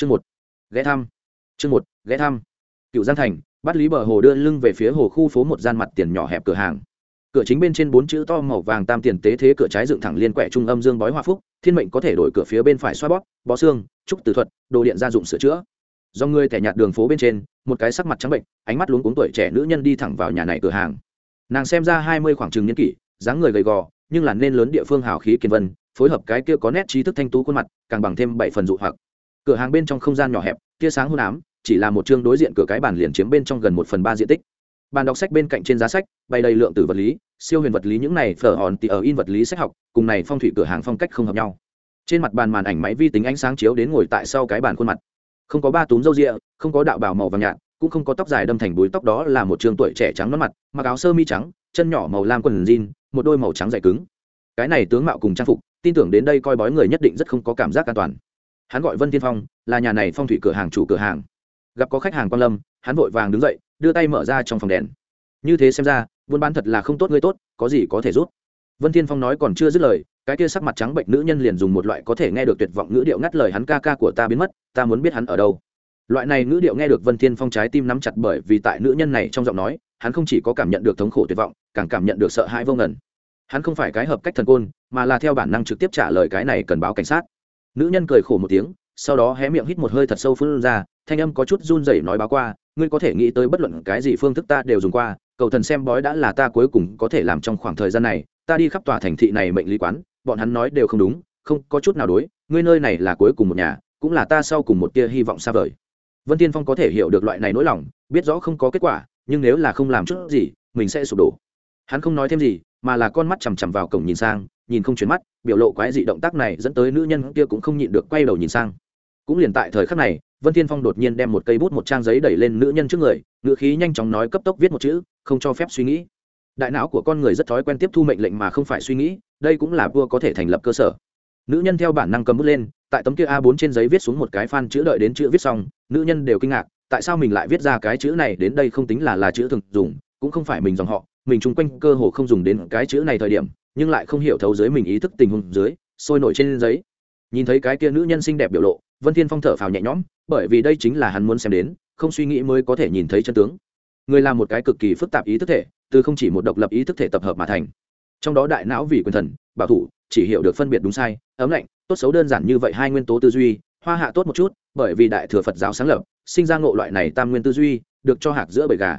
chương một, ghé thăm. Chương một, ghé thăm. Cựu giang thành, bắt lý bờ hồ đưa lưng về phía hồ khu phố một gian mặt tiền nhỏ hẹp cửa hàng. Cửa chính bên trên bốn chữ to màu vàng tam tiền tế thế cửa trái dựng thẳng liên quẹ trung âm dương bói hoa phúc, thiên mệnh có thể đổi cửa phía bên phải xoa bóp, bó xương, trúc tử thuật, đồ điện gia dụng sửa chữa. Do người tẻ nhạt đường phố bên trên, một cái sắc mặt trắng bệnh, ánh mắt luống cuống tuổi trẻ nữ nhân đi thẳng vào nhà này cửa hàng. Nàng xem ra hai mươi khoảng trừng niên kỷ, dáng người gầy gò, nhưng là nên lớn địa phương hào khí kiên vân, phối hợp cái kia có nét trí thức thanh tú khuôn mặt, càng bằng thêm bảy phần dụ hoặc cửa hàng bên trong không gian nhỏ hẹp, tia sáng hôn ám, chỉ là một chương đối diện cửa cái bàn liền chiếm bên trong gần một phần ba diện tích. Bàn đọc sách bên cạnh trên giá sách, bày đầy lượng tử vật lý, siêu huyền vật lý những này phở hòn tỉ ở in vật lý sách học, cùng này phong thủy cửa hàng phong cách không hợp nhau. Trên mặt bàn màn ảnh máy vi tính ánh sáng chiếu đến ngồi tại sau cái bàn khuôn mặt. Không có ba túm râu rịa, không có đạo bào màu vàng nhạt, cũng không có tóc dài đâm thành búi tóc đó là một trường tuổi trẻ trắng nón mặt, mặc áo sơ mi trắng, chân nhỏ màu lam quần jean, một đôi màu trắng dày cứng. Cái này tướng mạo cùng trang phục, tin tưởng đến đây coi bói người nhất định rất không có cảm giác an toàn hắn gọi vân tiên phong, là nhà này phong thủy cửa hàng chủ cửa hàng. Gặp có khách hàng quan lâm, hắn vội vàng đứng dậy, đưa tay mở ra trong phòng đèn. Như thế xem ra, buôn bán thật là không tốt ngươi tốt, có gì có thể rút vân thiên phong nói còn chưa dứt lời, cái kia sắc mặt trắng bệnh nữ nhân liền dùng một loại có thể nghe được tuyệt vọng ngữ điệu ngắt lời hắn, ca ca của ta biến mất, ta muốn biết hắn ở đâu. Loại này ngữ điệu nghe được vân thiên phong trái tim nắm chặt bởi vì tại nữ nhân này trong giọng nói, hắn không chỉ có cảm nhận được thống khổ tuyệt vọng, càng cảm nhận được sợ hãi vô ngần. Hắn không phải cái hợp cách thần côn, mà là theo bản năng trực tiếp trả lời cái này cần báo cảnh sát nữ nhân cười khổ một tiếng, sau đó hé miệng hít một hơi thật sâu phun ra, thanh âm có chút run rẩy nói báo qua, ngươi có thể nghĩ tới bất luận cái gì phương thức ta đều dùng qua, cầu thần xem bói đã là ta cuối cùng có thể làm trong khoảng thời gian này, ta đi khắp tòa thành thị này mệnh lý quán, bọn hắn nói đều không đúng, không, có chút nào đối, ngươi nơi này là cuối cùng một nhà, cũng là ta sau cùng một tia hy vọng xa vời. Vân tiên phong có thể hiểu được loại này nỗi lòng, biết rõ không có kết quả, nhưng nếu là không làm chút gì, mình sẽ sụp đổ. Hắn không nói thêm gì, mà là con mắt chằm chằm vào cổng nhìn sang nhìn không chuyển mắt, biểu lộ quái dị động tác này dẫn tới nữ nhân kia cũng không nhịn được quay đầu nhìn sang. Cũng liền tại thời khắc này, vân thiên phong đột nhiên đem một cây bút một trang giấy đẩy lên nữ nhân trước người, ngữ khí nhanh chóng nói cấp tốc viết một chữ, không cho phép suy nghĩ. Đại não của con người rất thói quen tiếp thu mệnh lệnh mà không phải suy nghĩ, đây cũng là vua có thể thành lập cơ sở. Nữ nhân theo bản năng cầm bút lên, tại tấm kia a 4 trên giấy viết xuống một cái phan chữ đợi đến chữ viết xong, nữ nhân đều kinh ngạc, tại sao mình lại viết ra cái chữ này đến đây không tính là là chữ thường dùng, cũng không phải mình dòng họ, mình chung quanh cơ hồ không dùng đến cái chữ này thời điểm nhưng lại không hiểu thấu dưới mình ý thức tình huống dưới, sôi nổi trên giấy. Nhìn thấy cái kia nữ nhân xinh đẹp biểu lộ, vân thiên phong thở phào nhẹ nhõm, bởi vì đây chính là hắn muốn xem đến, không suy nghĩ mới có thể nhìn thấy chân tướng. Người là một cái cực kỳ phức tạp ý thức thể, từ không chỉ một độc lập ý thức thể tập hợp mà thành. Trong đó đại não vì quyền thần, bảo thủ, chỉ hiểu được phân biệt đúng sai, ấm lạnh, tốt xấu đơn giản như vậy hai nguyên tố tư duy, hoa hạ tốt một chút, bởi vì đại thừa phật giáo sáng lập, sinh ra ngộ loại này tam nguyên tư duy, được cho hạc giữa bầy gà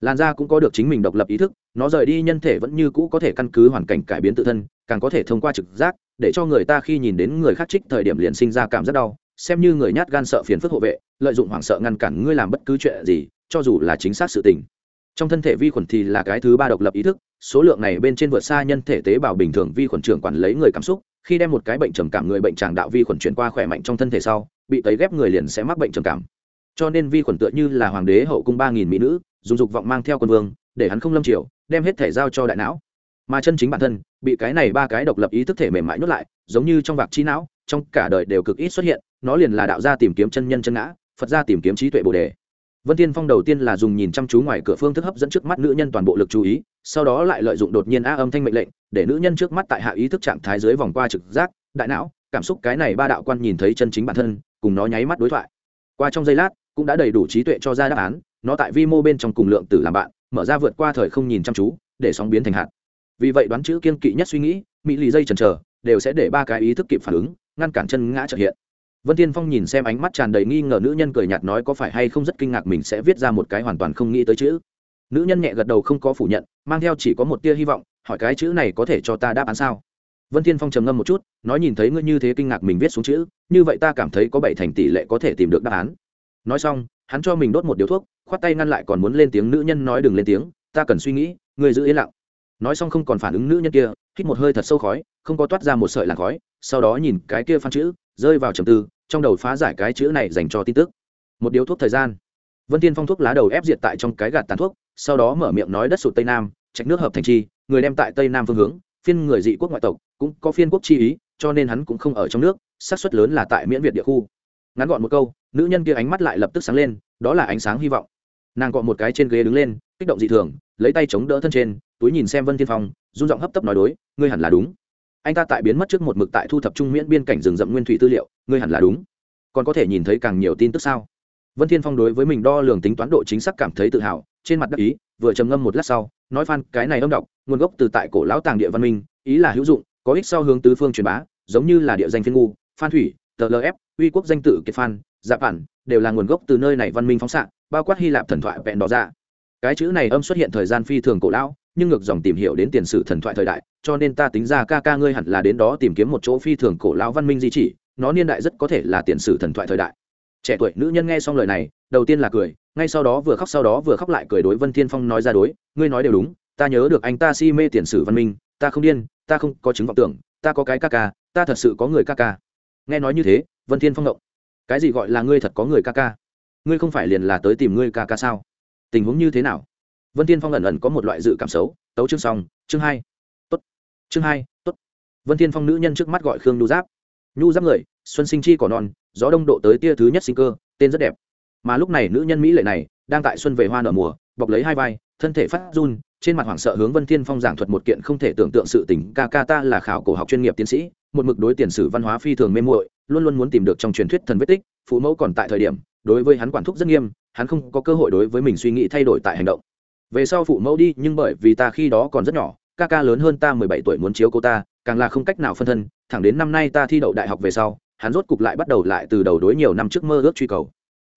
làn da cũng có được chính mình độc lập ý thức, nó rời đi nhân thể vẫn như cũ có thể căn cứ hoàn cảnh cải biến tự thân, càng có thể thông qua trực giác, để cho người ta khi nhìn đến người khác trích thời điểm liền sinh ra cảm giác đau, xem như người nhát gan sợ phiền phức hộ vệ, lợi dụng hoảng sợ ngăn cản ngươi làm bất cứ chuyện gì, cho dù là chính xác sự tình. Trong thân thể vi khuẩn thì là cái thứ ba độc lập ý thức, số lượng này bên trên vượt xa nhân thể tế bào bình thường vi khuẩn trưởng quản lấy người cảm xúc, khi đem một cái bệnh trầm cảm người bệnh tràng đạo vi khuẩn chuyển qua khỏe mạnh trong thân thể sau, bị tấy ghép người liền sẽ mắc bệnh trầm cảm cho nên vi khuẩn tựa như là hoàng đế hậu cung ba nghìn mỹ nữ, dùng dục vọng mang theo quân vương, để hắn không lâm triều, đem hết thể giao cho đại não. Mà chân chính bản thân, bị cái này ba cái độc lập ý thức thể mềm mại nhốt lại, giống như trong vạc trí não, trong cả đời đều cực ít xuất hiện, nó liền là đạo gia tìm kiếm chân nhân chân ngã, phật gia tìm kiếm trí tuệ bồ đề. Vân tiên phong đầu tiên là dùng nhìn chăm chú ngoài cửa phương thức hấp dẫn trước mắt nữ nhân toàn bộ lực chú ý, sau đó lại lợi dụng đột nhiên a âm thanh mệnh lệnh, để nữ nhân trước mắt tại hạ ý thức trạng thái dưới vòng qua trực giác, đại não, cảm xúc cái này ba đạo quan nhìn thấy chân chính bản thân, cùng nó nháy mắt đối thoại. Qua trong giây lát cũng đã đầy đủ trí tuệ cho ra đáp án, nó tại vi mô bên trong cùng lượng tử làm bạn, mở ra vượt qua thời không nhìn chăm chú, để sóng biến thành hạt. Vì vậy đoán chữ kiên kỵ nhất suy nghĩ, mỹ lì dây trần trờ đều sẽ để ba cái ý thức kịp phản ứng, ngăn cản chân ngã trợ hiện. Vân tiên phong nhìn xem ánh mắt tràn đầy nghi ngờ nữ nhân cười nhạt nói có phải hay không rất kinh ngạc mình sẽ viết ra một cái hoàn toàn không nghĩ tới chữ. Nữ nhân nhẹ gật đầu không có phủ nhận, mang theo chỉ có một tia hy vọng, hỏi cái chữ này có thể cho ta đáp án sao? Vân tiên phong trầm ngâm một chút, nói nhìn thấy ngươi như thế kinh ngạc mình viết xuống chữ, như vậy ta cảm thấy có bảy thành tỷ lệ có thể tìm được đáp án nói xong, hắn cho mình đốt một điếu thuốc, khoát tay ngăn lại còn muốn lên tiếng nữ nhân nói đừng lên tiếng, ta cần suy nghĩ người giữ yên lặng. Nói xong không còn phản ứng nữ nhân kia, hít một hơi thật sâu khói, không có toát ra một sợi làn khói, sau đó nhìn cái kia phan chữ, rơi vào trầm tư, trong đầu phá giải cái chữ này dành cho tin tức. Một điếu thuốc thời gian. Vân tiên phong thuốc lá đầu ép diệt tại trong cái gạt tàn thuốc, sau đó mở miệng nói đất sụt tây nam, trạch nước hợp thành chi, người đem tại tây nam phương hướng, phiên người dị quốc ngoại tộc, cũng có phiên quốc chi ý, cho nên hắn cũng không ở trong nước, xác suất lớn là tại miễn việt địa khu. Ngắn gọn một câu nữ nhân kia ánh mắt lại lập tức sáng lên, đó là ánh sáng hy vọng. Nàng gọi một cái trên ghế đứng lên, kích động dị thường, lấy tay chống đỡ thân trên, túi nhìn xem vân thiên phong, run giọng hấp tấp nói đối, ngươi hẳn là đúng. Anh ta tại biến mất trước một mực tại thu thập trung miễn biên cảnh rừng rậm nguyên thủy tư liệu, ngươi hẳn là đúng. Còn có thể nhìn thấy càng nhiều tin tức sao? Vân thiên phong đối với mình đo lường tính toán độ chính xác cảm thấy tự hào, trên mặt đắc ý, vừa trầm ngâm một lát sau, nói phan, cái này âm đọc, nguồn gốc từ tại cổ lão tàng địa văn minh, ý là hữu dụng, có ích sau hướng tứ phương truyền bá, giống như là địa danh phiên ngu, phan thủy, tờ lf uy quốc danh tự kiệt phan dạ bản đều là nguồn gốc từ nơi này văn minh phóng xạ, bao quát hy lạp thần thoại vẹn đỏ ra cái chữ này âm xuất hiện thời gian phi thường cổ lão, nhưng ngược dòng tìm hiểu đến tiền sử thần thoại thời đại, cho nên ta tính ra ca ca ngươi hẳn là đến đó tìm kiếm một chỗ phi thường cổ lão văn minh di chỉ, nó niên đại rất có thể là tiền sử thần thoại thời đại. Trẻ tuổi nữ nhân nghe xong lời này, đầu tiên là cười, ngay sau đó vừa khóc sau đó vừa khóc lại cười đối vân thiên phong nói ra đối, ngươi nói đều đúng, ta nhớ được anh ta si mê tiền sử văn minh, ta không điên, ta không có chứng vọng tưởng, ta có cái ca ca, ta thật sự có người ca ca. Nghe nói như thế, vân thiên phong động cái gì gọi là ngươi thật có người ca ca? Ngươi không phải liền là tới tìm ngươi ca ca sao? Tình huống như thế nào? Vân thiên phong ẩn ẩn có một loại dự cảm xấu. Tấu chương xong, chương hai. Tốt. Chương hai, tốt. Vân thiên phong nữ nhân trước mắt gọi khương nhu giáp. Nhu giáp người, xuân sinh chi cỏ non, gió đông độ tới tia thứ nhất sinh cơ, tên rất đẹp. Mà lúc này nữ nhân mỹ lệ này, đang tại xuân về hoa nở mùa, bọc lấy hai vai, thân thể phát run, trên mặt hoảng sợ hướng vân thiên phong giảng thuật một kiện không thể tưởng tượng sự tình. Ca ca ta là khảo cổ học chuyên nghiệp tiến sĩ, một mực đối tiền sử văn hóa phi thường mê muội luôn luôn muốn tìm được trong truyền thuyết thần vết tích, phụ mẫu còn tại thời điểm, đối với hắn quản thúc rất nghiêm, hắn không có cơ hội đối với mình suy nghĩ thay đổi tại hành động. Về sau phụ mẫu đi, nhưng bởi vì ta khi đó còn rất nhỏ, ca ca lớn hơn ta mười bảy tuổi muốn chiếu cô ta, càng là không cách nào phân thân, thẳng đến năm nay ta thi đậu đại học về sau, hắn rốt cục lại bắt đầu lại từ đầu đối nhiều năm trước mơ ước truy cầu.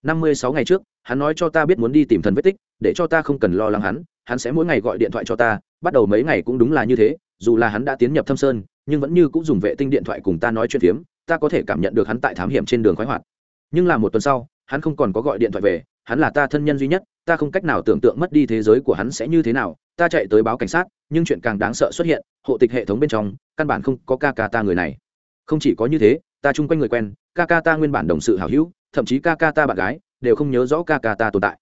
Năm mươi sáu ngày trước, hắn nói cho ta biết muốn đi tìm thần vết tích, để cho ta không cần lo lắng hắn hắn sẽ mỗi ngày gọi điện thoại cho ta, bắt đầu mấy ngày cũng đúng là như thế, dù là hắn đã tiến nhập thâm sơn, nhưng vẫn như cũng dùng vệ tinh điện thoại cùng ta nói chuyện phiếm ta có thể cảm nhận được hắn tại thám hiểm trên đường khoái hoạt. Nhưng là một tuần sau, hắn không còn có gọi điện thoại về, hắn là ta thân nhân duy nhất, ta không cách nào tưởng tượng mất đi thế giới của hắn sẽ như thế nào. Ta chạy tới báo cảnh sát, nhưng chuyện càng đáng sợ xuất hiện, hộ tịch hệ thống bên trong, căn bản không có ca ca ta người này. Không chỉ có như thế, ta chung quanh người quen, ca ca ta nguyên bản đồng sự hảo hữu, thậm chí ca ca ta bạn gái, đều không nhớ rõ ca ca ta tồn tại.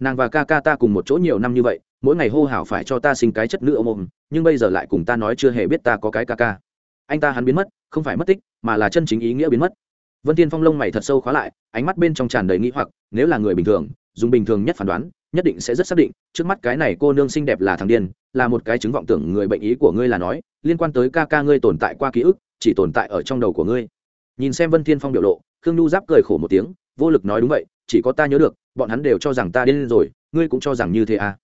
Nàng và ca ca ta cùng một chỗ nhiều năm như vậy, mỗi ngày hô hào phải cho ta sinh cái chất nữ ôm ôm, nhưng bây giờ lại cùng ta nói chưa hề biết ta có cái ca ca anh ta hắn biến mất, không phải mất tích, mà là chân chính ý nghĩa biến mất. Vân tiên phong lông mày thật sâu khóa lại, ánh mắt bên trong tràn đầy nghĩ hoặc, nếu là người bình thường, dùng bình thường nhất phán đoán, nhất định sẽ rất xác định, trước mắt cái này cô nương xinh đẹp là thằng điên, là một cái chứng vọng tưởng người bệnh ý của ngươi là nói, liên quan tới ca ca ngươi tồn tại qua ký ức, chỉ tồn tại ở trong đầu của ngươi. Nhìn xem vân thiên phong biểu lộ, khương nhu giáp cười khổ một tiếng, vô lực nói đúng vậy, chỉ có ta nhớ được, bọn hắn đều cho rằng ta điên rồi, ngươi cũng cho rằng như thế à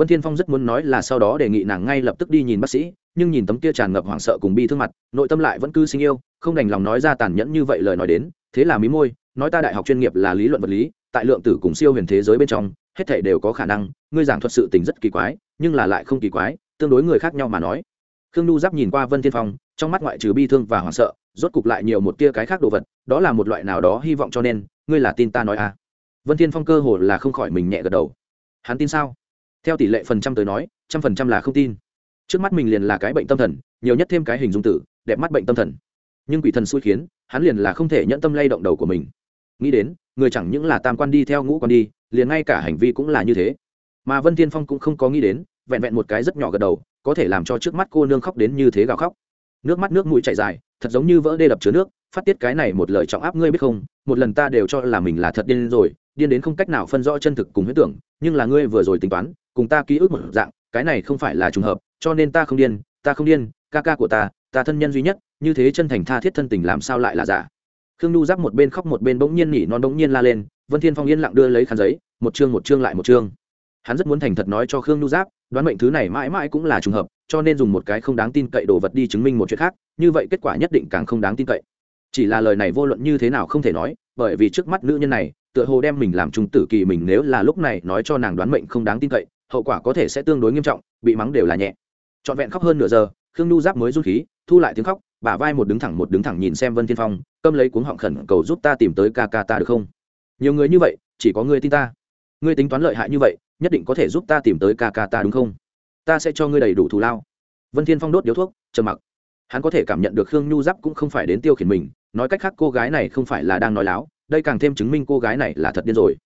vân thiên phong rất muốn nói là sau đó đề nghị nàng ngay lập tức đi nhìn bác sĩ, nhưng nhìn tấm kia tràn ngập hoảng sợ cùng bi thương mặt, nội tâm lại vẫn cứ sinh yêu, không đành lòng nói ra tàn nhẫn như vậy lời nói đến, thế là mí môi, nói ta đại học chuyên nghiệp là lý luận vật lý, tại lượng tử cùng siêu huyền thế giới bên trong, hết thảy đều có khả năng, ngươi giảng thuật sự tình rất kỳ quái, nhưng là lại không kỳ quái, tương đối người khác nhau mà nói. Khương nhu giáp nhìn qua vân thiên phong, trong mắt ngoại trừ bi thương và hoảng sợ, rốt cục lại nhiều một tia cái khác đồ vật, đó là một loại nào đó hy vọng cho nên, ngươi là tin ta nói à? Vân thiên phong cơ hồ là không khỏi mình nhẹ gật đầu. Hắn tin sao? Theo tỷ lệ phần trăm tới nói, trăm phần trăm là không tin. Trước mắt mình liền là cái bệnh tâm thần, nhiều nhất thêm cái hình dung tử, đẹp mắt bệnh tâm thần. Nhưng quỷ thần xui khiến, hắn liền là không thể nhẫn tâm lay động đầu của mình. Nghĩ đến, người chẳng những là tam quan đi theo ngũ quan đi, liền ngay cả hành vi cũng là như thế. Mà vân tiên phong cũng không có nghĩ đến, vẹn vẹn một cái rất nhỏ gật đầu, có thể làm cho trước mắt cô nương khóc đến như thế gào khóc. Nước mắt nước mũi chảy dài, thật giống như vỡ đê đập chứa nước, phát tiết cái này một lời trọng áp ngươi biết không, một lần ta đều cho là mình là thật điên rồi, điên đến không cách nào phân rõ chân thực cùng huyết tưởng, nhưng là ngươi vừa rồi tính toán cùng ta ký ức một dạng, cái này không phải là trùng hợp, cho nên ta không điên, ta không điên, ca ca của ta ta thân nhân duy nhất, như thế chân thành tha thiết thân tình làm sao lại là giả. Khương nhu giáp một bên khóc một bên bỗng nhiên nỉ non bỗng nhiên la lên, vân thiên phong yên lặng đưa lấy khăn giấy, một chương một chương lại một chương. Hắn rất muốn thành thật nói cho khương nhu giáp, đoán mệnh thứ này mãi mãi cũng là trùng hợp, cho nên dùng một cái không đáng tin cậy đồ vật đi chứng minh một chuyện khác, như vậy kết quả nhất định càng không đáng tin cậy. Chỉ là lời này vô luận như thế nào không thể nói, bởi vì trước mắt nữ nhân này, tựa hồ đem mình làm trung tử kỳ mình nếu là lúc này nói cho nàng đoán mệnh không đáng tin cậy hậu quả có thể sẽ tương đối nghiêm trọng, bị mắng đều là nhẹ. Trọn vẹn khóc hơn nửa giờ, khương nhu giáp mới rút khí, thu lại tiếng khóc, bả vai một đứng thẳng một đứng thẳng nhìn xem vân thiên phong, câm lấy cuống họng khẩn cầu giúp ta tìm tới ca ca ta được không? Nhiều người như vậy, chỉ có ngươi tin ta. Ngươi tính toán lợi hại như vậy, nhất định có thể giúp ta tìm tới ca ca ta đúng không? Ta sẽ cho ngươi đầy đủ thù lao. Vân thiên phong đốt điếu thuốc, trầm mặc. Hắn có thể cảm nhận được khương nhu giáp cũng không phải đến tiêu khiển mình, nói cách khác cô gái này không phải là đang nói láo, đây càng thêm chứng minh cô gái này là thật điên rồi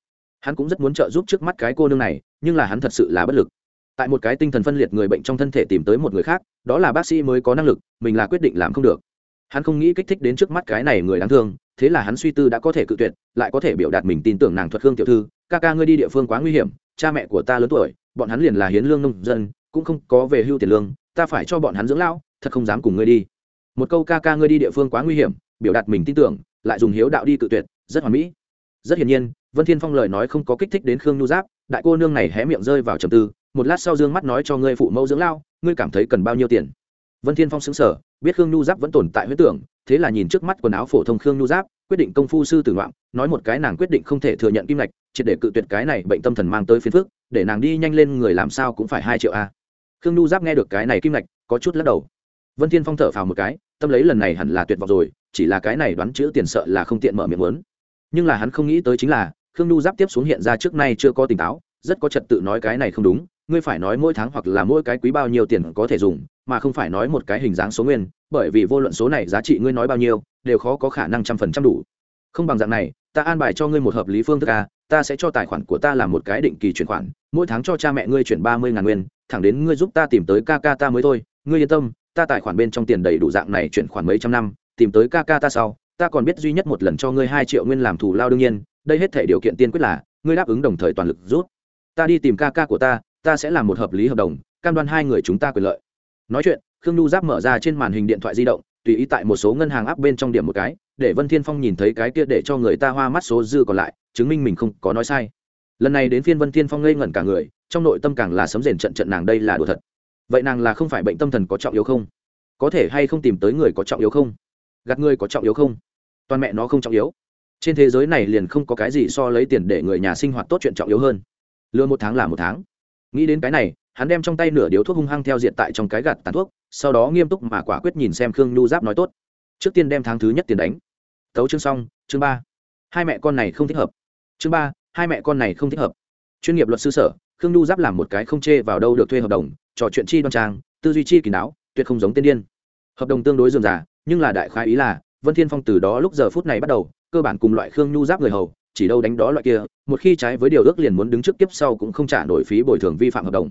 hắn cũng rất muốn trợ giúp trước mắt cái cô nương này, nhưng là hắn thật sự là bất lực. Tại một cái tinh thần phân liệt người bệnh trong thân thể tìm tới một người khác, đó là bác sĩ mới có năng lực, mình là quyết định làm không được. Hắn không nghĩ kích thích đến trước mắt cái này người đáng thương, thế là hắn suy tư đã có thể cự tuyệt, lại có thể biểu đạt mình tin tưởng nàng thuật hương tiểu thư, ca ca ngươi đi địa phương quá nguy hiểm, cha mẹ của ta lớn tuổi, bọn hắn liền là hiến lương nông dân, cũng không có về hưu tiền lương, ta phải cho bọn hắn dưỡng lão, thật không dám cùng ngươi đi. Một câu, ca ca ngươi đi địa phương quá nguy hiểm, biểu đạt mình tin tưởng, lại dùng hiếu đạo đi cự tuyệt, rất hoàn mỹ. Rất hiển nhiên vân thiên phong lời nói không có kích thích đến khương nhu giáp đại cô nương này hé miệng rơi vào trầm tư một lát sau dương mắt nói cho ngươi phụ mẫu dưỡng lao ngươi cảm thấy cần bao nhiêu tiền? Vân thiên phong sững sờ, biết khương nhu giáp vẫn tồn tại huyết tưởng thế là nhìn trước mắt quần áo phổ thông khương nhu giáp quyết định công phu sư tử ngoạm nói một cái nàng quyết định không thể thừa nhận kim ngạch triệt để cự tuyệt cái này bệnh tâm thần mang tới phiền phức để nàng đi nhanh lên người làm sao cũng phải hai triệu a. Khương nhu giáp nghe được cái này kim ngạch có chút lắc đầu. Vân thiên phong thở phào một cái tâm lấy lần này hẳn là tuyệt vọng rồi chỉ là cái này đoán chữ tiền sợ là không tiện mở miệng muốn. Nhưng là hắn không nghĩ tới chính là khương nhu giáp tiếp xuống hiện ra trước nay chưa có tỉnh táo, rất có trật tự nói cái này không đúng, ngươi phải nói mỗi tháng hoặc là mỗi cái quý bao nhiêu tiền có thể dùng, mà không phải nói một cái hình dáng số nguyên, bởi vì vô luận số này giá trị ngươi nói bao nhiêu, đều khó có khả năng trăm phần trăm đủ. Không bằng dạng này, ta an bài cho ngươi một hợp lý phương thức a, ta sẽ cho tài khoản của ta làm một cái định kỳ chuyển khoản, mỗi tháng cho cha mẹ ngươi chuyển ba mươi ngàn nguyên, thẳng đến ngươi giúp ta tìm tới ca ca ta mới thôi, ngươi yên tâm, ta tài khoản bên trong tiền đầy đủ dạng này chuyển khoản mấy trăm năm, tìm tới ca ca ta sau, ta còn biết duy nhất một lần cho ngươi hai triệu nguyên làm thù lao đương nhiên đây hết thể điều kiện tiên quyết là, ngươi đáp ứng đồng thời toàn lực rút. Ta đi tìm ca ca của ta ta sẽ làm một hợp lý hợp đồng, cam đoan hai người chúng ta quyền lợi. Nói chuyện, khương nhu giáp mở ra trên màn hình điện thoại di động, tùy ý tại một số ngân hàng áp bên trong điểm một cái, để vân thiên phong nhìn thấy cái kia để cho người ta hoa mắt số dư còn lại, chứng minh mình không có nói sai. Lần này đến phiên vân thiên phong ngây ngẩn cả người, trong nội tâm càng là sấm rền trận trận nàng đây là đùa thật. Vậy nàng là không phải bệnh tâm thần có trọng yếu không? Có thể hay không tìm tới người có trọng yếu không? Gạt người có trọng yếu không? Toàn mẹ nó không trọng yếu trên thế giới này liền không có cái gì so lấy tiền để người nhà sinh hoạt tốt chuyện trọng yếu hơn. Lừa một tháng là một tháng. Nghĩ đến cái này, hắn đem trong tay nửa điếu thuốc hung hăng theo diện tại trong cái gạt tàn thuốc, sau đó nghiêm túc mà quả quyết nhìn xem khương nhu giáp nói tốt. Trước tiên đem tháng thứ nhất tiền đánh. Tấu chương xong, chương ba. Hai mẹ con này không thích hợp. Chương ba, hai mẹ con này không thích hợp. Chuyên nghiệp luật sư sở, khương nhu giáp làm một cái không chê vào đâu được thuê hợp đồng, trò chuyện chi đoan trang, tư duy chi kỳ đáo tuyệt không giống tên điên. Hợp đồng tương đối dườm giả nhưng là đại khái ý là, vân thiên phong từ đó lúc giờ phút này bắt đầu cơ bản cùng loại khương nhu giáp người hầu, chỉ đâu đánh đó loại kia, một khi trái với điều ước liền muốn đứng trước kiếp sau cũng không trả nổi phí bồi thường vi phạm hợp đồng.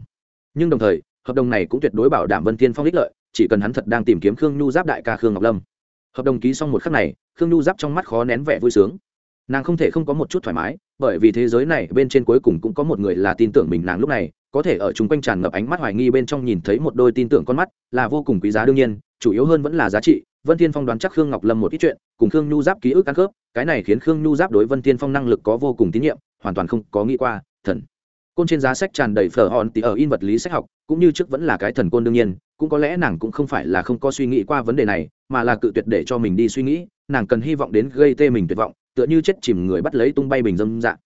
Nhưng đồng thời, hợp đồng này cũng tuyệt đối bảo đảm vân thiên phong ích lợi, chỉ cần hắn thật đang tìm kiếm khương nhu giáp đại ca khương ngọc lâm. Hợp đồng ký xong một khắc này, khương nhu giáp trong mắt khó nén vẻ vui sướng. Nàng không thể không có một chút thoải mái, bởi vì thế giới này bên trên cuối cùng cũng có một người là tin tưởng mình nàng lúc này, có thể ở chung quanh tràn ngập ánh mắt hoài nghi bên trong nhìn thấy một đôi tin tưởng con mắt, là vô cùng quý giá đương nhiên, chủ yếu hơn vẫn là giá trị vân thiên phong đoán chắc khương ngọc lâm một ít chuyện, cùng khương nhu giáp ký ức ăn khớp, cái này khiến khương nhu giáp đối vân thiên phong năng lực có vô cùng tín nhiệm, hoàn toàn không có nghĩ qua, thần. Côn trên giá sách tràn đầy phở hòn thì ở in vật lý sách học, cũng như trước vẫn là cái thần côn đương nhiên, cũng có lẽ nàng cũng không phải là không có suy nghĩ qua vấn đề này, mà là cự tuyệt để cho mình đi suy nghĩ, nàng cần hy vọng đến gây tê mình tuyệt vọng, tựa như chết chìm người bắt lấy tung bay bình dâm dạng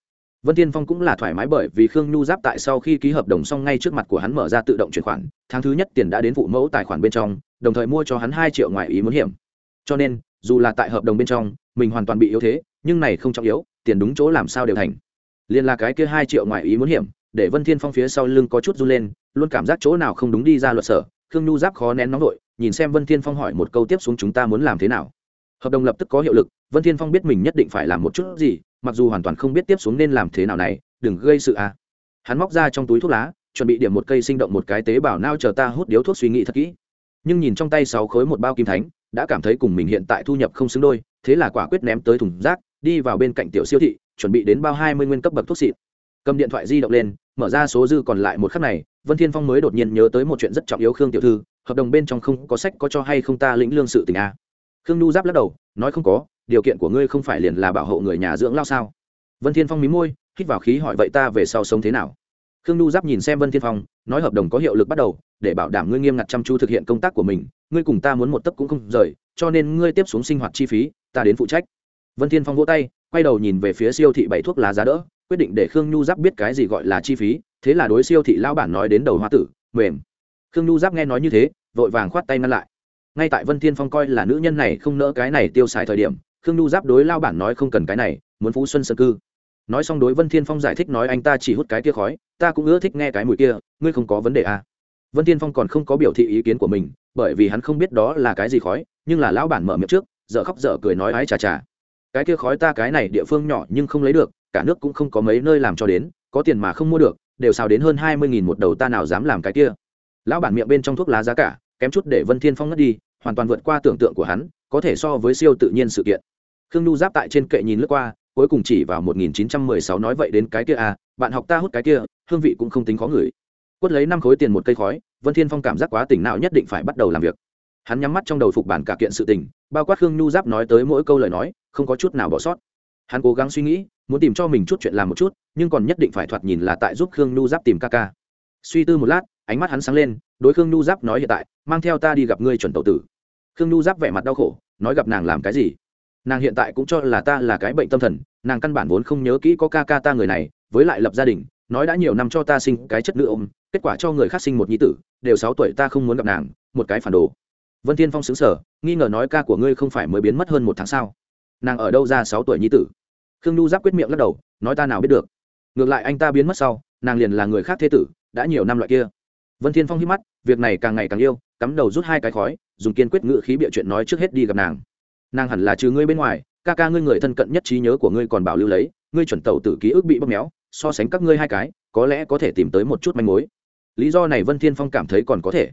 vân tiên phong cũng là thoải mái bởi vì khương nhu giáp tại sau khi ký hợp đồng xong ngay trước mặt của hắn mở ra tự động chuyển khoản tháng thứ nhất tiền đã đến phụ mẫu tài khoản bên trong đồng thời mua cho hắn hai triệu ngoại ý muốn hiểm. Cho nên dù là tại hợp đồng bên trong mình hoàn toàn bị yếu thế nhưng này không trọng yếu tiền đúng chỗ làm sao đều thành. Liên là cái kia hai triệu ngoại ý muốn hiểm để vân thiên phong phía sau lưng có chút run lên luôn cảm giác chỗ nào không đúng đi ra luật sở khương nhu giáp khó nén nóng nội, nhìn xem vân thiên phong hỏi một câu tiếp xuống chúng ta muốn làm thế nào. Hợp đồng lập tức có hiệu lực vân thiên phong biết mình nhất định phải làm một chút gì mặc dù hoàn toàn không biết tiếp xuống nên làm thế nào này, đừng gây sự à hắn móc ra trong túi thuốc lá, chuẩn bị điểm một cây sinh động một cái tế bào nao chờ ta hút điếu thuốc suy nghĩ thật kỹ nhưng nhìn trong tay sáu khối một bao kim thánh, đã cảm thấy cùng mình hiện tại thu nhập không xứng đôi, thế là quả quyết ném tới thùng rác, đi vào bên cạnh tiểu siêu thị, chuẩn bị đến bao hai mươi nguyên cấp bậc thuốc xịt. cầm điện thoại di động lên, mở ra số dư còn lại một khắc này, vân thiên phong mới đột nhiên nhớ tới một chuyện rất trọng yếu khương tiểu thư, hợp đồng bên trong không có sách có cho hay không ta lĩnh lương sự tình a à. khương nu giáp lắc đầu, nói không có điều kiện của ngươi không phải liền là bảo hộ người nhà dưỡng lao sao? Vân thiên phong mí môi, hít vào khí hỏi vậy ta về sau sống thế nào? Khương nu giáp nhìn xem vân thiên phong, nói hợp đồng có hiệu lực bắt đầu, để bảo đảm ngươi nghiêm ngặt chăm chú thực hiện công tác của mình, ngươi cùng ta muốn một tấc cũng không rời, cho nên ngươi tiếp xuống sinh hoạt chi phí, ta đến phụ trách. Vân thiên phong vỗ tay, quay đầu nhìn về phía siêu thị bảy thuốc lá giá đỡ, quyết định để khương nhu giáp biết cái gì gọi là chi phí, thế là đối siêu thị lao bản nói đến đầu hoa tử, mềm. Khương nhu giáp nghe nói như thế, vội vàng khoát tay ngăn lại. Ngay tại vân thiên phong coi là nữ nhân này không nỡ cái này tiêu xài thời điểm khương nhu giáp đối lao bản nói không cần cái này, muốn phú xuân sơn cư. Nói xong đối vân thiên phong giải thích nói anh ta chỉ hút cái kia khói, ta cũng ưa thích nghe cái mùi kia, ngươi không có vấn đề à. vân thiên phong còn không có biểu thị ý kiến của mình, bởi vì hắn không biết đó là cái gì khói, nhưng là lão bản mở miệng trước, dở khóc dở cười nói ái chà chà. Cái kia khói ta cái này địa phương nhỏ nhưng không lấy được, cả nước cũng không có mấy nơi làm cho đến, có tiền mà không mua được, đều xào đến hơn hai mươi nghìn một đầu ta nào dám làm cái kia. Lão bản miệng bên trong thuốc lá giá cả, kém chút để vân thiên phong ngất đi, hoàn toàn vượt qua tưởng tượng của hắn có thể so với siêu tự nhiên sự kiện. Khương nhu giáp tại trên kệ nhìn lướt qua, cuối cùng chỉ vào 1916 nói vậy đến cái kia à bạn học ta hút cái kia, hương vị cũng không tính khó ngửi. Quất lấy năm khối tiền một cây khói, vân thiên phong cảm giác quá tỉnh não nhất định phải bắt đầu làm việc. Hắn nhắm mắt trong đầu phục bản cả kiện sự tình, bao quát khương nhu giáp nói tới mỗi câu lời nói, không có chút nào bỏ sót. Hắn cố gắng suy nghĩ, muốn tìm cho mình chút chuyện làm một chút, nhưng còn nhất định phải thoạt nhìn là tại giúp khương nhu giáp tìm ca ca. Suy tư một lát, ánh mắt hắn sáng lên, đối khương nhu giáp nói hiện tại, mang theo ta đi gặp ngươi chuẩn tậu tử khương nhu giáp vẻ mặt đau khổ, nói gặp nàng làm cái gì? Nàng hiện tại cũng cho là ta là cái bệnh tâm thần, nàng căn bản vốn không nhớ kỹ có ca ca ta người này, với lại lập gia đình, nói đã nhiều năm cho ta sinh cái chất nữ ôm, kết quả cho người khác sinh một nhi tử, đều sáu tuổi ta không muốn gặp nàng, một cái phản đồ. Vân thiên phong xứng sở nghi ngờ nói ca của ngươi không phải mới biến mất hơn một tháng sao? Nàng ở đâu ra sáu tuổi nhi tử? Khương nhu giáp quyết miệng lắc đầu, nói ta nào biết được. Ngược lại anh ta biến mất sau, nàng liền là người khác thế tử, đã nhiều năm loại kia. Vân thiên phong hít mắt, việc này càng ngày càng yêu cắm đầu rút hai cái khói, dùng kiên quyết ngự khí bịa chuyện nói trước hết đi gặp nàng. Nàng hẳn là trừ ngươi bên ngoài, ca ca ngươi người thân cận nhất trí nhớ của ngươi còn bảo lưu lấy, ngươi chuẩn tàu tử ký ức bị bóp méo, so sánh các ngươi hai cái, có lẽ có thể tìm tới một chút manh mối. Lý do này vân thiên phong cảm thấy còn có thể.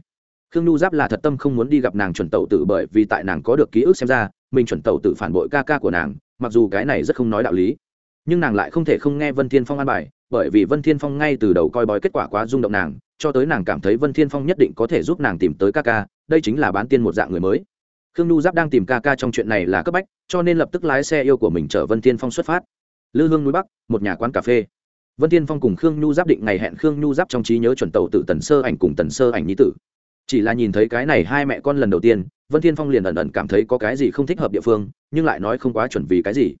Khương nhu giáp là thật tâm không muốn đi gặp nàng chuẩn tàu tử bởi vì tại nàng có được ký ức xem ra, mình chuẩn tàu tử phản bội ca ca của nàng, mặc dù cái này rất không nói đạo lý. Nhưng nàng lại không thể không nghe vân thiên phong an bài bởi vì vân thiên phong ngay từ đầu coi bói kết quả quá rung động nàng, cho tới nàng cảm thấy vân thiên phong nhất định có thể giúp nàng tìm tới ca ca, đây chính là bán tiên một dạng người mới. Khương nhu giáp đang tìm ca ca trong chuyện này là cấp bách, cho nên lập tức lái xe yêu của mình chở vân thiên phong xuất phát. Lư hương núi bắc, một nhà quán cà phê. Vân thiên phong cùng khương nhu giáp định ngày hẹn khương nhu giáp trong trí nhớ chuẩn tàu tự tần sơ ảnh cùng tần sơ ảnh nhi tử. Chỉ là nhìn thấy cái này hai mẹ con lần đầu tiên, vân thiên phong liền ẩn ẩn cảm thấy có cái gì không thích hợp địa phương, nhưng lại nói không quá chuẩn vì cái gì.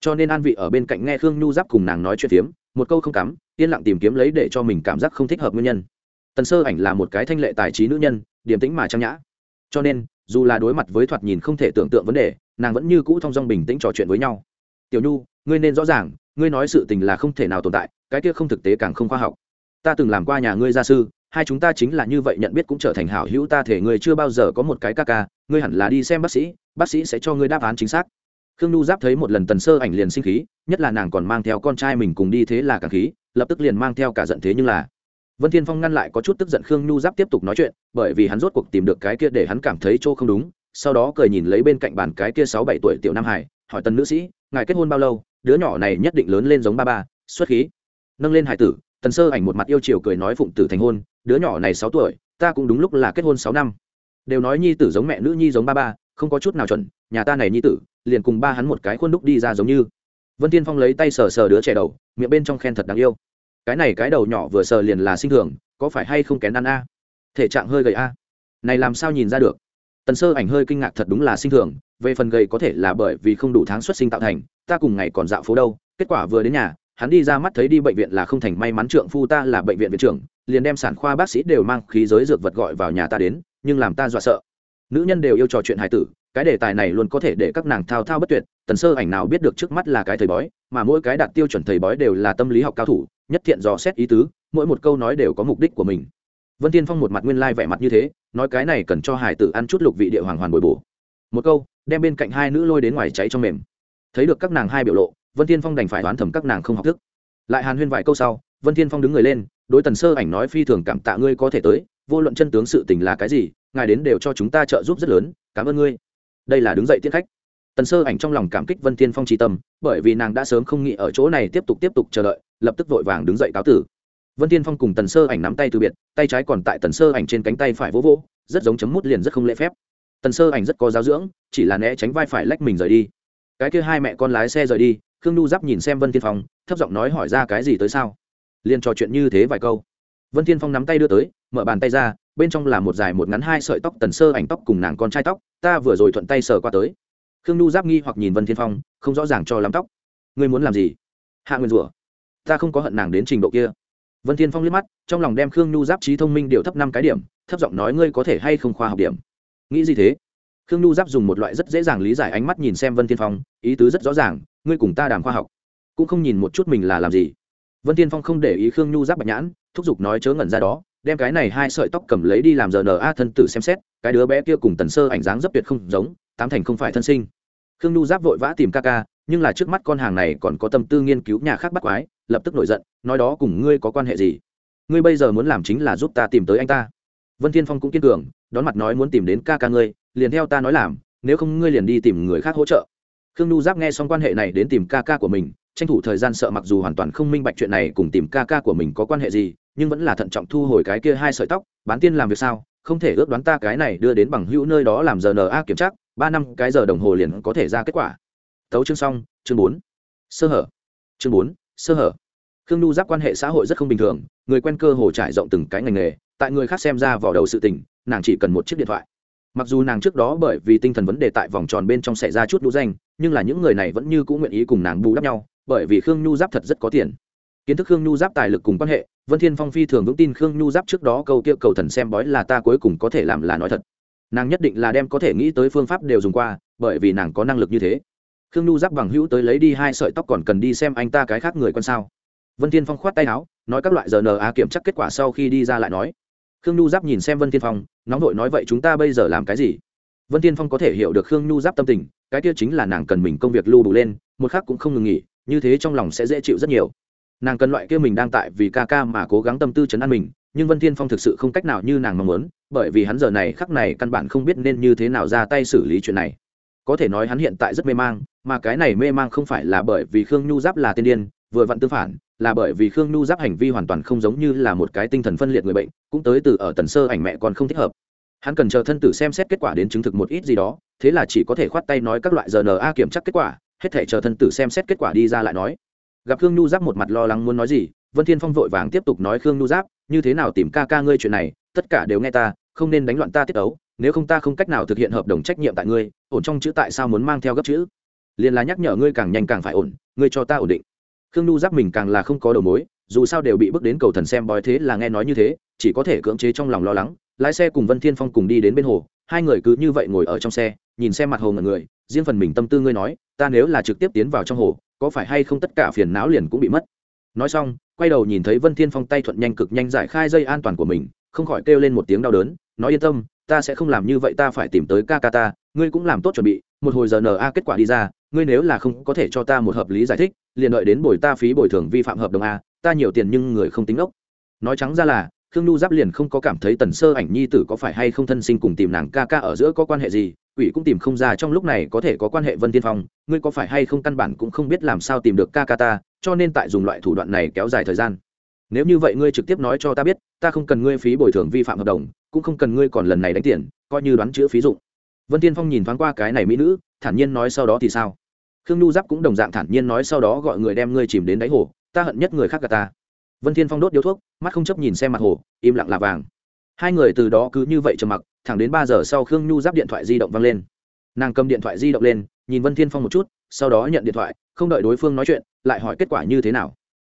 Cho nên an vị ở bên cạnh nghe khương nhu giáp cùng nàng nói chuyện phiếm một câu không cắm, yên lặng tìm kiếm lấy để cho mình cảm giác không thích hợp nguyên nhân. Tần sơ ảnh là một cái thanh lệ tài trí nữ nhân, điềm tĩnh mà trang nhã. Cho nên, dù là đối mặt với thoạt nhìn không thể tưởng tượng vấn đề, nàng vẫn như cũ thong dong bình tĩnh trò chuyện với nhau. Tiểu nhu, ngươi nên rõ ràng, ngươi nói sự tình là không thể nào tồn tại, cái kia không thực tế càng không khoa học. Ta từng làm qua nhà ngươi gia sư, hai chúng ta chính là như vậy nhận biết cũng trở thành hảo hữu, ta thể ngươi chưa bao giờ có một cái ca ca, ngươi hẳn là đi xem bác sĩ bác sĩ sẽ cho ngươi đáp án chính xác khương nhu giáp thấy một lần tần sơ ảnh liền sinh khí, nhất là nàng còn mang theo con trai mình cùng đi thế là càng khí, lập tức liền mang theo cả giận thế nhưng là. Vân thiên phong ngăn lại có chút tức giận khương nhu giáp tiếp tục nói chuyện, bởi vì hắn rốt cuộc tìm được cái kia để hắn cảm thấy chỗ không đúng, sau đó cười nhìn lấy bên cạnh bàn cái kia sáu bảy tuổi tiểu nam hải, hỏi tần nữ sĩ, ngài kết hôn bao lâu? Đứa nhỏ này nhất định lớn lên giống ba ba, xuất khí. Nâng lên hải tử, tần sơ ảnh một mặt yêu chiều cười nói phụng tử thành hôn, đứa nhỏ này sáu tuổi, ta cũng đúng lúc là kết hôn sáu năm. Đều nói nhi tử giống mẹ nữ nhi giống ba ba không có chút nào chuẩn, nhà ta này nhi tử, liền cùng ba hắn một cái khuôn đúc đi ra giống như. Vân tiên phong lấy tay sờ sờ đứa trẻ đầu, miệng bên trong khen thật đáng yêu. Cái này cái đầu nhỏ vừa sờ liền là sinh thường, có phải hay không kén ăn a? Thể trạng hơi gầy a. Này làm sao nhìn ra được? Tần sơ ảnh hơi kinh ngạc thật đúng là sinh thường, về phần gầy có thể là bởi vì không đủ tháng xuất sinh tạo thành, ta cùng ngày còn dạo phố đâu, kết quả vừa đến nhà, hắn đi ra mắt thấy đi bệnh viện là không thành may mắn trượng phu ta là bệnh viện viện trưởng, liền đem sản khoa bác sĩ đều mang khí giới dược vật gọi vào nhà ta đến, nhưng làm ta dọa sợ nữ nhân đều yêu trò chuyện hài tử, cái đề tài này luôn có thể để các nàng thao thao bất tuyệt, tần sơ ảnh nào biết được trước mắt là cái thầy bói, mà mỗi cái đạt tiêu chuẩn thầy bói đều là tâm lý học cao thủ, nhất thiện dò xét ý tứ, mỗi một câu nói đều có mục đích của mình. Vân tiên phong một mặt nguyên lai vẻ mặt như thế, nói cái này cần cho hải tử ăn chút lục vị địa hoàng hoàn bồi bổ. Một câu, đem bên cạnh hai nữ lôi đến ngoài cháy trong mềm. Thấy được các nàng hai biểu lộ, vân tiên phong đành phải đoán thầm các nàng không học thức. Lại hàn huyên vài câu sau, vân tiên phong đứng người lên, đối tần sơ ảnh nói phi thường cảm tạ ngươi có thể tới, vô luận chân tướng sự tình là cái gì ngài đến đều cho chúng ta trợ giúp rất lớn, cảm ơn ngươi. Đây là đứng dậy tiết khách. Tần sơ ảnh trong lòng cảm kích vân tiên phong tri tâm, bởi vì nàng đã sớm không nghĩ ở chỗ này tiếp tục tiếp tục chờ đợi, lập tức vội vàng đứng dậy cáo tử. Vân tiên phong cùng tần sơ ảnh nắm tay từ biệt, tay trái còn tại tần sơ ảnh trên cánh tay phải vỗ vỗ, rất giống chấm mút liền rất không lễ phép. Tần sơ ảnh rất có giáo dưỡng, chỉ là né tránh vai phải lách mình rời đi. Cái kia hai mẹ con lái xe rời đi, khương nhu giáp nhìn xem vân tiên phong, thấp giọng nói hỏi ra cái gì tới sao? Liền trò chuyện như thế vài câu. Vân tiên phong nắm tay đưa tới, mở bàn tay ra bên trong là một dài một ngắn hai sợi tóc tần sơ ảnh tóc cùng nàng con trai tóc, ta vừa rồi thuận tay sờ qua tới. Khương nhu giáp nghi hoặc nhìn vân thiên phong, không rõ ràng cho lắm tóc. Ngươi muốn làm gì? Hạ nguyên rủa. Ta không có hận nàng đến trình độ kia. Vân thiên phong liếc mắt, trong lòng đem khương nhu giáp trí thông minh điều thấp năm cái điểm, thấp giọng nói ngươi có thể hay không khoa học điểm. Nghĩ gì thế? Khương nhu giáp dùng một loại rất dễ dàng lý giải ánh mắt nhìn xem vân thiên phong, ý tứ rất rõ ràng, ngươi cùng ta đàm khoa học. Cũng không nhìn một chút mình là làm gì. Vân thiên phong không để ý khương nhu giáp bạch nhãn, thúc giục nói chớ ngẩn ra đó đem cái này hai sợi tóc cầm lấy đi làm giờ na thân tử xem xét, cái đứa bé kia cùng tần sơ ảnh dáng rất tuyệt không giống, tám thành không phải thân sinh. Khương nhu giáp vội vã tìm ca ca, nhưng là trước mắt con hàng này còn có tâm tư nghiên cứu nhà khác bắt quái, lập tức nổi giận, nói đó cùng ngươi có quan hệ gì? Ngươi bây giờ muốn làm chính là giúp ta tìm tới anh ta. Vân thiên phong cũng kiên cường, đón mặt nói muốn tìm đến ca ca ngươi, liền theo ta nói làm, nếu không ngươi liền đi tìm người khác hỗ trợ. Khương nhu giáp nghe xong quan hệ này đến tìm ca ca của mình, tranh thủ thời gian sợ mặc dù hoàn toàn không minh bạch chuyện này cùng tìm ca ca của mình có quan hệ gì nhưng vẫn là thận trọng thu hồi cái kia hai sợi tóc, bán tiên làm việc sao? Không thể ước đoán ta cái này đưa đến bằng hữu nơi đó làm giờ na kiểm tra, ba năm cái giờ đồng hồ liền có thể ra kết quả. Tấu chương xong, chương bốn. Sơ hở. Chương bốn, sơ hở. Khương nhu giáp quan hệ xã hội rất không bình thường, người quen cơ hồ trải rộng từng cái ngành nghề, tại người khác xem ra vào đầu sự tình, nàng chỉ cần một chiếc điện thoại. Mặc dù nàng trước đó bởi vì tinh thần vấn đề tại vòng tròn bên trong xảy ra chút đũ danh, nhưng là những người này vẫn như cũng nguyện ý cùng nàng bù đắp nhau, bởi vì khương nhu giáp thật rất có tiền kiến thức khương nhu giáp tài lực cùng quan hệ, vân thiên phong phi thường vững tin khương nhu giáp trước đó câu kia cầu thần xem bói là ta cuối cùng có thể làm là nói thật. Nàng nhất định là đem có thể nghĩ tới phương pháp đều dùng qua, bởi vì nàng có năng lực như thế. Khương nhu giáp bằng hữu tới lấy đi hai sợi tóc còn cần đi xem anh ta cái khác người con sao. Vân thiên phong khoát tay áo, nói các loại giờ na kiểm tra kết quả sau khi đi ra lại nói. Khương nhu giáp nhìn xem vân thiên phong, nóng vội nói vậy chúng ta bây giờ làm cái gì? Vân thiên phong có thể hiểu được khương nhu giáp tâm tình, cái kia chính là nàng cần mình công việc lưu đủ lên, một khác cũng không ngừng nghỉ, như thế trong lòng sẽ dễ chịu rất nhiều nàng cần loại kia mình đang tại vì ca ca mà cố gắng tâm tư chấn an mình, nhưng vân thiên phong thực sự không cách nào như nàng mong muốn, bởi vì hắn giờ này khắc này căn bản không biết nên như thế nào ra tay xử lý chuyện này. Có thể nói hắn hiện tại rất mê mang, mà cái này mê mang không phải là bởi vì khương nhu giáp là tiên điên, vừa vặn tương phản, là bởi vì khương nhu giáp hành vi hoàn toàn không giống như là một cái tinh thần phân liệt người bệnh, cũng tới từ ở tần sơ ảnh mẹ còn không thích hợp. Hắn cần chờ thân tử xem xét kết quả đến chứng thực một ít gì đó, thế là chỉ có thể khoát tay nói các loại rna kiểm tra kết quả, hết thể chờ thân tử xem xét kết quả đi ra lại nói gặp khương nhu giáp một mặt lo lắng muốn nói gì, vân thiên phong vội vàng tiếp tục nói, khương nhu giáp, như thế nào tìm ca ca ngươi chuyện này, tất cả đều nghe ta, không nên đánh loạn ta tiết ấu nếu không ta không cách nào thực hiện hợp đồng trách nhiệm tại ngươi, ổn trong chữ tại sao muốn mang theo gấp chữ? Liền là nhắc nhở ngươi càng nhanh càng phải ổn, ngươi cho ta ổn định. Khương nhu giáp mình càng là không có đầu mối, dù sao đều bị bước đến cầu thần xem bói thế là nghe nói như thế, chỉ có thể cưỡng chế trong lòng lo lắng, lái xe cùng vân thiên phong cùng đi đến bên hồ, hai người cứ như vậy ngồi ở trong xe, nhìn xem mặt hồ ngần người, riêng phần mình tâm tư ngươi nói, ta nếu là trực tiếp tiến vào trong hồ có phải hay không tất cả phiền não liền cũng bị mất. Nói xong, quay đầu nhìn thấy vân thiên phong tay thuận nhanh cực nhanh giải khai dây an toàn của mình, không khỏi kêu lên một tiếng đau đớn, nói yên tâm, ta sẽ không làm như vậy, ta phải tìm tới ca ca ta, ngươi cũng làm tốt chuẩn bị, một hồi giờ na kết quả đi ra, ngươi nếu là không có thể cho ta một hợp lý giải thích, liền đợi đến bồi ta phí bồi thường vi phạm hợp đồng a, ta nhiều tiền nhưng người không tính ốc. Nói trắng ra là khương nhu giáp liền không có cảm thấy tần sơ ảnh nhi tử có phải hay không thân sinh cùng tìm nàng ca ca ở giữa có quan hệ gì, quỷ cũng tìm không ra, trong lúc này có thể có quan hệ vân tiên phong, ngươi có phải hay không căn bản cũng không biết làm sao tìm được ca ca ta, cho nên tại dùng loại thủ đoạn này kéo dài thời gian. Nếu như vậy ngươi trực tiếp nói cho ta biết, ta không cần ngươi phí bồi thường vi phạm hợp đồng, cũng không cần ngươi còn lần này đánh tiền, coi như đoán chữa phí dụng. Vân tiên phong nhìn thoáng qua cái này mỹ nữ, thản nhiên nói sau đó thì sao? Khương nhu giáp cũng đồng dạng thản nhiên nói sau đó gọi người đem ngươi chìm đến đáy hồ, ta hận nhất người khác gà ta vân thiên phong đốt điếu thuốc, mắt không chấp nhìn xem mặt hồ, im lặng là vàng. Hai người từ đó cứ như vậy trầm mặc, thẳng đến ba giờ sau khương nhu giáp điện thoại di động văng lên. Nàng cầm điện thoại di động lên, nhìn vân thiên phong một chút, sau đó nhận điện thoại, không đợi đối phương nói chuyện, lại hỏi kết quả như thế nào.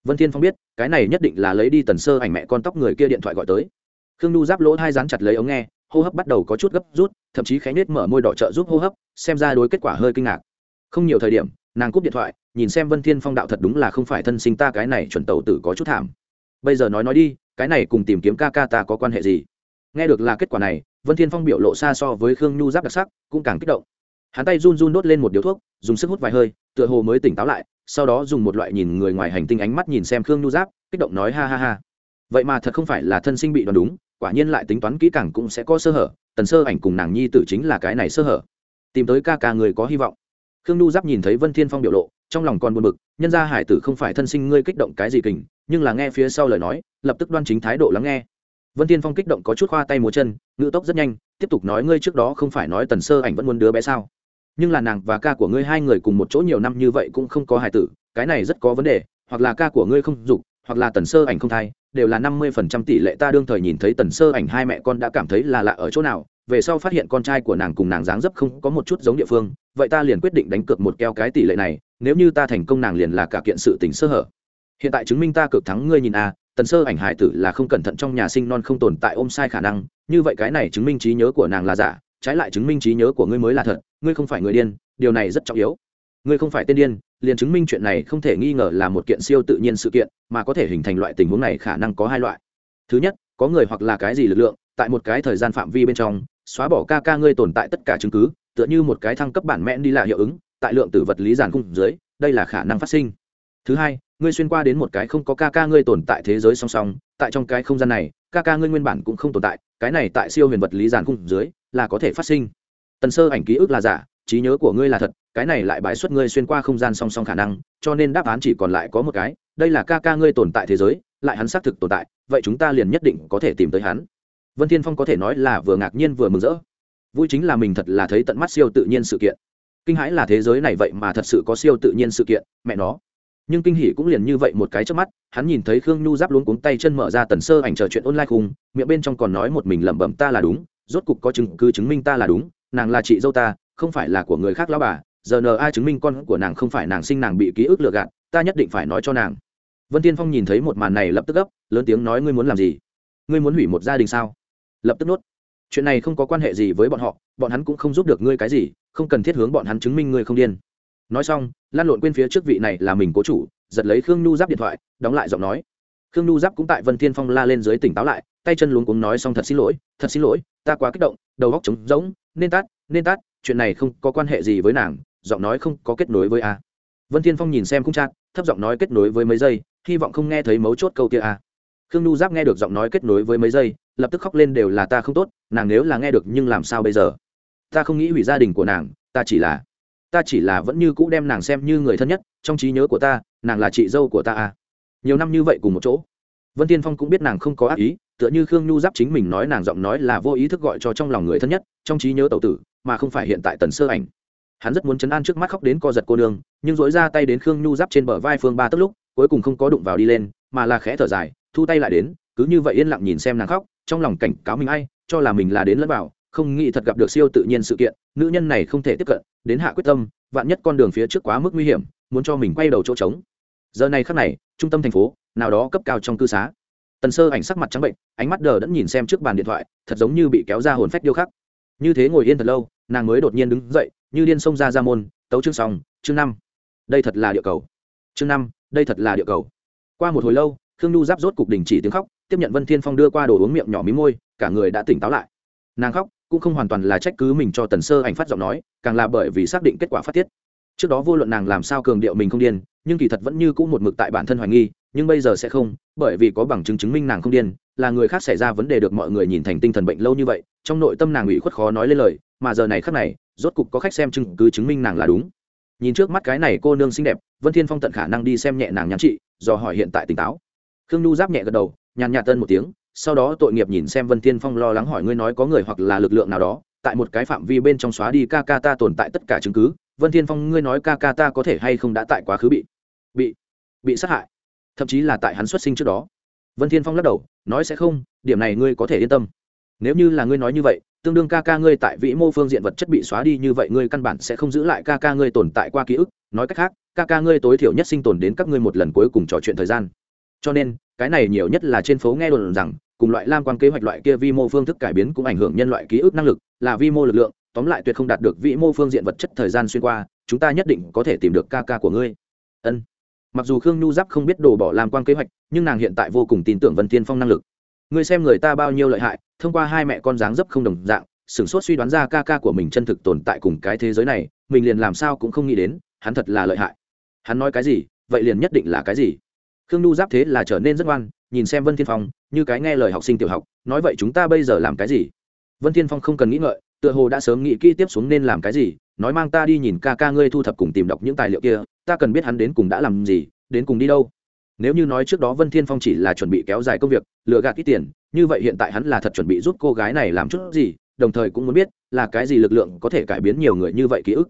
Vân thiên phong biết, cái này nhất định là lấy đi tần sơ ảnh mẹ con tóc người kia điện thoại gọi tới. Khương nhu giáp lỗ hai dán chặt lấy ống nghe, hô hấp bắt đầu có chút gấp rút, thậm chí khẽ nết mở môi đỏ trợ giúp hô hấp, xem ra đối kết quả hơi kinh ngạc. Không nhiều thời điểm nàng cúp điện thoại, nhìn xem vân thiên phong đạo thật đúng là không phải thân sinh ta cái này chuẩn tàu tử có chút thảm. Bây giờ nói nói đi, cái này cùng tìm kiếm ca ca ta có quan hệ gì? Nghe được là kết quả này, vân thiên phong biểu lộ xa so với khương nhu giáp đặc sắc, cũng càng kích động. Hắn tay run run đốt lên một điếu thuốc, dùng sức hút vài hơi, tựa hồ mới tỉnh táo lại, sau đó dùng một loại nhìn người ngoài hành tinh ánh mắt nhìn xem khương nhu giáp, kích động nói ha ha ha. Vậy mà thật không phải là thân sinh bị đoán đúng, quả nhiên lại tính toán kỹ càng cũng sẽ có sơ hở, tần sơ ảnh cùng nàng nhi tử chính là cái này sơ hở. Tìm tới ca ca người có hy vọng khương nhu giáp nhìn thấy vân thiên phong biểu lộ, trong lòng còn buồn bực, nhân ra hải tử không phải thân sinh ngươi kích động cái gì kình, nhưng là nghe phía sau lời nói, lập tức đoan chính thái độ lắng nghe. Vân thiên phong kích động có chút khoa tay múa chân, ngữ tốc rất nhanh, tiếp tục nói ngươi trước đó không phải nói tần sơ ảnh vẫn muốn đứa bé sao? Nhưng là nàng và ca của ngươi hai người cùng một chỗ nhiều năm như vậy cũng không có hài tử, cái này rất có vấn đề, hoặc là ca của ngươi không dục, hoặc là tần sơ ảnh không thai, đều là năm mươi phần trăm tỷ lệ ta đương thời nhìn thấy tần sơ ảnh hai mẹ con đã cảm thấy là lạ ở chỗ nào về sau phát hiện con trai của nàng cùng nàng dáng dấp không có một chút giống địa phương vậy ta liền quyết định đánh cược một keo cái tỷ lệ này nếu như ta thành công nàng liền là cả kiện sự tình sơ hở. Hiện tại chứng minh ta cực thắng ngươi nhìn a à, tần sơ ảnh hải tử là không cẩn thận trong nhà sinh non không tồn tại ôm sai khả năng như vậy cái này chứng minh trí nhớ của nàng là giả trái lại chứng minh trí nhớ của ngươi mới là thật ngươi không phải người điên điều này rất trọng yếu. Ngươi không phải tên điên liền chứng minh chuyện này không thể nghi ngờ là một kiện siêu tự nhiên sự kiện mà có thể hình thành loại tình huống này khả năng có hai loại. Thứ nhất có người hoặc là cái gì lực lượng tại một cái thời gian phạm vi bên trong xóa bỏ ca ca ngươi tồn tại tất cả chứng cứ, tựa như một cái thăng cấp bản mẽn đi là hiệu ứng, tại lượng tử vật lý giàn cung dưới, đây là khả năng phát sinh. Thứ hai, ngươi xuyên qua đến một cái không có ca ca ngươi tồn tại thế giới song song, tại trong cái không gian này, ca ca ngươi nguyên bản cũng không tồn tại, cái này tại siêu huyền vật lý giàn cung dưới, là có thể phát sinh. Tần sơ ảnh ký ức là giả, trí nhớ của ngươi là thật, cái này lại bãi xuất ngươi xuyên qua không gian song song khả năng, cho nên đáp án chỉ còn lại có một cái, đây là ca ca ngươi tồn tại thế giới, lại hắn xác thực tồn tại, vậy chúng ta liền nhất định có thể tìm tới hắn vân thiên phong có thể nói là vừa ngạc nhiên vừa mừng rỡ. Vui chính là mình thật là thấy tận mắt siêu tự nhiên sự kiện. Kinh hãi là thế giới này vậy mà thật sự có siêu tự nhiên sự kiện, mẹ nó. Nhưng kinh hỉ cũng liền như vậy một cái trước mắt, hắn nhìn thấy khương nhu giáp luống cuống tay chân mở ra tần sơ ảnh trò chuyện online khung, miệng bên trong còn nói một mình lẩm bẩm ta là đúng, rốt cục có chứng cứ chứng minh ta là đúng, nàng là chị dâu ta, không phải là của người khác lão bà, giờ n ai chứng minh con của nàng không phải nàng sinh nàng bị ký ức lừa gạt, ta nhất định phải nói cho nàng. Vân tiên phong nhìn thấy một màn này lập tức gấp, lớn tiếng nói ngươi muốn làm gì? Ngươi muốn hủy một gia đình sao? Lập tức nuốt chuyện này không có quan hệ gì với bọn họ, bọn hắn cũng không giúp được ngươi cái gì, không cần thiết hướng bọn hắn chứng minh ngươi không điên. Nói xong lan lộn quên phía trước vị này là mình cố chủ, giật lấy khương nhu giáp điện thoại, đóng lại giọng nói. Khương nhu giáp cũng tại vân thiên phong la lên dưới tỉnh táo lại, tay chân luống cuống nói xong thật xin lỗi, thật xin lỗi, ta quá kích động, đầu góc trống rỗng, nên tát nên tát chuyện này không có quan hệ gì với nàng, giọng nói không có kết nối với a. Vân thiên phong nhìn xem cũng chán thấp giọng nói kết nối với mấy giây, hy vọng không nghe thấy mấu chốt câu kia a khương nhu giáp nghe được giọng nói kết nối với mấy giây, lập tức khóc lên đều là ta không tốt, nàng nếu là nghe được nhưng làm sao bây giờ? Ta không nghĩ hủy gia đình của nàng, ta chỉ là, ta chỉ là vẫn như cũ đem nàng xem như người thân nhất, trong trí nhớ của ta, nàng là chị dâu của ta à. Nhiều năm như vậy cùng một chỗ. Vân tiên phong cũng biết nàng không có ác ý, tựa như khương nhu giáp chính mình nói nàng giọng nói là vô ý thức gọi cho trong lòng người thân nhất, trong trí nhớ tẩu tử, mà không phải hiện tại tần sơ ảnh. Hắn rất muốn chấn an trước mắt khóc đến co giật cô nương, nhưng dối ra tay đến khương nhu giáp trên bờ vai phương ba tức lúc, cuối cùng không có đụng vào đi lên, mà là khẽ thở dài thu tay lại đến, cứ như vậy yên lặng nhìn xem nàng khóc, trong lòng cảnh cáo mình ai, cho là mình là đến lẫn vào, không nghĩ thật gặp được siêu tự nhiên sự kiện, nữ nhân này không thể tiếp cận, đến hạ quyết tâm, vạn nhất con đường phía trước quá mức nguy hiểm, muốn cho mình quay đầu chỗ trống. Giờ này khắc này, trung tâm thành phố, nào đó cấp cao trong cư xá. Tần sơ ảnh sắc mặt trắng bệnh, ánh mắt đờ đẫn nhìn xem trước bàn điện thoại, thật giống như bị kéo ra hồn phách điêu khắc. Như thế ngồi yên thật lâu, nàng mới đột nhiên đứng dậy, như điên xông ra ra môn, tấu chương xong, chương năm. Đây thật là địa cầu. Chương năm, đây thật là địa cầu. Qua một hồi lâu khương nhu giáp rốt cục đình chỉ tiếng khóc, tiếp nhận vân thiên phong đưa qua đồ uống miệng nhỏ mí môi, cả người đã tỉnh táo lại. Nàng khóc cũng không hoàn toàn là trách cứ mình cho tần sơ ảnh phát giọng nói, càng là bởi vì xác định kết quả phát tiết. Trước đó vô luận nàng làm sao cường điệu mình không điên, nhưng kỳ thật vẫn như cũ một mực tại bản thân hoài nghi, nhưng bây giờ sẽ không, bởi vì có bằng chứng chứng minh nàng không điên, là người khác xảy ra vấn đề được mọi người nhìn thành tinh thần bệnh lâu như vậy, trong nội tâm nàng ủy khuất khó nói lên lời, mà giờ này khác này, rốt cục có khách xem chứng cứ chứng minh nàng là đúng. Nhìn trước mắt cái này cô nương xinh đẹp, vân thiên phong tận khả năng đi xem nhẹ nàng nhắn chị, do hỏi hiện tại tỉnh táo khương nhu giáp nhẹ gật đầu, nhàn nhạt tân một tiếng, sau đó tội nghiệp nhìn xem vân thiên phong lo lắng hỏi ngươi nói có người hoặc là lực lượng nào đó, tại một cái phạm vi bên trong xóa đi ca ca ta tồn tại tất cả chứng cứ, vân thiên phong ngươi nói ca ca ta có thể hay không đã tại quá khứ bị bị bị sát hại, thậm chí là tại hắn xuất sinh trước đó. Vân thiên phong lắc đầu, nói sẽ không, điểm này ngươi có thể yên tâm. Nếu như là ngươi nói như vậy, tương đương ca ca ngươi tại vĩ mô phương diện vật chất bị xóa đi như vậy ngươi căn bản sẽ không giữ lại ca ca ngươi tồn tại qua ký ức. Nói cách khác, ca ca ngươi tối thiểu nhất sinh tồn đến các ngươi một lần cuối cùng trò chuyện thời gian cho nên, cái này nhiều nhất là trên phố nghe đồn rằng, cùng loại lam quan kế hoạch loại kia vi mô phương thức cải biến cũng ảnh hưởng nhân loại ký ức năng lực, là vi mô lực lượng, tóm lại tuyệt không đạt được vĩ mô phương diện vật chất thời gian xuyên qua, chúng ta nhất định có thể tìm được ca ca của ngươi. Ân. Mặc dù khương nhu giáp không biết đổ bỏ lam quan kế hoạch, nhưng nàng hiện tại vô cùng tin tưởng vân tiên phong năng lực. Ngươi xem người ta bao nhiêu lợi hại, thông qua hai mẹ con dáng dấp không đồng dạng, sửng sốt suy đoán ra ca ca của mình chân thực tồn tại cùng cái thế giới này, mình liền làm sao cũng không nghĩ đến, hắn thật là lợi hại. Hắn nói cái gì, vậy liền nhất định là cái gì? Khương nhu giáp thế là trở nên rất ngoan, nhìn xem vân thiên phong, như cái nghe lời học sinh tiểu học, nói vậy chúng ta bây giờ làm cái gì? Vân thiên phong không cần nghĩ ngợi, tựa hồ đã sớm nghĩ kỹ tiếp xuống nên làm cái gì, nói mang ta đi nhìn ca ca ngươi thu thập cùng tìm đọc những tài liệu kia, ta cần biết hắn đến cùng đã làm gì, đến cùng đi đâu. Nếu như nói trước đó vân thiên phong chỉ là chuẩn bị kéo dài công việc, lừa gạt ít tiền, như vậy hiện tại hắn là thật chuẩn bị giúp cô gái này làm chút gì, đồng thời cũng muốn biết là cái gì lực lượng có thể cải biến nhiều người như vậy ký ức.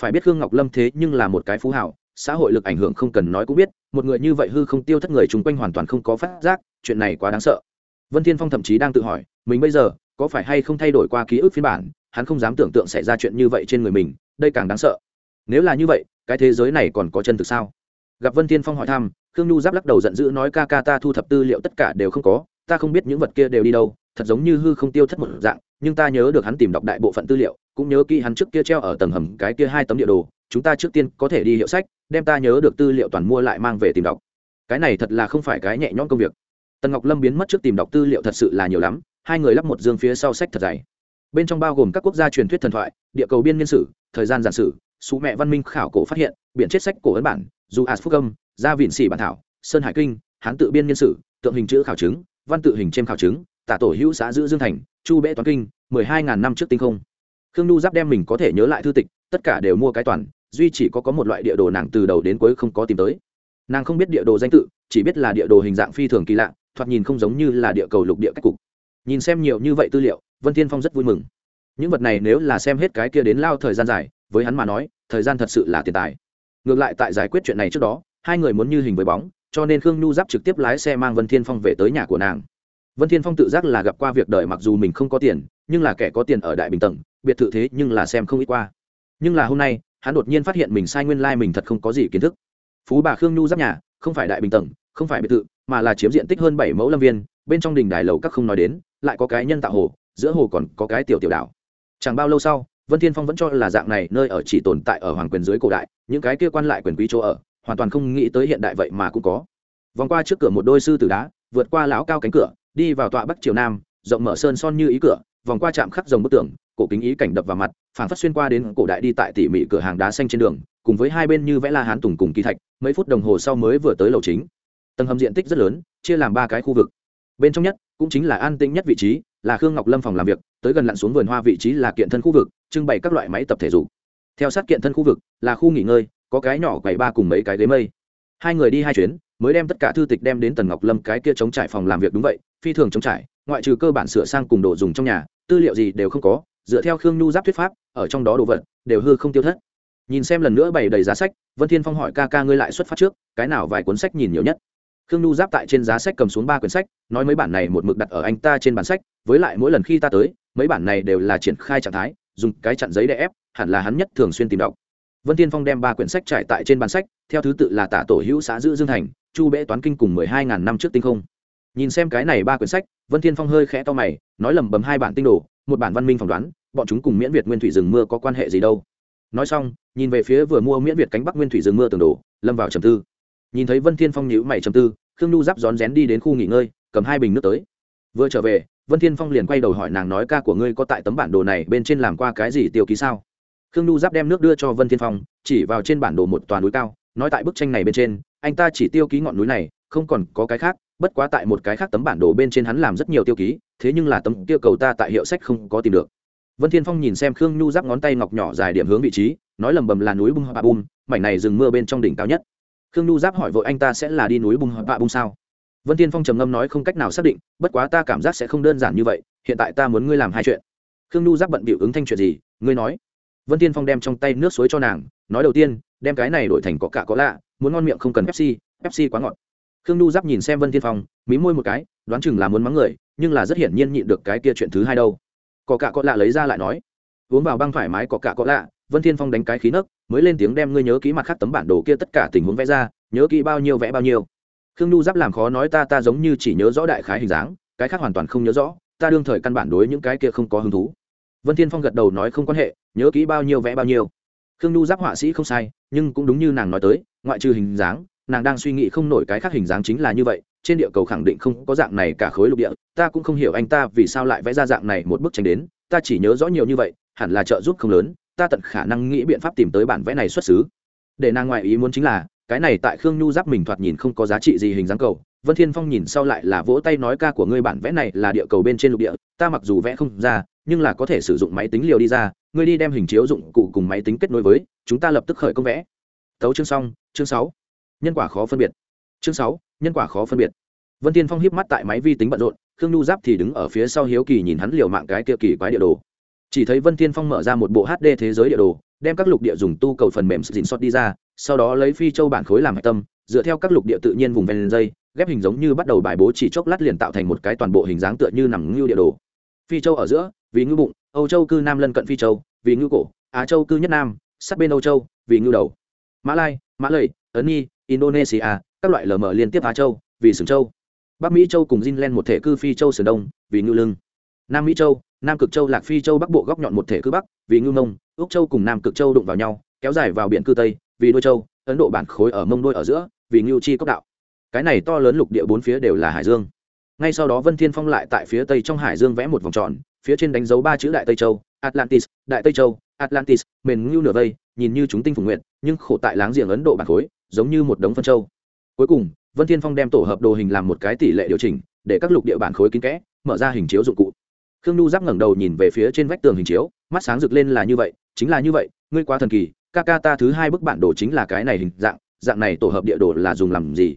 Phải biết khương ngọc lâm thế nhưng là một cái phú hảo xã hội lực ảnh hưởng không cần nói cũng biết, một người như vậy hư không tiêu thất người chung quanh hoàn toàn không có phát giác, chuyện này quá đáng sợ. Vân thiên phong thậm chí đang tự hỏi, mình bây giờ có phải hay không thay đổi qua ký ức phiên bản, hắn không dám tưởng tượng xảy ra chuyện như vậy trên người mình, đây càng đáng sợ. Nếu là như vậy, cái thế giới này còn có chân thực sao? Gặp vân thiên phong hỏi thăm, khương nhu giáp lắc đầu giận dữ nói ca ca ta thu thập tư liệu tất cả đều không có, ta không biết những vật kia đều đi đâu, thật giống như hư không tiêu thất một dạng, nhưng ta nhớ được hắn tìm đọc đại bộ phận tư liệu, cũng nhớ kỹ hắn trước kia treo ở tầng hầm cái kia hai tấm địa đồ chúng ta trước tiên có thể đi hiệu sách, đem ta nhớ được tư liệu toàn mua lại mang về tìm đọc. Cái này thật là không phải cái nhẹ nhõm công việc. Tần ngọc lâm biến mất trước tìm đọc tư liệu thật sự là nhiều lắm, hai người lắp một dương phía sau sách thật dày. Bên trong bao gồm các quốc gia truyền thuyết thần thoại, địa cầu biên niên sử, thời gian giản sử sú mẹ văn minh khảo cổ phát hiện biện chết sách cổ ấn bản, dù as phúc âm, gia vịn sĩ bản thảo, sơn hải kinh, hán tự biên niên sử, tượng hình chữ khảo chứng, văn tự hình trên khảo chứng, tả tổ hữu xã giữ dương thành, chu bệ toán kinh, mười hai ngàn năm trước tinh không. Khương nhu giáp đem mình có thể nhớ lại thư tịch, tất cả đều mua cái toàn duy chỉ có có một loại địa đồ nàng từ đầu đến cuối không có tìm tới. Nàng không biết địa đồ danh tự, chỉ biết là địa đồ hình dạng phi thường kỳ lạ, thoạt nhìn không giống như là địa cầu lục địa cách cục. Nhìn xem nhiều như vậy tư liệu, vân thiên phong rất vui mừng. Những vật này nếu là xem hết cái kia đến lao thời gian dài, với hắn mà nói, thời gian thật sự là tiền tài. Ngược lại tại giải quyết chuyện này trước đó, hai người muốn như hình với bóng, cho nên khương nhu giáp trực tiếp lái xe mang vân thiên phong về tới nhà của nàng. Vân thiên phong tự giác là gặp qua việc đời mặc dù mình không có tiền, nhưng là kẻ có tiền ở đại bình tầng, biệt thự thế nhưng là xem không ít qua. Nhưng là hôm nay hắn đột nhiên phát hiện mình sai nguyên lai mình thật không có gì kiến thức. Phú bà khương nhu giáp nhà, không phải đại bình tầng, không phải biệt thự, mà là chiếm diện tích hơn bảy mẫu lâm viên, bên trong đình đài lầu các không nói đến, lại có cái nhân tạo hồ, giữa hồ còn có cái tiểu tiểu đảo. Chẳng bao lâu sau, vân thiên phong vẫn cho là dạng này nơi ở chỉ tồn tại ở hoàng quyền dưới cổ đại, những cái kia quan lại quyền quý chỗ ở, hoàn toàn không nghĩ tới hiện đại vậy mà cũng có. Vòng qua trước cửa một đôi sư tử đá, vượt qua lão cao cánh cửa, đi vào tọa bắc triều nam, rộng mở sơn son như ý cửa, vòng qua trạm khắc rồng bức tường cổ kính ý cảnh đập vào mặt phản phát xuyên qua đến cổ đại đi tại tỉ mỉ cửa hàng đá xanh trên đường, cùng với hai bên như vẽ la hán tùng cùng kỳ thạch, mấy phút đồng hồ sau mới vừa tới lầu chính. Tầng hầm diện tích rất lớn, chia làm ba cái khu vực. Bên trong nhất, cũng chính là an tĩnh nhất vị trí, là khương ngọc lâm phòng làm việc, tới gần lặn xuống vườn hoa vị trí là kiện thân khu vực, trưng bày các loại máy tập thể dục. Theo sát kiện thân khu vực, là khu nghỉ ngơi, có cái nhỏ quầy ba cùng mấy cái ghế mây. Hai người đi hai chuyến, mới đem tất cả thư tịch đem đến tần ngọc lâm cái kia chống trải phòng làm việc đúng vậy, phi thường chống trải, ngoại trừ cơ bản sửa sang cùng đồ dùng trong nhà, tư liệu gì đều không có dựa theo khương nhu giáp thuyết pháp, ở trong đó đồ vật đều hư không tiêu thất. Nhìn xem lần nữa bày đầy giá sách, vân thiên phong hỏi ca ca ngươi lại xuất phát trước, cái nào vài cuốn sách nhìn nhiều nhất? Khương nhu giáp tại trên giá sách cầm xuống ba quyển sách, nói mấy bản này một mực đặt ở anh ta trên bản sách, với lại mỗi lần khi ta tới, mấy bản này đều là triển khai trạng thái, dùng cái chặn giấy để ép, hẳn là hắn nhất thường xuyên tìm đọc. Vân tiên phong đem ba quyển sách trải tại trên bản sách, theo thứ tự là tả tổ hữu xã giữ dương thành, chu bệ toán kinh cùng mười hai ngàn năm trước tinh không. Nhìn xem cái này ba quyển sách, vân thiên phong hơi khẽ to mày, nói lầm bầm hai bản tinh đồ một bản văn minh phỏng đoán, bọn chúng cùng miễn việt nguyên thủy rừng mưa có quan hệ gì đâu. Nói xong, nhìn về phía vừa mua miễn việt cánh bắc nguyên thủy rừng mưa tường đồ lâm vào trầm tư. Nhìn thấy vân thiên phong nhíu mày trầm tư, khương nhu giáp rón rén đi đến khu nghỉ ngơi, cầm hai bình nước tới. Vừa trở về, vân thiên phong liền quay đầu hỏi nàng nói ca của ngươi có tại tấm bản đồ này bên trên làm qua cái gì tiêu ký sao? Khương nhu giáp đem nước đưa cho vân thiên phong, chỉ vào trên bản đồ một toàn núi cao, nói tại bức tranh này bên trên, anh ta chỉ tiêu ký ngọn núi này, không còn có cái khác bất quá tại một cái khác tấm bản đồ bên trên hắn làm rất nhiều tiêu ký, thế nhưng là tấm tiêu cầu ta tại hiệu sách không có tìm được. Vân thiên phong nhìn xem khương nhu giáp ngón tay ngọc nhỏ dài điểm hướng vị trí, nói lầm bầm là núi bung hạ bung, mảnh này rừng mưa bên trong đỉnh cao nhất. Khương nhu giáp hỏi vội anh ta sẽ là đi núi bung hạ bung sao? Vân thiên phong trầm ngâm nói không cách nào xác định, bất quá ta cảm giác sẽ không đơn giản như vậy, hiện tại ta muốn ngươi làm hai chuyện. Khương nhu giáp bận bịu ứng thanh chuyện gì, ngươi nói. Vân thiên phong đem trong tay nước suối cho nàng, nói đầu tiên, đem cái này đổi thành có cả có lạ, muốn ngon miệng không cần pepsi pepsi quá ngọt khương nhu giáp nhìn xem vân thiên phong, mí môi một cái, đoán chừng là muốn mắng người, nhưng là rất hiển nhiên nhịn được cái kia chuyện thứ hai đâu. Có cả có lạ lấy ra lại nói. Uống vào băng thoải mái có cả có lạ, vân thiên phong đánh cái khí nấc, mới lên tiếng đem ngươi nhớ kỹ mặt khác tấm bản đồ kia tất cả tình huống vẽ ra, nhớ kỹ bao nhiêu vẽ bao nhiêu. Khương nhu giáp làm khó nói ta ta giống như chỉ nhớ rõ đại khái hình dáng, cái khác hoàn toàn không nhớ rõ, ta đương thời căn bản đối những cái kia không có hứng thú. Vân thiên phong gật đầu nói không quan hệ, nhớ kỹ bao nhiêu vẽ bao nhiêu. Khương nhu giáp họa sĩ không sai, nhưng cũng đúng như nàng nói tới, ngoại trừ hình dáng nàng đang suy nghĩ không nổi cái khác hình dáng chính là như vậy, trên địa cầu khẳng định không có dạng này cả khối lục địa, ta cũng không hiểu anh ta vì sao lại vẽ ra dạng này một bức tranh đến, ta chỉ nhớ rõ nhiều như vậy, hẳn là trợ giúp không lớn, ta tận khả năng nghĩ biện pháp tìm tới bản vẽ này xuất xứ. Để nàng ngoại ý muốn chính là, cái này tại khương nhu giáp mình thoạt nhìn không có giá trị gì hình dáng cầu, vân thiên phong nhìn sau lại là vỗ tay nói ca của ngươi bản vẽ này là địa cầu bên trên lục địa, ta mặc dù vẽ không ra, nhưng là có thể sử dụng máy tính liều đi ra, ngươi đi đem hình chiếu dụng cụ cùng máy tính kết nối với, chúng ta lập tức khởi công vẽ. Tấu chương xong, chương sáu nhân quả khó phân biệt. Chương sáu, nhân quả khó phân biệt. Vân thiên phong hiếp mắt tại máy vi tính bận rộn, khương nhu giáp thì đứng ở phía sau hiếu kỳ nhìn hắn liều mạng cái kia kỳ quái địa đồ. Chỉ thấy vân thiên phong mở ra một bộ hd thế giới địa đồ, đem các lục địa dùng tu cầu phần mềm dình xót đi ra, sau đó lấy phi châu bản khối làm hạch tâm, dựa theo các lục địa tự nhiên vùng ven dây, ghép hình giống như bắt đầu bài bố chỉ chốc lát liền tạo thành một cái toàn bộ hình dáng tựa như nằm ngưu địa đồ. Phi châu ở giữa, vì ngưu bụng, âu châu cư nam lân cận phi châu, vì ngưu cổ, á châu cư nhất nam, sát bên âu châu, vì ngưu đầu. Mã lai, mã lầy ấn nhi indonesia, các loại lờ mờ liên tiếp á châu, vì sừng châu. Bắc mỹ châu cùng Greenland một thể cư phi châu sườn đông, vì ngưu lưng. Nam mỹ châu, nam cực châu lạc phi châu bắc bộ góc nhọn một thể cư bắc, vì ngưu nông úc châu cùng nam cực châu đụng vào nhau, kéo dài vào biển cư tây, vì đôi châu. Ấn độ bản khối ở mông đôi ở giữa, vì ngưu chi cốc đạo. Cái này to lớn lục địa bốn phía đều là hải dương. Ngay sau đó vân thiên phong lại tại phía tây trong hải dương vẽ một vòng tròn, phía trên đánh dấu ba chữ đại tây châu, atlantis, đại tây châu, atlantis, mền ngưu nửa vây, nhìn như chúng tinh phùng nguyện nhưng khổ tại láng giềng ấn độ bản khối giống như một đống phân châu. Cuối cùng, vân thiên phong đem tổ hợp đồ hình làm một cái tỷ lệ điều chỉnh, để các lục địa bản khối kín kẽ, mở ra hình chiếu dụng cụ. Khương nhu giáp ngẩng đầu nhìn về phía trên vách tường hình chiếu, mắt sáng rực lên là như vậy, chính là như vậy, ngươi quá thần kỳ, ca ca ta thứ hai bức bản đồ chính là cái này hình dạng dạng này tổ hợp địa đồ là dùng làm gì?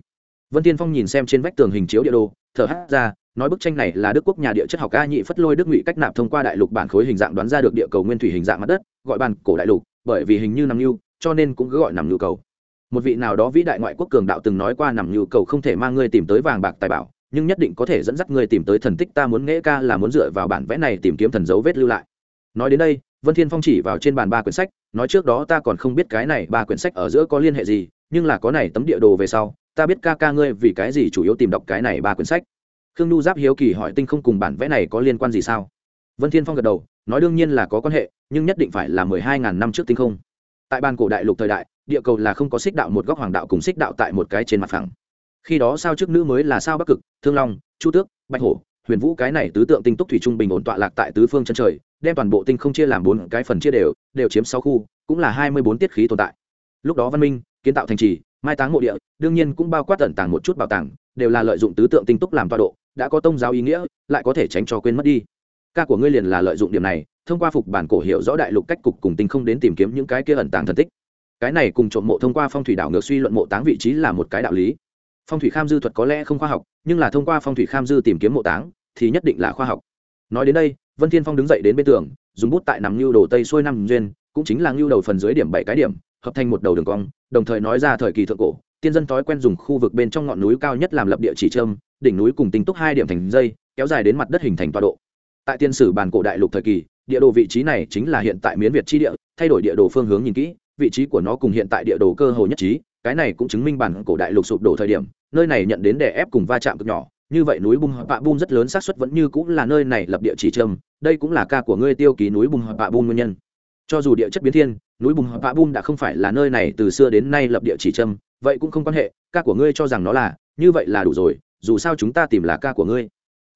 Vân tiên phong nhìn xem trên vách tường hình chiếu địa đồ, thở hát ra, nói bức tranh này là đức quốc nhà địa chất học ca nhị phất lôi đức ngụy cách nạp thông qua đại lục bản khối hình dạng đoán ra được địa cầu nguyên thủy hình dạng mặt đất, gọi bản cổ đại lục, bởi vì hình như nằm lưu, cho nên cũng cứ gọi nằm lưu cầu một vị nào đó vĩ đại ngoại quốc cường đạo từng nói qua nằm nhu cầu không thể mang ngươi tìm tới vàng bạc tài bảo, nhưng nhất định có thể dẫn dắt ngươi tìm tới thần tích, ta muốn nghệ ca là muốn dựa vào bản vẽ này tìm kiếm thần dấu vết lưu lại. Nói đến đây, vân thiên phong chỉ vào trên bàn ba quyển sách, nói trước đó ta còn không biết cái này ba quyển sách ở giữa có liên hệ gì, nhưng là có này tấm địa đồ về sau, ta biết ca ca ngươi vì cái gì chủ yếu tìm đọc cái này ba quyển sách. Khương nhu giáp hiếu kỳ hỏi tinh không cùng bản vẽ này có liên quan gì sao? Vân thiên phong gật đầu, nói đương nhiên là có quan hệ, nhưng nhất định phải là mười hai ngàn năm trước tinh không. Tại ban cổ đại lục thời đại địa cầu là không có xích đạo một góc hoàng đạo cùng xích đạo tại một cái trên mặt phẳng. Khi đó sao trước nữ mới là sao bắc cực, thương long, chu tước, bạch hổ, huyền vũ cái này tứ tượng tinh túc thủy trung bình ổn tọa lạc tại tứ phương chân trời, đem toàn bộ tinh không chia làm bốn cái phần chia đều đều chiếm sáu khu, cũng là hai mươi bốn tiết khí tồn tại. Lúc đó văn minh, kiến tạo thành trì, mai táng mộ địa, đương nhiên cũng bao quát tận tàng một chút bảo tàng, đều là lợi dụng tứ tượng tinh túc làm tọa độ, đã có tông giáo ý nghĩa, lại có thể tránh cho quên mất đi. Ca của ngươi liền là lợi dụng điểm này, thông qua phục bản cổ hiểu rõ đại lục cách cục cùng tinh không đến tìm kiếm những cái kia ẩn tàng thần tích cái này cùng trộm mộ thông qua phong thủy đảo ngược suy luận mộ táng vị trí là một cái đạo lý. Phong thủy kham dư thuật có lẽ không khoa học, nhưng là thông qua phong thủy kham dư tìm kiếm mộ táng thì nhất định là khoa học. Nói đến đây, vân thiên phong đứng dậy đến bên tường, dùng bút tại nằm lưu đồ tây xuôi năm duyên, cũng chính là lưu đầu phần dưới điểm bảy cái điểm, hợp thành một đầu đường cong, đồng thời nói ra thời kỳ thượng cổ, tiên dân thói quen dùng khu vực bên trong ngọn núi cao nhất làm lập địa chỉ trâm, đỉnh núi cùng tinh túc hai điểm thành dây, kéo dài đến mặt đất hình thành tọa độ. Tại tiên sử bản cổ đại lục thời kỳ, địa đồ vị trí này chính là hiện tại miến việt chi địa, thay đổi địa đồ phương hướng nhìn kỹ vị trí của nó cùng hiện tại địa đồ cơ hồ nhất trí, cái này cũng chứng minh bản cổ đại lục sụp đổ thời điểm, nơi này nhận đến đè ép cùng va chạm cực nhỏ, như vậy núi bung bạ bung rất lớn xác suất vẫn như cũng là nơi này lập địa chỉ trâm, đây cũng là ca của ngươi tiêu ký núi bung bạ bung nguyên nhân. Cho dù địa chất biến thiên, núi bung bạ bung đã không phải là nơi này từ xưa đến nay lập địa chỉ trâm, vậy cũng không quan hệ, ca của ngươi cho rằng nó là, như vậy là đủ rồi, dù sao chúng ta tìm là ca của ngươi.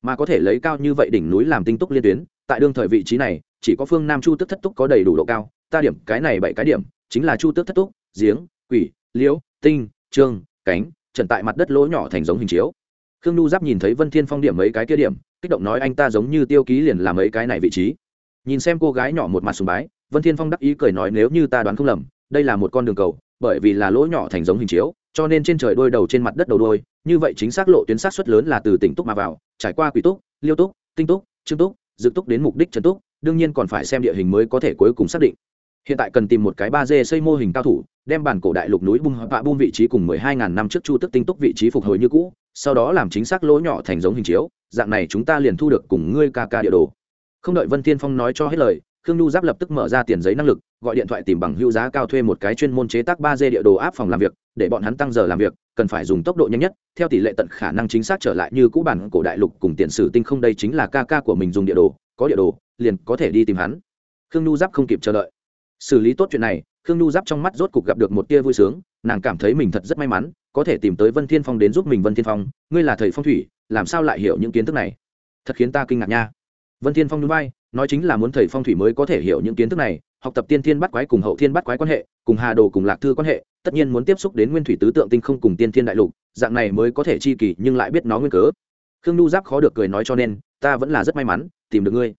Mà có thể lấy cao như vậy đỉnh núi làm tinh túc liên tuyến, tại đương thời vị trí này, chỉ có phương nam chu tức thất túc có đầy đủ độ cao, ta điểm cái này bảy cái điểm chính là chu tước thất túc, giếng, quỷ, liễu, tinh trương cánh, trần tại mặt đất lỗ nhỏ thành giống hình chiếu. Khương nhu giáp nhìn thấy vân thiên phong điểm mấy cái kia điểm, kích động nói anh ta giống như tiêu ký liền làm mấy cái này vị trí. Nhìn xem cô gái nhỏ một mặt sùng bái, vân thiên phong đắc ý cười nói nếu như ta đoán không lầm, đây là một con đường cầu, bởi vì là lỗ nhỏ thành giống hình chiếu, cho nên trên trời đôi đầu trên mặt đất đầu đôi, như vậy chính xác lộ tuyến sát xuất lớn là từ tỉnh túc mà vào, trải qua quỷ túc, liêu túc, tinh túc, trương túc, dự túc đến mục đích trần túc, đương nhiên còn phải xem địa hình mới có thể cuối cùng xác định hiện tại cần tìm một cái ba d xây mô hình cao thủ, đem bản cổ đại lục núi bung bạ bung vị trí cùng mười hai ngàn năm trước chu tức tinh túc vị trí phục hồi như cũ, sau đó làm chính xác lỗ nhỏ thành giống hình chiếu, dạng này chúng ta liền thu được cùng ngươi ca ca địa đồ. Không đợi vân thiên phong nói cho hết lời, khương nhu giáp lập tức mở ra tiền giấy năng lực, gọi điện thoại tìm bằng hữu giá cao thuê một cái chuyên môn chế tác ba d địa đồ áp phòng làm việc, để bọn hắn tăng giờ làm việc, cần phải dùng tốc độ nhanh nhất, theo tỷ lệ tận khả năng chính xác trở lại như cũ bản cổ đại lục cùng tiền sử tinh không đây chính là ca ca của mình dùng địa đồ, có địa đồ, liền có thể đi tìm hắn. Khương nhu giáp không kịp chờ đợi xử lý tốt chuyện này, khương nhu giáp trong mắt rốt cục gặp được một tia vui sướng, nàng cảm thấy mình thật rất may mắn, có thể tìm tới vân thiên phong đến giúp mình vân thiên phong, ngươi là thầy phong thủy, làm sao lại hiểu những kiến thức này? Thật khiến ta kinh ngạc nha. Vân thiên phong núi bay nói chính là muốn thầy phong thủy mới có thể hiểu những kiến thức này, học tập tiên thiên bắt quái cùng hậu thiên bắt quái quan hệ, cùng hà đồ cùng lạc thư quan hệ, tất nhiên muốn tiếp xúc đến nguyên thủy tứ tượng tinh không cùng tiên thiên đại lục, dạng này mới có thể chi kỳ nhưng lại biết nó nguyên cớ. Khương nhu giáp khó được cười nói cho nên, ta vẫn là rất may mắn, tìm được ngươi.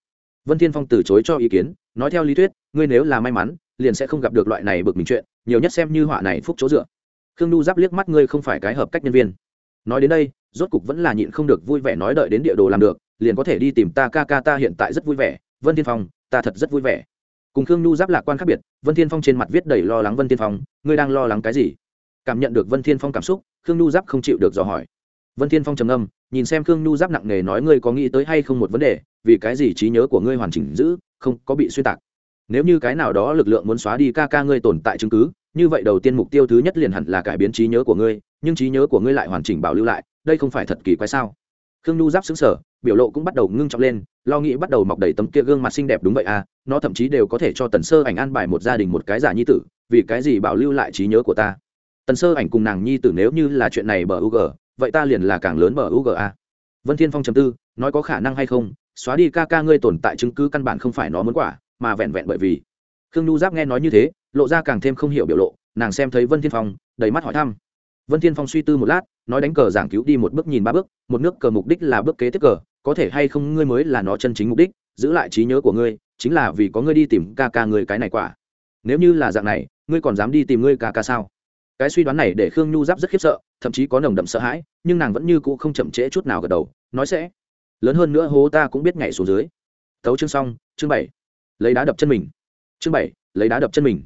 Vân thiên phong từ chối cho ý kiến nói theo lý thuyết, ngươi nếu là may mắn, liền sẽ không gặp được loại này bực mình chuyện, nhiều nhất xem như họa này phúc chỗ dựa. Khương nhu giáp liếc mắt ngươi không phải cái hợp cách nhân viên. Nói đến đây, rốt cục vẫn là nhịn không được vui vẻ nói đợi đến địa đồ làm được, liền có thể đi tìm ta ca ca ta hiện tại rất vui vẻ, vân thiên phong, ta thật rất vui vẻ. Cùng khương nhu giáp lạc quan khác biệt, vân thiên phong trên mặt viết đầy lo lắng vân thiên phong, ngươi đang lo lắng cái gì? Cảm nhận được vân thiên phong cảm xúc, khương nhu giáp không chịu được dò hỏi. Vân thiên phong trầm âm nhìn xem khương nhu giáp nặng nề nói ngươi có nghĩ tới hay không một vấn đề, vì cái gì trí nhớ của ngươi hoàn chỉnh giữ không có bị xuyên tạc. Nếu như cái nào đó lực lượng muốn xóa đi ca ca ngươi tồn tại chứng cứ, như vậy đầu tiên mục tiêu thứ nhất liền hẳn là cải biến trí nhớ của ngươi, nhưng trí nhớ của ngươi lại hoàn chỉnh bảo lưu lại, đây không phải thật kỳ quái sao? Khương nhu giáp xứng sở biểu lộ cũng bắt đầu ngưng trọng lên, lo nghĩ bắt đầu mọc đầy tấm kia gương mặt xinh đẹp đúng vậy à nó thậm chí đều có thể cho tần sơ ảnh an bài một gia đình một cái giả nhi tử, vì cái gì bảo lưu lại trí nhớ của ta? Tần sơ ảnh cùng nàng nhi tử nếu như là chuyện này bờ u g vậy ta liền là càng lớn bờ u g a. Vân thiên phong chấm tư, nói có khả năng hay không xóa đi ca ca ngươi tồn tại chứng cứ căn bản không phải nó muốn quả, mà vẹn vẹn bởi vì. Khương nhu giáp nghe nói như thế, lộ ra càng thêm không hiểu biểu lộ, nàng xem thấy vân thiên phong, đầy mắt hỏi thăm. Vân thiên phong suy tư một lát, nói đánh cờ giảng cứu đi một bước nhìn ba bước, một nước cờ mục đích là bước kế tiếp cờ, có thể hay không ngươi mới là nó chân chính mục đích, giữ lại trí nhớ của ngươi, chính là vì có ngươi đi tìm ca ca ngươi cái này quả. Nếu như là dạng này, ngươi còn dám đi tìm ngươi ca ca sao? Cái suy đoán này để khương nhu giáp rất khiếp sợ, thậm chí có nồng đậm sợ hãi, nhưng nàng vẫn như cũ không chậm trễ chút nào gật đầu, nói sẽ lớn hơn nữa hố ta cũng biết nhảy xuống dưới. Tấu chương xong, chương bảy. Lấy đá đập chân mình. Chương bảy, lấy đá đập chân mình.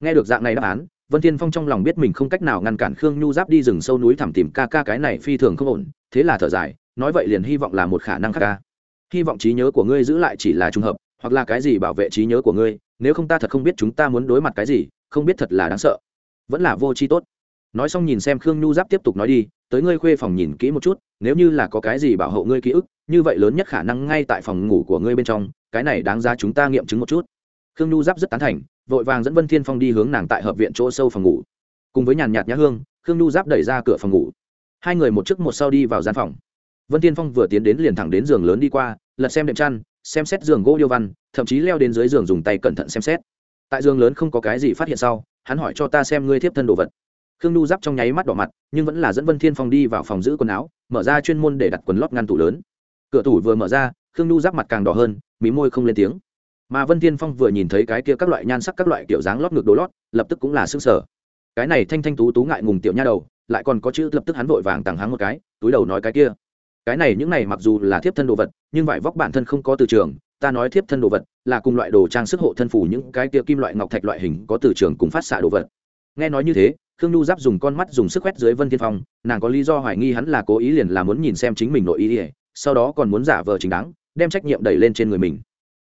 Nghe được dạng này đáp án, vân thiên phong trong lòng biết mình không cách nào ngăn cản khương nhu giáp đi rừng sâu núi thẳm tìm ca ca cái này phi thường không ổn, thế là thở dài, nói vậy liền hy vọng là một khả năng khác ca. Hy vọng trí nhớ của ngươi giữ lại chỉ là trùng hợp, hoặc là cái gì bảo vệ trí nhớ của ngươi, nếu không ta thật không biết chúng ta muốn đối mặt cái gì, không biết thật là đáng sợ. Vẫn là vô tri tốt. Nói xong nhìn xem khương nhu giáp tiếp tục nói đi, tới ngươi khuê phòng nhìn kỹ một chút nếu như là có cái gì bảo hộ ngươi ký ức, như vậy lớn nhất khả năng ngay tại phòng ngủ của ngươi bên trong, cái này đáng ra chúng ta nghiệm chứng một chút. Khương nhu giáp rất tán thành, vội vàng dẫn vân thiên phong đi hướng nàng tại hợp viện chỗ sâu phòng ngủ. Cùng với nhàn nhạt nhã hương, khương nhu giáp đẩy ra cửa phòng ngủ. Hai người một trước một sau đi vào gian phòng. Vân thiên phong vừa tiến đến liền thẳng đến giường lớn đi qua, lật xem đệm chăn, xem xét giường gỗ điêu văn, thậm chí leo đến dưới giường dùng tay cẩn thận xem xét. Tại giường lớn không có cái gì phát hiện sau, hắn hỏi cho ta xem ngươi tiếp thân đồ vật. Khương nhu giáp trong nháy mắt đỏ mặt, nhưng vẫn là dẫn vân thiên phong đi vào phòng giữ quần áo mở ra chuyên môn để đặt quần lót ngăn tủ lớn. Cửa tủ vừa mở ra, khương nhu giáp mặt càng đỏ hơn, mí môi không lên tiếng. Mà vân thiên phong vừa nhìn thấy cái kia các loại nhan sắc các loại kiểu dáng lót ngực đồ lót, lập tức cũng là xương sở cái này thanh thanh tú tú ngại ngùng tiểu nha đầu, lại còn có chữ lập tức hắn vội vàng tặng hắn một cái, túi đầu nói cái kia. Cái này những này mặc dù là thiếp thân đồ vật, nhưng vải vóc bản thân không có từ trường, ta nói thiếp thân đồ vật là cùng loại đồ trang sức hộ thân phủ những cái kia kim loại ngọc thạch loại hình có từ trường cùng phát xạ đồ vật. Nghe nói như thế khương nhu giáp dùng con mắt dùng sức quét dưới vân thiên phong, nàng có lý do hoài nghi hắn là cố ý liền là muốn nhìn xem chính mình nội ý ỉa sau đó còn muốn giả vờ chính đáng, đem trách nhiệm đẩy lên trên người mình.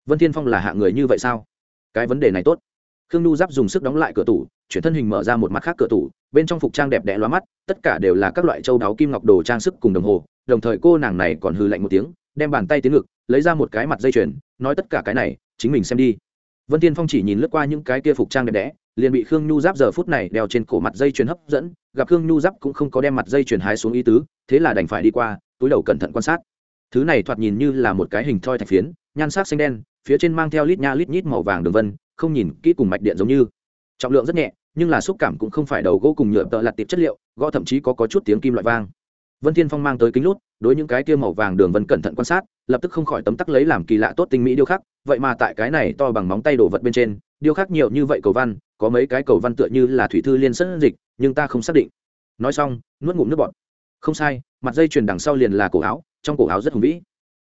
Vân thiên phong là hạ người như vậy sao? Cái vấn đề này tốt. Khương nhu giáp dùng sức đóng lại cửa tủ, chuyển thân hình mở ra một mặt khác cửa tủ, bên trong phục trang đẹp đẽ loa mắt, tất cả đều là các loại châu đáo kim ngọc đồ trang sức cùng đồng hồ, đồng thời cô nàng này còn hư lạnh một tiếng, đem bàn tay tiến ngực, lấy ra một cái mặt dây chuyền, nói tất cả cái này, chính mình xem đi vân tiên phong chỉ nhìn lướt qua những cái kia phục trang đẹp đẽ liền bị khương nhu giáp giờ phút này đeo trên cổ mặt dây chuyền hấp dẫn gặp khương nhu giáp cũng không có đem mặt dây chuyền hái xuống ý tứ thế là đành phải đi qua túi đầu cẩn thận quan sát. Thứ này thoạt nhìn như là một cái hình thoi thạch phiến nhan sắc xanh đen phía trên mang theo lít nha lít nhít màu vàng đường vân không nhìn kỹ cùng mạch điện giống như. Trọng lượng rất nhẹ nhưng là xúc cảm cũng không phải đầu gỗ cùng nhựa tợ lặt tiệp chất liệu gõ thậm chí có, có chút tiếng kim loại vang. Vân thiên phong mang tới kính lút đối những cái kia màu vàng đường vân cẩn thận quan sát lập tức không khỏi tấm tắc lấy làm kỳ lạ tốt tinh mỹ điêu khắc, vậy mà tại cái này to bằng móng tay đổ vật bên trên, điêu khắc nhiều như vậy cầu văn, có mấy cái cầu văn tựa như là thủy thư liên sân dịch, nhưng ta không xác định. Nói xong, nuốt ngụm nước bọt. Không sai, mặt dây chuyền đằng sau liền là cổ áo, trong cổ áo rất hùng vĩ.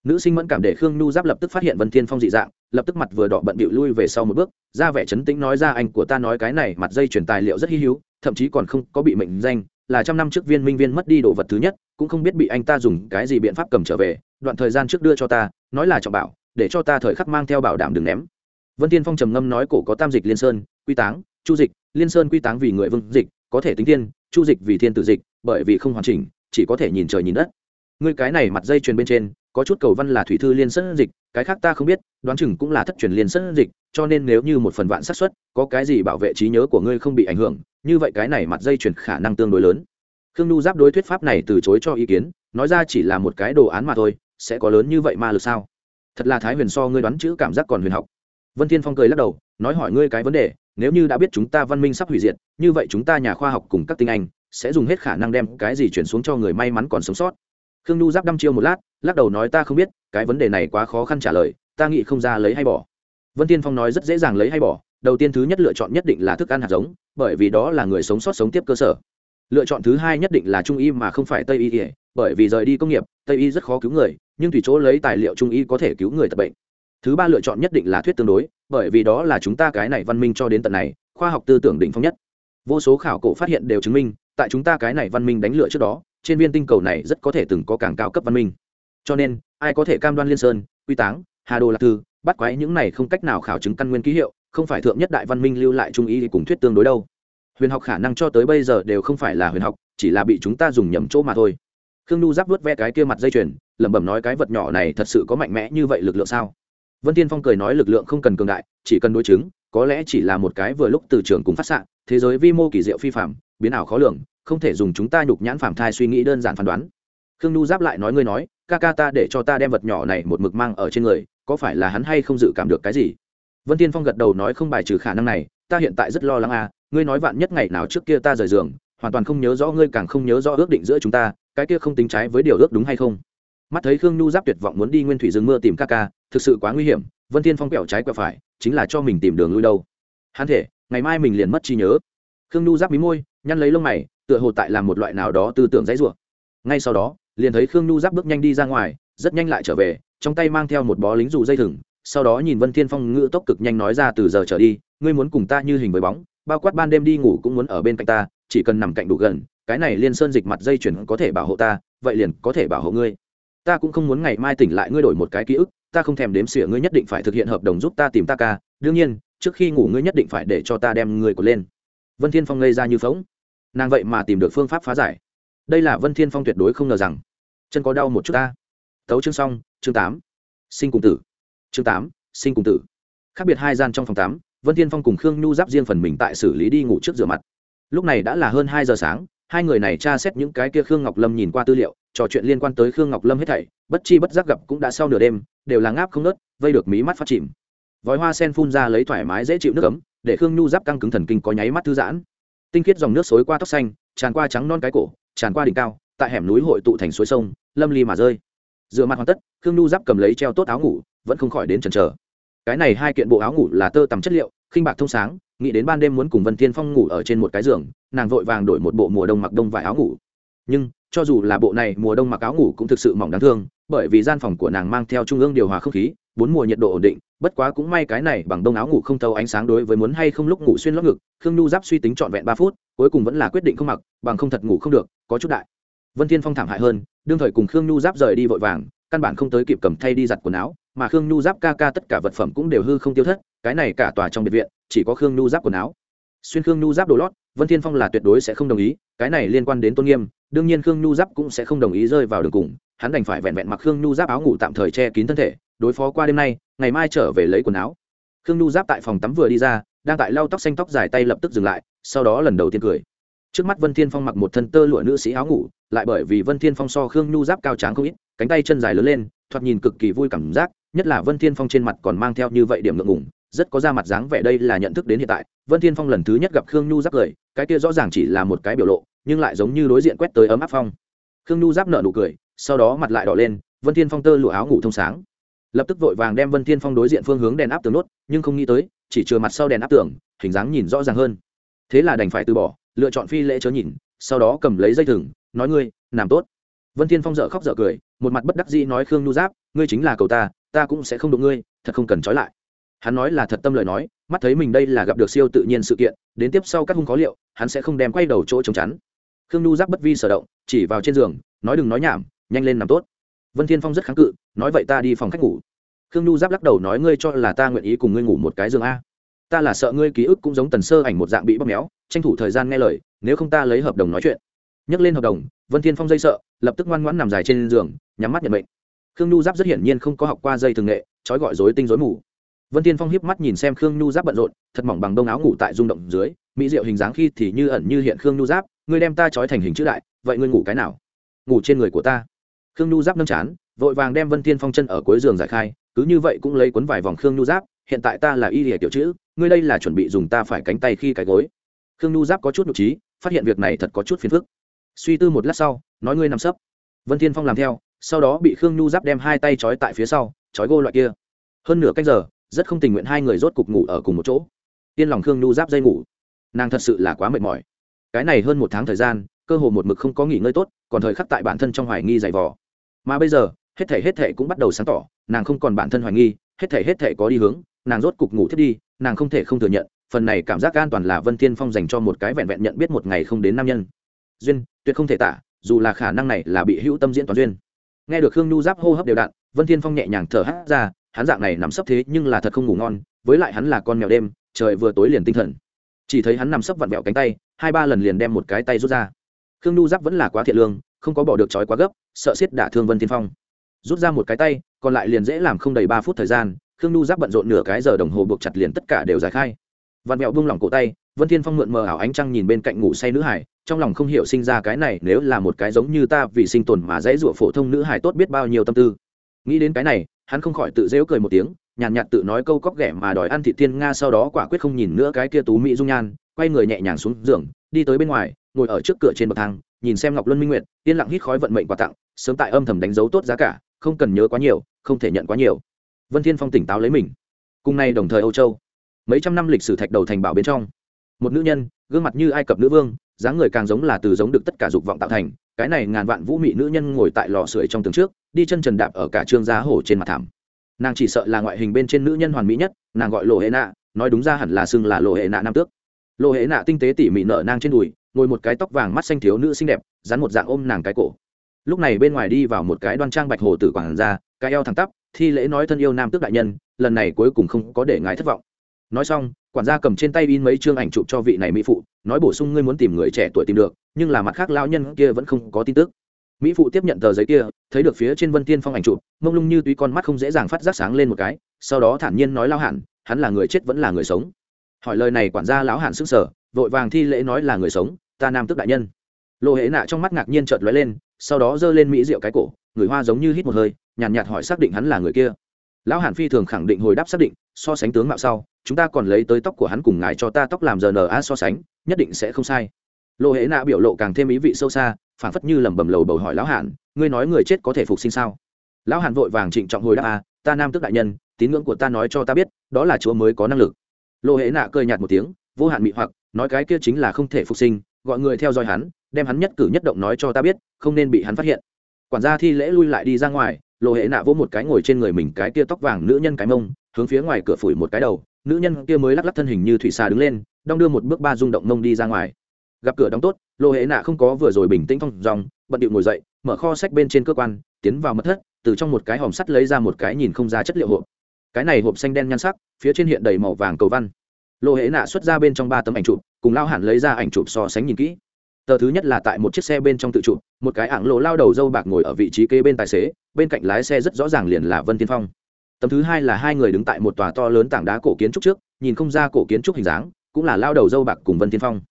Nữ sinh mẫn cảm để khương nhu giáp lập tức phát hiện vân thiên phong dị dạng, lập tức mặt vừa đỏ bận bịu lui về sau một bước, ra vẻ chấn tĩnh nói ra anh của ta nói cái này mặt dây chuyển tài liệu rất hy hữu, thậm chí còn không có bị mệnh danh, là trăm năm trước viên minh viên mất đi đồ vật thứ nhất, cũng không biết bị anh ta dùng cái gì biện pháp cầm trở về đoạn thời gian trước đưa cho ta, nói là trọng bảo, để cho ta thời khắc mang theo bảo đảm đừng ném. Vân tiên phong trầm ngâm nói cổ có tam dịch liên sơn, quy táng, chu dịch, liên sơn quy táng vì người vương dịch, có thể tính thiên, chu dịch vì thiên tử dịch, bởi vì không hoàn chỉnh, chỉ có thể nhìn trời nhìn đất. Ngươi cái này mặt dây chuyền bên trên, có chút cầu văn là thủy thư liên sơn dịch, cái khác ta không biết, đoán chừng cũng là thất truyền liên sơn dịch, cho nên nếu như một phần vạn xác suất, có cái gì bảo vệ trí nhớ của ngươi không bị ảnh hưởng, như vậy cái này mặt dây chuyền khả năng tương đối lớn. Khương nhu giáp đối thuyết pháp này từ chối cho ý kiến, nói ra chỉ là một cái đồ án mà thôi sẽ có lớn như vậy ma lực sao? Thật là thái huyền so ngươi đoán chữ cảm giác còn huyền học. Vân thiên phong cười lắc đầu, nói hỏi ngươi cái vấn đề, nếu như đã biết chúng ta văn minh sắp hủy diệt, như vậy chúng ta nhà khoa học cùng các tinh anh sẽ dùng hết khả năng đem cái gì chuyển xuống cho người may mắn còn sống sót. Khương nhu giáp đăm chiêu một lát, lắc đầu nói ta không biết, cái vấn đề này quá khó khăn trả lời, ta nghĩ không ra lấy hay bỏ. Vân tiên phong nói rất dễ dàng lấy hay bỏ, đầu tiên thứ nhất lựa chọn nhất định là thức ăn hạt giống, bởi vì đó là người sống sót sống tiếp cơ sở lựa chọn thứ hai nhất định là trung y mà không phải tây y bởi vì rời đi công nghiệp, tây y rất khó cứu người, nhưng tùy chỗ lấy tài liệu trung y có thể cứu người tập bệnh. Thứ ba lựa chọn nhất định là thuyết tương đối, bởi vì đó là chúng ta cái này văn minh cho đến tận này, khoa học tư tưởng đỉnh phong nhất. Vô số khảo cổ phát hiện đều chứng minh, tại chúng ta cái này văn minh đánh lựa trước đó, trên viên tinh cầu này rất có thể từng có càng cao cấp văn minh. Cho nên, ai có thể cam đoan liên sơn, quy táng, hà đồ lạc thư, bắt quái những này không cách nào khảo chứng căn nguyên ký hiệu, không phải thượng nhất đại văn minh lưu lại trung ý cùng thuyết tương đối đâu huyền học khả năng cho tới bây giờ đều không phải là huyền học, chỉ là bị chúng ta dùng nhầm chỗ mà thôi. Khương nhu giáp vớt ve cái kia mặt dây chuyền, lẩm bẩm nói cái vật nhỏ này thật sự có mạnh mẽ như vậy lực lượng sao? Vân tiên phong cười nói lực lượng không cần cường đại, chỉ cần đối chứng, có lẽ chỉ là một cái vừa lúc từ trường cùng phát xạ, thế giới vi mô kỳ diệu phi phạm, biến ảo khó lường, không thể dùng chúng ta nhục nhãn phạm thai suy nghĩ đơn giản phán đoán. Khương nhu giáp lại nói ngươi nói, ca ca ta để cho ta đem vật nhỏ này một mực mang ở trên người, có phải là hắn hay không dự cảm được cái gì? Vân tiên phong gật đầu nói không bài trừ khả năng này, ta hiện tại rất lo lắng à ngươi nói vạn nhất ngày nào trước kia ta rời giường, hoàn toàn không nhớ rõ ngươi càng không nhớ rõ ước định giữa chúng ta, cái kia không tính trái với điều ước đúng hay không? Mắt thấy khương nhu giáp tuyệt vọng muốn đi nguyên thủy rừng mưa tìm ca ca, thực sự quá nguy hiểm, vân thiên phong quẹo trái quẹo phải, chính là cho mình tìm đường lui đâu. Hắn thể, ngày mai mình liền mất trí nhớ. Khương nhu giáp mí môi, nhăn lấy lông mày, tựa hồ tại làm một loại nào đó tư tưởng dãy rủa. Ngay sau đó, liền thấy khương nhu giáp bước nhanh đi ra ngoài, rất nhanh lại trở về, trong tay mang theo một bó lính dù dây thừng, sau đó nhìn vân thiên phong ngự tốc cực nhanh nói ra từ giờ trở đi, ngươi muốn cùng ta như hình với bóng bao quát ban đêm đi ngủ cũng muốn ở bên cạnh ta, chỉ cần nằm cạnh đủ gần, cái này liên sơn dịch mặt dây chuyển có thể bảo hộ ta, vậy liền có thể bảo hộ ngươi. Ta cũng không muốn ngày mai tỉnh lại ngươi đổi một cái ký ức, ta không thèm đếm xỉa ngươi nhất định phải thực hiện hợp đồng giúp ta tìm ta ca, đương nhiên, trước khi ngủ ngươi nhất định phải để cho ta đem người của lên. Vân thiên phong ngây ra như phóng nàng vậy mà tìm được phương pháp phá giải. Đây là vân thiên phong tuyệt đối không ngờ rằng, chân có đau một chút ta. Tấu chương xong, chương tám, sinh cùng tử. Chương tám, sinh cùng tử. Khác biệt hai gian trong phòng tám vân thiên phong cùng khương nhu giáp riêng phần mình tại xử lý đi ngủ trước rửa mặt. Lúc này đã là hơn hai giờ sáng, hai người này tra xét những cái kia khương ngọc lâm nhìn qua tư liệu, trò chuyện liên quan tới khương ngọc lâm hết thảy, bất chi bất giác gặp cũng đã sau nửa đêm, đều là ngáp không nớt vây được mí mắt phát chìm. Vòi hoa sen phun ra lấy thoải mái dễ chịu nước ấm, để khương nhu giáp căng cứng thần kinh có nháy mắt thư giãn. Tinh khiết dòng nước xối qua tóc xanh, tràn qua trắng non cái cổ, tràn qua đỉnh cao, tại hẻm núi hội tụ thành suối sông, lâm ly mà rơi. Dựa mặt hoàn tất, khương nhu giáp cầm lấy treo tốt áo ngủ, vẫn không khỏi đến chần chờ. Cái này hai kiện bộ áo ngủ là tơ tằm chất liệu khinh bạc thông sáng, nghĩ đến ban đêm muốn cùng vân thiên phong ngủ ở trên một cái giường, nàng vội vàng đổi một bộ mùa đông mặc đông vải áo ngủ. Nhưng, cho dù là bộ này mùa đông mặc áo ngủ cũng thực sự mỏng đáng thương, bởi vì gian phòng của nàng mang theo trung ương điều hòa không khí, bốn mùa nhiệt độ ổn định, bất quá cũng may cái này bằng đông áo ngủ không thâu ánh sáng đối với muốn hay không lúc ngủ xuyên lót ngực, khương nhu giáp suy tính trọn vẹn ba phút, cuối cùng vẫn là quyết định không mặc, bằng không thật ngủ không được, có chút đại. Vân thiên phong thảm hại hơn, đương thời cùng khương nhu giáp rời đi vội vàng, căn bản không tới kịp cầm thay đi giặt quần áo, mà khương nhu giáp ca ca tất cả vật phẩm cũng đều hư không tiêu thất cái này cả tòa trong biệt viện, chỉ có khương nhu giáp quần áo. Xuyên khương nhu giáp đồ lót, vân thiên phong là tuyệt đối sẽ không đồng ý, cái này liên quan đến tôn nghiêm, đương nhiên khương nhu giáp cũng sẽ không đồng ý rơi vào đường cùng, hắn đành phải vẹn vẹn mặc khương nhu giáp áo ngủ tạm thời che kín thân thể, đối phó qua đêm nay, ngày mai trở về lấy quần áo. Khương nhu giáp tại phòng tắm vừa đi ra, đang tại lau tóc xanh tóc dài tay lập tức dừng lại, sau đó lần đầu tiên cười. Trước mắt vân thiên phong mặc một thân tơ lụa nữ sĩ áo ngủ, lại bởi vì vân thiên phong so khương nhu giáp cao tráng không ít, cánh tay chân dài lớn lên, thoạt nhìn cực kỳ vui cảm giác, nhất là vân thiên phong trên mặt còn mang theo như vậy điểm ngượng ngùng rất có ra mặt dáng vẻ đây là nhận thức đến hiện tại. Vân thiên phong lần thứ nhất gặp khương nhu giáp cười, cái kia rõ ràng chỉ là một cái biểu lộ, nhưng lại giống như đối diện quét tới ấm áp phong. Khương nhu giáp nở nụ cười, sau đó mặt lại đỏ lên, vân thiên phong tơ lụa áo ngủ thông sáng. Lập tức vội vàng đem vân thiên phong đối diện phương hướng đèn áp tường nốt, nhưng không nghĩ tới, chỉ chừa mặt sau đèn áp tường, hình dáng nhìn rõ ràng hơn. Thế là đành phải từ bỏ, lựa chọn phi lễ chớ nhìn, sau đó cầm lấy dây thừng, nói ngươi, làm tốt. Vân thiên phong dở khóc dở cười, một mặt bất đắc dĩ nói khương nhu giáp, ngươi chính là cầu ta ta cũng sẽ không đụng ngươi, thật không cần trói lại hắn nói là thật tâm lời nói, mắt thấy mình đây là gặp được siêu tự nhiên sự kiện, đến tiếp sau các hung khó liệu, hắn sẽ không đem quay đầu chỗ chống chắn. Khương nhu giáp bất vi sở động, chỉ vào trên giường, nói đừng nói nhảm, nhanh lên nằm tốt. Vân thiên phong rất kháng cự, nói vậy ta đi phòng khách ngủ. Khương nhu giáp lắc đầu nói ngươi cho là ta nguyện ý cùng ngươi ngủ một cái giường a. Ta là sợ ngươi ký ức cũng giống tần sơ ảnh một dạng bị bóp méo, tranh thủ thời gian nghe lời, nếu không ta lấy hợp đồng nói chuyện. Nhắc lên hợp đồng, vân thiên phong dây sợ, lập tức ngoan ngoãn nằm dài trên giường, nhắm mắt nhận mệnh. Khương nhu giáp rất hiển nhiên không có học qua dây thường nghệ, trói gọi dối tinh dối mù vân thiên phong hiếp mắt nhìn xem khương nhu giáp bận rộn, thật mỏng bằng đông áo ngủ tại rung động dưới, mỹ diệu hình dáng khi thì như ẩn như hiện khương nhu giáp, ngươi đem ta trói thành hình chữ đại, vậy ngươi ngủ cái nào? Ngủ trên người của ta. Khương nhu giáp nâng chán, vội vàng đem vân thiên phong chân ở cuối giường giải khai, cứ như vậy cũng lấy cuốn vài vòng khương nhu giáp, hiện tại ta là y lìa tiểu chữ, ngươi đây là chuẩn bị dùng ta phải cánh tay khi cái gối. Khương nhu giáp có chút nhục trí, phát hiện việc này thật có chút phiền phức. Suy tư một lát sau, nói ngươi nằm sấp. Vân thiên phong làm theo, sau đó bị khương nhu giáp đem hai tay trói tại phía sau, trói gô loại kia. Hơn nửa cách giờ rất không tình nguyện hai người rốt cục ngủ ở cùng một chỗ. Yên lòng khương nhu giáp dây ngủ. Nàng thật sự là quá mệt mỏi. Cái này hơn một tháng thời gian, cơ hồ một mực không có nghỉ ngơi tốt, còn thời khắc tại bản thân trong hoài nghi dày vò. Mà bây giờ, hết thể hết thể cũng bắt đầu sáng tỏ, nàng không còn bản thân hoài nghi, hết thể hết thể có đi hướng, nàng rốt cục ngủ thiết đi, nàng không thể không thừa nhận, phần này cảm giác an toàn là vân thiên phong dành cho một cái vẹn vẹn nhận biết một ngày không đến nam nhân. Duyên, tuyệt không thể tả, dù là khả năng này là bị hữu tâm diễn toàn duyên. Nghe được khương nhu giáp hô hấp đều đặn, vân thiên phong nhẹ nhàng thở hát ra hắn dạng này nằm sấp thế nhưng là thật không ngủ ngon, với lại hắn là con mèo đêm, trời vừa tối liền tinh thần. Chỉ thấy hắn nằm sấp vặn vẹo cánh tay, hai ba lần liền đem một cái tay rút ra. Khương nhu giáp vẫn là quá thiện lương, không có bỏ được trói quá gấp, sợ xiết đả thương vân thiên phong. Rút ra một cái tay, còn lại liền dễ làm không đầy ba phút thời gian, khương nhu giáp bận rộn nửa cái giờ đồng hồ buộc chặt liền tất cả đều giải khai. Vặn vẹo buông lỏng cổ tay, vân thiên phong mượn mờ ảo ánh trăng nhìn bên cạnh ngủ say nữ hải, trong lòng không hiểu sinh ra cái này nếu là một cái giống như ta vì sinh tồn mà dễ dụa phổ thông nữ hải tốt biết bao nhiêu tâm tư. Nghĩ đến cái này hắn không khỏi tự dễu cười một tiếng nhàn nhạt, nhạt tự nói câu cóc ghẻ mà đòi ăn thị thiên nga sau đó quả quyết không nhìn nữa cái kia tú mỹ dung nhan quay người nhẹ nhàng xuống giường đi tới bên ngoài ngồi ở trước cửa trên bậc thang nhìn xem ngọc luân minh nguyệt yên lặng hít khói vận mệnh quà tặng sớm tại âm thầm đánh dấu tốt giá cả không cần nhớ quá nhiều không thể nhận quá nhiều. Vân thiên phong tỉnh táo lấy mình. Cùng nay đồng thời âu châu mấy trăm năm lịch sử thạch đầu thành bảo bên trong một nữ nhân gương mặt như ai cập nữ vương dáng người càng giống là từ giống được tất cả dục vọng tạo thành cái này ngàn vạn vũ mị nữ nhân ngồi tại lò sưởi trong tường trước, đi chân trần đạp ở cả trương giá hổ trên mặt thảm. Nàng chỉ sợ là ngoại hình bên trên nữ nhân hoàn mỹ nhất, nàng gọi lộ hệ nạ, nói đúng ra hẳn là xưng là lộ hệ nạ nam tước. Lộ hệ nạ tinh tế tỉ mỉ nở nang trên đùi, ngồi một cái tóc vàng mắt xanh thiếu nữ xinh đẹp, dán một dạng ôm nàng cái cổ. Lúc này bên ngoài đi vào một cái đoan trang bạch hồ tử quảng ra cái eo thẳng tắp, thi lễ nói thân yêu nam tước đại nhân, lần này cuối cùng không có để ngài thất vọng. Nói xong quản gia cầm trên tay in mấy chương ảnh chụp cho vị này mỹ phụ nói bổ sung ngươi muốn tìm người trẻ tuổi tìm được nhưng là mặt khác lao nhân kia vẫn không có tin tức. Mỹ phụ tiếp nhận tờ giấy kia thấy được phía trên vân tiên phong ảnh chụp mông lung như tuy con mắt không dễ dàng phát giác sáng lên một cái sau đó thản nhiên nói lao hẳn hắn là người chết vẫn là người sống. Hỏi lời này quản gia lão hẳn sức sở vội vàng thi lễ nói là người sống ta nam tức đại nhân. Lộ hệ nạ trong mắt ngạc nhiên chợt lóe lên sau đó giơ lên mỹ rượu cái cổ người hoa giống như hít một hơi nhàn nhạt, nhạt hỏi xác định hắn là người kia lão hàn phi thường khẳng định hồi đáp xác định, so sánh tướng mạo sau, chúng ta còn lấy tới tóc của hắn cùng ngài cho ta tóc làm giờ na so sánh, nhất định sẽ không sai. Lộ hễ nạ biểu lộ càng thêm ý vị sâu xa phản phất như lẩm bẩm lầu bầu hỏi lão hàn, ngươi nói người chết có thể phục sinh sao? Lão hàn vội vàng trịnh trọng hồi đáp a ta nam tức đại nhân, tín ngưỡng của ta nói cho ta biết, đó là chúa mới có năng lực. Lộ hễ nạ cười nhạt một tiếng, vô hạn mị hoặc, nói cái kia chính là không thể phục sinh, gọi người theo dõi hắn, đem hắn nhất cử nhất động nói cho ta biết, không nên bị hắn phát hiện. Quản gia thi lễ lui lại đi ra ngoài lộ hệ nạ vỗ một cái ngồi trên người mình cái kia tóc vàng nữ nhân cái mông, hướng phía ngoài cửa phủi một cái đầu, nữ nhân kia mới lắc lắc thân hình như thủy xà đứng lên, đong đưa một bước ba rung động mông đi ra ngoài. Gặp cửa đóng tốt, lộ hệ nạ không có vừa rồi bình tĩnh thong dòng, bận điệu ngồi dậy, mở kho sách bên trên cơ quan, tiến vào mật thất, từ trong một cái hòm sắt lấy ra một cái nhìn không ra chất liệu hộp. Cái này hộp xanh đen nhan sắc, phía trên hiện đầy màu vàng cầu văn. Lộ hệ nạ xuất ra bên trong ba tấm ảnh chụp, cùng lao hẳn lấy ra ảnh chụp so sánh nhìn kỹ tờ thứ nhất là tại một chiếc xe bên trong tự trụ một cái ảng lộ lao đầu dâu bạc ngồi ở vị trí kế bên tài xế, bên cạnh lái xe rất rõ ràng liền là vân tiên phong. Tấm thứ hai là hai người đứng tại một tòa to lớn tảng đá cổ kiến trúc trước, nhìn không ra cổ kiến trúc hình dáng, cũng là lao đầu dâu bạc cùng vân tiên phong.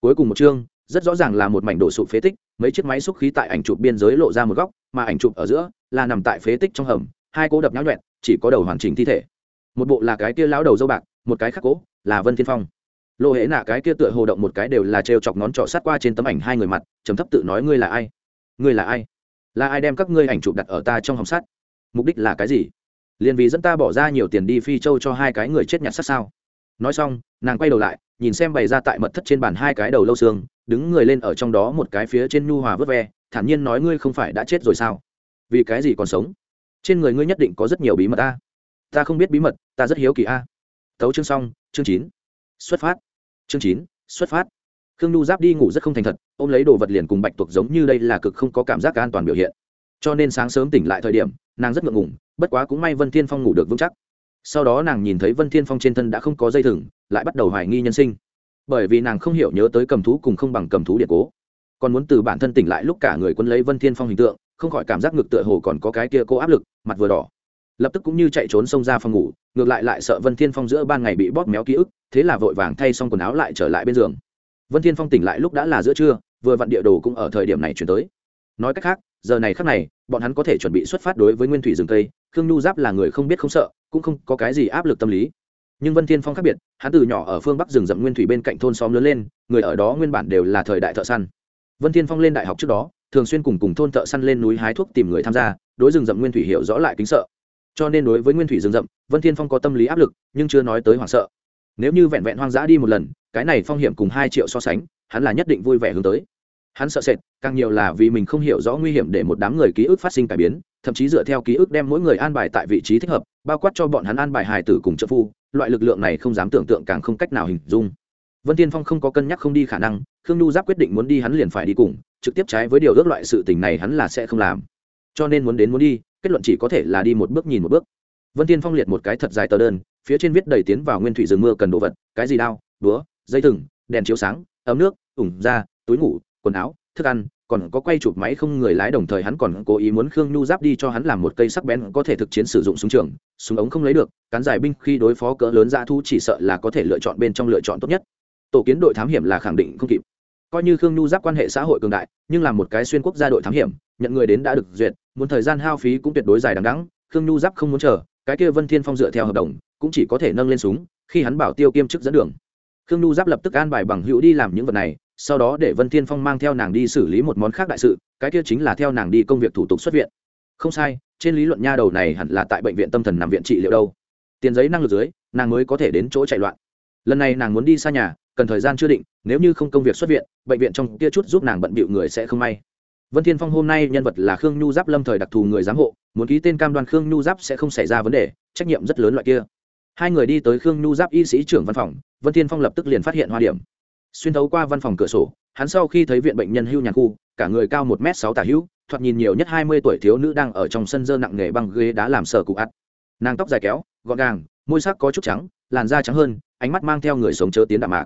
Cuối cùng một chương, rất rõ ràng là một mảnh đổ sụp phế tích, mấy chiếc máy xúc khí tại ảnh chụp biên giới lộ ra một góc, mà ảnh chụp ở giữa là nằm tại phế tích trong hầm, hai cố đập nháo nhuẹn, chỉ có đầu hoàn chỉnh thi thể. Một bộ là cái kia lão đầu dâu bạc, một cái khác cố là vân thiên phong lộ hễ nạ cái kia tựa hồ động một cái đều là trêu chọc ngón trỏ sát qua trên tấm ảnh hai người mặt chấm thấp tự nói, ngươi là ai? Ngươi là ai? Là ai đem các ngươi ảnh chụp đặt ở ta trong hòng sắt? Mục đích là cái gì? Liền vì dẫn ta bỏ ra nhiều tiền đi phi châu cho hai cái người chết nhặt sát sao? Nói xong, nàng quay đầu lại, nhìn xem bày ra tại mật thất trên bàn hai cái đầu lâu xương, đứng người lên ở trong đó một cái phía trên nhu hòa vớt ve, thản nhiên nói, ngươi không phải đã chết rồi sao? Vì cái gì còn sống? Trên người ngươi nhất định có rất nhiều bí mật ta ta không biết bí mật, ta rất hiếu kỳ a. Tấu chương xong, chương chín xuất phát. Chương chín xuất phát. Khương nhu giáp đi ngủ rất không thành thật ôm lấy đồ vật liền cùng bạch tuộc giống như đây là cực không có cảm giác an toàn biểu hiện. Cho nên sáng sớm tỉnh lại thời điểm nàng rất ngượng ngủ, bất quá cũng may vân thiên phong ngủ được vững chắc. Sau đó nàng nhìn thấy vân thiên phong trên thân đã không có dây thừng lại bắt đầu hoài nghi nhân sinh. Bởi vì nàng không hiểu nhớ tới cầm thú cùng không bằng cầm thú điện cố. Còn muốn từ bản thân tỉnh lại lúc cả người quân lấy vân thiên phong hình tượng không khỏi cảm giác ngực tựa hồ còn có cái kia cô áp lực mặt vừa đỏ lập tức cũng như chạy trốn xông ra phòng ngủ, ngược lại lại sợ vân thiên phong giữa ban ngày bị bóp méo ký ức, thế là vội vàng thay xong quần áo lại trở lại bên giường. Vân thiên phong tỉnh lại lúc đã là giữa trưa, vừa vặn địa đồ cũng ở thời điểm này chuyển tới. Nói cách khác, giờ này khác này, bọn hắn có thể chuẩn bị xuất phát đối với nguyên thủy rừng tây khương nhu giáp là người không biết không sợ, cũng không có cái gì áp lực tâm lý. Nhưng vân thiên phong khác biệt, hắn từ nhỏ ở phương bắc rừng rậm nguyên thủy bên cạnh thôn xóm lớn lên, người ở đó nguyên bản đều là thời đại thợ săn. Vân thiên phong lên đại học trước đó, thường xuyên cùng cùng thôn thợ săn lên núi hái thuốc tìm người tham gia, đối rừng rậm nguyên thủy hiểu rõ lại kính sợ cho nên đối với nguyên thủy rừng rậm, vân thiên phong có tâm lý áp lực, nhưng chưa nói tới hoảng sợ. Nếu như vẹn vẹn hoang dã đi một lần, cái này phong hiểm cùng hai triệu so sánh, hắn là nhất định vui vẻ hướng tới. Hắn sợ sệt, càng nhiều là vì mình không hiểu rõ nguy hiểm để một đám người ký ức phát sinh cải biến, thậm chí dựa theo ký ức đem mỗi người an bài tại vị trí thích hợp, bao quát cho bọn hắn an bài hài tử cùng trợ phu, loại lực lượng này không dám tưởng tượng càng không cách nào hình dung. Vân tiên phong không có cân nhắc không đi khả năng, khương nhu giáp quyết định muốn đi hắn liền phải đi cùng, trực tiếp trái với điều ước loại sự tình này hắn là sẽ không làm. Cho nên muốn đến muốn đi kết luận chỉ có thể là đi một bước nhìn một bước. Vân tiên phong liệt một cái thật dài tờ đơn, phía trên viết đầy tiến vào nguyên thủy rừng mưa cần đồ vật, cái gì đao đúa dây thừng, đèn chiếu sáng, ấm nước, ủng da, túi ngủ, quần áo, thức ăn, còn có quay chụp máy không người lái đồng thời hắn còn cố ý muốn khương nhu giáp đi cho hắn làm một cây sắc bén có thể thực chiến sử dụng súng trường, súng ống không lấy được, cán giải binh khi đối phó cỡ lớn dã thu chỉ sợ là có thể lựa chọn bên trong lựa chọn tốt nhất. Tổ kiến đội thám hiểm là khẳng định không kịp. Coi như khương nhu giáp quan hệ xã hội cường đại, nhưng là một cái xuyên quốc gia đội thám hiểm nhận người đến đã được duyệt, muốn thời gian hao phí cũng tuyệt đối dài đằng đẵng, khương nhu giáp không muốn chờ, cái kia vân thiên phong dựa theo hợp đồng, cũng chỉ có thể nâng lên súng, khi hắn bảo tiêu kiêm chức dẫn đường. Khương nhu giáp lập tức an bài bằng hữu đi làm những vật này, sau đó để vân thiên phong mang theo nàng đi xử lý một món khác đại sự, cái kia chính là theo nàng đi công việc thủ tục xuất viện. Không sai, trên lý luận nha đầu này hẳn là tại bệnh viện tâm thần nằm viện trị liệu đâu. Tiền giấy năng lực dưới, nàng mới có thể đến chỗ chạy loạn. Lần này nàng muốn đi xa nhà, cần thời gian chưa định, nếu như không công việc xuất viện, bệnh viện trong kia chút giúp nàng bận bịu người sẽ không may vân thiên phong hôm nay nhân vật là khương nhu giáp lâm thời đặc thù người giám hộ, muốn ký tên cam đoan khương nhu giáp sẽ không xảy ra vấn đề, trách nhiệm rất lớn loại kia. Hai người đi tới khương nhu giáp y sĩ trưởng văn phòng, vân thiên phong lập tức liền phát hiện hoa điểm. Xuyên thấu qua văn phòng cửa sổ, hắn sau khi thấy viện bệnh nhân hưu nhàn khu, cả người cao một m sáu tả hữu, thoạt nhìn nhiều nhất hai mươi tuổi thiếu nữ đang ở trong sân dơ nặng nghề bằng ghế đá làm sờ cụ ắt. Nàng tóc dài kéo, gọn gàng, môi sắc có chút trắng, làn da trắng hơn, ánh mắt mang theo người sống chớ tiến đạm mạc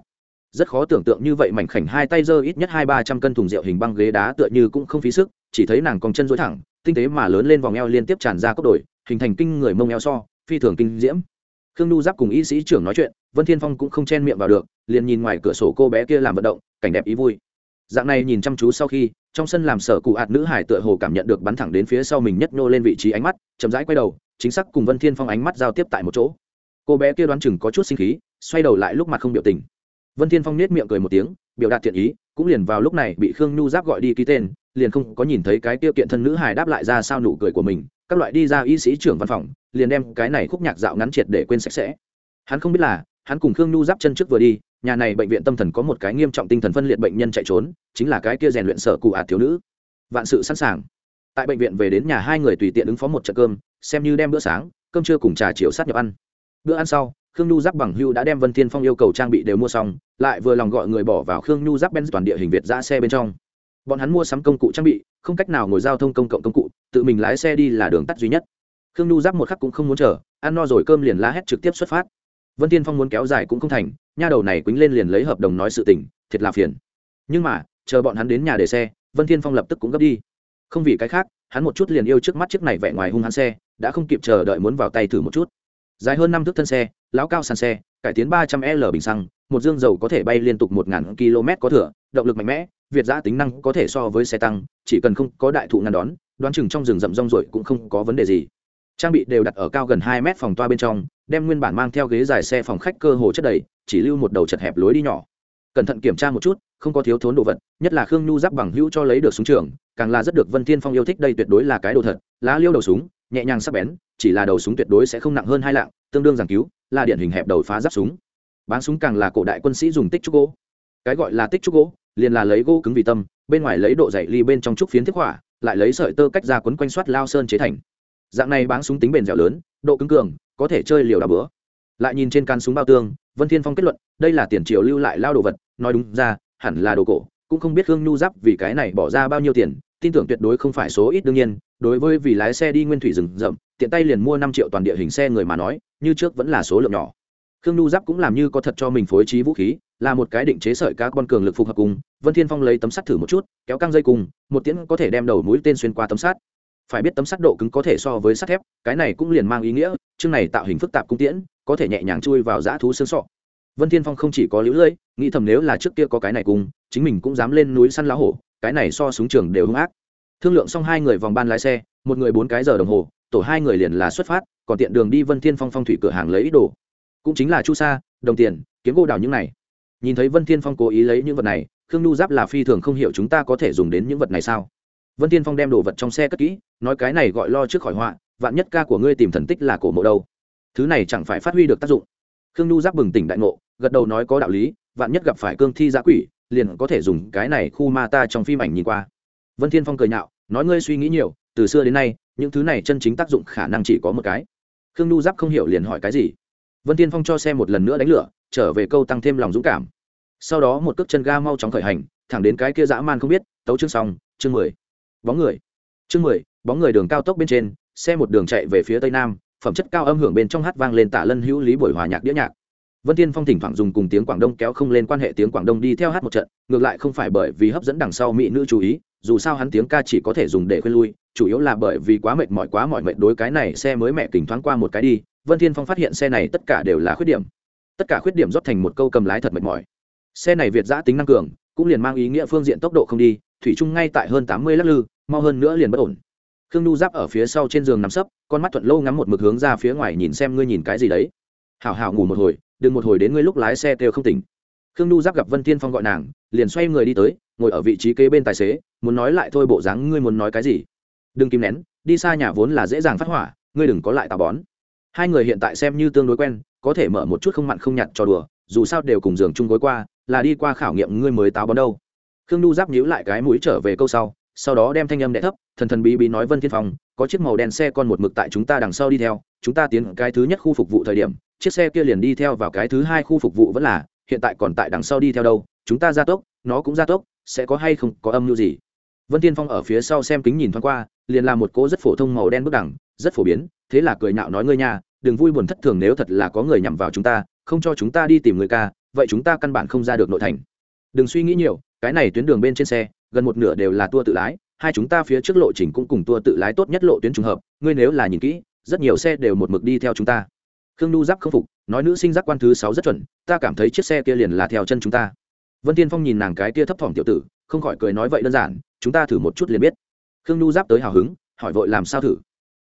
rất khó tưởng tượng như vậy mảnh khảnh hai tay giơ ít nhất hai ba trăm cân thùng rượu hình băng ghế đá tựa như cũng không phí sức, chỉ thấy nàng còn chân dối thẳng, tinh tế mà lớn lên vòng eo liên tiếp tràn ra cốc đổi hình thành kinh người mông eo so, phi thường kinh diễm. Khương nhu giáp cùng y sĩ trưởng nói chuyện, vân thiên phong cũng không chen miệng vào được, liền nhìn ngoài cửa sổ cô bé kia làm vận động, cảnh đẹp ý vui. Dạng này nhìn chăm chú sau khi, trong sân làm sở cụ hạt nữ hải tựa hồ cảm nhận được bắn thẳng đến phía sau mình nhất nhô lên vị trí ánh mắt, chậm rãi quay đầu, chính xác cùng vân thiên phong ánh mắt giao tiếp tại một chỗ. Cô bé kia đoán chừng có chút sinh khí, xoay đầu lại lúc mặt không biểu tình vân thiên phong nết miệng cười một tiếng, biểu đạt thiện ý, cũng liền vào lúc này bị khương nhu giáp gọi đi ký tên, liền không có nhìn thấy cái tiêu kiện thân nữ hài đáp lại ra sao nụ cười của mình, các loại đi ra y sĩ trưởng văn phòng, liền đem cái này khúc nhạc dạo ngắn triệt để quên sạch sẽ. Hắn không biết là, hắn cùng khương nhu giáp chân trước vừa đi, nhà này bệnh viện tâm thần có một cái nghiêm trọng tinh thần phân liệt bệnh nhân chạy trốn, chính là cái kia rèn luyện sở cụ ạt thiếu nữ. Vạn sự sẵn sàng. Tại bệnh viện về đến nhà hai người tùy tiện ứng phó một trận cơm, xem như đem bữa sáng, cơm trưa cùng trà chiều sát nhập ăn. Bữa ăn sau khương nhu giáp bằng hưu đã đem vân thiên phong yêu cầu trang bị đều mua xong, lại vừa lòng gọi người bỏ vào khương nhu giáp benz toàn địa hình việt ra xe bên trong. Bọn hắn mua sắm công cụ trang bị, không cách nào ngồi giao thông công cộng công cụ, tự mình lái xe đi là đường tắt duy nhất. Khương nhu giáp một khắc cũng không muốn chờ, ăn no rồi cơm liền la hét trực tiếp xuất phát. Vân tiên phong muốn kéo dài cũng không thành, nha đầu này quýnh lên liền lấy hợp đồng nói sự tình, thiệt là phiền. Nhưng mà, chờ bọn hắn đến nhà để xe, vân thiên phong lập tức cũng gấp đi. Không vì cái khác, hắn một chút liền yêu trước mắt chiếc này vẻ ngoài hung hắn xe, đã không kịp chờ đợi muốn vào tay thử một chút dài hơn năm thước thân xe, lão cao sàn xe, cải tiến ba trăm l bình xăng, một dương dầu có thể bay liên tục một km có thừa, động lực mạnh mẽ, việt giã tính năng có thể so với xe tăng, chỉ cần không có đại thụ ngăn đón, đoán chừng trong rừng rậm rong rổi cũng không có vấn đề gì. Trang bị đều đặt ở cao gần hai mét phòng toa bên trong, đem nguyên bản mang theo ghế dài xe phòng khách cơ hồ chất đầy, chỉ lưu một đầu chật hẹp lối đi nhỏ. Cẩn thận kiểm tra một chút, không có thiếu thốn đồ vật, nhất là khương nhu giáp bằng hữu cho lấy được súng trường, càng là rất được vân thiên phong yêu thích, đây tuyệt đối là cái đồ thật. Lá liêu đầu súng, nhẹ nhàng sắc bén chỉ là đầu súng tuyệt đối sẽ không nặng hơn hai lạng, tương đương giảng cứu, là điển hình hẹp đầu phá giáp súng. Bán súng càng là cổ đại quân sĩ dùng tích trúc gỗ. Cái gọi là tích trúc gỗ, liền là lấy gỗ cứng vì tâm, bên ngoài lấy độ dày ly bên trong trúc phiến thiết hỏa, lại lấy sợi tơ cách ra quấn quanh soát lao sơn chế thành. Dạng này bán súng tính bền dẻo lớn, độ cứng cường, có thể chơi liều đá bữa. Lại nhìn trên can súng bao tương, vân thiên phong kết luận, đây là tiền triều lưu lại lao đồ vật, nói đúng ra, hẳn là đồ cổ, cũng không biết hương nhu giáp vì cái này bỏ ra bao nhiêu tiền, tin tưởng tuyệt đối không phải số ít đương nhiên, đối với vì lái xe đi nguyên thủy rừng rậm tiện tay liền mua năm triệu toàn địa hình xe người mà nói, như trước vẫn là số lượng nhỏ. Khương nhu giáp cũng làm như có thật cho mình phối trí vũ khí, là một cái định chế sợi các con cường lực phục hợp cùng, vân thiên phong lấy tấm sắt thử một chút, kéo căng dây cùng, một tiễn có thể đem đầu mũi tên xuyên qua tấm sắt. Phải biết tấm sắt độ cứng có thể so với sắt thép, cái này cũng liền mang ý nghĩa, chương này tạo hình phức tạp cung tiễn, có thể nhẹ nhàng chui vào dã thú xương sọ. Vân thiên phong không chỉ có lũ lưỡi nghĩ thầm nếu là trước kia có cái này cùng, chính mình cũng dám lên núi săn lá hổ, cái này so súng trường đều hung ác. Thương lượng xong hai người vòng ban lái xe, một người bốn cái giờ đồng hồ tổ hai người liền là xuất phát, còn tiện đường đi vân thiên phong phong thủy cửa hàng lấy ít đồ. Cũng chính là chu sa, đồng tiền, kiếm gỗ đào những này. Nhìn thấy vân thiên phong cố ý lấy những vật này, khương nhu giáp là phi thường không hiểu chúng ta có thể dùng đến những vật này sao. Vân thiên phong đem đồ vật trong xe cất kỹ, nói cái này gọi lo trước khỏi họa, vạn nhất ca của ngươi tìm thần tích là cổ mộ đâu. Thứ này chẳng phải phát huy được tác dụng. Khương nhu giáp bừng tỉnh đại ngộ, gật đầu nói có đạo lý, vạn nhất gặp phải cương thi giã quỷ, liền có thể dùng cái này khu ma ta trong phim ảnh nhìn qua. Vân thiên phong cười nhạo, nói ngươi suy nghĩ nhiều, từ xưa đến nay những thứ này chân chính tác dụng khả năng chỉ có một cái. Khương nhu giáp không hiểu liền hỏi cái gì. Vân thiên phong cho xe một lần nữa đánh lửa, trở về câu tăng thêm lòng dũng cảm. Sau đó một cước chân ga mau chóng khởi hành, thẳng đến cái kia dã man không biết, tấu chương xong, chương mười. Bóng người. Chương mười, bóng người đường cao tốc bên trên, xe một đường chạy về phía tây nam, phẩm chất cao âm hưởng bên trong hát vang lên tả lân hữu lý buổi hòa nhạc đĩa nhạc. Vân tiên phong thỉnh thoảng dùng cùng tiếng quảng đông kéo không lên quan hệ tiếng quảng đông đi theo hát một trận, ngược lại không phải bởi vì hấp dẫn đằng sau mỹ nữ chú ý dù sao hắn tiếng ca chỉ có thể dùng để khuyên lui, chủ yếu là bởi vì quá mệt mỏi, quá mỏi mệt đối cái này xe mới mẹ kỉnh thoáng qua một cái đi, vân thiên phong phát hiện xe này tất cả đều là khuyết điểm. Tất cả khuyết điểm rót thành một câu cầm lái thật mệt mỏi. Xe này việt giã tính năng cường, cũng liền mang ý nghĩa phương diện tốc độ không đi, thủy chung ngay tại hơn tám mươi lắc lư, mau hơn nữa liền bất ổn. Khương nhu giáp ở phía sau trên giường nằm sấp, con mắt thuận lâu ngắm một mực hướng ra phía ngoài nhìn xem ngươi nhìn cái gì đấy. Hảo hảo ngủ một hồi, đừng một hồi đến ngươi lúc lái xe kêu không tỉnh. Khương nhu giáp gặp vân Thiên phong gọi nàng, liền xoay người đi tới ngồi ở vị trí kế bên tài xế, muốn nói lại thôi bộ dáng ngươi muốn nói cái gì? Đừng kìm nén, đi xa nhà vốn là dễ dàng phát hỏa, ngươi đừng có lại tà bón. Hai người hiện tại xem như tương đối quen, có thể mở một chút không mặn không nhạt cho đùa, dù sao đều cùng giường chung gối qua, là đi qua khảo nghiệm ngươi mới táo bón đâu. Khương nhu giáp nhíu lại cái mũi trở về câu sau sau đó đem thanh âm đẻ thấp, thần thần bí bí nói vân thiên phong, có chiếc màu đen xe con một mực tại chúng ta đằng sau đi theo, chúng ta tiến cái thứ nhất khu phục vụ thời điểm, chiếc xe kia liền đi theo vào cái thứ hai khu phục vụ vẫn là, hiện tại còn tại đằng sau đi theo đâu, chúng ta ra tốc, nó cũng ra tốc sẽ có hay không có âm mưu gì. Vân tiên phong ở phía sau xem kính nhìn thoáng qua, liền là một cỗ rất phổ thông màu đen bước đẳng rất phổ biến, thế là cười nhạo nói ngươi nhà đừng vui buồn thất thường nếu thật là có người nhằm vào chúng ta, không cho chúng ta đi tìm người ca, vậy chúng ta căn bản không ra được nội thành. Đừng suy nghĩ nhiều, cái này tuyến đường bên trên xe, gần một nửa đều là tour tự lái, hai chúng ta phía trước lộ trình cũng cùng tour tự lái tốt nhất lộ tuyến trùng hợp, ngươi nếu là nhìn kỹ, rất nhiều xe đều một mực đi theo chúng ta. Khương Nu giáp không phục, nói nữ sinh giác quan thứ sáu rất chuẩn, ta cảm thấy chiếc xe kia liền là theo chân chúng ta vân tiên phong nhìn nàng cái tia thấp thỏm tiểu tử, không khỏi cười nói vậy đơn giản, chúng ta thử một chút liền biết. Khương nhu giáp tới hào hứng, hỏi vội làm sao thử.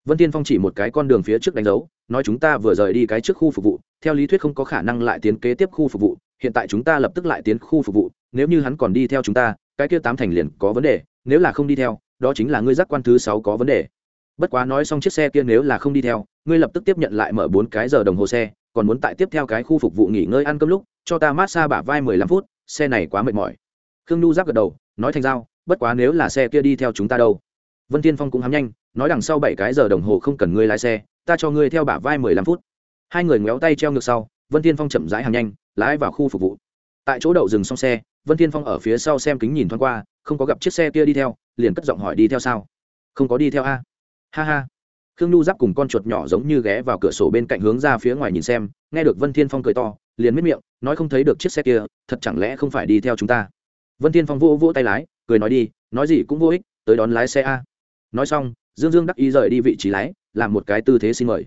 Vân tiên phong chỉ một cái con đường phía trước đánh dấu, nói chúng ta vừa rời đi cái trước khu phục vụ, theo lý thuyết không có khả năng lại tiến kế tiếp khu phục vụ, hiện tại chúng ta lập tức lại tiến khu phục vụ, nếu như hắn còn đi theo chúng ta, cái kia tám thành liền có vấn đề, nếu là không đi theo, đó chính là ngươi giác quan thứ sáu có vấn đề. Bất quá nói xong chiếc xe kia nếu là không đi theo, ngươi lập tức tiếp nhận lại mở bốn cái giờ đồng hồ xe, còn muốn tại tiếp theo cái khu phục vụ nghỉ ngơi ăn cơm lúc, cho ta mát xa bả vai mười lăm phút xe này quá mệt mỏi. Khương nhu giáp gật đầu, nói thành dao bất quá nếu là xe kia đi theo chúng ta đâu? Vân tiên phong cũng hám nhanh, nói đằng sau bảy cái giờ đồng hồ không cần ngươi lái xe, ta cho ngươi theo bả vai mười lăm phút. Hai người ngéo tay treo ngược sau, vân tiên phong chậm rãi hàng nhanh, lái vào khu phục vụ. Tại chỗ đậu dừng xong xe, vân tiên phong ở phía sau xem kính nhìn thoáng qua, không có gặp chiếc xe kia đi theo, liền cất giọng hỏi đi theo sao? Không có đi theo a. Ha ha. Khương nhu giáp cùng con chuột nhỏ giống như ghé vào cửa sổ bên cạnh hướng ra phía ngoài nhìn xem, nghe được vân thiên phong cười to liền miết miệng, nói không thấy được chiếc xe kia, thật chẳng lẽ không phải đi theo chúng ta? Vân thiên phong vô vô tay lái, cười nói đi, nói gì cũng vô ích, tới đón lái xe a. Nói xong, dương dương đắc ý rời đi vị trí lái, làm một cái tư thế xin mời.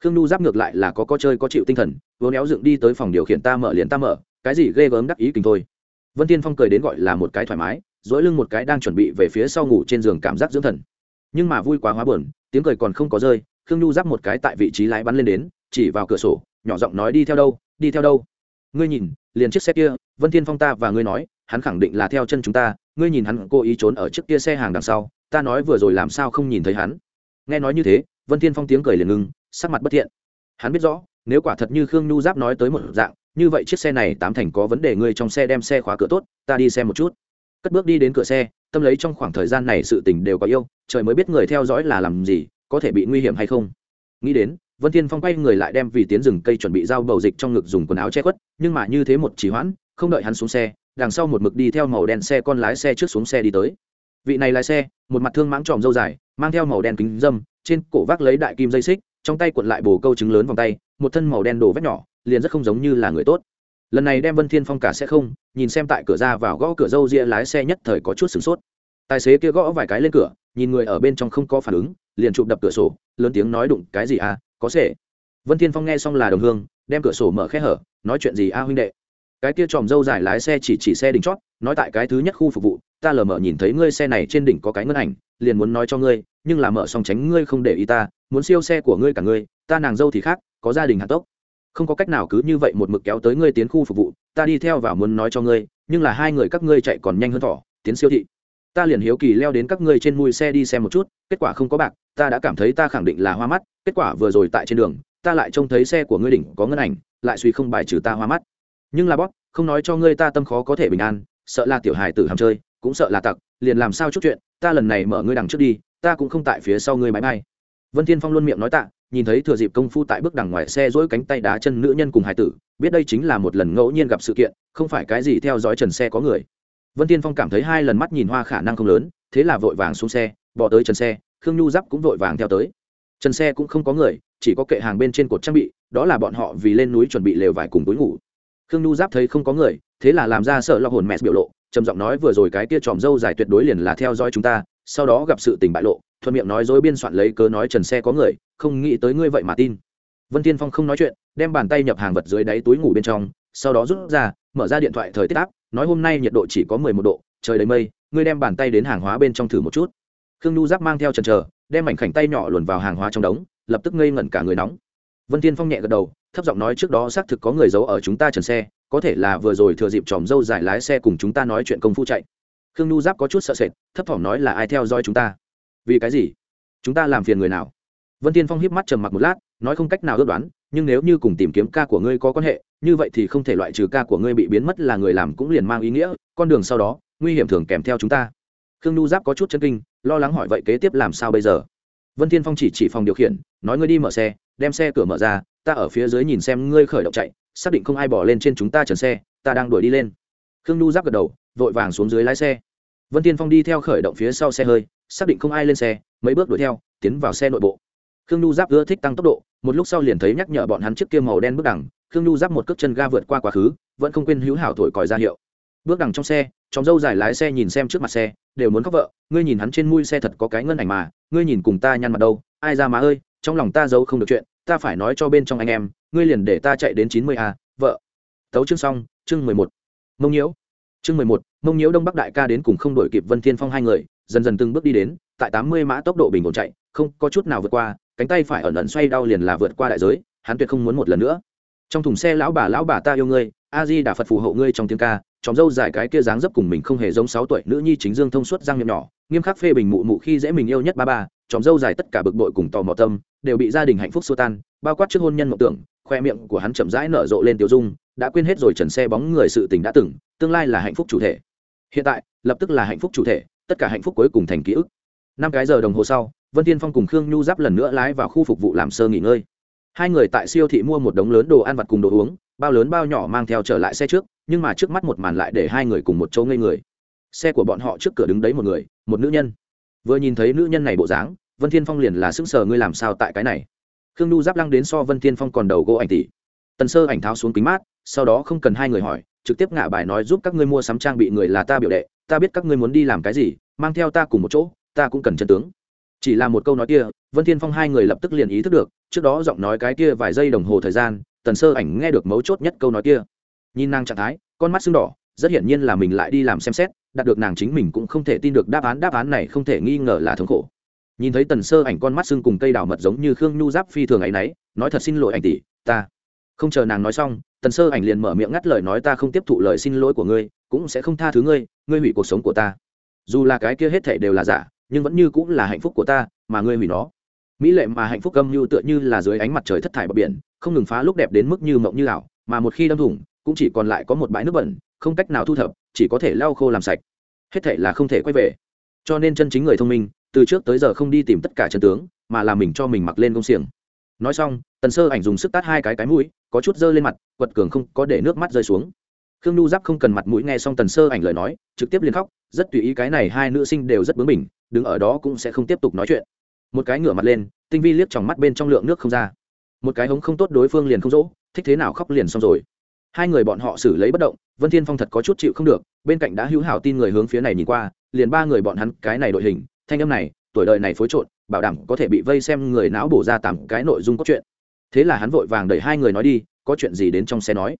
Khương Nu giáp ngược lại là có có chơi có chịu tinh thần, vô néo dựng đi tới phòng điều khiển ta mở liền ta mở, cái gì ghê gớm đắc ý kình thôi. Vân Thiên phong cười đến gọi là một cái thoải mái dỗi lưng một cái đang chuẩn bị về phía sau ngủ trên giường cảm giác dưỡng thần. Nhưng mà vui quá hóa buồn, tiếng cười còn không có rơi, khương nhu giáp một cái tại vị trí lái bắn lên đến, chỉ vào cửa sổ, nhỏ giọng nói đi theo đâu đi theo đâu? Ngươi nhìn, liền chiếc xe kia, vân thiên phong ta và ngươi nói, hắn khẳng định là theo chân chúng ta, ngươi nhìn hắn cố ý trốn ở trước kia xe hàng đằng sau, ta nói vừa rồi làm sao không nhìn thấy hắn. Nghe nói như thế, vân thiên phong tiếng cười liền ngưng sắc mặt bất thiện. Hắn biết rõ, nếu quả thật như khương nhu giáp nói tới một dạng, như vậy chiếc xe này tám thành có vấn đề ngươi trong xe đem xe khóa cửa tốt, ta đi xem một chút. Cất bước đi đến cửa xe, tâm lấy trong khoảng thời gian này sự tình đều có yêu, trời mới biết người theo dõi là làm gì, có thể bị nguy hiểm hay không. Nghĩ đến vân thiên phong quay người lại đem vì tiến rừng cây chuẩn bị giao bầu dịch trong ngực dùng quần áo che khuất, nhưng mà như thế một chỉ hoãn, không đợi hắn xuống xe, đằng sau một mực đi theo màu đen xe con lái xe trước xuống xe đi tới. Vị này lái xe, một mặt thương mãng tròm râu dài, mang theo màu đen kính dâm, trên cổ vác lấy đại kim dây xích, trong tay cuộn lại bồ câu trứng lớn vòng tay, một thân màu đen đồ vét nhỏ, liền rất không giống như là người tốt. Lần này đem vân thiên phong cả sẽ không, nhìn xem tại cửa ra vào gõ cửa dâu ria lái xe nhất thời có chút sửng sốt. Tài xế kia gõ vài cái lên cửa, nhìn người ở bên trong không có phản ứng, liền chụp đập cửa sổ, lớn tiếng nói đụng cái gì à có sể. Vân thiên phong nghe xong là đồng hương, đem cửa sổ mở khe hở, nói chuyện gì a huynh đệ? Cái kia tròm dâu dài lái xe chỉ chỉ xe đỉnh chót, nói tại cái thứ nhất khu phục vụ, ta lờ mờ nhìn thấy ngươi xe này trên đỉnh có cái ngân ảnh, liền muốn nói cho ngươi, nhưng là mở xong tránh ngươi không để ý ta, muốn siêu xe của ngươi cả ngươi, ta nàng dâu thì khác, có gia đình hạt tốc. Không có cách nào cứ như vậy một mực kéo tới ngươi tiến khu phục vụ, ta đi theo và muốn nói cho ngươi, nhưng là hai người các ngươi chạy còn nhanh hơn thỏ, tiến siêu thị ta liền hiếu kỳ leo đến các ngươi trên mui xe đi xem một chút, kết quả không có bạc, ta đã cảm thấy ta khẳng định là hoa mắt, kết quả vừa rồi tại trên đường, ta lại trông thấy xe của ngươi đỉnh có ngân ảnh, lại suy không bài trừ ta hoa mắt. Nhưng là bóp, không nói cho ngươi ta tâm khó có thể bình an, sợ là tiểu hài tử hàm chơi, cũng sợ là tặc, liền làm sao chút chuyện, ta lần này mở ngươi đằng trước đi, ta cũng không tại phía sau ngươi máy bay vân thiên phong luôn miệng nói tạ, nhìn thấy thừa dịp công phu tại bước đằng ngoài xe dỗi cánh tay đá chân nữ nhân cùng hải tử, biết đây chính là một lần ngẫu nhiên gặp sự kiện, không phải cái gì theo dõi trần xe có người vân thiên phong cảm thấy hai lần mắt nhìn hoa khả năng không lớn, thế là vội vàng xuống xe, bỏ tới trần xe, khương nhu giáp cũng vội vàng theo tới. Trần xe cũng không có người, chỉ có kệ hàng bên trên cột trang bị, đó là bọn họ vì lên núi chuẩn bị lều vải cùng túi ngủ. Khương nhu giáp thấy không có người, thế là làm ra sợ lo hồn mẹ biểu lộ, trầm giọng nói vừa rồi cái kia tròm dâu dài tuyệt đối liền là theo dõi chúng ta, sau đó gặp sự tình bại lộ, thuận miệng nói dối biên soạn lấy cớ nói trần xe có người, không nghĩ tới ngươi vậy mà tin. Vân tiên phong không nói chuyện, đem bàn tay nhập hàng vật dưới đáy túi ngủ bên trong, sau đó rút ra, mở ra điện thoại thời tiết áp nói hôm nay nhiệt độ chỉ có mười một độ, trời đầy mây, ngươi đem bàn tay đến hàng hóa bên trong thử một chút. Khương nhu giáp mang theo trần trờ đem mảnh khảnh tay nhỏ luồn vào hàng hóa trong đống, lập tức ngây ngẩn cả người nóng. Vân tiên phong nhẹ gật đầu, thấp giọng nói trước đó xác thực có người giấu ở chúng ta trần xe, có thể là vừa rồi thừa dịp tròm dâu dài lái xe cùng chúng ta nói chuyện công phu chạy. Khương nhu giáp có chút sợ sệt, thấp thỏm nói là ai theo dõi chúng ta? Vì cái gì? Chúng ta làm phiền người nào? Vân tiên phong hiếp mắt trầm mặc một lát, nói không cách nào ước đoán nhưng nếu như cùng tìm kiếm ca của ngươi có quan hệ, như vậy thì không thể loại trừ ca của ngươi bị biến mất là người làm cũng liền mang ý nghĩa, con đường sau đó, nguy hiểm thường kèm theo chúng ta. Khương nhu giáp có chút chân kinh, lo lắng hỏi vậy kế tiếp làm sao bây giờ? Vân thiên phong chỉ chỉ phòng điều khiển, nói ngươi đi mở xe, đem xe cửa mở ra, ta ở phía dưới nhìn xem ngươi khởi động chạy, xác định không ai bỏ lên trên chúng ta trần xe, ta đang đuổi đi lên. Khương nhu giáp gật đầu, vội vàng xuống dưới lái xe. Vân tiên phong đi theo khởi động phía sau xe hơi, xác định không ai lên xe, mấy bước đuổi theo, tiến vào xe nội bộ khương nhu giáp ưa thích tăng tốc độ, một lúc sau liền thấy nhắc nhở bọn hắn trước kia màu đen bước đằng, khương nhu giáp một cước chân ga vượt qua quá khứ, vẫn không quên hữu hảo thổi còi ra hiệu. Bước đằng trong xe chóng dâu dài lái xe nhìn xem trước mặt xe, đều muốn khóc vợ, ngươi nhìn hắn trên mui xe thật có cái ngân ảnh mà, ngươi nhìn cùng ta nhăn mặt đâu, ai ra má ơi, trong lòng ta giấu không được chuyện, ta phải nói cho bên trong anh em, ngươi liền để ta chạy đến chín mươi a, vợ. Tấu chương xong, chương mười một. Mông nhiễu. Chương mười một, mông nhiễu đông bắc đại ca đến cùng không đổi kịp vân thiên phong hai người, dần dần từng bước đi đến, tại tám mươi mã tốc độ bình ổn chạy, không có chút nào vượt qua cánh tay phải ẩn ẩn xoay đau liền là vượt qua đại giới, hắn tuyệt không muốn một lần nữa. Trong thùng xe, lão bà lão bà ta yêu ngươi, a di đà phật phù hộ ngươi trong tiếng ca chóng dâu dài cái kia dáng dấp cùng mình không hề giống sáu tuổi nữ nhi chính dương thông suốt răng miệng nhỏ, nghiêm khắc phê bình mụ mụ khi dễ mình yêu nhất ba ba chóng dâu dài tất cả bực bội cùng tò mò tâm, đều bị gia đình hạnh phúc xua tan, bao quát trước hôn nhân mộng tưởng, khoe miệng của hắn chậm rãi nở rộ lên tiểu dung, đã quên hết rồi trần xe bóng người sự tình đã từng, tương lai là hạnh phúc chủ thể. Hiện tại, lập tức là hạnh phúc chủ thể, tất cả hạnh phúc cuối cùng thành ký ức. Năm cái giờ đồng hồ sau vân tiên phong cùng khương nhu giáp lần nữa lái vào khu phục vụ làm sơ nghỉ ngơi. Hai người tại siêu thị mua một đống lớn đồ ăn vặt cùng đồ uống, bao lớn bao nhỏ mang theo trở lại xe trước, nhưng mà trước mắt một màn lại để hai người cùng một chỗ ngây người. Xe của bọn họ trước cửa đứng đấy một người, một nữ nhân. Vừa nhìn thấy nữ nhân này bộ dáng, vân thiên phong liền là sững sờ, ngươi làm sao tại cái này? Khương nhu giáp lăng đến so vân thiên phong còn đầu gỗ ảnh tỷ. Tần sơ ảnh tháo xuống kính mát, sau đó không cần hai người hỏi, trực tiếp ngả bài nói giúp các ngươi mua sắm trang bị người là ta biểu đệ, ta biết các ngươi muốn đi làm cái gì, mang theo ta cùng một chỗ, ta cũng cần chân tướng chỉ là một câu nói kia, vân thiên phong hai người lập tức liền ý thức được, trước đó giọng nói cái kia vài giây đồng hồ thời gian, tần sơ ảnh nghe được mấu chốt nhất câu nói kia. Nhìn nàng trạng thái, con mắt sưng đỏ, rất hiển nhiên là mình lại đi làm xem xét, đạt được nàng chính mình cũng không thể tin được đáp án đáp án này không thể nghi ngờ là thống khổ. Nhìn thấy tần sơ ảnh con mắt sưng cùng cây đào mật giống như khương nhu giáp phi thường ấy nấy, nói thật xin lỗi ảnh tỷ, ta không chờ nàng nói xong, tần sơ ảnh liền mở miệng ngắt lời nói ta không tiếp thụ lời xin lỗi của ngươi, cũng sẽ không tha thứ ngươi ngươi hủy cuộc sống của ta. Dù là cái kia hết thể đều là giả nhưng vẫn như cũng là hạnh phúc của ta, mà ngươi hủy nó. Mỹ lệ mà hạnh phúc âm như tựa như là dưới ánh mặt trời thất thải bờ biển, không ngừng phá lúc đẹp đến mức như mộng như ảo, mà một khi đâm thủng, cũng chỉ còn lại có một bãi nước bẩn, không cách nào thu thập, chỉ có thể lau khô làm sạch. Hết thể là không thể quay về. Cho nên chân chính người thông minh, từ trước tới giờ không đi tìm tất cả chân tướng, mà là mình cho mình mặc lên công xiềng. Nói xong, tần sơ ảnh dùng sức tát hai cái cái mũi, có chút dơ lên mặt, quật cường không có để nước mắt rơi xuống. Khương nhu giáp không cần mặt mũi nghe xong tần sơ ảnh lời nói, trực tiếp liền khóc rất tùy ý cái này hai nữ sinh đều rất bướng mình đứng ở đó cũng sẽ không tiếp tục nói chuyện. Một cái ngửa mặt lên, tinh vi liếc trong mắt bên trong lượng nước không ra. Một cái hống không tốt đối phương liền không dỗ, thích thế nào khóc liền xong rồi. Hai người bọn họ xử lấy bất động, vân thiên phong thật có chút chịu không được, bên cạnh đã hữu hảo tin người hướng phía này nhìn qua, liền ba người bọn hắn, cái này đội hình, thanh âm này, tuổi đời này phối trộn, bảo đảm có thể bị vây xem người não bổ ra tạm cái nội dung có chuyện thế là hắn vội vàng đẩy hai người nói đi, có chuyện gì đến trong xe nói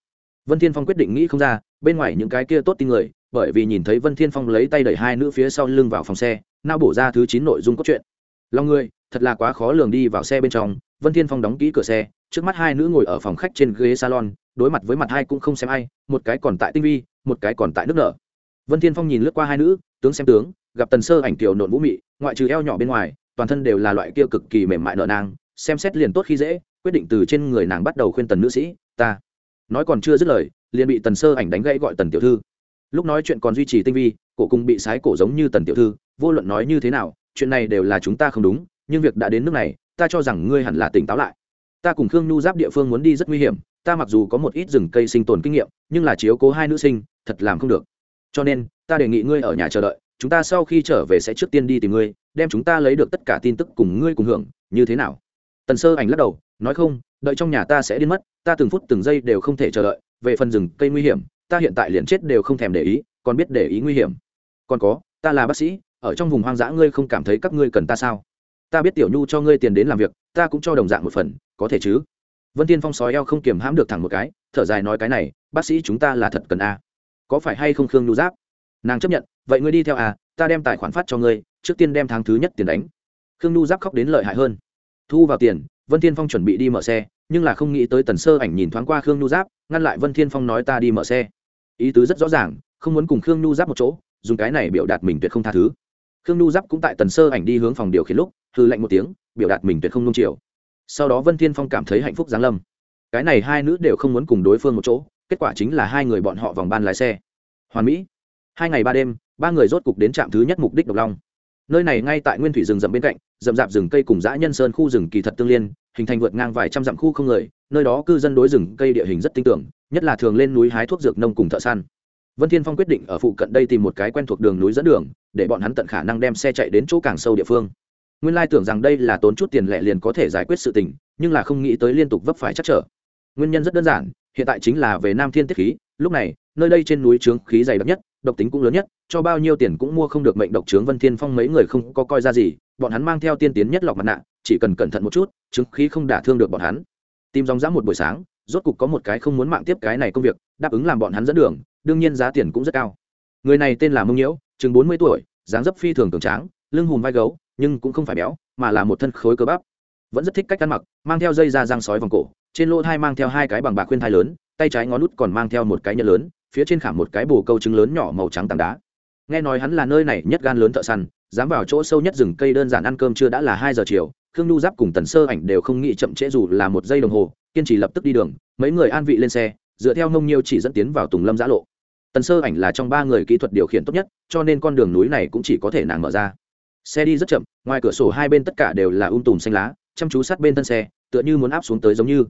vân thiên phong quyết định nghĩ không ra, bên ngoài những cái kia tốt tin người, bởi vì nhìn thấy vân thiên phong lấy tay đẩy hai nữ phía sau lưng vào phòng xe não bổ ra thứ chín nội dung cốt chuyện lòng người, thật là quá khó lường đi vào xe bên trong, vân thiên phong đóng kỹ cửa xe, trước mắt hai nữ ngồi ở phòng khách trên ghế salon, đối mặt với mặt hai cũng không xem ai, một cái còn tại tinh vi, một cái còn tại nước nở. Vân thiên phong nhìn lướt qua hai nữ, tướng xem tướng, gặp tần sơ ảnh tiểu nộn vũ mị, ngoại trừ eo nhỏ bên ngoài, toàn thân đều là loại kia cực kỳ mềm mại nở nang, xem xét liền tốt khi dễ, quyết định từ trên người nàng bắt đầu khuyên tần nữ sĩ, ta nói còn chưa dứt lời, liền bị tần sơ ảnh đánh gãy gọi tần tiểu thư. Lúc nói chuyện còn duy trì tinh vi, cổ cùng bị sái cổ giống như tần tiểu thư, vô luận nói như thế nào, chuyện này đều là chúng ta không đúng, nhưng việc đã đến nước này, ta cho rằng ngươi hẳn là tỉnh táo lại. Ta cùng khương nhu giáp địa phương muốn đi rất nguy hiểm, ta mặc dù có một ít rừng cây sinh tồn kinh nghiệm, nhưng là chiếu cố hai nữ sinh, thật làm không được. Cho nên, ta đề nghị ngươi ở nhà chờ đợi, chúng ta sau khi trở về sẽ trước tiên đi tìm ngươi, đem chúng ta lấy được tất cả tin tức cùng ngươi cùng hưởng, như thế nào? Tần sơ ảnh lắc đầu, nói không đợi trong nhà ta sẽ điên mất, ta từng phút từng giây đều không thể chờ đợi, về phần rừng cây nguy hiểm, ta hiện tại liền chết đều không thèm để ý, còn biết để ý nguy hiểm. Còn có, ta là bác sĩ, ở trong vùng hoang dã ngươi không cảm thấy các ngươi cần ta sao? Ta biết tiểu nhu cho ngươi tiền đến làm việc, ta cũng cho đồng dạng một phần, có thể chứ? Vân tiên phong sói eo không kiềm hãm được thẳng một cái, thở dài nói cái này, bác sĩ chúng ta là thật cần a. Có phải hay không khương nhu giáp? Nàng chấp nhận, vậy ngươi đi theo à ta đem tài khoản phát cho ngươi, trước tiên đem tháng thứ nhất tiền đánh. Khương nhu giáp khóc đến lợi hại hơn. Thu vào tiền vân thiên phong chuẩn bị đi mở xe, nhưng là không nghĩ tới tần sơ ảnh nhìn thoáng qua khương nhu giáp, ngăn lại vân thiên phong nói ta đi mở xe. Ý tứ rất rõ ràng, không muốn cùng khương nhu giáp một chỗ, dùng cái này biểu đạt mình tuyệt không tha thứ. Khương nhu giáp cũng tại tần sơ ảnh đi hướng phòng điều khiển lúc hư lạnh một tiếng, biểu đạt mình tuyệt không nung chiều. Sau đó vân thiên phong cảm thấy hạnh phúc giáng lâm. Cái này hai nữ đều không muốn cùng đối phương một chỗ, kết quả chính là hai người bọn họ vòng ban lái xe. Hoàn mỹ. Hai ngày ba đêm, ba người rốt cục đến trạm thứ nhất mục đích độc long. Nơi này ngay tại nguyên thủy rừng rậm bên cạnh, rậm rạp rừng cây cùng dã nhân sơn khu rừng kỳ thật tương liên hình thành vượt ngang vài trăm dặm khu không người, nơi đó cư dân đối rừng cây địa hình rất tinh tưởng, nhất là thường lên núi hái thuốc dược nông cùng thợ săn. Vân thiên phong quyết định ở phụ cận đây tìm một cái quen thuộc đường núi dẫn đường, để bọn hắn tận khả năng đem xe chạy đến chỗ càng sâu địa phương. Nguyên lai tưởng rằng đây là tốn chút tiền lẻ liền có thể giải quyết sự tình, nhưng là không nghĩ tới liên tục vấp phải chắc trở. Nguyên nhân rất đơn giản, hiện tại chính là về nam thiên tiết khí, lúc này, nơi đây trên núi trướng khí dày đặc nhất, độc tính cũng lớn nhất, cho bao nhiêu tiền cũng mua không được mệnh độc trướng vân thiên phong mấy người không có coi ra gì, bọn hắn mang theo tiên tiến nhất lọc mặt nạ chỉ cần cẩn thận một chút, chứng khí không đả thương được bọn hắn. Tìm dòng dã một buổi sáng, rốt cục có một cái không muốn mạng tiếp cái này công việc, đáp ứng làm bọn hắn dẫn đường, đương nhiên giá tiền cũng rất cao. Người này tên là mông nhiễu, chừng bốn mươi tuổi, dáng dấp phi thường cường tráng, lưng hùm vai gấu, nhưng cũng không phải béo, mà là một thân khối cơ bắp. Vẫn rất thích cách ăn mặc, mang theo dây da răng sói vòng cổ, trên lỗ thai mang theo hai cái bằng bạc khuyên thai lớn, tay trái ngón nút còn mang theo một cái nhẫn lớn, phía trên khảm một cái bồ câu trứng lớn nhỏ màu trắng tảng đá. Nghe nói hắn là nơi này nhất gan lớn thợ săn, dám vào chỗ sâu nhất rừng cây đơn giản ăn cơm chưa đã là hai giờ chiều khương nhu giáp cùng tần sơ ảnh đều không nghĩ chậm trễ dù là một giây đồng hồ, kiên trì lập tức đi đường, mấy người an vị lên xe, dựa theo nông nhiêu chỉ dẫn tiến vào tùng lâm giã lộ. Tần sơ ảnh là trong ba người kỹ thuật điều khiển tốt nhất, cho nên con đường núi này cũng chỉ có thể nàng mở ra. Xe đi rất chậm, ngoài cửa sổ hai bên tất cả đều là um tùm xanh lá, chăm chú sát bên thân xe, tựa như muốn áp xuống tới giống như.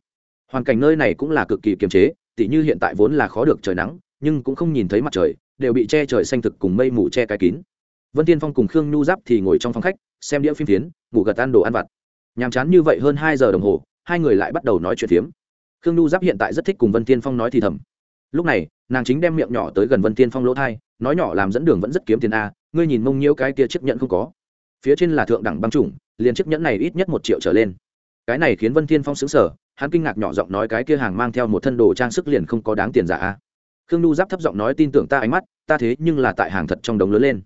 Hoàn cảnh nơi này cũng là cực kỳ kiềm chế, tỉ như hiện tại vốn là khó được trời nắng, nhưng cũng không nhìn thấy mặt trời, đều bị che trời xanh thực cùng mây mù che cái kín. Vân tiên phong cùng khương nhu giáp thì ngồi trong phòng khách xem đĩa phim phiến ngủ gật ăn đồ ăn vặt. Nhàm chán như vậy hơn hai giờ đồng hồ, hai người lại bắt đầu nói chuyện phiếm. Khương nhu giáp hiện tại rất thích cùng vân tiên phong nói thì thầm. Lúc này, nàng chính đem miệng nhỏ tới gần vân tiên phong lỗ thai, nói nhỏ làm dẫn đường vẫn rất kiếm tiền a, ngươi nhìn mông nhiễu cái kia chiếc nhẫn không có. Phía trên là thượng đẳng băng chủng, liền chiếc nhẫn này ít nhất một triệu trở lên. Cái này khiến vân thiên phong xứng sở hắn kinh ngạc nhỏ giọng nói cái kia hàng mang theo một thân đồ trang sức liền không có đáng tiền giả a. Khương nhu giáp thấp giọng nói tin tưởng ta ánh mắt, ta thế nhưng là tại hàng thật trong đống lớn lên.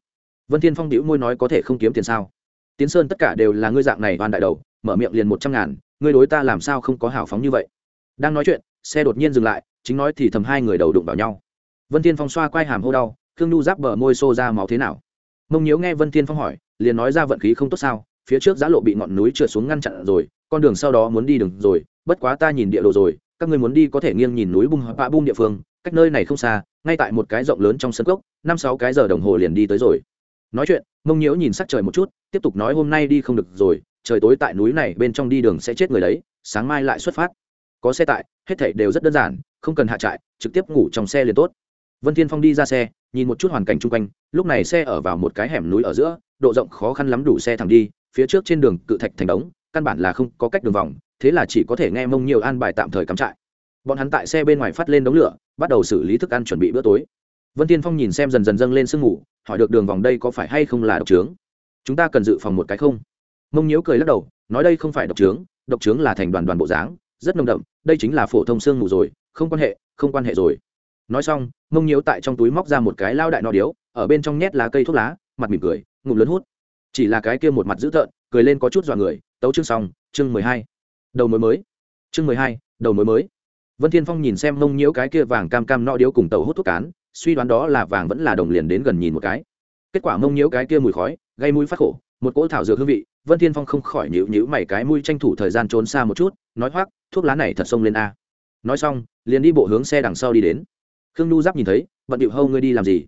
Vân thiên phong đĩu môi nói có thể không kiếm tiền sao? Tiến sơn tất cả đều là ngươi dạng này oan đại đầu, mở miệng liền một trăm ngàn, ngươi đối ta làm sao không có hào phóng như vậy? Đang nói chuyện, xe đột nhiên dừng lại, chính nói thì thầm hai người đầu đụng vào nhau. Vân thiên phong xoa quai hàm hô đau, khương nhu giáp bờ môi xô ra máu thế nào? Mông nhiễu nghe vân thiên phong hỏi, liền nói ra vận khí không tốt sao, phía trước giá lộ bị ngọn núi trượt xuống ngăn chặn rồi, con đường sau đó muốn đi đường rồi, bất quá ta nhìn địa đồ rồi, các ngươi muốn đi có thể nghiêng nhìn núi bung bạ bung địa phương, cách nơi này không xa, ngay tại một cái rộng lớn trong sân cốc, năm sáu cái giờ đồng hồ liền đi tới rồi nói chuyện, mông nhiễu nhìn sắc trời một chút, tiếp tục nói hôm nay đi không được rồi, trời tối tại núi này bên trong đi đường sẽ chết người đấy, sáng mai lại xuất phát. Có xe tại, hết thảy đều rất đơn giản, không cần hạ trại, trực tiếp ngủ trong xe liền tốt. Vân thiên phong đi ra xe, nhìn một chút hoàn cảnh chung quanh, lúc này xe ở vào một cái hẻm núi ở giữa, độ rộng khó khăn lắm đủ xe thẳng đi, phía trước trên đường cự thạch thành đống, căn bản là không có cách đường vòng, thế là chỉ có thể nghe mông nhiều an bài tạm thời cắm trại. Bọn hắn tại xe bên ngoài phát lên đống lửa, bắt đầu xử lý thức ăn chuẩn bị bữa tối. Vân tiên phong nhìn xem dần dần dâng lên sương ngủ hỏi được đường vòng đây có phải hay không là độc trướng? Chúng ta cần dự phòng một cái không? Mông nhiễu cười lắc đầu, nói đây không phải độc trướng độc trướng là thành đoàn đoàn bộ dáng, rất nồng đậm, đây chính là phổ thông sương mù rồi, không quan hệ, không quan hệ rồi. Nói xong, mông nhiễu tại trong túi móc ra một cái lao đại nọ điếu, ở bên trong nhét lá cây thuốc lá, mặt mỉm cười, ngụm lớn hút. Chỉ là cái kia một mặt dữ tợn, cười lên có chút dọa người, tấu chương xong, chương mười hai. Đầu mối mới. Chương mười hai, đầu mối mới. Vân thiên phong nhìn xem mông nhiễu cái kia vàng cam cam nọ điếu cùng tàu hút thuốc cán suy đoán đó là vàng vẫn là đồng liền đến gần nhìn một cái. Kết quả mông nhiễu cái kia mùi khói, gây mũi phát khổ, một cỗ thảo dược hương vị, vân thiên phong không khỏi nhíu nhíu mày cái mũi tranh thủ thời gian trốn xa một chút, nói hoác thuốc lá này thật xông lên a. Nói xong, liền đi bộ hướng xe đằng sau đi đến. Khương nhu giáp nhìn thấy vận điệu hâu ngươi đi làm gì?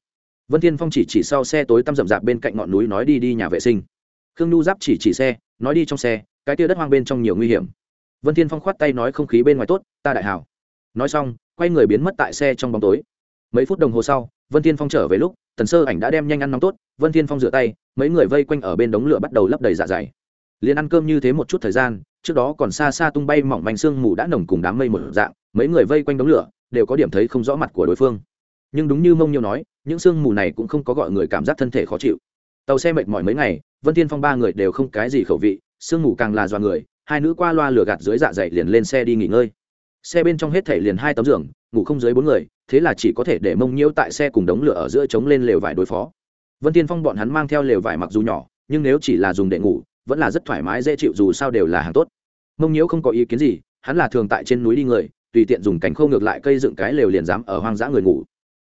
Vân thiên phong chỉ chỉ sau xe tối tăm rậm rạp bên cạnh ngọn núi nói đi đi nhà vệ sinh. Khương nhu giáp chỉ chỉ xe, nói đi trong xe, cái tia đất hoang bên trong nhiều nguy hiểm. Vân thiên phong khoát tay nói không khí bên ngoài tốt, ta đại hảo. Nói xong, quay người biến mất tại xe trong bóng tối mấy phút đồng hồ sau, vân thiên phong trở về lúc, tần sơ ảnh đã đem nhanh ăn nóng tốt, vân thiên phong rửa tay, mấy người vây quanh ở bên đống lửa bắt đầu lấp đầy dạ dày. Liền ăn cơm như thế một chút thời gian, trước đó còn xa xa tung bay mỏng manh sương mù đã nồng cùng đám mây một dạng, mấy người vây quanh đống lửa, đều có điểm thấy không rõ mặt của đối phương. Nhưng đúng như mông nhiều nói, những sương mù này cũng không có gọi người cảm giác thân thể khó chịu. Tàu xe mệt mỏi mấy ngày, vân thiên phong ba người đều không cái gì khẩu vị, sương mù càng là do người, hai nữ qua loa lửa gạt dưới dạ dày liền lên xe đi nghỉ ngơi. Xe bên trong hết thể liền hai tấm giường, ngủ không dưới bốn người thế là chỉ có thể để mông nhiễu tại xe cùng đống lửa ở giữa chống lên lều vải đối phó. Vân tiên phong bọn hắn mang theo lều vải mặc dù nhỏ, nhưng nếu chỉ là dùng để ngủ, vẫn là rất thoải mái, dễ chịu, dù sao đều là hàng tốt. Mông nhiễu không có ý kiến gì, hắn là thường tại trên núi đi người, tùy tiện dùng cánh khô ngược lại cây dựng cái lều liền dám ở hoang dã người ngủ.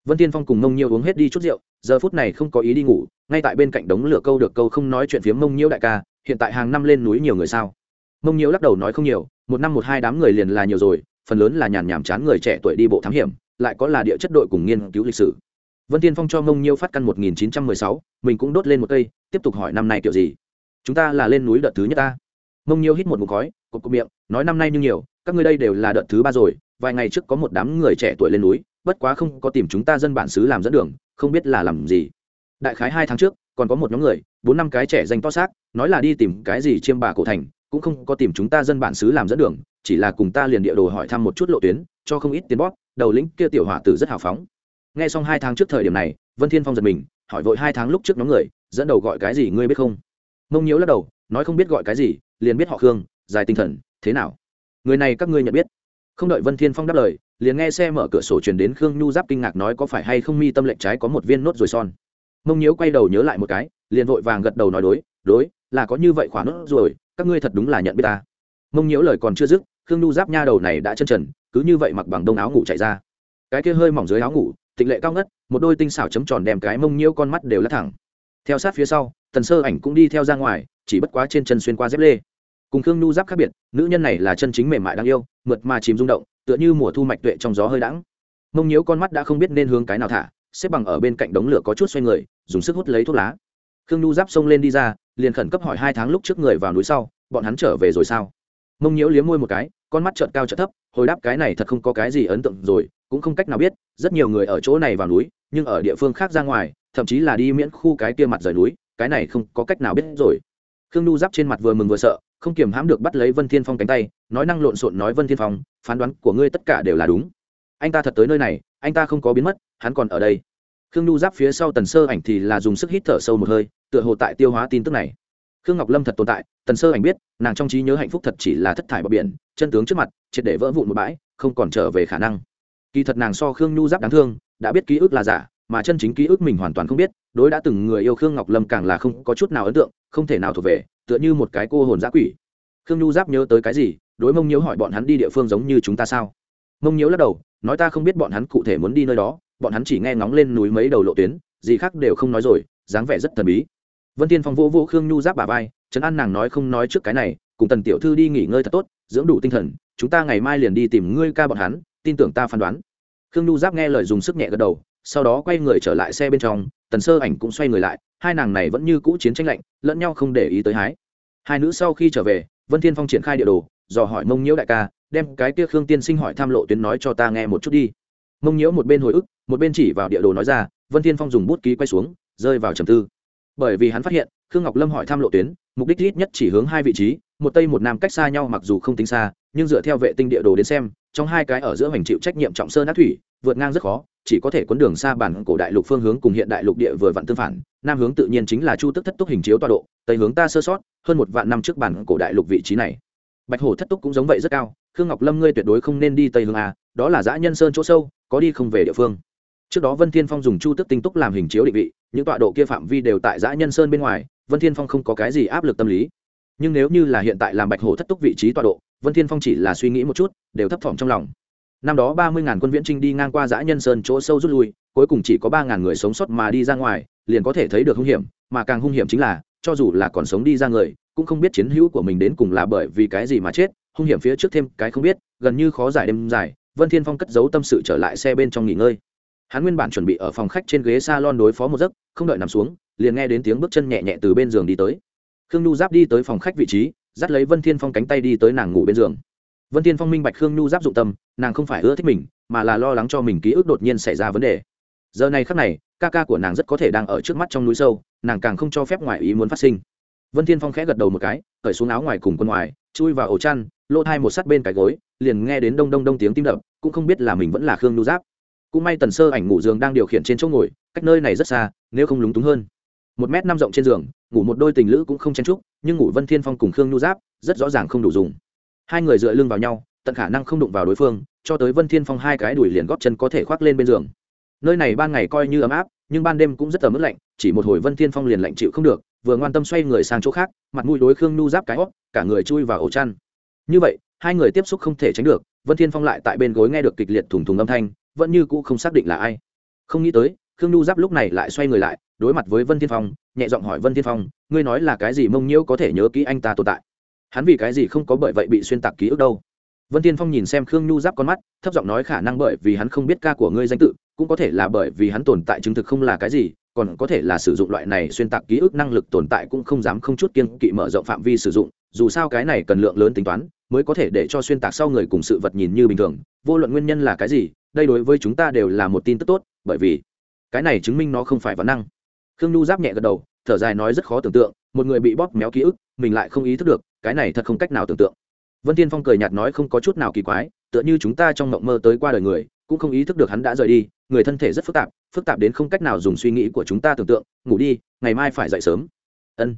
Vân tiên phong cùng mông nhiễu uống hết đi chút rượu, giờ phút này không có ý đi ngủ, ngay tại bên cạnh đống lửa câu được câu không nói chuyện phía mông nhiễu đại ca, hiện tại hàng năm lên núi nhiều người sao? Mông nhiễu lắc đầu nói không nhiều, một năm một hai đám người liền là nhiều rồi, phần lớn là nhàn nhảm chán người trẻ tuổi đi bộ thám hiểm lại có là địa chất đội cùng nghiên cứu lịch sử. Vân tiên phong cho mông nhiêu phát căn một nghìn chín trăm mười sáu, mình cũng đốt lên một cây, tiếp tục hỏi năm nay kiểu gì? Chúng ta là lên núi đợt thứ nhất ta. Mông nhiêu hít một mục khói cột cột miệng, nói năm nay như nhiều, các ngươi đây đều là đợt thứ ba rồi, vài ngày trước có một đám người trẻ tuổi lên núi, bất quá không có tìm chúng ta dân bản xứ làm dẫn đường, không biết là làm gì. Đại khái hai tháng trước, còn có một nhóm người, bốn năm cái trẻ danh to xác, nói là đi tìm cái gì chiêm bà cổ thành, cũng không có tìm chúng ta dân bản xứ làm dẫn đường, chỉ là cùng ta liền địa đồ hỏi thăm một chút lộ tuyến, cho không ít tiền bóp đầu lĩnh kia tiểu hỏa tử rất hào phóng. Nghe xong hai tháng trước thời điểm này, vân thiên phong giật mình, hỏi vội hai tháng lúc trước nhóm người, dẫn đầu gọi cái gì ngươi biết không? Mông nhiễu lắc đầu, nói không biết gọi cái gì, liền biết họ khương, dài tinh thần, thế nào? Người này các ngươi nhận biết? Không đợi vân thiên phong đáp lời, liền nghe xe mở cửa sổ truyền đến khương nhu giáp kinh ngạc nói có phải hay không mi tâm lệnh trái có một viên nốt ruồi son. Mông nhiễu quay đầu nhớ lại một cái, liền vội vàng gật đầu nói đối đối, là có như vậy khỏa nốt rồi các ngươi thật đúng là nhận biết ta. Mông nhiễu lời còn chưa dứt, khương nhu giáp nha đầu này đã chân trần cứ như vậy mặc bằng đông áo ngủ chạy ra. Cái kia hơi mỏng dưới áo ngủ tịnh lệ cao ngất, một đôi tinh xảo chấm tròn đem cái mông nhiễu con mắt đều lắc thẳng. Theo sát phía sau tần sơ ảnh cũng đi theo ra ngoài, chỉ bất quá trên chân xuyên qua dép lê. Cùng khương nhu giáp khác biệt, nữ nhân này là chân chính mềm mại đáng yêu, mượt mà chìm rung động, tựa như mùa thu mạch tuệ trong gió hơi đãng. Mông nhiễu con mắt đã không biết nên hướng cái nào thả, xếp bằng ở bên cạnh đống lửa có chút xoay người, dùng sức hút lấy thuốc lá. Khương nhu giáp xông lên đi ra, liền khẩn cấp hỏi hai tháng lúc trước người vào núi sau, bọn hắn trở về rồi sao? Mông nhiễu liếm môi một cái, con mắt trợn cao trợn thấp hồi đáp cái này thật không có cái gì ấn tượng rồi, cũng không cách nào biết, rất nhiều người ở chỗ này vào núi, nhưng ở địa phương khác ra ngoài, thậm chí là đi miễn khu cái kia mặt rời núi, cái này không có cách nào biết rồi. Khương nhu giáp trên mặt vừa mừng vừa sợ, không kiềm hãm được bắt lấy vân thiên phong cánh tay, nói năng lộn xộn nói, vân thiên phong, phán đoán của ngươi tất cả đều là đúng. Anh ta thật tới nơi này, anh ta không có biến mất, hắn còn ở đây. Khương nhu giáp phía sau tần sơ ảnh thì là dùng sức hít thở sâu một hơi, tựa hồ tại tiêu hóa tin tức này khương ngọc lâm thật tồn tại, tần sơ ảnh biết, nàng trong trí nhớ hạnh phúc thật chỉ là thất thải bờ biển, chân tướng trước mặt, triệt để vỡ vụn một bãi, không còn trở về khả năng. Kỳ thật nàng so khương nhu giáp đáng thương, đã biết ký ức là giả, mà chân chính ký ức mình hoàn toàn không biết, đối đã từng người yêu khương ngọc lâm càng là không có chút nào ấn tượng, không thể nào thuộc về, tựa như một cái cô hồn giã quỷ. Khương nhu giáp nhớ tới cái gì? Đối mông nhiễu hỏi bọn hắn đi địa phương giống như chúng ta sao? Mông nhiễu lắc đầu, nói ta không biết bọn hắn cụ thể muốn đi nơi đó, bọn hắn chỉ nghe ngóng lên núi mấy đầu lộ tuyến, gì khác đều không nói rồi, dáng vẻ rất thần bí vân tiên phong vô vô khương nhu giáp bà vai, trấn an nàng nói không nói trước cái này, cùng tần tiểu thư đi nghỉ ngơi thật tốt, dưỡng đủ tinh thần, chúng ta ngày mai liền đi tìm ngươi ca bọn hắn, tin tưởng ta phán đoán. Khương nhu giáp nghe lời dùng sức nhẹ gật đầu, sau đó quay người trở lại xe bên trong, tần sơ ảnh cũng xoay người lại, hai nàng này vẫn như cũ chiến tranh lạnh, lẫn nhau không để ý tới hái. Hai nữ sau khi trở về, vân thiên phong triển khai địa đồ, dò hỏi mông nhiễu đại ca, đem cái kia khương tiên sinh hỏi tham lộ tuyến nói cho ta nghe một chút đi. Mông nhiễu một bên hồi ức, một bên chỉ vào địa đồ nói ra, vân thiên phong dùng bút ký quay xuống, rơi vào trầm tư bởi vì hắn phát hiện, khương ngọc lâm hỏi tham lộ tuyến, mục đích ít nhất chỉ hướng hai vị trí, một tây một nam cách xa nhau mặc dù không tính xa, nhưng dựa theo vệ tinh địa đồ đến xem, trong hai cái ở giữa hành chịu trách nhiệm trọng sơn ác thủy, vượt ngang rất khó, chỉ có thể cuốn đường xa bản cổ đại lục phương hướng cùng hiện đại lục địa vừa vặn tương phản. Nam hướng tự nhiên chính là chu tức thất túc hình chiếu tọa độ, tây hướng ta sơ sót, hơn một vạn năm trước bản cổ đại lục vị trí này. Bạch hổ thất túc cũng giống vậy rất cao, khương ngọc lâm ngươi tuyệt đối không nên đi tây hướng a, đó là dã nhân sơn chỗ sâu, có đi không về địa phương. Trước đó vân thiên phong dùng chu tức tinh túc làm hình chiếu định vị những tọa độ kia phạm vi đều tại dã nhân sơn bên ngoài, vân thiên phong không có cái gì áp lực tâm lý. Nhưng nếu như là hiện tại làm bạch hổ thất túc vị trí tọa độ, vân thiên phong chỉ là suy nghĩ một chút, đều thấp thỏm trong lòng. Năm đó ba mươi ngàn quân viễn trinh đi ngang qua dã nhân sơn chỗ sâu rút lui, cuối cùng chỉ có ba ngàn người sống sót mà đi ra ngoài, liền có thể thấy được hung hiểm, mà càng hung hiểm chính là, cho dù là còn sống đi ra người, cũng không biết chiến hữu của mình đến cùng là bởi vì cái gì mà chết, hung hiểm phía trước thêm cái không biết, gần như khó giải đêm dài, vân thiên phong cất giấu tâm sự trở lại xe bên trong nghỉ ngơi hắn nguyên bản chuẩn bị ở phòng khách trên ghế salon đối phó một giấc, không đợi nằm xuống, liền nghe đến tiếng bước chân nhẹ nhẹ từ bên giường đi tới. Khương nhu giáp đi tới phòng khách vị trí, dắt lấy vân thiên phong cánh tay đi tới nàng ngủ bên giường. Vân thiên phong minh bạch khương nhu giáp dụng tâm, nàng không phải ưa thích mình, mà là lo lắng cho mình ký ức đột nhiên xảy ra vấn đề. Giờ này khắc này, ca ca của nàng rất có thể đang ở trước mắt trong núi sâu, nàng càng không cho phép ngoại ý muốn phát sinh. Vân thiên phong khẽ gật đầu một cái, cởi xuống áo ngoài cùng quân ngoài, chui vào ổ chăn lỗ thai một sát bên cái gối, liền nghe đến đông đông đông tiếng tim đập, cũng không biết là mình vẫn là khương nhu giáp cũng may tần sơ ảnh ngủ giường đang điều khiển trên chỗ ngồi, cách nơi này rất xa, nếu không lúng túng hơn. Một m năm rộng trên giường, ngủ một đôi tình lữ cũng không chen trúc nhưng ngủ vân thiên phong cùng khương nhu giáp, rất rõ ràng không đủ dùng. Hai người dựa lưng vào nhau, tận khả năng không đụng vào đối phương, cho tới vân thiên phong hai cái đùi liền góp chân có thể khoác lên bên giường. Nơi này ban ngày coi như ấm áp, nhưng ban đêm cũng rất ấm ức lạnh, chỉ một hồi vân thiên phong liền lạnh chịu không được, vừa ngoan tâm xoay người sang chỗ khác, mặt mũi đối khương nhu giáp cái hót, cả người chui vào ổ chăn. Như vậy, hai người tiếp xúc không thể tránh được, vân thiên phong lại tại bên gối nghe được kịch liệt thùng thùng âm thanh vẫn như cũ không xác định là ai. Không nghĩ tới, khương nhu giáp lúc này lại xoay người lại, đối mặt với vân thiên phong, nhẹ giọng hỏi vân thiên phong, ngươi nói là cái gì mông nhiễu có thể nhớ kỹ anh ta tồn tại? Hắn vì cái gì không có bởi vậy bị xuyên tạc ký ức đâu? Vân thiên phong nhìn xem khương nhu giáp con mắt, thấp giọng nói khả năng bởi vì hắn không biết ca của ngươi danh tự, cũng có thể là bởi vì hắn tồn tại chứng thực không là cái gì, còn có thể là sử dụng loại này xuyên tạc ký ức năng lực tồn tại cũng không dám không chút kiên kỵ mở rộng phạm vi sử dụng, dù sao cái này cần lượng lớn tính toán, mới có thể để cho xuyên tạc sau người cùng sự vật nhìn như bình thường, vô luận nguyên nhân là cái gì đây đối với chúng ta đều là một tin tức tốt, bởi vì cái này chứng minh nó không phải văn năng. Khương nhu giáp nhẹ gật đầu, thở dài nói rất khó tưởng tượng, một người bị bóp méo ký ức, mình lại không ý thức được, cái này thật không cách nào tưởng tượng. Vân tiên phong cười nhạt nói không có chút nào kỳ quái, tựa như chúng ta trong mộng mơ tới qua đời người, cũng không ý thức được hắn đã rời đi, người thân thể rất phức tạp phức tạp đến không cách nào dùng suy nghĩ của chúng ta tưởng tượng, ngủ đi, ngày mai phải dậy sớm. Ân.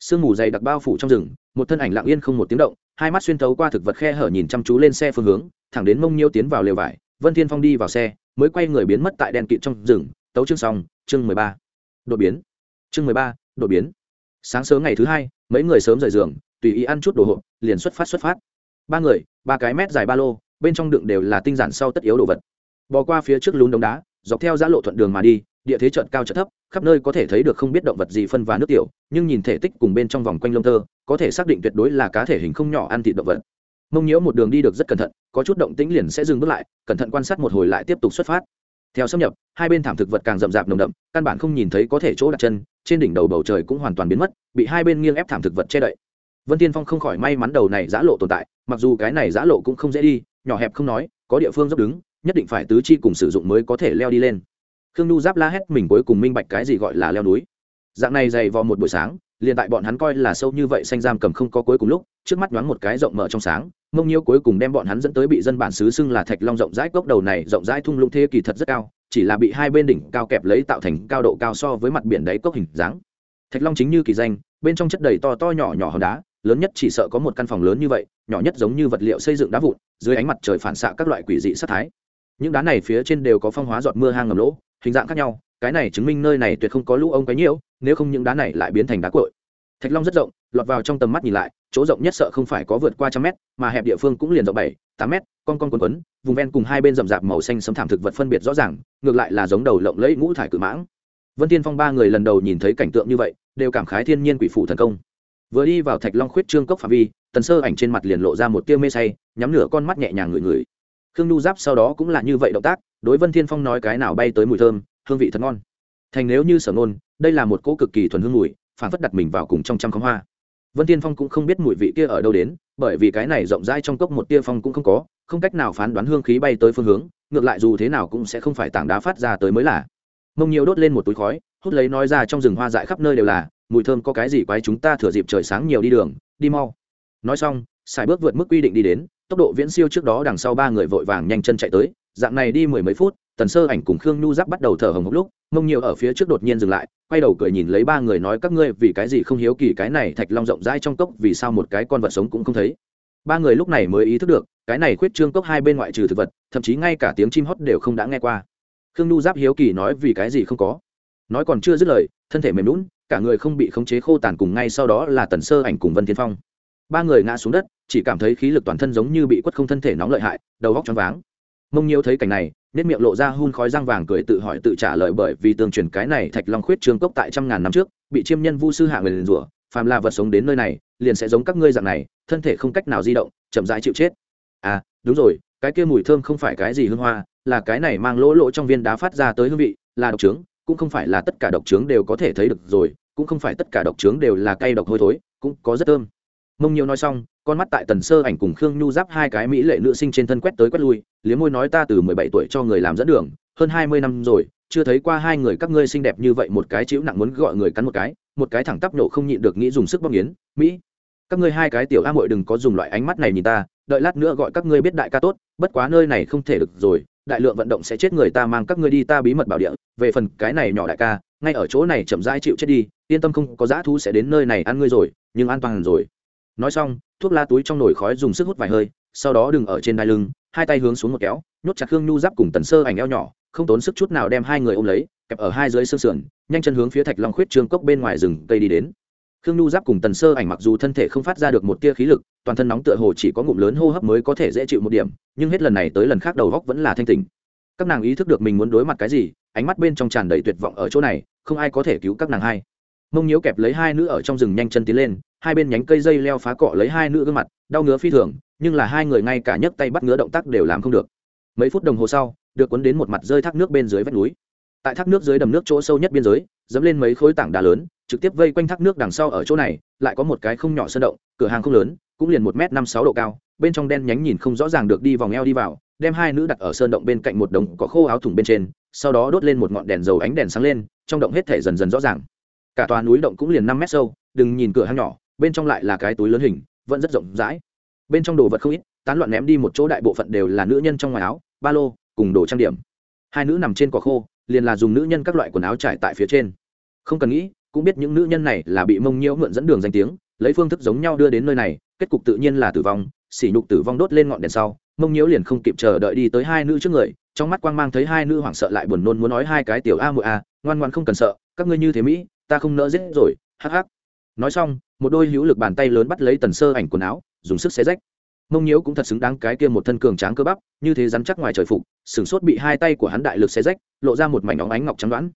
Sương mù dày đặc bao phủ trong rừng, một thân ảnh lặng yên không một tiếng động, hai mắt xuyên thấu qua thực vật khe hở nhìn chăm chú lên xe phương hướng, thẳng đến mông nhiêu tiến vào lều vải vân thiên phong đi vào xe, mới quay người biến mất tại đèn kịt trong rừng, tấu chương xong, chương mười ba. Đột biến. Chương mười ba, đột biến. Sáng sớm ngày thứ hai, mấy người sớm rời giường, tùy ý ăn chút đồ hộp, liền xuất phát xuất phát. Ba người, ba cái mét dài ba lô, bên trong đựng đều là tinh giản sau tất yếu đồ vật. Bò qua phía trước lún đống đá, dọc theo giã lộ thuận đường mà đi, địa thế trận cao trận thấp, khắp nơi có thể thấy được không biết động vật gì phân và nước tiểu, nhưng nhìn thể tích cùng bên trong vòng quanh lông tơ, có thể xác định tuyệt đối là cá thể hình không nhỏ ăn thịt động vật mông nhiễu một đường đi được rất cẩn thận, có chút động tĩnh liền sẽ dừng bước lại, cẩn thận quan sát một hồi lại tiếp tục xuất phát. Theo xâm nhập, hai bên thảm thực vật càng rậm rạp nồng đậm, căn bản không nhìn thấy có thể chỗ đặt chân, trên đỉnh đầu bầu trời cũng hoàn toàn biến mất, bị hai bên nghiêng ép thảm thực vật che đậy. Vân tiên phong không khỏi may mắn đầu này giã lộ tồn tại, mặc dù cái này giã lộ cũng không dễ đi, nhỏ hẹp không nói, có địa phương dốc đứng, nhất định phải tứ chi cùng sử dụng mới có thể leo đi lên. Khương nhu giáp la hét mình cuối cùng minh bạch cái gì gọi là leo núi. Dạng này dày vò một buổi sáng, liền tại bọn hắn coi là sâu như vậy xanh giam cầm không có cuối cùng lúc, trước mắt nhoáng một cái rộng mở trong sáng mông nhiêu cuối cùng đem bọn hắn dẫn tới bị dân bản xứ xưng là thạch long rộng rãi cốc đầu này, rộng rãi thung lũng thế kỳ thật rất cao, chỉ là bị hai bên đỉnh cao kẹp lấy tạo thành cao độ cao so với mặt biển đáy cốc hình dáng. Thạch long chính như kỳ danh, bên trong chất đầy to to nhỏ nhỏ hòn đá, lớn nhất chỉ sợ có một căn phòng lớn như vậy, nhỏ nhất giống như vật liệu xây dựng đá vụn, dưới ánh mặt trời phản xạ các loại quỷ dị sát thái. Những đá này phía trên đều có phong hóa giọt mưa hang ngầm lỗ, hình dạng khác nhau, cái này chứng minh nơi này tuyệt không có lũ ông cái nhiễu nếu không những đá này lại biến thành đá cội thạch long rất rộng lọt vào trong tầm mắt nhìn lại, chỗ rộng nhất sợ không phải có vượt qua trăm mét, mà hẹp địa phương cũng liền rộng bảy, tám mét, con con quấn quấn, vùng ven cùng hai bên rậm rạp màu xanh sấm thảm thực vật phân biệt rõ ràng, ngược lại là giống đầu lộng lẫy ngũ thải cự mãng. Vân tiên phong ba người lần đầu nhìn thấy cảnh tượng như vậy, đều cảm khái thiên nhiên quỷ phủ thần công. Vừa đi vào thạch long khuyết trương cốc phạm vi, tần sơ ảnh trên mặt liền lộ ra một tia mê say, nhắm nửa con mắt nhẹ nhàng ngửi ngửi. Khương nhu giáp sau đó cũng là như vậy động tác, đối vân thiên phong nói cái nào bay tới mùi thơm, hương vị thật ngon. Thành nếu như sở nôn đây là một cỗ cực kỳ thuần hương mùi phản phất đặt mình vào cùng trong trăm khóm hoa vân thiên phong cũng không biết mùi vị kia ở đâu đến, bởi vì cái này rộng rãi trong cốc một tia phong cũng không có, không cách nào phán đoán hương khí bay tới phương hướng, ngược lại dù thế nào cũng sẽ không phải tảng đá phát ra tới mới là. Mông nhiều đốt lên một túi khói, hút lấy nói ra trong rừng hoa dại khắp nơi đều là, mùi thơm có cái gì quái chúng ta thừa dịp trời sáng nhiều đi đường, đi mau. Nói xong, xài bước vượt mức quy định đi đến, tốc độ viễn siêu trước đó đằng sau ba người vội vàng nhanh chân chạy tới, dạng này đi mười mấy phút tần sơ ảnh cùng khương nhu giáp bắt đầu thở hồng hốc lúc, mông nhiều ở phía trước đột nhiên dừng lại, quay đầu cười nhìn lấy ba người nói, các ngươi vì cái gì không hiếu kỳ cái này thạch long rộng rãi trong cốc, vì sao một cái con vật sống cũng không thấy? Ba người lúc này mới ý thức được, cái này khuyết trương cốc hai bên ngoại trừ thực vật, thậm chí ngay cả tiếng chim hót đều không đã nghe qua. Khương nhu giáp hiếu kỳ nói, vì cái gì không có? Nói còn chưa dứt lời, thân thể mềm lún cả người không bị khống chế khô tàn cùng ngay sau đó là tần sơ ảnh cùng vân thiên phong. Ba người ngã xuống đất, chỉ cảm thấy khí lực toàn thân giống như bị quất không thân thể nóng lợi hại, đầu góc choáng váng mông nhiêu thấy cảnh này nết miệng lộ ra hun khói răng vàng cười tự hỏi tự trả lời bởi vì tương truyền cái này thạch long khuyết trương cốc tại trăm ngàn năm trước, bị chiêm nhân vu sư hạ người liền rủa, phàm là vật sống đến nơi này, liền sẽ giống các ngươi dạng này, thân thể không cách nào di động, chậm rãi chịu chết. À đúng rồi, cái kia mùi thơm không phải cái gì hương hoa, là cái này mang lỗ lỗ trong viên đá phát ra tới hương vị, là độc trướng, cũng không phải là tất cả độc trướng đều có thể thấy được rồi, cũng không phải tất cả độc trướng đều là cay độc hôi thối, cũng có rất thơm. Mông nhiều nói xong con mắt tại tần sơ ảnh cùng khương nhu giáp hai cái mỹ lệ nữ sinh trên thân quét tới quét lui liếm môi nói ta từ mười bảy tuổi cho người làm dẫn đường, hơn hai mươi năm rồi, chưa thấy qua hai người các ngươi xinh đẹp như vậy, một cái chịu nặng muốn gọi người cắn một cái một cái thẳng tắp nổ không nhịn được nghĩ dùng sức bóc nghiến, mỹ, các ngươi hai cái tiểu a muội đừng có dùng loại ánh mắt này nhìn ta, đợi lát nữa gọi các ngươi biết đại ca tốt, bất quá nơi này không thể được rồi, đại lượng vận động sẽ chết người ta, mang các ngươi đi ta bí mật bảo địa, về phần cái này nhỏ đại ca, ngay ở chỗ này chậm rãi chịu chết đi, yên tâm không, có dã thú sẽ đến nơi này ăn ngươi rồi, nhưng an toàn rồi nói xong, thuốc la túi trong nồi khói dùng sức hút vài hơi, sau đó đừng ở trên đai lưng, hai tay hướng xuống một kéo, nhốt chặt khương nhu giáp cùng tần sơ ảnh eo nhỏ, không tốn sức chút nào đem hai người ôm lấy, kẹp ở hai dưới xương sườn, nhanh chân hướng phía thạch long khuyết trương cốc bên ngoài rừng cây đi đến. Khương nhu giáp cùng tần sơ ảnh mặc dù thân thể không phát ra được một tia khí lực, toàn thân nóng tựa hồ chỉ có ngụm lớn hô hấp mới có thể dễ chịu một điểm, nhưng hết lần này tới lần khác đầu góc vẫn là thanh tình các nàng ý thức được mình muốn đối mặt cái gì, ánh mắt bên trong tràn đầy tuyệt vọng ở chỗ này, không ai có thể cứu các nàng hai mông nhiễu kẹp lấy hai nữ ở trong rừng nhanh chân tiến lên, hai bên nhánh cây dây leo phá cọ lấy hai nữ gương mặt, đau ngứa phi thường, nhưng là hai người ngay cả nhấc tay bắt ngứa động tác đều làm không được. Mấy phút đồng hồ sau, được cuốn đến một mặt rơi thác nước bên dưới vách núi. Tại thác nước dưới đầm nước chỗ sâu nhất biên giới, dẫm lên mấy khối tảng đá lớn, trực tiếp vây quanh thác nước đằng sau ở chỗ này, lại có một cái không nhỏ sơn động, cửa hàng không lớn, cũng liền một m năm sáu độ cao, bên trong đen nhánh nhìn không rõ ràng được đi vòng eo đi vào, đem hai nữ đặt ở sơn động bên cạnh một đống có khô áo thủng bên trên, sau đó đốt lên một ngọn đèn dầu ánh đèn sáng lên, trong động hết thể dần dần rõ ràng cả tòa núi động cũng liền năm mét sâu, đừng nhìn cửa hang nhỏ, bên trong lại là cái túi lớn hình, vẫn rất rộng rãi. Bên trong đồ vật không ít, tán loạn ném đi một chỗ đại bộ phận đều là nữ nhân trong ngoài áo, ba lô, cùng đồ trang điểm. Hai nữ nằm trên cỏ khô, liền là dùng nữ nhân các loại quần áo trải tại phía trên. Không cần nghĩ, cũng biết những nữ nhân này là bị mông nhiễu mượn dẫn đường danh tiếng, lấy phương thức giống nhau đưa đến nơi này, kết cục tự nhiên là tử vong, sỉ nhục tử vong đốt lên ngọn đèn sau, mông nhiễu liền không kịp chờ đợi đi tới hai nữ trước người, trong mắt quang mang thấy hai nữ hoảng sợ lại buồn nôn muốn nói hai cái tiểu a mụi a, ngoan ngoan không cần sợ các ngươi như thế mỹ, ta không nỡ giết rồi, hắc hắc. Nói xong, một đôi hữu lực bàn tay lớn bắt lấy tần sơ ảnh quần áo, dùng sức xé rách. Mông nhiễu cũng thật xứng đáng cái kia một thân cường tráng cơ bắp, như thế rắn chắc ngoài trời phục sửng sốt bị hai tay của hắn đại lực xé rách, lộ ra một mảnh óng ánh ngọc trắng đoán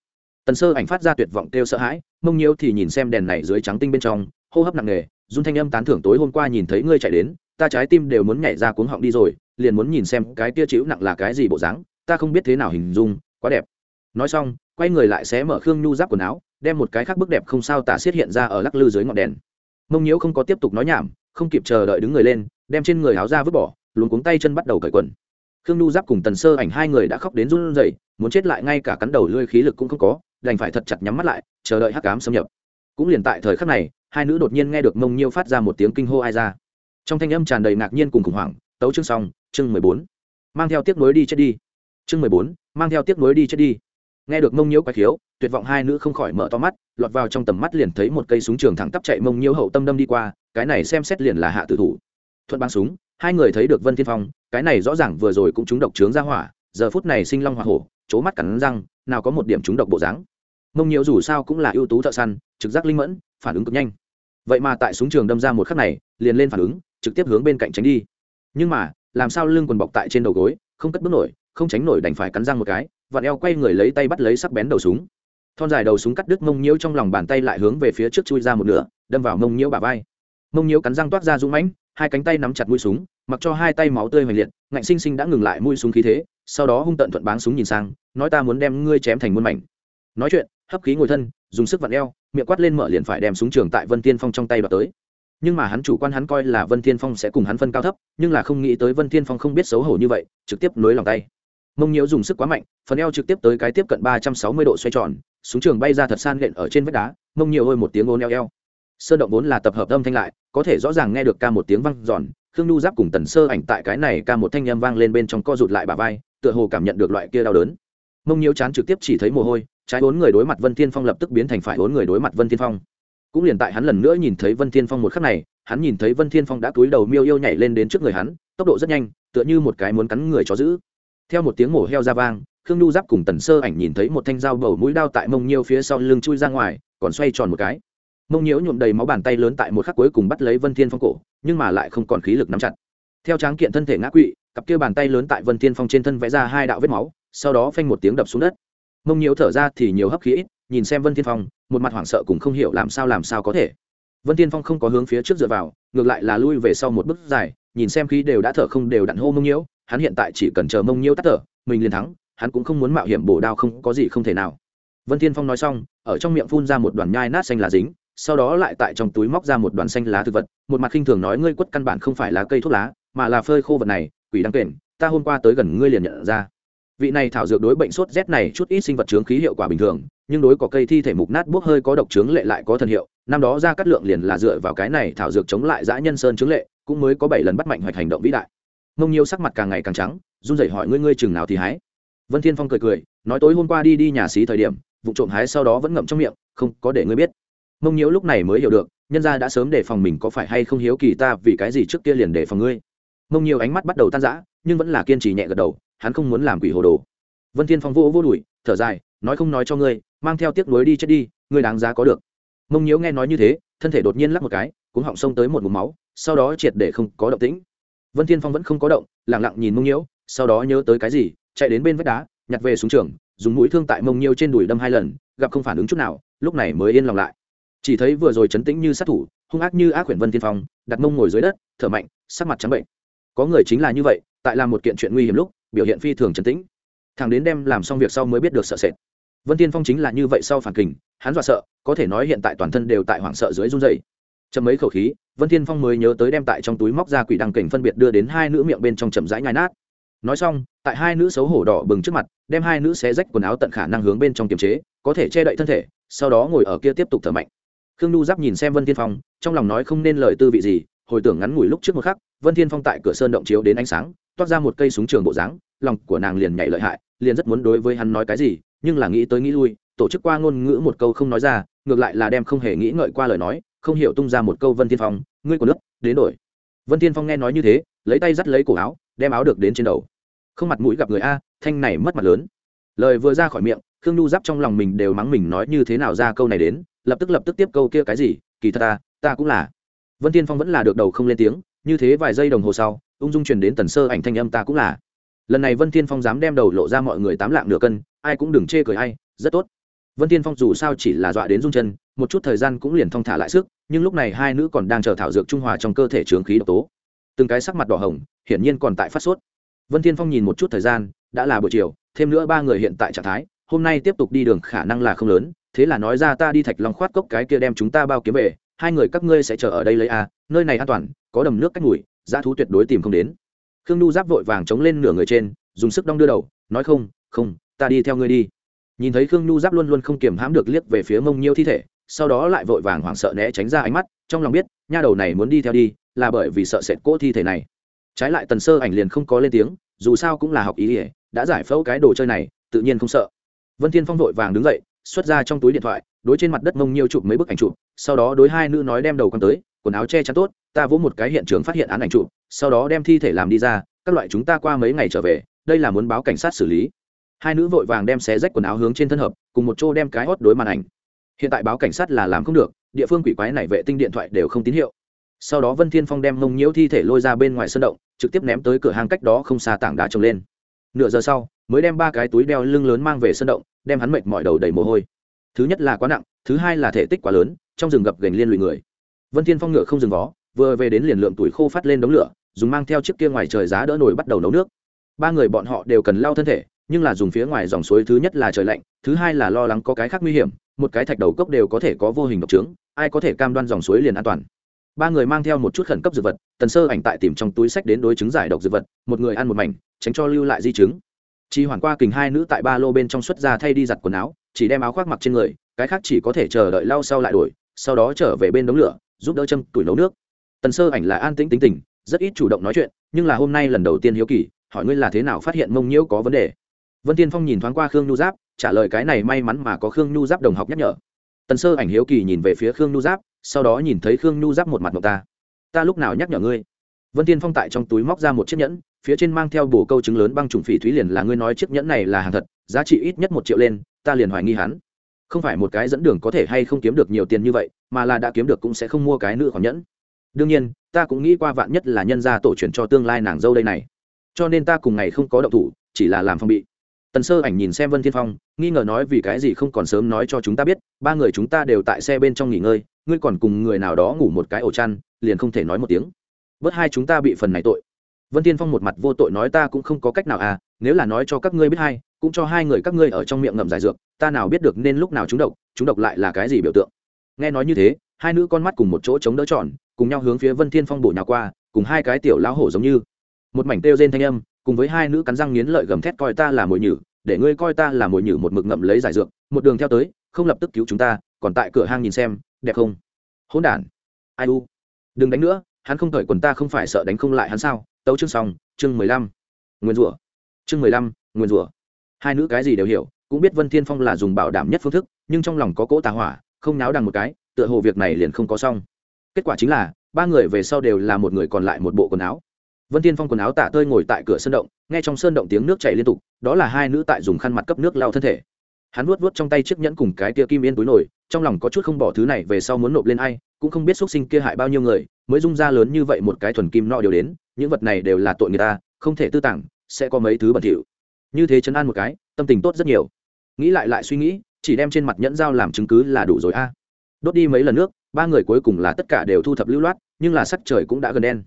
tần sơ ảnh phát ra tuyệt vọng kêu sợ hãi, mông nhiễu thì nhìn xem đèn này dưới trắng tinh bên trong, hô hấp nặng nề, run thanh âm tán thưởng tối hôm qua nhìn thấy ngươi chạy đến, ta trái tim đều muốn nhảy ra cuống họng đi rồi, liền muốn nhìn xem cái kia chịu nặng là cái gì bộ dáng, ta không biết thế nào hình dung, quá đẹp. Nói xong quay người lại xé mở khương nhu giáp quần áo, đem một cái khác bức đẹp không sao tả xiết hiện ra ở lắc lư dưới ngọn đèn. Mông nhiễu không có tiếp tục nói nhảm, không kịp chờ đợi đứng người lên, đem trên người áo ra vứt bỏ luồn cuống tay chân bắt đầu cởi quần. Khương nhu giáp cùng tần sơ ảnh hai người đã khóc đến run rẩy, muốn chết lại ngay cả cắn đầu lưỡi khí lực cũng không có, đành phải thật chặt nhắm mắt lại, chờ đợi hắc cám xâm nhập. Cũng liền tại thời khắc này, hai nữ đột nhiên nghe được mông nhiêu phát ra một tiếng kinh hô ai ra. Trong thanh âm tràn đầy ngạc nhiên cùng khủng hoảng, tấu chương xong, chương mười bốn. Mang theo tiếc nối đi chết đi. Chương mười bốn, mang theo tiếc nối đi chết đi nghe được mông nhiễu quái khiếu, tuyệt vọng hai nữ không khỏi mở to mắt, lọt vào trong tầm mắt liền thấy một cây súng trường thẳng tắp chạy mông nhiễu hậu tâm đâm đi qua, cái này xem xét liền là hạ tử thủ. Thuận băng súng, hai người thấy được vân thiên phong, cái này rõ ràng vừa rồi cũng trúng độc trướng ra hỏa, giờ phút này sinh long hoa hổ, chố mắt cắn răng, nào có một điểm trúng độc bộ dáng. Mông nhiễu dù sao cũng là ưu tú thợ săn, trực giác linh mẫn, phản ứng cực nhanh. Vậy mà tại súng trường đâm ra một khắc này, liền lên phản ứng, trực tiếp hướng bên cạnh tránh đi. Nhưng mà, làm sao lưng quần bọc tại trên đầu gối, không cất bước nổi, không tránh nổi đành phải cắn răng một cái vặn eo quay người lấy tay bắt lấy sắc bén đầu súng. Thon dài đầu súng cắt đứt mông nhiễu trong lòng bàn tay lại hướng về phía trước chui ra một nửa, đâm vào mông nhiễu bà vai. Mông nhiễu cắn răng toát ra dũng mãnh, hai cánh tay nắm chặt mũi súng, mặc cho hai tay máu tươi hoành liệt, ngạnh sinh sinh đã ngừng lại mũi súng khí thế, sau đó hung tận thuận báng súng nhìn sang, nói ta muốn đem ngươi chém thành muôn mảnh. Nói chuyện, hấp khí ngồi thân, dùng sức vặn eo, miệng quát lên mở liền phải đem súng trường tại vân tiên phong trong tay đoạt tới. Nhưng mà hắn chủ quan hắn coi là vân thiên phong sẽ cùng hắn phân cao thấp, nhưng là không nghĩ tới vân thiên phong không biết xấu hổ như vậy, trực tiếp nối lòng tay mông nhiễu dùng sức quá mạnh, phần eo trực tiếp tới cái tiếp cận ba trăm sáu mươi độ xoay tròn, súng trường bay ra thật san lện ở trên vách đá, mông nhiễu hôi một tiếng ôn eo eo. Sơn động vốn là tập hợp âm thanh lại, có thể rõ ràng nghe được ca một tiếng vang giòn khương nhu giáp cùng tần sơ ảnh tại cái này ca một thanh âm vang lên bên trong co rụt lại bà vai, tựa hồ cảm nhận được loại kia đau đớn. Mông nhiễu chán trực tiếp chỉ thấy mồ hôi, trái bốn người đối mặt vân thiên phong lập tức biến thành phải bốn người đối mặt vân thiên phong. Cũng liền tại hắn lần nữa nhìn thấy vân thiên phong một khắc này, hắn nhìn thấy vân thiên phong đã cúi đầu miêu yêu nhảy lên đến trước người hắn, tốc độ rất nhanh, tựa như một cái muốn cắn người chó giữ theo một tiếng mổ heo ra vang, khương nhu giáp cùng tần sơ ảnh nhìn thấy một thanh dao bầu mũi đao tại mông nhiêu phía sau lưng chui ra ngoài, còn xoay tròn một cái. Mông nhiễu nhuộm đầy máu bàn tay lớn tại một khắc cuối cùng bắt lấy vân thiên phong cổ, nhưng mà lại không còn khí lực nắm chặt. Theo tráng kiện thân thể ngã quỵ, cặp kia bàn tay lớn tại vân thiên phong trên thân vẽ ra hai đạo vết máu, sau đó phanh một tiếng đập xuống đất. Mông nhiễu thở ra thì nhiều hấp khí ít, nhìn xem vân thiên phong, một mặt hoảng sợ cũng không hiểu làm sao làm sao có thể. Vân thiên phong không có hướng phía trước dựa vào, ngược lại là lui về sau một bước dài, nhìn xem khí đều đã thở không đều đặn hô mông nhiễu hắn hiện tại chỉ cần chờ mông nhiêu tắt thở, mình liền thắng, hắn cũng không muốn mạo hiểm bổ đao không, có gì không thể nào. Vân thiên phong nói xong, ở trong miệng phun ra một đoàn nhai nát xanh lá dính, sau đó lại tại trong túi móc ra một đoàn xanh lá thực vật, một mặt khinh thường nói, ngươi quất căn bản không phải là cây thuốc lá, mà là phơi khô vật này, quỷ đáng kền, ta hôm qua tới gần ngươi liền nhận ra. Vị này thảo dược đối bệnh sốt rét này chút ít sinh vật chướng khí hiệu quả bình thường, nhưng đối có cây thi thể mục nát bốc hơi có độc chướng lệ lại có thần hiệu, năm đó ra cắt lượng liền là dựa vào cái này thảo dược chống lại dã nhân sơn chướng lệ, cũng mới có bảy lần bắt mạnh hoạch hành động vĩ đại mông nhiều sắc mặt càng ngày càng trắng, run rẩy hỏi ngươi ngươi chừng nào thì hái? Vân thiên phong cười cười, nói tối hôm qua đi đi nhà xí thời điểm, vụ trộm hái sau đó vẫn ngậm trong miệng, không có để ngươi biết. Mông nhiễu lúc này mới hiểu được, nhân gia đã sớm đề phòng mình có phải hay không hiếu kỳ ta vì cái gì trước kia liền đề phòng ngươi. Mông nhiễu ánh mắt bắt đầu tan rã, nhưng vẫn là kiên trì nhẹ gật đầu, hắn không muốn làm quỷ hồ đồ. Vân thiên phong vô vô đuổi thở dài, nói không nói cho ngươi, mang theo tiếc nuối đi chết đi, ngươi đáng giá có được. Mông nhiễu nghe nói như thế, thân thể đột nhiên lắc một cái cũng họng sông tới một ngụm máu, sau đó triệt để không có động tĩnh vân thiên phong vẫn không có động, lặng lặng nhìn mông nhiễu, sau đó nhớ tới cái gì, chạy đến bên vách đá, nhặt về súng trường, dùng mũi thương tại mông nhiêu trên đùi đâm hai lần, gặp không phản ứng chút nào, lúc này mới yên lòng lại. Chỉ thấy vừa rồi chấn tĩnh như sát thủ, hung ác như ác quyển vân Thiên phong, đặt mông ngồi dưới đất, thở mạnh, sắc mặt trắng bệnh. Có người chính là như vậy, tại làm một kiện chuyện nguy hiểm lúc, biểu hiện phi thường chấn tĩnh. Thằng đến đem làm xong việc sau mới biết được sợ sệt. Vân Thiên phong chính là như vậy sau phản kình, hắn dọa sợ, có thể nói hiện tại toàn thân đều tại hoảng sợ dưới run dày chậm mấy khẩu khí, vân Thiên phong mới nhớ tới đem tại trong túi móc ra quỷ đăng kình phân biệt đưa đến hai nữ miệng bên trong chậm rãi nhai nát. Nói xong, tại hai nữ xấu hổ đỏ bừng trước mặt, đem hai nữ xé rách quần áo tận khả năng hướng bên trong kiềm chế, có thể che đậy thân thể, sau đó ngồi ở kia tiếp tục thở mạnh. Khương nhu giáp nhìn xem vân thiên phong, trong lòng nói không nên lời tư vị gì, hồi tưởng ngắn ngủi lúc trước một khắc, vân thiên phong tại cửa sơn động chiếu đến ánh sáng, toát ra một cây súng trường bộ dáng, lòng của nàng liền nhảy lợi hại, liền rất muốn đối với hắn nói cái gì, nhưng là nghĩ tới nghĩ lui, tổ chức qua ngôn ngữ một câu không nói ra, ngược lại là đem không hề nghĩ ngợi qua lời nói không hiểu tung ra một câu vân thiên phong, ngươi của nước, đến đổi. Vân thiên phong nghe nói như thế, lấy tay dắt lấy cổ áo, đem áo được đến trên đầu. Không mặt mũi gặp người a, thanh này mất mặt lớn. Lời vừa ra khỏi miệng, khương nhu giáp trong lòng mình đều mắng mình nói như thế nào ra câu này đến, lập tức lập tức tiếp câu kia cái gì, kỳ thật ta ta cũng là. Vân tiên phong vẫn là được đầu không lên tiếng, như thế vài giây đồng hồ sau, ung dung truyền đến tần sơ ảnh thanh âm ta cũng là. Lần này vân tiên phong dám đem đầu lộ ra mọi người tám lạng nửa cân, ai cũng đừng chê cười ai, rất tốt. Vân tiên phong dù sao chỉ là dọa đến rung chân, một chút thời gian cũng liền thong thả lại sức nhưng lúc này hai nữ còn đang chờ thảo dược trung hòa trong cơ thể trướng khí độc tố. Từng cái sắc mặt đỏ hồng, hiển nhiên còn tại phát sốt. Vân thiên phong nhìn một chút thời gian, đã là buổi chiều, thêm nữa ba người hiện tại trạng thái, hôm nay tiếp tục đi đường khả năng là không lớn, thế là nói ra ta đi thạch long khoát cốc cái kia đem chúng ta bao kiếm về, hai người các ngươi sẽ chờ ở đây lấy a, nơi này an toàn, có đầm nước cách ngủi, dã thú tuyệt đối tìm không đến. Khương nhu giáp vội vàng chống lên nửa người trên, dùng sức đong đưa đầu, nói không không, ta đi theo ngươi đi. Nhìn thấy khương nhu giáp luôn luôn không kiềm hãm được liếc về phía mông nhiêu thi thể sau đó lại vội vàng hoảng sợ né tránh ra ánh mắt, trong lòng biết, nha đầu này muốn đi theo đi, là bởi vì sợ sệt cỗ thi thể này. Trái lại tần sơ ảnh liền không có lên tiếng, dù sao cũng là học ý ỉa đã giải phẫu cái đồ chơi này, tự nhiên không sợ. Vân thiên phong vội vàng đứng dậy, xuất ra trong túi điện thoại, đối trên mặt đất mông nhiêu chụp mấy bức ảnh chụp, sau đó đối hai nữ nói đem đầu con tới, quần áo che chắn tốt, ta vỗ một cái hiện trường phát hiện án ảnh chụp, sau đó đem thi thể làm đi ra, các loại chúng ta qua mấy ngày trở về, đây là muốn báo cảnh sát xử lý. Hai nữ vội vàng đem xé rách quần áo hướng trên thân hợp, cùng một chỗ đem cái hót đối màn ảnh hiện tại báo cảnh sát là làm không được, địa phương quỷ quái này vệ tinh điện thoại đều không tín hiệu. Sau đó vân thiên phong đem mông nhiễu thi thể lôi ra bên ngoài sân động, trực tiếp ném tới cửa hàng cách đó không xa tảng đá trồng lên. Nửa giờ sau, mới đem ba cái túi đeo lưng lớn mang về sân động, đem hắn mệt mỏi đầu đầy mồ hôi. Thứ nhất là quá nặng, thứ hai là thể tích quá lớn, trong rừng gập gành liên lụy người. Vân thiên phong ngựa không dừng vó, vừa về đến liền lượng tuổi khô phát lên đống lửa, dùng mang theo chiếc kia ngoài trời giá đỡ nổi bắt đầu nấu nước. Ba người bọn họ đều cần lau thân thể nhưng là dùng phía ngoài dòng suối thứ nhất là trời lạnh, thứ hai là lo lắng có cái khác nguy hiểm, một cái thạch đầu cốc đều có thể có vô hình độc trướng ai có thể cam đoan dòng suối liền an toàn. Ba người mang theo một chút khẩn cấp dược vật, tần sơ ảnh tại tìm trong túi sách đến đối chứng giải độc dược vật, một người ăn một mảnh, tránh cho lưu lại di chứng. Chỉ hoàn qua kình hai nữ tại ba lô bên trong xuất ra thay đi giặt quần áo, chỉ đem áo khoác mặc trên người, cái khác chỉ có thể chờ đợi lau sau lại đổi, sau đó trở về bên đống lửa, giúp đỡ châm tuổi nấu nước. Tần sơ ảnh là an tĩnh tính tình, rất ít chủ động nói chuyện, nhưng là hôm nay lần đầu tiên hiếu kỳ, hỏi ngươi là thế nào phát hiện mông nhiễu có vấn đề vân tiên phong nhìn thoáng qua khương nhu giáp, trả lời cái này may mắn mà có khương nhu giáp đồng học nhắc nhở. Tần sơ ảnh hiếu kỳ nhìn về phía khương nhu giáp, sau đó nhìn thấy khương nhu giáp một mặt mộc ta. Ta lúc nào nhắc nhở ngươi? Vân tiên phong tại trong túi móc ra một chiếc nhẫn, phía trên mang theo bồ câu trứng lớn băng trùng phỉ thúy liền là ngươi nói chiếc nhẫn này là hàng thật, giá trị ít nhất một triệu lên, ta liền hoài nghi hắn. Không phải một cái dẫn đường có thể hay không kiếm được nhiều tiền như vậy, mà là đã kiếm được cũng sẽ không mua cái nữa khoản nhẫn. Đương nhiên, ta cũng nghĩ qua vạn nhất là nhân gia tổ truyền cho tương lai nàng dâu đây này. Cho nên ta cùng ngày không có động thủ, chỉ là làm phong bị tần sơ ảnh nhìn xem vân thiên phong, nghi ngờ nói vì cái gì không còn sớm nói cho chúng ta biết, ba người chúng ta đều tại xe bên trong nghỉ ngơi, ngươi còn cùng người nào đó ngủ một cái ổ chăn, liền không thể nói một tiếng. Bớt hai chúng ta bị phần này tội. Vân thiên phong một mặt vô tội nói ta cũng không có cách nào à nếu là nói cho các ngươi biết hai cũng cho hai người các ngươi ở trong miệng ngậm giải dược, ta nào biết được nên lúc nào chúng độc chúng độc lại là cái gì biểu tượng. Nghe nói như thế, hai nữ con mắt cùng một chỗ chống đỡ tròn, cùng nhau hướng phía vân thiên phong bổ nhào qua, cùng hai cái tiểu lão hổ giống như. Một mảnh kêu rên thanh âm cùng với hai nữ cắn răng nghiến lợi gầm thét coi ta là mồi nhử, để ngươi coi ta là mồi nhử một mực ngậm lấy giải dược, một đường theo tới, không lập tức cứu chúng ta, còn tại cửa hang nhìn xem, đẹp không? Hỗn đản. Ai u? Đừng đánh nữa, hắn không cởi quần ta không phải sợ đánh không lại hắn sao? Tấu chương xong, chương mười lăm. Nguyên rủa. Chương mười lăm nguyên rủa. Hai nữ cái gì đều hiểu, cũng biết vân thiên phong là dùng bảo đảm nhất phương thức, nhưng trong lòng có cỗ tà hỏa, không náo đằng một cái, tựa hồ việc này liền không có xong. Kết quả chính là, ba người về sau đều là một người còn lại một bộ quần áo vân thiên phong quần áo tả tơi ngồi tại cửa sơn động, nghe trong sơn động tiếng nước chảy liên tục, đó là hai nữ tại dùng khăn mặt cấp nước lau thân thể. Hắn vuốt vuốt trong tay chiếc nhẫn cùng cái kia kim yên túi nổi trong lòng có chút không bỏ thứ này về sau muốn nộp lên ai, cũng không biết xuất sinh kia hại bao nhiêu người, mới dung ra lớn như vậy một cái thuần kim nọ đều đến, những vật này đều là tội người ta, không thể tư tảng sẽ có mấy thứ bẩn thỉu. Như thế chấn an một cái, tâm tình tốt rất nhiều. Nghĩ lại lại suy nghĩ, chỉ đem trên mặt nhẫn dao làm chứng cứ là đủ rồi a. Đốt đi mấy lần nước, ba người cuối cùng là tất cả đều thu thập lưu loát, nhưng là sắc trời cũng đã gần đen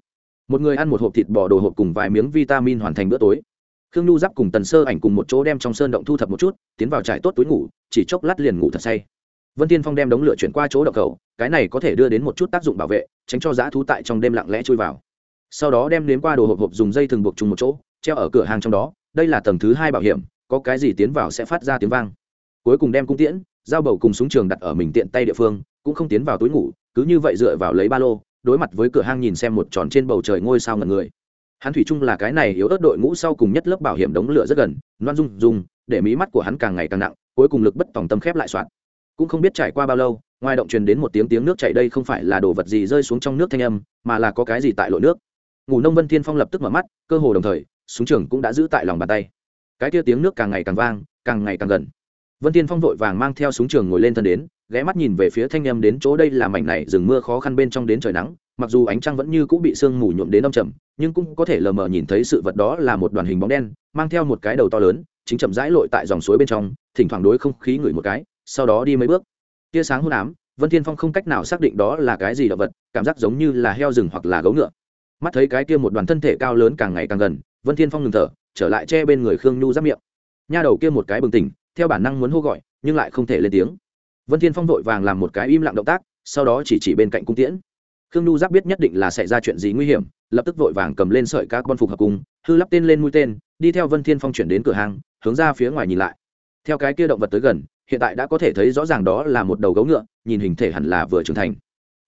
một người ăn một hộp thịt bò đồ hộp cùng vài miếng vitamin hoàn thành bữa tối. Khương nhu giáp cùng tần sơ ảnh cùng một chỗ đem trong sơn động thu thập một chút, tiến vào trải tốt túi ngủ, chỉ chốc lát liền ngủ thật say. Vân tiên phong đem đống lửa chuyển qua chỗ đậu cầu, cái này có thể đưa đến một chút tác dụng bảo vệ, tránh cho giã thú tại trong đêm lặng lẽ chui vào. Sau đó đem đến qua đồ hộp hộp dùng dây thừng buộc chung một chỗ, treo ở cửa hàng trong đó, đây là tầng thứ hai bảo hiểm, có cái gì tiến vào sẽ phát ra tiếng vang. Cuối cùng đem cung tiễn dao bầu cùng súng trường đặt ở mình tiện tay địa phương, cũng không tiến vào túi ngủ, cứ như vậy dựa vào lấy ba lô đối mặt với cửa hang nhìn xem một tròn trên bầu trời ngôi sao ngần người. Hắn thủy chung là cái này yếu ớt đội ngũ sau cùng nhất lớp bảo hiểm đống lửa rất gần, loan dung dung, để mí mắt của hắn càng ngày càng nặng, cuối cùng lực bất tòng tâm khép lại soạn. Cũng không biết trải qua bao lâu, ngoài động truyền đến một tiếng tiếng nước chảy đây không phải là đồ vật gì rơi xuống trong nước thanh âm, mà là có cái gì tại lội nước. Ngủ nông vân thiên phong lập tức mở mắt, cơ hồ đồng thời, súng trường cũng đã giữ tại lòng bàn tay. Cái kia tiếng nước càng ngày càng vang, càng ngày càng gần. Vân thiên phong vội vàng mang theo súng trường ngồi lên thân đến ghé mắt nhìn về phía thanh em đến chỗ đây là mảnh này rừng mưa khó khăn bên trong đến trời nắng, mặc dù ánh trăng vẫn như cũng bị sương mù nhuộm đến đông trầm, nhưng cũng có thể lờ mờ nhìn thấy sự vật đó là một đoàn hình bóng đen, mang theo một cái đầu to lớn, chính chậm rãi lội tại dòng suối bên trong, thỉnh thoảng đối không khí ngửi một cái, sau đó đi mấy bước. Tia sáng hôn ám, vân thiên phong không cách nào xác định đó là cái gì động vật, cảm giác giống như là heo rừng hoặc là gấu ngựa. Mắt thấy cái kia một đoàn thân thể cao lớn càng ngày càng gần, vân thiên phong ngừng thở, trở lại che bên người khương nhu giáp miệng. Nha đầu kia một cái bừng tỉnh, theo bản năng muốn hô gọi, nhưng lại không thể lên tiếng vân thiên phong vội vàng làm một cái im lặng động tác, sau đó chỉ chỉ bên cạnh cung tiễn. Khương nhu giáp biết nhất định là xảy ra chuyện gì nguy hiểm, lập tức vội vàng cầm lên sợi các con phục hợp cung hư lắp tên lên mũi tên, đi theo vân thiên phong chuyển đến cửa hàng, hướng ra phía ngoài nhìn lại. Theo cái kia động vật tới gần, hiện tại đã có thể thấy rõ ràng đó là một đầu gấu ngựa, nhìn hình thể hẳn là vừa trưởng thành.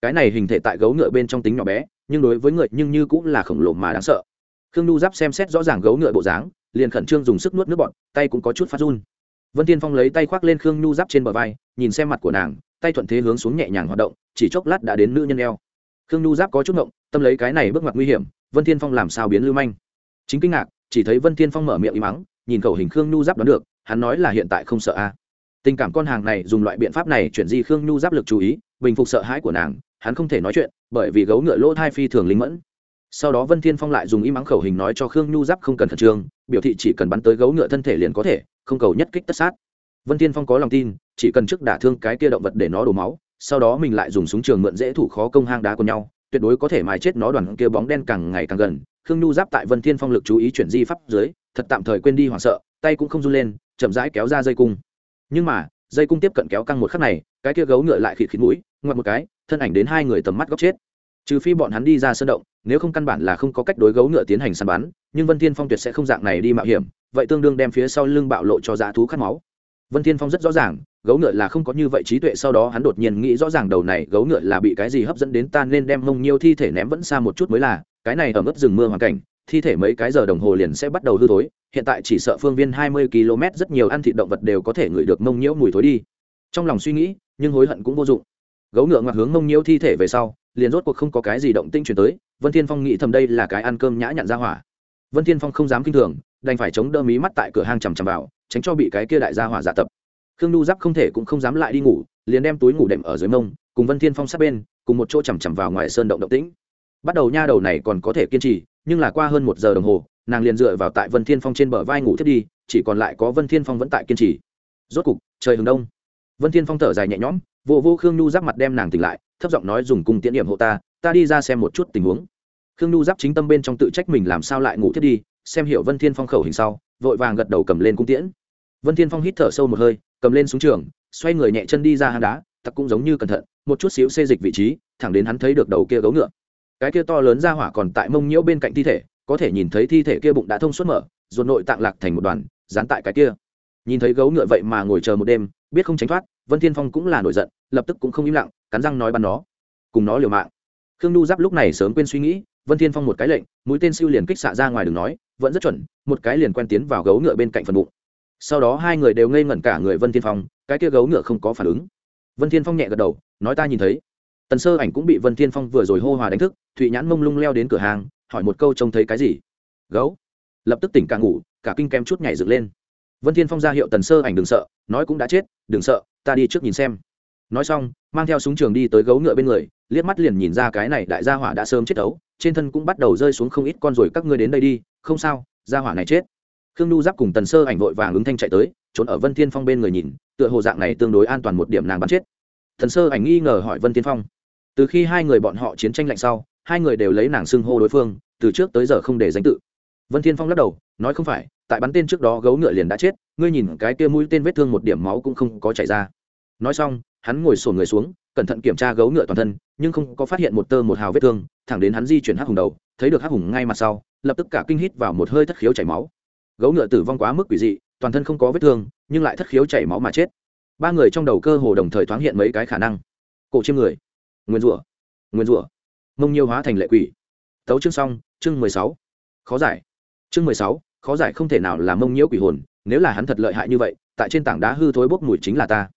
Cái này hình thể tại gấu ngựa bên trong tính nhỏ bé, nhưng đối với người nhưng như cũng là khổng lồ mà đáng sợ. Khương nhu giáp xem xét rõ ràng gấu ngựa bộ dáng, liền khẩn trương dùng sức nuốt nước bọt, tay cũng có chút phát run vân tiên phong lấy tay khoác lên khương nhu giáp trên bờ vai, nhìn xem mặt của nàng, tay thuận thế hướng xuống nhẹ nhàng hoạt động, chỉ chốc lát đã đến nữ nhân eo. Khương nhu giáp có chút ngộng, tâm lấy cái này bước ngoặt nguy hiểm, vân thiên phong làm sao biến lưu manh? Chính kinh ngạc, chỉ thấy vân thiên phong mở miệng im mắng, nhìn khẩu hình khương nhu giáp đoán được, hắn nói là hiện tại không sợ a. Tình cảm con hàng này dùng loại biện pháp này chuyển di khương nhu giáp lực chú ý, bình phục sợ hãi của nàng, hắn không thể nói chuyện, bởi vì gấu ngựa lỗ thai phi thường linh mẫn. Sau đó vân thiên phong lại dùng im mắng khẩu hình nói cho khương nhu giáp không cần khẩn trương biểu thị chỉ cần bắn tới gấu ngựa thân thể liền có thể, không cầu nhất kích tất sát. Vân thiên phong có lòng tin, chỉ cần trước đả thương cái kia động vật để nó đổ máu, sau đó mình lại dùng súng trường mượn dễ thủ khó công hang đá của nhau, tuyệt đối có thể mài chết nó đoàn kia bóng đen càng ngày càng gần. Khương nhu giáp tại vân thiên phong lực chú ý chuyển di pháp dưới thật tạm thời quên đi hoảng sợ, tay cũng không run lên, chậm rãi kéo ra dây cung. Nhưng mà, dây cung tiếp cận kéo căng một khắc này, cái kia gấu ngựa lại khịt khịt mũi, ngoặt một cái, thân ảnh đến hai người tầm mắt góc chết trừ phi bọn hắn đi ra sơn động, nếu không căn bản là không có cách đối gấu ngựa tiến hành săn bắn, nhưng vân thiên phong tuyệt sẽ không dạng này đi mạo hiểm, vậy tương đương đem phía sau lưng bạo lộ cho dã thú khát máu. Vân thiên phong rất rõ ràng, gấu ngựa là không có như vậy trí tuệ, sau đó hắn đột nhiên nghĩ rõ ràng đầu này gấu ngựa là bị cái gì hấp dẫn đến ta nên đem mông nhiêu thi thể ném vẫn xa một chút mới là, cái này ở mức rừng mưa hoàn cảnh, thi thể mấy cái giờ đồng hồ liền sẽ bắt đầu hư thối, hiện tại chỉ sợ phương viên hai mươi km rất nhiều ăn thịt động vật đều có thể ngửi được mông nhiễu mùi thối đi. Trong lòng suy nghĩ, nhưng hối hận cũng vô dụng. Gấu ngựa ngoặt hướng mông nhiễu thi thể về sau liền rốt cuộc không có cái gì động tinh chuyển tới, vân thiên phong nghĩ thầm đây là cái ăn cơm nhã nhặn ra hỏa. Vân thiên phong không dám kinh thường, đành phải chống đỡ mí mắt tại cửa hang chằm chằm vào, tránh cho bị cái kia đại gia hỏa giả tập. Khương nu giáp không thể cũng không dám lại đi ngủ, liền đem túi ngủ đệm ở dưới mông, cùng vân thiên phong sát bên, cùng một chỗ chằm chằm vào ngoài sơn động động tĩnh. Bắt đầu nha đầu này còn có thể kiên trì, nhưng là qua hơn một giờ đồng hồ, nàng liền dựa vào tại vân thiên phong trên bờ vai ngủ thiết đi, chỉ còn lại có vân thiên phong vẫn tại kiên trì. Rốt cục, trời hừng đông. Vân thiên phong thở dài nhẹ nhõm, vô vô khương nhu giáp mặt đem nàng tỉnh lại thấp giọng nói dùng cung tiễn điểm hộ ta ta đi ra xem một chút tình huống. Khương nhu giáp chính tâm bên trong tự trách mình làm sao lại ngủ thiết đi, xem hiểu vân thiên phong khẩu hình sau, vội vàng gật đầu cầm lên cung tiễn. Vân thiên phong hít thở sâu một hơi, cầm lên súng trường, xoay người nhẹ chân đi ra hang đá tặc cũng giống như cẩn thận, một chút xíu xê dịch vị trí, thẳng đến hắn thấy được đầu kia gấu ngựa. Cái kia to lớn ra hỏa còn tại mông nhiễu bên cạnh thi thể, có thể nhìn thấy thi thể kia bụng đã thông suốt mở, ruột nội tạng lạc thành một đoàn, dán tại cái kia. Nhìn thấy gấu ngựa vậy mà ngồi chờ một đêm, biết không tránh thoát vân thiên phong cũng là nổi giận, lập tức cũng không im lặng, cắn răng nói bắn nó. Cùng nó liều mạng. Khương nhu giáp lúc này sớm quên suy nghĩ, vân thiên phong một cái lệnh, mũi tên siêu liền kích xạ ra ngoài đường nói, vẫn rất chuẩn. Một cái liền quen tiến vào gấu ngựa bên cạnh phần bụng. Sau đó hai người đều ngây ngẩn cả người vân thiên phong, cái kia gấu ngựa không có phản ứng. Vân thiên phong nhẹ gật đầu, nói ta nhìn thấy. Tần sơ ảnh cũng bị vân thiên phong vừa rồi hô hòa đánh thức, thụy nhãn mông lung leo đến cửa hàng, hỏi một câu trông thấy cái gì? Gấu. Lập tức tỉnh cả ngủ, cả kinh kem chút nhảy dựng lên. Vân thiên phong ra hiệu tần sơ ảnh đừng sợ nói cũng đã chết, đừng sợ, ta đi trước nhìn xem. Nói xong, mang theo súng trường đi tới gấu ngựa bên người, liếc mắt liền nhìn ra cái này đại gia hỏa đã sớm chết đấu, trên thân cũng bắt đầu rơi xuống không ít con rồi, các ngươi đến đây đi, không sao, gia hỏa này chết. Khương nhu giáp cùng tần sơ ảnh vội vàng ứng thanh chạy tới, trốn ở vân thiên phong bên người nhìn, tựa hồ dạng này tương đối an toàn một điểm nàng bắn chết. Thần sơ ảnh nghi ngờ hỏi vân thiên phong. Từ khi hai người bọn họ chiến tranh lạnh sau, hai người đều lấy nàng xưng hô đối phương, từ trước tới giờ không để danh tự. Vân thiên phong lắc đầu, nói không phải tại bắn tên trước đó gấu ngựa liền đã chết, ngươi nhìn cái kia mũi tên vết thương một điểm máu cũng không có chảy ra. Nói xong, hắn ngồi sổ người xuống, cẩn thận kiểm tra gấu ngựa toàn thân, nhưng không có phát hiện một tơ một hào vết thương, thẳng đến hắn di chuyển hắc hùng đầu, thấy được hắc hùng ngay mặt sau, lập tức cả kinh hít vào một hơi thất khiếu chảy máu. Gấu ngựa tử vong quá mức quỷ dị, toàn thân không có vết thương, nhưng lại thất khiếu chảy máu mà chết. Ba người trong đầu cơ hồ đồng thời thoáng hiện mấy cái khả năng. Cổ chiêm người, nguyên rủa nguyên rủa. Mông nhiêu hóa thành lệ quỷ. Tấu chương xong, chương mười sáu. Khó giải. Chương mười sáu khó giải không thể nào là mông nhiễu quỷ hồn, nếu là hắn thật lợi hại như vậy, tại trên tảng đá hư thối bốc mùi chính là ta.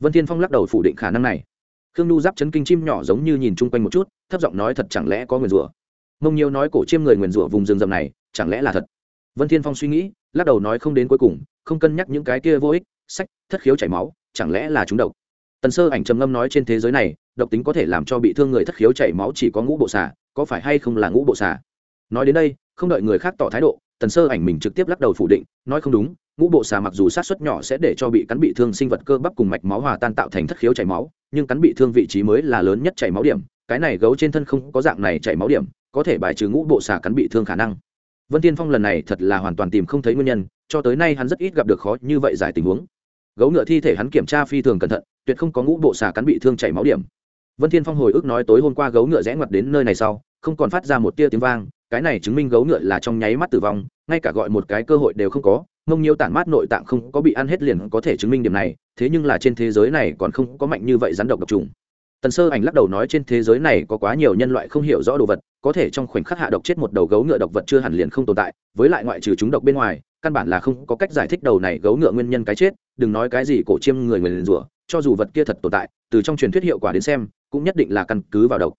Vân thiên phong lắc đầu phủ định khả năng này. Khương nhu giáp chấn kinh chim nhỏ giống như nhìn chung quanh một chút, thấp giọng nói thật chẳng lẽ có nguyền rủa? Mông nhiễu nói cổ chiêm người nguyền rủa vùng rừng rậm này, chẳng lẽ là thật? Vân thiên phong suy nghĩ, lắc đầu nói không đến cuối cùng, không cân nhắc những cái kia vô ích, sách, thất khiếu chảy máu, chẳng lẽ là chúng độc? Tần sơ ảnh trầm ngâm nói trên thế giới này, độc tính có thể làm cho bị thương người thất khiếu chảy máu chỉ có ngũ bộ xà, có phải hay không là ngũ bộ xà? Nói đến đây, không đợi người khác tỏ thái độ tần sơ ảnh mình trực tiếp lắc đầu phủ định, nói không đúng, ngũ bộ xà mặc dù sát xuất nhỏ sẽ để cho bị cắn bị thương sinh vật cơ bắp cùng mạch máu hòa tan tạo thành thất khiếu chảy máu, nhưng cắn bị thương vị trí mới là lớn nhất chảy máu điểm, cái này gấu trên thân không có dạng này chảy máu điểm, có thể bài trừ ngũ bộ xà cắn bị thương khả năng. Vân tiên phong lần này thật là hoàn toàn tìm không thấy nguyên nhân, cho tới nay hắn rất ít gặp được khó như vậy giải tình huống. Gấu ngựa thi thể hắn kiểm tra phi thường cẩn thận, tuyệt không có ngũ bộ xà cắn bị thương chảy máu điểm. Vân thiên phong hồi ức nói tối hôm qua gấu ngựa rẽ ngoặt đến nơi này sau, không còn phát ra một tia tiếng vang cái này chứng minh gấu ngựa là trong nháy mắt tử vong, ngay cả gọi một cái cơ hội đều không có ngông nhiêu tản mát nội tạng không có bị ăn hết liền có thể chứng minh điểm này, thế nhưng là trên thế giới này còn không có mạnh như vậy rắn độc độc trùng. Tần sơ ảnh lắc đầu nói trên thế giới này có quá nhiều nhân loại không hiểu rõ đồ vật, có thể trong khoảnh khắc hạ độc chết một đầu gấu ngựa độc vật chưa hẳn liền không tồn tại, với lại ngoại trừ chúng độc bên ngoài, căn bản là không có cách giải thích đầu này gấu ngựa nguyên nhân cái chết, đừng nói cái gì cổ chiêm người người liền rủa, cho dù vật kia thật tồn tại, từ trong truyền thuyết hiệu quả đến xem, cũng nhất định là căn cứ vào độc.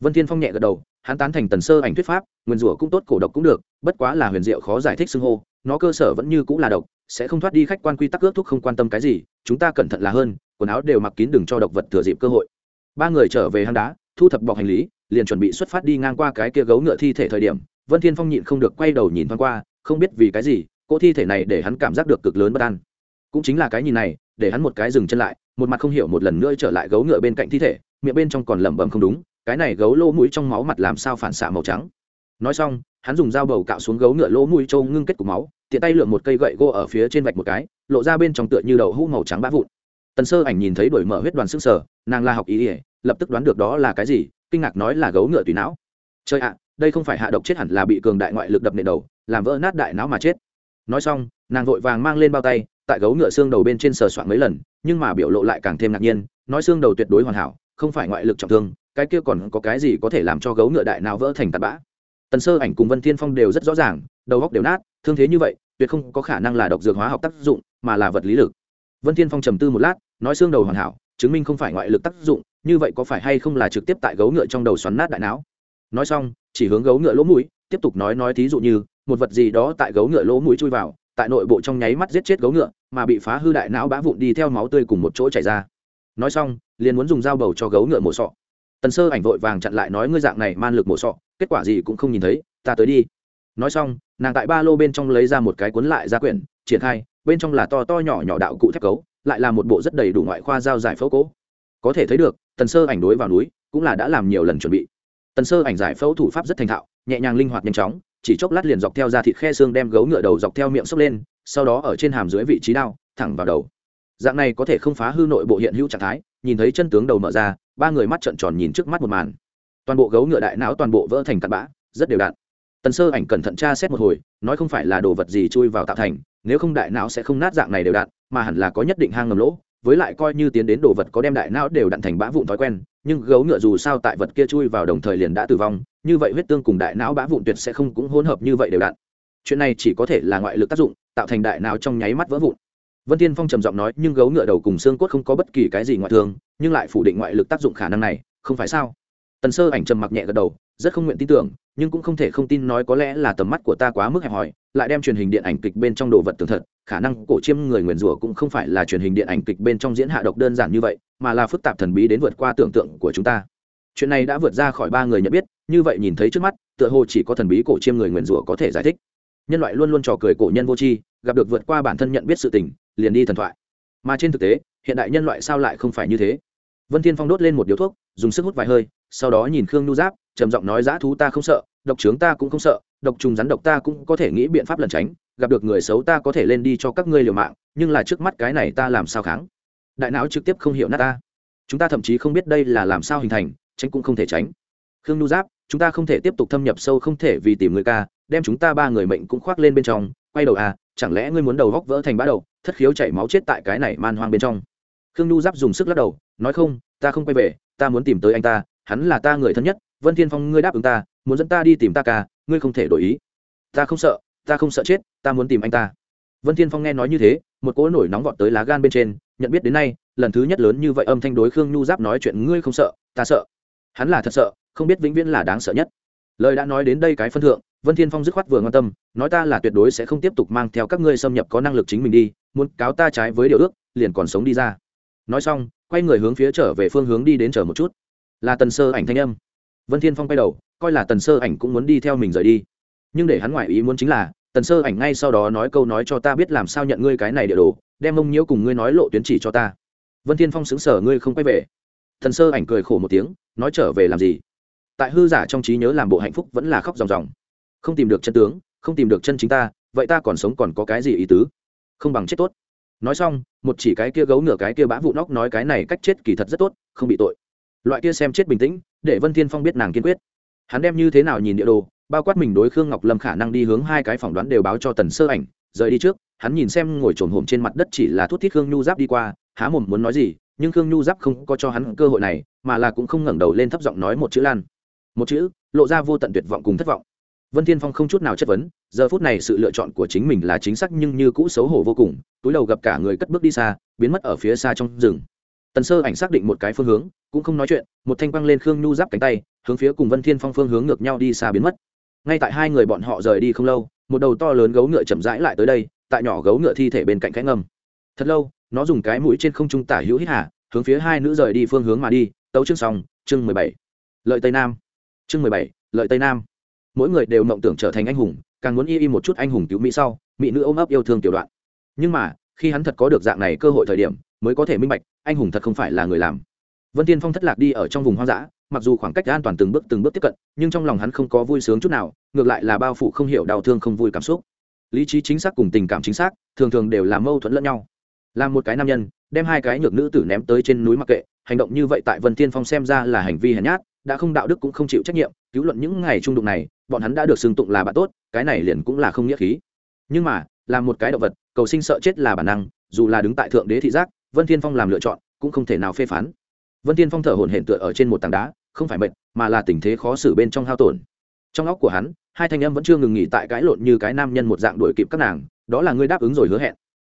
Vân thiên phong nhẹ gật đầu hắn tán thành tần sơ ảnh thuyết pháp, nguyên rủa cũng tốt, cổ độc cũng được, bất quá là huyền diệu khó giải thích xưng hô, nó cơ sở vẫn như cũng là độc, sẽ không thoát đi khách quan quy tắc ước thúc không quan tâm cái gì, chúng ta cẩn thận là hơn, quần áo đều mặc kín đừng cho độc vật thừa dịp cơ hội. Ba người trở về hang đá, thu thập bọc hành lý, liền chuẩn bị xuất phát đi ngang qua cái kia gấu ngựa thi thể thời điểm, vân thiên phong nhịn không được quay đầu nhìn thoáng qua, không biết vì cái gì, cỗ thi thể này để hắn cảm giác được cực lớn bất an. Cũng chính là cái nhìn này, để hắn một cái dừng chân lại, một mặt không hiểu một lần nữa trở lại gấu ngựa bên cạnh thi thể, miệng bên trong còn lẩm bẩm không đúng cái này gấu lỗ mũi trong máu mặt làm sao phản xạ màu trắng? Nói xong, hắn dùng dao bầu cạo xuống gấu ngựa lỗ mũi trâu ngưng kết cục máu, tiện tay lượm một cây gậy gỗ ở phía trên vạch một cái, lộ ra bên trong tựa như đậu hũ màu trắng bã vụn. Tần sơ ảnh nhìn thấy đổi mở huyết đoàn xương sở nàng la học ý ỉa lập tức đoán được đó là cái gì, kinh ngạc nói là gấu ngựa tùy não. Chơi ạ, đây không phải hạ độc chết hẳn là bị cường đại ngoại lực đập nền đầu, làm vỡ nát đại não mà chết. Nói xong, nàng vội vàng mang lên bao tay, tại gấu ngựa xương đầu bên trên sờ soạn mấy lần, nhưng mà biểu lộ lại càng thêm ngạc nhiên, nói xương đầu tuyệt đối hoàn hảo, không phải ngoại lực trọng thương cái kia còn có cái gì có thể làm cho gấu ngựa đại não vỡ thành tạt bã? Tần sơ ảnh cùng vân thiên phong đều rất rõ ràng, đầu góc đều nát, thương thế như vậy, tuyệt không có khả năng là độc dược hóa học tác dụng, mà là vật lý lực. Vân thiên phong trầm tư một lát, nói xương đầu hoàn hảo, chứng minh không phải ngoại lực tác dụng, như vậy có phải hay không là trực tiếp tại gấu ngựa trong đầu xoắn nát đại não? Nói xong, chỉ hướng gấu ngựa lỗ mũi, tiếp tục nói nói thí dụ như, một vật gì đó tại gấu ngựa lỗ mũi chui vào, tại nội bộ trong nháy mắt giết chết gấu ngựa, mà bị phá hư đại não bã vụn đi theo máu tươi cùng một chỗ chảy ra. Nói xong, liền muốn dùng dao bầu cho gấu ngựa mổ sọ tần sơ ảnh vội vàng chặn lại nói ngươi dạng này man lực mổ sọ, kết quả gì cũng không nhìn thấy, ta tới đi. Nói xong, nàng tại ba lô bên trong lấy ra một cái cuốn lại ra quyển, triển khai, bên trong là to to nhỏ nhỏ đạo cụ thép cấu, lại là một bộ rất đầy đủ ngoại khoa giao giải phẫu cố. Có thể thấy được, tần sơ ảnh đối vào núi cũng là đã làm nhiều lần chuẩn bị. Tần sơ ảnh giải phẫu thủ pháp rất thành thạo, nhẹ nhàng linh hoạt nhanh chóng, chỉ chốc lát liền dọc theo ra thịt khe xương đem gấu ngựa đầu dọc theo miệng sốc lên, sau đó ở trên hàm dưới vị trí đao, thẳng vào đầu. Dạng này có thể không phá hư nội bộ hiện hữu trạng thái nhìn thấy chân tướng đầu mở ra, ba người mắt trợn tròn nhìn trước mắt một màn. Toàn bộ gấu ngựa đại não toàn bộ vỡ thành cặn bã, rất đều đặn. Tần sơ ảnh cẩn thận tra xét một hồi, nói không phải là đồ vật gì chui vào tạo thành, nếu không đại não sẽ không nát dạng này đều đặn, mà hẳn là có nhất định hang ngầm lỗ, với lại coi như tiến đến đồ vật có đem đại não đều đặn thành bã vụn thói quen, nhưng gấu ngựa dù sao tại vật kia chui vào đồng thời liền đã tử vong, như vậy huyết tương cùng đại não bã vụn tuyệt sẽ không cũng hỗn hợp như vậy đều đặn. Chuyện này chỉ có thể là ngoại lực tác dụng, tạo thành đại não trong nháy mắt vỡ vụn vân tiên phong trầm giọng nói, nhưng gấu ngựa đầu cùng xương cốt không có bất kỳ cái gì ngoại thương, nhưng lại phủ định ngoại lực tác dụng khả năng này, không phải sao? Tần sơ ảnh trầm mặc nhẹ gật đầu, rất không nguyện tin tưởng, nhưng cũng không thể không tin nói có lẽ là tầm mắt của ta quá mức hẹp hòi, lại đem truyền hình điện ảnh kịch bên trong đồ vật tường thật, khả năng cổ chiêm người nguyền rủa cũng không phải là truyền hình điện ảnh kịch bên trong diễn hạ độc đơn giản như vậy, mà là phức tạp thần bí đến vượt qua tưởng tượng của chúng ta. Chuyện này đã vượt ra khỏi ba người nhận biết, như vậy nhìn thấy trước mắt, tựa hồ chỉ có thần bí cổ chiêm người nguyền rủa có thể giải thích. Nhân loại luôn luôn trò cười cổ nhân vô tri, gặp được vượt qua bản thân nhận biết sự tình liền đi thần thoại. Mà trên thực tế, hiện đại nhân loại sao lại không phải như thế? Vân thiên phong đốt lên một điếu thuốc, dùng sức hút vài hơi, sau đó nhìn khương nhu giáp, trầm giọng nói Dã thú ta không sợ, độc trướng ta cũng không sợ, độc trùng rắn độc ta cũng có thể nghĩ biện pháp lẩn tránh, gặp được người xấu ta có thể lên đi cho các ngươi liều mạng, nhưng là trước mắt cái này ta làm sao kháng? Đại não trực tiếp không hiểu nát ta. Chúng ta thậm chí không biết đây là làm sao hình thành, tránh cũng không thể tránh. Khương nhu giáp, chúng ta không thể tiếp tục thâm nhập sâu, không thể vì tìm người ca, đem chúng ta ba người mệnh cũng khoác lên bên trong, quay đầu à chẳng lẽ ngươi muốn đầu góc vỡ thành bã đầu, thất khiếu chảy máu chết tại cái này man hoang bên trong? Khương nhu giáp dùng sức lắc đầu, nói không, ta không quay về, ta muốn tìm tới anh ta, hắn là ta người thân nhất, vân thiên phong, ngươi đáp ứng ta, muốn dẫn ta đi tìm ta ca, ngươi không thể đổi ý. Ta không sợ, ta không sợ chết, ta muốn tìm anh ta. Vân thiên phong nghe nói như thế, một cỗ nổi nóng vọt tới lá gan bên trên, nhận biết đến nay, lần thứ nhất lớn như vậy âm thanh đối khương nhu giáp nói chuyện, ngươi không sợ, ta sợ. Hắn là thật sợ, không biết vĩnh viễn là đáng sợ nhất. Lời đã nói đến đây cái phân thượng vân thiên phong dứt khoát vừa quan tâm, nói ta là tuyệt đối sẽ không tiếp tục mang theo các ngươi xâm nhập có năng lực chính mình đi, muốn cáo ta trái với điều ước, liền còn sống đi ra. Nói xong, quay người hướng phía trở về phương hướng đi đến chờ một chút. Là tần sơ ảnh thanh âm. Vân thiên phong quay đầu, coi là tần sơ ảnh cũng muốn đi theo mình rời đi. Nhưng để hắn ngoại ý muốn chính là, tần sơ ảnh ngay sau đó nói câu nói cho ta biết làm sao nhận ngươi cái này địa đồ, đem mông nhiễu cùng ngươi nói lộ tuyến chỉ cho ta. Vân thiên phong xứng sở ngươi không quay về. Thần sơ ảnh cười khổ một tiếng, nói trở về làm gì? Tại hư giả trong trí nhớ làm bộ hạnh phúc vẫn là khóc ròng ròng không tìm được chân tướng, không tìm được chân chính ta, vậy ta còn sống còn có cái gì ý tứ? Không bằng chết tốt. Nói xong, một chỉ cái kia gấu nửa cái kia bã vụ nóc nói cái này cách chết kỳ thật rất tốt, không bị tội. Loại kia xem chết bình tĩnh, để vân thiên phong biết nàng kiên quyết. Hắn đem như thế nào nhìn địa đồ, bao quát mình đối khương ngọc lâm khả năng đi hướng hai cái phỏng đoán đều báo cho tần sơ ảnh, rời đi trước, hắn nhìn xem ngồi trồn hổm trên mặt đất chỉ là thuốc thiết khương nhu giáp đi qua, há mồm muốn nói gì, nhưng khương nhu giáp không có cho hắn cơ hội này, mà là cũng không ngẩng đầu lên thấp giọng nói một chữ lan. Một chữ, lộ ra vô tận tuyệt vọng cùng thất vọng vân thiên phong không chút nào chất vấn, giờ phút này sự lựa chọn của chính mình là chính xác nhưng như cũ xấu hổ vô cùng, túi đầu gặp cả người cất bước đi xa, biến mất ở phía xa trong rừng. Tần sơ ảnh xác định một cái phương hướng, cũng không nói chuyện, một thanh quăng lên khương nhu giáp cánh tay, hướng phía cùng vân thiên phong phương hướng ngược nhau đi xa biến mất. Ngay tại hai người bọn họ rời đi không lâu, một đầu to lớn gấu ngựa chậm rãi lại tới đây, tại nhỏ gấu ngựa thi thể bên cạnh cánh ngầm thật lâu, nó dùng cái mũi trên không trung tả hữu hít hà, hướng phía hai nữ rời đi phương hướng mà đi. Tấu chương xong, chương mười bảy. Lợi tây nam. Chương mười bảy, lợi tây nam mỗi người đều mộng tưởng trở thành anh hùng, càng muốn y y một chút anh hùng cứu mỹ sau, mỹ nữ ôm ấp yêu thương tiểu đoạn. Nhưng mà, khi hắn thật có được dạng này cơ hội thời điểm, mới có thể minh bạch, anh hùng thật không phải là người làm. Vân tiên phong thất lạc đi ở trong vùng hoang dã, mặc dù khoảng cách an toàn từng bước từng bước tiếp cận, nhưng trong lòng hắn không có vui sướng chút nào, ngược lại là bao phủ không hiểu đau thương không vui cảm xúc. Lý trí chính xác cùng tình cảm chính xác, thường thường đều là mâu thuẫn lẫn nhau. Là một cái nam nhân, đem hai cái nhược nữ tử ném tới trên núi mặc kệ, hành động như vậy tại vân tiên phong xem ra là hành vi hèn nhát, đã không đạo đức cũng không chịu trách nhiệm, cứu luận những ngày trung đụng này bọn hắn đã được xưng tụng là bạn tốt, cái này liền cũng là không nghĩa khí. Nhưng mà, là một cái động vật, cầu sinh sợ chết là bản năng, dù là đứng tại thượng đế thị giác, vân thiên phong làm lựa chọn, cũng không thể nào phê phán. Vân thiên phong thở hổn hển tựa ở trên một tảng đá, không phải mệt, mà là tình thế khó xử bên trong hao tổn. Trong óc của hắn, hai thanh âm vẫn chưa ngừng nghỉ tại cãi lộn như cái nam nhân một dạng đuổi kịp các nàng, đó là ngươi đáp ứng rồi hứa hẹn.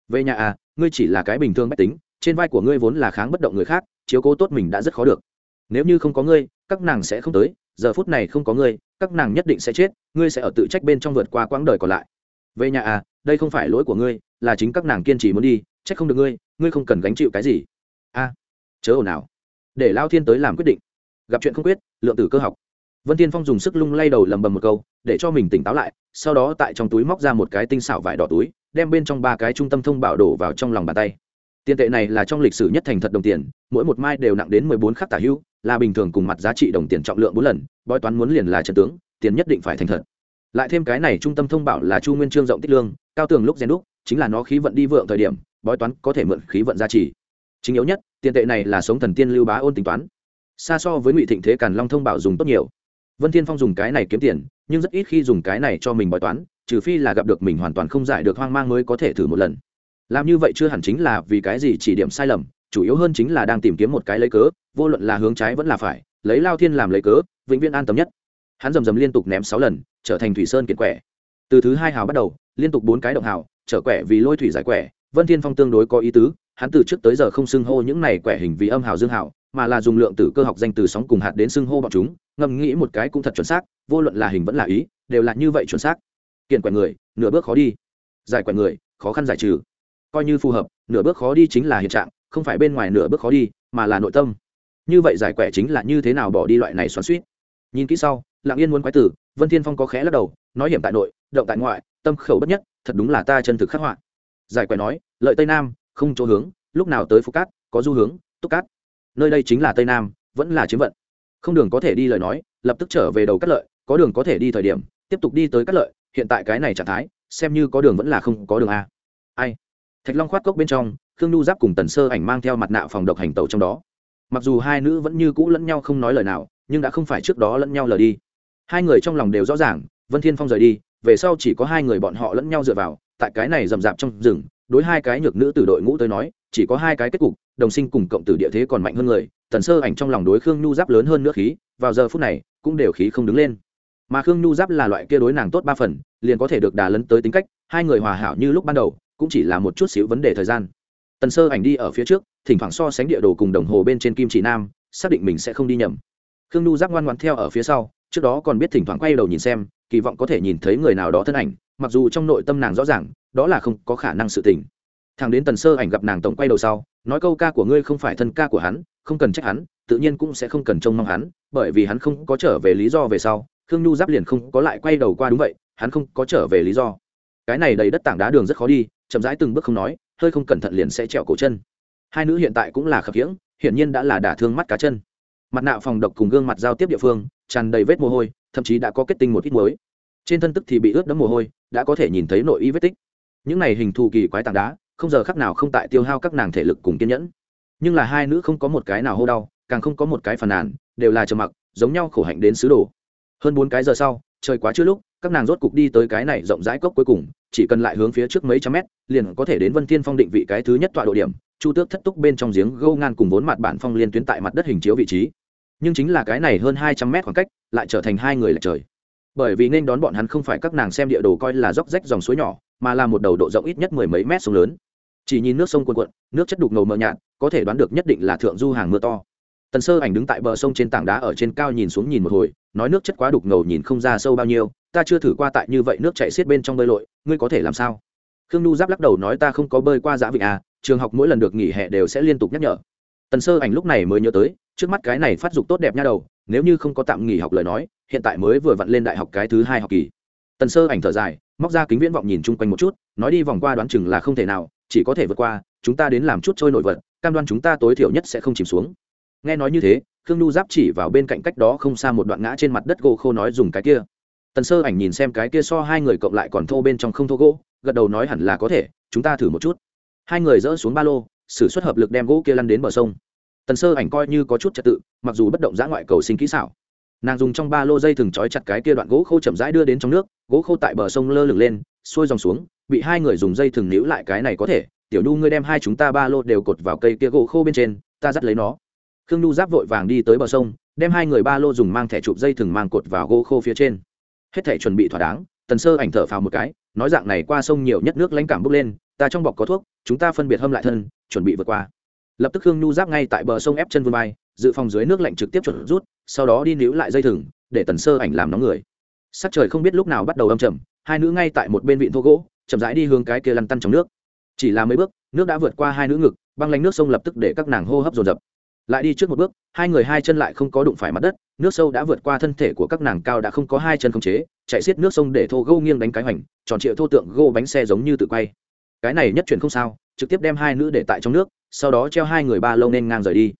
Về nhà à ngươi chỉ là cái bình thường mách tính, trên vai của ngươi vốn là kháng bất động người khác, chiếu cố tốt mình đã rất khó được. Nếu như không có ngươi, các nàng sẽ không tới, giờ phút này không có ngươi các nàng nhất định sẽ chết, ngươi sẽ ở tự trách bên trong vượt qua quãng đời còn lại. Về nhà à đây không phải lỗi của ngươi, là chính các nàng kiên trì muốn đi, trách không được ngươi ngươi không cần gánh chịu cái gì. A, chớ ồn nào để lao thiên tới làm quyết định. Gặp chuyện không quyết, lượng tử cơ học. Vân tiên phong dùng sức lung lay đầu lầm bầm một câu, để cho mình tỉnh táo lại, sau đó tại trong túi móc ra một cái tinh xảo vải đỏ túi, đem bên trong ba cái trung tâm thông bảo đổ vào trong lòng bàn tay. Tiền tệ này là trong lịch sử nhất thành thật đồng tiền, mỗi một mai đều nặng đến mười bốn khắc tả hữu là bình thường cùng mặt giá trị đồng tiền trọng lượng bốn lần, bói toán muốn liền là trận tướng, tiền nhất định phải thành thật. Lại thêm cái này trung tâm thông bảo là chu nguyên trương rộng tích lương, cao tường lúc rèn đúc, chính là nó khí vận đi vượng thời điểm, bói toán có thể mượn khí vận gia trì. Chính yếu nhất, tiền tệ này là sống thần tiên lưu bá ôn tính toán. Xa so với ngụy thịnh thế càn long thông bảo dùng tốt nhiều. Vân thiên phong dùng cái này kiếm tiền, nhưng rất ít khi dùng cái này cho mình bói toán, trừ phi là gặp được mình hoàn toàn không giải được hoang mang mới có thể thử một lần. Làm như vậy chưa hẳn chính là vì cái gì chỉ điểm sai lầm chủ yếu hơn chính là đang tìm kiếm một cái lấy cớ, vô luận là hướng trái vẫn là phải, lấy lao thiên làm lấy cớ, vĩnh viễn an tâm nhất. Hắn rầm rầm liên tục ném sáu lần, trở thành thủy sơn kiệt quẻ. Từ thứ hai hào bắt đầu, liên tục bốn cái động hào, trở quẻ vì lôi thủy giải quẻ. Vân thiên phong tương đối có ý tứ, hắn từ trước tới giờ không xưng hô những này quẻ hình vì âm hào dương hào, mà là dùng lượng tử cơ học danh từ sóng cùng hạt đến xưng hô bọn chúng ngầm nghĩ một cái cũng thật chuẩn xác, vô luận là hình vẫn là ý, đều là như vậy chuẩn xác. Kiện quẻ người, nửa bước khó đi. Giải quẻ người, khó khăn giải trừ. Coi như phù hợp, nửa bước khó đi chính là hiện trạng không phải bên ngoài nửa bước khó đi, mà là nội tâm. Như vậy giải quẻ chính là như thế nào bỏ đi loại này xoắn suýt nhìn kỹ sau, lặng yên muốn quái tử, vân thiên phong có khẽ lắc đầu, nói hiểm tại nội, động tại ngoại, tâm khẩu bất nhất, thật đúng là ta chân thực khắc họa. Giải quẻ nói, lợi tây nam, không chỗ hướng, lúc nào tới phú cát, có du hướng, túc cát. Nơi đây chính là tây nam, vẫn là chiếm vận. Không đường có thể đi lời nói, lập tức trở về đầu cắt lợi, có đường có thể đi thời điểm, tiếp tục đi tới cắt lợi, hiện tại cái này trạng thái, xem như có đường vẫn là không có đường a. Ai? Thạch long khoát cốc bên trong khương nhu giáp cùng tần sơ ảnh mang theo mặt nạ phòng độc hành tàu trong đó. Mặc dù hai nữ vẫn như cũ lẫn nhau không nói lời nào, nhưng đã không phải trước đó lẫn nhau lờ đi. Hai người trong lòng đều rõ ràng, vân thiên phong rời đi, về sau chỉ có hai người bọn họ lẫn nhau dựa vào, tại cái này rậm rạp trong rừng, đối hai cái nhược nữ từ đội ngũ tới nói, chỉ có hai cái kết cục, đồng sinh cùng cộng tử địa thế còn mạnh hơn người, tần sơ ảnh trong lòng đối khương nhu giáp lớn hơn nữa khí, vào giờ phút này, cũng đều khí không đứng lên. Mà khương nhu giáp là loại kia đối nàng tốt ba phần, liền có thể được đà lấn tới tính cách, hai người hòa hảo như lúc ban đầu, cũng chỉ là một chút xíu vấn đề thời gian tần sơ ảnh đi ở phía trước, thỉnh thoảng so sánh địa đồ cùng đồng hồ bên trên kim chỉ nam, xác định mình sẽ không đi nhầm. Khương nhu giáp ngoan ngoan theo ở phía sau, trước đó còn biết thỉnh thoảng quay đầu nhìn xem, kỳ vọng có thể nhìn thấy người nào đó thân ảnh, mặc dù trong nội tâm nàng rõ ràng, đó là không có khả năng sự tình. Thằng đến tần sơ ảnh gặp nàng tổng quay đầu sau, nói câu ca của ngươi không phải thân ca của hắn, không cần trách hắn, tự nhiên cũng sẽ không cần trông mong hắn, bởi vì hắn không có trở về lý do về sau, khương nhu giáp liền không có lại quay đầu qua đúng vậy, hắn không có trở về lý do. Cái này đầy đất tảng đá đường rất khó đi, chậm rãi từng bước không nói hơi không cẩn thận liền sẽ trẹo cổ chân. Hai nữ hiện tại cũng là khập khiễng, hiển nhiên đã là đả thương mắt cá chân. Mặt nạ phòng độc cùng gương mặt giao tiếp địa phương, tràn đầy vết mồ hôi, thậm chí đã có kết tinh một ít muối. Trên thân tức thì bị ướt đẫm mồ hôi, đã có thể nhìn thấy nội y vết tích. Những này hình thù kỳ quái tảng đá, không giờ khắc nào không tại tiêu hao các nàng thể lực cùng kiên nhẫn. Nhưng là hai nữ không có một cái nào hô đau, càng không có một cái phàn nàn, đều là trầm mặc, giống nhau khổ hạnh đến xứ đồ. Hơn bốn cái giờ sau, trời quá chưa lúc, các nàng rốt cục đi tới cái này rộng rãi cốc cuối cùng chỉ cần lại hướng phía trước mấy trăm mét, liền có thể đến vân thiên phong định vị cái thứ nhất tọa độ điểm. Chu tước thất túc bên trong giếng gâu ngan cùng vốn mặt bản phong liên tuyến tại mặt đất hình chiếu vị trí. Nhưng chính là cái này hơn hai trăm mét khoảng cách, lại trở thành hai người lệch trời. Bởi vì nên đón bọn hắn không phải các nàng xem địa đồ coi là dốc rách dòng suối nhỏ, mà là một đầu độ rộng ít nhất mười mấy mét sông lớn. Chỉ nhìn nước sông cuồn cuộn, nước chất đục ngầu mờ nhạt, có thể đoán được nhất định là thượng du hàng mưa to. Tần sơ ảnh đứng tại bờ sông trên tảng đá ở trên cao nhìn xuống nhìn một hồi, nói nước chất quá đục ngầu nhìn không ra sâu bao nhiêu ta chưa thử qua tại như vậy nước chạy xiết bên trong bơi lội, ngươi có thể làm sao? Khương nhu giáp lắc đầu nói ta không có bơi qua giã vịnh à trường học mỗi lần được nghỉ hè đều sẽ liên tục nhắc nhở. Tần sơ ảnh lúc này mới nhớ tới, trước mắt cái này phát dục tốt đẹp nha đầu, nếu như không có tạm nghỉ học lời nói, hiện tại mới vừa vặn lên đại học cái thứ hai học kỳ. Tần sơ ảnh thở dài, móc ra kính viễn vọng nhìn chung quanh một chút, nói đi vòng qua đoán chừng là không thể nào, chỉ có thể vượt qua, chúng ta đến làm chút trôi nổi vật, cam đoan chúng ta tối thiểu nhất sẽ không chìm xuống. Nghe nói như thế, khương nhu giáp chỉ vào bên cạnh cách đó không xa một đoạn ngã trên mặt đất gỗ khô nói dùng cái kia tần sơ ảnh nhìn xem cái kia so hai người cộng lại còn thô bên trong không thô gỗ, gật đầu nói hẳn là có thể, chúng ta thử một chút. Hai người dỡ xuống ba lô s ử suất hợp lực đem gỗ kia lăn đến bờ sông. Tần sơ ảnh coi như có chút trật tự, mặc dù bất động giã ngoại cầu sinh kỹ xảo. Nàng dùng trong ba lô dây thừng trói chặt cái kia đoạn gỗ khô chậm rãi đưa đến trong nước, gỗ khô tại bờ sông lơ lửng lên, xuôi dòng xuống, bị hai người dùng dây thừng níu lại cái này có thể, tiểu nhu ngươi đem hai chúng ta ba lô đều cột vào cây kia gỗ khô bên trên, ta dắt lấy nó. Khương nhu giáp vội vàng đi tới bờ sông, đem hai người ba lô dùng mang thẻ chụp dây thừng mang cột vào gỗ khô phía trên hết thể chuẩn bị thỏa đáng, tần sơ ảnh thở phào một cái, nói dạng này qua sông nhiều nhất nước lãnh cảm bốc lên, ta trong bọc có thuốc, chúng ta phân biệt hâm lại thân, chuẩn bị vượt qua. Lập tức hương nhu giáp ngay tại bờ sông ép chân vươn bay dự phòng dưới nước lạnh trực tiếp chuẩn rút, sau đó đi níu lại dây thừng, để tần sơ ảnh làm nóng người. Sắc trời không biết lúc nào bắt đầu âm trầm, hai nữ ngay tại một bên vịn thô gỗ, chậm rãi đi hướng cái kia lăn tăn trong nước. Chỉ là mấy bước, nước đã vượt qua hai nữ ngực, băng lanh nước sông lập tức để các nàng hô hấp dồn dập lại đi trước một bước, hai người hai chân lại không có đụng phải mặt đất, nước sâu đã vượt qua thân thể của các nàng cao đã không có hai chân không chế, chạy xiết nước sông để thô gâu nghiêng đánh cái hoành, tròn triệu thô tượng gô bánh xe giống như tự quay. Cái này nhất chuyển không sao, trực tiếp đem hai nữ để tại trong nước, sau đó treo hai người ba lâu nên ngang rời đi.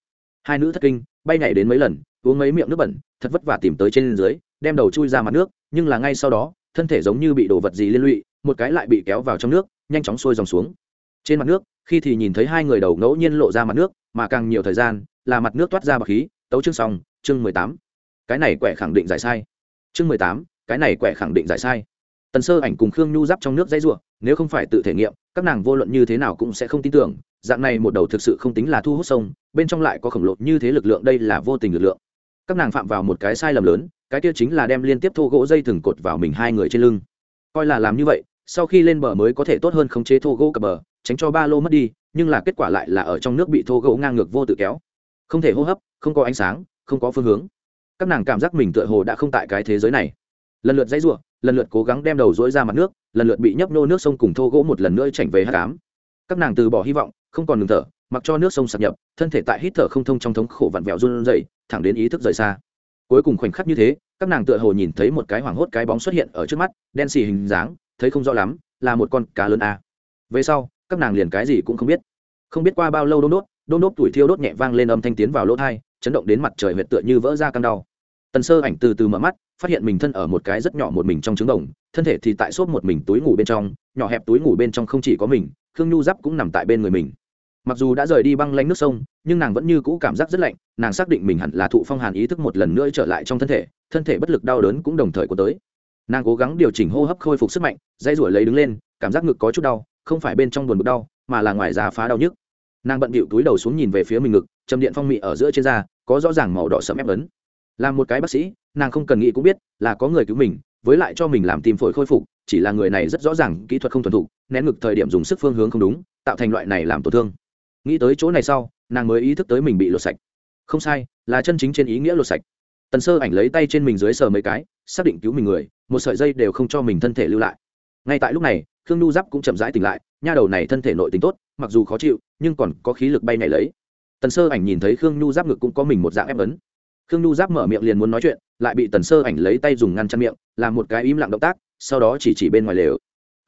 Hai nữ thất kinh, bay nhảy đến mấy lần, uống mấy miệng nước bẩn, thật vất vả tìm tới trên dưới, đem đầu chui ra mặt nước, nhưng là ngay sau đó, thân thể giống như bị đồ vật gì liên lụy, một cái lại bị kéo vào trong nước, nhanh chóng sôi dòng xuống. Trên mặt nước, khi thì nhìn thấy hai người đầu ngẫu nhiên lộ ra mặt nước mà càng nhiều thời gian là mặt nước toát ra bọc khí, tấu chương xong, chương mười tám. Cái này quẻ khẳng định giải sai. Chương mười tám, cái này quẻ khẳng định giải sai. Tần sơ ảnh cùng khương nhu giáp trong nước dãy ruộng nếu không phải tự thể nghiệm, các nàng vô luận như thế nào cũng sẽ không tin tưởng, dạng này một đầu thực sự không tính là thu hút sông, bên trong lại có khổng lồ như thế lực lượng, đây là vô tình lực lượng. Các nàng phạm vào một cái sai lầm lớn, cái kia chính là đem liên tiếp thô gỗ dây thừng cột vào mình hai người trên lưng. Coi là làm như vậy, sau khi lên bờ mới có thể tốt hơn khống chế thô gỗ cập bờ tránh cho ba lô mất đi, nhưng là kết quả lại là ở trong nước bị thô gỗ ngang ngược vô tự kéo. Không thể hô hấp, không có ánh sáng, không có phương hướng. Các nàng cảm giác mình tựa hồ đã không tại cái thế giới này. Lần lượt dãy r u ộ lần lượt cố gắng đem đầu dỗi ra mặt nước, lần lượt bị nhấp nô nước sông cùng thô gỗ một lần nữa chảnh về hát cám các nàng từ bỏ hy vọng, không còn ngừng thở, mặc cho nước sông sập nhập, thân thể tại hít thở không thông trong thống khổ vặn vẹo run dậy thẳng đến ý thức rời xa. Cuối cùng khoảnh khắc như thế, các nàng tựa hồ nhìn thấy một cái hoảng hốt cái bóng xuất hiện ở trước mắt, đen xì hình dáng, thấy không rõ lắm, là một con cá lớn a. À. về sau các nàng liền cái gì cũng không biết. Không biết qua bao lâu đôn đốt đôn đốt tuổi thiêu đốt nhẹ vang lên âm thanh tiến vào lỗ thai, chấn động đến mặt trời huyệt tựa như vỡ ra căng đau. Tần sơ ảnh từ từ mở mắt, phát hiện mình thân ở một cái rất nhỏ một mình trong trứng đồng, thân thể thì tại xốp một mình túi ngủ bên trong, nhỏ hẹp túi ngủ bên trong không chỉ có mình, khương nhu giáp cũng nằm tại bên người mình. Mặc dù đã rời đi băng lanh nước sông, nhưng nàng vẫn như cũ cảm giác rất lạnh, nàng xác định mình hẳn là thụ phong hàn ý thức một lần nữa trở lại trong thân thể thân thể bất lực đau đớn cũng đồng thời có tới. Nàng cố gắng điều chỉnh hô hấp khôi phục sức mạnh dây rủi lấy đứng lên, cảm giác ngực có chút đau không phải bên trong buồn bực đau, mà là ngoài da phá đau nhức. Nàng bận bịu túi đầu xuống nhìn về phía mình ngực, châm điện phong mị ở giữa trên da, có rõ ràng màu đỏ sẫm ép ấn. Là một cái bác sĩ, nàng không cần nghĩ cũng biết là có người cứu mình, với lại cho mình làm tim phổi khôi phục, chỉ là người này rất rõ ràng kỹ thuật không thuần thục, nén ngực thời điểm dùng sức phương hướng không đúng, tạo thành loại này làm tổn thương. Nghĩ tới chỗ này sau, nàng mới ý thức tới mình bị lột sạch. Không sai, là chân chính trên ý nghĩa lột sạch. Tần sơ ảnh lấy tay trên mình dưới sờ mấy cái, xác định cứu mình người, một sợi dây đều không cho mình thân thể lưu lại. Ngay tại lúc này khương nhu giáp cũng chậm rãi tỉnh lại, nha đầu này thân thể nội tính tốt, mặc dù khó chịu, nhưng còn có khí lực bay nhảy lấy. Tần sơ ảnh nhìn thấy khương nhu giáp ngực cũng có mình một dạng ép ấn. Khương nhu giáp mở miệng liền muốn nói chuyện, lại bị tần sơ ảnh lấy tay dùng ngăn chăn miệng, làm một cái im lặng động tác, sau đó chỉ chỉ bên ngoài lều.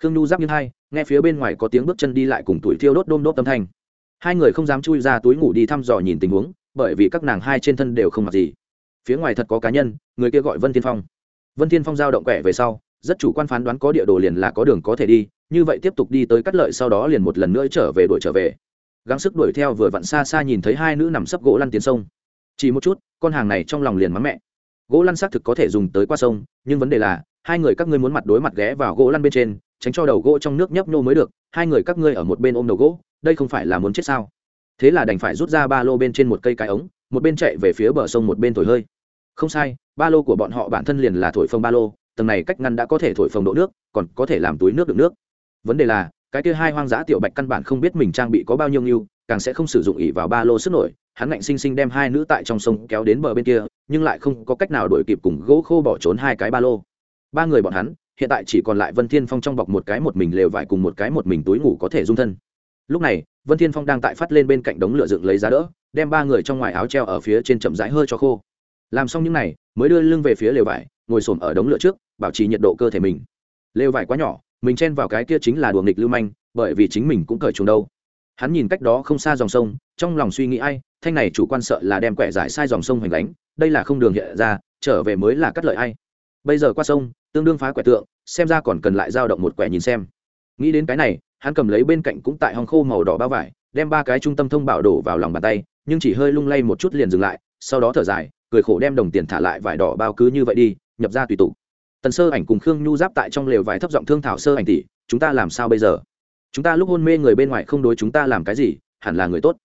Khương nhu giáp như hai, nghe phía bên ngoài có tiếng bước chân đi lại cùng tuổi thiêu đốt đôm đốt tâm thanh. Hai người không dám chui ra túi ngủ đi thăm dò nhìn tình huống, bởi vì các nàng hai trên thân đều không mặc gì. Phía ngoài thật có cá nhân, người kia gọi vân thiên phong. Vân thiên phong giao động quẻ về sau rất chủ quan phán đoán có địa đồ liền là có đường có thể đi, như vậy tiếp tục đi tới cắt lợi sau đó liền một lần nữa trở về đuổi trở về. Gắng sức đuổi theo vừa vặn xa xa nhìn thấy hai nữ nằm sấp gỗ lăn tiến sông. Chỉ một chút, con hàng này trong lòng liền mắng mẹ. Gỗ lăn xác thực có thể dùng tới qua sông, nhưng vấn đề là, hai người các ngươi muốn mặt đối mặt ghé vào gỗ lăn bên trên, tránh cho đầu gỗ trong nước nhấp nhô mới được, hai người các ngươi ở một bên ôm đầu gỗ, đây không phải là muốn chết sao? Thế là đành phải rút ra ba lô bên trên một cây cái ống, một bên chạy về phía bờ sông một bên thổi hơi. Không sai, ba lô của bọn họ bản thân liền là thổi phồng ba lô tầng này cách ngăn đã có thể thổi phồng độ nước, còn có thể làm túi nước đựng nước. Vấn đề là, cái kia hai hoang dã tiểu bạch căn bản không biết mình trang bị có bao nhiêu nhiêu càng sẽ không sử dụng ỉ vào ba lô sức nổi. Hắn ngạnh sinh sinh đem hai nữ tại trong sông kéo đến bờ bên kia, nhưng lại không có cách nào đổi kịp cùng gỗ khô bỏ trốn hai cái ba lô. Ba người bọn hắn, hiện tại chỉ còn lại vân thiên phong trong bọc một cái một mình lều vải cùng một cái một mình túi ngủ có thể dung thân. Lúc này, vân thiên phong đang tại phát lên bên cạnh đống lửa dựng lấy giá đỡ, đem ba người trong ngoài áo treo ở phía trên chậm rãi hơi cho khô. Làm xong những này, mới đưa lưng về phía lều vải ngồi xổm ở đống lửa trước, bảo trì nhiệt độ cơ thể mình. Lều vải quá nhỏ, mình chen vào cái kia chính là đùa nghịch lưu manh, bởi vì chính mình cũng cởi chuồng đâu. Hắn nhìn cách đó không xa dòng sông, trong lòng suy nghĩ ai, thanh này chủ quan sợ là đem quẻ giải sai dòng sông hoành đánh đây là không đường hiện ra, trở về mới là cắt lợi ai. Bây giờ qua sông, tương đương phá quẻ tượng, xem ra còn cần lại dao động một quẻ nhìn xem. Nghĩ đến cái này, hắn cầm lấy bên cạnh cũng tại hòng khô màu đỏ bao vải, đem ba cái trung tâm thông bảo đổ vào lòng bàn tay, nhưng chỉ hơi lung lay một chút liền dừng lại, sau đó thở dài, cười khổ đem đồng tiền thả lại vải đỏ bao cứ như vậy đi nhập ra tùy tụ. Tần sơ ảnh cùng khương nhu giáp tại trong lều vải thấp giọng thương thảo sơ ảnh tỷ, chúng ta làm sao bây giờ? Chúng ta lúc hôn mê người bên ngoài không đối chúng ta làm cái gì, hẳn là người tốt.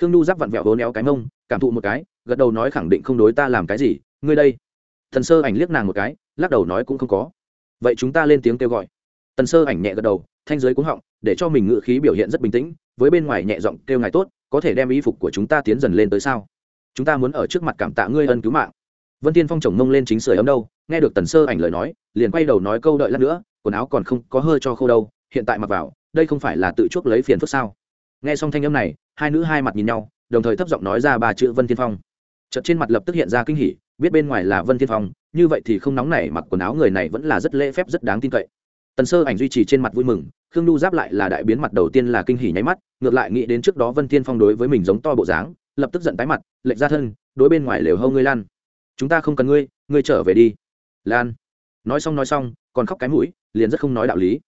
Khương nhu giáp vặn vẹo hố néo cái mông, cảm thụ một cái, gật đầu nói khẳng định không đối ta làm cái gì, ngươi đây. Tần sơ ảnh liếc nàng một cái, lắc đầu nói cũng không có. Vậy chúng ta lên tiếng kêu gọi. Tần sơ ảnh nhẹ gật đầu, thanh giới cũng họng, để cho mình ngự khí biểu hiện rất bình tĩnh, với bên ngoài nhẹ giọng kêu ngài tốt, có thể đem y phục của chúng ta tiến dần lên tới sao? Chúng ta muốn ở trước mặt cảm tạ ngươi ân cứu mạng vân tiên phong chồng mông lên chính sưởi ấm đâu, nghe được tần sơ ảnh lời nói, liền quay đầu nói câu đợi lát nữa, quần áo còn không có hơi cho khô đâu, hiện tại mặc vào, đây không phải là tự chuốc lấy phiền phức sao? Nghe xong thanh âm này, hai nữ hai mặt nhìn nhau, đồng thời thấp giọng nói ra ba chữ vân tiên phong. Chợt trên mặt lập tức hiện ra kinh hỉ, biết bên ngoài là vân tiên phong, như vậy thì không nóng này mặc quần áo người này vẫn là rất lễ phép, rất đáng tin cậy. Tần sơ ảnh duy trì trên mặt vui mừng, khương nhu giáp lại là đại biến mặt đầu tiên là kinh hỉ nháy mắt, ngược lại nghĩ đến trước đó vân tiên phong đối với mình giống to bộ dáng, lập tức giận tái mặt lệnh ra thân, đối bên ngoài lều hâu ngươi lan chúng ta không cần ngươi ngươi trở về đi. Lan. Nói xong nói xong, còn khóc cái mũi, liền rất không nói đạo lý.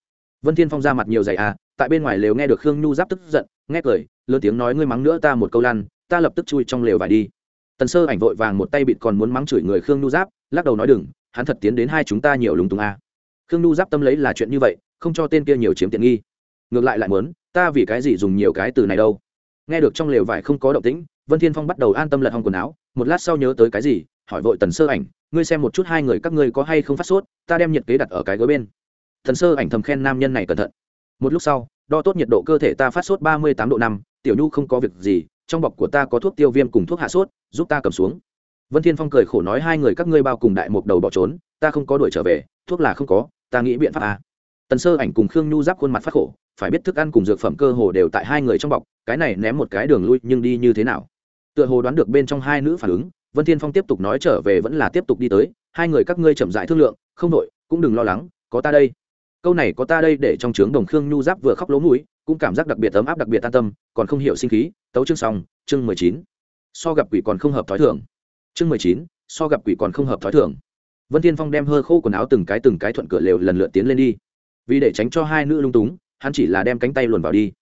Vân thiên phong ra mặt nhiều dày à tại bên ngoài lều nghe được khương nhu giáp tức giận, nghe cười, lớn tiếng nói, ngươi mắng nữa ta một câu lan, ta lập tức chui trong lều vải đi. Tần sơ ảnh vội vàng một tay bịt còn muốn mắng chửi người khương nhu giáp, lắc đầu nói, đừng, hắn thật tiến đến hai chúng ta nhiều lúng túng à. khương nhu giáp tâm lấy là chuyện như vậy, không cho tên kia nhiều chiếm tiện nghi. Ngược lại lại muốn, ta vì cái gì dùng nhiều cái từ này đâu? Nghe được trong lều vải không có động tĩnh, vân thiên phong bắt đầu an tâm lật hòng quần áo, một lát sau nhớ tới cái gì hỏi vội tần sơ ảnh, ngươi xem một chút hai người các ngươi có hay không phát sốt, ta đem nhiệt kế đặt ở cái gối bên. Thần sơ ảnh thầm khen nam nhân này cẩn thận. Một lúc sau, đo tốt nhiệt độ cơ thể ta phát sốt ba mươi tám độ năm, tiểu nhu không có việc gì, trong bọc của ta có thuốc tiêu viêm cùng thuốc hạ sốt, giúp ta cầm xuống. Vân thiên phong cười khổ nói hai người các ngươi bao cùng đại một đầu bỏ trốn, ta không có đuổi trở về, thuốc là không có, ta nghĩ biện pháp à. tần sơ ảnh cùng khương nhu giáp khuôn mặt phát khổ, phải biết thức ăn cùng dược phẩm cơ hồ đều tại hai người trong bọc, cái này ném một cái đường lui nhưng đi như thế nào? Tựa hồ đoán được bên trong hai nữ phản ứng vân thiên phong tiếp tục nói trở về vẫn là tiếp tục đi tới, hai người các ngươi chậm rãi thương lượng, không nội cũng đừng lo lắng, có ta đây. Câu này có ta đây để trong trướng đồng khương nhu giáp vừa khóc lỗ mũi, cũng cảm giác đặc biệt ấm áp đặc biệt an tâm, còn không hiểu sinh khí, tấu chương xong, chương mười chín. So gặp quỷ còn không hợp thói thường. Chương mười chín, so gặp quỷ còn không hợp thói thường. Vân thiên phong đem hơ khô quần áo từng cái từng cái thuận cửa lều lần lượt tiến lên đi. Vì để tránh cho hai nữ lung túng, hắn chỉ là đem cánh tay luồn vào đi.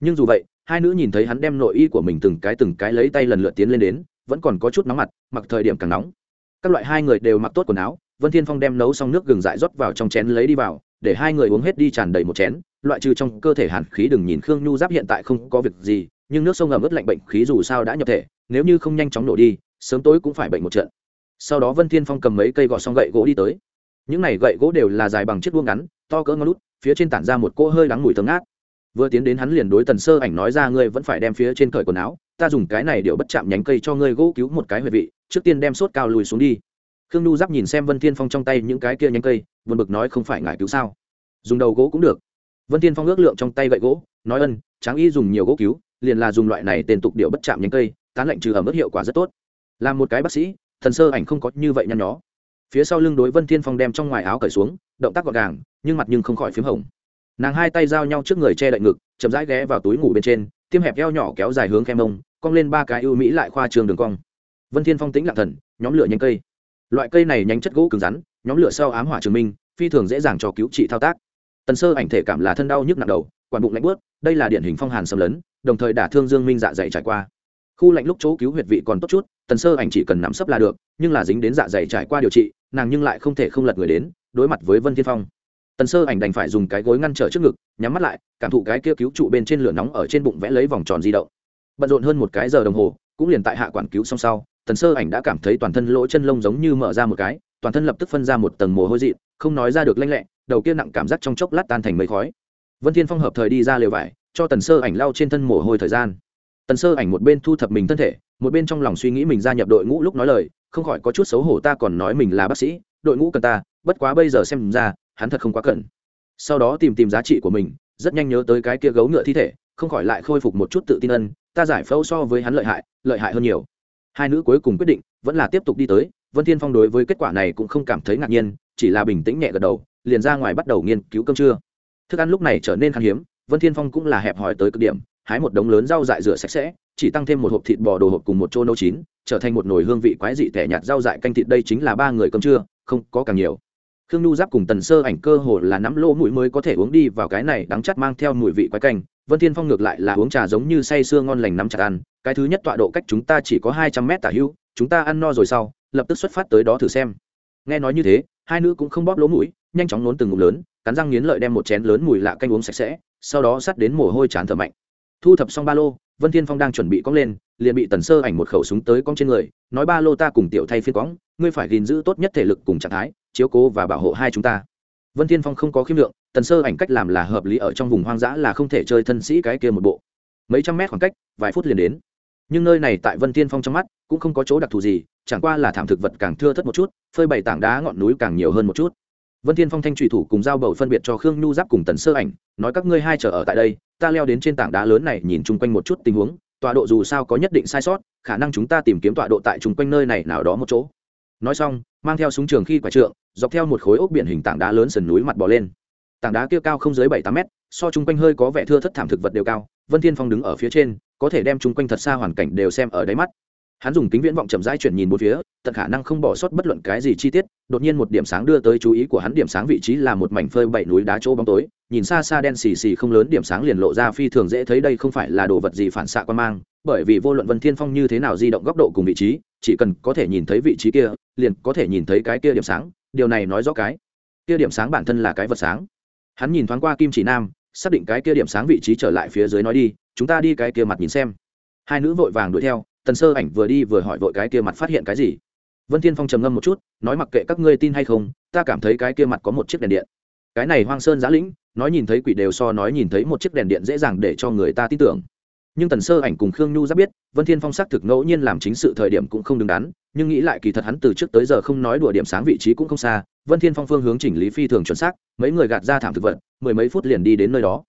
Nhưng dù vậy, hai nữ nhìn thấy hắn đem nội y của mình từng cái từng cái lấy tay lần lượt tiến lên đến vẫn còn có chút nóng mặt, mặc thời điểm càng nóng. Các loại hai người đều mặc tốt quần áo, vân thiên phong đem nấu xong nước gừng dại rót vào trong chén lấy đi vào, để hai người uống hết đi tràn đầy một chén, loại trừ trong cơ thể hàn khí đừng nhìn khương nhu giáp hiện tại không có việc gì, nhưng nước sông ngầm ướt lạnh bệnh khí dù sao đã nhập thể, nếu như không nhanh chóng nổ đi, sớm tối cũng phải bệnh một trận. Sau đó vân thiên phong cầm mấy cây gọt xong gậy gỗ đi tới. Những này gậy gỗ đều là dài bằng chiếc vuông ngắn, to cỡ ngón lút, phía trên tản ra một cỗ hơi đắng mùi thơm ngát vừa tiến đến hắn liền đối tần sơ ảnh nói ra ngươi vẫn phải đem phía trên cởi quần áo, ta dùng cái này điệu bất chạm nhánh cây cho ngươi gỗ cứu một cái huyệt vị, trước tiên đem sốt cao lùi xuống đi. Khương nhu giáp nhìn xem vân thiên phong trong tay những cái kia nhánh cây vượt bực nói không phải ngài cứu sao? Dùng đầu gỗ cũng được. Vân thiên phong ước lượng trong tay gậy gỗ, nói ân, tráng y dùng nhiều gỗ cứu, liền là dùng loại này tên tục điệu bất chạm nhánh cây, tán lệnh trừ ẩm mức hiệu quả rất tốt. Làm một cái bác sĩ, thần sơ ảnh không có như vậy nhăn nhó. Phía sau lưng đối vân thiên phong đem trong ngoài áo cởi xuống, động tác gọn gàng, nhưng mặt nhưng không khỏi p h í m hồng nàng hai tay giao nhau trước người che đậy ngực, chậm rãi ghé vào túi ngủ bên trên, tiêm hẹp eo nhỏ kéo dài hướng khe mông, cong lên ba cái ưu mỹ lại khoa trường đường cong. Vân thiên phong tĩnh lặng thần, nhóm lửa nhánh cây. Loại cây này nhánh chất gỗ cứng rắn, nhóm lửa sau ám hỏa trường minh, phi thường dễ dàng cho cứu trị thao tác. Tần sơ ảnh thể cảm là thân đau nhức nặng đầu, quản bụng lạnh bớt đây là điển hình phong hàn xâm lấn, đồng thời đả thương dương minh dạ dày trải qua. Khu lạnh lúc chỗ cứu huyệt vị còn tốt chút, tần sơ ảnh chỉ cần nắm sấp là được, nhưng là dính đến dạ dày trải qua điều trị, nàng nhưng lại không thể không lật người đến, đối mặt với vân thiên phong tần sơ ảnh đành phải dùng cái gối ngăn trở trước ngực, nhắm mắt lại, cảm thụ cái kia cứu trụ bên trên lửa nóng ở trên bụng vẽ lấy vòng tròn di động. Bận rộn hơn một cái giờ đồng hồ, cũng liền tại hạ quản cứu xong sau, tần sơ ảnh đã cảm thấy toàn thân lỗ chân lông giống như mở ra một cái, toàn thân lập tức phân ra một tầng mồ hôi dị không nói ra được lanh lẹ, đầu kia nặng cảm giác trong chốc lát tan thành mây khói. Vân thiên phong hợp thời đi ra lều vải, cho tần sơ ảnh lau trên thân mồ hôi thời gian. Tần sơ ảnh một bên thu thập mình thân thể, một bên trong lòng suy nghĩ mình gia nhập đội ngũ lúc nói lời, không khỏi có chút xấu hổ ta còn nói mình là bác sĩ, đội ngũ cần ta, bất quá bây giờ xem ra hắn thật không quá cần. Sau đó tìm tìm giá trị của mình, rất nhanh nhớ tới cái kia gấu ngựa thi thể, không khỏi lại khôi phục một chút tự tin ân, ta giải phẫu so với hắn lợi hại lợi hại hơn nhiều. Hai nữ cuối cùng quyết định, vẫn là tiếp tục đi tới, vân thiên phong đối với kết quả này cũng không cảm thấy ngạc nhiên, chỉ là bình tĩnh nhẹ gật đầu, liền ra ngoài bắt đầu nghiên cứu cơm trưa. Thức ăn lúc này trở nên khan hiếm, vân thiên phong cũng là hẹp hòi tới cực điểm, hái một đống lớn rau dại rửa sạch sẽ, chỉ tăng thêm một hộp thịt bò đồ hộp cùng một chỗ nấu chín, trở thành một nồi hương vị quái dị tẻ nhạt rau dại canh thịt đây chính là ba người cơm trưa, không có càng nhiều khương nhu giáp cùng tần sơ ảnh cơ hồ là nắm lỗ mũi mới có thể uống đi vào cái này đắng chắt mang theo mùi vị quái canh. Vân thiên phong ngược lại là uống trà giống như say sưa ngon lành nắm chặt ăn. Cái thứ nhất tọa độ cách chúng ta chỉ có hai trăm mét tả hữu, chúng ta ăn no rồi sau, lập tức xuất phát tới đó thử xem. Nghe nói như thế, hai nữ cũng không bóp lỗ mũi, nhanh chóng nốn từng ngụm lớn, cắn răng nghiến lợi đem một chén lớn mùi lạ canh uống sạch sẽ, sau đó sắt đến mồ hôi chán thở mạnh. Thu thập xong ba lô, vân thiên phong đang chuẩn bị cong lên, liền bị tần sơ ảnh một khẩu súng tới cong trên người, nói ba lô ta cùng tiểu thay phiên cóng ngươi phải gìn giữ tốt nhất thể lực cùng trạng thái chiếu cố và bảo hộ hai chúng ta. Vân thiên phong không có khiêm lượng, tần sơ ảnh cách làm là hợp lý ở trong vùng hoang dã là không thể chơi thân sĩ cái kia một bộ. Mấy trăm mét khoảng cách, vài phút liền đến. Nhưng nơi này tại vân thiên phong trong mắt cũng không có chỗ đặc thù gì, chẳng qua là thảm thực vật càng thưa thất một chút, phơi bày tảng đá ngọn núi càng nhiều hơn một chút. Vân thiên phong thanh trùy thủ cùng giao bầu phân biệt cho khương nhu giáp cùng tần sơ ảnh, nói các ngươi hai chờ ở tại đây, ta leo đến trên tảng đá lớn này nhìn chung quanh một chút tình huống, tọa độ dù sao có nhất định sai sót, khả năng chúng ta tìm kiếm tọa độ tại chung quanh nơi này nào đó một chỗ nói xong, mang theo súng trường khi quả trượng, dọc theo một khối ốc biển hình tảng đá lớn sườn núi mặt bò lên. Tảng đá kia cao không dưới bảy tám mét, so chung quanh hơi có vẻ thưa thất thảm thực vật đều cao. Vân thiên phong đứng ở phía trên, có thể đem chung quanh thật xa hoàn cảnh đều xem ở đáy mắt. Hắn dùng kính viễn vọng chậm rãi chuyển nhìn một phía, tận khả năng không bỏ sót bất luận cái gì chi tiết, đột nhiên một điểm sáng đưa tới chú ý của hắn điểm sáng vị trí là một mảnh phơi bảy núi đá chỗ bóng tối, nhìn xa xa đen xì xì không lớn điểm sáng liền lộ ra phi thường dễ thấy đây không phải là đồ vật gì phản xạ quan mang bởi vì vô luận vân thiên phong như thế nào di động góc độ cùng vị trí, chỉ cần có thể nhìn thấy vị trí kia, liền có thể nhìn thấy cái kia điểm sáng. Điều này nói rõ cái kia điểm sáng bản thân là cái vật sáng. Hắn nhìn thoáng qua kim chỉ nam, xác định cái kia điểm sáng vị trí trở lại phía dưới nói đi, chúng ta đi cái kia mặt nhìn xem. Hai nữ vội vàng đuổi theo, tần sơ ảnh vừa đi vừa hỏi vội cái kia mặt phát hiện cái gì. Vân thiên phong trầm ngâm một chút, nói mặc kệ các ngươi tin hay không, ta cảm thấy cái kia mặt có một chiếc đèn điện. Cái này hoang sơn giã lĩnh, nói nhìn thấy quỷ đều so nói nhìn thấy một chiếc đèn điện dễ dàng để cho người ta tin tưởng nhưng tần sơ ảnh cùng khương nhu giáp biết, vân thiên phong xác thực ngẫu nhiên làm chính sự thời điểm cũng không đứng đắn, nhưng nghĩ lại kỳ thật hắn từ trước tới giờ không nói đùa điểm sáng vị trí cũng không xa, vân thiên phong phương hướng chỉnh lý phi thường chuẩn xác, mấy người gạt ra thảm thực vật, mười mấy phút liền đi đến nơi đó.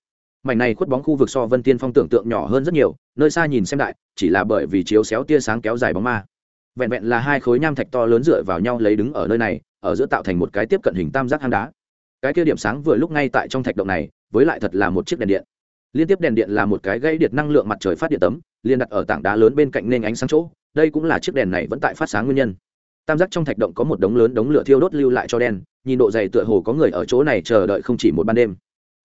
Mảnh này khuất bóng khu vực so vân thiên phong tưởng tượng nhỏ hơn rất nhiều, nơi xa nhìn xem đại, chỉ là bởi vì chiếu xéo tia sáng kéo dài bóng ma. Vẹn vẹn là hai khối nham thạch to lớn dựa vào nhau lấy đứng ở nơi này, ở giữa tạo thành một cái tiếp cận hình tam giác hang đá. Cái kia điểm sáng vừa lúc ngay tại trong thạch động này, với lại thật là một chiếc đèn điện liên tiếp đèn điện là một cái gây điện năng lượng mặt trời phát điện tấm liên đặt ở tảng đá lớn bên cạnh nên ánh sáng chỗ. Đây cũng là chiếc đèn này vẫn tại phát sáng nguyên nhân. Tam giác trong thạch động có một đống lớn đống lửa thiêu đốt lưu lại cho đen, nhìn độ dày tựa hồ có người ở chỗ này chờ đợi không chỉ một ban đêm.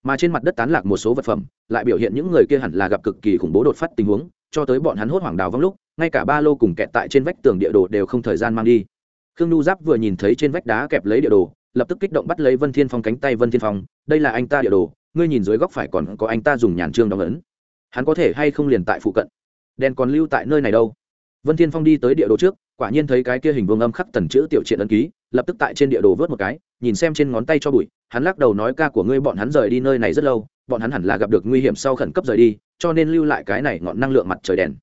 Mà trên mặt đất tán lạc một số vật phẩm, lại biểu hiện những người kia hẳn là gặp cực kỳ khủng bố đột phát tình huống, cho tới bọn hắn hốt hoảng đào vong lúc, ngay cả ba lô cùng kẹt tại trên vách tường địa đồ đều không thời gian mang đi. Khương nhu giáp vừa nhìn thấy trên vách đá kẹp lấy địa đồ, lập tức kích động bắt lấy vân thiên phong cánh tay vân thiên phong, đây là anh ta địa đồ ngươi nhìn dưới góc phải còn có anh ta dùng nhàn trương đóng ấn. Hắn có thể hay không liền tại phụ cận? Đèn còn lưu tại nơi này đâu? Vân thiên phong đi tới địa đồ trước, quả nhiên thấy cái kia hình vương âm khắc tần chữ tiểu triện ấn ký, lập tức tại trên địa đồ vớt một cái, nhìn xem trên ngón tay cho bụi, hắn lắc đầu nói ca của ngươi bọn hắn rời đi nơi này rất lâu, bọn hắn hẳn là gặp được nguy hiểm sau khẩn cấp rời đi, cho nên lưu lại cái này ngọn năng lượng mặt trời đèn.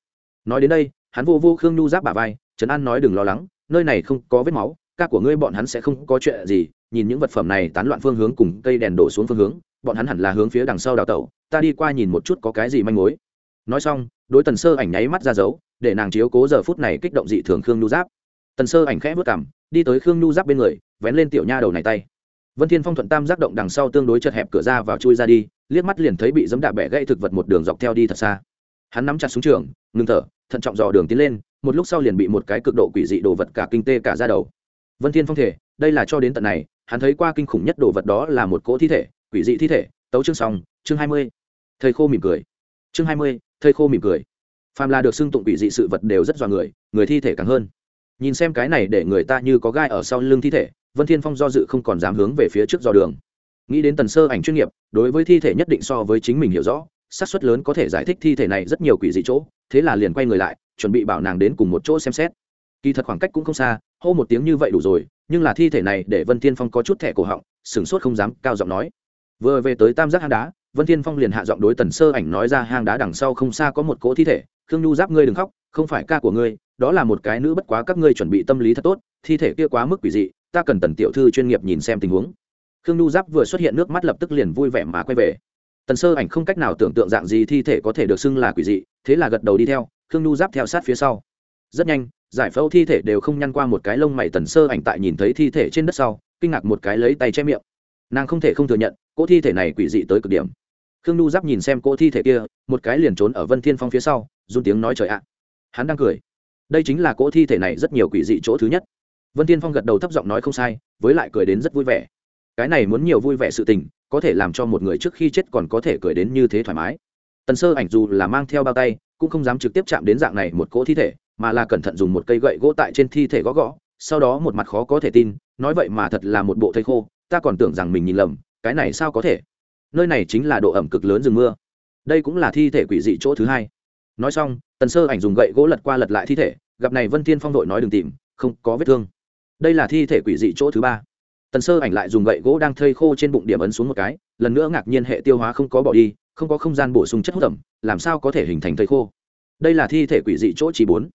Nói đến đây, hắn vô vô khương nhu giáp bả vai, trấn an nói đừng lo lắng, nơi này không có vết máu, ca của ngươi bọn hắn sẽ không có chuyện gì, nhìn những vật phẩm này tán loạn phương hướng cùng cây đèn đổ xuống phương hướng bọn hắn hẳn là hướng phía đằng sau đào tẩu, ta đi qua nhìn một chút có cái gì manh mối. Nói xong, đối tần sơ ảnh nháy mắt ra dấu, để nàng chiếu cố giờ phút này kích động dị thường khương nhu giáp. Tần sơ ảnh khẽ vất cảm đi tới khương nhu giáp bên người, vén lên tiểu nha đầu này tay. Vân thiên phong thuận tam giác động đằng sau tương đối chật hẹp cửa ra vào chui ra đi, liếc mắt liền thấy bị dấm đạp bẻ gãy thực vật một đường dọc theo đi thật xa. Hắn nắm chặt súng trường, ngừng thở, thận trọng dò đường tiến lên, một lúc sau liền bị một cái cực độ quỷ dị đồ vật cả kinh tê cả ra đầu. Vân thiên phong thể, đây là cho đến tận này, hắn thấy qua kinh khủng nhất đồ vật đó là một cỗ thi thể quỷ dị thi thể, tấu chương xong, chương hai mươi. Thầy khô mỉm cười. Chương hai mươi, thầy khô mỉm cười. Phàm là được xưng tụng quỷ dị sự vật đều rất dọa người người thi thể càng hơn. Nhìn xem cái này để người ta như có gai ở sau lưng thi thể, vân thiên phong do dự không còn dám hướng về phía trước dò đường. Nghĩ đến tần sơ ảnh chuyên nghiệp, đối với thi thể nhất định so với chính mình hiểu rõ, xác suất lớn có thể giải thích thi thể này rất nhiều quỷ dị chỗ, thế là liền quay người lại, chuẩn bị bảo nàng đến cùng một chỗ xem xét. Kỳ thật khoảng cách cũng không xa, hô một tiếng như vậy đủ rồi, nhưng là thi thể này để vân thiên phong có chút thẻ cổ họng, sửng sốt không dám cao giọng nói vừa về tới tam giác hang đá, vân thiên phong liền hạ giọng đối tần sơ ảnh nói ra hang đá đằng sau không xa có một cỗ thi thể, khương nhu giáp ngươi đừng khóc, không phải ca của ngươi, đó là một cái nữ bất quá các ngươi chuẩn bị tâm lý thật tốt, thi thể kia quá mức quỷ dị, ta cần tần tiểu thư chuyên nghiệp nhìn xem tình huống. Khương nhu giáp vừa xuất hiện nước mắt lập tức liền vui vẻ mà quay về. Tần sơ ảnh không cách nào tưởng tượng dạng gì thi thể có thể được xưng là quỷ dị, thế là gật đầu đi theo, khương nhu giáp theo sát phía sau. Rất nhanh, giải phẫu thi thể đều không nhăn qua một cái lông mày tần sơ ảnh tại nhìn thấy thi thể trên đất sau, kinh ngạc một cái lấy tay che miệng. Nàng không thể không thừa nhận cỗ thi thể này quỷ dị tới cực điểm. Khương nhu giáp nhìn xem cỗ thi thể kia, một cái liền trốn ở vân thiên phong phía sau, run tiếng nói trời ạ. Hắn đang cười. Đây chính là cỗ thi thể này rất nhiều quỷ dị chỗ thứ nhất. Vân thiên phong gật đầu thấp giọng nói không sai, với lại cười đến rất vui vẻ. Cái này muốn nhiều vui vẻ sự tình, có thể làm cho một người trước khi chết còn có thể cười đến như thế thoải mái. Tần sơ ảnh dù là mang theo bao tay, cũng không dám trực tiếp chạm đến dạng này một cỗ thi thể, mà là cẩn thận dùng một cây gậy gỗ tại trên thi thể gõ gõ, sau đó một mặt khó có thể tin, nói vậy mà thật là một bộ thây khô, ta còn tưởng rằng mình nhìn lầm cái này sao có thể? Nơi này chính là độ ẩm cực lớn rừng mưa. Đây cũng là thi thể quỷ dị chỗ thứ hai. Nói xong, tần sơ ảnh dùng gậy gỗ lật qua lật lại thi thể, gặp này vân thiên phong đội nói đừng tìm, không có vết thương. Đây là thi thể quỷ dị chỗ thứ ba. Tần sơ ảnh lại dùng gậy gỗ đang thây khô trên bụng điểm ấn xuống một cái, lần nữa ngạc nhiên hệ tiêu hóa không có bỏ đi, không có không gian bổ sung chất hút ẩm, làm sao có thể hình thành thây khô? Đây là thi thể quỷ dị chỗ chỉ bốn.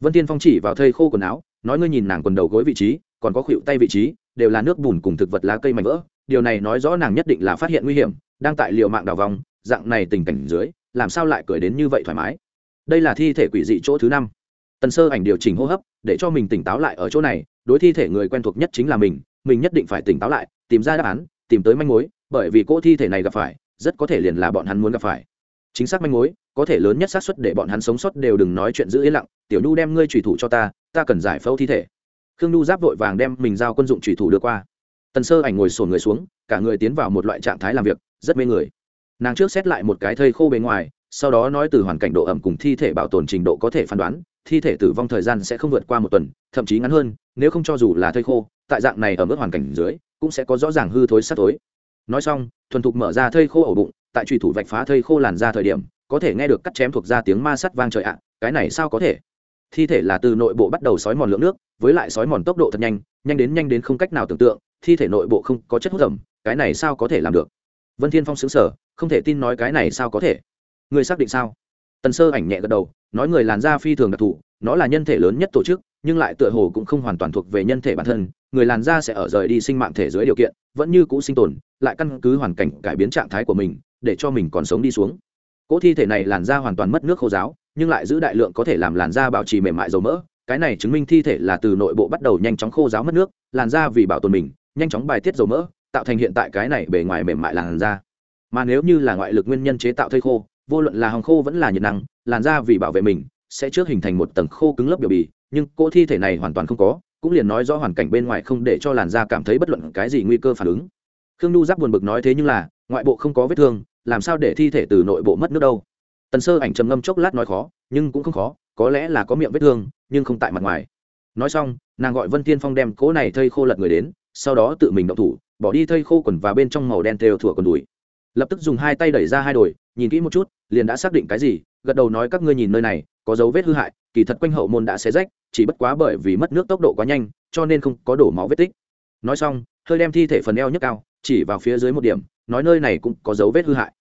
Vân tiên phong chỉ vào thây khô quần áo, nói ngươi nhìn nàng quần đầu gối vị trí, còn có khuỵu tay vị trí đều là nước bùn cùng thực vật lá cây mảnh vỡ, điều này nói rõ nàng nhất định là phát hiện nguy hiểm, đang tại liều mạng đào vòng, dạng này tình cảnh dưới, làm sao lại cười đến như vậy thoải mái? Đây là thi thể quỷ dị chỗ thứ năm. Tần sơ ảnh điều chỉnh hô hấp, để cho mình tỉnh táo lại ở chỗ này, đối thi thể người quen thuộc nhất chính là mình mình nhất định phải tỉnh táo lại, tìm ra đáp án, tìm tới manh mối, bởi vì cỗ thi thể này gặp phải, rất có thể liền là bọn hắn muốn gặp phải. Chính xác manh mối, có thể lớn nhất xác suất để bọn hắn sống sót đều đừng nói chuyện giữ yên lặng, tiểu nhu đem ngươi trùy thủ cho ta ta cần giải phẫu thi thể khương nhu giáp vội vàng đem mình giao quân dụng thủy thủ đưa qua. Tần sơ ảnh ngồi sổn người xuống, cả người tiến vào một loại trạng thái làm việc, rất mê người. Nàng trước xét lại một cái thây khô bề ngoài, sau đó nói từ hoàn cảnh độ ẩm cùng thi thể bảo tồn trình độ có thể phán đoán, thi thể tử vong thời gian sẽ không vượt qua một tuần, thậm chí ngắn hơn, nếu không cho dù là thây khô, tại dạng này ở mức hoàn cảnh dưới, cũng sẽ có rõ ràng hư thối sắt tối. Nói xong, thuần thục mở ra thây khô ổ bụng, tại trùy thủ vạch phá thây khô làn ra thời điểm, có thể nghe được cắt chém thuộc ra tiếng ma sắt vang trời ạ, cái này sao có thể? Thi thể là từ nội bộ bắt đầu sói mòn lượng nước, với lại sói mòn tốc độ thật nhanh nhanh đến nhanh đến không cách nào tưởng tượng, thi thể nội bộ không có chất hút ẩm cái này sao có thể làm được? Vân thiên phong xứng sở không thể tin nói cái này sao có thể. Người xác định sao? Tần sơ ảnh nhẹ gật đầu, nói người làn da phi thường đặc thù, nó là nhân thể lớn nhất tổ chức, nhưng lại tựa hồ cũng không hoàn toàn thuộc về nhân thể bản thân, người làn da sẽ ở rời đi sinh mạng thể dưới điều kiện, vẫn như cũ sinh tồn, lại căn cứ hoàn cảnh cải biến trạng thái của mình, để cho mình còn sống đi xuống. Cỗ thi thể này làn da hoàn toàn mất nước khô giáo nhưng lại giữ đại lượng có thể làm làn da bảo trì mềm mại dầu mỡ. Cái này chứng minh thi thể là từ nội bộ bắt đầu nhanh chóng khô ráo mất nước, làn da vì bảo tồn mình, nhanh chóng bài tiết dầu mỡ, tạo thành hiện tại cái này bề ngoài mềm mại làn da. Mà nếu như là ngoại lực nguyên nhân chế tạo thây khô, vô luận là hòng khô vẫn là nhiệt năng, làn da vì bảo vệ mình, sẽ trước hình thành một tầng khô cứng lớp biểu bì, nhưng cô thi thể này hoàn toàn không có, cũng liền nói rõ hoàn cảnh bên ngoài không để cho làn da cảm thấy bất luận cái gì nguy cơ phản ứng. Khương nhu giáp buồn bực nói thế nhưng là, ngoại bộ không có vết thương, làm sao để thi thể từ nội bộ mất nước đâu? Tần sơ ảnh trầm ngâm chốc lát nói khó, nhưng cũng không khó, có lẽ là có miệng vết thương, nhưng không tại mặt ngoài. Nói xong, nàng gọi vân tiên phong đem cỗ này thây khô lật người đến, sau đó tự mình động thủ, bỏ đi thây khô quần và bên trong màu đen thêu thủa quần đùi. Lập tức dùng hai tay đẩy ra hai đồi, nhìn kỹ một chút, liền đã xác định cái gì, gật đầu nói các ngươi nhìn nơi này, có dấu vết hư hại, kỳ thật quanh hậu môn đã xé rách, chỉ bất quá bởi vì mất nước tốc độ quá nhanh, cho nên không có đổ máu vết tích. Nói xong, hơi đem thi thể phần eo nhấc cao, chỉ vào phía dưới một điểm, nói nơi này cũng có dấu vết hư hại.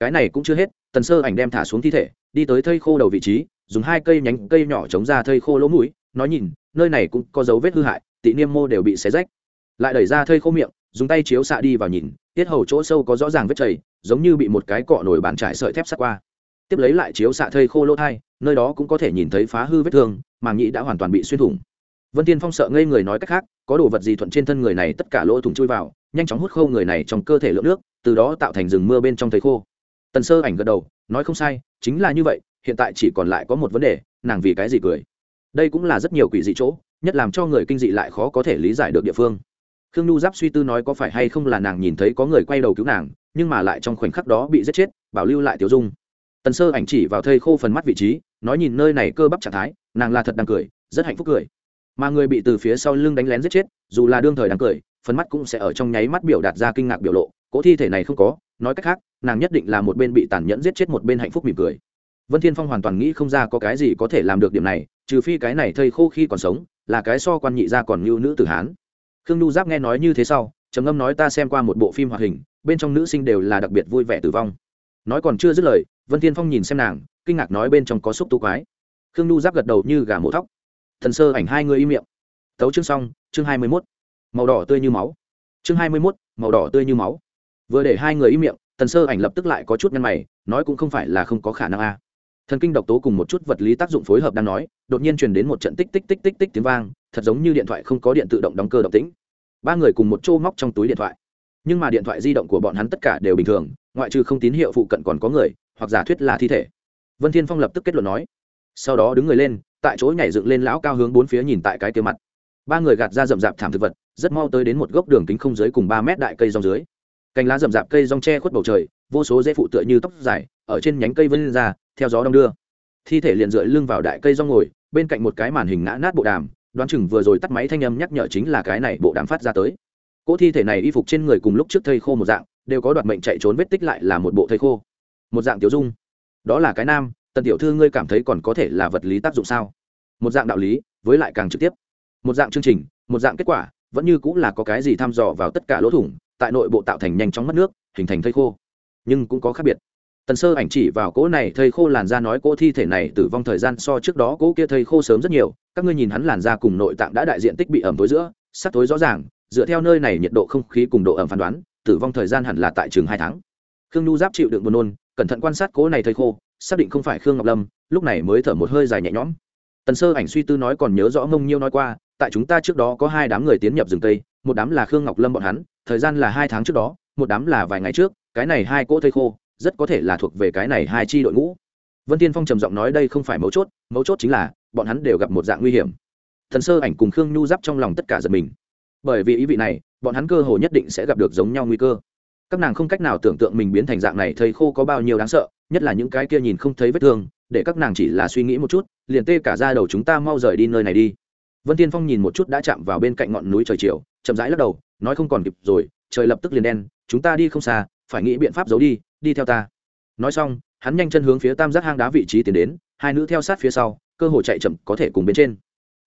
Cái này cũng chưa hết tần sơ ảnh đem thả xuống thi thể, đi tới thây khô đầu vị trí, dùng hai cây nhánh cây nhỏ chống ra thây khô lỗ mũi, nói nhìn, nơi này cũng có dấu vết hư hại, tị niêm mô đều bị xé rách. Lại đẩy ra thây khô miệng, dùng tay chiếu xạ đi vào nhìn, tiết hầu chỗ sâu có rõ ràng vết chảy, giống như bị một cái cọ nổi bàn trải sợi thép sắt qua. Tiếp lấy lại chiếu xạ thây khô lỗ thai, nơi đó cũng có thể nhìn thấy phá hư vết thương màng nhĩ đã hoàn toàn bị xuyên thủng. Vân tiên phong sợ ngây người nói cách khác, có đồ vật gì thuận trên thân người này, tất cả lỗ thủng chui vào, nhanh chóng hút khô người này trong cơ thể lượng nước, từ đó tạo thành rừng mưa bên trong thầy khô tần sơ ảnh gật đầu, nói không sai, chính là như vậy, hiện tại chỉ còn lại có một vấn đề, nàng vì cái gì cười? Đây cũng là rất nhiều quỷ dị chỗ, nhất làm cho người kinh dị lại khó có thể lý giải được địa phương. Khương nhu giáp suy tư nói có phải hay không là nàng nhìn thấy có người quay đầu cứu nàng, nhưng mà lại trong khoảnh khắc đó bị giết chết, bảo lưu lại tiểu dung. Tần sơ ảnh chỉ vào thây khô phần mắt vị trí, nói nhìn nơi này cơ bắp trạng thái, nàng là thật đang cười, rất hạnh phúc cười. Mà người bị từ phía sau lưng đánh lén giết chết, dù là đương thời đang cười, phần mắt cũng sẽ ở trong nháy mắt biểu đạt ra kinh ngạc biểu lộ cỗ thi thể này không có nói cách khác nàng nhất định là một bên bị tàn nhẫn giết chết một bên hạnh phúc mỉm cười. Vân thiên phong hoàn toàn nghĩ không ra có cái gì có thể làm được điểm này trừ phi cái này thây khô khi còn sống là cái so quan nhị ra còn như nữ tử hán. Khương nhu giáp nghe nói như thế sau trầm ngâm nói ta xem qua một bộ phim hoạt hình bên trong nữ sinh đều là đặc biệt vui vẻ tử vong. Nói còn chưa dứt lời vân thiên phong nhìn xem nàng kinh ngạc nói bên trong có xúc tu quái. Khương nhu giáp gật đầu như gà mổ thóc. Thần sơ ảnh hai người im miệng. Tấu chương xong chương hai mươi 21. màu đỏ tươi như máu. Chương hai mươi 21, màu đỏ tươi như máu vừa để hai người im miệng, tần sơ ảnh lập tức lại có chút nhăn mày, nói cũng không phải là không có khả năng a. Thần kinh độc tố cùng một chút vật lý tác dụng phối hợp đang nói, đột nhiên truyền đến một trận tích tích tích tích tích tiếng vang, thật giống như điện thoại không có điện tự động đóng cơ động tĩnh ba người cùng một chỗ móc trong túi điện thoại. Nhưng mà điện thoại di động của bọn hắn tất cả đều bình thường, ngoại trừ không tín hiệu phụ cận còn có người, hoặc giả thuyết là thi thể. Vân thiên phong lập tức kết luận nói. Sau đó đứng người lên, tại chỗ nhảy dựng lên lão cao hướng bốn phía nhìn tại cái kia mặt. Ba người gạt ra rậm rạp thảm thực vật, rất mau tới đến một gốc đường kính không dưới cùng ba mét đại cây rong dưới cành lá rậm rạp cây rong tre khuất bầu trời, vô số dễ phụ tựa như tóc dài, ở trên nhánh cây vân lên ra, theo gió đông đưa. Thi thể liền dựa lưng vào đại cây rong ngồi, bên cạnh một cái màn hình ngã nát bộ đàm, đoán chừng vừa rồi tắt máy thanh âm nhắc nhở chính là cái này bộ đàm phát ra tới. Cỗ thi thể này y phục trên người cùng lúc trước thây khô một dạng, đều có đoạt mệnh chạy trốn vết tích lại là một bộ thây khô. Một dạng tiểu dung. Đó là cái nam, tần tiểu thư ngươi cảm thấy còn có thể là vật lý tác dụng sao? Một dạng đạo lý, với lại càng trực tiếp. Một dạng chương trình, một dạng kết quả, vẫn như cũng là có cái gì thăm dò vào tất cả lỗ thủng tại nội bộ tạo thành nhanh chóng mất nước, hình thành thây khô. Nhưng cũng có khác biệt. Tần sơ ảnh chỉ vào cỗ này thây khô làn da nói cỗ thi thể này tử vong thời gian so trước đó cỗ kia thây khô sớm rất nhiều, các ngươi nhìn hắn làn da cùng nội tạng đã đại diện tích bị ẩm tối giữa, sắc tối rõ ràng, dựa theo nơi này nhiệt độ không khí cùng độ ẩm phán đoán, tử vong thời gian hẳn là tại trường hai tháng. Khương nhu giáp chịu đựng buồn nôn, cẩn thận quan sát cỗ này thây khô, xác định không phải khương ngọc lâm, lúc này mới thở một hơi dài nhẹ nhõm. Tần sơ ảnh suy tư nói còn nhớ rõ mông nhiêu nói qua, tại chúng ta trước đó có hai đám người tiến nhập rừng tây một đám là khương ngọc lâm bọn hắn thời gian là hai tháng trước đó, một đám là vài ngày trước, cái này hai cỗ thây khô, rất có thể là thuộc về cái này hai chi đội ngũ. Vân tiên phong trầm giọng nói đây không phải mấu chốt mấu chốt chính là, bọn hắn đều gặp một dạng nguy hiểm. Thần sơ ảnh cùng khương nhu giáp trong lòng tất cả giật mình. Bởi vì ý vị này, bọn hắn cơ hồ nhất định sẽ gặp được giống nhau nguy cơ. Các nàng không cách nào tưởng tượng mình biến thành dạng này thầy khô có bao nhiêu đáng sợ, nhất là những cái kia nhìn không thấy vết thương, để các nàng chỉ là suy nghĩ một chút, liền tê cả ra đầu chúng ta mau rời đi nơi này đi. Vân tiên phong nhìn một chút đã chạm vào bên cạnh ngọn núi trời chiều, chậm rãi lắc đầu nói không còn kịp rồi, trời lập tức liền đen, chúng ta đi không xa, phải nghĩ biện pháp giấu đi đi theo ta. Nói xong, hắn nhanh chân hướng phía tam giác hang đá vị trí tiến đến, hai nữ theo sát phía sau, cơ hội chạy chậm có thể cùng bên trên.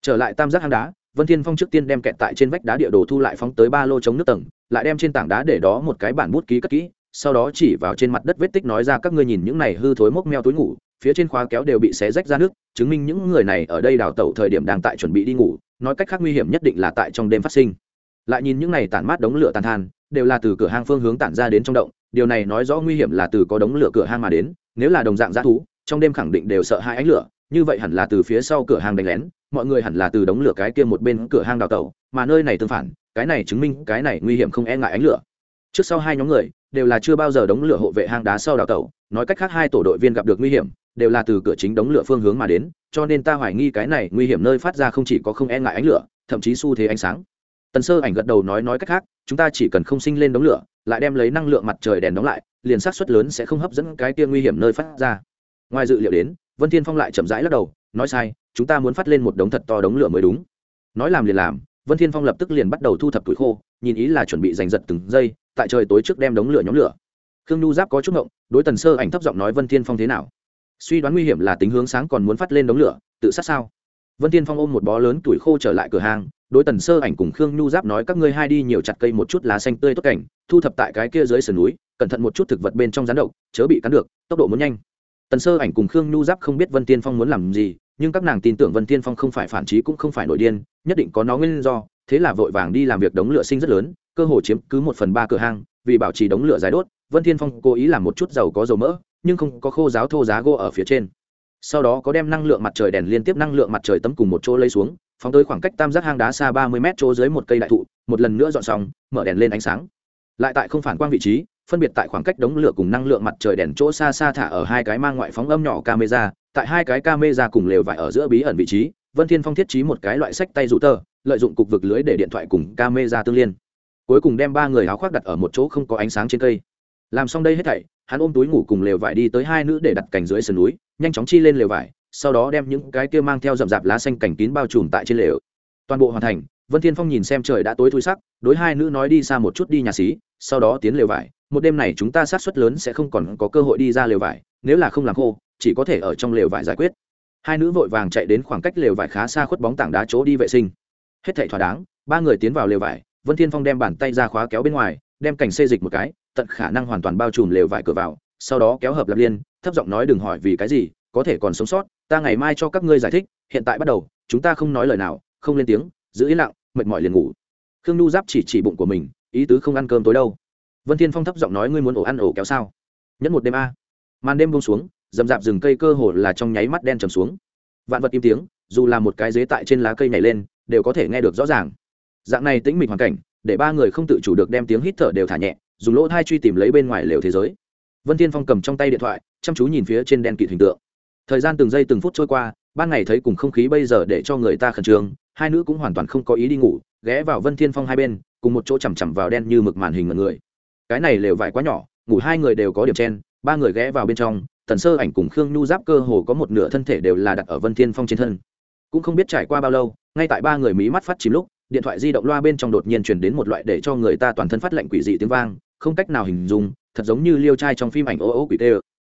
Trở lại tam giác hang đá, vân thiên phong trước tiên đem kẹt tại trên vách đá địa đồ thu lại phóng tới ba lô chống nước tầng, lại đem trên tảng đá để đó một cái bản bút ký cất kỹ, sau đó chỉ vào trên mặt đất vết tích nói ra các ngươi nhìn những này hư thối mốc meo túi ngủ, phía trên khóa kéo đều bị xé rách ra nước, chứng minh những người này ở đây đào tẩu thời điểm đang tại chuẩn bị đi ngủ, nói cách khác nguy hiểm nhất định là tại trong đêm phát sinh lại nhìn những này tản mát đống lửa tàn than, đều là từ cửa hang phương hướng tản ra đến trong động, điều này nói rõ nguy hiểm là từ có đống lửa cửa hang mà đến, nếu là đồng dạng g thú, trong đêm khẳng định đều sợ hai ánh lửa, như vậy hẳn là từ phía sau cửa hang đánh lén, mọi người hẳn là từ đống lửa cái kia một bên cửa hang đào tẩu, mà nơi này tương phản, cái này chứng minh cái này nguy hiểm không e ngại ánh lửa. Trước sau hai nhóm người, đều là chưa bao giờ đống lửa hộ vệ hang đá sau đào tẩu, nói cách khác hai tổ đội viên gặp được nguy hiểm, đều là từ cửa chính đống lửa phương hướng mà đến, cho nên ta hoài nghi cái này nguy hiểm nơi phát ra không chỉ có không e ngại ánh lửa, thậm chí xu thế ánh sáng tần sơ ảnh gật đầu nói nói cách khác, chúng ta chỉ cần không sinh lên đống lửa, lại đem lấy năng lượng mặt trời đèn đóng lại, liền sát suất lớn sẽ không hấp dẫn cái tia nguy hiểm nơi phát ra. Ngoài dự liệu đến, vân thiên phong lại chậm rãi lắc đầu, nói sai, chúng ta muốn phát lên một đống thật to đống lửa mới đúng. Nói làm liền làm, vân thiên phong lập tức liền bắt đầu thu thập tuổi khô, nhìn ý là chuẩn bị giành giật từng giây, tại trời tối trước đem đống lửa nhóm lửa. Khương nhu giáp có chút ngộng, đối tần sơ ảnh thấp giọng nói vân thiên phong thế nào? Suy đoán nguy hiểm là tính hướng sáng còn muốn phát lên đống lửa, tự sát sao? Vân thiên phong ôm một bó lớn tuổi khô trở lại cửa hàng đối tần sơ ảnh cùng khương nhu giáp nói các ngươi hai đi nhiều chặt cây một chút lá xanh tươi tốt cảnh, thu thập tại cái kia dưới sườn núi, cẩn thận một chút thực vật bên trong rán đậu chớ bị cắn được, tốc độ muốn nhanh. Tần sơ ảnh cùng khương nhu giáp không biết vân tiên phong muốn làm gì, nhưng các nàng tin tưởng vân tiên phong không phải phản trí cũng không phải nội điên, nhất định có nó nguyên do, thế là vội vàng đi làm việc đống lửa sinh rất lớn, cơ hồ chiếm cứ một phần ba cửa hang, vì bảo trì đống lửa dài đốt, vân thiên phong cố ý làm một chút dầu có dầu mỡ, nhưng không có khô giáo thô giá gỗ ở phía trên sau đó có đem năng lượng mặt trời đèn liên tiếp năng lượng mặt trời tấm cùng một chỗ lấy xuống, phóng tới khoảng cách tam giác hang đá xa ba mươi mét chỗ dưới một cây đại thụ, một lần nữa dọn xong, mở đèn lên ánh sáng. Lại tại không phản quang vị trí, phân biệt tại khoảng cách đống lửa cùng năng lượng mặt trời đèn chỗ xa xa thả ở hai cái mang ngoại phóng âm nhỏ camera, tại hai cái camera cùng lều vải ở giữa bí ẩn vị trí, vân thiên phong thiết trí một cái loại sách tay rủ tờ lợi dụng cục vực lưới để điện thoại cùng camera tương liên. Cuối cùng đem ba người áo khoác đặt ở một chỗ không có ánh sáng trên cây. Làm xong đây hết thảy, hắn ôm túi ngủ cùng lều vải đi tới hai nữ để đặt cành dưới sườn núi nhanh chóng chi lên lều vải, sau đó đem những cái kia mang theo rậm rạp lá xanh cảnh kín bao trùm tại trên lều. Toàn bộ hoàn thành, vân thiên phong nhìn xem trời đã tối thui sắc, đối hai nữ nói đi xa một chút đi nhà xí, sau đó tiến lều vải. Một đêm này chúng ta sát suất lớn sẽ không còn có cơ hội đi ra lều vải, nếu là không làm khô, chỉ có thể ở trong lều vải giải quyết. Hai nữ vội vàng chạy đến khoảng cách lều vải khá xa khuất bóng tảng đá chỗ đi vệ sinh. Hết thảy thỏa đáng, ba người tiến vào lều vải, vân thiên phong đem bàn tay ra khóa kéo bên ngoài, đem cảnh xê dịch một cái, tận khả năng hoàn toàn bao trùm lều vải cửa vào sau đó kéo hợp lập liên, thấp giọng nói đừng hỏi vì cái gì, có thể còn sống sót, ta ngày mai cho các ngươi giải thích, hiện tại bắt đầu, chúng ta không nói lời nào, không lên tiếng, giữ yên lặng, mệt mỏi liền ngủ. Khương nhu giáp chỉ chỉ bụng của mình, ý tứ không ăn cơm tối đâu. Vân thiên phong thấp giọng nói ngươi muốn ổ ăn ổ kéo sao? Nhẫn một đêm a. Màn đêm buông xuống dầm dạp rừng cây cơ hồ là trong nháy mắt đen trầm xuống. Vạn vật im tiếng, dù là một cái dế tại trên lá cây nhảy lên, đều có thể nghe được rõ ràng. Dạng này tĩnh mịch hoàn cảnh, để ba người không tự chủ được đem tiếng hít thở đều thả nhẹ, dùng lỗ thai truy tìm lấy bên ngoài lều thế giới vân thiên phong cầm trong tay điện thoại, chăm chú nhìn phía trên đen kịt hình tượng. Thời gian từng giây từng phút trôi qua, ban ngày thấy cùng không khí bây giờ để cho người ta khẩn trương, hai nữ cũng hoàn toàn không có ý đi ngủ, ghé vào vân thiên phong hai bên, cùng một chỗ chằm chằm vào đen như mực màn hình ngần người. Cái này lều vải quá nhỏ, ngủ hai người đều có điểm chen, ba người ghé vào bên trong tần sơ ảnh cùng khương nhu giáp cơ hồ có một nửa thân thể đều là đặt ở vân thiên phong trên thân. Cũng không biết trải qua bao lâu, ngay tại ba người mí mắt phát chìm lúc, điện thoại di động loa bên trong đột nhiên truyền đến một loại để cho người ta toàn thân phát lạnh quỷ dị tiếng vang không cách nào hình dung, thật giống như liêu trai trong phim ảnh ô ô quỷ tê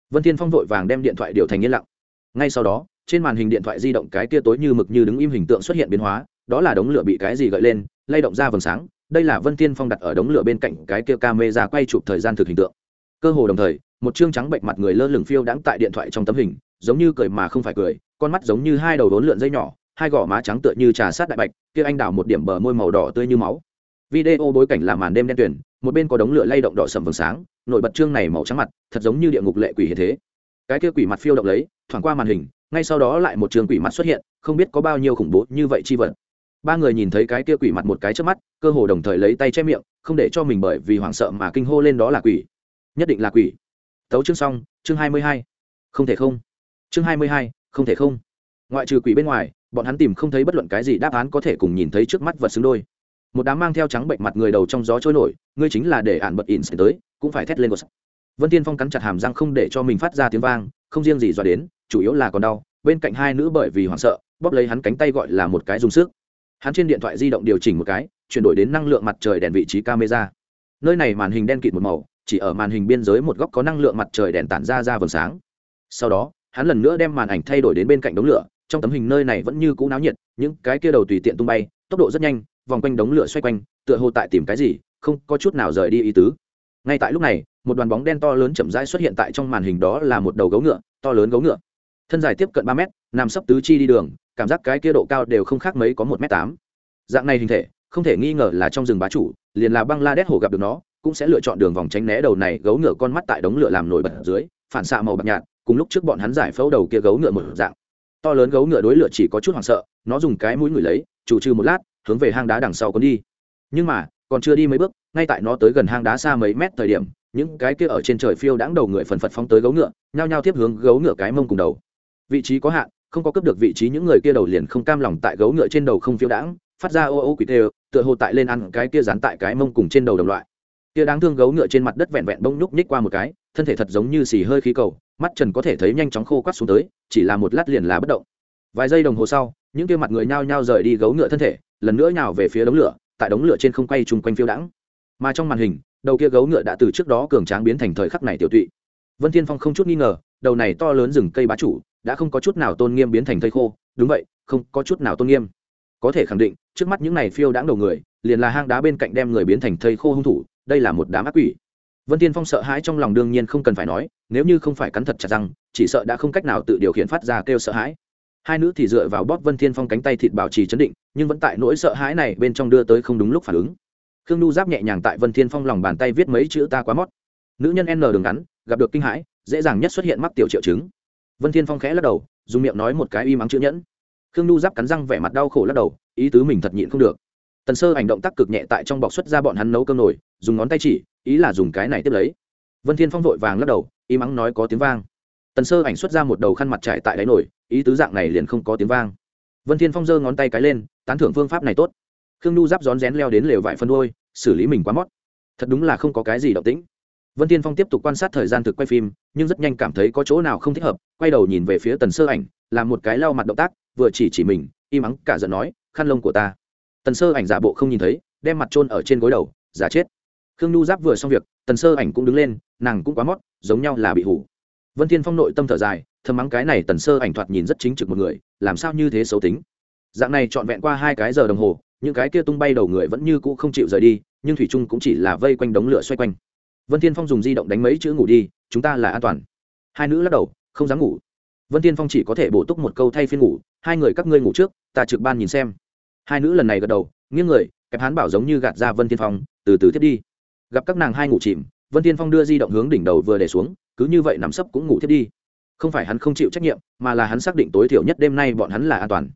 vân thiên phong vội vàng đem điện thoại điều thành yên lặng. Ngay sau đó, trên màn hình điện thoại di động cái kia tối như mực như đứng im hình tượng xuất hiện biến hóa, đó là đống lửa bị cái gì gợi lên, lay động ra vầng sáng, đây là vân thiên phong đặt ở đống lửa bên cạnh cái kia camera quay chụp thời gian thực hình tượng. Cơ hồ đồng thời, một chương trắng bệnh mặt người lơ lửng phiêu đãng tại điện thoại trong tấm hình, giống như cười mà không phải cười, con mắt giống như hai đầu đốn lượn dây nhỏ, hai gò má trắng tựa như trà sát đại bạch, kia anh đào một điểm bờ môi màu đỏ tươi như máu video bối cảnh là màn đêm đen tuyển một bên có đống lửa lay động đỏ sầm vầng sáng, nổi bật trương này màu trắng mặt, thật giống như địa ngục lệ quỷ hiện thế. Cái kia quỷ mặt phiêu động lấy, thoảng qua màn hình, ngay sau đó lại một trường quỷ mặt xuất hiện, không biết có bao nhiêu khủng bố như vậy chi vật. Ba người nhìn thấy cái kia quỷ mặt một cái trước mắt, cơ hồ đồng thời lấy tay che miệng, không để cho mình bởi vì hoảng sợ mà kinh hô lên đó là quỷ. Nhất định là quỷ. Tấu chương xong, chương hai mươi hai. Không thể không. Chương hai mươi hai, không thể không. Ngoại trừ quỷ bên ngoài, bọn hắn tìm không thấy bất luận cái gì đáp án có thể cùng nhìn thấy trước mắt vật xứng đôi một đám mang theo trắng bệnh mặt người đầu trong gió trôi nổi, ngươi chính là để ạn bật sẽ tới, cũng phải thét lên một vân tiên phong cắn chặt hàm răng không để cho mình phát ra tiếng vang, không riêng gì dọa đến, chủ yếu là còn đau, bên cạnh hai nữ bởi vì hoảng sợ, bóp lấy hắn cánh tay gọi là một cái dùng sức. Hắn trên điện thoại di động điều chỉnh một cái, chuyển đổi đến năng lượng mặt trời đèn vị trí camera. Nơi này màn hình đen kịt một màu, chỉ ở màn hình biên giới một góc có năng lượng mặt trời đèn tản ra ra vầng sáng. Sau đó, hắn lần nữa đem màn ảnh thay đổi đến bên cạnh đống lửa, trong tấm hình nơi này vẫn như cũ náo nhiệt, những cái kia đầu tùy tiện tung bay, tốc độ rất nhanh vòng quanh đống lửa xoay quanh, tựa hồ tại tìm cái gì, không có chút nào rời đi ý tứ. Ngay tại lúc này, một đoàn bóng đen to lớn chậm rãi xuất hiện tại trong màn hình đó là một đầu gấu ngựa, to lớn gấu ngựa. Thân dài tiếp cận ba mét, nằm sấp tứ chi đi đường, cảm giác cái kia độ cao đều không khác mấy có một m tám. Dạng này hình thể, không thể nghi ngờ là trong rừng bá chủ, liền là băng la đét hổ gặp được nó, cũng sẽ lựa chọn đường vòng tránh né đầu này gấu ngựa con mắt tại đống lửa làm nổi bật dưới, phản xạ màu bạc nhạt, cùng lúc trước bọn hắn giải phẫu đầu kia gấu ngựa một dạng. To lớn gấu ngựa đối lửa chỉ có chút hoảng sợ, nó dùng cái mũi ngửi lấy, chủ trừ một lát hướng về hang đá đằng sau cuốn đi. Nhưng mà, còn chưa đi mấy bước, ngay tại nó tới gần hang đá xa mấy mét thời điểm, những cái kia ở trên trời phiêu đãng đầu người phần phật phóng tới gấu ngựa, nhao nhao tiếp hướng gấu ngựa cái mông cùng đầu. Vị trí có hạn, không có cướp được vị trí những người kia đầu liền không cam lòng tại gấu ngựa trên đầu không phiêu đãng, phát ra ô ô quỷ tê, tựa hồ tại lên ăn cái kia dán tại cái mông cùng trên đầu đồng loại. Kia đáng thương gấu ngựa trên mặt đất vẹn vẹn bông nhúc nhích qua một cái, thân thể thật giống như xì hơi khí cầu, mắt trần có thể thấy nhanh chóng khô quắt xuống tới, chỉ là một lát liền là bất động. Vài giây đồng hồ sau, những kia mặt người nhao nhao rời đi gấu ngựa thân thể lần nữa nhào về phía đống lửa, tại đống lửa trên không quay chung quanh phiêu đãng. Mà trong màn hình, đầu kia gấu ngựa đã từ trước đó cường tráng biến thành thời khắc này tiểu tụy. Vân thiên phong không chút nghi ngờ, đầu này to lớn rừng cây bá chủ, đã không có chút nào tôn nghiêm biến thành thây khô. Đúng vậy, không có chút nào tôn nghiêm. Có thể khẳng định, trước mắt những này phiêu đãng đầu người, liền là hang đá bên cạnh đem người biến thành thây khô hung thủ, đây là một đám ác quỷ. Vân tiên phong sợ hãi trong lòng đương nhiên không cần phải nói, nếu như không phải cắn thật chặt răng, chỉ sợ đã không cách nào tự điều khiển phát ra kêu sợ hãi hai nữ thì dựa vào bóp vân thiên phong cánh tay thịt bảo trì chấn định, nhưng vẫn tại nỗi sợ hãi này bên trong đưa tới không đúng lúc phản ứng. Khương nhu giáp nhẹ nhàng tại vân thiên phong lòng bàn tay viết mấy chữ ta quá mót nữ nhân n đường ngắn, gặp được kinh hãi, dễ dàng nhất xuất hiện mắc tiểu triệu chứng. Vân thiên phong khẽ lắc đầu, dùng miệng nói một cái y mắng chữ nhẫn. Khương nhu giáp cắn răng vẻ mặt đau khổ lắc đầu, ý tứ mình thật nhịn không được. Tần sơ hành động tác cực nhẹ tại trong bọc xuất ra bọn hắn nấu cơm nổi dùng ngón tay chỉ, ý là dùng cái này tiếp lấy. Vân thiên phong vội vàng lắc đầu y mắng nói có tiếng vang. Tần sơ ảnh xuất ra một đầu khăn mặt trải tại đáy nổi ý tứ dạng này liền không có tiếng vang. Vân thiên phong giơ ngón tay cái lên, tán thưởng phương pháp này tốt. Khương nhu giáp rón rén leo đến lều vải phân đôi, xử lý mình quá mót. Thật đúng là không có cái gì động tĩnh. Vân thiên phong tiếp tục quan sát thời gian thực quay phim, nhưng rất nhanh cảm thấy có chỗ nào không thích hợp, quay đầu nhìn về phía tần sơ ảnh, làm một cái lau mặt động tác, vừa chỉ chỉ mình, im ắng cả giận nói, khăn lông của ta. Tần sơ ảnh giả bộ không nhìn thấy, đem mặt trôn ở trên gối đầu, giả chết. Khương nhu giáp vừa xong việc, tần sơ ảnh cũng đứng lên, nàng cũng quá mót, giống nhau là bị hủ. Vân thiên phong nội tâm thở dài thầm mắng cái này tần sơ ảnh thoạt nhìn rất chính trực một người, làm sao như thế xấu tính? Dạng này trọn vẹn qua hai cái giờ đồng hồ, những cái kia tung bay đầu người vẫn như cũ không chịu rời đi, nhưng thủy trung cũng chỉ là vây quanh đống lửa xoay quanh. Vân thiên phong dùng di động đánh mấy chữ ngủ đi, chúng ta là an toàn. Hai nữ lắc đầu, không dám ngủ. Vân thiên phong chỉ có thể bổ túc một câu thay phiên ngủ, hai người các ngươi ngủ trước, ta trực ban nhìn xem. Hai nữ lần này gật đầu, nghiêng người kẹp hán bảo giống như gạt ra vân thiên phong, từ từ thiết đi. Gặp các nàng hai ngủ chìm, vân thiên phong đưa di động hướng đỉnh đầu vừa để xuống, cứ như vậy nằm sấp cũng ngủ thiết đi không phải hắn không chịu trách nhiệm, mà là hắn xác định tối thiểu nhất đêm nay bọn hắn là an toàn.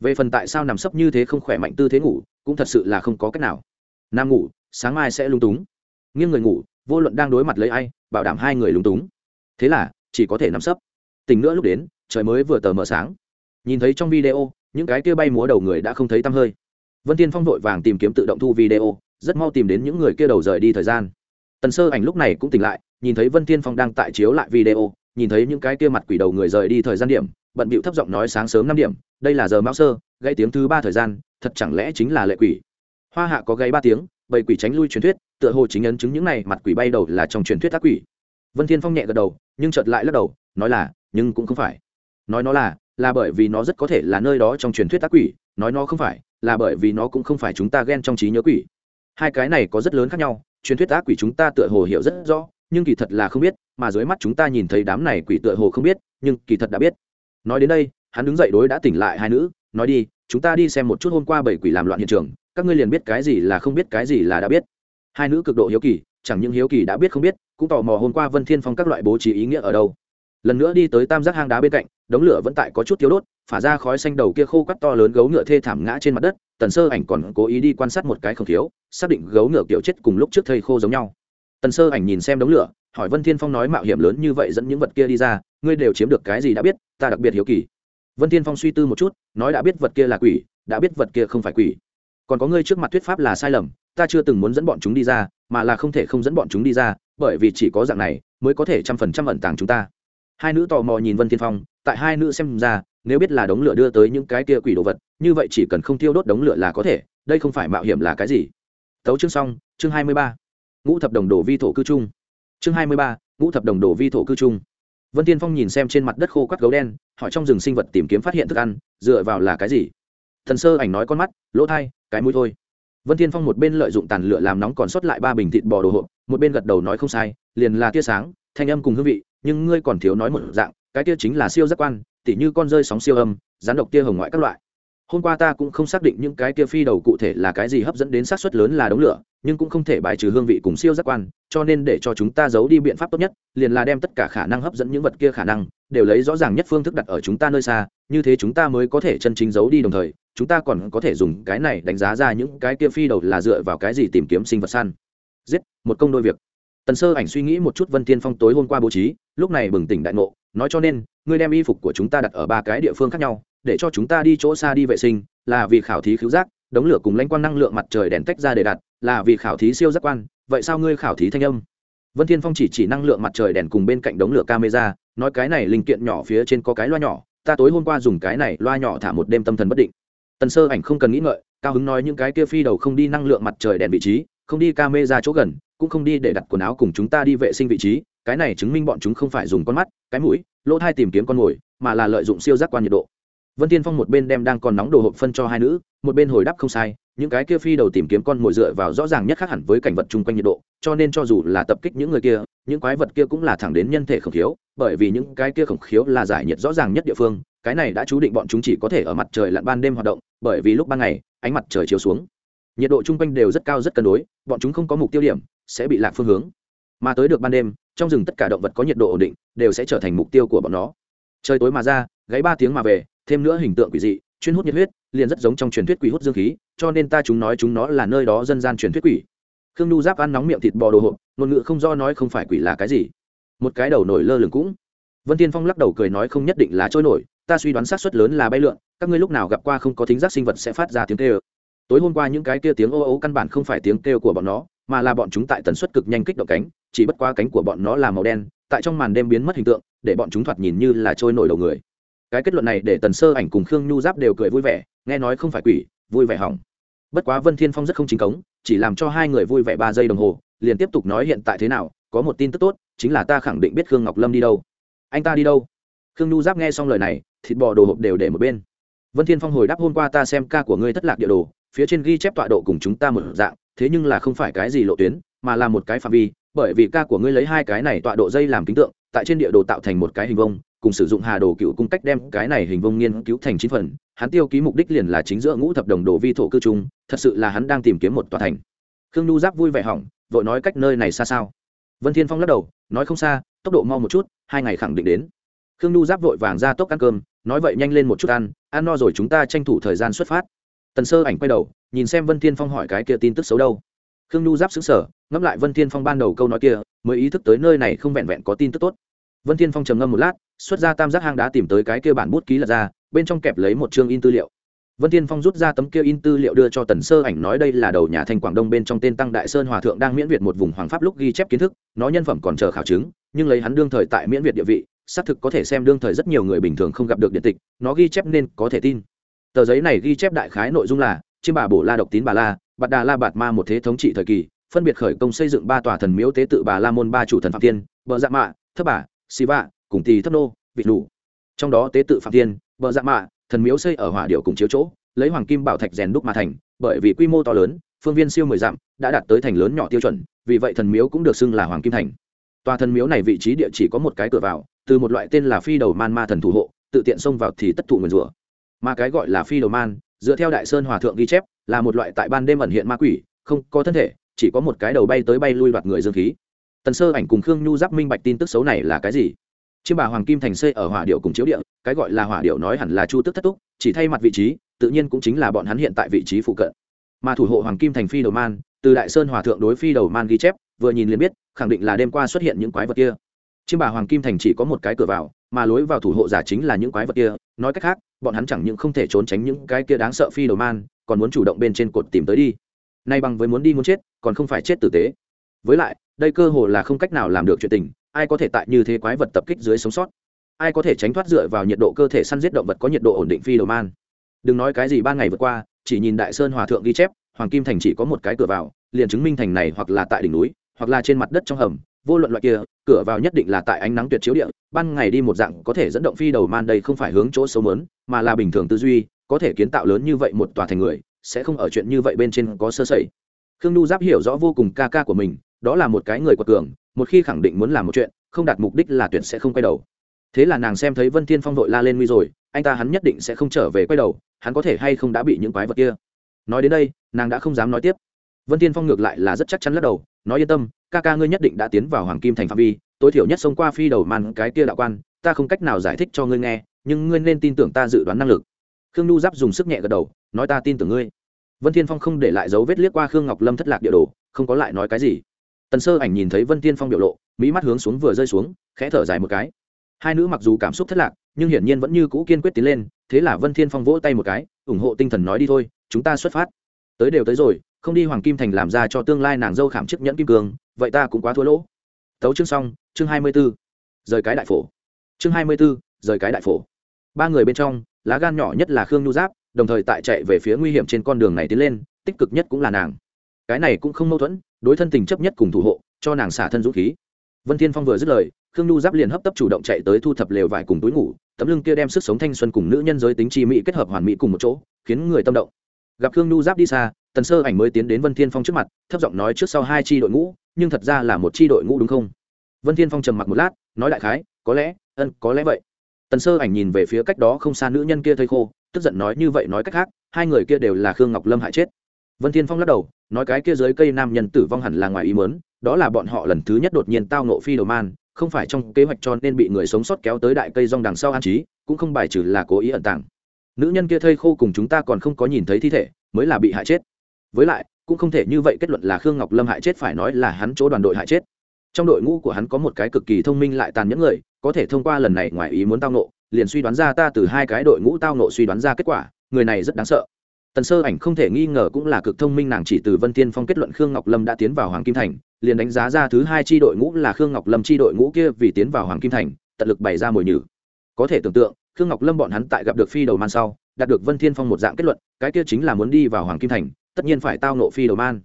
Về phần tại sao nằm sấp như thế không khỏe mạnh tư thế ngủ, cũng thật sự là không có cách nào. Nam ngủ, sáng mai sẽ lung túng. Nghiêng người ngủ, vô luận đang đối mặt lấy ai, bảo đảm hai người lung túng. Thế là, chỉ có thể nằm sấp. Tình nữa lúc đến, trời mới vừa tờ mờ sáng. Nhìn thấy trong video, những cái kia bay múa đầu người đã không thấy tăm hơi. Vân tiên phong vội vàng tìm kiếm tự động thu video, rất mau tìm đến những người kia đầu rời đi thời gian. Tần sơ ảnh lúc này cũng tỉnh lại, nhìn thấy vân tiên phong đang tại chiếu lại video nhìn thấy những cái kia mặt quỷ đầu người rời đi thời gian điểm, bận bịu thấp giọng nói sáng sớm năm điểm, đây là giờ mão sơ gây tiếng thứ ba thời gian, thật chẳng lẽ chính là lệ quỷ? Hoa hạ có gây ba tiếng, bầy quỷ tránh lui truyền thuyết, tựa hồ chính ấn chứng những này mặt quỷ bay đầu là trong truyền thuyết ác quỷ. Vân thiên phong nhẹ gật đầu, nhưng chợt lại lắc đầu, nói là, nhưng cũng không phải. Nói nó là là bởi vì nó rất có thể là nơi đó trong truyền thuyết ác quỷ, nói nó không phải, là bởi vì nó cũng không phải chúng ta ghen trong trí nhớ quỷ. Hai cái này có rất lớn khác nhau, truyền thuyết ác quỷ chúng ta tựa hồ hiểu rất rõ, nhưng kỳ thật là không biết mà dưới mắt chúng ta nhìn thấy đám này quỷ tựa hồ không biết, nhưng kỳ thật đã biết. Nói đến đây, hắn đứng dậy đối đã tỉnh lại hai nữ, nói đi, chúng ta đi xem một chút hôm qua bảy quỷ làm loạn hiện trường, các ngươi liền biết cái gì là không biết, cái gì là đã biết. Hai nữ cực độ hiếu kỳ, chẳng những hiếu kỳ đã biết không biết, cũng tò mò hôm qua vân thiên phong các loại bố trí ý nghĩa ở đâu. Lần nữa đi tới tam giác hang đá bên cạnh, đống lửa vẫn tại có chút thiếu đốt, phả ra khói xanh đầu kia khô cắt to lớn gấu ngựa thê thảm ngã trên mặt đất, tần sơ ảnh còn cố ý đi quan sát một cái không thiếu, xác định gấu ngựa kiểu chết cùng lúc trước thây khô giống nhau. Tần sơ ảnh nhìn xem đống lửa hỏi vân thiên phong nói mạo hiểm lớn như vậy dẫn những vật kia đi ra, ngươi đều chiếm được cái gì đã biết, ta đặc biệt hiếu kỳ. Vân thiên phong suy tư một chút, nói đã biết vật kia là quỷ, đã biết vật kia không phải quỷ. Còn có ngươi trước mặt thuyết pháp là sai lầm, ta chưa từng muốn dẫn bọn chúng đi ra, mà là không thể không dẫn bọn chúng đi ra, bởi vì chỉ có dạng này mới có thể trăm phần trăm ẩn tàng chúng ta. Hai nữ tò mò nhìn vân thiên phong, tại hai nữ xem ra, nếu biết là đống lửa đưa tới những cái kia quỷ đồ vật, như vậy chỉ cần không tiêu đốt đống lửa là có thể, đây không phải mạo hiểm là cái gì. Tấu chương xong, chương hai mươi ba. Ngũ thập đồng đồ vi thổ cư trung chương hai mươi ba, ngũ thập đồng đồ vi thổ cư trung. Vân tiên phong nhìn xem trên mặt đất khô quắt gấu đen, hỏi trong rừng sinh vật tìm kiếm phát hiện thức ăn, dựa vào là cái gì? Thần sơ ảnh nói con mắt, lỗ thai, cái mũi thôi. Vân tiên phong một bên lợi dụng tàn lửa làm nóng còn sót lại ba bình thịt bò đồ hộp, một bên gật đầu nói không sai, liền là tia sáng, thanh âm cùng hương vị, nhưng ngươi còn thiếu nói một dạng, cái tia chính là siêu giác quan, tỉ như con rơi sóng siêu âm rán độc tia hồng ngoại các loại hôm qua ta cũng không xác định những cái kia phi đầu cụ thể là cái gì hấp dẫn đến xác suất lớn là đống lửa, nhưng cũng không thể bài trừ hương vị cùng siêu giác quan, cho nên để cho chúng ta giấu đi biện pháp tốt nhất, liền là đem tất cả khả năng hấp dẫn những vật kia khả năng, đều lấy rõ ràng nhất phương thức đặt ở chúng ta nơi xa, như thế chúng ta mới có thể chân chính giấu đi đồng thời, chúng ta còn có thể dùng cái này đánh giá ra những cái kia phi đầu là dựa vào cái gì tìm kiếm sinh vật săn. Giết, một công đôi việc. Tần sơ ảnh suy nghĩ một chút vân tiên phong tối hôm qua bố trí, lúc này bừng tỉnh đại ngộ, nói cho nên, ngươi đem y phục của chúng ta đặt ở ba cái địa phương khác nhau để cho chúng ta đi chỗ xa đi vệ sinh, là vì khảo thí cứu giác, đống lửa cùng lãnh quang năng lượng mặt trời đèn tách ra để đặt, là vì khảo thí siêu giác quan, vậy sao ngươi khảo thí thanh âm? Vân thiên phong chỉ chỉ năng lượng mặt trời đèn cùng bên cạnh đống lửa camera, nói cái này linh kiện nhỏ phía trên có cái loa nhỏ, ta tối hôm qua dùng cái này loa nhỏ thả một đêm tâm thần bất định. Tần sơ ảnh không cần nghĩ ngợi, cao hứng nói những cái kia phi đầu không đi năng lượng mặt trời đèn vị trí, không đi ca mê ra chỗ gần, cũng không đi để đặt quần áo cùng chúng ta đi vệ sinh vị trí, cái này chứng minh bọn chúng không phải dùng con mắt, cái mũi, lỗ thai tìm kiếm con mồi, mà là lợi dụng siêu giác quan nhiệt độ vân tiên phong một bên đem đang còn nóng đồ hộp phân cho hai nữ, một bên hồi đáp không sai, những cái kia phi đầu tìm kiếm con mồi dựa vào rõ ràng nhất khác hẳn với cảnh vật chung quanh nhiệt độ, cho nên cho dù là tập kích những người kia, những quái vật kia cũng là thẳng đến nhân thể khổng khiếu, bởi vì những cái kia khổng khiếu là giải nhiệt rõ ràng nhất địa phương, cái này đã chú định bọn chúng chỉ có thể ở mặt trời lặn ban đêm hoạt động, bởi vì lúc ban ngày, ánh mặt trời chiếu xuống. Nhiệt độ chung quanh đều rất cao rất cân đối, bọn chúng không có mục tiêu điểm, sẽ bị lạc phương hướng. Mà tới được ban đêm, trong rừng tất cả động vật có nhiệt độ ổn định, đều sẽ trở thành mục tiêu của bọn nó. Trời tối mà ra gáy ba tiếng mà về, thêm nữa hình tượng quỷ dị, chuyên hút nhiệt huyết, liền rất giống trong truyền thuyết quỷ hút dương khí, cho nên ta chúng nói chúng nó là nơi đó dân gian truyền thuyết quỷ. Khương nhu giáp ăn nóng miệng thịt bò đồ hộp, ngôn ngữ không do nói không phải quỷ là cái gì. Một cái đầu nổi lơ lửng cũng. Vân tiên phong lắc đầu cười nói không nhất định là trôi nổi, ta suy đoán sát suất lớn là bay lượn, các ngươi lúc nào gặp qua không có thính giác sinh vật sẽ phát ra tiếng kêu. Tối hôm qua những cái kia tiếng ô ô căn bản không phải tiếng kêu của bọn nó, mà là bọn chúng tại tần suất cực nhanh kích động cánh, chỉ bất qua cánh của bọn nó là màu đen, tại trong màn đêm biến mất hình tượng, để bọn chúng thoạt nhìn như là trôi nổi đầu người cái kết luận này để tần sơ ảnh cùng khương nhu giáp đều cười vui vẻ, nghe nói không phải quỷ, vui vẻ hỏng. Bất quá vân thiên phong rất không chính cống, chỉ làm cho hai người vui vẻ ba giây đồng hồ, liền tiếp tục nói hiện tại thế nào, có một tin tức tốt, chính là ta khẳng định biết khương ngọc lâm đi đâu. Anh ta đi đâu? Khương nhu giáp nghe xong lời này, thịt bò đồ hộp đều để một bên. Vân thiên phong hồi đáp, hôm qua ta xem ca của ngươi thất lạc địa đồ, phía trên ghi chép tọa độ cùng chúng ta một dạng, thế nhưng là không phải cái gì lộ tuyến, mà là một cái phạm vi, bởi vì ca của ngươi lấy hai cái này tọa độ dây làm kính tượng, tại trên địa đồ tạo thành một cái hình vông cùng sử dụng hà đồ cựu cung cách đem cái này hình vông nghiên cứu thành chín phần, hắn tiêu ký mục đích liền là chính giữa ngũ thập đồng đồ vi thổ cư trung, thật sự là hắn đang tìm kiếm một tòa thành. Khương nhu giáp vui vẻ hỏng, vội nói cách nơi này xa sao? Vân thiên phong lắc đầu, nói không xa, tốc độ mau một chút, hai ngày khẳng định đến. Khương nhu giáp vội vàng ra tốc ăn cơm, nói vậy nhanh lên một chút ăn ăn no rồi chúng ta tranh thủ thời gian xuất phát. Tần sơ ảnh quay đầu, nhìn xem vân thiên phong hỏi cái kia tin tức xấu đâu. Khương nhu giáp xứng sở ngẫm lại vân thiên phong ban đầu câu nói kia, mới ý thức tới nơi này không vẹn vẹn có tin tức tốt vân thiên phong trầm ngâm một lát, xuất ra tam giác hang đá tìm tới cái kia bản bút ký lật ra, bên trong kẹp lấy một chương in tư liệu. Vân thiên phong rút ra tấm kia in tư liệu đưa cho tần sơ ảnh nói đây là đầu nhà Thanh quảng đông bên trong tên tăng đại sơn hòa thượng đang miễn việt một vùng hoàng pháp lúc ghi chép kiến thức, nó nhân phẩm còn chờ khảo chứng, nhưng lấy hắn đương thời tại miễn việt địa vị, xác thực có thể xem đương thời rất nhiều người bình thường không gặp được điện tịch, nó ghi chép nên có thể tin. Tờ giấy này ghi chép đại khái nội dung là chiêm bà bổ la độc tín bà la, bạt đà la bạt ma một thế thống trị thời kỳ, phân biệt khởi công xây dựng ba tòa thần miếu tế tự bà la môn ba chủ thần phạm tiên bờ dạ mạ thấp bà xì vạ cùng tỳ thấp nô vị lũ. trong đó tế tự phạm thiên, bờ dạ mạ thần miếu xây ở hỏa điệu cùng chiếu chỗ lấy hoàng kim bảo thạch rèn đúc mà thành bởi vì quy mô to lớn phương viên siêu mười dặm đã đạt tới thành lớn nhỏ tiêu chuẩn vì vậy thần miếu cũng được xưng là hoàng kim thành. Tòa thần miếu này vị trí địa chỉ có một cái cửa vào từ một loại tên là phi đầu man ma thần thủ hộ tự tiện xông vào thì tất thụ nguyền rủa. Mà cái gọi là phi đầu man dựa theo đại sơn hòa thượng ghi chép là một loại tại ban đêm ẩn hiện ma quỷ không có thân thể chỉ có một cái đầu bay tới bay lui đoạt người dương khí tần sơ ảnh cùng khương nhu giáp minh bạch tin tức xấu này là cái gì? Chiêm bà hoàng kim thành xây ở hỏa điệu cùng chiếu địa, cái gọi là hỏa điệu nói hẳn là chu tức thất túc, chỉ thay mặt vị trí, tự nhiên cũng chính là bọn hắn hiện tại vị trí phụ cận. Mà thủ hộ hoàng kim thành phi đầu man, từ đại sơn hòa thượng đối phi đầu man ghi chép, vừa nhìn liền biết, khẳng định là đêm qua xuất hiện những quái vật kia. Chiêm bà hoàng kim thành chỉ có một cái cửa vào, mà lối vào thủ hộ giả chính là những quái vật kia, nói cách khác, bọn hắn chẳng những không thể trốn tránh những cái kia đáng sợ phi đầu man, còn muốn chủ động bên trên cột tìm tới đi. Nay bằng với muốn đi muốn chết, còn không phải chết tử tế. Với lại đây cơ hồ là không cách nào làm được chuyện tình, ai có thể tại như thế quái vật tập kích dưới sống sót? Ai có thể tránh thoát dựa vào nhiệt độ cơ thể săn giết động vật có nhiệt độ ổn định phi đầu man? Đừng nói cái gì ban ngày vượt qua, chỉ nhìn đại sơn hòa thượng ghi chép, hoàng kim thành chỉ có một cái cửa vào, liền chứng minh thành này hoặc là tại đỉnh núi, hoặc là trên mặt đất trong hầm, vô luận loại kia, cửa vào nhất định là tại ánh nắng tuyệt chiếu địa, ban ngày đi một dạng có thể dẫn động phi đầu man đây không phải hướng chỗ xấu mớn mà là bình thường tư duy, có thể kiến tạo lớn như vậy một tòa thành người, sẽ không ở chuyện như vậy bên trên có sơ sẩy. Khương nhu giáp hiểu rõ vô cùng ca ca của mình đó là một cái người quật cường, một khi khẳng định muốn làm một chuyện, không đạt mục đích là tuyển sẽ không quay đầu. Thế là nàng xem thấy vân thiên phong vội la lên nguy rồi, anh ta hắn nhất định sẽ không trở về quay đầu, hắn có thể hay không đã bị những quái vật kia. Nói đến đây, nàng đã không dám nói tiếp. Vân thiên phong ngược lại là rất chắc chắn lắc đầu, nói yên tâm, ca ca ngươi nhất định đã tiến vào hoàng kim thành phạm vi, tối thiểu nhất xông qua phi đầu màn cái kia đạo quan, ta không cách nào giải thích cho ngươi nghe, nhưng ngươi nên tin tưởng ta dự đoán năng lực. Khương nhu giáp dùng sức nhẹ gật đầu, nói ta tin tưởng ngươi. Vân thiên phong không để lại dấu vết liếc qua khương ngọc lâm thất lạc địa đồ, không có lại nói cái gì tần sơ ảnh nhìn thấy vân thiên phong biểu lộ, mỹ mắt hướng xuống vừa rơi xuống, khẽ thở dài một cái. Hai nữ mặc dù cảm xúc thất lạc, nhưng hiển nhiên vẫn như cũ kiên quyết tiến lên, thế là vân thiên phong vỗ tay một cái, ủng hộ tinh thần nói đi thôi, chúng ta xuất phát. Tới đều tới rồi, không đi hoàng kim thành làm ra cho tương lai nàng dâu khảm chức nhẫn kim cương, vậy ta cũng quá thua lỗ. Tấu chương xong, chương hai mươi b ố rời cái đại phổ. Chương hai mươi b ố rời cái đại phổ. Ba người bên trong, lá gan nhỏ nhất là khương nhu giáp, đồng thời tại chạy về phía nguy hiểm trên con đường này tiến lên, tích cực nhất cũng là nàng. Cái này cũng không mâu thuẫn đối thân tình chấp nhất cùng thủ hộ, cho nàng xả thân dũng khí. Vân thiên phong vừa dứt lời, khương nhu giáp liền hấp tấp chủ động chạy tới thu thập lều vải cùng túi ngủ, tấm lưng kia đem sức sống thanh xuân cùng nữ nhân giới tính chi mỹ kết hợp hoàn mỹ cùng một chỗ, khiến người tâm động. Gặp khương nhu giáp đi xa, tần sơ ảnh mới tiến đến vân thiên phong trước mặt, thấp giọng nói trước sau hai chi đội ngũ, nhưng thật ra là một chi đội ngũ đúng không? Vân thiên phong trầm mặc một lát, nói đại khái, có lẽ, ân, có lẽ vậy. Tần sơ ảnh nhìn về phía cách đó không xa nữ nhân kia thây khô, tức giận nói như vậy nói cách khác, hai người kia đều là khương ngọc lâm hại chết vân thiên phong lắc đầu, nói cái kia dưới cây nam nhân tử vong hẳn là ngoài ý mớn đó là bọn họ lần thứ nhất đột nhiên tao nộ phi đầu man, không phải trong kế hoạch cho nên bị người sống sót kéo tới đại cây rong đằng sau an trí, cũng không bài trừ là cố ý ẩn tàng. Nữ nhân kia thây khô cùng chúng ta còn không có nhìn thấy thi thể, mới là bị hại chết. Với lại, cũng không thể như vậy kết luận là khương ngọc lâm hại chết phải nói là hắn chỗ đoàn đội hại chết. Trong đội ngũ của hắn có một cái cực kỳ thông minh lại tàn nhẫn người, có thể thông qua lần này ngoài ý muốn tao nộ liền suy đoán ra ta từ hai cái đội ngũ tao nộ suy đoán ra kết quả, người này rất đáng sợ tần sơ ảnh không thể nghi ngờ cũng là cực thông minh, nàng chỉ từ vân tiên phong kết luận khương ngọc lâm đã tiến vào hoàng kim thành, liền đánh giá ra thứ hai tri đội ngũ là khương ngọc lâm tri đội ngũ kia vì tiến vào hoàng kim thành, tận lực bày ra mồi nhử. Có thể tưởng tượng, khương ngọc lâm bọn hắn tại gặp được phi đầu man sau, đạt được vân thiên phong một dạng kết luận, cái kia chính là muốn đi vào hoàng kim thành, tất nhiên phải tao nộ phi đầu man.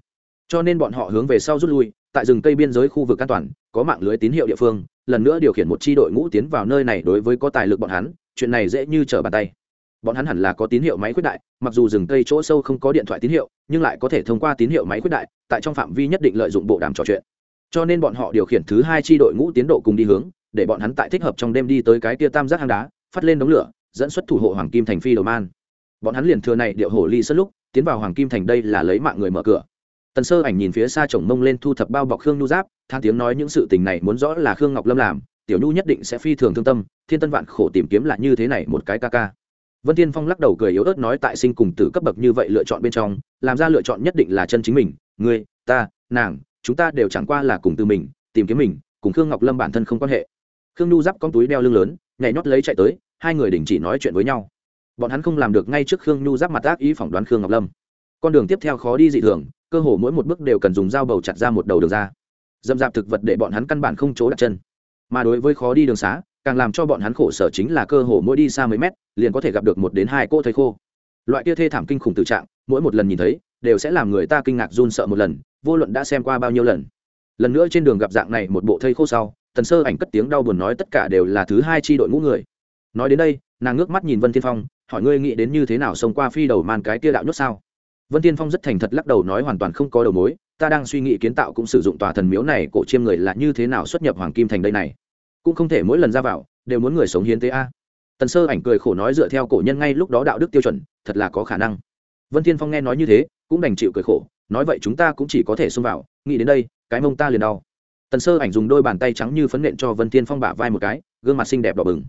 Cho nên bọn họ hướng về sau rút lui, tại rừng cây biên giới khu vực an toàn, có mạng lưới tín hiệu địa phương, lần nữa điều khiển một tri đội ngũ tiến vào nơi này đối với có tài lực bọn hắn, chuyện này dễ như trở bàn tay bọn hắn hẳn là có tín hiệu máy khuyết đại, mặc dù rừng cây chỗ sâu không có điện thoại tín hiệu, nhưng lại có thể thông qua tín hiệu máy khuyết đại, tại trong phạm vi nhất định lợi dụng bộ đàm trò chuyện. Cho nên bọn họ điều khiển thứ hai tri đội ngũ tiến độ cùng đi hướng, để bọn hắn tại thích hợp trong đêm đi tới cái tia tam giác hang đá, phát lên đống lửa, dẫn xuất thủ hộ hoàng kim thành phi đầu man. Bọn hắn liền thừa này điệu hổ ly sất lúc, tiến vào hoàng kim thành đây là lấy mạng người mở cửa. Tần sơ ảnh nhìn phía xa chồng mông lên thu thập bao bọc khương nhu giáp, than tiếng nói những sự tình này muốn rõ là khương ngọc lâm làm, tiểu nhu nhất định sẽ phi thường thương tâm, thiên tân vạn khổ tìm kiếm lại như thế này một cái ca ca vân tiên phong lắc đầu cười yếu ớt nói tại sinh cùng tử cấp bậc như vậy lựa chọn bên trong, làm ra lựa chọn nhất định là chân chính mình, ngươi, ta, nàng, chúng ta đều chẳng qua là cùng từ mình, tìm kiếm mình, cùng khương ngọc lâm bản thân không quan hệ. Khương nhu giáp con túi đeo lưng lớn, nhảy nhót lấy chạy tới, hai người đình chỉ nói chuyện với nhau. Bọn hắn không làm được ngay trước khương nhu giáp mặt ác ý phỏng đoán khương ngọc lâm. Con đường tiếp theo khó đi dị thường, cơ hồ mỗi một bước đều cần dùng dao bầu chặt ra một đầu đường ra. Dâm dạp thực vật để bọn hắn căn bản không chỗ đặt chân. Mà đối với khó đi đường xá, càng làm cho bọn hắn khổ sở chính là cơ hồ mỗi đi xa mấy mét liền có thể gặp được một đến hai cô thầy khô. Loại kia thê thảm kinh khủng tự trạng, mỗi một lần nhìn thấy, đều sẽ làm người ta kinh ngạc run sợ một lần, vô luận đã xem qua bao nhiêu lần. Lần nữa trên đường gặp dạng này một bộ thây khô sau, tần sơ ảnh cất tiếng đau buồn nói tất cả đều là thứ hai chi đội ngũ người. Nói đến đây, nàng ngước mắt nhìn vân thiên phong, hỏi ngươi nghĩ đến như thế nào xông qua phi đầu màn cái kia đạo nhốt sao? Vân thiên phong rất thành thật lắc đầu nói hoàn toàn không có đầu mối, ta đang suy nghĩ kiến tạo cũng sử dụng tòa thần miếu này cổ chiêm người là như thế nào xuất nhập hoàng kim thành đây này. Cũng không thể mỗi lần ra vào, đều muốn người sống hiến tế a tần sơ ảnh cười khổ nói dựa theo cổ nhân ngay lúc đó đạo đức tiêu chuẩn, thật là có khả năng. Vân thiên phong nghe nói như thế, cũng đành chịu cười khổ, nói vậy chúng ta cũng chỉ có thể xông vào, nghĩ đến đây, cái mông ta liền đau. Tần sơ ảnh dùng đôi bàn tay trắng như phấn nện cho vân thiên phong bả vai một cái, gương mặt xinh đẹp đỏ bừng.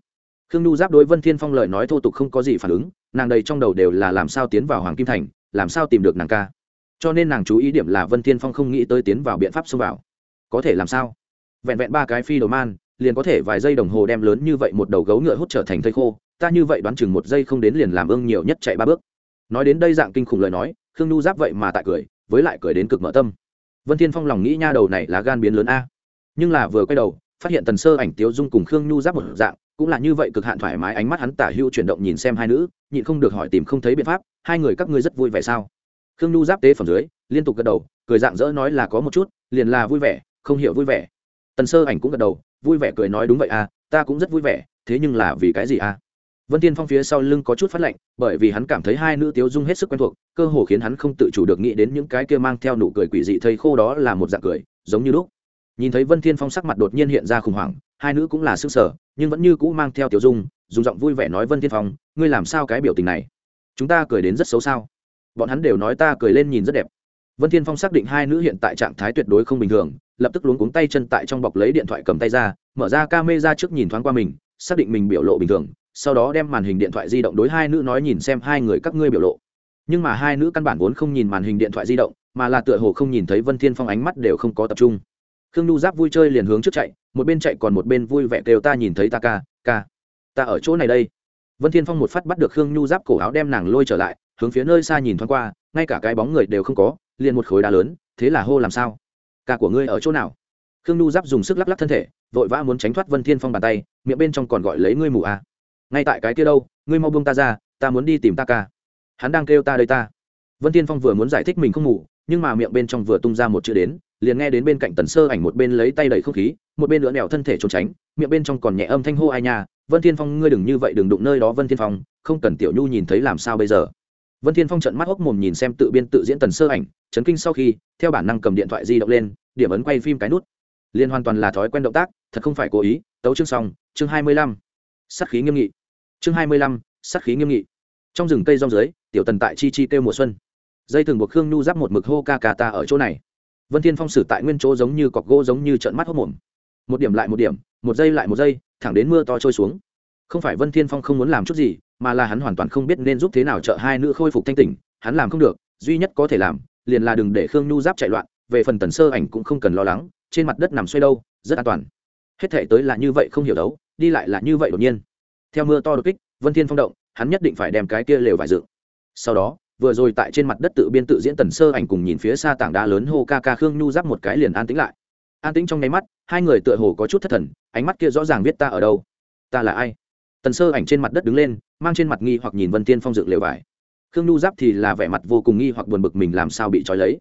Khương nhu giáp đối vân thiên phong lời nói thô tục không có gì phản ứng, nàng đầy trong đầu đều là làm sao tiến vào hoàng kim thành, làm sao tìm được nàng ca. Cho nên nàng chú ý điểm là vân thiên phong không nghĩ tới tiến vào biện pháp xông vào. Có thể làm sao? Vẹn vẹn ba cái phi đầu man liền có thể vài giây đồng hồ đem lớn như vậy một đầu gấu ngựa hút trở thành thây khô, ta như vậy đoán chừng một giây không đến liền làm ương nhiều nhất chạy ba bước. Nói đến đây dạng kinh khủng lời nói, khương nhu giáp vậy mà tại cười, với lại cười đến cực mở tâm. Vân thiên phong lòng nghĩ nha đầu này là gan biến lớn a. Nhưng là vừa quay đầu, phát hiện tần sơ ảnh tiếu dung cùng khương nhu giáp một dạng, cũng là như vậy cực hạn thoải mái ánh mắt hắn tả hữu chuyển động nhìn xem hai nữ, nhịn không được hỏi tìm không thấy biện pháp, hai người các ngươi rất vui vẻ sao? Khương nhu giáp tế phẩm dưới, liên tục gật đầu, cười dạng dỡ nói là có một chút, liền là vui vẻ, không hiểu vui vẻ. Tần sơ ảnh cũng gật đầu vui vẻ cười nói đúng vậy à ta cũng rất vui vẻ, thế nhưng là vì cái gì à? Vân tiên phong phía sau lưng có chút phát lạnh, bởi vì hắn cảm thấy hai nữ tiếu dung hết sức quen thuộc, cơ hồ khiến hắn không tự chủ được nghĩ đến những cái kia mang theo nụ cười quỷ dị thây khô đó là một dạng cười, giống như lúc. Nhìn thấy vân thiên phong sắc mặt đột nhiên hiện ra khủng hoảng, hai nữ cũng là sức sở nhưng vẫn như cũ mang theo tiểu dung, dùng giọng vui vẻ nói vân thiên phong, ngươi làm sao cái biểu tình này? Chúng ta cười đến rất xấu sao? Bọn hắn đều nói ta cười lên nhìn rất đẹp. Vân thiên phong xác định hai nữ hiện tại trạng thái tuyệt đối không bình thường lập tức luống cuống tay chân tại trong bọc lấy điện thoại cầm tay ra, mở ra camera trước nhìn thoáng qua mình, xác định mình biểu lộ bình thường, sau đó đem màn hình điện thoại di động đối hai nữ nói nhìn xem hai người các ngươi biểu lộ. Nhưng mà hai nữ căn bản vốn không nhìn màn hình điện thoại di động, mà là tựa hồ không nhìn thấy vân thiên phong ánh mắt đều không có tập trung. Khương nhu giáp vui chơi liền hướng trước chạy, một bên chạy còn một bên vui vẻ kêu ta nhìn thấy ta ca ca. Ta ở chỗ này đây. Vân thiên phong một phát bắt được khương nhu giáp cổ áo đem nàng lôi trở lại, hướng phía nơi xa nhìn thoáng qua, ngay cả cái bóng người đều không có, liền một khối đá lớn, thế là hô làm sao? Ca của ngươi ở chỗ nào? Khương nhu giáp dùng sức lắc lắc thân thể, vội vã muốn tránh thoát vân thiên phong bàn tay, miệng bên trong còn gọi lấy ngươi mù à. ngay tại cái kia đâu, ngươi mau buông ta ra, ta muốn đi tìm ta ca. Hắn đang kêu ta đây ta. Vân Thiên phong vừa muốn giải thích mình không ngủ, nhưng mà miệng bên trong vừa tung ra một chữ đến, liền nghe đến bên cạnh tần sơ ảnh một bên lấy tay đẩy không khí, một bên nữa đèo thân thể trốn tránh, miệng bên trong còn nhẹ âm thanh hô ai nha, vân thiên phong, ngươi đừng như vậy, đừng đụng nơi đó, vân thiên phong, không cần tiểu nhu nhìn thấy làm sao bây giờ. Vân thiên phong trận mắt hốc mồm nhìn xem tự biên tự diễn tần sơ ảnh, chấn kinh sau khi, theo bản năng cầm điện thoại di động lên điểm ấn quay phim cái nút. Liên hoàn toàn là thói quen động tác, thật không phải cố ý. Tấu chương xong, chương hai mươi lăm. Sát khí nghiêm nghị. Chương hai mươi lăm, sát khí nghiêm nghị. Trong rừng cây rong dưới tiểu tần tại chi chi kêu mùa xuân. Dây thường buộc khương nhu giáp một mực hô ca ca ta ở chỗ này. Vân thiên phong xử tại nguyên chỗ giống như cọc gỗ giống như trận mắt hốc mồm. Một điểm lại một điểm, một giây lại một giây, thẳng đến mưa to trôi xuống. Không phải vân thiên phong không muốn làm chút gì, mà là hắn hoàn toàn không biết nên giúp thế nào trợ hai nữ khôi phục thanh tỉnh, hắn làm không được, duy nhất có thể làm, liền là đừng để khương nhu giáp chạy loạn về phần tần sơ ảnh cũng không cần lo lắng, trên mặt đất nằm xoay đâu, rất an toàn. Hết thể tới là như vậy không hiểu đấu, đi lại là như vậy đột nhiên. Theo mưa to đột kích, vân thiên phong động, hắn nhất định phải đem cái kia lều vải dựng. Sau đó, vừa rồi tại trên mặt đất tự biên tự diễn tần sơ ảnh cùng nhìn phía xa tảng đá lớn hô ca ca khương nhu giáp một cái liền an tĩnh lại. An tĩnh trong nháy mắt, hai người tựa hồ có chút thất thần, ánh mắt kia rõ ràng biết ta ở đâu? Ta là ai? Tần sơ ảnh trên mặt đất đứng lên, mang trên mặt nghi hoặc nhìn vân tiên phong dựng lều vải. Khương nhu giáp thì là vẻ mặt vô cùng nghi hoặc buồn bực mình làm sao bị trói lấy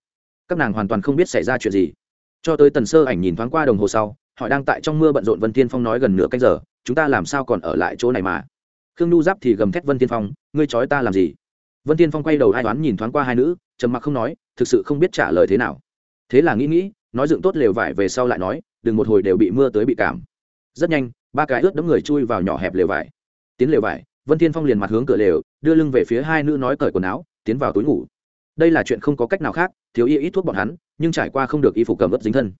các nàng hoàn toàn không biết xảy ra chuyện gì. Cho tới tần sơ ảnh nhìn thoáng qua đồng hồ sau họ đang tại trong mưa bận rộn vân tiên phong nói gần nửa canh giờ, chúng ta làm sao còn ở lại chỗ này mà? Khương nhu giáp thì gầm thét vân tiên phong, ngươi trói ta làm gì? Vân tiên phong quay đầu ai đoán nhìn thoáng qua hai nữ, trầm mặc không nói, thực sự không biết trả lời thế nào. Thế là nghĩ nghĩ, nói dựng tốt lều vải về sau lại nói, đừng một hồi đều bị mưa tới bị cảm. Rất nhanh, ba cái ướt đấm người chui vào nhỏ hẹp lều vải. Tiến lều vải, vân thiên phong liền mặt hướng cửa lều, đưa lưng về phía hai nữ nói cởi quần áo, tiến vào túi ngủ đây là chuyện không có cách nào khác, thiếu y ít thuốc bọn hắn, nhưng trải qua không được y phục cầm ướp dính thân.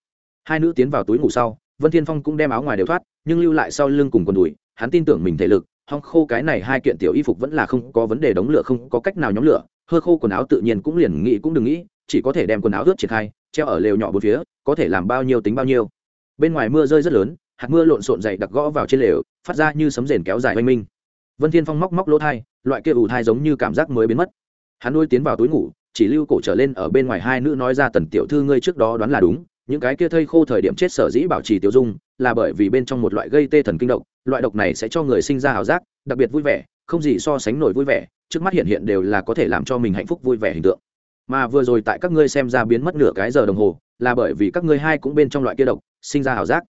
Hai nữ tiến vào túi ngủ sau, vân thiên phong cũng đem áo ngoài đều thoát, nhưng lưu lại sau lưng cùng quần đùi, hắn tin tưởng mình thể lực, hong khô cái này hai kiện tiểu y phục vẫn là không có vấn đề đóng lửa, không có cách nào nhóm lửa, hơ khô quần áo tự nhiên cũng liền nghĩ cũng đừng nghĩ, chỉ có thể đem quần áo ướt triển khai, treo ở lều nhỏ bốn phía, có thể làm bao nhiêu tính bao nhiêu. Bên ngoài mưa rơi rất lớn, hạt mưa lộn xộn dày đặc gõ vào trên lều, phát ra như sấm rền kéo dài oanh minh. Vân thiên phong móc móc lỗ thai, loại kia ủ thai giống như cảm giác mới biến mất. Hắn nuôi tiến vào túi ngủ chỉ lưu cổ trở lên ở bên ngoài hai nữ nói ra tần tiểu thư ngươi trước đó đoán là đúng, những cái kia thây khô thời điểm chết sở dĩ bảo trì tiêu dung là bởi vì bên trong một loại gây tê thần kinh độc, loại độc này sẽ cho người sinh ra hào giác, đặc biệt vui vẻ, không gì so sánh nổi vui vẻ, trước mắt hiện hiện đều là có thể làm cho mình hạnh phúc vui vẻ hình tượng. Mà vừa rồi tại các ngươi xem ra biến mất nửa cái giờ đồng hồ, là bởi vì các ngươi hai cũng bên trong loại kia độc, sinh ra hào giác.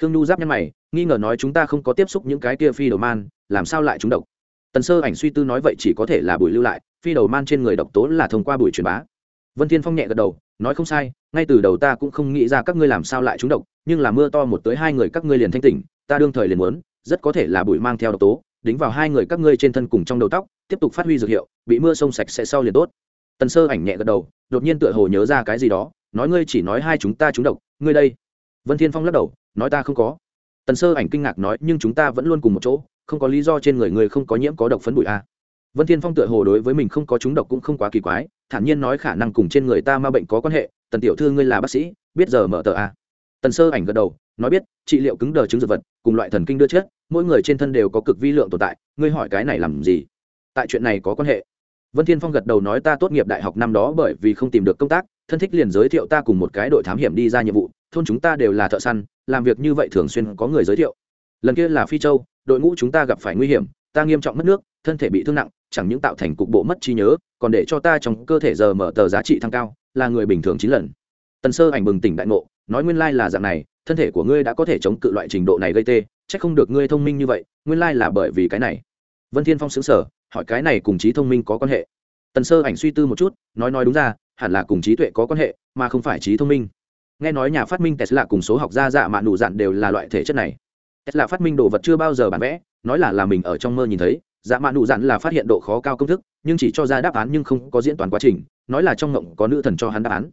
Khương nhu giáp nhân mày, nghi ngờ nói chúng ta không có tiếp xúc những cái kia phi đồ man, làm sao lại chúng độc? Tần sơ ảnh suy tư nói vậy chỉ có thể là bùi lưu lại, phi đầu man trên người độc tố là thông qua bùi truyền bá. Vân thiên phong nhẹ gật đầu, nói không sai, ngay từ đầu ta cũng không nghĩ ra các ngươi làm sao lại trúng độc, nhưng là mưa to một tới hai người các ngươi liền thanh tỉnh, ta đương thời liền muốn, rất có thể là bụi mang theo độc tố, đính vào hai người các ngươi trên thân cùng trong đầu tóc, tiếp tục phát huy dược hiệu, bị mưa sông sạch sẽ sau liền tốt. Tần sơ ảnh nhẹ gật đầu, đột nhiên tựa hồ nhớ ra cái gì đó, nói ngươi chỉ nói hai chúng ta trúng độc, ngươi đây. Vân thiên phong lắc đầu, nói ta không có. Tần sơ ảnh kinh ngạc nói, nhưng chúng ta vẫn luôn cùng một chỗ không có lý do trên người người không có nhiễm có độc phấn bụi a. Vân thiên phong tựa hồ đối với mình không có trúng độc cũng không quá kỳ quái, thản nhiên nói khả năng cùng trên người ta ma bệnh có quan hệ, tần tiểu thư ngươi là bác sĩ, biết giờ mở tờ a. Tần sơ ảnh gật đầu, nói biết, trị liệu cứng đờ chứng dược vật, cùng loại thần kinh đưa chết mỗi người trên thân đều có cực vi lượng tồn tại, ngươi hỏi cái này làm gì? Tại chuyện này có quan hệ. Vân thiên phong gật đầu nói ta tốt nghiệp đại học năm đó bởi vì không tìm được công tác, thân thích liền giới thiệu ta cùng một cái đội thám hiểm đi ra nhiệm vụ, thôn chúng ta đều là thợ săn, làm việc như vậy thường xuyên có người giới thiệu lần kia là phi châu, đội ngũ chúng ta gặp phải nguy hiểm, ta nghiêm trọng mất nước, thân thể bị thương nặng, chẳng những tạo thành cục bộ mất trí nhớ, còn để cho ta trong cơ thể giờ mở tờ giá trị thăng cao, là người bình thường chín lần. Tần sơ ảnh bừng tỉnh đại ngộ, nói nguyên lai là dạng này, thân thể của ngươi đã có thể chống cự loại trình độ này gây tê c h ắ c không được ngươi thông minh như vậy, nguyên lai là bởi vì cái này. Vân thiên phong xứng sở hỏi cái này cùng trí thông minh có quan hệ? Tần sơ ảnh suy tư một chút, nói nói đúng ra, hẳn là cùng trí tuệ có quan hệ, mà không phải trí thông minh. Nghe nói nhà phát minh tesla cùng số học gia dạ mạ nụ dạn đều là loại thể chất này tesla phát minh đồ vật chưa bao giờ bản vẽ, nói là là mình ở trong mơ nhìn thấy. Dạ mạ nụ dặn là phát hiện độ khó cao công thức, nhưng chỉ cho ra đáp án nhưng không có diễn toàn quá trình, nói là trong ngộng có nữ thần cho hắn đáp án.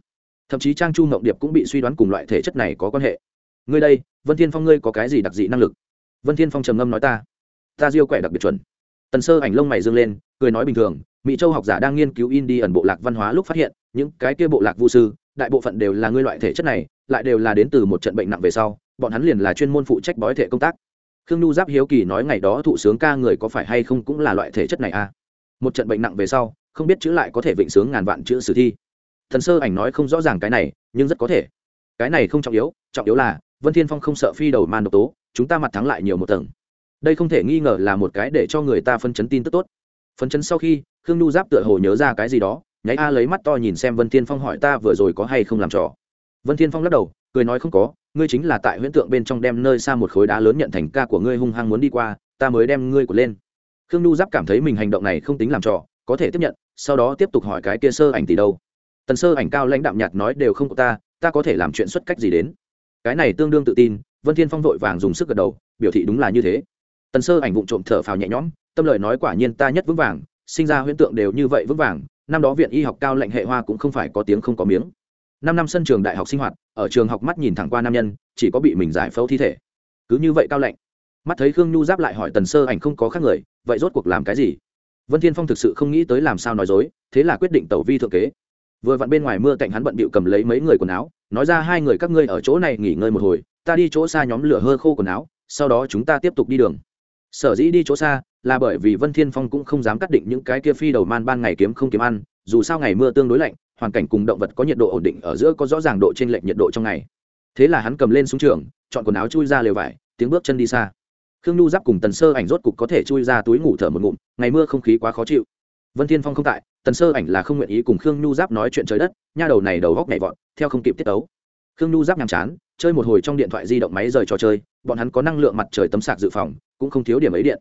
Thậm chí trang chu ngộng điệp cũng bị suy đoán cùng loại thể chất này có quan hệ. Ngươi đây, vân thiên phong ngươi có cái gì đặc dị năng lực? Vân thiên phong trầm ngâm nói ta. Ta diêu quẻ đặc biệt chuẩn. Tần sơ ảnh lông mày dương lên, cười nói bình thường, mỹ châu học giả đang nghiên cứu in đi ẩn bộ lạc văn hóa lúc phát hiện, những cái kia bộ lạc vũ sư, đại bộ phận đều là ngươi loại thể chất này, lại đều là đến từ một trận bệnh nặng về sau bọn hắn liền là chuyên môn phụ trách bói thể công tác. Khương nhu giáp hiếu kỳ nói ngày đó thụ sướng ca người có phải hay không cũng là loại thể chất này à? Một trận bệnh nặng về sau, không biết chữ lại có thể vịnh sướng ngàn vạn chữ sử thi. Thần sơ ảnh nói không rõ ràng cái này, nhưng rất có thể. Cái này không trọng yếu trọng yếu là, vân thiên phong không sợ phi đầu man độc tố, chúng ta mặt thắng lại nhiều một tầng. Đây không thể nghi ngờ là một cái để cho người ta phân chấn tin tức tốt. Phân chấn sau khi, khương nhu giáp tựa hồ nhớ ra cái gì đó, nháy a lấy mắt to nhìn xem vân thiên phong hỏi ta vừa rồi có hay không làm trò. Vân thiên phong lắc đầu, cười nói không có ngươi chính là tại huyễn tượng bên trong đem nơi xa một khối đá lớn nhận thành ca của ngươi hung hăng muốn đi qua, ta mới đem ngươi của lên. Khương nhu giáp cảm thấy mình hành động này không tính làm trò, có thể tiếp nhận, sau đó tiếp tục hỏi cái kia sơ ảnh tỷ đâu. Tần sơ ảnh cao lãnh đạm nhạt nói đều không có ta ta có thể làm chuyện xuất cách gì đến? Cái này tương đương tự tin, vân thiên phong vội vàng dùng sức gật đầu, biểu thị đúng là như thế. Tần sơ ảnh vụng trộm thở phào nhẹ nhõm, tâm lời nói quả nhiên ta nhất vững vàng, sinh ra huyễn tượng đều như vậy vững vàng, năm đó viện y học cao lệnh hệ hoa cũng không phải có tiếng không có miếng năm năm sân trường đại học sinh hoạt, ở trường học mắt nhìn thẳng qua nam nhân, chỉ có bị mình giải phẫu thi thể. Cứ như vậy cao lạnh. Mắt thấy khương nhu giáp lại hỏi tần sơ ảnh không có khác người, vậy rốt cuộc làm cái gì? Vân thiên phong thực sự không nghĩ tới làm sao nói dối, thế là quyết định tẩu vi thượng kế. Vừa vặn bên ngoài mưa cạnh hắn bận bịu cầm lấy mấy người quần áo, nói ra hai người các ngươi ở chỗ này nghỉ ngơi một hồi, ta đi chỗ xa nhóm lửa hơ khô quần áo, sau đó chúng ta tiếp tục đi đường. Sở dĩ đi chỗ xa là bởi vì vân thiên phong cũng không dám cắt định những cái kia phi đầu man ban ngày kiếm không kiếm ăn, dù sao ngày mưa tương đối lạnh hoàn cảnh cùng động vật có nhiệt độ ổn định ở giữa có rõ ràng độ trên lệch nhiệt độ trong ngày. Thế là hắn cầm lên súng trường, chọn quần áo chui ra lều vải, tiếng bước chân đi xa. Khương nhu giáp cùng tần sơ ảnh rốt cục có thể chui ra túi ngủ thở một ngụm, ngày mưa không khí quá khó chịu. Vân thiên phong không tại, tần sơ ảnh là không nguyện ý cùng khương nhu giáp nói chuyện trời đất, nha đầu này đầu góc nhảy vọt, theo không kịp tiết tấu. Khương nhu giáp nhàm chán, chơi một hồi trong điện thoại di động máy rời trò chơi, bọn hắn có năng lượng mặt trời tấm sạc dự phòng, cũng không thiếu điểm ấy điện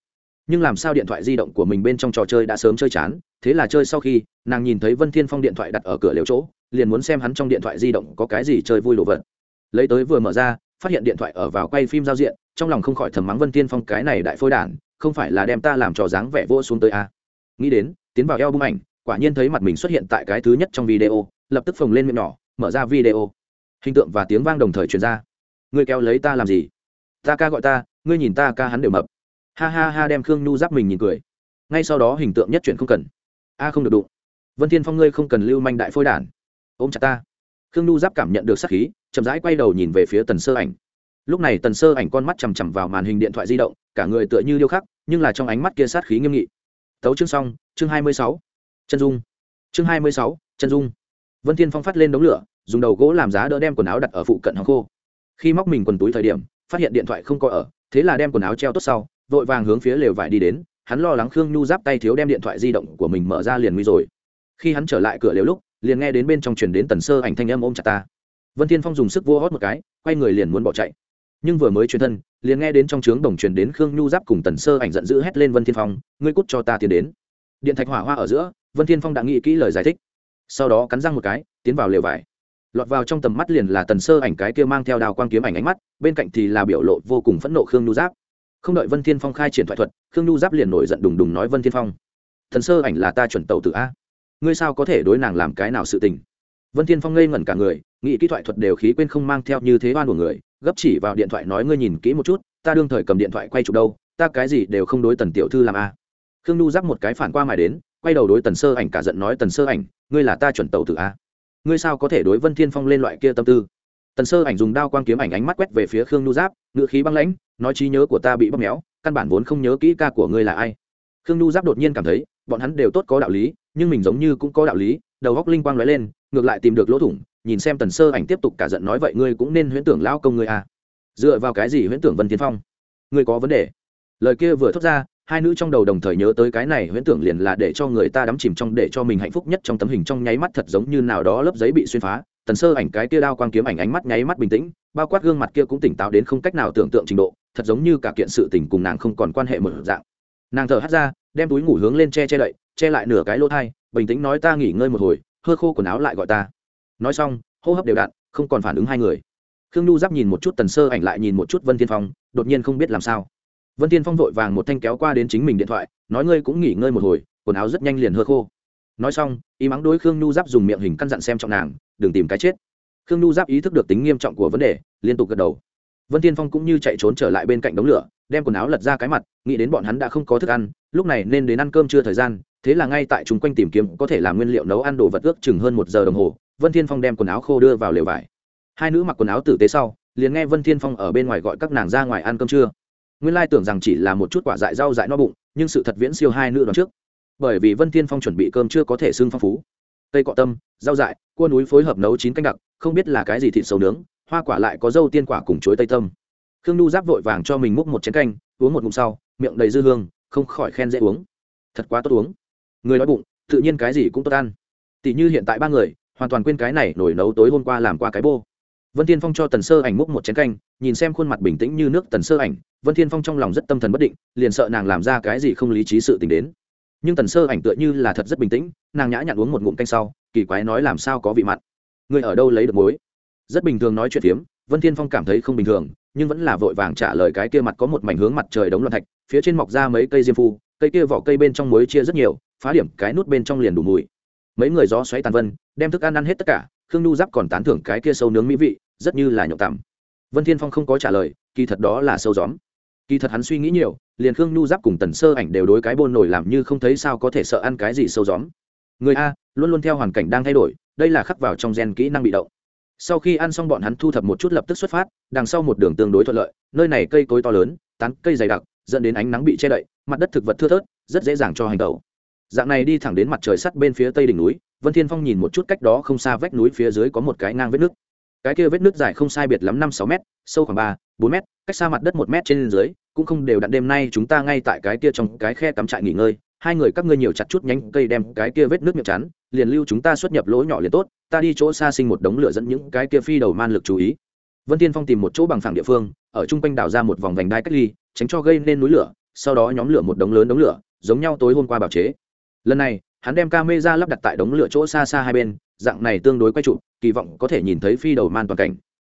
nhưng làm sao điện thoại di động của mình bên trong trò chơi đã sớm chơi chán? Thế là chơi sau khi, nàng nhìn thấy vân thiên phong điện thoại đặt ở cửa liều chỗ, liền muốn xem hắn trong điện thoại di động có cái gì chơi vui đồ vật. Lấy tới vừa mở ra, phát hiện điện thoại ở vào quay phim giao diện, trong lòng không khỏi thầm mắng vân thiên phong cái này đại phôi đản, không phải là đem ta làm trò dáng vẻ vô xuống tới a à. nghĩ đến, tiến vào eo bung ảnh, quả nhiên thấy mặt mình xuất hiện tại cái thứ nhất trong video, lập tức phồng lên miệng nhỏ, mở ra video. Hình tượng và tiếng vang đồng thời truyền ra. Ngươi kéo lấy ta làm gì? Ta ca gọi ta, ngươi nhìn ta ca hắn đều mập ha ha ha đem khương nhu giáp mình nhìn cười. Ngay sau đó hình tượng nhất chuyển không cần. A, không được đụng. Vân thiên phong, ngươi không cần lưu manh đại phôi đản. Ôm chặt ta. Khương nhu giáp cảm nhận được sắc khí, chậm rãi quay đầu nhìn về phía tần sơ ảnh. Lúc này tần sơ ảnh con mắt chằm chằm vào màn hình điện thoại di động, cả người tựa như điêu khắc, nhưng là trong ánh mắt kia sát khí nghiêm nghị. Tấu chương xong, chương hai mươi sáu. Chân dung. Chương hai mươi sáu, chân dung. Vân thiên phong phát lên đống lửa, dùng đầu gỗ làm giá đỡ đem quần áo đặt ở phụ cận hàng khô. Khi móc mình quần túi thời điểm, phát hiện điện thoại không có ở, thế là đem quần áo treo tốt sau vội vàng hướng phía lều vải đi đến, hắn lo lắng khương nhu giáp tay thiếu đem điện thoại di động của mình mở ra liền nguy rồi. Khi hắn trở lại cửa lều lúc, liền nghe đến bên trong truyền đến tần sơ ảnh thanh âm ôm chặt ta. Vân thiên phong dùng sức vô hót một cái, quay người liền muốn bỏ chạy. Nhưng vừa mới chuyển thân, liền nghe đến trong trướng đồng truyền đến khương nhu giáp cùng tần sơ ảnh giận dữ hét lên vân thiên phong, ngươi cút cho ta tiến đến. Điện thạch hỏa hoa ở giữa, vân thiên phong đã nghĩ kỹ lời giải thích. Sau đó cắn răng một cái, tiến vào lều vải. Lọt vào trong tầm mắt liền là tần sơ ảnh cái kia mang theo đào quang kiếm ảnh ánh mắt, bên cạnh thì là biểu lộ vô cùng phẫn nộ khương nhu giáp không đợi vân thiên phong khai triển thoại thuật, khương nhu giáp liền nổi giận đùng đùng nói vân thiên phong, thần sơ ảnh là ta chuẩn tàu tự a. Ngươi sao có thể đối nàng làm cái nào sự tình? Vân thiên phong ngây ngẩn cả người, nghĩ kỹ thoại thuật đều khí quên không mang theo như thế oan của người, gấp chỉ vào điện thoại nói ngươi nhìn kỹ một chút, ta đương thời cầm điện thoại quay chụp đâu, ta cái gì đều không đối tần tiểu thư làm a. Khương nhu giáp một cái phản qua mài đến, quay đầu đối tần sơ ảnh cả giận nói, tần sơ ảnh, ngươi là ta chuẩn tàu tự a. Ngươi sao có thể đối vân thiên phong lên loại kia tâm tư? Tần sơ ảnh dùng đao quang kiếm ảnh ánh mắt quét về phía khương nhu giáp ngựa khí băng lãnh nói trí nhớ của ta bị bóp méo, căn bản vốn không nhớ kỹ ca của ngươi là ai. Khương nhu giáp đột nhiên cảm thấy, bọn hắn đều tốt có đạo lý, nhưng mình giống như cũng có đạo lý, đầu góc linh quang lóe lên, ngược lại tìm được lỗ thủng, nhìn xem tần sơ ảnh tiếp tục cả giận nói vậy ngươi cũng nên huyễn tưởng lao công ngươi à. Dựa vào cái gì huyễn tưởng vân tiến phong? Ngươi có vấn đề. Lời kia vừa thốt ra, hai nữ trong đầu đồng thời nhớ tới cái này huyễn tưởng liền là để cho người ta đắm chìm trong, để cho mình hạnh phúc nhất trong tấm hình trong nháy mắt thật giống như nào đó lớp giấy bị xuyên phá. Tần sơ ảnh cái kia đao quang kiếm ảnh ánh mắt nháy mắt bình tĩnh bao quát gương mặt kia cũng tỉnh táo đến không cách nào tưởng tượng trình độ, thật giống như cả kiện sự tình cùng nàng không còn quan hệ mở dạng. Nàng thở hắt ra, đem túi ngủ hướng lên che che đậy, che lại nửa cái lỗ thai, bình tĩnh nói ta nghỉ ngơi một hồi, hơ khô quần áo lại gọi ta. Nói xong, hô hấp đều đặn, không còn phản ứng hai người. Khương nhu giáp nhìn một chút tần sơ ảnh lại nhìn một chút vân thiên phong, đột nhiên không biết làm sao. Vân thiên phong vội vàng một thanh kéo qua đến chính mình điện thoại, nói ngươi cũng nghỉ ngơi một hồi, quần áo rất nhanh liền hơ khô. Nói xong, y mắng đối khương nhu giáp dùng miệng hình căn dặn xem trọng nàng, đừng tìm cái chết khương nhu giáp ý thức được tính nghiêm trọng của vấn đề, liên tục gật đầu. Vân tiên phong cũng như chạy trốn trở lại bên cạnh đống lửa, đem quần áo lật ra cái mặt, nghĩ đến bọn hắn đã không có thức ăn, lúc này nên đến ăn cơm chưa thời gian, thế là ngay tại chúng quanh tìm kiếm, có thể làm nguyên liệu nấu ăn đồ vật ước chừng hơn một giờ đồng hồ, vân thiên phong đem quần áo khô đưa vào lều vải. Hai nữ mặc quần áo tử tế sau, liền nghe vân thiên phong ở bên ngoài gọi các nàng ra ngoài ăn cơm trưa. Nguyên lai tưởng rằng chỉ là một chút quả dại rau dại no bụng, nhưng sự thật viễn siêu hai nữ đoạn trước. Bởi vì vân thiên phong chuẩn bị cơm chưa có thể xương phong phú cây cọ tâm, rau dại, cua núi phối hợp nấu chín canh đặc, không biết là cái gì thịt sầu nướng, hoa quả lại có dâu tiên quả cùng chuối tây tâm. Khương nhu giáp vội vàng cho mình múc một chén canh, uống một ngụm sau, miệng đầy dư hương, không khỏi khen dễ uống. Thật quá tốt uống. Người nói bụng, tự nhiên cái gì cũng tốt ăn. Tỷ như hiện tại ba người, hoàn toàn quên cái này nổi nấu tối hôm qua làm qua cái bô. Vân thiên phong cho tần sơ ảnh múc một chén canh, nhìn xem khuôn mặt bình tĩnh như nước tần sơ ảnh, vân thiên phong trong lòng rất tâm thần bất định, liền sợ nàng làm ra cái gì không lý trí sự tình đến nhưng tần sơ ảnh tựa như là thật rất bình tĩnh, nàng nhã nhặn uống một ngụm canh sau, kỳ quái nói làm sao có vị mặn. Người ở đâu lấy được muối? Rất bình thường nói chuyện phiếm, vân thiên phong cảm thấy không bình thường, nhưng vẫn là vội vàng trả lời cái kia mặt có một mảnh hướng mặt trời đống loạn thạch, phía trên mọc ra mấy cây diêm phu, cây kia vỏ cây bên trong muối chia rất nhiều, phá điểm cái nút bên trong liền đủ mùi. Mấy người gió xoáy tàn vân, đem thức ăn ăn hết tất cả, khương nhu giáp còn tán thưởng cái kia sâu nướng mỹ vị, rất như là nhậu tằm. Vân thiên phong không có trả lời, kỳ thật đó là sâu gióm kỳ thật hắn suy nghĩ nhiều, liền khương nhu giáp cùng tần sơ ảnh đều đối cái bôn nổi làm như không thấy sao có thể sợ ăn cái gì sâu gióm. Người a, luôn luôn theo hoàn cảnh đang thay đổi, đây là khắc vào trong gen kỹ năng bị động. Sau khi ăn xong bọn hắn thu thập một chút lập tức xuất phát, đằng sau một đường tương đối thuận lợi, nơi này cây cối to lớn, tán cây dày đặc, dẫn đến ánh nắng bị che đậy, mặt đất thực vật thưa thớt, rất dễ dàng cho hành tẩu. Dạng này đi thẳng đến mặt trời sắt bên phía tây đỉnh núi, vân thiên phong nhìn một chút cách đó không xa vách núi phía dưới có một cái ngang vết nước. Cái kia vết nước dài không sai biệt lắm năm sáu mét, sâu khoảng ba, bốn mét, cách xa mặt đất một mét trên dưới cũng không đều đặn đêm nay chúng ta ngay tại cái kia trong cái khe cắm trại nghỉ ngơi, hai người các ngươi nhiều chặt chút nhánh cây đem cái kia vết nước miệng chắn, liền lưu chúng ta xuất nhập lỗ nhỏ liền tốt, ta đi chỗ xa sinh một đống lửa dẫn những cái kia phi đầu man lực chú ý. Vân tiên phong tìm một chỗ bằng phẳng địa phương, ở trung quanh đào ra một vòng vành đai cách ly, tránh cho gây nên núi lửa, sau đó nhóm lửa một đống lớn đống lửa, giống nhau tối hôm qua bảo chế. Lần này, hắn đem camera lắp đặt tại đống lửa chỗ xa xa hai bên, dạng này tương đối quay trụ, kỳ vọng có thể nhìn thấy phi đầu man toàn cảnh.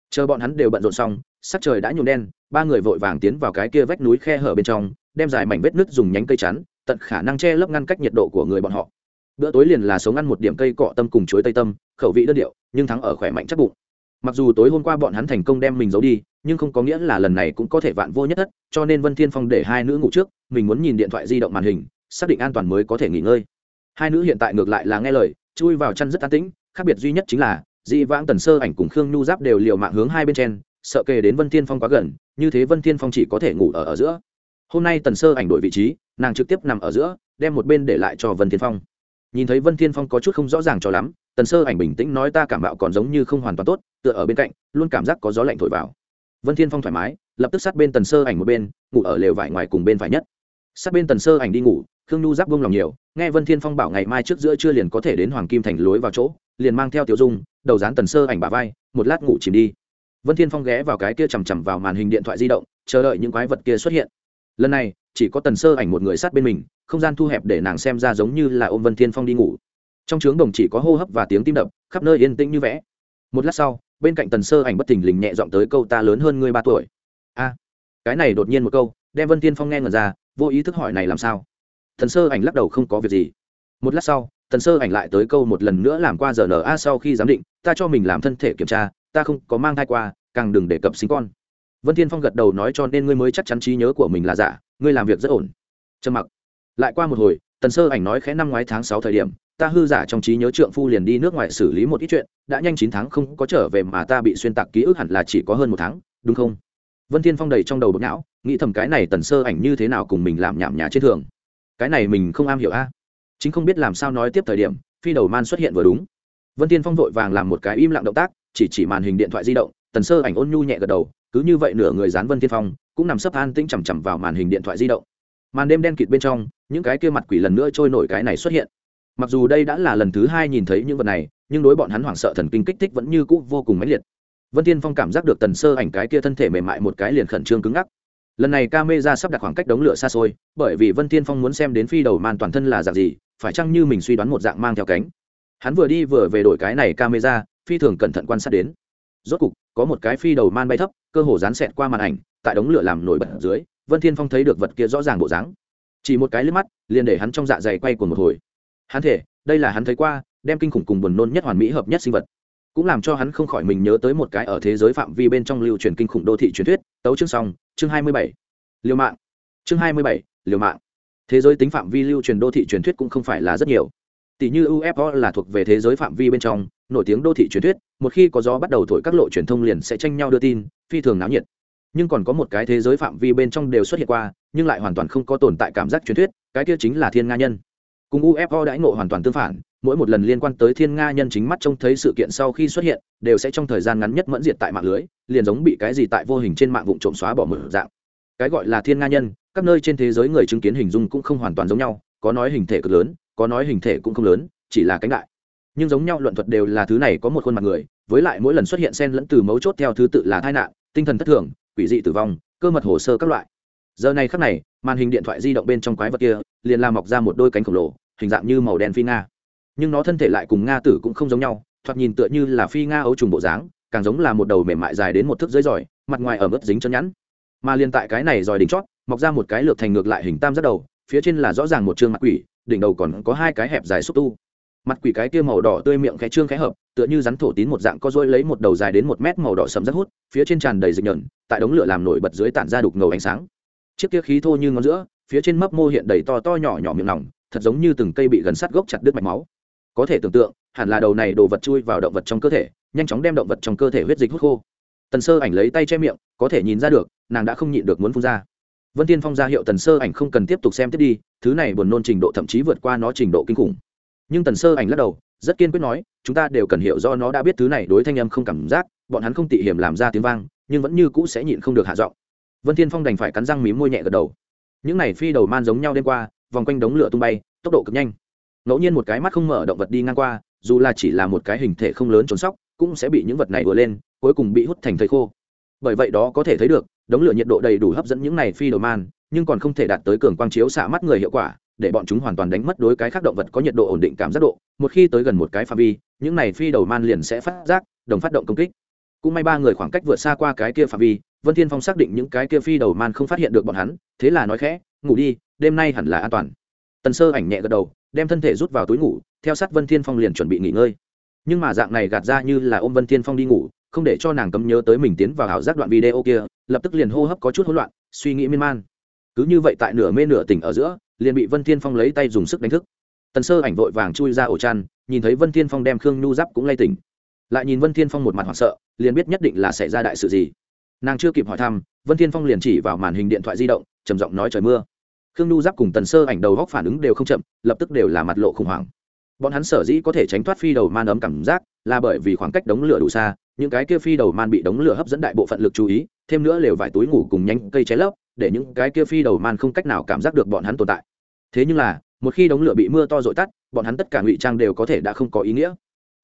Chờ bọn hắn đều bận rộn xong sắc trời đã nhuộm đen, ba người vội vàng tiến vào cái kia vách núi khe hở bên trong, đem dài mảnh vết nứt dùng nhánh cây chắn, tận khả năng che lấp ngăn cách nhiệt độ của người bọn họ. Bữa tối liền là sống ăn một điểm cây cọ tâm cùng chuối tây tâm, khẩu vị đơn điệu, nhưng thắng ở khỏe mạnh chắc bụng. Mặc dù tối hôm qua bọn hắn thành công đem mình giấu đi, nhưng không có nghĩa là lần này cũng có thể vạn vô nhất thất, cho nên vân thiên phong để hai nữ ngủ trước, mình muốn nhìn điện thoại di động màn hình, xác định an toàn mới có thể nghỉ ngơi. Hai nữ hiện tại ngược lại là nghe lời, chui vào chăn rất an tĩnh, khác biệt duy nhất chính là dị vãng, tần sơ ảnh cùng khương nhu giáp đều liều mạng hướng hai bên trên sợ kề đến vân thiên phong quá gần, như thế vân thiên phong chỉ có thể ngủ ở ở giữa. Hôm nay tần sơ ảnh đổi vị trí, nàng trực tiếp nằm ở giữa, đem một bên để lại cho vân thiên phong. Nhìn thấy vân thiên phong có chút không rõ ràng cho lắm, tần sơ ảnh bình tĩnh nói ta cảm bạo còn giống như không hoàn toàn tốt, tựa ở bên cạnh, luôn cảm giác có gió lạnh thổi vào. Vân thiên phong thoải mái, lập tức sát bên tần sơ ảnh một bên, ngủ ở lều vải ngoài cùng bên phải nhất. Sát bên tần sơ ảnh đi ngủ, khương nhu giáp buông lòng nhiều, nghe vân thiên phong bảo ngày mai trước giữa trưa liền có thể đến hoàng kim thành lối vào chỗ, liền mang theo tiểu dung, đầu dán tần sơ ảnh bà vai, một lát ngủ chìm đi vân thiên phong ghé vào cái kia chằm chằm vào màn hình điện thoại di động, chờ đợi những quái vật kia xuất hiện. Lần này, chỉ có tần sơ ảnh một người sát bên mình, không gian thu hẹp để nàng xem ra giống như là ôm vân thiên phong đi ngủ. Trong trướng đồng chỉ có hô hấp và tiếng tim đập, khắp nơi yên tĩnh như vẽ. Một lát sau, bên cạnh tần sơ ảnh bất thình lình nhẹ giọng tới câu ta lớn hơn ngươi ba tuổi. A, cái này đột nhiên một câu, đem vân thiên phong nghe ngần ra, vô ý thức hỏi này làm sao? Thần sơ ảnh lắc đầu không có việc gì. Một lát sau thần sơ ảnh lại tới câu một lần nữa làm qua giờ n a sau khi giám định, ta cho mình làm thân thể kiểm tra ta không có mang thai qua, càng đừng đề cập sinh con. Vân thiên phong gật đầu nói cho nên ngươi mới chắc chắn trí nhớ của mình là giả, ngươi làm việc rất ổn. Trầm mặc. Lại qua một hồi, tần sơ ảnh nói khẽ năm ngoái tháng sáu thời điểm, ta hư giả trong trí nhớ trượng phu liền đi nước ngoài xử lý một ít chuyện, đã nhanh chín tháng không có trở về mà ta bị xuyên tạc ký ức hẳn là chỉ có hơn một tháng, đúng không? Vân thiên phong đầy trong đầu bực não, nghĩ thầm cái này tần sơ ảnh như thế nào cùng mình làm nhảm nhả trên thường. Cái này mình không am hiểu a. Chính không biết làm sao nói tiếp thời điểm, phi đầu man xuất hiện vừa đúng. Vân thiên phong vội vàng làm một cái im lặng động tác chỉ chỉ màn hình điện thoại di động, tần sơ ảnh ôn nhu nhẹ gật đầu, cứ như vậy nửa người dán vân thiên phong, cũng nằm sấp an tĩnh chằm chằm vào màn hình điện thoại di động. Màn đêm đen kịt bên trong, những cái kia mặt quỷ lần nữa trôi nổi cái này xuất hiện. Mặc dù đây đã là lần thứ hai nhìn thấy những vật này, nhưng đối bọn hắn hoảng sợ thần kinh kích thích vẫn như cũ vô cùng mãnh liệt. Vân thiên phong cảm giác được tần sơ ảnh cái kia thân thể mềm mại một cái liền khẩn trương cứng ngắc. Lần này ca mê ra sắp đặt khoảng cách đống lửa xa xôi, bởi vì vân thiên phong muốn xem đến phi đầu màn toàn thân là dạng gì, phải chăng như mình suy đoán một dạng mang theo cánh. Hắn vừa đi vừa về đổi cái này ca mê ra phi thường cẩn thận quan sát đến. Rốt cục, có một cái phi đầu man bay thấp, cơ hồ dán xẹt qua màn ảnh, tại đống lửa làm nổi bật dưới, vân thiên phong thấy được vật kia rõ ràng bộ dáng. Chỉ một cái liếc mắt, liền để hắn trong dạ dày quay cuồng một hồi. Hắn thể đây là hắn thấy qua, đem kinh khủng cùng buồn nôn nhất hoàn mỹ hợp nhất sinh vật. Cũng làm cho hắn không khỏi mình nhớ tới một cái ở thế giới phạm vi bên trong lưu truyền kinh khủng đô thị truyền thuyết, tấu chương song chương hai mươi bảy. Liều mạng. Chương hai mươi bảy, liều mạng. Thế giới tính phạm vi lưu truyền đô thị truyền thuyết cũng không phải là rất nhiều. Tỷ như ufo là thuộc về thế giới phạm vi bên trong nổi tiếng đô thị truyền thuyết, một khi có gió bắt đầu thổi các lộ truyền thông liền sẽ tranh nhau đưa tin, phi thường náo nhiệt. Nhưng còn có một cái thế giới phạm vi bên trong đều xuất hiện qua, nhưng lại hoàn toàn không có tồn tại cảm giác truyền thuyết, cái kia chính là thiên nga nhân. Cùng ufo đãi ngộ hoàn toàn tương phản, mỗi một lần liên quan tới thiên nga nhân chính mắt trông thấy sự kiện sau khi xuất hiện, đều sẽ trong thời gian ngắn nhất mẫn diệt tại mạng lưới, liền giống bị cái gì tại vô hình trên mạng vụ trộm xóa bỏ mở dạng. Cái gọi là thiên nga nhân, các nơi trên thế giới người chứng kiến hình dung cũng không hoàn toàn giống nhau, có nói hình thể cực lớn, có nói hình thể cũng không lớn, chỉ là cánh đại nhưng giống nhau luận thuật đều là thứ này có một khuôn mặt người, với lại mỗi lần xuất hiện sen lẫn từ mấu chốt theo thứ tự là tai nạn, tinh thần thất thường, quỷ dị tử vong, cơ mật hồ sơ các loại. Giờ này khắc này, màn hình điện thoại di động bên trong quái vật kia liền làm mọc ra một đôi cánh khổng lồ, hình dạng như màu đen phi nga. Nhưng nó thân thể lại cùng nga tử cũng không giống nhau, thoạt nhìn tựa như là phi nga ấu trùng bộ dáng, càng giống là một đầu mềm mại dài đến một thước dưới giỏi, mặt ngoài ở mức dính chân nhẵn. Mà liền tại cái này giỏi đỉnh chót, mọc ra một cái lược thành ngược lại hình tam giác đầu, phía trên là rõ ràng một chương mặt quỷ, đỉnh đầu còn có hai cái hẹp dài xúc tu mặt quỷ cái kia màu đỏ tươi miệng khẽ trương khẽ hợp, tựa như rắn thổ tín một dạng có dôi lấy một đầu dài đến một mét màu đỏ sầm rất hút, phía trên tràn đầy dịch nhợn tại đống lửa làm nổi bật dưới tản ra đục ngầu ánh sáng. Chiếc kia khí thô như ngón giữa, phía trên mấp mô hiện đầy to to nhỏ nhỏ miệng nòng, thật giống như từng cây bị gần sát gốc chặt đứt mạch máu. Có thể tưởng tượng, hẳn là đầu này đồ vật chui vào động vật trong cơ thể, nhanh chóng đem động vật trong cơ thể huyết dịch hút khô. Tần sơ ảnh lấy tay che miệng, có thể nhìn ra được, nàng đã không nhịn được muốn phun ra. Vân tiên phong ra hiệu tần sơ ảnh không cần tiếp tục xem tiếp đi, thứ này buồn nôn trình độ thậm chí vượt qua nó trình độ kinh khủng nhưng tần sơ ảnh lắc đầu, rất kiên quyết nói, chúng ta đều cần hiểu do nó đã biết thứ này đối thanh âm không cảm giác, bọn hắn không tị hiểm làm ra tiếng vang, nhưng vẫn như cũ sẽ nhịn không được hạ giọng. Vân thiên phong đành phải cắn răng mím môi nhẹ gật đầu. Những này phi đầu man giống nhau đêm qua, vòng quanh đống lửa tung bay, tốc độ cực nhanh. Ngẫu nhiên một cái mắt không mở động vật đi ngang qua, dù là chỉ là một cái hình thể không lớn trốn sóc, cũng sẽ bị những vật này vừa lên, cuối cùng bị hút thành thây khô. Bởi vậy đó có thể thấy được, đống lửa nhiệt độ đầy đủ hấp dẫn những này phi đầu man, nhưng còn không thể đạt tới cường quang chiếu xạ mắt người hiệu quả để bọn chúng hoàn toàn đánh mất đối cái khác động vật có nhiệt độ ổn định cảm giác độ. Một khi tới gần một cái phạm vi, những này phi đầu man liền sẽ phát giác, đồng phát động công kích. Cũng may ba người khoảng cách vượt xa qua cái kia phạm vi, vân thiên phong xác định những cái kia phi đầu man không phát hiện được bọn hắn, thế là nói khẽ, ngủ đi, đêm nay hẳn là an toàn. Tần sơ ảnh nhẹ gật đầu, đem thân thể rút vào túi ngủ, theo sát vân thiên phong liền chuẩn bị nghỉ ngơi. Nhưng mà dạng này gạt ra như là ôm vân thiên phong đi ngủ, không để cho nàng cấm nhớ tới mình tiến vào ảo giác đoạn video kia, lập tức liền hô hấp có chút hỗn loạn, suy nghĩ miên man. Cứ như vậy tại nửa mê nửa tỉnh ở giữa liền bị vân thiên phong lấy tay dùng sức đánh thức. Tần sơ ảnh vội vàng chui ra ổ chăn, nhìn thấy vân thiên phong đem khương nhu giáp cũng lay tỉnh. Lại nhìn vân thiên phong một mặt hoảng sợ, liền biết nhất định là xảy ra đại sự gì. Nàng chưa kịp hỏi thăm, vân thiên phong liền chỉ vào màn hình điện thoại di động, trầm giọng nói trời mưa. Khương nhu giáp cùng tần sơ ảnh đầu góc phản ứng đều không chậm, lập tức đều là mặt lộ khủng hoảng. Bọn hắn sở dĩ có thể tránh thoát phi đầu man ấm cảm giác, là bởi vì khoảng cách đống lửa đủ xa, những cái kia phi đầu man bị đống lửa hấp dẫn đại bộ phận lực chú ý, thêm nữa lều vải túi ngủ cùng nhánh cây cháy lấp, để những cái kia phi đầu man không cách nào cảm giác được bọn hắn tồn tại thế nhưng là, một khi đống lửa bị mưa to dội tắt, bọn hắn tất cả ngụy trang đều có thể đã không có ý nghĩa.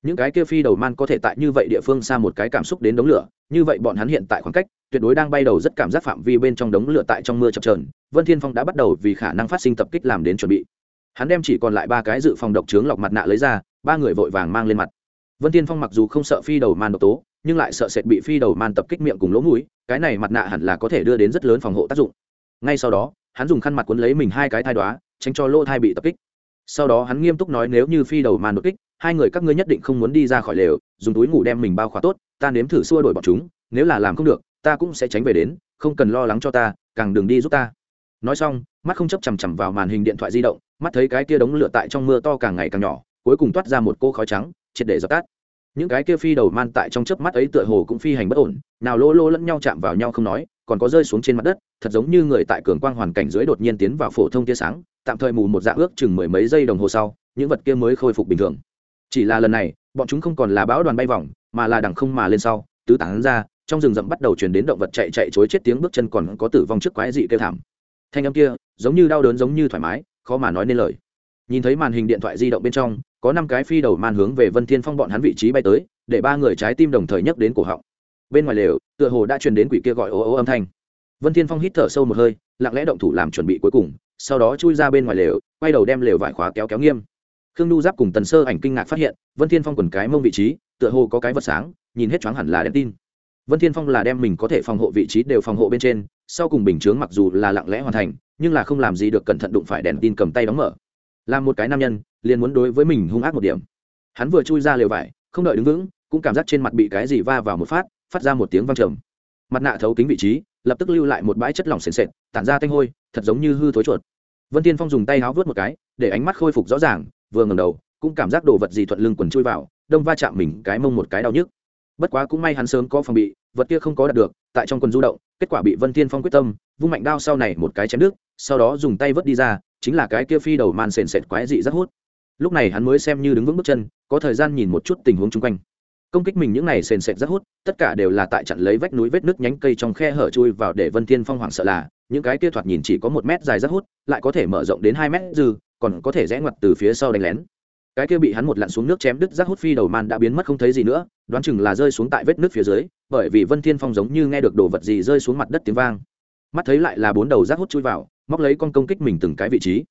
Những cái kia phi đầu man có thể tại như vậy địa phương xa một cái cảm xúc đến đống lửa, như vậy bọn hắn hiện tại khoảng cách, tuyệt đối đang bay đầu rất cảm giác phạm vi bên trong đống lửa tại trong mưa chập trờn vân thiên phong đã bắt đầu vì khả năng phát sinh tập kích làm đến chuẩn bị. Hắn đem chỉ còn lại ba cái dự phòng độc trướng lọc mặt nạ lấy ra, ba người vội vàng mang lên mặt. Vân thiên phong mặc dù không sợ phi đầu man độc tố, nhưng lại sợ sệt bị phi đầu man tập kích miệng cùng lỗ mũi, cái này mặt nạ hẳn là có thể đưa đến rất lớn phòng hộ tác dụng. Ngay sau đó, hắn dùng khăn mặt quấn lấy mình hai cái thai đoá tránh cho lỗ thai bị tập kích. Sau đó hắn nghiêm túc nói nếu như phi đầu man đột kích, hai người các ngươi nhất định không muốn đi ra khỏi lều, dùng túi ngủ đem mình bao khóa tốt, ta nếm thử xua đổi bọn chúng, nếu là làm không được, ta cũng sẽ tránh về đến, không cần lo lắng cho ta, càng đừng đi giúp ta. Nói xong, mắt không chấp chằm chằm vào màn hình điện thoại di động, mắt thấy cái kia đống lửa tại trong mưa to càng ngày càng nhỏ, cuối cùng toát ra một cô khói trắng, triệt để dập tắt. Những cái kia phi đầu man tại trong chớp mắt ấy tựa hồ cũng phi hành bất ổn, nào lô lô lẫn nhau chạm vào nhau không nói còn có rơi xuống trên mặt đất, thật giống như người tại cường quang hoàn cảnh dưới đột nhiên tiến vào phổ thông tia sáng, tạm thời mù một dạng ước chừng mười mấy giây đồng hồ sau, những vật kia mới khôi phục bình thường. Chỉ là lần này, bọn chúng không còn là bão đoàn bay vòng, mà là đằng không mà lên sau, tứ tán ra, trong rừng rậm bắt đầu chuyển đến động vật chạy chạy chối chết tiếng bước chân còn có tử vong trước quái dị kêu thảm. Thanh âm kia, giống như đau đớn giống như thoải mái, khó mà nói nên lời. Nhìn thấy màn hình điện thoại di động bên trong, có năm cái phi đầu man hướng về vân thiên phong bọn hắn vị trí bay tới, để ba người trái tim đồng thời nhấc đến cổ họng bên ngoài lều, tựa hồ đã truyền đến quỷ kia gọi ố ố âm thanh. Vân thiên phong hít thở sâu một hơi, lặng lẽ động thủ làm chuẩn bị cuối cùng, sau đó chui ra bên ngoài lều, quay đầu đem lều vải khóa kéo kéo nghiêm. Khương nhu giáp cùng tần sơ ảnh kinh ngạc phát hiện, vân thiên phong quần cái mông vị trí, tựa hồ có cái vật sáng, nhìn hết choáng hẳn là đèn tin. Vân thiên phong là đem mình có thể phòng hộ vị trí đều phòng hộ bên trên, sau cùng bình chướng mặc dù là lặng lẽ hoàn thành, nhưng là không làm gì được cẩn thận đụng phải đèn tin cầm tay đóng mở. Làm một cái nam nhân, liền muốn đối với mình hung ác một điểm. Hắn vừa chui ra lều vải, không đợi đứng vững, cũng cảm giác trên mặt bị cái gì va vào một phát phát ra một tiếng vang trầm. Mặt nạ thấu kính vị trí, lập tức lưu lại một bãi chất lỏng sền sệt, tản ra tanh hôi, thật giống như hư thối chuột. Vân tiên phong dùng tay háo vớt một cái, để ánh mắt khôi phục rõ ràng, vừa ngầm đầu, cũng cảm giác đồ vật gì thuận lưng quần chui vào, đông va chạm mình cái mông một cái đau nhức. Bất quá cũng may hắn sớm có phòng bị, vật kia không có đạt được, tại trong quần du động, kết quả bị vân thiên phong quyết tâm, vung mạnh đao sau này một cái chém nước sau đó dùng tay vớt đi ra, chính là cái kia phi đầu man sền sệt quái dị rất hút. Lúc này hắn mới xem như đứng vững bước chân, có thời gian nhìn một chút tình huống chung quanh công kích mình những này sền sệt rất hút, tất cả đều là tại chặn lấy vách núi vết nước nhánh cây trong khe hở chui vào để vân thiên phong hoảng sợ là, những cái kia thoạt nhìn chỉ có một mét dài rất hút, lại có thể mở rộng đến hai mét dư, còn có thể rẽ ngoặt từ phía sau đánh lén. Cái kia bị hắn một lặn xuống nước chém đứt rác hút phi đầu man đã biến mất không thấy gì nữa, đoán chừng là rơi xuống tại vết nước phía dưới, bởi vì vân thiên phong giống như nghe được đồ vật gì rơi xuống mặt đất tiếng vang. Mắt thấy lại là bốn đầu rác hút chui vào, móc lấy con công kích mình từng cái vị trí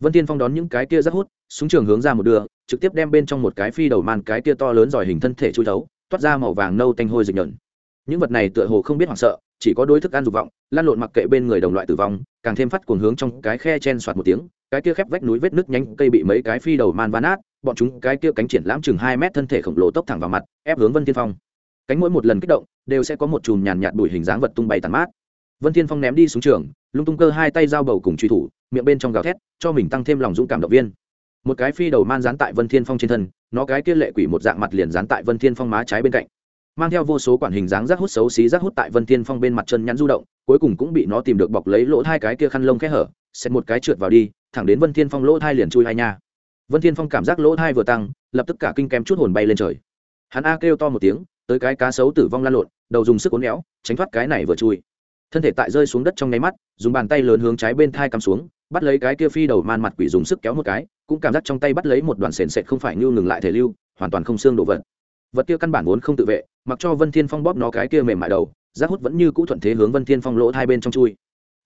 vân thiên phong đón những cái kia rất hút, súng trường hướng ra một đường, trực tiếp đem bên trong một cái phi đầu man, cái kia to lớn giỏi hình thân thể chui thấu, toát ra màu vàng nâu tanh hôi dịch nhợn. Những vật này tựa hồ không biết hoảng sợ, chỉ có đối thức ăn dục vọng lan lộn mặc kệ bên người đồng loại tử vong, càng thêm phát cuồng hướng trong cái khe chen soạt một tiếng, cái kia khép vách núi vết nước nhanh, cây bị mấy cái phi đầu man van nát, bọn chúng cái kia cánh triển lãm chừng hai mét thân thể khổng lồ tốc thẳng vào mặt, ép hướng vân thiên phong. Cánh mỗi một lần kích động, đều sẽ có một chùm nhàn nhạt bụi hình dáng vật tung bay tàn mát. Vân thiên phong ném đi xuống trường, lung tung cơ hai tay dao bầu cùng truy thủ miệng bên trong gào thét, cho mình tăng thêm lòng dũng cảm động viên. Một cái phi đầu man dán tại vân thiên phong trên thân, nó cái kia lệ quỷ một dạng mặt liền dán tại vân thiên phong má trái bên cạnh. Mang theo vô số quản hình dáng rác hút xấu xí rác hút tại vân thiên phong bên mặt chân nhắn du động, cuối cùng cũng bị nó tìm được bọc lấy lỗ hai cái kia khăn lông khẽ hở xét một cái trượt vào đi, thẳng đến vân thiên phong lỗ thai liền chui hai nha. Vân thiên phong cảm giác lỗ thai vừa tăng, lập tức cả kinh kém chút hồn bay lên trời. Hắn a kêu to một tiếng, tới cái cá sấu tử vong lan lộn, đầu dùng sức uốn éo, tránh thoát cái này vừa chui. Thân thể tại rơi xuống đất trong nháy mắt, dùng bàn tay lớn hướng trái bên thai cắm xuống bắt lấy cái kia phi đầu man mặt quỷ dùng sức kéo một cái, cũng cảm giác trong tay bắt lấy một đoàn sền sệt không phải ngưu ngừng lại thể lưu, hoàn toàn không xương đổ vật. Vật kia căn bản vốn không tự vệ, mặc cho vân thiên phong bóp nó cái kia mềm mại đầu giác hút vẫn như cũ thuận thế hướng vân thiên phong lỗ hai bên trong chui.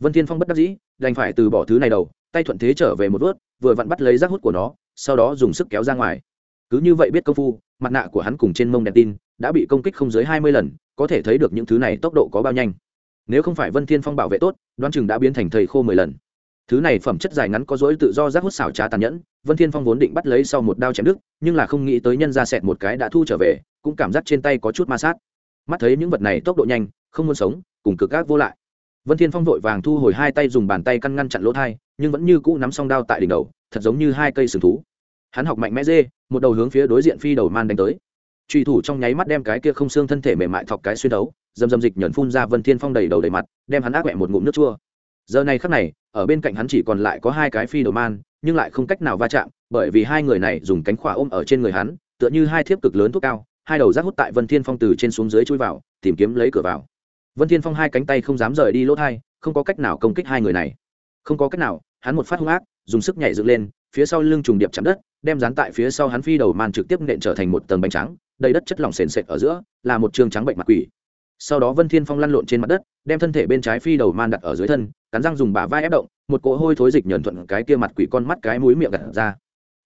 Vân thiên phong bất đắc dĩ, đành phải từ bỏ thứ này đầu, tay thuận thế trở về một vớt, vừa vặn bắt lấy giác hút của nó, sau đó dùng sức kéo ra ngoài. Cứ như vậy biết công phu, mặt nạ của hắn cùng trên mông đèn tin đã bị công kích không dưới hai mươi lần, có thể thấy được những thứ này tốc độ có bao nhanh. Nếu không phải vân thiên phong bảo vệ tốt, đoán chừng đã biến thành thầy khô mười lần thứ này phẩm chất dài ngắn có dối tự do rác hút xảo trá tàn nhẫn, vân thiên phong vốn định bắt lấy sau một đao chém đứt, nhưng là không nghĩ tới nhân ra sẹt một cái đã thu trở về, cũng cảm giác trên tay có chút ma sát. Mắt thấy những vật này tốc độ nhanh, không muốn sống, cùng cực gác vô lại. Vân thiên phong vội vàng thu hồi hai tay dùng bàn tay căn ngăn chặn lỗ thai, nhưng vẫn như cũ nắm song đao tại đỉnh đầu, thật giống như hai cây sừng thú. Hắn học mạnh mẽ dê, một đầu hướng phía đối diện phi đầu man đánh tới. Truy thủ trong nháy mắt đem cái kia không xương thân thể mềm mại thọc cái xuyên đấu, dầm dầm dịch nhẫn phun ra vân thiên phong đầy đầu đầy mặt, đem hắn ác mẹ một ngụm nước chua. Giờ này khắc này ở bên cạnh hắn chỉ còn lại có hai cái phi đầu man, nhưng lại không cách nào va chạm, bởi vì hai người này dùng cánh khỏa ôm ở trên người hắn, tựa như hai thiếp cực lớn thuốc cao, hai đầu rác hút tại vân thiên phong từ trên xuống dưới chui vào, tìm kiếm lấy cửa vào. Vân thiên phong hai cánh tay không dám rời đi lỗ thai, không có cách nào công kích hai người này. Không có cách nào, hắn một phát hung ác, dùng sức nhảy dựng lên, phía sau lưng trùng điệp chạm đất, đem dán tại phía sau hắn phi đầu man trực tiếp nện trở thành một tầng bánh trắng, đầy đất chất lỏng sền sệt ở giữa, là một trường trắng bệnh mặt quỷ sau đó vân thiên phong lăn lộn trên mặt đất, đem thân thể bên trái phi đầu man đặt ở dưới thân, cắn răng dùng bả vai ép động, một cỗ hôi thối dịch nhờn thuận cái kia mặt quỷ con mắt cái mũi miệng gặt ra.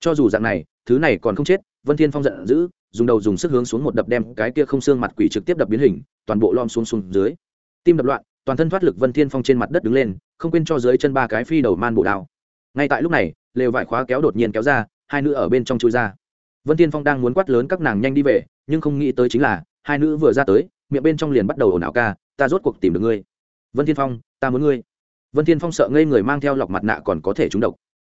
Cho dù dạng này, thứ này còn không chết, vân thiên phong giận dữ, dùng đầu dùng sức hướng xuống một đập đem cái kia không xương mặt quỷ trực tiếp đập biến hình, toàn bộ lom xuống xuống dưới. Tim đập loạn, toàn thân thoát lực vân thiên phong trên mặt đất đứng lên, không quên cho dưới chân ba cái phi đầu man bộ đao. Ngay tại lúc này, lều vải khóa kéo đột nhiên kéo ra, hai nữ ở bên trong chui ra. Vân thiên phong đang muốn quát lớn các nàng nhanh đi về, nhưng không nghĩ tới chính là, hai nữ vừa ra tới miệng bên trong liền bắt đầu ồn ào ca, ta rốt cuộc tìm được ngươi. Vân thiên phong, ta muốn ngươi. Vân thiên phong sợ ngây người mang theo lọc mặt nạ còn có thể trúng độc.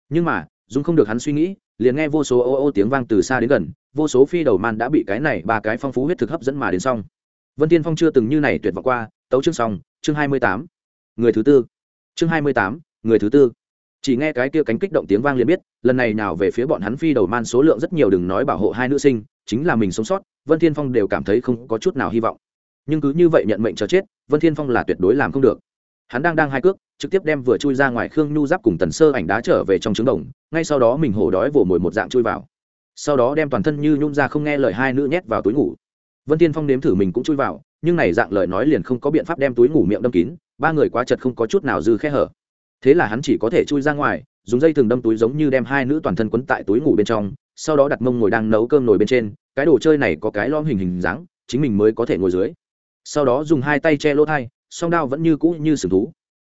Nhưng mà, dung không được hắn suy nghĩ, liền nghe vô số ô ô tiếng vang từ xa đến gần, vô số phi đầu man đã bị cái này ba cái phong phú huyết thực hấp dẫn mà đến xong. Vân thiên phong chưa từng như này tuyệt vọng qua, tấu chương xong, chương hai mươi tám. Người thứ tư. Chương hai mươi tám, người thứ tư. Chỉ nghe cái kia cánh kích động tiếng vang liền biết, lần này nào về phía bọn hắn phi đầu man số lượng rất nhiều đừng nói bảo hộ hai nữ sinh, chính là mình sống sót, vân thiên phong đều cảm thấy không có chút nào hy vọng nhưng cứ như vậy nhận mệnh chờ chết, vân thiên phong là tuyệt đối làm không được. Hắn đang đang hai cước, trực tiếp đem vừa chui ra ngoài khương nhu giáp cùng tần sơ ảnh đá trở về trong trứng đồng, ngay sau đó mình hổ đói vồ mồi một dạng chui vào. Sau đó đem toàn thân như nhung ra không nghe lời hai nữ nhét vào túi ngủ. Vân thiên phong nếm thử mình cũng chui vào, nhưng này dạng lời nói liền không có biện pháp đem túi ngủ miệng đâm kín, ba người quá chật không có chút nào dư khe hở. Thế là hắn chỉ có thể chui ra ngoài, dùng dây thừng đâm túi giống như đem hai nữ toàn thân quấn tại túi ngủ bên trong, sau đó đặt mông ngồi đang nấu cơm nồi bên trên, cái đồ chơi này có cái lom hình hình dáng, chính mình mới có thể ngồi dưới sau đó dùng hai tay che lỗ thai, song đao vẫn như cũ như sừng thú.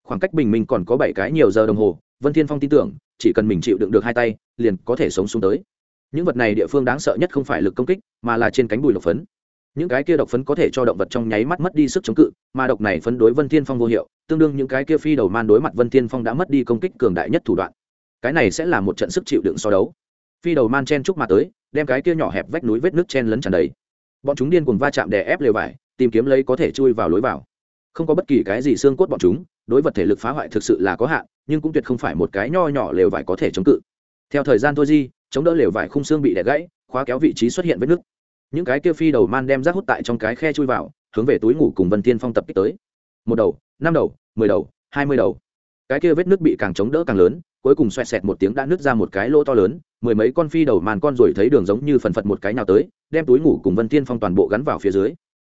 Khoảng cách bình minh còn có bảy cái nhiều giờ đồng hồ, vân thiên phong tin tưởng, chỉ cần mình chịu đựng được hai tay, liền có thể sống xuống tới. Những vật này địa phương đáng sợ nhất không phải lực công kích, mà là trên cánh bùi độc phấn. Những cái kia độc phấn có thể cho động vật trong nháy mắt mất đi sức chống cự, mà độc này phấn đối vân thiên phong vô hiệu, tương đương những cái kia phi đầu man đối mặt vân thiên phong đã mất đi công kích cường đại nhất thủ đoạn. Cái này sẽ là một trận sức chịu đựng so đấu. Phi đầu man chen chúc mà tới, đem cái kia nhỏ hẹp vách núi vết nước chen lấn tràn đầy. Bọn chúng điên cuồng va chạm đè ép lều vải tìm kiếm lấy có thể chui vào lối vào. Không có bất kỳ cái gì xương cốt bọn chúng, đối vật thể lực phá hoại thực sự là có hạn, nhưng cũng tuyệt không phải một cái nho nhỏ lều vải có thể chống cự. Theo thời gian thôi di, chống đỡ lều vải khung xương bị đẻ gãy, khóa kéo vị trí xuất hiện vết nứt. Những cái kia phi đầu man đem rác hút tại trong cái khe chui vào, hướng về túi ngủ cùng vân Thiên phong tập kích tới. Một đầu, năm đầu, mười đầu, hai mươi đầu. Cái kia vết nước bị càng chống đỡ càng lớn, cuối cùng xoẹt xẹt một tiếng đã nứt ra một cái lỗ to lớn, mười mấy con phi đầu màn con rồi thấy đường giống như phần phật một cái nào tới, đem túi ngủ cùng vân Thiên phong toàn bộ gắn vào phía dưới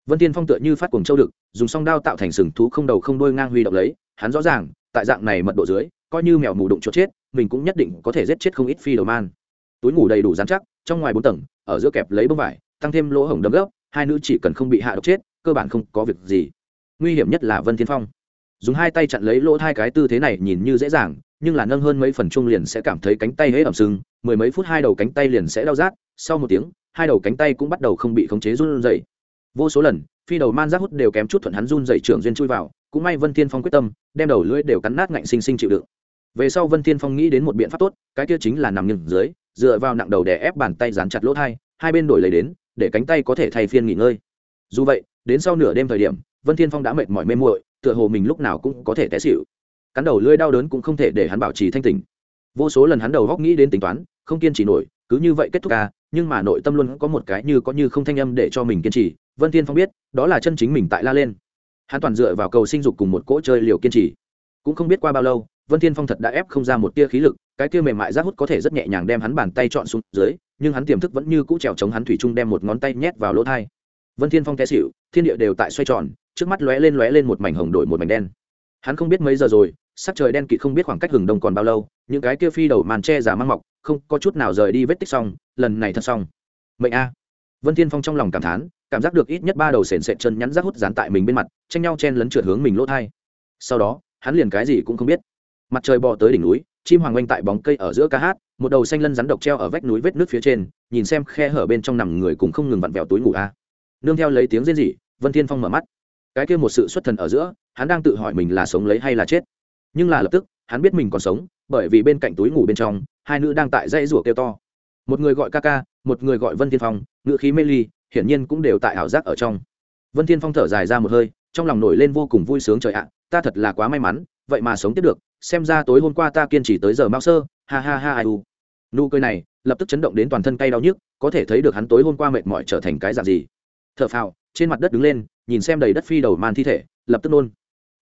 vân tiên phong tựa như phát cuồng châu đực, dùng song đao tạo thành sừng thú không đầu không đuôi ngang huy động lấy, hắn rõ ràng, tại dạng này mật độ dưới, coi như mèo mù đụng chỗ chết, mình cũng nhất định có thể giết chết không ít phi đầu man. Túi ngủ đầy đủ dán chắc, trong ngoài bốn tầng, ở giữa kẹp lấy bông vải, tăng thêm lỗ hổng đấm gốc hai nữ chỉ cần không bị hạ độc chết, cơ bản không có việc gì. Nguy hiểm nhất là vân thiên phong. Dùng hai tay chặn lấy lỗ hai cái tư thế này nhìn như dễ dàng, nhưng là nâng hơn mấy phần chung liền sẽ cảm thấy cánh tay hễ ẩm sưng mười mấy phút hai đầu cánh tay liền sẽ đau rát, sau một tiếng, hai đầu cánh tay cũng bắt đầu không bị khống chế run rẩy vô số lần, phi đầu man giác hút đều kém chút thuận hắn run dậy trưởng duyên chui vào, cũng may vân thiên phong quyết tâm, đem đầu lưỡi đều cắn nát ngạnh sinh sinh chịu đựng. Về sau vân thiên phong nghĩ đến một biện pháp tốt, cái kia chính là nằm nghiêng dưới, dựa vào nặng đầu để ép bàn tay dán chặt lỗ thai, hai bên đổi lấy đến, để cánh tay có thể thay phiên nghỉ ngơi. Dù vậy, đến sau nửa đêm thời điểm, vân thiên phong đã mệt mỏi mê muội, tựa hồ mình lúc nào cũng có thể té xịu cắn đầu lưỡi đau đớn cũng không thể để hắn bảo trì thanh tỉnh. Vô số lần hắn đầu góc nghĩ đến tính toán, không kiên trì nổi, cứ như vậy kết thúc ca nhưng mà nội tâm luôn có một cái như có như không thanh âm để cho mình kiên trì. Vân thiên phong biết, đó là chân chính mình tại la lên. Hắn toàn dựa vào cầu sinh dục cùng một cỗ chơi liều kiên trì. Cũng không biết qua bao lâu, vân thiên phong thật đã ép không ra một tia khí lực, cái tia mềm mại rác hút có thể rất nhẹ nhàng đem hắn bàn tay chọn xuống dưới, nhưng hắn tiềm thức vẫn như cũ trèo chống hắn thủy chung đem một ngón tay nhét vào lỗ thai. Vân thiên phong té xỉu, thiên địa đều tại xoay tròn, trước mắt lóe lên lóe lên một mảnh hồng đổi một mảnh đen. Hắn không biết mấy giờ rồi sắc trời đen kịt không biết khoảng cách hừng đông còn bao lâu, những cái kia phi đầu màn che giả mang mọc, không có chút nào rời đi vết tích xong, lần này thật xong. Mệnh a. Vân thiên phong trong lòng cảm thán, cảm giác được ít nhất ba đầu sền sệt chân nhắn rác hút dán tại mình bên mặt, tranh nhau chen lấn trượt hướng mình lỗ thai. Sau đó, hắn liền cái gì cũng không biết. Mặt trời bò tới đỉnh núi, chim hoàng oanh tại bóng cây ở giữa ca hát, một đầu xanh lân rắn độc treo ở vách núi vết nước phía trên, nhìn xem khe hở bên trong nằm người cùng không ngừng vặn vẹo túi ngủ a. Nương theo lấy tiếng rên rỉ, vân thiên phong mở mắt. Cái kia một sự xuất thần ở giữa, hắn đang tự hỏi mình là sống lấy hay là chết nhưng là lập tức, hắn biết mình còn sống, bởi vì bên cạnh túi ngủ bên trong, hai nữ đang tại dãy rủa kêu to. Một người gọi ca ca một người gọi vân thiên phong ngự khí mê ly, hiển nhiên cũng đều tại ảo giác ở trong. Vân thiên phong thở dài ra một hơi, trong lòng nổi lên vô cùng vui sướng trời ạ, ta thật là quá may mắn, vậy mà sống tiếp được, xem ra tối hôm qua ta kiên trì tới giờ mao sơ, ha ha ha ai u. Nụ cười này, lập tức chấn động đến toàn thân cay đau nhức, có thể thấy được hắn tối hôm qua mệt mỏi trở thành cái dạng gì. T h ở phào, trên mặt đất đứng lên, nhìn xem đầy đất phi đầu man thi thể, lập tức nôn.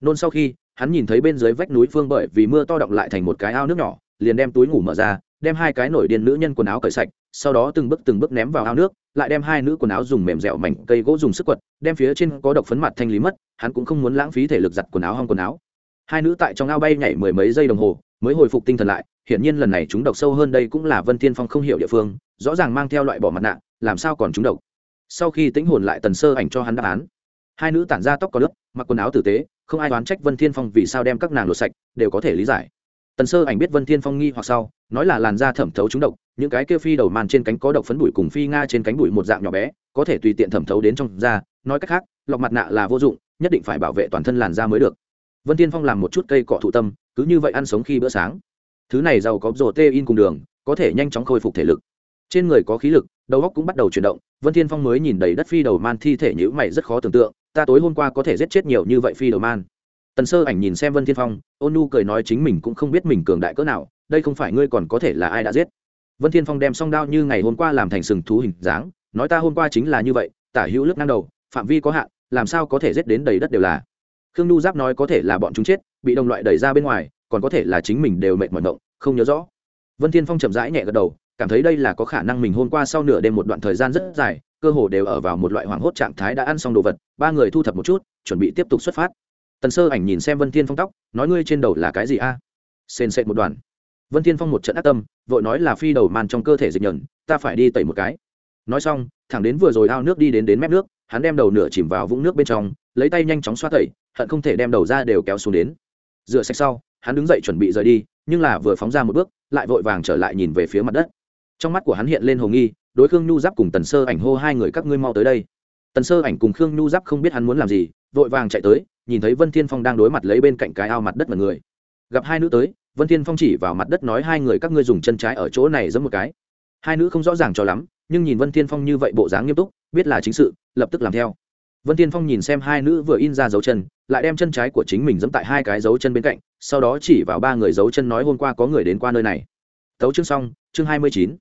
Nôn sau khi hắn nhìn thấy bên dưới vách núi phương bởi vì mưa to động lại thành một cái ao nước nhỏ, liền đem túi ngủ mở ra, đem hai cái nổi điên nữ nhân quần áo cởi sạch, sau đó từng bước từng bước ném vào ao nước, lại đem hai nữ quần áo dùng mềm dẻo mảnh cây gỗ dùng sức quật, đem phía trên có độc phấn mặt thanh lý mất, hắn cũng không muốn lãng phí thể lực giặt quần áo hong quần áo. Hai nữ tại trong ao bay nhảy mười mấy giây đồng hồ, mới hồi phục tinh thần lại, hiển nhiên lần này chúng độc sâu hơn đây cũng là vân tiên phong không hiểu địa phương, rõ ràng mang theo loại bỏ mặt nạ, làm sao còn chúng độc. Sau khi tĩnh hồn lại tần sơ ảnh cho hắn đáp án, hai nữ tản ra tóc có nước mặc quần áo tử tế không ai đoán trách vân thiên phong vì sao đem các nàng lột sạch, đều có thể lý giải. Tần sơ ảnh biết vân thiên phong nghi hoặc sau, nói là làn da thẩm thấu trúng độc, những cái kia phi đầu màn trên cánh có độc phấn bụi cùng phi nga trên cánh bụi một dạng nhỏ bé, có thể tùy tiện thẩm thấu đến trong da, nói cách khác, lọc mặt nạ là vô dụng, nhất định phải bảo vệ toàn thân làn da mới được. Vân thiên phong làm một chút cây cọ thụ tâm, cứ như vậy ăn sống khi bữa sáng. Thứ này giàu có rổ tê in cùng đường, có thể nhanh chóng khôi phục thể lực. Trên người có khí lực, đầu óc cũng bắt đầu chuyển động, vân thiên phong mới nhìn đầy đất phi đầu man thi thể nhữ mày rất khó tưởng tượng ta tối hôm qua có thể giết chết nhiều như vậy phi đầu man. Tần sơ ảnh nhìn xem vân thiên phong, ôn nu cười nói chính mình cũng không biết mình cường đại cỡ nào, đây không phải ngươi còn có thể là ai đã giết. Vân thiên phong đem song đao như ngày hôm qua làm thành sừng thú hình dáng, nói ta hôm qua chính là như vậy, tả hữu lớp ngang đầu, phạm vi có hạn, làm sao có thể giết đến đầy đất đều là. Khương Nu giáp nói có thể là bọn chúng chết, bị đồng loại đẩy ra bên ngoài, còn có thể là chính mình đều mệt mỏi động không nhớ rõ. Vân thiên phong chậm rãi nhẹ gật đầu cảm thấy đây là có khả năng mình hôm qua sau nửa đêm một đoạn thời gian rất dài, cơ hồ đều ở vào một loại hoảng hốt trạng thái đã ăn xong đồ vật, ba người thu thập một chút, chuẩn bị tiếp tục xuất phát. Tần sơ ảnh nhìn xem vân thiên phong tóc, nói ngươi trên đầu là cái gì a? À? sền sệt một đoàn vân thiên phong một trận ác tâm, vội nói là phi đầu màn trong cơ thể dịch nhẫn, ta phải đi tẩy một cái. Nói xong, thẳng đến vừa rồi ao nước đi đến đến mép nước, hắn đem đầu nửa chìm vào vũng nước bên trong, lấy tay nhanh chóng xoa tẩy, hận không thể đem đầu ra đều kéo xuống đến. Rửa sạch sau, hắn đứng dậy chuẩn bị rời đi, nhưng là vừa phóng ra một bước, lại vội vàng trở lại nhìn về phía mặt đất trong mắt của hắn hiện lên hồ nghi, đối khương nhu giáp cùng tần sơ ảnh hô hai người các ngươi mau tới đây. Tần sơ ảnh cùng khương nhu giáp không biết hắn muốn làm gì, vội vàng chạy tới, nhìn thấy vân thiên phong đang đối mặt lấy bên cạnh cái ao mặt đất mà người. Gặp hai nữ tới, vân thiên phong chỉ vào mặt đất nói hai người các ngươi dùng chân trái ở chỗ này giống một cái. Hai nữ không rõ ràng cho lắm, nhưng nhìn vân thiên phong như vậy bộ dáng nghiêm túc, biết là chính sự, lập tức làm theo. Vân thiên phong nhìn xem hai nữ vừa in ra dấu chân, lại đem chân trái của chính mình giẫm tại hai cái dấu chân bên cạnh, sau đó chỉ vào ba người dấu chân nói hôm qua có người đến qua nơi này. Tấu chương xong, chương hai mươi chín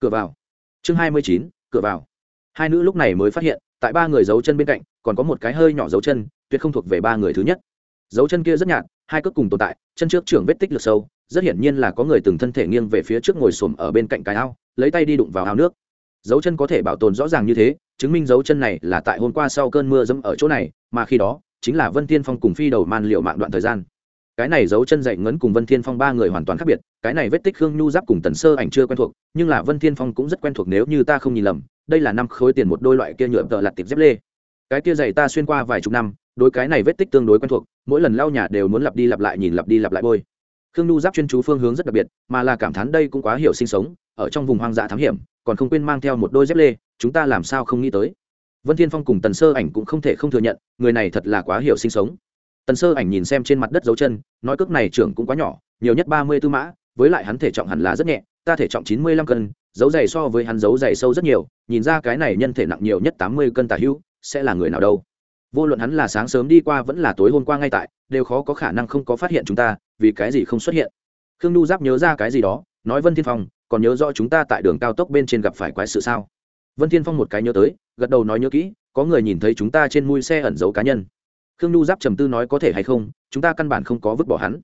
cửa vào. Chương hai mươi chín, cửa vào. Hai nữ lúc này mới phát hiện, tại ba người dấu chân bên cạnh, còn có một cái hơi nhỏ dấu chân, tuyệt không thuộc về ba người thứ nhất. Dấu chân kia rất nhạt, hai cước cùng tồn tại, chân trước trưởng vết tích lược sâu, rất hiển nhiên là có người từng thân thể nghiêng về phía trước ngồi xổm ở bên cạnh cái ao, lấy tay đi đụng vào ao nước. Dấu chân có thể bảo tồn rõ ràng như thế, chứng minh dấu chân này là tại hôm qua sau cơn mưa dẫm ở chỗ này, mà khi đó, chính là vân tiên phong cùng phi đầu man liệu mạng đoạn thời gian cái này dấu chân dậy ngấn cùng vân thiên phong ba người hoàn toàn khác biệt, cái này vết tích khương nhu giáp cùng tần sơ ảnh chưa quen thuộc, nhưng là vân thiên phong cũng rất quen thuộc nếu như ta không nhìn lầm, đây là năm khối tiền một đôi loại kia nhựa tợ lặt tiệp dép lê. Cái kia dày ta xuyên qua vài chục năm đôi cái này vết tích tương đối quen thuộc, mỗi lần lau nhà đều muốn lặp đi lặp lại nhìn lặp đi lặp lại bôi. Khương nhu giáp chuyên chú phương hướng rất đặc biệt, mà là cảm thán đây cũng quá hiểu sinh sống, ở trong vùng hoang dã thám hiểm, còn không quên mang theo một đôi dép lê, chúng ta làm sao không nghĩ tới. Vân thiên phong cùng tần sơ ảnh cũng không thể không thừa nhận, người này thật là quá hiểu sinh sống tần sơ ảnh nhìn xem trên mặt đất dấu chân, nói cước này trưởng cũng quá nhỏ, nhiều nhất ba mươi tư mã, với lại hắn thể trọng hẳn là rất nhẹ, ta thể trọng chín mươi lăm cân, dấu dày so với hắn dấu dày sâu rất nhiều, nhìn ra cái này nhân thể nặng nhiều nhất tám mươi cân tả hữu, sẽ là người nào đâu. Vô luận hắn là sáng sớm đi qua vẫn là tối hôm qua ngay tại, đều khó có khả năng không có phát hiện chúng ta, vì cái gì không xuất hiện. Khương nhu giáp nhớ ra cái gì đó, nói vân thiên phong, còn nhớ rõ chúng ta tại đường cao tốc bên trên gặp phải quái sự sao? Vân thiên phong một cái nhớ tới, gật đầu nói nhớ kỹ, có người nhìn thấy chúng ta trên mui xe ẩn giấu cá nhân khương nhu giáp trầm tư nói có thể hay không, chúng ta căn bản không có vứt bỏ hắn.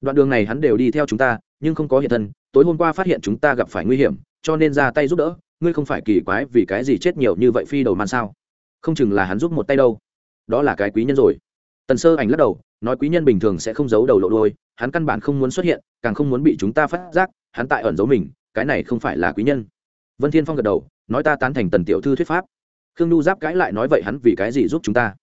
Đoạn đường này hắn đều đi theo chúng ta, nhưng không có hiện thân, tối hôm qua phát hiện chúng ta gặp phải nguy hiểm, cho nên ra tay giúp đỡ, ngươi không phải kỳ quái vì cái gì chết nhiều như vậy phi đầu man sao? Không chừng là hắn giúp một tay đâu. Đó là cái quý nhân rồi. Tần sơ ảnh lắc đầu, nói quý nhân bình thường sẽ không giấu đầu lộ đôi hắn căn bản không muốn xuất hiện, càng không muốn bị chúng ta phát giác, hắn tại ẩn giấu mình, cái này không phải là quý nhân. Vân thiên phong gật đầu, nói ta tán thành tần tiểu thư thuyết pháp. Khương nhu giáp cãi lại nói vậy hắn vì cái gì giúp chúng ta?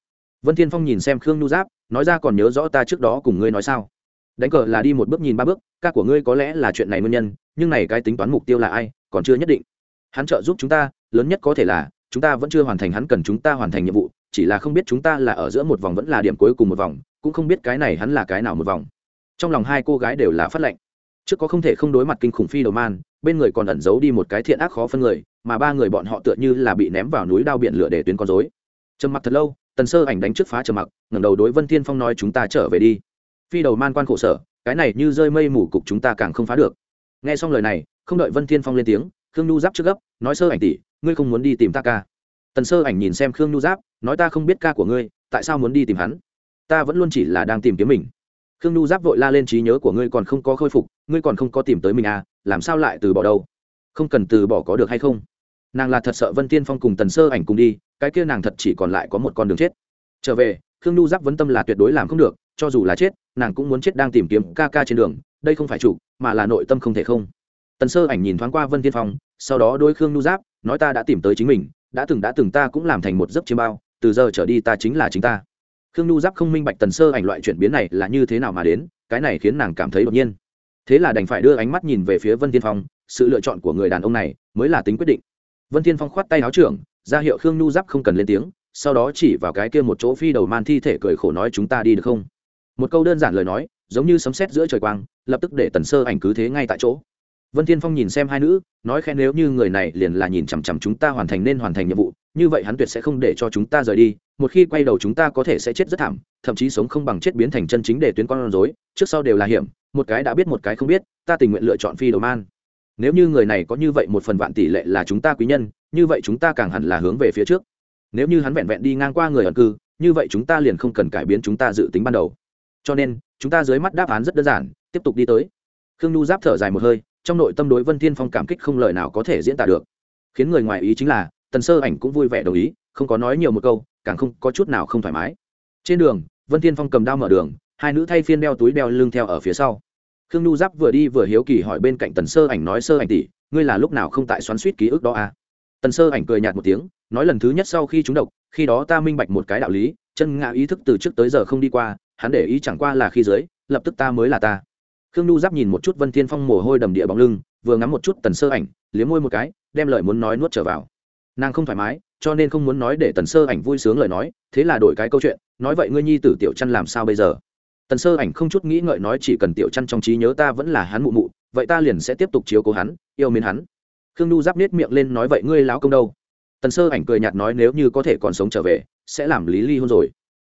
Vân thiên phong nhìn xem khương nhu giáp, nói ra còn nhớ rõ ta trước đó cùng ngươi nói sao? Đánh cờ là đi một bước nhìn ba bước, ca của ngươi có lẽ là chuyện này nguyên nhân, nhưng này cái tính toán mục tiêu là ai, còn chưa nhất định. Hắn trợ giúp chúng ta, lớn nhất có thể là, chúng ta vẫn chưa hoàn thành, hắn cần chúng ta hoàn thành nhiệm vụ, chỉ là không biết chúng ta là ở giữa một vòng vẫn là điểm cuối cùng một vòng, cũng không biết cái này hắn là cái nào một vòng. Trong lòng hai cô gái đều là phát lệnh. Trước có không thể không đối mặt kinh khủng phi đầu man, bên người còn ẩn giấu đi một cái thiện ác khó phân người, mà ba người bọn họ tựa như là bị ném vào núi đao biển lửa để tuyến con dối trầm mặt thật lâu tần sơ ảnh đánh trước phá trầm mặc, ngẩng đầu đối vân thiên phong nói, chúng ta trở về đi. Phi đầu man quan khổ sở, cái này như rơi mây mù cục chúng ta càng không phá được. Nghe xong lời này, không đợi vân thiên phong lên tiếng, khương nhu giáp trước gấp, nói, sơ ảnh tỷ, ngươi không muốn đi tìm ta ca? Tần sơ ảnh nhìn xem khương nhu giáp, nói, ta không biết ca của ngươi, tại sao muốn đi tìm hắn? Ta vẫn luôn chỉ là đang tìm kiếm mình. Khương nhu giáp vội la lên, trí nhớ của ngươi còn không có khôi phục, ngươi còn không có tìm tới mình à làm sao lại từ bỏ đâu? Không cần từ bỏ có được hay không? Nàng là thật sợ vân tiên phong cùng tần sơ ảnh cùng đi cái kia nàng thật chỉ còn lại có một con đường chết. Trở về, khương nhu giáp vấn tâm là tuyệt đối làm không được, cho dù là chết, nàng cũng muốn chết đang tìm kiếm ca ca trên đường, đây không phải chủ, mà là nội tâm không thể không. Tần sơ ảnh nhìn thoáng qua vân tiên phong, sau đó đôi khương nhu giáp, nói ta đã tìm tới chính mình, đã từng đã từng ta cũng làm thành một giấc chiêm bao, từ giờ trở đi ta chính là chính ta. Khương nhu giáp không minh bạch tần sơ ảnh loại chuyển biến này là như thế nào mà đến, cái này khiến nàng cảm thấy đột nhiên. Thế là đành phải đưa ánh mắt nhìn về phía vân tiên phong, sự lựa chọn của người đàn ông này mới là tính quyết định. Vân tiên phong khoát tay áo trưởng ra hiệu khương nhu giáp không cần lên tiếng, sau đó chỉ vào cái kia một chỗ phi đầu man thi thể cười khổ nói chúng ta đi được không? Một câu đơn giản lời nói, giống như sấm sét giữa trời quang, lập tức để tần sơ ảnh cứ thế ngay tại chỗ. Vân thiên phong nhìn xem hai nữ, nói khen nếu như người này liền là nhìn chằm chằm chúng ta hoàn thành nên hoàn thành nhiệm vụ, như vậy hắn tuyệt sẽ không để cho chúng ta rời đi, một khi quay đầu chúng ta có thể sẽ chết rất thảm, thậm chí sống không bằng chết biến thành chân chính để tuyến con rối, trước sau đều là hiểm, một cái đã biết một cái không biết, ta tình nguyện lựa chọn phi đầu man. Nếu như người này có như vậy một phần vạn tỷ lệ là chúng ta quý nhân như vậy chúng ta càng hẳn là hướng về phía trước. Nếu như hắn vẹn vẹn đi ngang qua người ẩn cư, như vậy chúng ta liền không cần cải biến chúng ta dự tính ban đầu. Cho nên, chúng ta dưới mắt đáp án rất đơn giản, tiếp tục đi tới. Khương nhu giáp thở dài một hơi, trong nội tâm đối vân thiên phong cảm kích không lời nào có thể diễn tả được. Khiến người ngoài ý chính là, tần sơ ảnh cũng vui vẻ đồng ý, không có nói nhiều một câu, càng không có chút nào không thoải mái. Trên đường, vân thiên phong cầm đao mở đường, hai nữ thay phiên đeo túi đeo lưng theo ở phía sau. Khương nhu giáp vừa đi vừa hiếu kỳ hỏi bên cạnh tần sơ ảnh nói, sơ ảnh tỷ, ngươi là lúc nào không tại xoắn suýt ký ức đó à? Tần sơ ảnh cười nhạt một tiếng, nói lần thứ nhất sau khi chúng độc, khi đó ta minh bạch một cái đạo lý, chân ngã ý thức từ trước tới giờ không đi qua, hắn để ý chẳng qua là khi dưới, lập tức ta mới là ta. Khương nhu giáp nhìn một chút vân thiên phong mồ hôi đầm địa bóng lưng, vừa ngắm một chút tần sơ ảnh, liếm môi một cái, đem lời muốn nói nuốt trở vào. Nàng không thoải mái, cho nên không muốn nói để tần sơ ảnh vui sướng lời nói, thế là đổi cái câu chuyện, nói vậy ngươi nhi tử tiểu chăn làm sao bây giờ? Tần sơ ảnh không chút nghĩ ngợi nói chỉ cần tiểu chăn trong trí nhớ ta vẫn là hắn mụ mụ, vậy ta liền sẽ tiếp tục chiếu cố hắn, yêu mến hắn khương nhu giáp nết miệng lên nói, vậy ngươi láo công đâu? Tần sơ ảnh cười nhạt nói, nếu như có thể còn sống trở về, sẽ làm lý ly hôn rồi.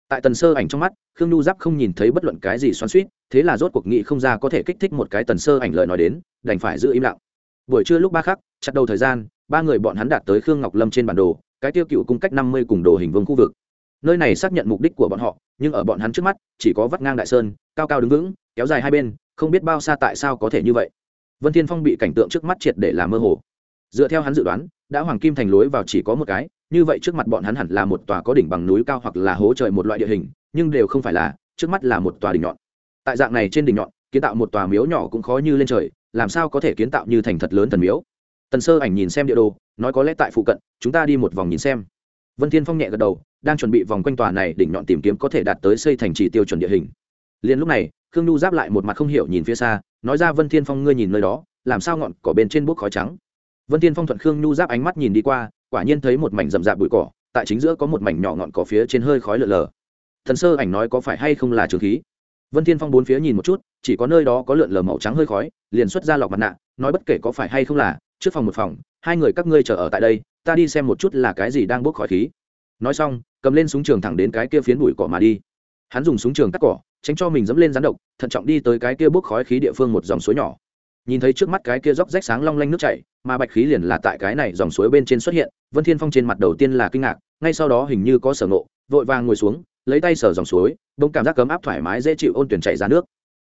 Tại tần sơ ảnh trong mắt, khương nhu giáp không nhìn thấy bất luận cái gì xoắn suýt thế là rốt cuộc nghị không ra có thể kích thích một cái tần sơ ảnh lời nói đến, đành phải giữ im lặng. Buổi trưa lúc ba khắc, chặt đầu thời gian, ba người bọn hắn đạt tới khương ngọc lâm trên bản đồ, cái tiêu cựu cung cách năm mươi cùng đồ hình vương khu vực. Nơi này xác nhận mục đích của bọn họ, nhưng ở bọn hắn trước mắt, chỉ có vắt ngang đại sơn, cao cao đứng vững, kéo dài hai bên, không biết bao xa tại sao có thể như vậy. Vân thiên phong bị cảnh tượng trước mắt triệt để làm mơ hồ dựa theo hắn dự đoán, đã hoàng kim thành lối vào chỉ có một cái, như vậy trước mặt bọn hắn hẳn là một tòa có đỉnh bằng núi cao hoặc là hố trời một loại địa hình, nhưng đều không phải là, trước mắt là một tòa đỉnh nhọn. Tại dạng này trên đỉnh nhọn, kiến tạo một tòa miếu nhỏ cũng khó như lên trời, làm sao có thể kiến tạo như thành thật lớn thần miếu? Tần sơ ảnh nhìn xem địa đồ, nói có lẽ tại phụ cận, chúng ta đi một vòng nhìn xem. Vân thiên phong nhẹ gật đầu, đang chuẩn bị vòng quanh tòa này đỉnh nhọn tìm kiếm có thể đạt tới xây thành trì tiêu chuẩn địa hình. Liền lúc này, khương nhu giáp lại một mặt không hiểu nhìn phía xa, nói ra vân thiên phong ngươi nhìn nơi đó, làm sao ngọn cỏ bên trên bốc khói trắng? Vân thiên phong thuận khương nhu giáp ánh mắt nhìn đi qua, quả nhiên thấy một mảnh rậm rạp bụi cỏ, tại chính giữa có một mảnh nhỏ ngọn cỏ phía trên hơi khói lờ lờ thần sơ ảnh nói có phải hay không là trường khí? Vân thiên phong bốn phía nhìn một chút, chỉ có nơi đó có lượn lờ màu trắng hơi khói, liền xuất ra lọc mặt nạ, nói bất kể có phải hay không là, trước phòng một phòng, hai người các ngươi chờ ở tại đây, ta đi xem một chút là cái gì đang bốc khói khí. Nói xong, cầm lên súng trường thẳng đến cái kia phiến bụi cỏ mà đi. Hắn dùng súng trường cắt cỏ, tránh cho mình dẫm lên rắn độc, thận trọng đi tới cái kia bốc khói khí địa phương một dòng suối nhỏ nhìn thấy trước mắt cái kia róc rách sáng long lanh nước chảy, mà bạch khí liền là tại cái này dòng suối bên trên xuất hiện, vân thiên phong trên mặt đầu tiên là kinh ngạc, ngay sau đó hình như có sở nộ vội vàng ngồi xuống, lấy tay sở dòng suối, đông cảm giác cấm áp thoải mái dễ chịu ôn tuyển chảy ra nước.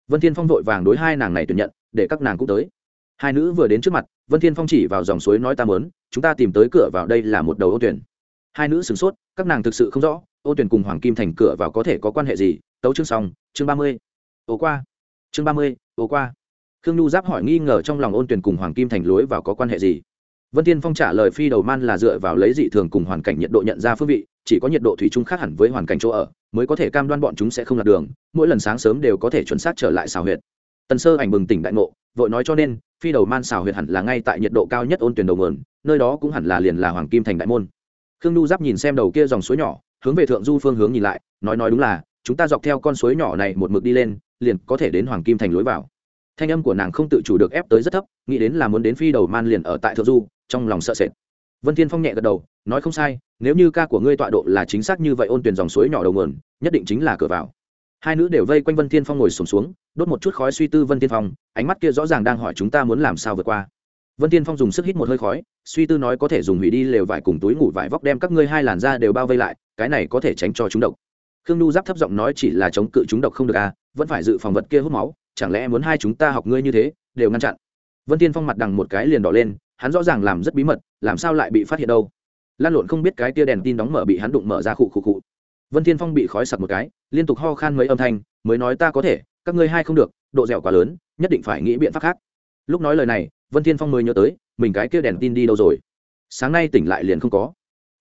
Vân thiên phong vội vàng đối hai nàng này tuyển nhận, để các nàng cũng tới. Hai nữ vừa đến trước mặt, vân thiên phong chỉ vào dòng suối nói ta mớn chúng ta tìm tới cửa vào đây là một đầu ô tuyển. Hai nữ sửng sốt, các nàng thực sự không rõ, ô tuyển cùng hoàng kim thành cửa vào có thể có quan hệ gì? Tấu chương xong, chương ba mươi. Ô qua. Chương ba mươi ô qua khương nhu giáp hỏi nghi ngờ trong lòng ôn tuyển cùng hoàng kim thành lối vào có quan hệ gì? Vân tiên phong trả lời phi đầu man là dựa vào lấy dị thường cùng hoàn cảnh nhiệt độ nhận ra phương vị, chỉ có nhiệt độ thủy chung khác hẳn với hoàn cảnh chỗ ở, mới có thể cam đoan bọn chúng sẽ không lạc đường, mỗi lần sáng sớm đều có thể chuẩn xác trở lại xào huyệt. Tần sơ ảnh bừng tỉnh đại ngộ, vội nói cho nên, phi đầu man xào huyệt hẳn là ngay tại nhiệt độ cao nhất ôn tuyển đầu mườn nơi đó cũng hẳn là liền là hoàng kim thành đại môn. Khương nhu giáp nhìn xem đầu kia dòng suối nhỏ, hướng về thượng du phương hướng nhìn lại, nói nói đúng là, chúng ta dọc theo con suối nhỏ này một mực đi lên, liền có thể đến hoàng kim thành lối vào thanh âm của nàng không tự chủ được ép tới rất thấp nghĩ đến là muốn đến phi đầu man liền ở tại thượng du trong lòng sợ sệt. Vân thiên phong nhẹ gật đầu nói không sai nếu như ca của ngươi tọa độ là chính xác như vậy ôn tuyển dòng suối nhỏ đầu nguồn nhất định chính là cửa vào. Hai nữ đều vây quanh vân thiên phong ngồi sùng xuống, xuống đốt một chút khói suy tư vân thiên phong ánh mắt kia rõ ràng đang hỏi chúng ta muốn làm sao vượt qua. Vân thiên phong dùng sức hít một hơi khói suy tư nói có thể dùng hủy đi lều vải cùng túi ngủ vải vóc đem các ngươi hai làn da đều bao vây lại cái này có thể tránh cho chúng độc. Khương nu giáp thấp giọng nói chỉ là chống cự chúng độc không được à vẫn phải dự phòng vật kia hút máu chẳng lẽ muốn hai chúng ta học ngươi như thế, đều ngăn chặn? Vân thiên phong mặt đằng một cái liền đỏ lên, hắn rõ ràng làm rất bí mật, làm sao lại bị phát hiện đâu? Lan lộn không biết cái tia đèn tin đóng mở bị hắn đụng mở ra khụ khụ khụ. Vân thiên phong bị khói sặc một cái, liên tục ho khan mấy âm thanh, mới nói ta có thể, các ngươi hai không được, độ dẻo quá lớn, nhất định phải nghĩ biện pháp khác. Lúc nói lời này, vân thiên phong mới nhớ tới, mình cái kia đèn tin đi đâu rồi? Sáng nay tỉnh lại liền không có.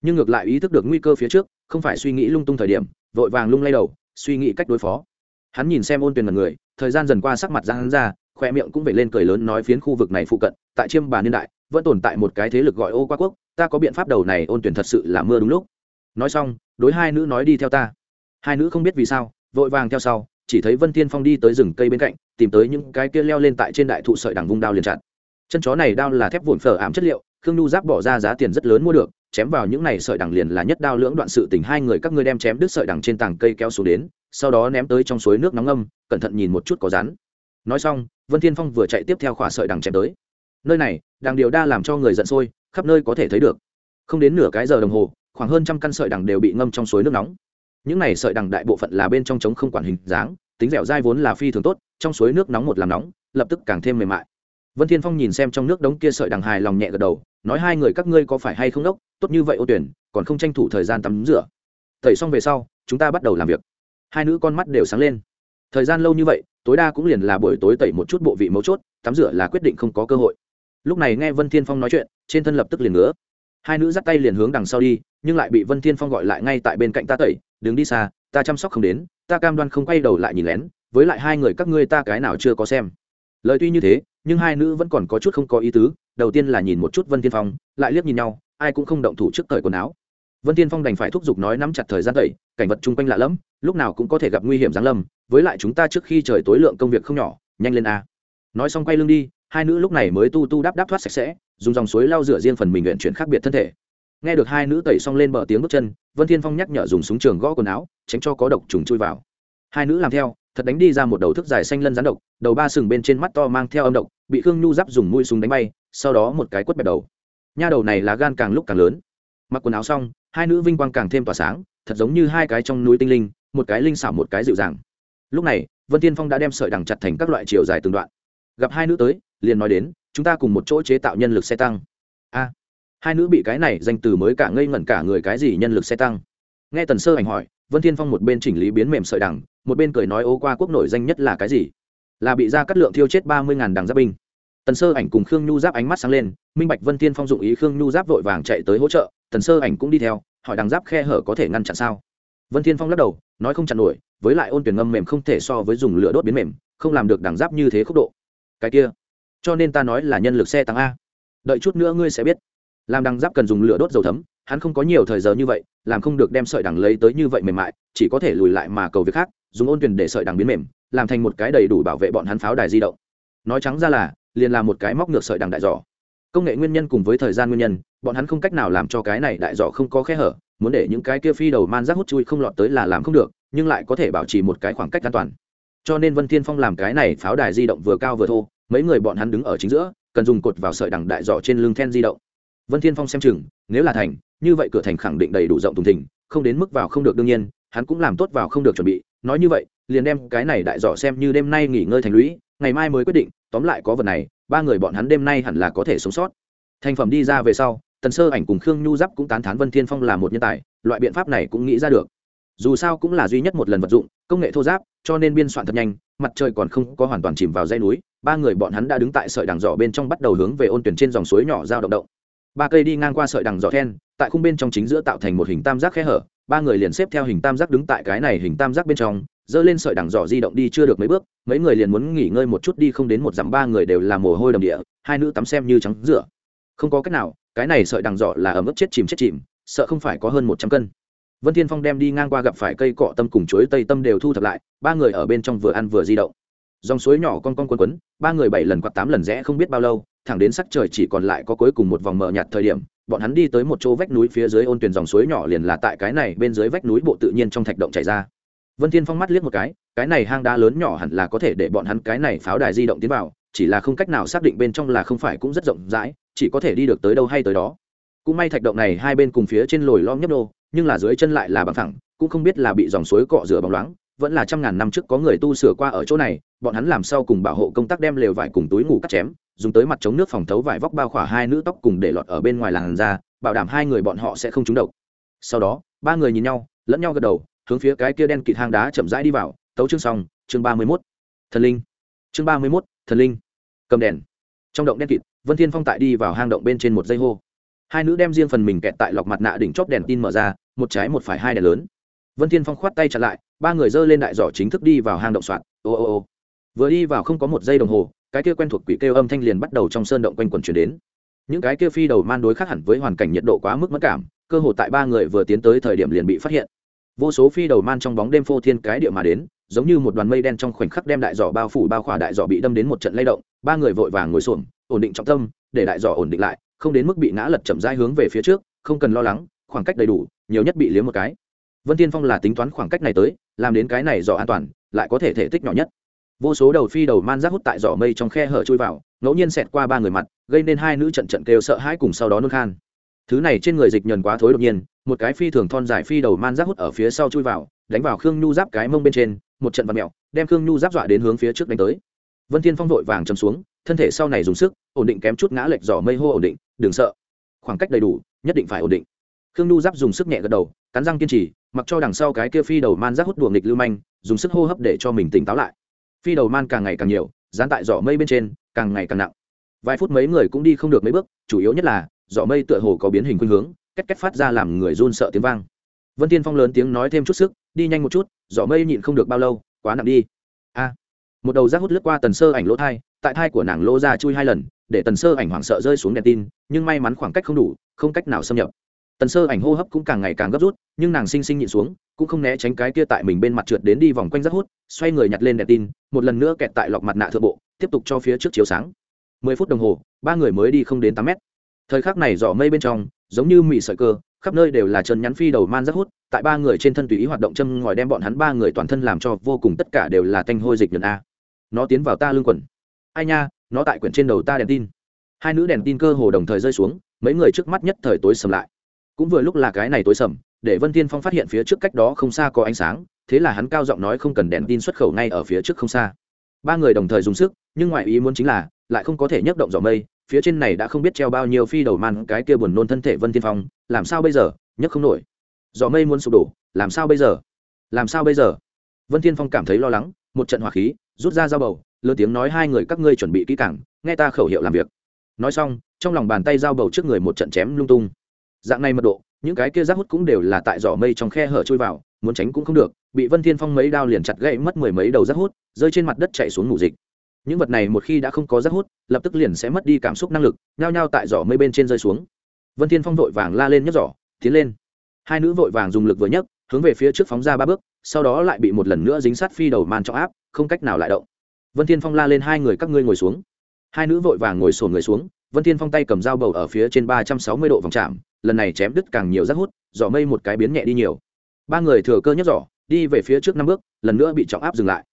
Nhưng ngược lại ý thức được nguy cơ phía trước, không phải suy nghĩ lung tung thời điểm, vội vàng lung lay đầu, suy nghĩ cách đối phó. Hắn nhìn xem ôn tuyền là người thời gian dần qua sắc mặt Giang hắn ra, khoe miệng cũng vẩy lên cười lớn nói phiến khu vực này phụ cận, tại chiêm bà niên đại, vẫn tồn tại một cái thế lực gọi ô qua quốc, ta có biện pháp đầu này ôn tuyển thật sự là mưa đúng lúc. Nói xong, đối hai nữ nói đi theo ta. Hai nữ không biết vì sao, vội vàng theo sau, chỉ thấy vân Thiên phong đi tới rừng cây bên cạnh, tìm tới những cái kia leo lên tại trên đại thụ sợi đằng vung đao liền chặt. Chân chó này đao là thép vụn phở ảm chất liệu, khương nhu giáp bỏ ra giá tiền rất lớn mua được, chém vào những này sợi đằng liền là nhất đao lưỡng đoạn sự tình, hai người các ngươi đem chém đứt sợi đằng trên tảng cây kéo xuống đến sau đó ném tới trong suối nước nóng âm, cẩn thận nhìn một chút có rắn. Nói xong, vân thiên phong vừa chạy tiếp theo khỏa sợi đằng chém tới. Nơi này, đằng điều đa làm cho người giận sôi, khắp nơi có thể thấy được. Không đến nửa cái giờ đồng hồ, khoảng hơn trăm căn sợi đằng đều bị ngâm trong suối nước nóng. Những này sợi đằng đại bộ phận là bên trong trống không quản hình dáng, tính dẻo dai vốn là phi thường tốt, trong suối nước nóng một làm nóng, lập tức càng thêm mềm mại. Vân thiên phong nhìn xem trong nước đống kia sợi đằng hài lòng nhẹ gật đầu, nói hai người các ngươi có phải hay không đốc, tốt như vậy ô tuyển, còn không tranh thủ thời gian tắm rửa. Tẩy xong về sau, chúng ta bắt đầu làm việc hai nữ con mắt đều sáng lên. Thời gian lâu như vậy, tối đa cũng liền là buổi tối tẩy một chút bộ vị mấu chốt, tắm rửa là quyết định không có cơ hội. Lúc này nghe vân thiên phong nói chuyện, trên thân lập tức liền ngứa. Hai nữ dắt tay liền hướng đằng sau đi, nhưng lại bị vân thiên phong gọi lại ngay tại bên cạnh ta tẩy, đứng đi xa, ta chăm sóc không đến, ta cam đoan không quay đầu lại nhìn lén, với lại hai người các ngươi ta cái nào chưa có xem. Lời tuy như thế, nhưng hai nữ vẫn còn có chút không có ý tứ, đầu tiên là nhìn một chút vân thiên phong, lại liếc nhìn nhau, ai cũng không động thủ trước cởi quần áo vân thiên phong đành phải thúc giục nói nắm chặt thời gian tẩy, cảnh vật chung quanh lạ lẫm, lúc nào cũng có thể gặp nguy hiểm giáng lâm, với lại chúng ta trước khi trời tối lượng công việc không nhỏ, nhanh lên a. Nói xong quay lưng đi, hai nữ lúc này mới tu tu đáp đáp thoát sạch sẽ, dùng dòng suối lau rửa riêng phần mình luyện chuyển khác biệt thân thể. Nghe được hai nữ tẩy xong lên bờ tiếng bước chân, vân thiên phong nhắc nhở dùng súng trường gõ quần áo, tránh cho có độc trùng chui vào. Hai nữ làm theo, thật đánh đi ra một đầu thức dài xanh lân rắn độc, đầu ba sừng bên trên mắt to mang theo âm độc, bị khương nhu giáp dùng mũi súng đánh bay, sau đó một cái quất bẹp đầu. Nha đầu này là gan càng lúc càng lớn. Mặc quần áo xong hai nữ vinh quang càng thêm tỏa sáng, thật giống như hai cái trong núi tinh linh, một cái linh xảo một cái dịu dàng. Lúc này, vân tiên phong đã đem sợi đằng chặt thành các loại chiều dài từng đoạn. Gặp hai nữ tới, liền nói đến, chúng ta cùng một chỗ chế tạo nhân lực xe tăng. A. Hai nữ bị cái này danh từ mới cả ngây ngẩn cả người, cái gì nhân lực xe tăng? Nghe tần sơ ảnh hỏi, vân thiên phong một bên chỉnh lý biến mềm sợi đằng, một bên cười nói, ô qua quốc nổi danh nhất là cái gì? Là bị ra cắt lượng thiêu chết ba mươi ngàn đằng giáp binh. Tần sơ ảnh cùng khương nhu giáp ánh mắt sáng lên, minh bạch vân thiên phong dụng ý khương nhu giáp vội vàng chạy tới hỗ trợ tần sơ ảnh cũng đi theo, hỏi đằng giáp khe hở có thể ngăn chặn sao? Vân thiên phong lắc đầu, nói không chặn nổi, với lại ôn tuyển ngâm mềm không thể so với dùng lửa đốt biến mềm, không làm được đằng giáp như thế khúc độ. Cái kia, cho nên ta nói là nhân lực xe tăng a. Đợi chút nữa ngươi sẽ biết. Làm đằng giáp cần dùng lửa đốt dầu thấm, hắn không có nhiều thời giờ như vậy, làm không được đem sợi đằng lấy tới như vậy mềm mại, chỉ có thể lùi lại mà cầu việc khác, dùng ôn tuyển để sợi đằng biến mềm, làm thành một cái đầy đủ bảo vệ bọn hắn pháo đài di động. Nói trắng ra là, liền là một cái móc ngược sợi đằng đại giỏ công nghệ nguyên nhân cùng với thời gian nguyên nhân, bọn hắn không cách nào làm cho cái này đại giỏ không có khe hở, muốn để những cái kia phi đầu man rác hút chui không lọt tới là làm không được, nhưng lại có thể bảo trì một cái khoảng cách an toàn. Cho nên vân thiên phong làm cái này pháo đài di động vừa cao vừa thô, mấy người bọn hắn đứng ở chính giữa, cần dùng cột vào sợi đằng đại giỏ trên lưng then di động. Vân thiên phong xem chừng, nếu là thành, như vậy cửa thành khẳng định đầy đủ rộng thùng thình, không đến mức vào không được đương nhiên, hắn cũng làm tốt vào không được chuẩn bị, nói như vậy, liền đem cái này đại giỏ xem như đêm nay nghỉ ngơi thành lũy ngày mai mới quyết định, tóm lại có vật này, ba người bọn hắn đêm nay hẳn là có thể sống sót. Thành phẩm đi ra về sau, tần sơ ảnh cùng khương nhu giáp cũng tán thán vân thiên phong là một nhân tài, loại biện pháp này cũng nghĩ ra được. Dù sao cũng là duy nhất một lần vật dụng, công nghệ thô giáp, cho nên biên soạn thật nhanh, mặt trời còn không có hoàn toàn chìm vào dây núi, ba người bọn hắn đã đứng tại sợi đằng giỏ bên trong bắt đầu hướng về ôn tuyển trên dòng suối nhỏ giao động động. Ba cây đi ngang qua sợi đằng giỏ then, tại khung bên trong chính giữa tạo thành một hình tam giác khe hở, ba người liền xếp theo hình tam giác đứng tại cái này hình tam giác bên trong dơ lên sợi đằng giỏ di động đi chưa được mấy bước, mấy người liền muốn nghỉ ngơi một chút đi không đến một dặm, ba người đều là mồ hôi đầm địa, hai nữ tắm xem như trắng rửa. Không có cách nào, cái này sợi đằng giỏ là ấm ức chết chìm chết chìm, sợ không phải có hơn một trăm cân. Vân thiên phong đem đi ngang qua gặp phải cây cọ tâm cùng chuối tây tâm đều thu thập lại, ba người ở bên trong vừa ăn vừa di động. Dòng suối nhỏ con con quấn quấn, ba người bảy lần quạt tám lần rẽ không biết bao lâu, thẳng đến sắc trời chỉ còn lại có cuối cùng một vòng mờ nhạt thời điểm, bọn hắn đi tới một chỗ vách núi phía dưới ôn tuyển dòng suối nhỏ liền là tại cái này bên dưới vách núi bộ tự nhiên trong thạch động chảy ra vân thiên phong mắt liếc một cái cái này hang đá lớn nhỏ hẳn là có thể để bọn hắn cái này pháo đài di động tiến vào chỉ là không cách nào xác định bên trong là không phải cũng rất rộng rãi chỉ có thể đi được tới đâu hay tới đó. Cũng may thạch động này hai bên cùng phía trên lồi lom nhấp đô nhưng là dưới chân lại là bằng thẳng cũng không biết là bị dòng suối cọ rửa bóng loáng vẫn là trăm ngàn năm trước có người tu sửa qua ở chỗ này bọn hắn làm sao cùng bảo hộ công tác đem lều vải cùng túi ngủ cắt chém dùng tới mặt chống nước phòng thấu vải vóc bao khỏa hai nữ tóc cùng để lọt ở bên ngoài làn ra, bảo đảm hai người bọn họ sẽ không trúng độc. Sau đó ba người nhìn nhau lẫn nhau gật đầu hướng phía cái kia đen kịt hang đá chậm rãi đi vào, tấu chương xong, chương ba mươi mốt. Thần linh. Chương ba mươi mốt, thần linh. Cầm đèn. Trong động đen kịt, vân thiên phong tại đi vào hang động bên trên một dây hô. Hai nữ đem riêng phần mình kẹt tại lọc mặt nạ đỉnh chóp đèn tin mở ra, một trái một phải hai đèn lớn. Vân thiên phong khoát tay chặn lại, ba người dơ lên đại giỏ chính thức đi vào hang động soạn ô ô ô. Vừa đi vào không có một giây đồng hồ, cái kia quen thuộc quỷ kêu âm thanh liền bắt đầu trong sơn động quanh quẩn chuyển đến. Những cái kia phi đầu man đối khác hẳn với hoàn cảnh nhiệt độ quá mức mất cảm, cơ hồ tại ba người vừa tiến tới thời điểm liền bị phát hiện vô số phi đầu man trong bóng đêm phô thiên cái địa mà đến, giống như một đoàn mây đen trong khoảnh khắc đem đại giỏ bao phủ bao khỏa đại giỏ bị đâm đến một trận lay động, ba người vội vàng ngồi xổm, ổn định trọng tâm, để đại giỏ ổn định lại, không đến mức bị ngã lật chậm rãi hướng về phía trước, không cần lo lắng, khoảng cách đầy đủ, nhiều nhất bị liếm một cái. Vân tiên phong là tính toán khoảng cách này tới, làm đến cái này giỏ an toàn, lại có thể thể tích nhỏ nhất. Vô số đầu phi đầu man rác hút tại giỏ mây trong khe hở chui vào, ngẫu nhiên xẹt qua ba người mặt, gây nên hai nữ trận trận kêu sợ hãi cùng sau đó nôn khan thứ này trên người dịch nhuần quá thối đột nhiên, một cái phi thường thon dài phi đầu man giáp hút ở phía sau chui vào, đánh vào khương nhu giáp cái mông bên trên, một trận vật mẹo đem khương nhu giáp dọa đến hướng phía trước đánh tới. Vân thiên phong vội vàng chầm xuống, thân thể sau này dùng sức, ổn định kém chút ngã lệch giỏ mây hô ổn định, đừng sợ. Khoảng cách đầy đủ, nhất định phải ổn định. Khương nhu giáp dùng sức nhẹ gật đầu, cắn răng kiên trì, mặc cho đằng sau cái kia phi đầu man giáp hút đùa nghịch lưu manh, dùng sức hô hấp để cho mình tỉnh táo lại. Phi đầu man càng ngày càng nhiều, dán tại giỏ mây bên trên, càng ngày càng nặng. Vài phút mấy người cũng đi không được mấy bước, chủ yếu nhất là giỏ mây tựa hồ có biến hình khuynh hướng cách cách phát ra làm người run sợ tiếng vang. Vân tiên phong lớn tiếng nói thêm chút sức, đi nhanh một chút, giỏ mây nhịn không được bao lâu, quá nặng đi. A. Một đầu rác hút lướt qua tần sơ ảnh lỗ thai, tại thai của nàng lỗ ra chui hai lần, để tần sơ ảnh hoảng sợ rơi xuống đèn tin, nhưng may mắn khoảng cách không đủ, không cách nào xâm nhập. Tần sơ ảnh hô hấp cũng càng ngày càng gấp rút, nhưng nàng sinh sinh nhịn xuống, cũng không né tránh cái kia tại mình bên mặt trượt đến đi vòng quanh rác hút, xoay người nhặt lên đèn tin, một lần nữa kẹt tại lọc mặt nạ thượng bộ, tiếp tục cho phía trước chiếu sáng. Mười phút đồng hồ, ba người mới đi không đến tám mét thời khắc này giỏ mây bên trong, giống như mị sợi cơ, khắp nơi đều là chân nhắn phi đầu man rất hút, tại ba người trên thân tùy ý hoạt động châm ngòi đem bọn hắn ba người toàn thân làm cho vô cùng tất cả đều là thanh hôi dịch nhuận a. Nó tiến vào ta lưng quần. Ai nha, nó tại quyển trên đầu ta đèn tin. Hai nữ đèn tin cơ hồ đồng thời rơi xuống, mấy người trước mắt nhất thời tối sầm lại. Cũng vừa lúc là cái này tối sầm, để vân thiên phong phát hiện phía trước cách đó không xa có ánh sáng, thế là hắn cao giọng nói không cần đèn tin xuất khẩu ngay ở phía trước không xa. Ba người đồng thời dùng sức, nhưng ngoại ý muốn chính là, lại không có thể nhấc động giỏ mây phía trên này đã không biết treo bao nhiêu phi đầu man, cái kia buồn nôn thân thể vân thiên phong, làm sao bây giờ? Nhấc không nổi. Gió mây muốn sụp đổ, làm sao bây giờ? Làm sao bây giờ? Vân thiên phong cảm thấy lo lắng, một trận hỏa khí, rút ra dao bầu, lớn tiếng nói hai người các ngươi chuẩn bị kỹ càng, nghe ta khẩu hiệu làm việc. Nói xong, trong lòng bàn tay dao bầu trước người một trận chém lung tung. Dạng này mật độ, những cái kia rác hút cũng đều là tại giỏ mây trong khe hở trôi vào, muốn tránh cũng không được, bị vân thiên phong mấy đao liền chặt gãy mất mười mấy đầu rác hút, rơi trên mặt đất chạy xuống ngủ dịch những vật này một khi đã không có rác hút, lập tức liền sẽ mất đi cảm xúc năng lực, nhao nhao tại giỏ mây bên trên rơi xuống. Vân thiên phong vội vàng la lên nhấc giỏ, tiến lên. Hai nữ vội vàng dùng lực vừa nhấc, hướng về phía trước phóng ra ba bước, sau đó lại bị một lần nữa dính sát phi đầu màn trọng áp, không cách nào lại động. Vân thiên phong la lên hai người các ngươi ngồi xuống. Hai nữ vội vàng ngồi sồn người xuống, vân thiên phong tay cầm dao bầu ở phía trên ba trăm sáu mươi độ vòng chạm, lần này chém đứt càng nhiều rác hút, giỏ mây một cái biến nhẹ đi nhiều. Ba người thừa cơ nhấc giỏ, đi về phía trước năm bước, lần nữa bị trọng áp dừng lại.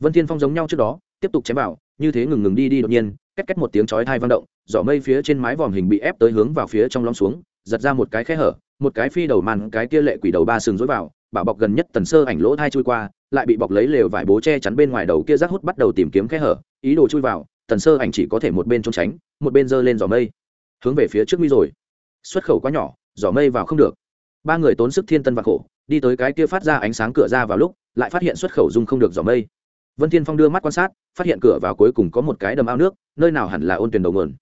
Vân thiên phong giống nhau trước đó tiếp tục chém vào, như thế ngừng ngừng đi đi đột nhiên cách cách một tiếng chói thai vang động, giỏ mây phía trên mái vòm hình bị ép tới hướng vào phía trong lõm xuống, giật ra một cái khe hở, một cái phi đầu màn, cái kia lệ quỷ đầu ba sừng dối vào bảo bọc gần nhất tần sơ ảnh lỗ thai chui qua, lại bị bọc lấy lều vải bố che chắn bên ngoài đầu kia rác hút bắt đầu tìm kiếm khe hở, ý đồ chui vào, tần sơ ảnh chỉ có thể một bên trốn tránh, một bên giơ lên giỏ mây. Hướng về phía trước mi rồi. Xuất khẩu quá nhỏ, giỏ mây vào không được. Ba người tốn sức thiên tân và khổ, đi tới cái kia phát ra ánh sáng cửa ra vào lúc, lại phát hiện xuất khẩu dung không được giỏ mây vân thiên phong đưa mắt quan sát, phát hiện cửa vào cuối cùng có một cái đầm ao nước, nơi nào hẳn là ôn tuyển đầu nguồn.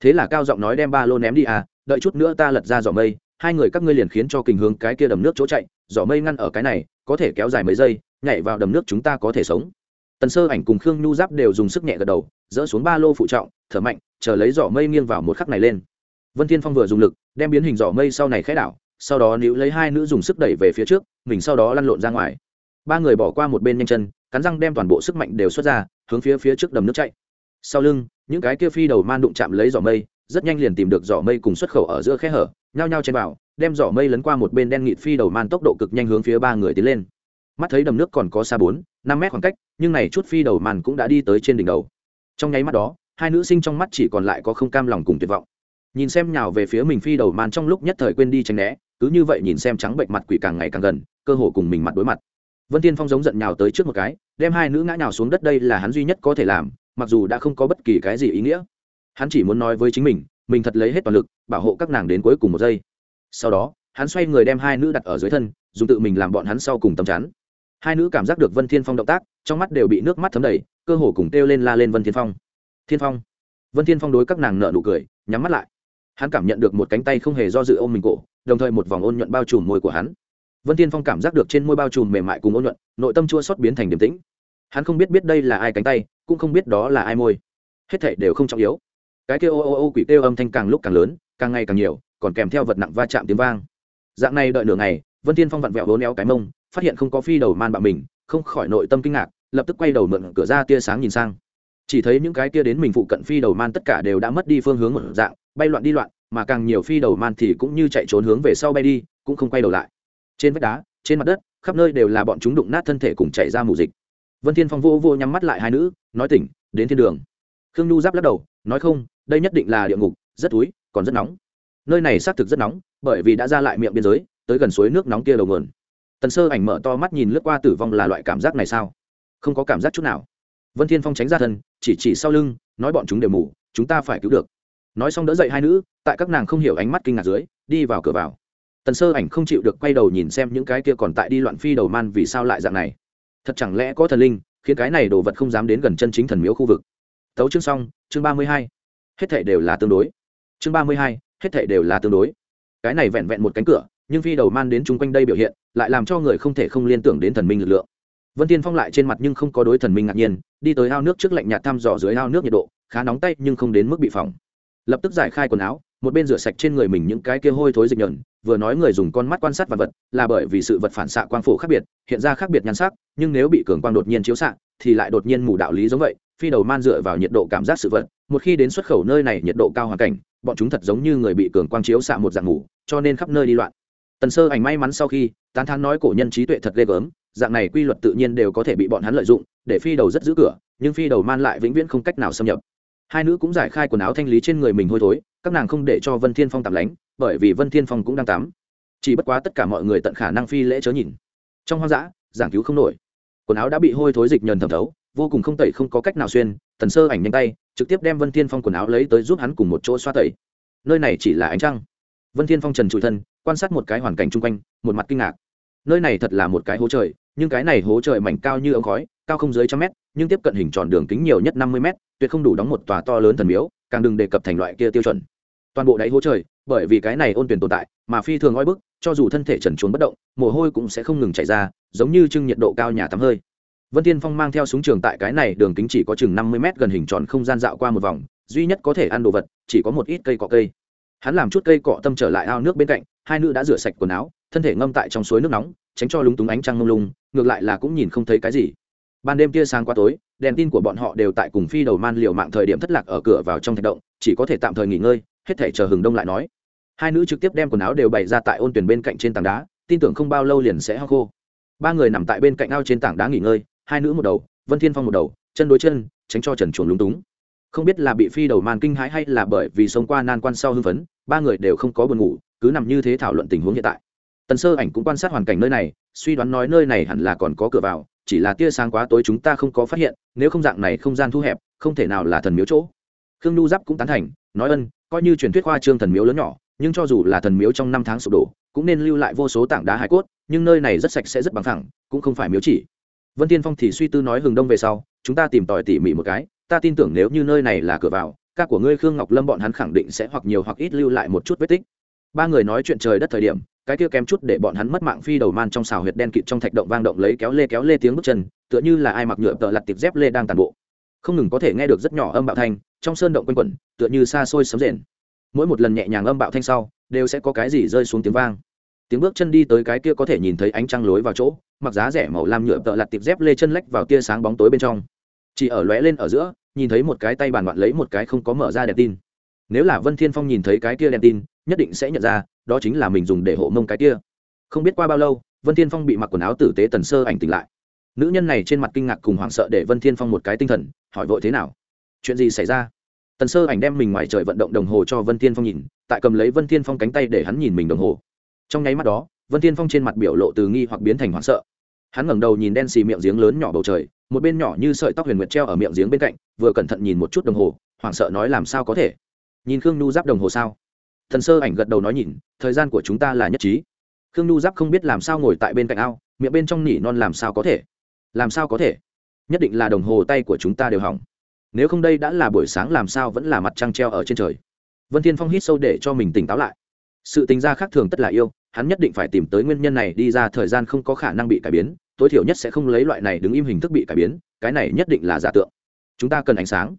Thế là cao giọng nói đem ba lô ném đi à đợi chút nữa ta lật ra giỏ mây, hai người các ngươi liền khiến cho kình hướng cái kia đầm nước chỗ chạy, giỏ mây ngăn ở cái này, có thể kéo dài mấy giây, nhảy vào đầm nước chúng ta có thể sống. Tần sơ ảnh cùng khương nhu giáp đều dùng sức nhẹ gật đầu, dỡ xuống ba lô phụ trọng, thở mạnh, chờ lấy giỏ mây nghiêng vào một khắc này lên. Vân thiên phong vừa dùng lực, đem biến hình giỏ mây sau này khẽ đảo, sau đó níu lấy hai nữ dùng sức đẩy về phía trước, mình sau đó lăn lộn ra ngoài. Ba người bỏ qua một bên nhanh chân cắn răng đem toàn bộ sức mạnh đều xuất ra, hướng phía phía trước đầm nước chạy. Sau lưng, những cái kia phi đầu man đụng chạm lấy giỏ mây, rất nhanh liền tìm được giỏ mây cùng xuất khẩu ở giữa khe hở, nhao nhao chen vào, đem giỏ mây lấn qua một bên đen nghịt phi đầu man tốc độ cực nhanh hướng phía ba người tiến lên. Mắt thấy đầm nước còn có xa bốn, năm mét khoảng cách, nhưng này chút phi đầu man cũng đã đi tới trên đỉnh đầu. Trong nháy mắt đó, hai nữ sinh trong mắt chỉ còn lại có không cam lòng cùng tuyệt vọng. Nhìn xem nhào về phía mình phi đầu man trong lúc nhất thời quên đi tránh né, cứ như vậy nhìn xem trắng bệnh mặt quỷ càng ngày càng gần, cơ hồ cùng mình mặt đối mặt vân tiên phong giống giận nhào tới trước một cái, đem hai nữ ngã nhào xuống đất đây là hắn duy nhất có thể làm, mặc dù đã không có bất kỳ cái gì ý nghĩa. Hắn chỉ muốn nói với chính mình mình thật lấy hết toàn lực, bảo hộ các nàng đến cuối cùng một giây. Sau đó, hắn xoay người đem hai nữ đặt ở dưới thân, dùng tự mình làm bọn hắn sau cùng tầm chắn hai nữ cảm giác được vân thiên phong động tác, trong mắt đều bị nước mắt thấm đầy, cơ hồ cùng kêu lên la lên vân thiên phong. Thiên phong. Vân thiên phong đối các nàng nợ nụ cười, nhắm mắt lại. Hắn cảm nhận được một cánh tay không hề do dự ôm mình cổ, đồng thời một vòng ôn nhuận bao trùm môi của hắn vân thiên phong cảm giác được trên môi bao trùm mềm mại cùng ôn nhuận, nội tâm chua xót biến thành điềm tĩnh. Hắn không biết biết đây là ai cánh tay, cũng không biết đó là ai môi. Hết thảy đều không trọng yếu. Cái kêu ô ô ô quỷ kêu âm thanh càng lúc càng lớn, càng ngày càng nhiều, còn kèm theo vật nặng va chạm tiếng vang. Dạng này đợi nửa ngày, vân thiên phong vặn vẹo vốn éo cái mông, phát hiện không có phi đầu man bạo mình, không khỏi nội tâm kinh ngạc, lập tức quay đầu mượn cửa ra tia sáng nhìn sang. Chỉ thấy những cái tia đến mình phụ cận phi đầu man tất cả đều đã mất đi phương hướng một dạng, bay loạn đi loạn, mà càng nhiều phi đầu man thì cũng như chạy trốn hướng về sau bay đi, cũng không quay đầu lại trên vách đá, trên mặt đất, khắp nơi đều là bọn chúng đụng nát thân thể cùng chạy ra mù dịch. Vân thiên phong vô vô nhắm mắt lại hai nữ, nói tỉnh, đến thiên đường. Khương nhu giáp lắc đầu, nói không, đây nhất định là địa ngục, rất túi còn rất nóng. Nơi này xác thực rất nóng, bởi vì đã ra lại miệng biên giới, tới gần suối nước nóng kia đầu nguồn. Tần sơ ảnh mở to mắt nhìn lướt qua tử vong là loại cảm giác này sao? Không có cảm giác chút nào. Vân thiên phong tránh ra thân, chỉ chỉ sau lưng, nói bọn chúng đều mù, chúng ta phải cứu được. Nói xong đỡ dậy hai nữ, tại các nàng không hiểu ánh mắt kinh ngạc dưới, đi vào cửa vào tần sơ ảnh không chịu được quay đầu nhìn xem những cái kia còn tại đi loạn phi đầu man vì sao lại dạng này. Thật chẳng lẽ có thần linh, khiến cái này đồ vật không dám đến gần chân chính thần miếu khu vực. Tấu chương xong, chương ba mươi hai. Hết thảy đều là tương đối. Chương ba mươi hai, hết thảy đều là tương đối. Cái này vẹn vẹn một cánh cửa, nhưng phi đầu man đến chung quanh đây biểu hiện, lại làm cho người không thể không liên tưởng đến thần minh lực lượng. Vân tiên phong lại trên mặt nhưng không có đối thần minh ngạc nhiên, đi tới ao nước trước lạnh nhạt thăm dò dưới ao nước nhiệt độ, khá nóng tay nhưng không đến mức bị phỏng. Lập tức giải khai quần áo một bên rửa sạch trên người mình những cái kia hôi thối dịch nhờn, vừa nói người dùng con mắt quan sát vật vật, là bởi vì sự vật phản xạ quang phổ khác biệt, hiện ra khác biệt nhan sắc, nhưng nếu bị cường quang đột nhiên chiếu xạ, thì lại đột nhiên mù đạo lý giống vậy, phi đầu man dựa vào nhiệt độ cảm giác sự vật, một khi đến xuất khẩu nơi này nhiệt độ cao hoàn cảnh, bọn chúng thật giống như người bị cường quang chiếu xạ một dạng ngủ cho nên khắp nơi đi loạn. Tần sơ ảnh may mắn sau khi tán thán nói cổ nhân trí tuệ thật ghê gớm, dạng này quy luật tự nhiên đều có thể bị bọn hắn lợi dụng, để phi đầu rất giữ cửa, nhưng phi đầu man lại vĩnh viễn không cách nào xâm nhập hai nữ cũng giải khai quần áo thanh lý trên người mình hôi thối, các nàng không để cho vân thiên phong tạm lánh, bởi vì vân thiên phong cũng đang tắm. Chỉ bất quá tất cả mọi người tận khả năng phi lễ chớ nhìn. Trong hoang dã, giảng cứu không nổi. Quần áo đã bị hôi thối dịch nhờn thẩm thấu, vô cùng không tẩy không có cách nào xuyên, tần sơ ảnh nhanh tay, trực tiếp đem vân thiên phong quần áo lấy tới giúp hắn cùng một chỗ xoa tẩy. Nơi này chỉ là ánh trăng. Vân thiên phong trần trụi thân, quan sát một cái hoàn cảnh chung quanh, một mặt kinh ngạc. Nơi này thật là một cái hố trời, nhưng cái này hố trời mảnh cao như ống khói, cao không dưới trăm mét nhưng tiếp cận hình tròn đường kính nhiều nhất năm mươi mét, tuyệt không đủ đóng một tòa to lớn thần miếu, càng đừng đề cập thành loại kia tiêu chuẩn. Toàn bộ đáy hố trời, bởi vì cái này ôn tuyển tồn tại, mà phi thường oi bức, cho dù thân thể trần trốn bất động, mồ hôi cũng sẽ không ngừng chảy ra, giống như trưng nhiệt độ cao nhà tắm hơi. Vân tiên phong mang theo súng trường tại cái này đường kính chỉ có chừng năm mươi mét gần hình tròn không gian dạo qua một vòng, duy nhất có thể ăn đồ vật, chỉ có một ít cây cọ cây. Hắn làm chút cây cọ tâm trở lại ao nước bên cạnh, hai nữ đã rửa sạch quần áo, thân thể ngâm tại trong suối nước nóng, tránh cho lúng túng ánh trăng mông lung, ngược lại là cũng nhìn không thấy cái gì ban đêm tia sáng qua tối, đèn tin của bọn họ đều tại cùng phi đầu man liều mạng thời điểm thất lạc ở cửa vào trong thạch động, chỉ có thể tạm thời nghỉ ngơi, hết thể chờ hừng đông lại nói. Hai nữ trực tiếp đem quần áo đều bày ra tại ôn tuyển bên cạnh trên tảng đá, tin tưởng không bao lâu liền sẽ hao khô. Ba người nằm tại bên cạnh ao trên tảng đá nghỉ ngơi, hai nữ một đầu, vân thiên phong một đầu, chân đối chân, tránh cho trần chuồn lúng túng. Không biết là bị phi đầu man kinh hãi hay là bởi vì sống qua nan quan sau hưng phấn, ba người đều không có buồn ngủ, cứ nằm như thế thảo luận tình huống hiện tại. Tần sơ ảnh cũng quan sát hoàn cảnh nơi này, suy đoán nói nơi này hẳn là còn có cửa vào chỉ là tia sáng quá tối chúng ta không có phát hiện, nếu không dạng này không gian thu hẹp, không thể nào là thần miếu chỗ. Khương nhu giáp cũng tán thành, nói ân, coi như truyền thuyết khoa trương thần miếu lớn nhỏ, nhưng cho dù là thần miếu trong năm tháng sụp đổ, cũng nên lưu lại vô số tảng đá hải cốt, nhưng nơi này rất sạch sẽ rất bằng thẳng cũng không phải miếu chỉ. Vân tiên phong thì suy tư nói hừng đông về sau, chúng ta tìm tòi tỉ mỉ một cái, ta tin tưởng nếu như nơi này là cửa vào, ca của ngươi khương ngọc lâm bọn hắn khẳng định sẽ hoặc nhiều hoặc ít lưu lại một chút vết tích ba người nói chuyện trời đất thời điểm, cái kia kém chút để bọn hắn mất mạng phi đầu man trong xào huyệt đen kịt trong thạch động vang động lấy kéo lê kéo lê tiếng bước chân, tựa như là ai mặc nhựa tợ lặt tiệp dép lê đang tàn bộ. Không ngừng có thể nghe được rất nhỏ âm bạo thanh, trong sơn động quanh quẩn, tựa như xa xôi sấm rền. Mỗi một lần nhẹ nhàng âm bạo thanh sau, đều sẽ có cái gì rơi xuống tiếng vang. Tiếng bước chân đi tới cái kia có thể nhìn thấy ánh trăng lối vào chỗ, mặc giá rẻ màu lam nhựa tợ lặt tiệp dép lê chân lách vào tia sáng bóng tối bên trong. Chỉ ở lóe lên ở giữa, nhìn thấy một cái tay bàn loạn lấy một cái không có mở ra đèn tin. Nếu là vân thiên phong nhìn thấy cái kia đèn tin nhất định sẽ nhận ra, đó chính là mình dùng để hộ mông cái kia. Không biết qua bao lâu, vân thiên phong bị mặc quần áo tử tế tần sơ ảnh tỉnh lại. Nữ nhân này trên mặt kinh ngạc cùng hoảng sợ để vân thiên phong một cái tinh thần, hỏi vội thế nào? Chuyện gì xảy ra? Tần sơ ảnh đem mình ngoài trời vận động đồng hồ cho vân thiên phong nhìn, tại cầm lấy vân thiên phong cánh tay để hắn nhìn mình đồng hồ. Trong nháy mắt đó, vân thiên phong trên mặt biểu lộ từ nghi hoặc biến thành hoảng sợ. Hắn ngẩng đầu nhìn đen xì miệng giếng lớn nhỏ bầu trời, một bên nhỏ như sợi tóc huyền nguyệt treo ở miệng giếng bên cạnh, vừa cẩn thận nhìn một chút đồng hồ, hoảng sợ nói làm sao có thể? Nhìn khương nhu giáp đồng hồ sao? Thần sơ ảnh gật đầu nói nhìn, thời gian của chúng ta là nhất trí. Khương nhu giáp không biết làm sao ngồi tại bên cạnh ao, miệng bên trong nỉ non làm sao có thể. Làm sao có thể? Nhất định là đồng hồ tay của chúng ta đều hỏng. Nếu không đây đã là buổi sáng làm sao vẫn là mặt trăng treo ở trên trời. Vân thiên phong hít sâu để cho mình tỉnh táo lại. Sự tính ra khác thường tất là yêu, hắn nhất định phải tìm tới nguyên nhân này đi ra thời gian không có khả năng bị cải biến, tối thiểu nhất sẽ không lấy loại này đứng im hình thức bị cải biến, cái này nhất định là giả tượng. Chúng ta cần ánh sáng.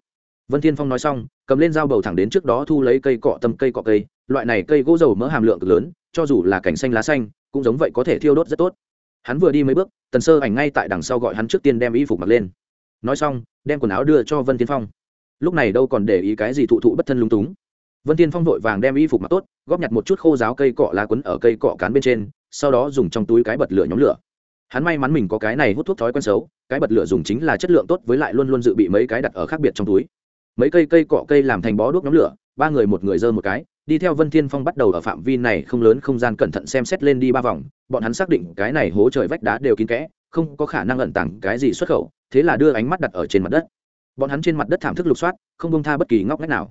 Vân thiên phong nói xong, cầm lên dao bầu thẳng đến trước đó thu lấy cây cọ tâm cây cọ cây loại này cây gỗ dầu mỡ hàm lượng cực lớn, cho dù là cảnh xanh lá xanh, cũng giống vậy có thể thiêu đốt rất tốt. Hắn vừa đi mấy bước, tần sơ ảnh ngay tại đằng sau gọi hắn trước tiên đem y phục mặc lên. Nói xong, đem quần áo đưa cho vân tiên phong. Lúc này đâu còn để ý cái gì thụ thụ bất thân lung túng. Vân tiên phong vội vàng đem y phục mặc tốt, góp nhặt một chút khô giáo cây cọ lá quấn ở cây cọ cán bên trên, sau đó dùng trong túi cái bật lửa nhóm lửa. Hắn may mắn mình có cái này hút thuốc thói quen xấu, cái bật lửa dùng chính là chất lượng tốt với lại luôn luôn dự bị mấy cái đặt ở khác biệt trong túi. Mấy cây cây cọ cây làm thành bó đuốc nhóm lửa, ba người một người dơ một cái đi theo vân thiên phong bắt đầu ở phạm vi này không lớn không gian cẩn thận xem xét lên đi ba vòng, bọn hắn xác định cái này hố trời vách đá đều kín kẽ, không có khả năng ẩn tàng cái gì xuất khẩu, thế là đưa ánh mắt đặt ở trên mặt đất. Bọn hắn trên mặt đất thảm thức lục soát, không bông tha bất kỳ ngóc ngách nào.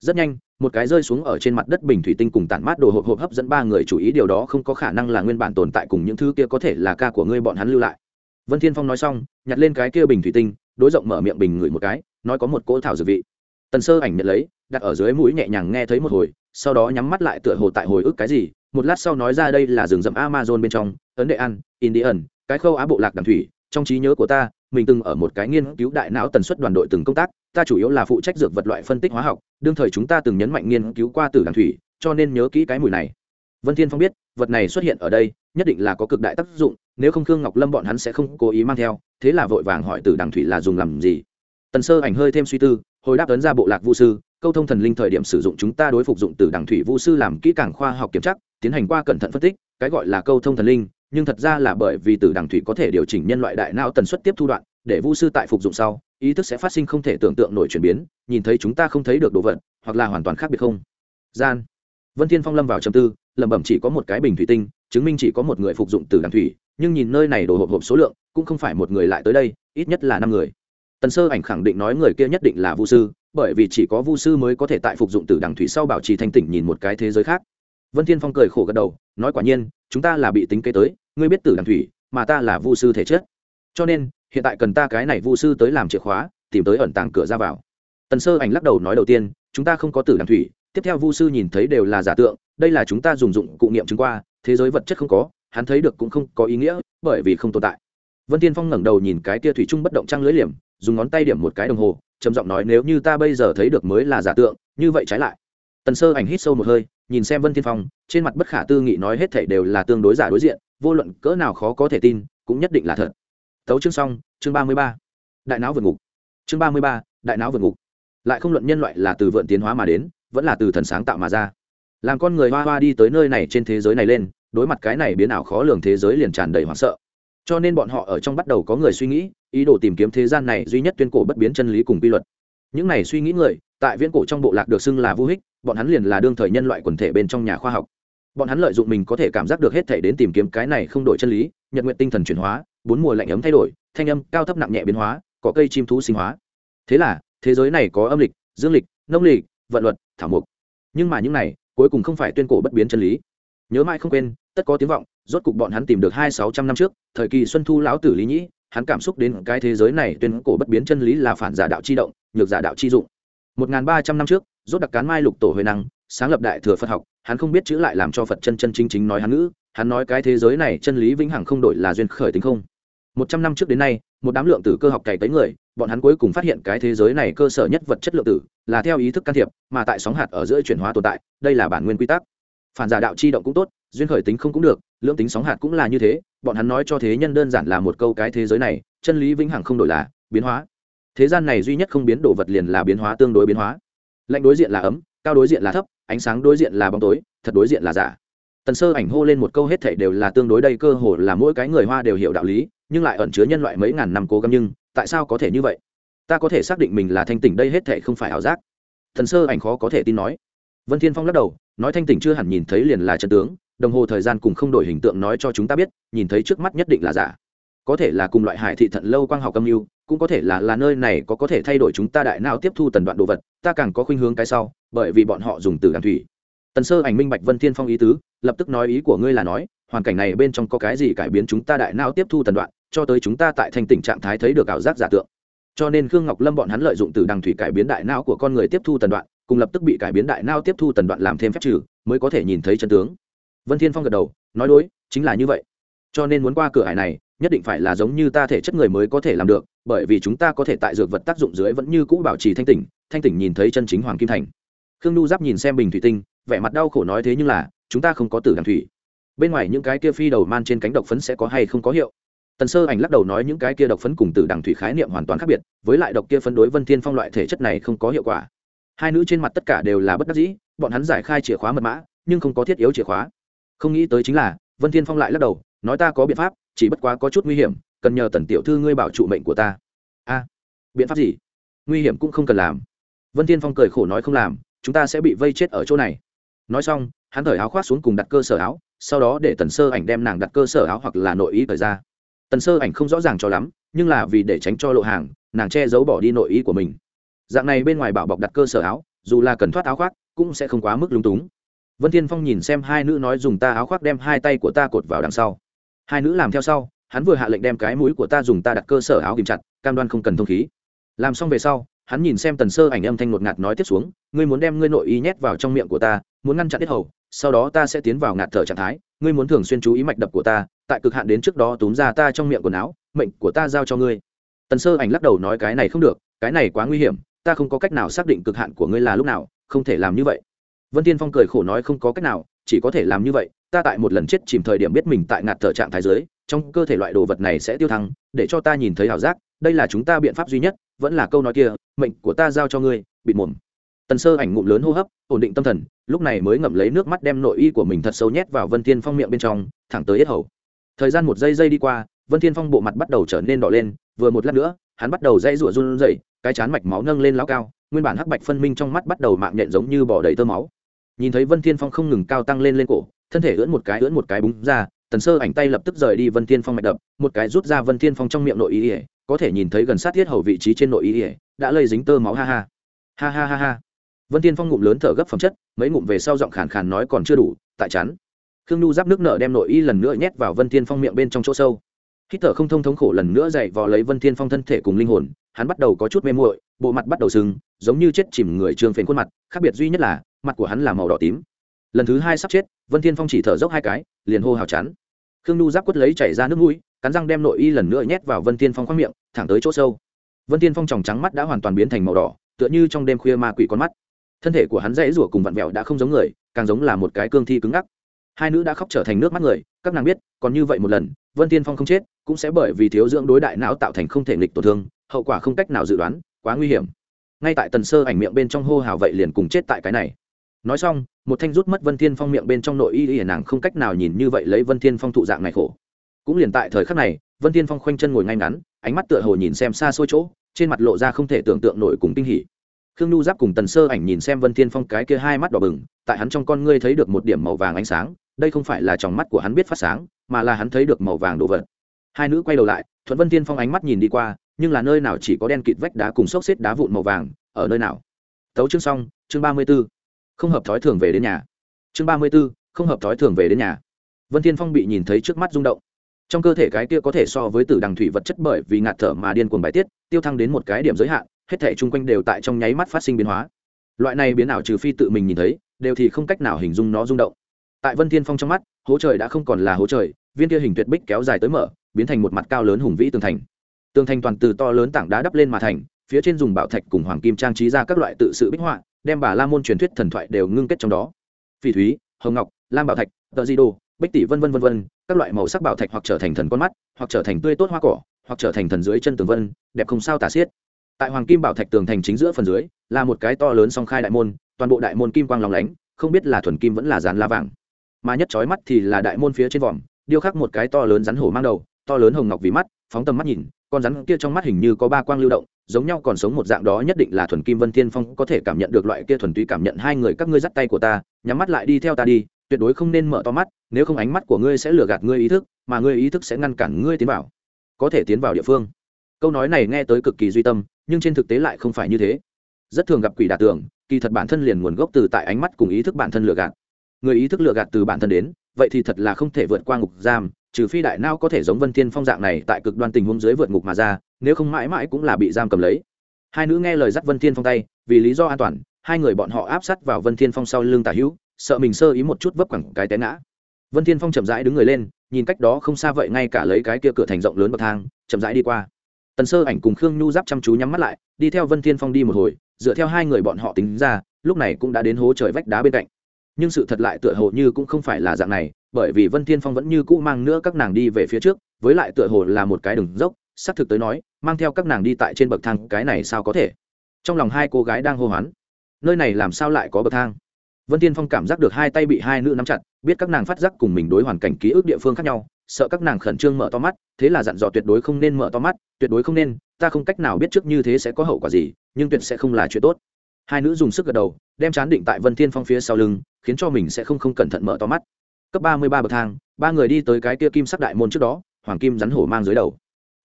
Rất nhanh, một cái rơi xuống ở trên mặt đất bình thủy tinh cùng tản mát đồ hộp hộp hấp dẫn ba người chú ý, điều đó không có khả năng là nguyên bản tồn tại cùng những thứ kia có thể là ca của ngươi bọn hắn lưu lại. Vân thiên phong nói xong, nhặt lên cái kia bình thủy tinh, đối rộng mở miệng bình ngửi một cái, nói có một cỗ thảo dược vị. Tần sơ ảnh nhận lấy, đặt ở dưới mũi nhẹ nhàng nghe thấy một hồi sau đó nhắm mắt lại tựa hồ tại hồi ức cái gì, một lát sau nói ra đây là rừng rậm amazon bên trong, ấn đệ an, indian, cái khâu á bộ lạc đàm thủy, trong trí nhớ của ta, mình từng ở một cái nghiên cứu đại não tần suất đoàn đội từng công tác, ta chủ yếu là phụ trách dược vật loại phân tích hóa học, đương thời chúng ta từng nhấn mạnh nghiên cứu qua từ đàm thủy, cho nên nhớ kỹ cái mùi này. Vân thiên phong biết, vật này xuất hiện ở đây, nhất định là có cực đại tác dụng, nếu không khương ngọc lâm bọn hắn sẽ không cố ý mang theo, thế là vội vàng hỏi từ đàm thủy là dùng làm gì. Tần sơ ảnh hơi thêm suy tư, hồi đáp ấn ra bộ lạc vũ sư câu thông thần linh thời điểm sử dụng chúng ta đối phục dụng từ đảng thủy vũ sư làm kỹ càng khoa học kiểm tra, tiến hành qua cẩn thận phân tích, cái gọi là câu thông thần linh, nhưng thật ra là bởi vì từ đảng thủy có thể điều chỉnh nhân loại đại não tần suất tiếp thu đoạn, để vũ sư tại phục dụng sau, ý thức sẽ phát sinh không thể tưởng tượng nổi chuyển biến, nhìn thấy chúng ta không thấy được đồ vật, hoặc là hoàn toàn khác biệt không? Gian. Vân thiên phong lâm vào trầm tư, lẩm bẩm chỉ có một cái bình thủy tinh, chứng minh chỉ có một người phục dụng từ đàm thủy, nhưng nhìn nơi này đồ hộp hộp số lượng, cũng không phải một người lại tới đây, ít nhất là năm người tần sơ ảnh khẳng định nói người kia nhất định là vu sư, bởi vì chỉ có vu sư mới có thể tại phục dụng từ đằng thủy sau bảo trì thanh tỉnh nhìn một cái thế giới khác. Vân thiên phong cười khổ gật đầu, nói quả nhiên, chúng ta là bị tính kế tới, ngươi biết tử đằng thủy, mà ta là vu sư thể chất. Cho nên, hiện tại cần ta cái này vu sư tới làm chìa khóa, tìm tới ẩn tàng cửa ra vào. Tần sơ ảnh lắc đầu nói đầu tiên, chúng ta không có tử đằng thủy, tiếp theo vu sư nhìn thấy đều là giả tượng, đây là chúng ta dùng dụng cụ nghiệm chứng qua, thế giới vật chất không có, hắn thấy được cũng không có ý nghĩa, bởi vì không tồn tại. Vân tiên phong ngẩng đầu nhìn cái tia thủy trung bất động trăng lưới liềm dùng ngón tay điểm một cái đồng hồ, trầm giọng nói, nếu như ta bây giờ thấy được mới là giả tượng, như vậy trái lại. Tần sơ ảnh hít sâu một hơi, nhìn xem vân thiên phong, trên mặt bất khả tư nghị nói hết thảy đều là tương đối giả đối diện, vô luận cỡ nào khó có thể tin, cũng nhất định là thật. Tấu chương xong, chương ba mươi ba. Đại não vượt ngục. Chương ba mươi ba, đại não vượt ngục. Lại không luận nhân loại là từ vượn tiến hóa mà đến, vẫn là từ thần sáng tạo mà ra. Làm con người hoa hoa đi tới nơi này trên thế giới này lên, đối mặt cái này biến ảo khó lường thế giới liền tràn đầy hoảng sợ cho nên bọn họ ở trong bắt đầu có người suy nghĩ, ý đồ tìm kiếm thế gian này duy nhất tuyên cổ bất biến chân lý cùng quy luật. Những này suy nghĩ người, tại viễn cổ trong bộ lạc được xưng là vô hích, bọn hắn liền là đương thời nhân loại quần thể bên trong nhà khoa học. Bọn hắn lợi dụng mình có thể cảm giác được hết thể đến tìm kiếm cái này không đổi chân lý, nhật nguyện tinh thần chuyển hóa, bốn mùa lạnh ấm thay đổi, thanh âm cao thấp nặng nhẹ biến hóa, có cây chim thú sinh hóa. Thế là, thế giới này có âm lịch, dương lịch, nông lịch, vận luật, thảo mục nhưng mà những này, cuối cùng không phải tuyên cổ bất biến chân lý. Nhớ mãi không quên tất có tiếng vọng, rốt cục bọn hắn tìm được hai sáu trăm năm trước, thời kỳ xuân thu lão tử lý nhĩ, hắn cảm xúc đến cái thế giới này tuyên cổ bất biến chân lý là phản giả đạo chi động, nhược giả đạo chi dụng. Một nghìn ba trăm năm trước, rốt đặc cán mai lục tổ huệ năng, sáng lập đại thừa phật học, hắn không biết chữ lại làm cho phật chân chân chính chính nói hắn ngữ, hắn nói cái thế giới này chân lý vĩnh hằng không đổi là duyên khởi tính không. Một trăm năm trước đến nay, một đám lượng tử cơ học cày tới người, bọn hắn cuối cùng phát hiện cái thế giới này cơ sở nhất vật chất lượng tử, là theo ý thức can thiệp, mà tại sóng hạt ở giữa chuyển hóa tồn tại, đây là bản nguyên quy tắc phản giả đạo chi động cũng tốt, duyên khởi tính không cũng được, lưỡng tính sóng hạt cũng là như thế, bọn hắn nói cho thế nhân đơn giản là một câu cái thế giới này, chân lý vĩnh hằng không đổi là biến hóa. Thế gian này duy nhất không biến đồ vật liền là biến hóa tương đối biến hóa. Lạnh đối diện là ấm, cao đối diện là thấp, ánh sáng đối diện là bóng tối, thật đối diện là giả. Tần sơ ảnh hô lên một câu hết thảy đều là tương đối đây, cơ hồ là mỗi cái người hoa đều hiểu đạo lý, nhưng lại ẩn chứa nhân loại mấy ngàn năm cố gắng, nhưng tại sao có thể như vậy? Ta có thể xác định mình là thanh tỉnh đây hết thảy không phải ảo giác. Thần sơ ảnh khó có thể tin nói. Vân thiên phong lắc đầu nói thanh tỉnh chưa hẳn nhìn thấy liền là chân tướng, đồng hồ thời gian cùng không đổi hình tượng nói cho chúng ta biết, nhìn thấy trước mắt nhất định là giả. Có thể là cùng loại hải thị thận lâu quang học âm mưu, cũng có thể là là nơi này có có thể thay đổi chúng ta đại não tiếp thu tần đoạn đồ vật, ta càng có khuynh hướng cái sau, bởi vì bọn họ dùng từ đàn thủy. Tần sơ ảnh minh bạch vân thiên phong ý tứ, lập tức nói ý của ngươi là nói, hoàn cảnh này bên trong có cái gì cải biến chúng ta đại não tiếp thu tần đoạn, cho tới chúng ta tại thành tỉnh trạng thái thấy được ảo giác giả tượng. Cho nên khương ngọc lâm bọn hắn lợi dụng từ đằng thủy cải biến đại não của con người tiếp thu tần đoạn cùng lập tức bị cải biến đại nao tiếp thu tần đoạn làm thêm phép trừ, mới có thể nhìn thấy chân tướng. Vân thiên phong gật đầu, nói đối, chính là như vậy. Cho nên muốn qua cửa hải này, nhất định phải là giống như ta thể chất người mới có thể làm được, bởi vì chúng ta có thể tại dược vật tác dụng dưới vẫn như cũ bảo trì thanh tỉnh thanh tỉnh nhìn thấy chân chính hoàng kim thành. Khương nhu giáp nhìn xem bình thủy tinh, vẻ mặt đau khổ nói thế nhưng là, chúng ta không có tử đằng thủy. Bên ngoài những cái kia phi đầu man trên cánh độc phấn sẽ có hay không có hiệu? Tần sơ ảnh lắc đầu nói những cái kia độc phấn cùng tử đằng thủy khái niệm hoàn toàn khác biệt, với lại độc kia phấn đối vân thiên phong loại thể chất này không có hiệu quả hai nữ trên mặt tất cả đều là bất đắc dĩ, bọn hắn giải khai chìa khóa mật mã, nhưng không có thiết yếu chìa khóa. Không nghĩ tới chính là, vân thiên phong lại lắc đầu, nói ta có biện pháp, chỉ bất quá có chút nguy hiểm, cần nhờ tần tiểu thư ngươi bảo trụ mệnh của ta. A, biện pháp gì? Nguy hiểm cũng không cần làm. Vân thiên phong cười khổ nói không làm, chúng ta sẽ bị vây chết ở chỗ này. Nói xong, hắn thởi áo khoác xuống cùng đặt cơ sở áo, sau đó để tần sơ ảnh đem nàng đặt cơ sở áo hoặc là nội ý thời ra. Tần sơ ảnh không rõ ràng cho lắm, nhưng là vì để tránh cho lộ hàng, nàng che giấu bỏ đi nội ý của mình dạng này bên ngoài bảo bọc đặt cơ sở áo, dù là cần thoát áo khoác, cũng sẽ không quá mức lung túng. Vân thiên phong nhìn xem hai nữ nói dùng ta áo khoác đem hai tay của ta cột vào đằng sau. Hai nữ làm theo sau, hắn vừa hạ lệnh đem cái mũi của ta dùng ta đặt cơ sở áo kìm chặt, cam đoan không cần thông khí. Làm xong về sau, hắn nhìn xem tần sơ ảnh âm thanh ngột ngạt nói tiếp xuống, ngươi muốn đem ngươi nội ý nhét vào trong miệng của ta, muốn ngăn chặn hết hầu, sau đó ta sẽ tiến vào ngạt thở trạng thái, ngươi muốn thường xuyên chú ý mạch đập của ta, tại cực hạn đến trước đó túm ra ta trong miệng quần áo, mệnh của ta giao cho ngươi. Tần sơ ảnh lắc đầu nói, cái này không được, cái này quá nguy hiểm ta không có cách nào xác định cực hạn của ngươi là lúc nào, không thể làm như vậy. Vân tiên phong cười khổ nói không có cách nào, chỉ có thể làm như vậy, ta tại một lần chết chìm thời điểm biết mình tại ngạt thở trạng thái dưới, trong cơ thể loại đồ vật này sẽ tiêu thăng, để cho ta nhìn thấy ảo giác, đây là chúng ta biện pháp duy nhất, vẫn là câu nói kia, mệnh của ta giao cho ngươi, bịt mồm. Tần sơ ảnh ngụm lớn hô hấp, ổn định tâm thần, lúc này mới ngậm lấy nước mắt đem nội y của mình thật sâu nhét vào vân thiên phong miệng bên trong, thẳng tới yết hầu. Thời gian một giây giây đi qua, vân thiên phong bộ mặt bắt đầu trở nên đỏ lên, vừa một lát nữa hắn bắt đầu dây rủa run rẩy, cái chán mạch máu nâng lên lão cao, nguyên bản hắc bạch phân minh trong mắt bắt đầu mạng nhện giống như bò đầy tơ máu. Nhìn thấy vân thiên phong không ngừng cao tăng lên lên cổ, thân thể ưỡn một cái ưỡn một cái búng ra, tần sơ ảnh tay lập tức rời đi vân thiên phong mạch đập, một cái rút ra vân thiên phong trong miệng nội ý ỉa có thể nhìn thấy gần sát thiết hầu vị trí trên nội ý ỉa đã lây dính tơ máu, ha ha. Ha ha ha ha. Vân thiên phong ngụm lớn thở gấp phẩm chất, mấy ngụm về sau giọng khàn khàn nói còn chưa đủ, tại chắn khương nhu giáp nước nợ đem nội y lần nữa nhét vào vân thiên phong miệng bên trong chỗ sâu hít thở không thông thống khổ lần nữa dậy vò lấy vân thiên phong thân thể cùng linh hồn, hắn bắt đầu có chút mê muội, bộ mặt bắt đầu sưng, giống như chết chìm người trương phền khuôn mặt, khác biệt duy nhất là, mặt của hắn là màu đỏ tím. Lần thứ hai sắp chết, vân thiên phong chỉ thở dốc hai cái, liền hô hào chắn khương nu giáp quất lấy chảy ra nước mũi, cắn răng đem nội y lần nữa nhét vào vân thiên phong khoang miệng, thẳng tới chỗ sâu. Vân thiên phong tròng trắng mắt đã hoàn toàn biến thành màu đỏ, tựa như trong đêm khuya ma quỷ con mắt. Thân thể của hắn dãy rủa cùng vặn vẹo đã không giống người, càng giống là một cái cương thi cứng ngắc. Hai nữ đã khóc trở thành nước mắt người, các nàng biết, còn như vậy một lần, vân tiên phong không chết cũng sẽ bởi vì thiếu dưỡng đối đại não tạo thành không thể nghịch tổn thương, hậu quả không cách nào dự đoán, quá nguy hiểm. Ngay tại tần sơ ảnh miệng bên trong hô hào vậy liền cùng chết tại cái này. Nói xong, một thanh rút mất vân thiên phong miệng bên trong nội y y, nàng không cách nào nhìn như vậy lấy vân thiên phong thụ dạng này khổ. Cũng liền tại thời khắc này, vân thiên phong khoanh chân ngồi ngay ngắn, ánh mắt tựa hồ nhìn xem xa xôi chỗ, trên mặt lộ ra không thể tưởng tượng nổi cùng kinh hỉ. Khương nhu giáp cùng tần sơ ảnh nhìn xem vân thiên phong cái kia hai mắt đỏ bừng, tại hắn trong con ngươi thấy được một điểm màu vàng ánh sáng, đây không phải là trong mắt của hắn biết phát sáng, mà là hắn thấy được màu vàng đồ vật hai nữ quay đầu lại, thuận vân thiên phong ánh mắt nhìn đi qua, nhưng là nơi nào chỉ có đen kịt vách đá cùng xốc xếp đá vụn màu vàng, ở nơi nào? Tấu chương xong, chương ba mươi b ố không hợp thói thường về đến nhà. Chương ba mươi b ố không hợp thói thường về đến nhà. Vân thiên phong bị nhìn thấy trước mắt rung động. Trong cơ thể cái kia có thể so với tử đằng thủy vật chất bởi vì ngạt thở mà điên cuồng bài tiết, tiêu thăng đến một cái điểm giới hạn, hết thể chung quanh đều tại trong nháy mắt phát sinh biến hóa. Loại này biến ảo trừ phi tự mình nhìn thấy, đều thì không cách nào hình dung nó rung động. Tại vân thiên phong trong mắt, hố trời đã không còn là hố trời, viên kia hình tuyệt bích kéo dài tới mở biến thành một mặt cao lớn hùng vĩ tường thành. Tường thành toàn từ to lớn tảng đá đắp lên mà thành, phía trên dùng bảo thạch cùng hoàng kim trang trí ra các loại tự sự bích họa, đem bà la môn truyền thuyết thần thoại đều ngưng kết trong đó. Phỉ thúy, hồng ngọc, lam bảo thạch, tờ di đô, bích tỷ vân vân vân vân, các loại màu sắc bảo thạch hoặc trở thành thần con mắt, hoặc trở thành tươi tốt hoa cỏ, hoặc trở thành thần dưới chân tường vân, đẹp không sao tả xiết. Tại hoàng kim bảo thạch tường thành chính giữa phần dưới, là một cái to lớn song khai đại môn, toàn bộ đại môn kim quang lòng lánh, không biết là thuần kim vẫn là dán la vàng. Mà nhất trói mắt thì là đại môn phía trên vòm, điêu khắc một cái to lớn rắn hổ mang đầu to lớn hồng ngọc vì mắt, phóng tầm mắt nhìn, con rắn kia trong mắt hình như có ba quang lưu động, giống nhau còn sống một dạng đó nhất định là thuần kim vân thiên phong có thể cảm nhận được loại kia thuần túy cảm nhận hai người các ngươi dắt tay của ta, nhắm mắt lại đi theo ta đi, tuyệt đối không nên mở to mắt, nếu không ánh mắt của ngươi sẽ lừa gạt ngươi ý thức, mà ngươi ý thức sẽ ngăn cản ngươi tiến vào, có thể tiến vào địa phương. Câu nói này nghe tới cực kỳ duy tâm, nhưng trên thực tế lại không phải như thế. Rất thường gặp quỷ đả tưởng, kỳ thật bản thân liền nguồn gốc từ tại ánh mắt cùng ý thức bản thân lừa gạt. Người ý thức lừa gạt từ bản thân đến, vậy thì thật là không thể vượt qua ngục giam trừ phi đại nao có thể giống vân thiên phong dạng này tại cực đoan tình huống dưới vượt ngục mà ra, nếu không mãi mãi cũng là bị giam cầm lấy. Hai nữ nghe lời dắt vân thiên phong tay, vì lý do an toàn, hai người bọn họ áp sát vào vân thiên phong sau lưng tả hữu, sợ mình sơ ý một chút vấp cẳng cái té ngã. Vân thiên phong chậm rãi đứng người lên, nhìn cách đó không xa vậy ngay cả lấy cái kia cửa thành rộng lớn bậc thang, chậm rãi đi qua. Tần sơ ảnh cùng khương nhu giáp chăm chú nhắm mắt lại, đi theo vân thiên phong đi một hồi, dựa theo hai người bọn họ tính ra, lúc này cũng đã đến hố trời vách đá bên cạnh. Nhưng sự thật lại tựa hồ như cũng không phải là dạng này bởi vì vân thiên phong vẫn như cũ mang nữa các nàng đi về phía trước, với lại tựa hồ là một cái đường dốc, xác thực tới nói, mang theo các nàng đi tại trên bậc thang, cái này sao có thể? Trong lòng hai cô gái đang hô hoán, nơi này làm sao lại có bậc thang? Vân thiên phong cảm giác được hai tay bị hai nữ nắm chặt, biết các nàng phát giác cùng mình đối hoàn cảnh ký ức địa phương khác nhau, sợ các nàng khẩn trương mở to mắt, thế là dặn dò tuyệt đối không nên mở to mắt, tuyệt đối không nên, ta không cách nào biết trước như thế sẽ có hậu quả gì, nhưng tuyệt sẽ không là chuyện tốt. Hai nữ dùng sức gật đầu, đem chán định tại vân thiên phong phía sau lưng, khiến cho mình sẽ không không cẩn thận mở to mắt cấp ba mươi ba bậc thang, ba người đi tới cái kia kim sắc đại môn trước đó, hoàng kim rắn hổ mang dưới đầu.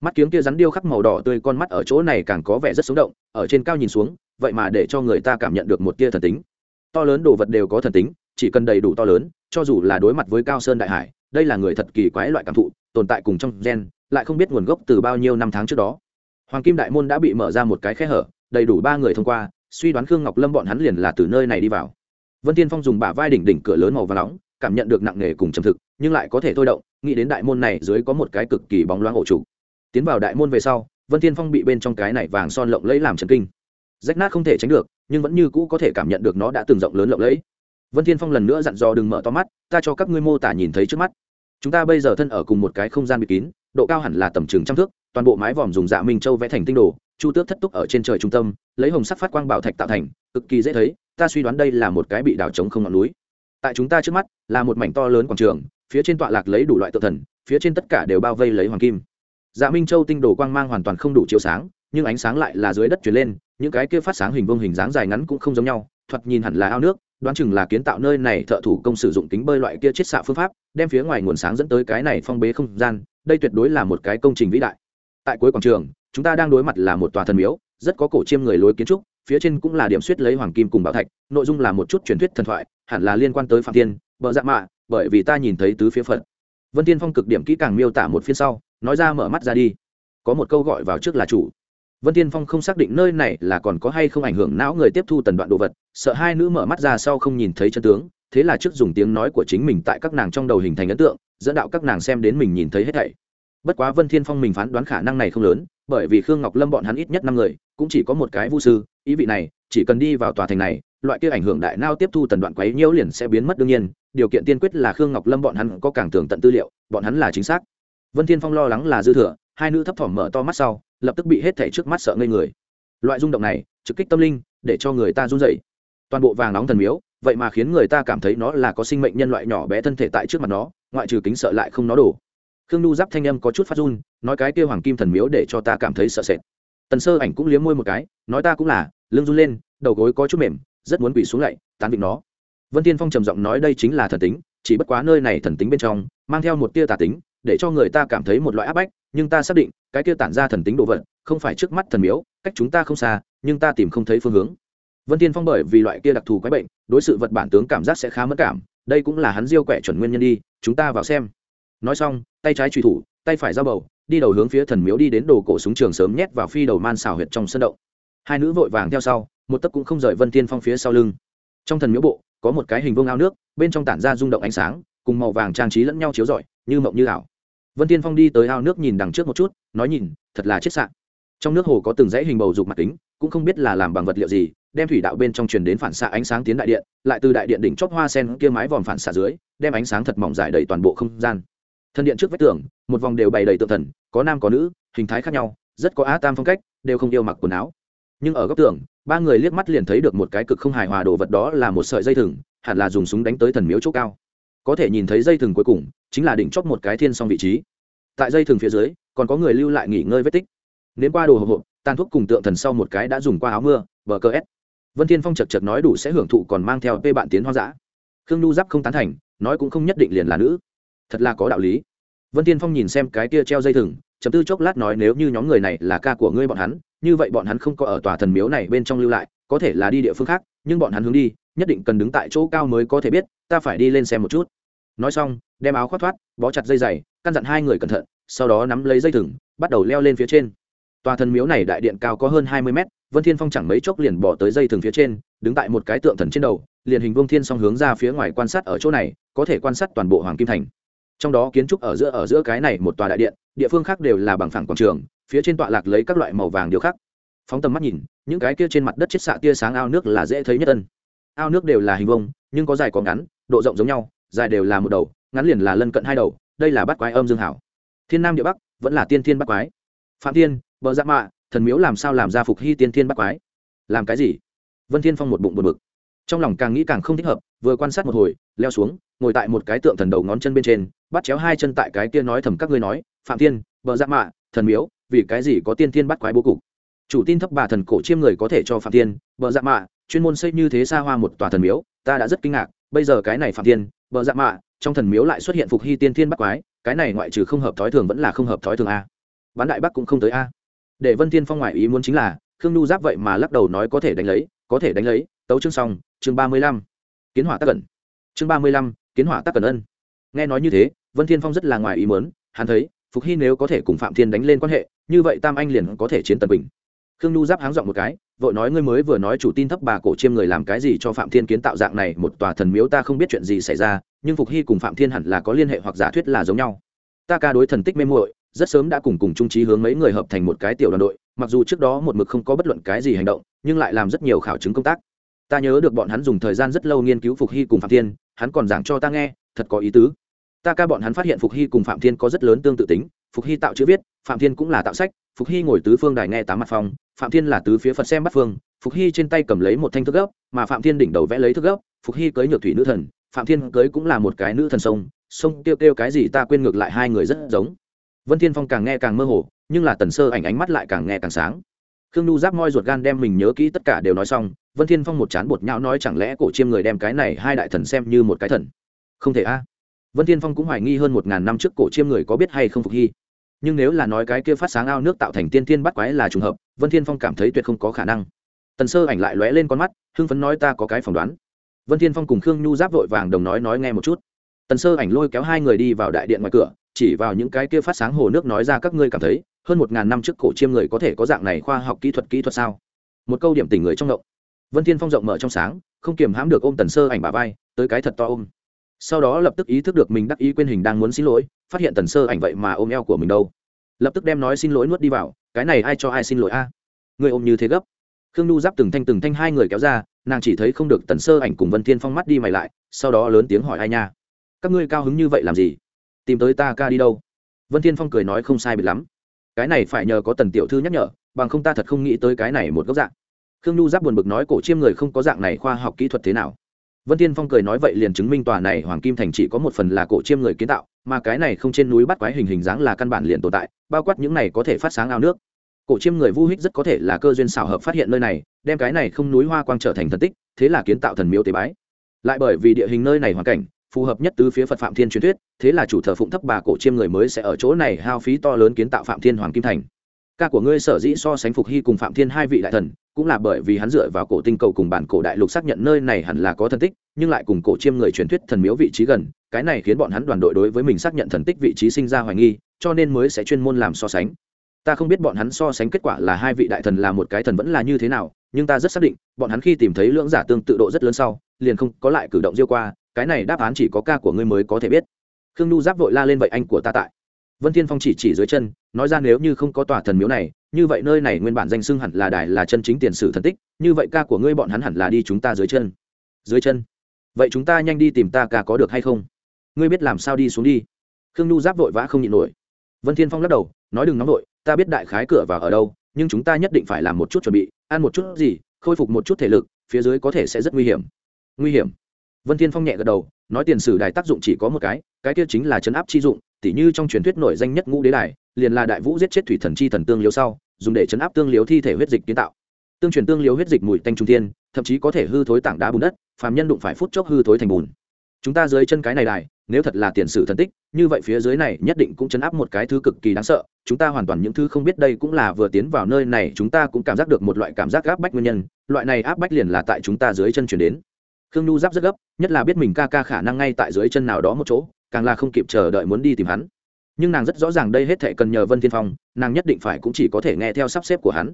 Mắt kiếng kia rắn điêu khắc màu đỏ tươi con mắt ở chỗ này càng có vẻ rất sống động, ở trên cao nhìn xuống, vậy mà để cho người ta cảm nhận được một tia thần tính. To lớn đồ vật đều có thần tính, chỉ cần đầy đủ to lớn, cho dù là đối mặt với cao sơn đại hải, đây là người thật kỳ quái loại cảm thụ, tồn tại cùng trong gen, lại không biết nguồn gốc từ bao nhiêu năm tháng trước đó. Hoàng kim đại môn đã bị mở ra một cái khe hở, đầy đủ ba người thông qua, suy đoán khương ngọc lâm bọn hắn liền là từ nơi này đi vào. Vân tiên phong dùng bả vai đỉnh đỉnh cửa lớn màu và nóng cảm nhận được nặng nề cùng trầm thực, nhưng lại có thể thôi động, nghĩ đến đại môn này dưới có một cái cực kỳ bóng loáng ổ trụ. Tiến vào đại môn về sau, vân tiên phong bị bên trong cái này vàng son lộng lẫy làm trần kinh. Rách nát không thể tránh được, nhưng vẫn như cũ có thể cảm nhận được nó đã từng rộng lớn lộng lẫy. Vân thiên phong lần nữa dặn dò đừng mở to mắt, ta cho các ngươi mô tả nhìn thấy trước mắt. Chúng ta bây giờ thân ở cùng một cái không gian bị kín, độ cao hẳn là tầm trường trăm thước, toàn bộ mái vòm dùng dạ minh châu vẽ thành tinh đồ, chu tước thất túc ở trên trời trung tâm, lấy hồng sắc phát quang bảo thạch tạo thành, cực kỳ dễ thấy, ta suy đoán đây là một cái bị đảo trống không ngọn núi tại chúng ta trước mắt là một mảnh to lớn quảng trường, phía trên tọa lạc lấy đủ loại tự thần, phía trên tất cả đều bao vây lấy hoàng kim. Dạ minh châu tinh đồ quang mang hoàn toàn không đủ chiếu sáng, nhưng ánh sáng lại là dưới đất chuyển lên, những cái kia phát sáng hình vông hình dáng dài ngắn cũng không giống nhau, thoạt nhìn hẳn là ao nước, đoán chừng là kiến tạo nơi này thợ thủ công sử dụng kính bơi loại kia chiết xạ phương pháp, đem phía ngoài nguồn sáng dẫn tới cái này phong bế không gian, đây tuyệt đối là một cái công trình vĩ đại. Tại cuối quảng trường, chúng ta đang đối mặt là một tòa thần miếu, rất có cổ chiêm người lối kiến trúc, phía trên cũng là điểm suýt lấy hoàng kim cùng bảo thạch, nội dung là một chút truyền thuyết thần thoại hẳn là liên quan tới phạm thiên, bợ dạ mạ, bởi vì ta nhìn thấy tứ phía phật. Vân tiên phong cực điểm kỹ càng miêu tả một phiên sau, nói ra mở mắt ra đi. Có một câu gọi vào trước là chủ. Vân tiên phong không xác định nơi này là còn có hay không ảnh hưởng não người tiếp thu tần đoạn đồ vật, sợ hai nữ mở mắt ra sau không nhìn thấy chân tướng, thế là trước dùng tiếng nói của chính mình tại các nàng trong đầu hình thành ấn tượng, dẫn đạo các nàng xem đến mình nhìn thấy hết thảy. Bất quá vân thiên phong mình phán đoán khả năng này không lớn, bởi vì khương ngọc lâm bọn hắn ít nhất năm người, cũng chỉ có một cái vu sư, ý vị này, chỉ cần đi vào tòa thành này loại kia ảnh hưởng đại nao tiếp thu tần đoạn quấy nhiễu liền sẽ biến mất đương nhiên, điều kiện tiên quyết là khương ngọc lâm bọn hắn có càng tường tận tư liệu, bọn hắn là chính xác. Vân thiên phong lo lắng là dư thừa, hai nữ thấp thỏm mở to mắt sau, lập tức bị hết thảy trước mắt sợ ngây người. Loại rung động này, trực kích tâm linh, để cho người ta run rẩy. Toàn bộ vàng nóng thần miếu, vậy mà khiến người ta cảm thấy nó là có sinh mệnh nhân loại nhỏ bé thân thể tại trước mặt nó, ngoại trừ kính sợ lại không nó đổ. Khương nu giáp thanh âm có chút phát run, nói cái kêu hoàng kim thần miếu để cho ta cảm thấy sợ sệt. Tần sơ ảnh cũng liếm môi một cái, nói ta cũng là, lưng run lên, đầu gối có chút mềm rất muốn quỳ xuống lại tán vịnh nó. Vân tiên phong trầm giọng nói đây chính là thần tính, chỉ bất quá nơi này thần tính bên trong, mang theo một tia tà tính, để cho người ta cảm thấy một loại áp bách, nhưng ta xác định, cái kia tản ra thần tính đồ vật, không phải trước mắt thần miếu, cách chúng ta không xa, nhưng ta tìm không thấy phương hướng. Vân tiên phong bởi vì loại kia đặc thù quái bệnh, đối sự vật bản tướng cảm giác sẽ khá mất cảm, đây cũng là hắn diêu quẻ chuẩn nguyên nhân đi, chúng ta vào xem. Nói xong, tay trái truy thủ, tay phải giao bầu, đi đầu hướng phía thần miếu đi đến đồ cổ súng trường sớm nhét vào phi đầu man xào huyệt trong sân động. Hai nữ vội vàng theo sau một tấc cũng không rời vân Thiên phong phía sau lưng. Trong thần miếu bộ, có một cái hình vuông ao nước, bên trong tản ra rung động ánh sáng, cùng màu vàng trang trí lẫn nhau chiếu rọi, như mộng như ảo. Vân tiên phong đi tới ao nước nhìn đằng trước một chút, nói nhìn, thật là chết sạn. Trong nước hồ có từng dãy hình bầu dục mặt kính, cũng không biết là làm bằng vật liệu gì, đem thủy đạo bên trong truyền đến phản xạ ánh sáng tiến đại điện, lại từ đại điện đỉnh chót hoa sen kia mái vòm phản xạ dưới, đem ánh sáng thật mỏng dài đầy toàn bộ không gian. Thân điện trước vách tường, một vòng đều bày đầy tượng thần, có nam có nữ, hình thái khác nhau, rất có á tam phong cách, đều không yêu mặc quần áo nhưng ở góc tường, ba người liếc mắt liền thấy được một cái cực không hài hòa đồ vật đó là một sợi dây thừng, hẳn là dùng súng đánh tới thần miếu chỗ cao. Có thể nhìn thấy dây thừng cuối cùng, chính là đỉnh chót một cái thiên song vị trí. Tại dây thừng phía dưới, còn có người lưu lại nghỉ ngơi vết tích. Nến qua đồ hộp hộp, tàn thuốc cùng tượng thần sau một cái đã dùng qua áo mưa, bờ cơ s. Vân thiên phong chật chật nói đủ sẽ hưởng thụ còn mang theo p bạn tiến hoang dã. Khương nhu giáp không tán thành, nói cũng không nhất định liền là nữ. Thật là có đạo lý. Vân thiên phong nhìn xem cái kia treo dây thừng, chấm tư chốc lát nói nếu như nhóm người này là ca của ngươi bọn hắn như vậy bọn hắn không có ở tòa thần miếu này bên trong lưu lại, có thể là đi địa phương khác, nhưng bọn hắn hướng đi, nhất định cần đứng tại chỗ cao mới có thể biết, ta phải đi lên xem một chút. Nói xong, đem áo khoác thoát, bó chặt dây dày căn dặn hai người cẩn thận, sau đó nắm lấy dây thừng, bắt đầu leo lên phía trên. Tòa thần miếu này đại điện cao có hơn hai mươi mét, vân thiên phong chẳng mấy chốc liền bỏ tới dây thừng phía trên, đứng tại một cái tượng thần trên đầu, liền hình vương thiên song hướng ra phía ngoài quan sát ở chỗ này, có thể quan sát toàn bộ hoàng kim thành. Trong đó kiến trúc ở giữa ở giữa cái này một tòa đại điện, địa phương khác đều là bằng phẳng quảng trường phía trên tọa lạc lấy các loại màu vàng điêu khắc phóng tầm mắt nhìn, những cái kia trên mặt đất chiết xạ tia sáng ao nước là dễ thấy nhất tân ao nước đều là hình vông nhưng có dài có ngắn, độ rộng giống nhau, dài đều là một đầu, ngắn liền là lân cận hai đầu, đây là bắt quái âm dương hảo. Thiên nam địa bắc, vẫn là tiên thiên bắt quái. Phạm thiên, bờ dạ mạ, thần miếu làm sao làm ra phục hy tiên thiên bắt quái? Làm cái gì? Vân thiên phong một bụng buồn bực. Trong lòng càng nghĩ càng không thích hợp, vừa quan sát một hồi, leo xuống, ngồi tại một cái tượng thần đầu ngón chân bên trên, bắt chéo hai chân tại cái kia nói thầm các ngươi nói, phạm thiên, bờ dạ mạ, thần miếu vì cái gì có tiên thiên bắt quái bố cục? Chủ tin thấp bà thần cổ chiêm người có thể cho phạm thiên, bờ dạ mạ, chuyên môn xây như thế xa hoa một tòa thần miếu, ta đã rất kinh ngạc, bây giờ cái này phạm thiên, bờ dạ mạ, trong thần miếu lại xuất hiện phục hy tiên thiên bắt quái, cái này ngoại trừ không hợp thói thường vẫn là không hợp thói thường a. Bán đại bắc cũng không tới a. Để vân thiên phong ngoại ý muốn chính là, khương nhu giáp vậy mà lắc đầu nói có thể đánh lấy, có thể đánh lấy, tấu chương xong, chương ba mươi lăm. Kiến hỏa tắc cẩn chương ba mươi lăm, kiến hỏa tắc cẩn ân. Nghe nói như thế, vân thiên phong rất là ngoài ý muốn, hắn thấy phục hy nếu có thể cùng phạm thiên đánh lên quan hệ, như vậy tam anh liền có thể chiến tần bình. Khương nhu giáp háng dọn một cái, vội nói ngươi mới vừa nói chủ tin thấp bà cổ chiêm người làm cái gì cho phạm thiên kiến tạo dạng này một tòa thần miếu ta không biết chuyện gì xảy ra, nhưng phục hy cùng phạm thiên hẳn là có liên hệ hoặc giả thuyết là giống nhau. Ta ca đối thần tích mê muội, rất sớm đã cùng cùng trung trí hướng mấy người hợp thành một cái tiểu đoàn đội, mặc dù trước đó một mực không có bất luận cái gì hành động, nhưng lại làm rất nhiều khảo chứng công tác. Ta nhớ được bọn hắn dùng thời gian rất lâu nghiên cứu phục hy cùng phạm thiên, hắn còn giảng cho ta nghe, thật có ý tứ ta ca bọn hắn phát hiện phục hy cùng phạm thiên có rất lớn tương tự tính, phục hy tạo chữ viết, phạm thiên cũng là tạo sách, phục hy ngồi tứ phương đài nghe tám mặt phong, phạm thiên là tứ phía phật xem bắt phương, phục hy trên tay cầm lấy một thanh thức gốc, mà phạm thiên đỉnh đầu vẽ lấy thức gốc, phục hy cưới nhược thủy nữ thần, phạm thiên cưới cũng là một cái nữ thần sông sông kêu kêu cái gì ta quên ngược lại hai người rất giống. Vân thiên phong càng nghe càng mơ hồ, nhưng là tần sơ ảnh ánh mắt lại càng nghe càng sáng. Khương nhu giáp moi ruột gan đem mình nhớ kỹ tất cả đều nói xong, vân thiên phong một chán bột nhão nói chẳng lẽ cổ chiêm người đem cái này hai đại thần xem như một cái thần? Không thể a vân thiên phong cũng hoài nghi hơn một ngàn năm trước cổ chiêm người có biết hay không phục hy. Nhưng nếu là nói cái kia phát sáng ao nước tạo thành tiên tiên bắt quái là trùng hợp, vân thiên phong cảm thấy tuyệt không có khả năng. Tần sơ ảnh lại lóe lên con mắt, hưng phấn nói ta có cái phỏng đoán. Vân thiên phong cùng khương nhu giáp vội vàng đồng nói nói nghe một chút. Tần sơ ảnh lôi kéo hai người đi vào đại điện ngoài cửa, chỉ vào những cái kia phát sáng hồ nước nói ra các ngươi cảm thấy, hơn một ngàn năm trước cổ chiêm người có thể có dạng này khoa học kỹ thuật kỹ thuật sao? Một câu điểm tình người trong động. Vân thiên phong rộng mở trong sáng, không kiềm hãm được ôm tần sơ ảnh bà vai, tới cái thật to ôm sau đó lập tức ý thức được mình đắc ý quên hình đang muốn xin lỗi, phát hiện tần sơ ảnh vậy mà ôm eo của mình đâu. Lập tức đem nói xin lỗi nuốt đi vào, cái này ai cho ai xin lỗi a? Người ôm như thế gấp. Khương nhu giáp từng thanh từng thanh hai người kéo ra, nàng chỉ thấy không được tần sơ ảnh cùng vân thiên phong mắt đi mày lại, sau đó lớn tiếng hỏi ai nha? Các ngươi cao hứng như vậy làm gì? Tìm tới ta ca đi đâu? Vân thiên phong cười nói không sai biệt lắm. Cái này phải nhờ có tần tiểu thư nhắc nhở, bằng không ta thật không nghĩ tới cái này một góc dạng. Khương nhu giáp buồn bực nói cổ chiêm người không có dạng này khoa học kỹ thuật thế nào? Vân thiên phong cười nói vậy liền chứng minh tòa này hoàng kim thành chỉ có một phần là cổ chiêm người kiến tạo, mà cái này không trên núi bắt quái hình hình dáng là căn bản liền tồn tại, bao quát những này có thể phát sáng ao nước. Cổ chiêm người vu hích rất có thể là cơ duyên xảo hợp phát hiện nơi này, đem cái này không núi hoa quang trở thành thần tích, thế là kiến tạo thần miếu tế bái. Lại bởi vì địa hình nơi này hoàn cảnh, phù hợp nhất tứ phía phật phạm thiên truyền thuyết, thế là chủ thờ phụng thấp bà cổ chiêm người mới sẽ ở chỗ này hao phí to lớn kiến tạo phạm thiên hoàng kim thành. Ca của ngươi sở dĩ so sánh phục hy cùng phạm thiên hai vị đại thần cũng là bởi vì hắn dựa vào cổ tinh cầu cùng bản cổ đại lục xác nhận nơi này hẳn là có thần tích, nhưng lại cùng cổ chiêm người truyền thuyết thần miếu vị trí gần, cái này khiến bọn hắn đoàn đội đối với mình xác nhận thần tích vị trí sinh ra hoài nghi, cho nên mới sẽ chuyên môn làm so sánh. Ta không biết bọn hắn so sánh kết quả là hai vị đại thần là một cái thần vẫn là như thế nào, nhưng ta rất xác định, bọn hắn khi tìm thấy lưỡng giả tương tự độ rất lớn sau, liền không có lại cử động diêu qua, cái này đáp án chỉ có ca của ngươi mới có thể biết. Khương nhu giáp vội la lên vậy anh của ta tại. Vân thiên phong chỉ chỉ dưới chân, nói ra nếu như không có tòa thần miếu này như vậy nơi này nguyên bản danh xưng hẳn là đài là chân chính tiền sử thần tích, như vậy ca của ngươi bọn hắn hẳn là đi chúng ta dưới chân. Dưới chân. Vậy chúng ta nhanh đi tìm ta ca có được hay không? Ngươi biết làm sao đi xuống đi. Khương nhu giáp vội vã không nhịn nổi. Vân thiên phong lắc đầu, nói đừng nóng vội, ta biết đại khái cửa vào ở đâu, nhưng chúng ta nhất định phải làm một chút chuẩn bị, ăn một chút gì, khôi phục một chút thể lực, phía dưới có thể sẽ rất nguy hiểm. Nguy hiểm. Vân thiên phong nhẹ gật đầu, nói tiền sử đài tác dụng chỉ có một cái cái kia chính là chấn áp chi dụng, tỉ như trong truyền thuyết nổi danh nhất ngũ đế đài liền là đại vũ giết chết thủy thần chi thần tương liếu sau, dùng để chấn áp tương liếu thi thể huyết dịch kiến tạo. Tương truyền tương liếu huyết dịch mùi tanh trung thiên, thậm chí có thể hư thối tảng đá bùn đất, phàm nhân đụng phải phút chốc hư thối thành bùn. Chúng ta dưới chân cái này đài, nếu thật là tiền sử thần tích, như vậy phía dưới này nhất định cũng chấn áp một cái thứ cực kỳ đáng sợ, chúng ta hoàn toàn những thứ không biết đây cũng là vừa tiến vào nơi này, chúng ta cũng cảm giác được một loại cảm giác áp bách nguyên nhân, loại này áp bách liền là tại chúng ta dưới chân chuyển đến. Khương nhu giáp rất gấp, nhất là biết mình ca ca khả năng ngay tại dưới chân nào đó một chỗ, càng là không kịp chờ đợi muốn đi tìm hắn nhưng nàng rất rõ ràng đây hết thệ cần nhờ vân thiên phong nàng nhất định phải cũng chỉ có thể nghe theo sắp xếp của hắn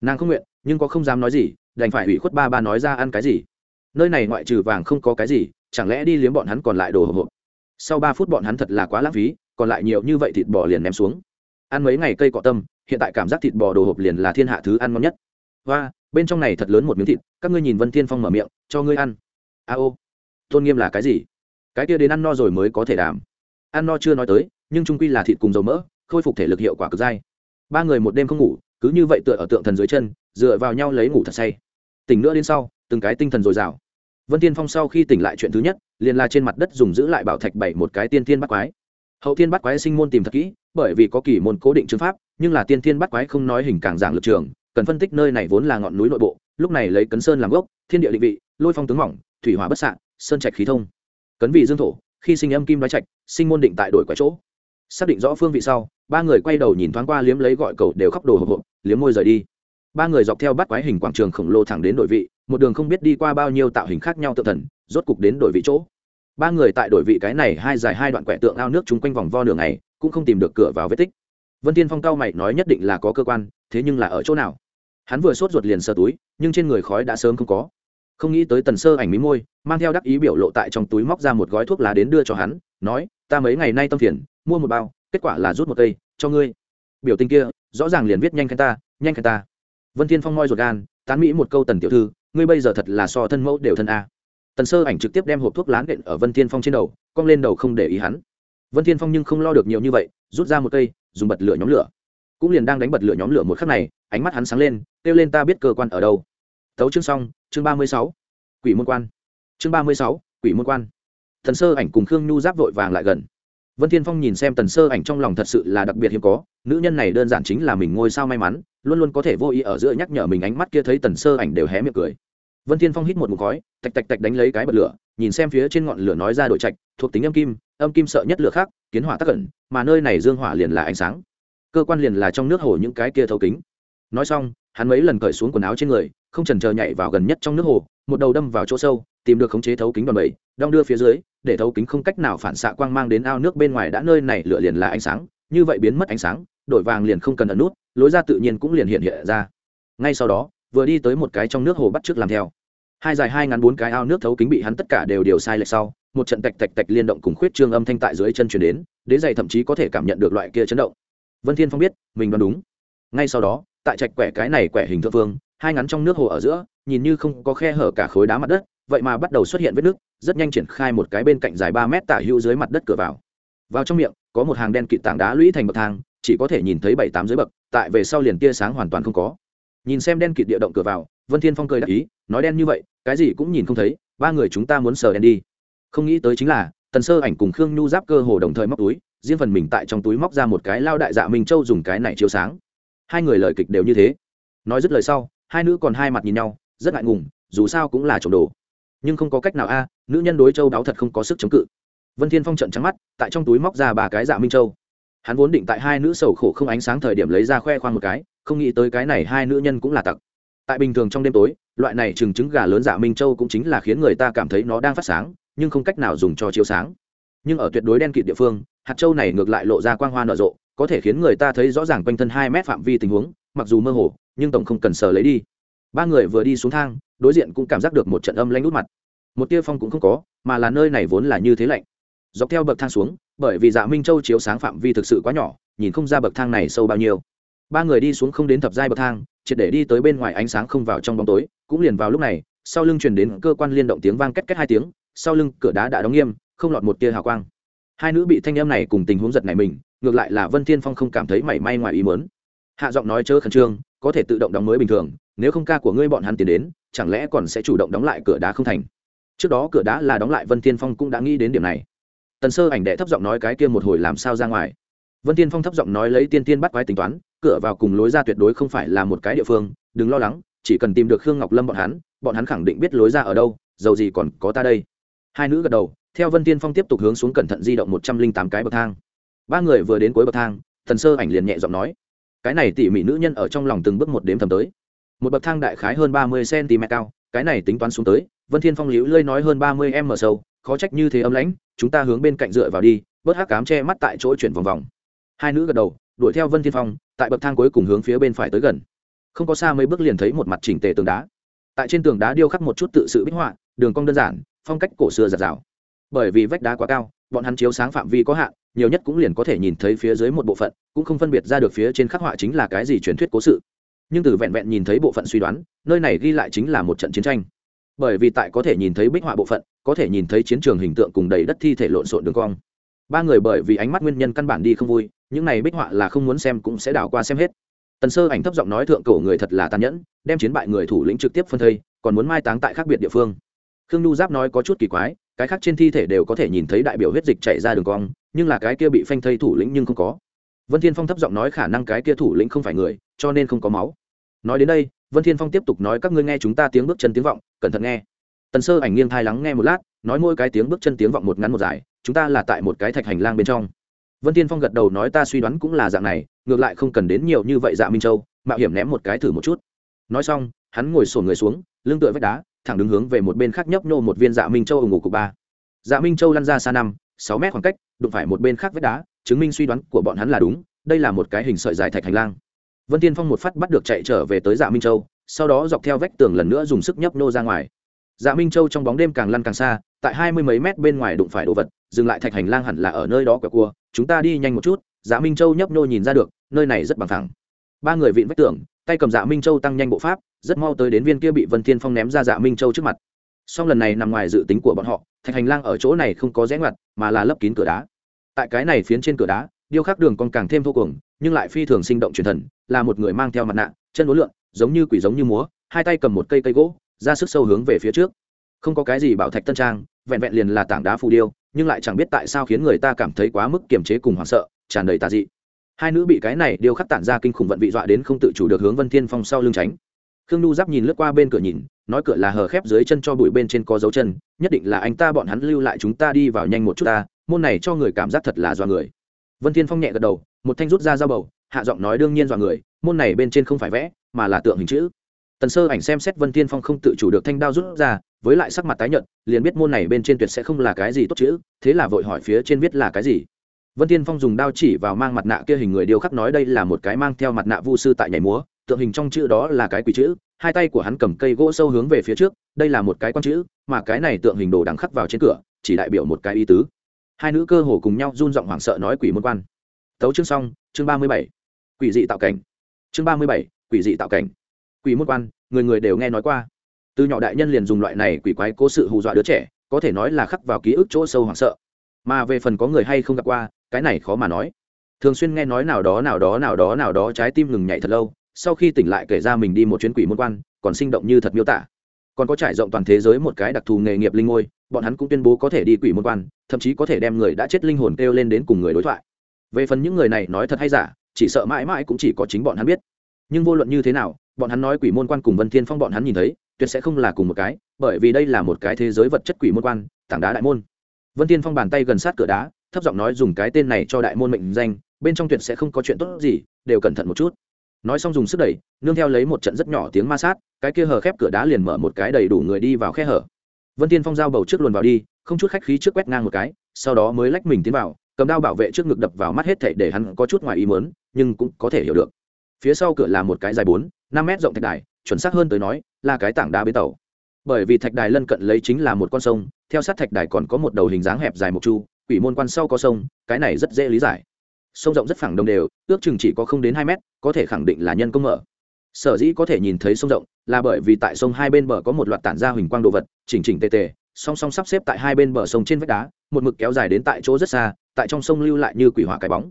nàng không nguyện nhưng có không dám nói gì đành phải ủy khuất ba ba nói ra ăn cái gì nơi này ngoại trừ vàng không có cái gì chẳng lẽ đi liếm bọn hắn còn lại đồ hộp hộp sau ba phút bọn hắn thật là quá lãng phí còn lại nhiều như vậy thịt bò liền ném xuống ăn mấy ngày cây cọ tâm hiện tại cảm giác thịt bò đồ hộp liền là thiên hạ thứ ăn ngon nhất và bên trong này thật lớn một miếng thịt các ngươi nhìn vân thiên phong mở miệng cho ngươi ăn a ô tôn nghiêm là cái gì cái kia đến ăn no rồi mới có thể đảm ăn no chưa nói tới nhưng trung quy là thịt cùng dầu mỡ, khôi phục thể lực hiệu quả cực dai. Ba người một đêm không ngủ, cứ như vậy tựa ở tượng thần dưới chân, dựa vào nhau lấy ngủ thật say. Tỉnh nữa đến sau, từng cái tinh thần dồi dào. Vân tiên phong sau khi tỉnh lại chuyện thứ nhất, liền là trên mặt đất dùng giữ lại bảo thạch bảy một cái tiên thiên bắt quái. Hậu thiên bắt quái sinh môn tìm thật kỹ, bởi vì có kỳ môn cố định chứng pháp, nhưng là tiên thiên bắt quái không nói hình càng giảng lực trường, cần phân tích nơi này vốn là ngọn núi nội bộ, lúc này lấy cấn sơn làm gốc, thiên địa định vị, lôi phong tướng mỏng, thủy hỏa bất sạn sơn trạch khí thông. Cấn vị dương thổ, khi sinh âm kim nói trạch, sinh môn định tại đổi quả chỗ xác định rõ phương vị sau, ba người quay đầu nhìn thoáng qua liếm lấy gọi cầu đều khóc đồ hộp hộp liếm môi rời đi. Ba người dọc theo bắt quái hình quảng trường khổng lồ thẳng đến đội vị, một đường không biết đi qua bao nhiêu tạo hình khác nhau tự thần, rốt cục đến đội vị chỗ. Ba người tại đội vị cái này hai dài hai đoạn quẻ tượng ao nước chúng quanh vòng vo đường này cũng không tìm được cửa vào vết tích. Vân tiên phong cao mày nói nhất định là có cơ quan, thế nhưng là ở chỗ nào? Hắn vừa sốt ruột liền sờ túi, nhưng trên người khói đã sớm không có. Không nghĩ tới tần sơ ảnh mí môi, mang theo đắc ý biểu lộ tại trong túi móc ra một gói thuốc lá đến đưa cho hắn, nói ta mấy ngày nay tâm phiền, mua một bao, kết quả là rút một cây, cho ngươi. Biểu tình kia, rõ ràng liền viết nhanh khen ta, nhanh khen ta. Vân thiên phong moi ruột gan, tán mỹ một câu tần tiểu thư, ngươi bây giờ thật là so thân mẫu đều thân a. Tần sơ ảnh trực tiếp đem hộp thuốc lán đệm ở vân thiên phong trên đầu, cong lên đầu không để ý hắn. Vân thiên phong nhưng không lo được nhiều như vậy, rút ra một cây, dùng bật lửa nhóm lửa. Cũng liền đang đánh bật lửa nhóm lửa một khắc này, ánh mắt hắn sáng lên, kêu lên ta biết cơ quan ở đâu. Tấu chương xong, chương ba mươi sáu. Quỷ môn quan. Chương ba mươi sáu, quỷ môn quan thần sơ ảnh cùng khương nhu giáp vội vàng lại gần vân thiên phong nhìn xem tần sơ ảnh trong lòng thật sự là đặc biệt hiếm có nữ nhân này đơn giản chính là mình ngôi sao may mắn luôn luôn có thể vô ý ở giữa nhắc nhở mình ánh mắt kia thấy tần sơ ảnh đều hé miệng cười vân thiên phong hít một mụn khói tạch tạch tạch đánh lấy cái bật lửa nhìn xem phía trên ngọn lửa nói ra đội trạch thuộc tính âm kim âm kim sợ nhất lửa khác kiến hỏa tác cẩn mà nơi này dương hỏa liền là ánh sáng cơ quan liền là trong nước hồ những cái kia thấu kính nói xong hắn mấy lần cởi xuống quần áo trên người không chần chờ nhảy vào gần nhất trong nước hồ một đầu đâm vào chỗ sâu tìm được khống chế thấu kính đòn bẩy, đong đưa phía dưới, để thấu kính không cách nào phản xạ quang mang đến ao nước bên ngoài đã nơi này lửa liền là ánh sáng, như vậy biến mất ánh sáng, đổi vàng liền không cần ẩn nút, lối ra tự nhiên cũng liền hiện hiện ra. Ngay sau đó, vừa đi tới một cái trong nước hồ bắt trước làm theo. Hai dài hai ngắn bốn cái ao nước thấu kính bị hắn tất cả đều điều sai lệch sau, một trận tạch tạch tạch liên động cùng khuyết trương âm thanh tại dưới chân chuyển đến, đế dày thậm chí có thể cảm nhận được loại kia chấn động. Vân thiên phong biết, mình đoán đúng. Ngay sau đó, tại trạch quẻ cái này quẻ hình thượng phương, hai ngắn trong nước hồ ở giữa, nhìn như không có khe hở cả khối đá mặt đất vậy mà bắt đầu xuất hiện vết nước, rất nhanh triển khai một cái bên cạnh dài ba mét tả hữu dưới mặt đất cửa vào. Vào trong miệng, có một hàng đen kịt tảng đá lũy thành bậc thang, chỉ có thể nhìn thấy bảy tám dưới bậc, tại về sau liền tia sáng hoàn toàn không có. Nhìn xem đen kịt địa động cửa vào, vân thiên phong cười đáp ý, nói đen như vậy, cái gì cũng nhìn không thấy, ba người chúng ta muốn sờ đen đi. Không nghĩ tới chính là, tần sơ ảnh cùng khương nhu giáp cơ hồ đồng thời móc túi, riêng phần mình tại trong túi móc ra một cái lao đại dạ minh châu dùng cái này chiếu sáng. Hai người lời kịch đều như thế. Nói dứt lời sau, hai nữ còn hai mặt nhìn nhau, rất ngại ngùng, dù sao cũng là trộm đồ nhưng không có cách nào a, nữ nhân đối châu đáo thật không có sức chống cự. Vân thiên phong trận trắng mắt, tại trong túi móc ra ba cái dạ minh châu. Hắn vốn định tại hai nữ sầu khổ không ánh sáng thời điểm lấy ra khoe khoang một cái, không nghĩ tới cái này hai nữ nhân cũng là tặc. Tại bình thường trong đêm tối, loại này trừng trứng gà lớn dạ minh châu cũng chính là khiến người ta cảm thấy nó đang phát sáng, nhưng không cách nào dùng cho chiếu sáng. Nhưng ở tuyệt đối đen kịt địa phương, hạt châu này ngược lại lộ ra quang hoa nở rộ, có thể khiến người ta thấy rõ ràng quanh thân hai mét phạm vi tình huống, mặc dù mơ hồ, nhưng tổng không cần sờ lấy đi. Ba người vừa đi xuống thang đối diện cũng cảm giác được một trận âm lanh út mặt. Một tia phong cũng không có, mà là nơi này vốn là như thế lạnh. Dọc theo bậc thang xuống, bởi vì dạ minh châu chiếu sáng phạm vi thực sự quá nhỏ, nhìn không ra bậc thang này sâu bao nhiêu. Ba người đi xuống không đến thập giai bậc thang, triệt để đi tới bên ngoài ánh sáng không vào trong bóng tối, cũng liền vào lúc này, sau lưng truyền đến cơ quan liên động tiếng vang két két hai tiếng, sau lưng cửa đá đã đóng nghiêm, không lọt một tia hào quang. Hai nữ bị thanh em này cùng tình huống giật này mình, ngược lại là vân thiên phong không cảm thấy mảy may ngoài ý mớn hạ giọng nói chớ khẩn trương, có thể tự động đóng mới bình thường, nếu không ca của ngươi bọn hắn tiến đến chẳng lẽ còn sẽ chủ động đóng lại cửa đá không thành? Trước đó cửa đá là đóng lại vân thiên phong cũng đã nghĩ đến điểm này. Tần sơ ảnh đệ thấp giọng nói cái kia một hồi làm sao ra ngoài. Vân thiên phong thấp giọng nói lấy tiên tiên bắt quái tính toán, cửa vào cùng lối ra tuyệt đối không phải là một cái địa phương, đừng lo lắng, chỉ cần tìm được khương ngọc lâm bọn hắn bọn hắn khẳng định biết lối ra ở đâu, dầu gì còn có ta đây. Hai nữ gật đầu, theo vân tiên phong tiếp tục hướng xuống cẩn thận di động một trăm linh tám cái bậc thang. Ba người vừa đến cuối bậc thang thần sơ ảnh liền nhẹ giọng nói, cái này tỉ mỉ nữ nhân ở trong lòng từng bước một đếm thầm tới một bậc thang đại khái hơn ba mươi cm cao, cái này tính toán xuống tới, vân thiên phong liễu lơi nói hơn ba mươi m sâu, khó trách như thế âm lãnh, chúng ta hướng bên cạnh dựa vào đi, bớt hắc cám che mắt tại chỗ chuyển vòng vòng. Hai nữ gật đầu, đuổi theo vân thiên phong, tại bậc thang cuối cùng hướng phía bên phải tới gần. Không có xa mấy bước liền thấy một mặt chỉnh tề tường đá. Tại trên tường đá điêu khắc một chút tự sự bích họa, đường cong đơn giản, phong cách cổ xưa giặt rào. Bởi vì vách đá quá cao, bọn hắn chiếu sáng phạm vi có hạn, nhiều nhất cũng liền có thể nhìn thấy phía dưới một bộ phận, cũng không phân biệt ra được phía trên khắc họa chính là cái gì truyền thuyết cố sự nhưng từ vẹn vẹn nhìn thấy bộ phận suy đoán, nơi này ghi lại chính là một trận chiến tranh. Bởi vì tại có thể nhìn thấy bích họa bộ phận, có thể nhìn thấy chiến trường hình tượng cùng đầy đất thi thể lộn xộn đường cong. Ba người bởi vì ánh mắt nguyên nhân căn bản đi không vui, những này bích họa là không muốn xem cũng sẽ đảo qua xem hết. Tần sơ ảnh thấp giọng nói thượng cổ người thật là tàn nhẫn, đem chiến bại người thủ lĩnh trực tiếp phân thây, còn muốn mai táng tại khác biệt địa phương. Khương nhu giáp nói có chút kỳ quái, cái khác trên thi thể đều có thể nhìn thấy đại biểu huyết dịch chảy ra đường cong, nhưng là cái kia bị phanh thây thủ lĩnh nhưng không có. Vân thiên phong thấp giọng nói khả năng cái kia thủ lĩnh không phải người, cho nên không có máu nói đến đây, vân thiên phong tiếp tục nói các ngươi nghe chúng ta tiếng bước chân tiếng vọng, cẩn thận nghe. Tần sơ ảnh nghiêng thai lắng nghe một lát, nói mỗi cái tiếng bước chân tiếng vọng một ngắn một dài, chúng ta là tại một cái thạch hành lang bên trong. Vân thiên phong gật đầu nói ta suy đoán cũng là dạng này, ngược lại không cần đến nhiều như vậy dạ minh châu, mạo hiểm ném một cái thử một chút. Nói xong, hắn ngồi sổ người xuống, lưng tựa vách đá, thẳng đứng hướng về một bên khác nhấp nhô một viên dạ minh châu ở ngủ cục ba. Dạ minh châu lăn ra xa năm, sáu mét khoảng cách, đụng phải một bên khác vách đá, chứng minh suy đoán của bọn hắn là đúng, đây là một cái hình sợi dài thạch hành lang vân tiên phong một phát bắt được chạy trở về tới dạ minh châu, sau đó dọc theo vách tường lần nữa dùng sức nhấp nô ra ngoài. Dạ minh châu trong bóng đêm càng lăn càng xa, tại hai mươi mấy mét bên ngoài đụng phải đồ vật, dừng lại thạch hành lang hẳn là ở nơi đó quẹo cua, chúng ta đi nhanh một chút. Dạ minh châu nhấp nô nhìn ra được, nơi này rất bằng thẳng. Ba người vịn vách tường, tay cầm dạ minh châu tăng nhanh bộ pháp, rất mau tới đến viên kia bị vân thiên phong ném ra dạ minh châu trước mặt. Song lần này nằm ngoài dự tính của bọn họ, thạch hành lang ở chỗ này không có rẽ ngoặt, mà là lấp kín cửa đá. Tại cái này phiến trên cửa đá điêu khắc đường còn càng thêm vô cùng, nhưng lại phi thường sinh động truyền thần, là một người mang theo mặt nạ, chân đối lượn, giống như quỷ giống như múa, hai tay cầm một cây cây gỗ, ra sức sâu hướng về phía trước. Không có cái gì bảo thạch tân trang, vẹn vẹn liền là tảng đá phù điêu, nhưng lại chẳng biết tại sao khiến người ta cảm thấy quá mức kiềm chế cùng hoảng sợ, tràn đầy tà dị. Hai nữ bị cái này điêu khắc tản ra kinh khủng vận bị dọa đến không tự chủ được hướng vân thiên phong sau lưng tránh. Khương nu giáp nhìn lướt qua bên cửa nhìn, nói cửa là hờ khép dưới chân cho bụi bên trên có dấu chân, nhất định là anh ta bọn hắn lưu lại chúng ta đi vào nhanh một chút ta, môn này cho người cảm giác thật là do người vân thiên phong nhẹ gật đầu, một thanh rút ra dao bầu, hạ giọng nói đương nhiên dọa người, môn này bên trên không phải vẽ, mà là tượng hình chữ. Tần sơ ảnh xem xét vân thiên phong không tự chủ được thanh đao rút ra, với lại sắc mặt tái nhợt, liền biết môn này bên trên tuyệt sẽ không là cái gì tốt chữ, thế là vội hỏi phía trên viết là cái gì. Vân thiên phong dùng đao chỉ vào mang mặt nạ kia hình người điêu khắc nói đây là một cái mang theo mặt nạ vu sư tại nhảy múa, tượng hình trong chữ đó là cái quỷ chữ, hai tay của hắn cầm cây gỗ sâu hướng về phía trước, đây là một cái quan chữ, mà cái này tượng hình đồ đằng khắc vào trên cửa, chỉ đại biểu một cái ý tứ hai nữ cơ hồ cùng nhau run giọng hoảng sợ nói quỷ môn quan. Tấu chương xong, chương ba mươi bảy. Quỷ dị tạo cảnh. Chương ba mươi bảy, quỷ dị tạo cảnh. Quỷ môn quan, người người đều nghe nói qua. Từ nhỏ đại nhân liền dùng loại này quỷ quái cố sự hù dọa đứa trẻ, có thể nói là khắc vào ký ức chỗ sâu hoảng sợ. Mà về phần có người hay không gặp qua, cái này khó mà nói. Thường xuyên nghe nói nào đó nào đó nào đó nào đó trái tim ngừng nhảy thật lâu, sau khi tỉnh lại kể ra mình đi một chuyến quỷ môn quan, còn sinh động như thật miêu tả. Còn có trải rộng toàn thế giới một cái đặc thù nghề nghiệp linh ngôi, bọn hắn cũng tuyên bố có thể đi quỷ môn quan thậm chí có thể đem người đã chết linh hồn kêu lên đến cùng người đối thoại. Về phần những người này nói thật hay giả, chỉ sợ mãi mãi cũng chỉ có chính bọn hắn biết. Nhưng vô luận như thế nào, bọn hắn nói quỷ môn quan cùng vân thiên phong bọn hắn nhìn thấy, tuyệt sẽ không là cùng một cái, bởi vì đây là một cái thế giới vật chất quỷ môn quan, tảng đá đại môn. Vân thiên phong bàn tay gần sát cửa đá, thấp giọng nói dùng cái tên này cho đại môn mệnh danh, bên trong tuyệt sẽ không có chuyện tốt gì, đều cẩn thận một chút. Nói xong dùng sức đẩy, nương theo lấy một trận rất nhỏ tiếng ma sát, cái kia hở khép cửa đá liền mở một cái đầy đủ người đi vào khe hở. Vân thiên phong giao bầu trước luồn vào đi không chút khách khí trước quét ngang một cái, sau đó mới lách mình tiến vào, cầm đao bảo vệ trước ngực đập vào mắt hết thảy để hắn có chút ngoài ý muốn, nhưng cũng có thể hiểu được. Phía sau cửa là một cái dài bốn, năm mét rộng thạch đài, chuẩn xác hơn tới nói, là cái tảng đá bến tàu bởi vì thạch đài lân cận lấy chính là một con sông, theo sát thạch đài còn có một đầu hình dáng hẹp dài một chu, quỷ môn quan sau có sông, cái này rất dễ lý giải. Sông rộng rất phẳng đồng đều, ước chừng chỉ có không đến hai mét, có thể khẳng định là nhân công mở. Sở dĩ có thể nhìn thấy sông rộng là bởi vì tại sông hai bên bờ có một loạt tản ra huỳnh quang đồ vật, chỉnh chỉnh tề tề song song sắp xếp tại hai bên bờ sông trên vách đá, một mực kéo dài đến tại chỗ rất xa, tại trong sông lưu lại như quỷ hỏa cái bóng.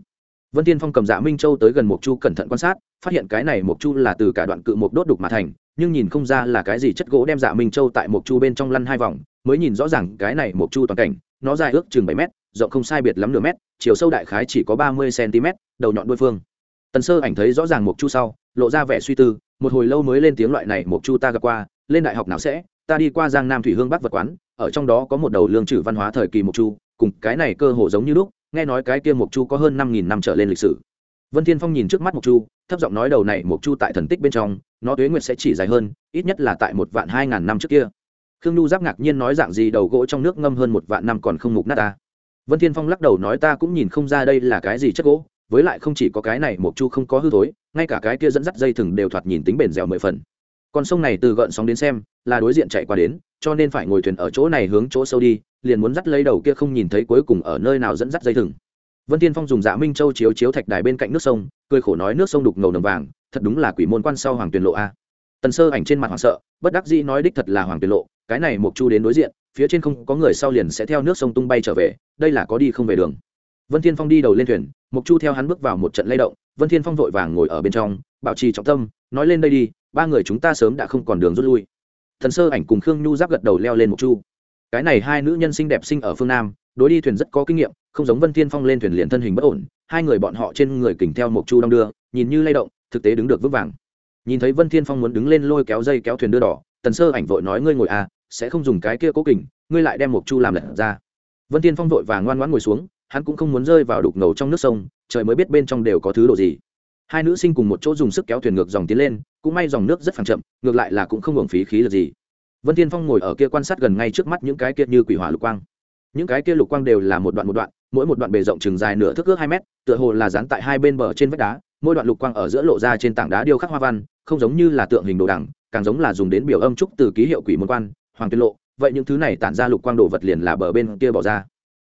Vân tiên phong cầm dạ minh châu tới gần mộc chu cẩn thận quan sát, phát hiện cái này mộc chu là từ cả đoạn cự mộc đốt đục mà thành, nhưng nhìn không ra là cái gì chất gỗ đem dạ minh châu tại mộc chu bên trong lăn hai vòng, mới nhìn rõ ràng cái này mộc chu toàn cảnh, nó dài ước chừng bảy mét, rộng không sai biệt lắm nửa mét, chiều sâu đại khái chỉ có ba mươi cm đầu nhọn đuôi phương. Tần sơ ảnh thấy rõ ràng mộc chu sau, lộ ra vẻ suy tư, một hồi lâu mới lên tiếng loại này, mộc chu ta gặp qua, lên đại học nào sẽ? Ta đi qua giang nam thủy hương bắc vật quán ở trong đó có một đầu lương trừ văn hóa thời kỳ mộc chu, cùng cái này cơ hồ giống như lúc, nghe nói cái kia mộc chu có hơn năm nghìn năm trở lên lịch sử. Vân thiên phong nhìn trước mắt mộc chu, thấp giọng nói đầu này mộc chu tại thần tích bên trong, nó tuế nguyệt sẽ chỉ dài hơn, ít nhất là tại một vạn hai ngàn năm trước kia. Khương nhu giáp ngạc nhiên nói dạng gì đầu gỗ trong nước ngâm hơn một vạn năm còn không mục nát ta. Vân thiên phong lắc đầu nói ta cũng nhìn không ra đây là cái gì chất gỗ, với lại không chỉ có cái này mộc chu không có hư thối, ngay cả cái kia dẫn dắt dây thừng đều thoạt nhìn tính bền dẻo mười phần con sông này từ gợn sóng đến xem, là đối diện chạy qua đến, cho nên phải ngồi thuyền ở chỗ này hướng chỗ sâu đi, liền muốn dắt lấy đầu kia không nhìn thấy cuối cùng ở nơi nào dẫn dắt dây thừng. Vân tiên phong dùng dạ minh châu chiếu chiếu thạch đài bên cạnh nước sông, cười khổ nói nước sông đục ngầu nầm vàng, thật đúng là quỷ môn quan sau hoàng tuyền lộ a. Tần sơ ảnh trên mặt hoảng sợ, bất đắc dĩ nói đích thật là hoàng tuyền lộ, cái này mục chu đến đối diện, phía trên không có người sau liền sẽ theo nước sông tung bay trở về, đây là có đi không về đường. Vân thiên phong đi đầu lên thuyền mục chu theo hắn bước vào một trận lay động, vân thiên phong vội vàng ngồi ở bên trong, bảo trì trọng tâm, nói lên đây đi ba người chúng ta sớm đã không còn đường rút lui. Thần sơ ảnh cùng khương nhu giáp gật đầu leo lên một chu. Cái này hai nữ nhân xinh đẹp sinh ở phương nam, đối đi thuyền rất có kinh nghiệm, không giống vân thiên phong lên thuyền liền thân hình bất ổn, hai người bọn họ trên người kình theo một chu đong đưa, nhìn như lay động, thực tế đứng được vững vàng. Nhìn thấy vân thiên phong muốn đứng lên lôi kéo dây kéo thuyền đưa đỏ tần sơ ảnh vội nói ngươi ngồi à sẽ không dùng cái kia cố kình, ngươi lại đem một chu làm lật ra. Vân thiên phong vội và ngoan ngoãn ngồi xuống, hắn cũng không muốn rơi vào đục ngầu trong nước sông, trời mới biết bên trong đều có thứ đồ gì. Hai nữ sinh cùng một chỗ dùng sức kéo thuyền ngược dòng tiến lên cũng may dòng nước rất phẳng chậm, ngược lại là cũng không hưởng phí khí lực gì. Vân thiên phong ngồi ở kia quan sát gần ngay trước mắt những cái kia như quỷ hỏa lục quang. Những cái kia lục quang đều là một đoạn một đoạn, mỗi một đoạn bề rộng chừng dài nửa thước ước hai mét, tựa hồ là dán tại hai bên bờ trên vách đá, mỗi đoạn lục quang ở giữa lộ ra trên tảng đá điêu khắc hoa văn, không giống như là tượng hình đồ đằng, càng giống là dùng đến biểu âm trúc từ ký hiệu quỷ môn quan, hoàng tiên lộ, vậy những thứ này tản ra lục quang đồ vật liền là bờ bên kia bỏ ra.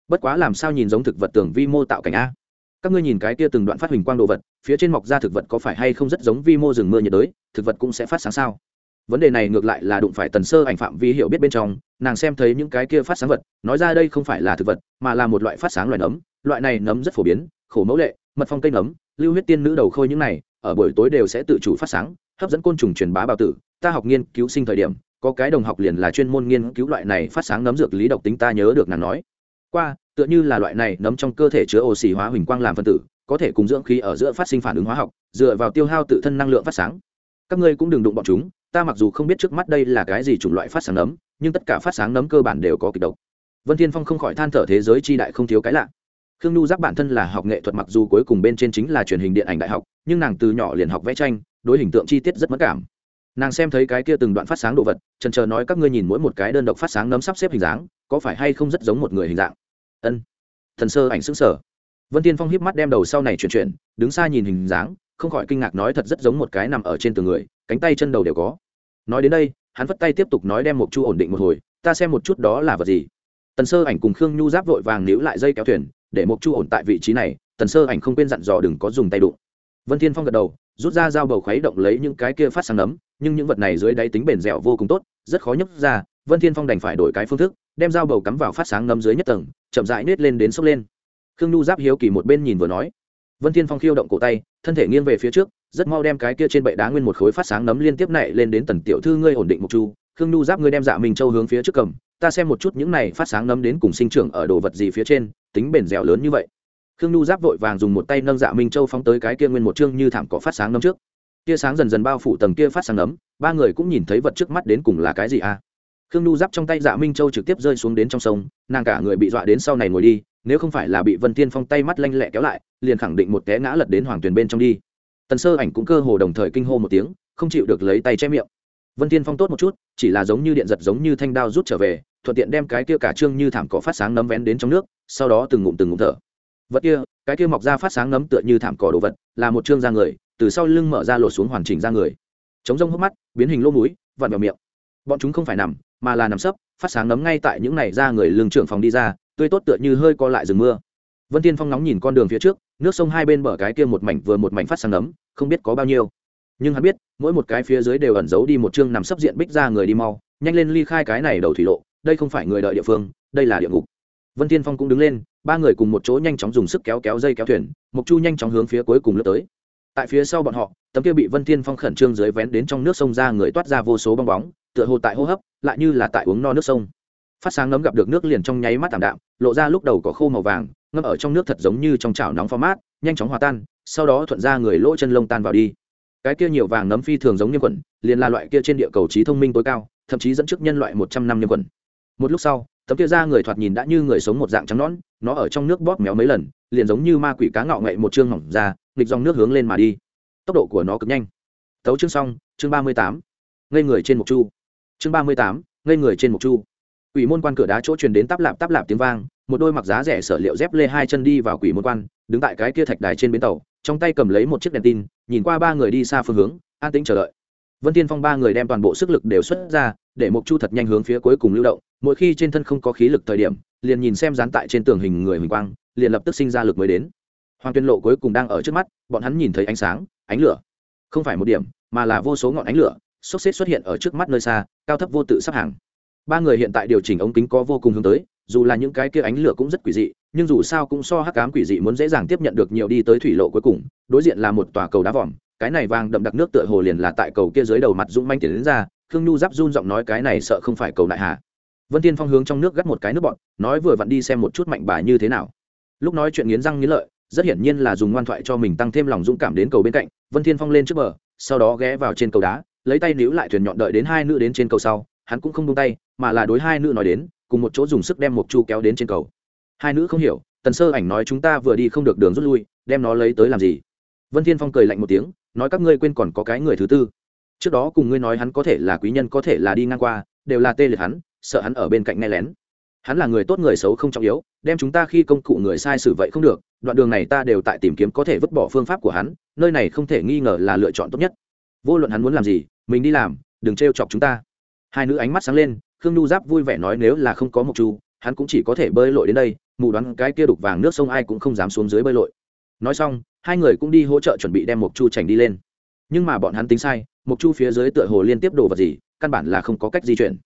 Bất quá làm sao nhìn giống thực vật tường vi mô tạo cảnh a? Các ngươi nhìn cái kia từng đoạn phát hình quang đồ vật phía trên mọc ra thực vật có phải hay không rất giống vi mô rừng mưa nhiệt đới, thực vật cũng sẽ phát sáng sao? Vấn đề này ngược lại là đụng phải tần sơ ảnh phạm vi hiểu biết bên trong, nàng xem thấy những cái kia phát sáng vật, nói ra đây không phải là thực vật, mà là một loại phát sáng loài nấm, loại này nấm rất phổ biến, khổ mẫu lệ, mật phong cây nấm, lưu huyết tiên nữ đầu khôi những này, ở buổi tối đều sẽ tự chủ phát sáng, hấp dẫn côn trùng truyền bá bào tử, ta học nghiên cứu sinh thời điểm, có cái đồng học liền là chuyên môn nghiên cứu loại này phát sáng nấm dược lý độc tính ta nhớ được nàng nói. Qua, tựa như là loại này nấm trong cơ thể chứa oxy hóa huỳnh quang làm phân tử có thể cùng dưỡng khí ở giữa phát sinh phản ứng hóa học, dựa vào tiêu hao tự thân năng lượng phát sáng. Các ngươi cũng đừng đụng bọn chúng, ta mặc dù không biết trước mắt đây là cái gì chủng loại phát sáng nấm, nhưng tất cả phát sáng nấm cơ bản đều có kịch độc. Vân thiên phong không khỏi than thở thế giới chi đại không thiếu cái lạ. Khương nhu giáp bản thân là học nghệ thuật mặc dù cuối cùng bên trên chính là truyền hình điện ảnh đại học, nhưng nàng từ nhỏ liền học vẽ tranh, đối hình tượng chi tiết rất mất cảm. Nàng xem thấy cái kia từng đoạn phát sáng đồ vật trần chờ nói các ngươi nhìn mỗi một cái đơn độc phát sáng nấm sắp xếp hình dáng, có phải hay không rất giống một người hình dạng? Ân. Thần sơ ảnh xứng sở vân tiên phong hiếp mắt đem đầu sau này chuyển chuyển, đứng xa nhìn hình dáng, không khỏi kinh ngạc nói thật rất giống một cái nằm ở trên tường người, cánh tay chân đầu đều có. Nói đến đây, hắn vất tay tiếp tục nói đem một chu ổn định một hồi, ta xem một chút đó là vật gì. Tần sơ ảnh cùng khương nhu giáp vội vàng níu lại dây kéo thuyền, để một chu ổn tại vị trí này, tần sơ ảnh không quên dặn dò đừng có dùng tay đụng. Vân thiên phong gật đầu, rút ra dao bầu khuấy động lấy những cái kia phát sáng nấm, nhưng những vật này dưới đáy tính bền dẻo vô cùng tốt, rất khó nhấc ra, vân thiên phong đành phải đổi cái phương thức, đem dao bầu cắm vào phát sáng nấm dưới nhất tầng, chậm rãi nết lên đến sốc lên khương nhu giáp hiếu kỳ một bên nhìn vừa nói. Vân thiên phong khiêu động cổ tay, thân thể nghiêng về phía trước, rất mau đem cái kia trên bệ đá nguyên một khối phát sáng nấm liên tiếp nảy lên đến tần tiểu thư ngươi ổn định một chu. Khương nhu giáp ngươi đem dạ mình châu hướng phía trước cầm, ta xem một chút những này phát sáng nấm đến cùng sinh trưởng ở đồ vật gì phía trên, tính bền dẻo lớn như vậy. Khương nhu giáp vội vàng dùng một tay nâng dạ minh châu phóng tới cái kia nguyên một chương như thảm cỏ phát sáng nấm trước. Tia sáng dần dần bao phủ tầng kia phát sáng nấm, ba người cũng nhìn thấy vật trước mắt đến cùng là cái gì à? khương nhu giáp trong tay dạ minh châu trực tiếp rơi xuống đến trong sông, nàng cả người bị dọa đến sau này ngồi đi nếu không phải là bị vân Thiên phong tay mắt lanh lẹ kéo lại, liền khẳng định một té ngã lật đến hoàng tuyền bên trong đi. Tần sơ ảnh cũng cơ hồ đồng thời kinh hô một tiếng, không chịu được lấy tay che miệng. Vân Thiên phong tốt một chút, chỉ là giống như điện giật giống như thanh đao rút trở về, thuận tiện đem cái kia cả trương như thảm cỏ phát sáng nấm vén đến trong nước, sau đó từng ngụm từng ngụm thở. Vật kia, cái kia mọc ra phát sáng nấm tựa như thảm cỏ đồ vật, là một trương da người, từ sau lưng mở ra lột xuống hoàn chỉnh da người. Chống rông hốc mắt, biến hình lỗ mũi, vặn vào miệng. Bọn chúng không phải nằm, mà là nằm sấp, phát sáng nấm ngay tại những này ra người lương trưởng phòng đi ra tươi tốt tựa như hơi co lại rừng mưa. Vân tiên phong nóng nhìn con đường phía trước, nước sông hai bên bờ cái kia một mảnh vừa một mảnh phát sáng nấm không biết có bao nhiêu. Nhưng hắn biết, mỗi một cái phía dưới đều ẩn giấu đi một chương nằm sấp diện bích ra người đi mau, nhanh lên ly khai cái này đầu thủy lộ, đây không phải người đợi địa phương, đây là địa ngục. Vân tiên phong cũng đứng lên, ba người cùng một chỗ nhanh chóng dùng sức kéo kéo dây kéo thuyền mục chu nhanh chóng hướng phía cuối cùng lướt tới. Tại phía sau bọn họ, tấm kia bị vân tiên phong khẩn trương dưới vén đến trong nước sông ra người toát ra vô số bong bóng, tựa hồ tại hô hấp, lại như là tại uống no nước sông phát sáng nấm gặp được nước liền trong nháy mắt tạm đạm, lộ ra lúc đầu có khô màu vàng, ngâm ở trong nước thật giống như trong chảo nóng pha mát nhanh chóng hòa tan, sau đó thuận ra người lỗ chân lông tan vào đi. Cái kia nhiều vàng nấm phi thường giống như quần, liền là loại kia trên địa cầu trí thông minh tối cao, thậm chí dẫn trước nhân loại một trăm năm như quần. Một lúc sau, tấm kia ra người thoạt nhìn đã như người sống một dạng trắng nõn, nó ở trong nước bóp méo mấy lần, liền giống như ma quỷ cá ngạo ngậy một chương hỏng ra, nghịch dòng nước hướng lên mà đi. Tốc độ của nó cực nhanh. Tấu chương xong, chương ba mươi tám. Ngây người trên một chu. Chương ba mươi tám, ngây người trên một chu quỷ môn quan cửa đá chỗ truyền đến táp lạp táp lạp tiếng vang, một đôi mặc giá rẻ sở liệu dép lê hai chân đi vào quỷ môn quan, đứng tại cái kia thạch đài trên bến tàu, trong tay cầm lấy một chiếc đèn tin, nhìn qua ba người đi xa phương hướng, an tĩnh chờ đợi. Vân tiên phong ba người đem toàn bộ sức lực đều xuất ra, để mục chu thật nhanh hướng phía cuối cùng lưu động, mỗi khi trên thân không có khí lực thời điểm, liền nhìn xem dán tại trên tường hình người hình quang, liền lập tức sinh ra lực mới đến. Hoàng tuyên lộ cuối cùng đang ở trước mắt, bọn hắn nhìn thấy ánh sáng, ánh lửa. Không phải một điểm, mà là vô số ngọn ánh lửa xốc xếp xuất hiện ở trước mắt nơi xa, cao thấp vô tự sắp hàng ba người hiện tại điều chỉnh ống kính có vô cùng hướng tới, dù là những cái kia ánh lửa cũng rất quỷ dị, nhưng dù sao cũng so hắc cám quỷ dị muốn dễ dàng tiếp nhận được nhiều đi tới thủy lộ cuối cùng, đối diện là một tòa cầu đá vòm, cái này vàng đậm đặc nước tựa hồ liền là tại cầu kia dưới đầu mặt dũng manh tiền đến ra, khương nhu giáp run giọng nói cái này sợ không phải cầu đại hà vân tiên phong hướng trong nước gắt một cái nước bọn, nói vừa vặn đi xem một chút mạnh bà như thế nào. Lúc nói chuyện nghiến răng nghiến lợi, rất hiển nhiên là dùng ngoan thoại cho mình tăng thêm lòng dũng cảm đến cầu bên cạnh, vân thiên phong lên trước bờ, sau đó ghé vào trên cầu đá, lấy tay níu lại thuyền nhọn đợi đến hai nữ đến trên cầu sau hắn cũng không buông tay, mà là đối hai nữ nói đến, cùng một chỗ dùng sức đem một chu kéo đến trên cầu. Hai nữ không hiểu, tần sơ ảnh nói chúng ta vừa đi không được đường rút lui, đem nó lấy tới làm gì? Vân thiên phong cười lạnh một tiếng, nói các ngươi quên còn có cái người thứ tư. Trước đó cùng ngươi nói hắn có thể là quý nhân, có thể là đi ngang qua, đều là tê liệt hắn, sợ hắn ở bên cạnh nghe lén. Hắn là người tốt người xấu không trọng yếu, đem chúng ta khi công cụ người sai xử vậy không được, đoạn đường này ta đều tại tìm kiếm có thể vứt bỏ phương pháp của hắn, nơi này không thể nghi ngờ là lựa chọn tốt nhất. Vô luận hắn muốn làm gì, mình đi làm, đừng trêu chọc chúng ta hai nữ ánh mắt sáng lên, khương nhu giáp vui vẻ nói nếu là không có mộc chu, hắn cũng chỉ có thể bơi lội đến đây, mù đoán cái kia đục vàng nước sông ai cũng không dám xuống dưới bơi lội. Nói xong, hai người cũng đi hỗ trợ chuẩn bị đem mộc chu chành đi lên. Nhưng mà bọn hắn tính sai, mộc chu phía dưới tựa hồ liên tiếp đổ vật gì, căn bản là không có cách di chuyển.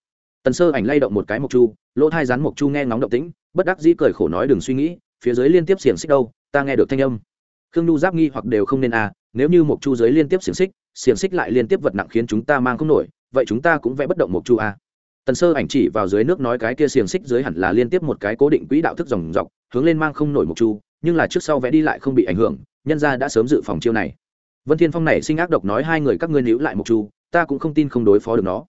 Tần sơ ảnh lay động một cái mộc chu, lỗ thai rắn mộc chu nghe ngóng động tĩnh, bất đắc dĩ cười khổ nói đừng suy nghĩ, phía dưới liên tiếp xiềng xích đâu, ta nghe được thanh âm. Khương nhu giáp nghi hoặc đều không nên à nếu như mộc chu dưới liên tiếp xiềng xích xiềng xích lại liên tiếp vật nặng khiến chúng ta mang không nổi vậy chúng ta cũng vẽ bất động mộc chu a. Tần sơ ảnh chỉ vào dưới nước nói cái kia xiềng xích dưới hẳn là liên tiếp một cái cố định quỹ đạo thức dòng dọc, hướng lên mang không nổi một chu, nhưng là trước sau vẽ đi lại không bị ảnh hưởng, nhân ra đã sớm dự phòng chiêu này. Vân thiên phong này sinh ác độc nói hai người các ngươi níu lại một chu, ta cũng không tin không đối phó được nó.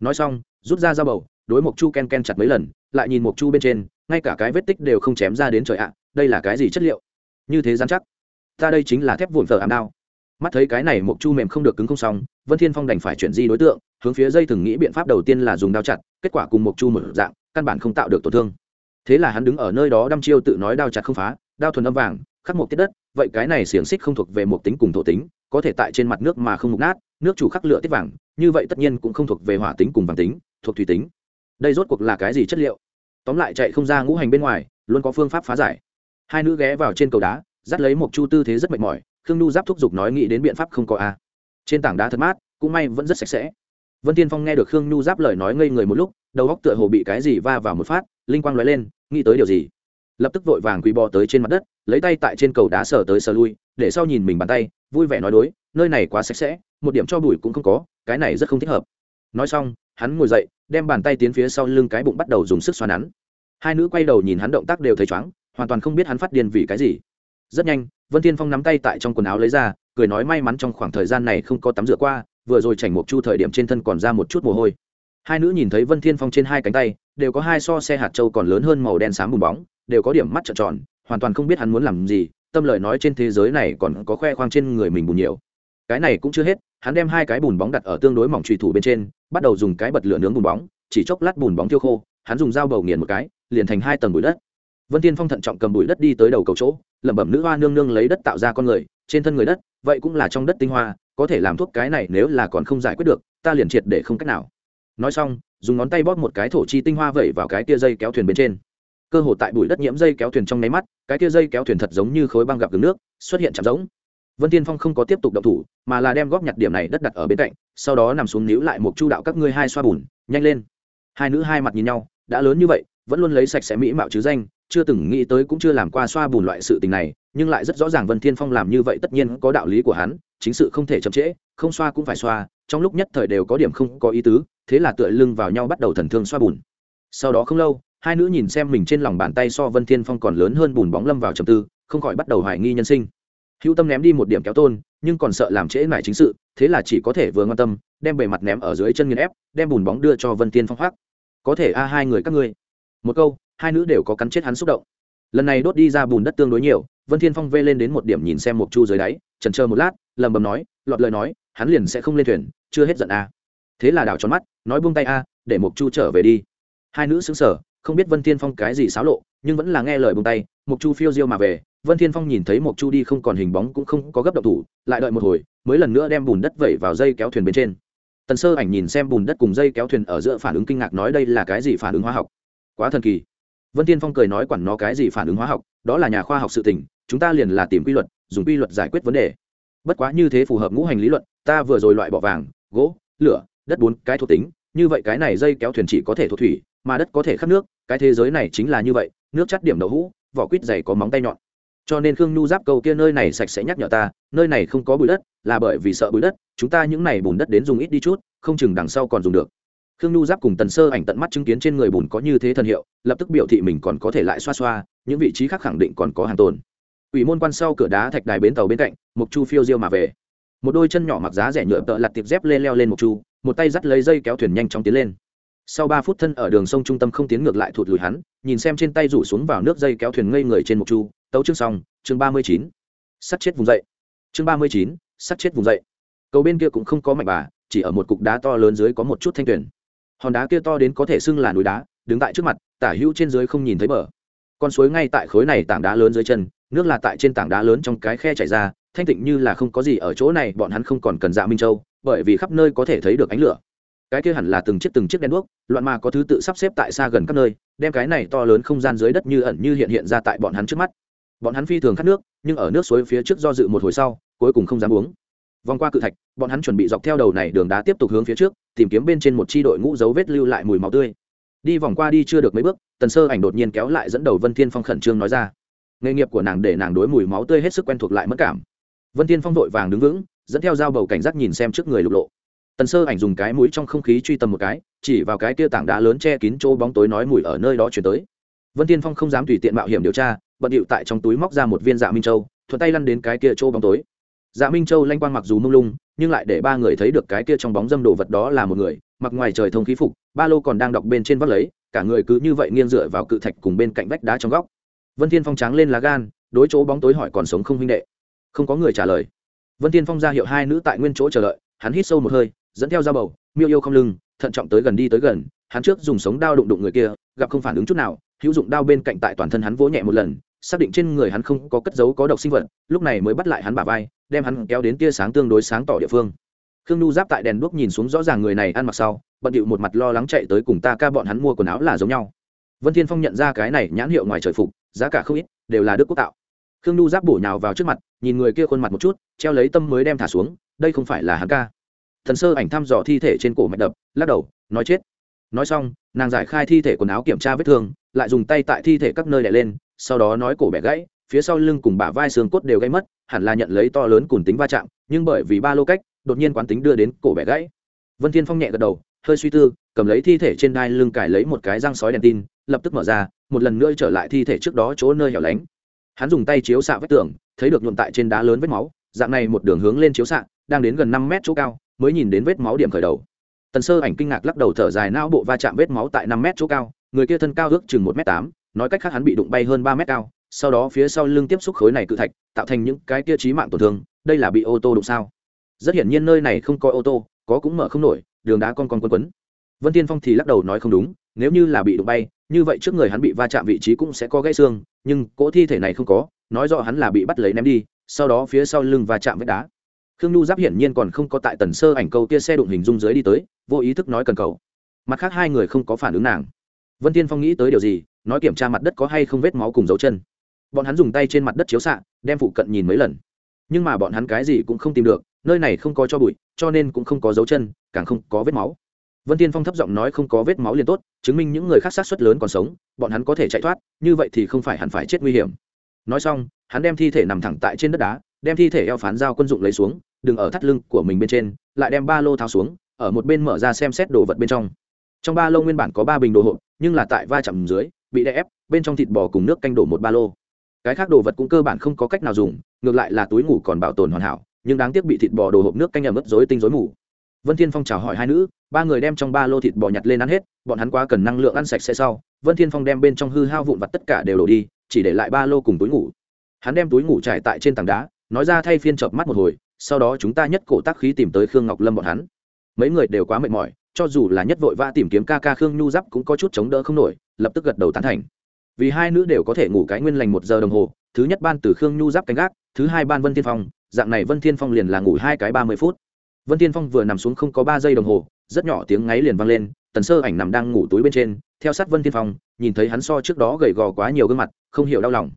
Nói xong, rút ra dao bầu, đối một chu ken ken chặt mấy lần, lại nhìn một chu bên trên, ngay cả cái vết tích đều không chém ra đến trời ạ, đây là cái gì chất liệu? Như thế dán chắc. Ta đây chính là thép vụn phở ảm đao mắt thấy cái này mộc chu mềm không được cứng không xong, vân thiên phong đành phải chuyển di đối tượng, hướng phía dây thừng nghĩ biện pháp đầu tiên là dùng đao chặt, kết quả cùng mộc chu một dạng, căn bản không tạo được tổn thương. Thế là hắn đứng ở nơi đó đăm chiêu tự nói đao chặt không phá, đao thuần âm vàng, khắc một tiết đất, vậy cái này xiềng xích không thuộc về một tính cùng thổ tính, có thể tại trên mặt nước mà không mục nát, nước chủ khắc lửa tiết vàng, như vậy tất nhiên cũng không thuộc về hỏa tính cùng vàng tính, thuộc thủy tính. Đây rốt cuộc là cái gì chất liệu? Tóm lại chạy không ra ngũ hành bên ngoài, luôn có phương pháp phá giải. Hai nữ ghé vào trên cầu đá, dắt lấy một chu tư thế rất mệt mỏi khương nhu giáp thúc giục nói nghĩ đến biện pháp không có a. Trên tảng đá thật mát, cũng may vẫn rất sạch sẽ. Vân tiên phong nghe được khương nhu giáp lời nói ngây người một lúc, đầu góc tựa hồ bị cái gì va vào một phát, linh quang nói lên, nghĩ tới điều gì? Lập tức vội vàng quỳ bò tới trên mặt đất, lấy tay tại trên cầu đá sờ tới sờ lui, để sau nhìn mình bàn tay, vui vẻ nói đối, nơi này quá sạch sẽ, một điểm cho bụi cũng không có, cái này rất không thích hợp. Nói xong, hắn ngồi dậy, đem bàn tay tiến phía sau lưng cái bụng bắt đầu dùng sức xoa nắn. Hai nữ quay đầu nhìn hắn động tác đều thấy chóng hoàn toàn không biết hắn phát điên vì cái gì. Rất nhanh vân thiên phong nắm tay tại trong quần áo lấy ra, cười nói may mắn trong khoảng thời gian này không có tắm rửa qua, vừa rồi chảnh một chu thời điểm trên thân còn ra một chút mồ hôi. Hai nữ nhìn thấy vân thiên phong trên hai cánh tay, đều có hai so xe hạt châu còn lớn hơn màu đen xám bùn bóng, đều có điểm mắt trợn tròn, hoàn toàn không biết hắn muốn làm gì, tâm lời nói trên thế giới này còn có khoe khoang trên người mình bùn nhiều. Cái này cũng chưa hết, hắn đem hai cái bùn bóng đặt ở tương đối mỏng trùy thủ bên trên, bắt đầu dùng cái bật lửa nướng bùn bóng, chỉ chốc lát bùn bóng tiêu khô, hắn dùng dao bầu nghiền một cái, liền thành hai tầng bụi đất vân tiên phong thận trọng cầm bụi đất đi tới đầu cầu chỗ, lẩm bẩm nữ hoa nương nương lấy đất tạo ra con người, trên thân người đất, vậy cũng là trong đất tinh hoa, có thể làm thuốc cái này nếu là còn không giải quyết được, ta liền triệt để không cách nào. Nói xong, dùng ngón tay bóp một cái thổ chi tinh hoa vẩy vào cái tia dây kéo thuyền bên trên. Cơ hồ tại bụi đất nhiễm dây kéo thuyền trong nháy mắt, cái tia dây kéo thuyền thật giống như khối băng gặp đường nước, xuất hiện chạm giống vân tiên phong không có tiếp tục động thủ, mà là đem góp nhặt điểm này đất đặt ở bên cạnh, sau đó nằm xuống níu lại một chu đạo các ngươi hai xoa bùn, nhanh lên. Hai nữ hai mặt nhìn nhau, đã lớn như vậy vẫn luôn lấy sạch sẽ mỹ mạo chứ danh, chưa từng nghĩ tới cũng chưa làm qua xoa bùn loại sự tình này, nhưng lại rất rõ ràng vân thiên phong làm như vậy tất nhiên có đạo lý của hắn, chính sự không thể chậm trễ, không xoa cũng phải xoa, trong lúc nhất thời đều có điểm không có ý tứ, thế là tựa lưng vào nhau bắt đầu thần thương xoa bùn. Sau đó không lâu, hai nữ nhìn xem mình trên lòng bàn tay so vân thiên phong còn lớn hơn bùn bóng lâm vào trầm tư, không khỏi bắt đầu hoài nghi nhân sinh. Hữu tâm ném đi một điểm kéo tôn, nhưng còn sợ làm trễ lại chính sự, thế là chỉ có thể vừa ngon tâm, đem bề mặt ném ở dưới chân nghiền ép, đem bùn bóng đưa cho vân thiên phong hoác có thể a, hai người các ngươi một câu, hai nữ đều có cắn chết hắn xúc động. Lần này đốt đi ra bùn đất tương đối nhiều, vân thiên phong vê lên đến một điểm nhìn xem một chu dưới đáy trần chờ một lát lầm bầm nói, lọt lời nói, hắn liền sẽ không lên thuyền, chưa hết giận a. Thế là đảo tròn mắt, nói buông tay a, để mục chu trở về đi. Hai nữ xứng sở không biết vân thiên phong cái gì xáo lộ, nhưng vẫn là nghe lời buông tay mục chu phiêu diêu mà về, vân thiên phong nhìn thấy mục chu đi không còn hình bóng cũng không có gấp động thủ, lại đợi một hồi, mới lần nữa đem bùn đất vẩy vào dây kéo thuyền bên trên. Tần sơ ảnh nhìn xem bùn đất cùng dây kéo thuyền ở giữa phản ứng kinh ngạc nói đây là cái gì phản ứng hóa học quá thần kỳ. Vân tiên phong cười nói quản nó cái gì phản ứng hóa học, đó là nhà khoa học sự tình, chúng ta liền là tìm quy luật, dùng quy luật giải quyết vấn đề. Bất quá như thế phù hợp ngũ hành lý luận, ta vừa rồi loại bỏ vàng, gỗ, lửa, đất bốn cái thuộc tính, như vậy cái này dây kéo thuyền chỉ có thể thuộc thủy, mà đất có thể khắc nước, cái thế giới này chính là như vậy, nước chắt điểm đậu hũ, vỏ quýt dày có móng tay nhọn. Cho nên khương nhu giáp câu kia nơi này sạch sẽ nhắc nhở ta, nơi này không có bụi đất, là bởi vì sợ bụi đất, chúng ta những này bùn đất đến dùng ít đi chút, không chừng đằng sau còn dùng được khương nhu giáp cùng tần sơ ảnh tận mắt chứng kiến trên người bùn có như thế thần hiệu, lập tức biểu thị mình còn có thể lại xoa xoa, những vị trí khác khẳng định còn có hàng tồn. Ủy môn quan sau cửa đá thạch đài bến tàu bên cạnh mục chu phiêu diêu mà về. Một đôi chân nhỏ mặc giá rẻ nhựa tợ lặt tiệp dép lê leo lên mục chu, một tay dắt lấy dây kéo thuyền nhanh chóng tiến lên. Sau ba phút thân ở đường sông trung tâm không tiến ngược lại thụt lùi hắn, nhìn xem trên tay rủ xuống vào nước dây kéo thuyền ngây người trên mục chu, tấu chương xong, chương ba mươi chín. Sắt chết vùng dậy. Chương ba mươi chín, sắt chết vùng dậy. Cầu bên kia cũng không có mạch bà, chỉ ở một cục đá to lớn dưới có một chút thanh tuyển hòn đá kia to đến có thể xưng là núi đá, đứng tại trước mặt, tả hữu trên dưới không nhìn thấy bờ. Con suối ngay tại khối này tảng đá lớn dưới chân, nước là tại trên tảng đá lớn trong cái khe chảy ra, thanh tịnh như là không có gì ở chỗ này, bọn hắn không còn cần dạ minh châu, bởi vì khắp nơi có thể thấy được ánh lửa. Cái kia hẳn là từng chiếc từng chiếc đèn đuốc, loạn mà có thứ tự sắp xếp tại xa gần các nơi, đem cái này to lớn không gian dưới đất như ẩn như hiện hiện ra tại bọn hắn trước mắt. Bọn hắn phi thường khát nước, nhưng ở nước suối phía trước do dự một hồi sau, cuối cùng không dám uống vòng qua cự thạch, bọn hắn chuẩn bị dọc theo đầu này đường đá tiếp tục hướng phía trước, tìm kiếm bên trên một chi đội ngũ dấu vết lưu lại mùi máu tươi. Đi vòng qua đi chưa được mấy bước, tần sơ ảnh đột nhiên kéo lại dẫn đầu vân thiên phong khẩn trương nói ra. Nghề nghiệp của nàng để nàng đối mùi máu tươi hết sức quen thuộc lại mất cảm. Vân thiên phong vội vàng đứng vững, dẫn theo dao bầu cảnh giác nhìn xem trước người lục lộ. Tần sơ ảnh dùng cái mũi trong không khí truy tầm một cái, chỉ vào cái kia tảng đá lớn che kín chỗ bóng tối nói mùi ở nơi đó chuyển tới. Vân Thiên phong không dám tùy tiện mạo hiểm điều tra, bận điệu tại trong túi móc ra một viên dạ minh châu, thuận tay lăn đến cái kia chỗ bóng tối dạ minh châu lanh quang mặc dù mông lung, nhưng lại để ba người thấy được cái kia trong bóng dâm đồ vật đó là một người, mặc ngoài trời thông khí phục, ba lô còn đang đọc bên trên vắt lấy, cả người cứ như vậy nghiêng dựa vào cự thạch cùng bên cạnh vách đá trong góc. Vân thiên phong tráng lên lá gan, đối chỗ bóng tối hỏi còn sống không huynh đệ? Không có người trả lời. Vân thiên phong ra hiệu hai nữ tại nguyên chỗ chờ đợi, hắn hít sâu một hơi, dẫn theo dao bầu, miêu yêu không lưng, thận trọng tới gần đi tới gần, hắn trước dùng sống đao đụng đụng người kia, gặp không phản ứng chút nào, hữu dụng đao bên cạnh tại toàn thân hắn vỗ nhẹ một lần, xác định trên người hắn không có cất giấu có độc sinh vật, lúc này mới bắt lại hắn bả vai đem hắn kéo đến tia sáng tương đối sáng tỏ địa phương. Khương nhu giáp tại đèn đuốc nhìn xuống rõ ràng người này ăn mặc sau, bận điệu một mặt lo lắng chạy tới cùng ta ca bọn hắn mua quần áo là giống nhau. Vân thiên phong nhận ra cái này nhãn hiệu ngoài trời phục, giá cả không ít, đều là đức quốc tạo. Khương nhu giáp bổ nhào vào trước mặt, nhìn người kia khuôn mặt một chút, treo lấy tâm mới đem thả xuống, đây không phải là hắn ca. Thần sơ ảnh thăm dò thi thể trên cổ mạch đập, lắc đầu, nói chết. Nói xong, nàng giải khai thi thể quần áo kiểm tra vết thương, lại dùng tay tại thi thể các nơi đè lên, sau đó nói cổ bẻ gãy phía sau lưng cùng bả vai xương cốt đều gãy mất, hẳn là nhận lấy to lớn cùng tính va chạm, nhưng bởi vì ba lô cách, đột nhiên quán tính đưa đến cổ bẻ gãy. Vân thiên phong nhẹ gật đầu, hơi suy tư, cầm lấy thi thể trên đai lưng cài lấy một cái răng sói đèn tin, lập tức mở ra, một lần nữa trở lại thi thể trước đó chỗ nơi hẻo lánh. Hắn dùng tay chiếu xạ vết tường, thấy được nhuộm tại trên đá lớn vết máu, dạng này một đường hướng lên chiếu xạ, đang đến gần năm mét chỗ cao, mới nhìn đến vết máu điểm khởi đầu. Tần sơ ảnh kinh ngạc lắc đầu thở dài não bộ va chạm vết máu tại năm mét chỗ cao, người kia thân cao ước chừng một m tám, nói cách khác hắn bị đụng bay hơn ba mét cao sau đó phía sau lưng tiếp xúc khối này cự thạch, tạo thành những cái tia trí mạng tổn thương, đây là bị ô tô đụng sao? Rất hiển nhiên nơi này không có ô tô, có cũng mở không nổi, đường đá con con quấn quấn. Vân tiên phong thì lắc đầu nói không đúng, nếu như là bị đụng bay, như vậy trước người hắn bị va chạm vị trí cũng sẽ có gãy xương, nhưng cỗ thi thể này không có, nói rõ hắn là bị bắt lấy ném đi, sau đó phía sau lưng va chạm với đá. Khương nhu giáp hiển nhiên còn không có tại tần sơ ảnh câu kia xe đụng hình dung dưới đi tới, vô ý thức nói cần cầu. Mặt khác hai người không có phản ứng nàng. Vân tiên phong nghĩ tới điều gì, nói kiểm tra mặt đất có hay không vết máu cùng dấu chân bọn hắn dùng tay trên mặt đất chiếu xạ, đem phụ cận nhìn mấy lần. Nhưng mà bọn hắn cái gì cũng không tìm được, nơi này không có cho bụi, cho nên cũng không có dấu chân, càng không có vết máu. Vân tiên phong thấp giọng nói không có vết máu liền tốt, chứng minh những người khác sát xuất lớn còn sống, bọn hắn có thể chạy thoát, như vậy thì không phải hẳn phải chết nguy hiểm. Nói xong, hắn đem thi thể nằm thẳng tại trên đất đá, đem thi thể eo phán dao quân dụng lấy xuống, đừng ở thắt lưng của mình bên trên, lại đem ba lô tháo xuống, ở một bên mở ra xem xét đồ vật bên trong. Trong ba lô nguyên bản có ba bình đồ hộp, nhưng là tại va chạm dưới, bị đè ép, bên trong thịt bò cùng nước canh đổ một ba lô cái khác đồ vật cũng cơ bản không có cách nào dùng, ngược lại là túi ngủ còn bảo tồn hoàn hảo, nhưng đáng tiếc bị thịt bò đồ hộp nước canh ẩm ướt dối tinh rối mù. Vân thiên phong chào hỏi hai nữ, ba người đem trong ba lô thịt bò nhặt lên ăn hết, bọn hắn quá cần năng lượng ăn sạch sẽ sau, vân thiên phong đem bên trong hư hao vụn vặt tất cả đều đổ đi, chỉ để lại ba lô cùng túi ngủ. Hắn đem túi ngủ trải tại trên tảng đá, nói ra thay phiên chợp mắt một hồi, sau đó chúng ta nhất cổ tác khí tìm tới khương ngọc lâm bọn hắn. Mấy người đều quá mệt mỏi, cho dù là nhất vội vã tìm kiếm ca ca khương nhu giáp cũng có chút chống đỡ không nổi, lập tức gật đầu tán thành vì hai nữ đều có thể ngủ cái nguyên lành một giờ đồng hồ, thứ nhất ban từ khương nhu giáp canh gác, thứ hai ban vân thiên phong, dạng này vân thiên phong liền là ngủ hai cái ba mươi phút. Vân thiên phong vừa nằm xuống không có ba giây đồng hồ, rất nhỏ tiếng ngáy liền vang lên, tần sơ ảnh nằm đang ngủ túi bên trên, theo sát vân thiên phong, nhìn thấy hắn so trước đó gầy gò quá nhiều gương mặt, không hiểu đau lòng.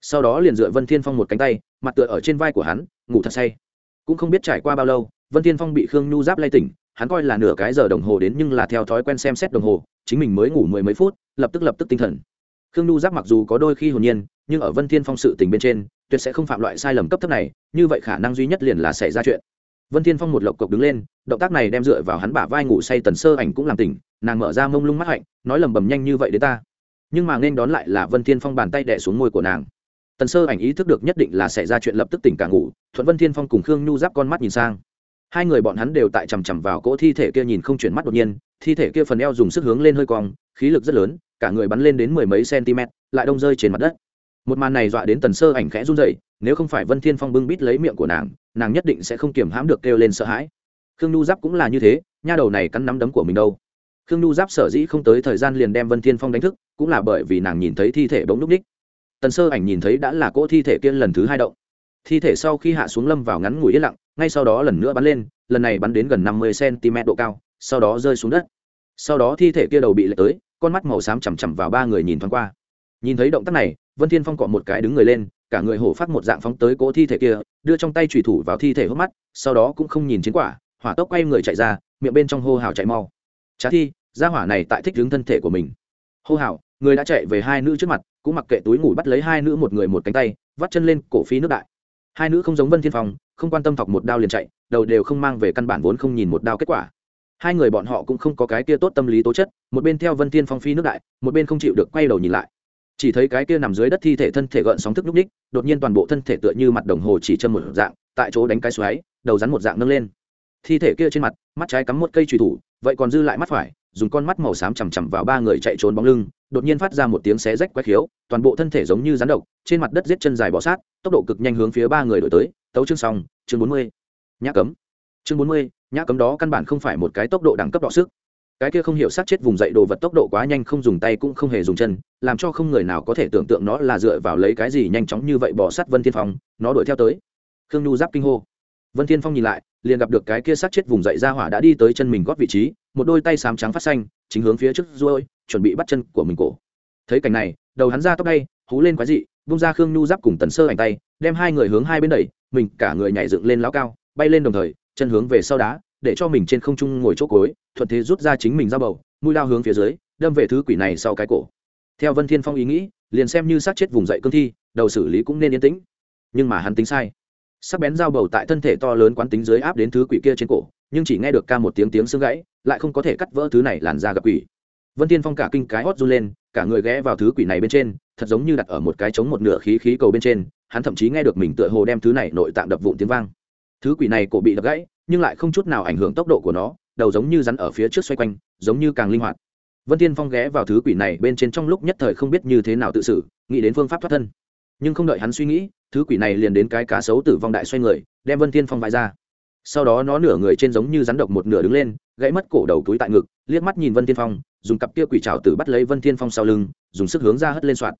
Sau đó liền dựa vân thiên phong một cánh tay, mặt tựa ở trên vai của hắn, ngủ thật say. Cũng không biết trải qua bao lâu, vân thiên phong bị khương nhu giáp lay tỉnh, hắn coi là nửa cái giờ đồng hồ đến nhưng là theo thói quen xem xét đồng hồ, chính mình mới ngủ mười mấy phút, lập tức lập tức tinh thần khương nhu giáp mặc dù có đôi khi hồn nhiên, nhưng ở vân thiên phong sự tình bên trên, tuyệt sẽ không phạm loại sai lầm cấp thấp này, như vậy khả năng duy nhất liền là xảy ra chuyện. Vân thiên phong một lộc cộc đứng lên, động tác này đem dựa vào hắn bả vai ngủ say tần sơ ảnh cũng làm tỉnh, nàng mở ra mông lung mắt hạnh, nói lầm bầm nhanh như vậy đến ta. Nhưng mà nên đón lại là vân thiên phong bàn tay đè xuống môi của nàng. Tần sơ ảnh ý thức được nhất định là xảy ra chuyện lập tức tỉnh cả ngủ, thuận vân thiên phong cùng khương nhu giáp con mắt nhìn sang. Hai người bọn hắn đều tại chằm chằm vào cỗ thi thể kia nhìn không chuyển mắt đột nhiên, thi thể kia phần eo dùng sức hướng lên hơi cong, khí lực rất lớn cả người bắn lên đến mười mấy cm lại đông rơi trên mặt đất. Một màn này dọa đến tần sơ ảnh khẽ run dậy nếu không phải vân thiên phong bưng bít lấy miệng của nàng nàng nhất định sẽ không kiềm hãm được kêu lên sợ hãi. Khương nhu giáp cũng là như thế, nha đầu này cắn nắm đấm của mình đâu. Khương nhu giáp sở dĩ không tới thời gian liền đem vân thiên phong đánh thức, cũng là bởi vì nàng nhìn thấy thi thể bỗng núp ních. Tần sơ ảnh nhìn thấy đã là cỗ thi thể kia lần thứ hai động. Thi thể sau khi hạ xuống lâm vào ngắn ngủi yên lặng, ngay sau đó lần nữa bắn lên, lần này bắn đến gần năm mươi cm độ cao, sau đó rơi xuống đất. Sau đó thi thể kia đầu bị lệch tới con mắt màu xám chằm chằm vào ba người nhìn thoáng qua. Nhìn thấy động tác này, vân thiên phong cọ một cái đứng người lên, cả người hổ phát một dạng phóng tới cỗ thi thể kia, đưa trong tay trùy thủ vào thi thể hốc mắt, sau đó cũng không nhìn chiến quả, hỏa tốc quay người chạy ra, miệng bên trong hô hào chạy mau. Trá thi, gia hỏa này tại thích đứng thân thể của mình. Hô hào, người đã chạy về hai nữ trước mặt, cũng mặc kệ túi ngủ bắt lấy hai nữ một người một cánh tay, vắt chân lên cổ phí nước đại. Hai nữ không giống vân thiên phong, không quan tâm thọc một đao liền chạy, đầu đều không mang về căn bản vốn không nhìn một đao kết quả hai người bọn họ cũng không có cái kia tốt tâm lý tố chất, một bên theo vân tiên phong phi nước đại, một bên không chịu được quay đầu nhìn lại. Chỉ thấy cái kia nằm dưới đất thi thể thân thể gợn sóng thức nhúc ních đột nhiên toàn bộ thân thể tựa như mặt đồng hồ chỉ châm một dạng, tại chỗ đánh cái xoáy, đầu rắn một dạng nâng lên. Thi thể kia trên mặt, mắt trái cắm một cây trùy thủ, vậy còn dư lại mắt phải, dùng con mắt màu xám chằm chằm vào ba người chạy trốn bóng lưng, đột nhiên phát ra một tiếng xé rách quét khiếu, toàn bộ thân thể giống như rắn độc, trên mặt đất giết chân dài bỏ sát, tốc độ cực nhanh hướng phía ba người đổi tới. Tấu chương xong, chương bốn mươi. Nhã cấm. Chương bốn mươi nhã cấm đó căn bản không phải một cái tốc độ đẳng cấp đọ sức. Cái kia không hiểu sát chết vùng dậy đồ vật tốc độ quá nhanh không dùng tay cũng không hề dùng chân, làm cho không người nào có thể tưởng tượng nó là dựa vào lấy cái gì nhanh chóng như vậy bỏ sát vân thiên phong, nó đuổi theo tới. Khương nhu giáp kinh hô. Vân thiên phong nhìn lại, liền gặp được cái kia sát chết vùng dậy ra hỏa đã đi tới chân mình gót vị trí, một đôi tay xám trắng phát xanh, chính hướng phía trước ruôi chuẩn bị bắt chân của mình cổ. Thấy cảnh này, đầu hắn ra tóc đây hú lên quái dị bung ra khương nhu giáp cùng tần sơ ảnh tay, đem hai người hướng hai bên đẩy, mình cả người nhảy dựng lên lão cao, bay lên đồng thời chân hướng về sau đá, để cho mình trên không trung ngồi chỗ cối, thuận thế rút ra chính mình ra bầu, mũi lao hướng phía dưới, đâm về thứ quỷ này sau cái cổ. Theo vân thiên phong ý nghĩ, liền xem như sát chết vùng dậy cương thi, đầu xử lý cũng nên yên tĩnh. Nhưng mà hắn tính sai. Sắc bén dao bầu tại thân thể to lớn quán tính dưới áp đến thứ quỷ kia trên cổ, nhưng chỉ nghe được ca một tiếng tiếng xương gãy, lại không có thể cắt vỡ thứ này làn ra gặp quỷ. Vân thiên phong cả kinh cái hót run lên, cả người ghé vào thứ quỷ này bên trên, thật giống như đặt ở một cái trống một nửa khí khí cầu bên trên, hắn thậm chí nghe được mình tựa hồ đem thứ này nội tạng đập vụn tiếng vang thứ quỷ này cổ bị đập gãy, nhưng lại không chút nào ảnh hưởng tốc độ của nó, đầu giống như rắn ở phía trước xoay quanh, giống như càng linh hoạt. Vân thiên phong ghé vào thứ quỷ này bên trên trong lúc nhất thời không biết như thế nào tự xử, nghĩ đến phương pháp thoát thân. Nhưng không đợi hắn suy nghĩ, thứ quỷ này liền đến cái cá sấu tử vong đại xoay người, đem vân thiên phong vãi ra. Sau đó nó nửa người trên giống như rắn độc một nửa đứng lên, gãy mất cổ đầu túi tại ngực, liếc mắt nhìn vân thiên phong, dùng cặp kia quỷ trào tử bắt lấy vân thiên phong sau lưng, dùng sức hướng ra hất lên soạn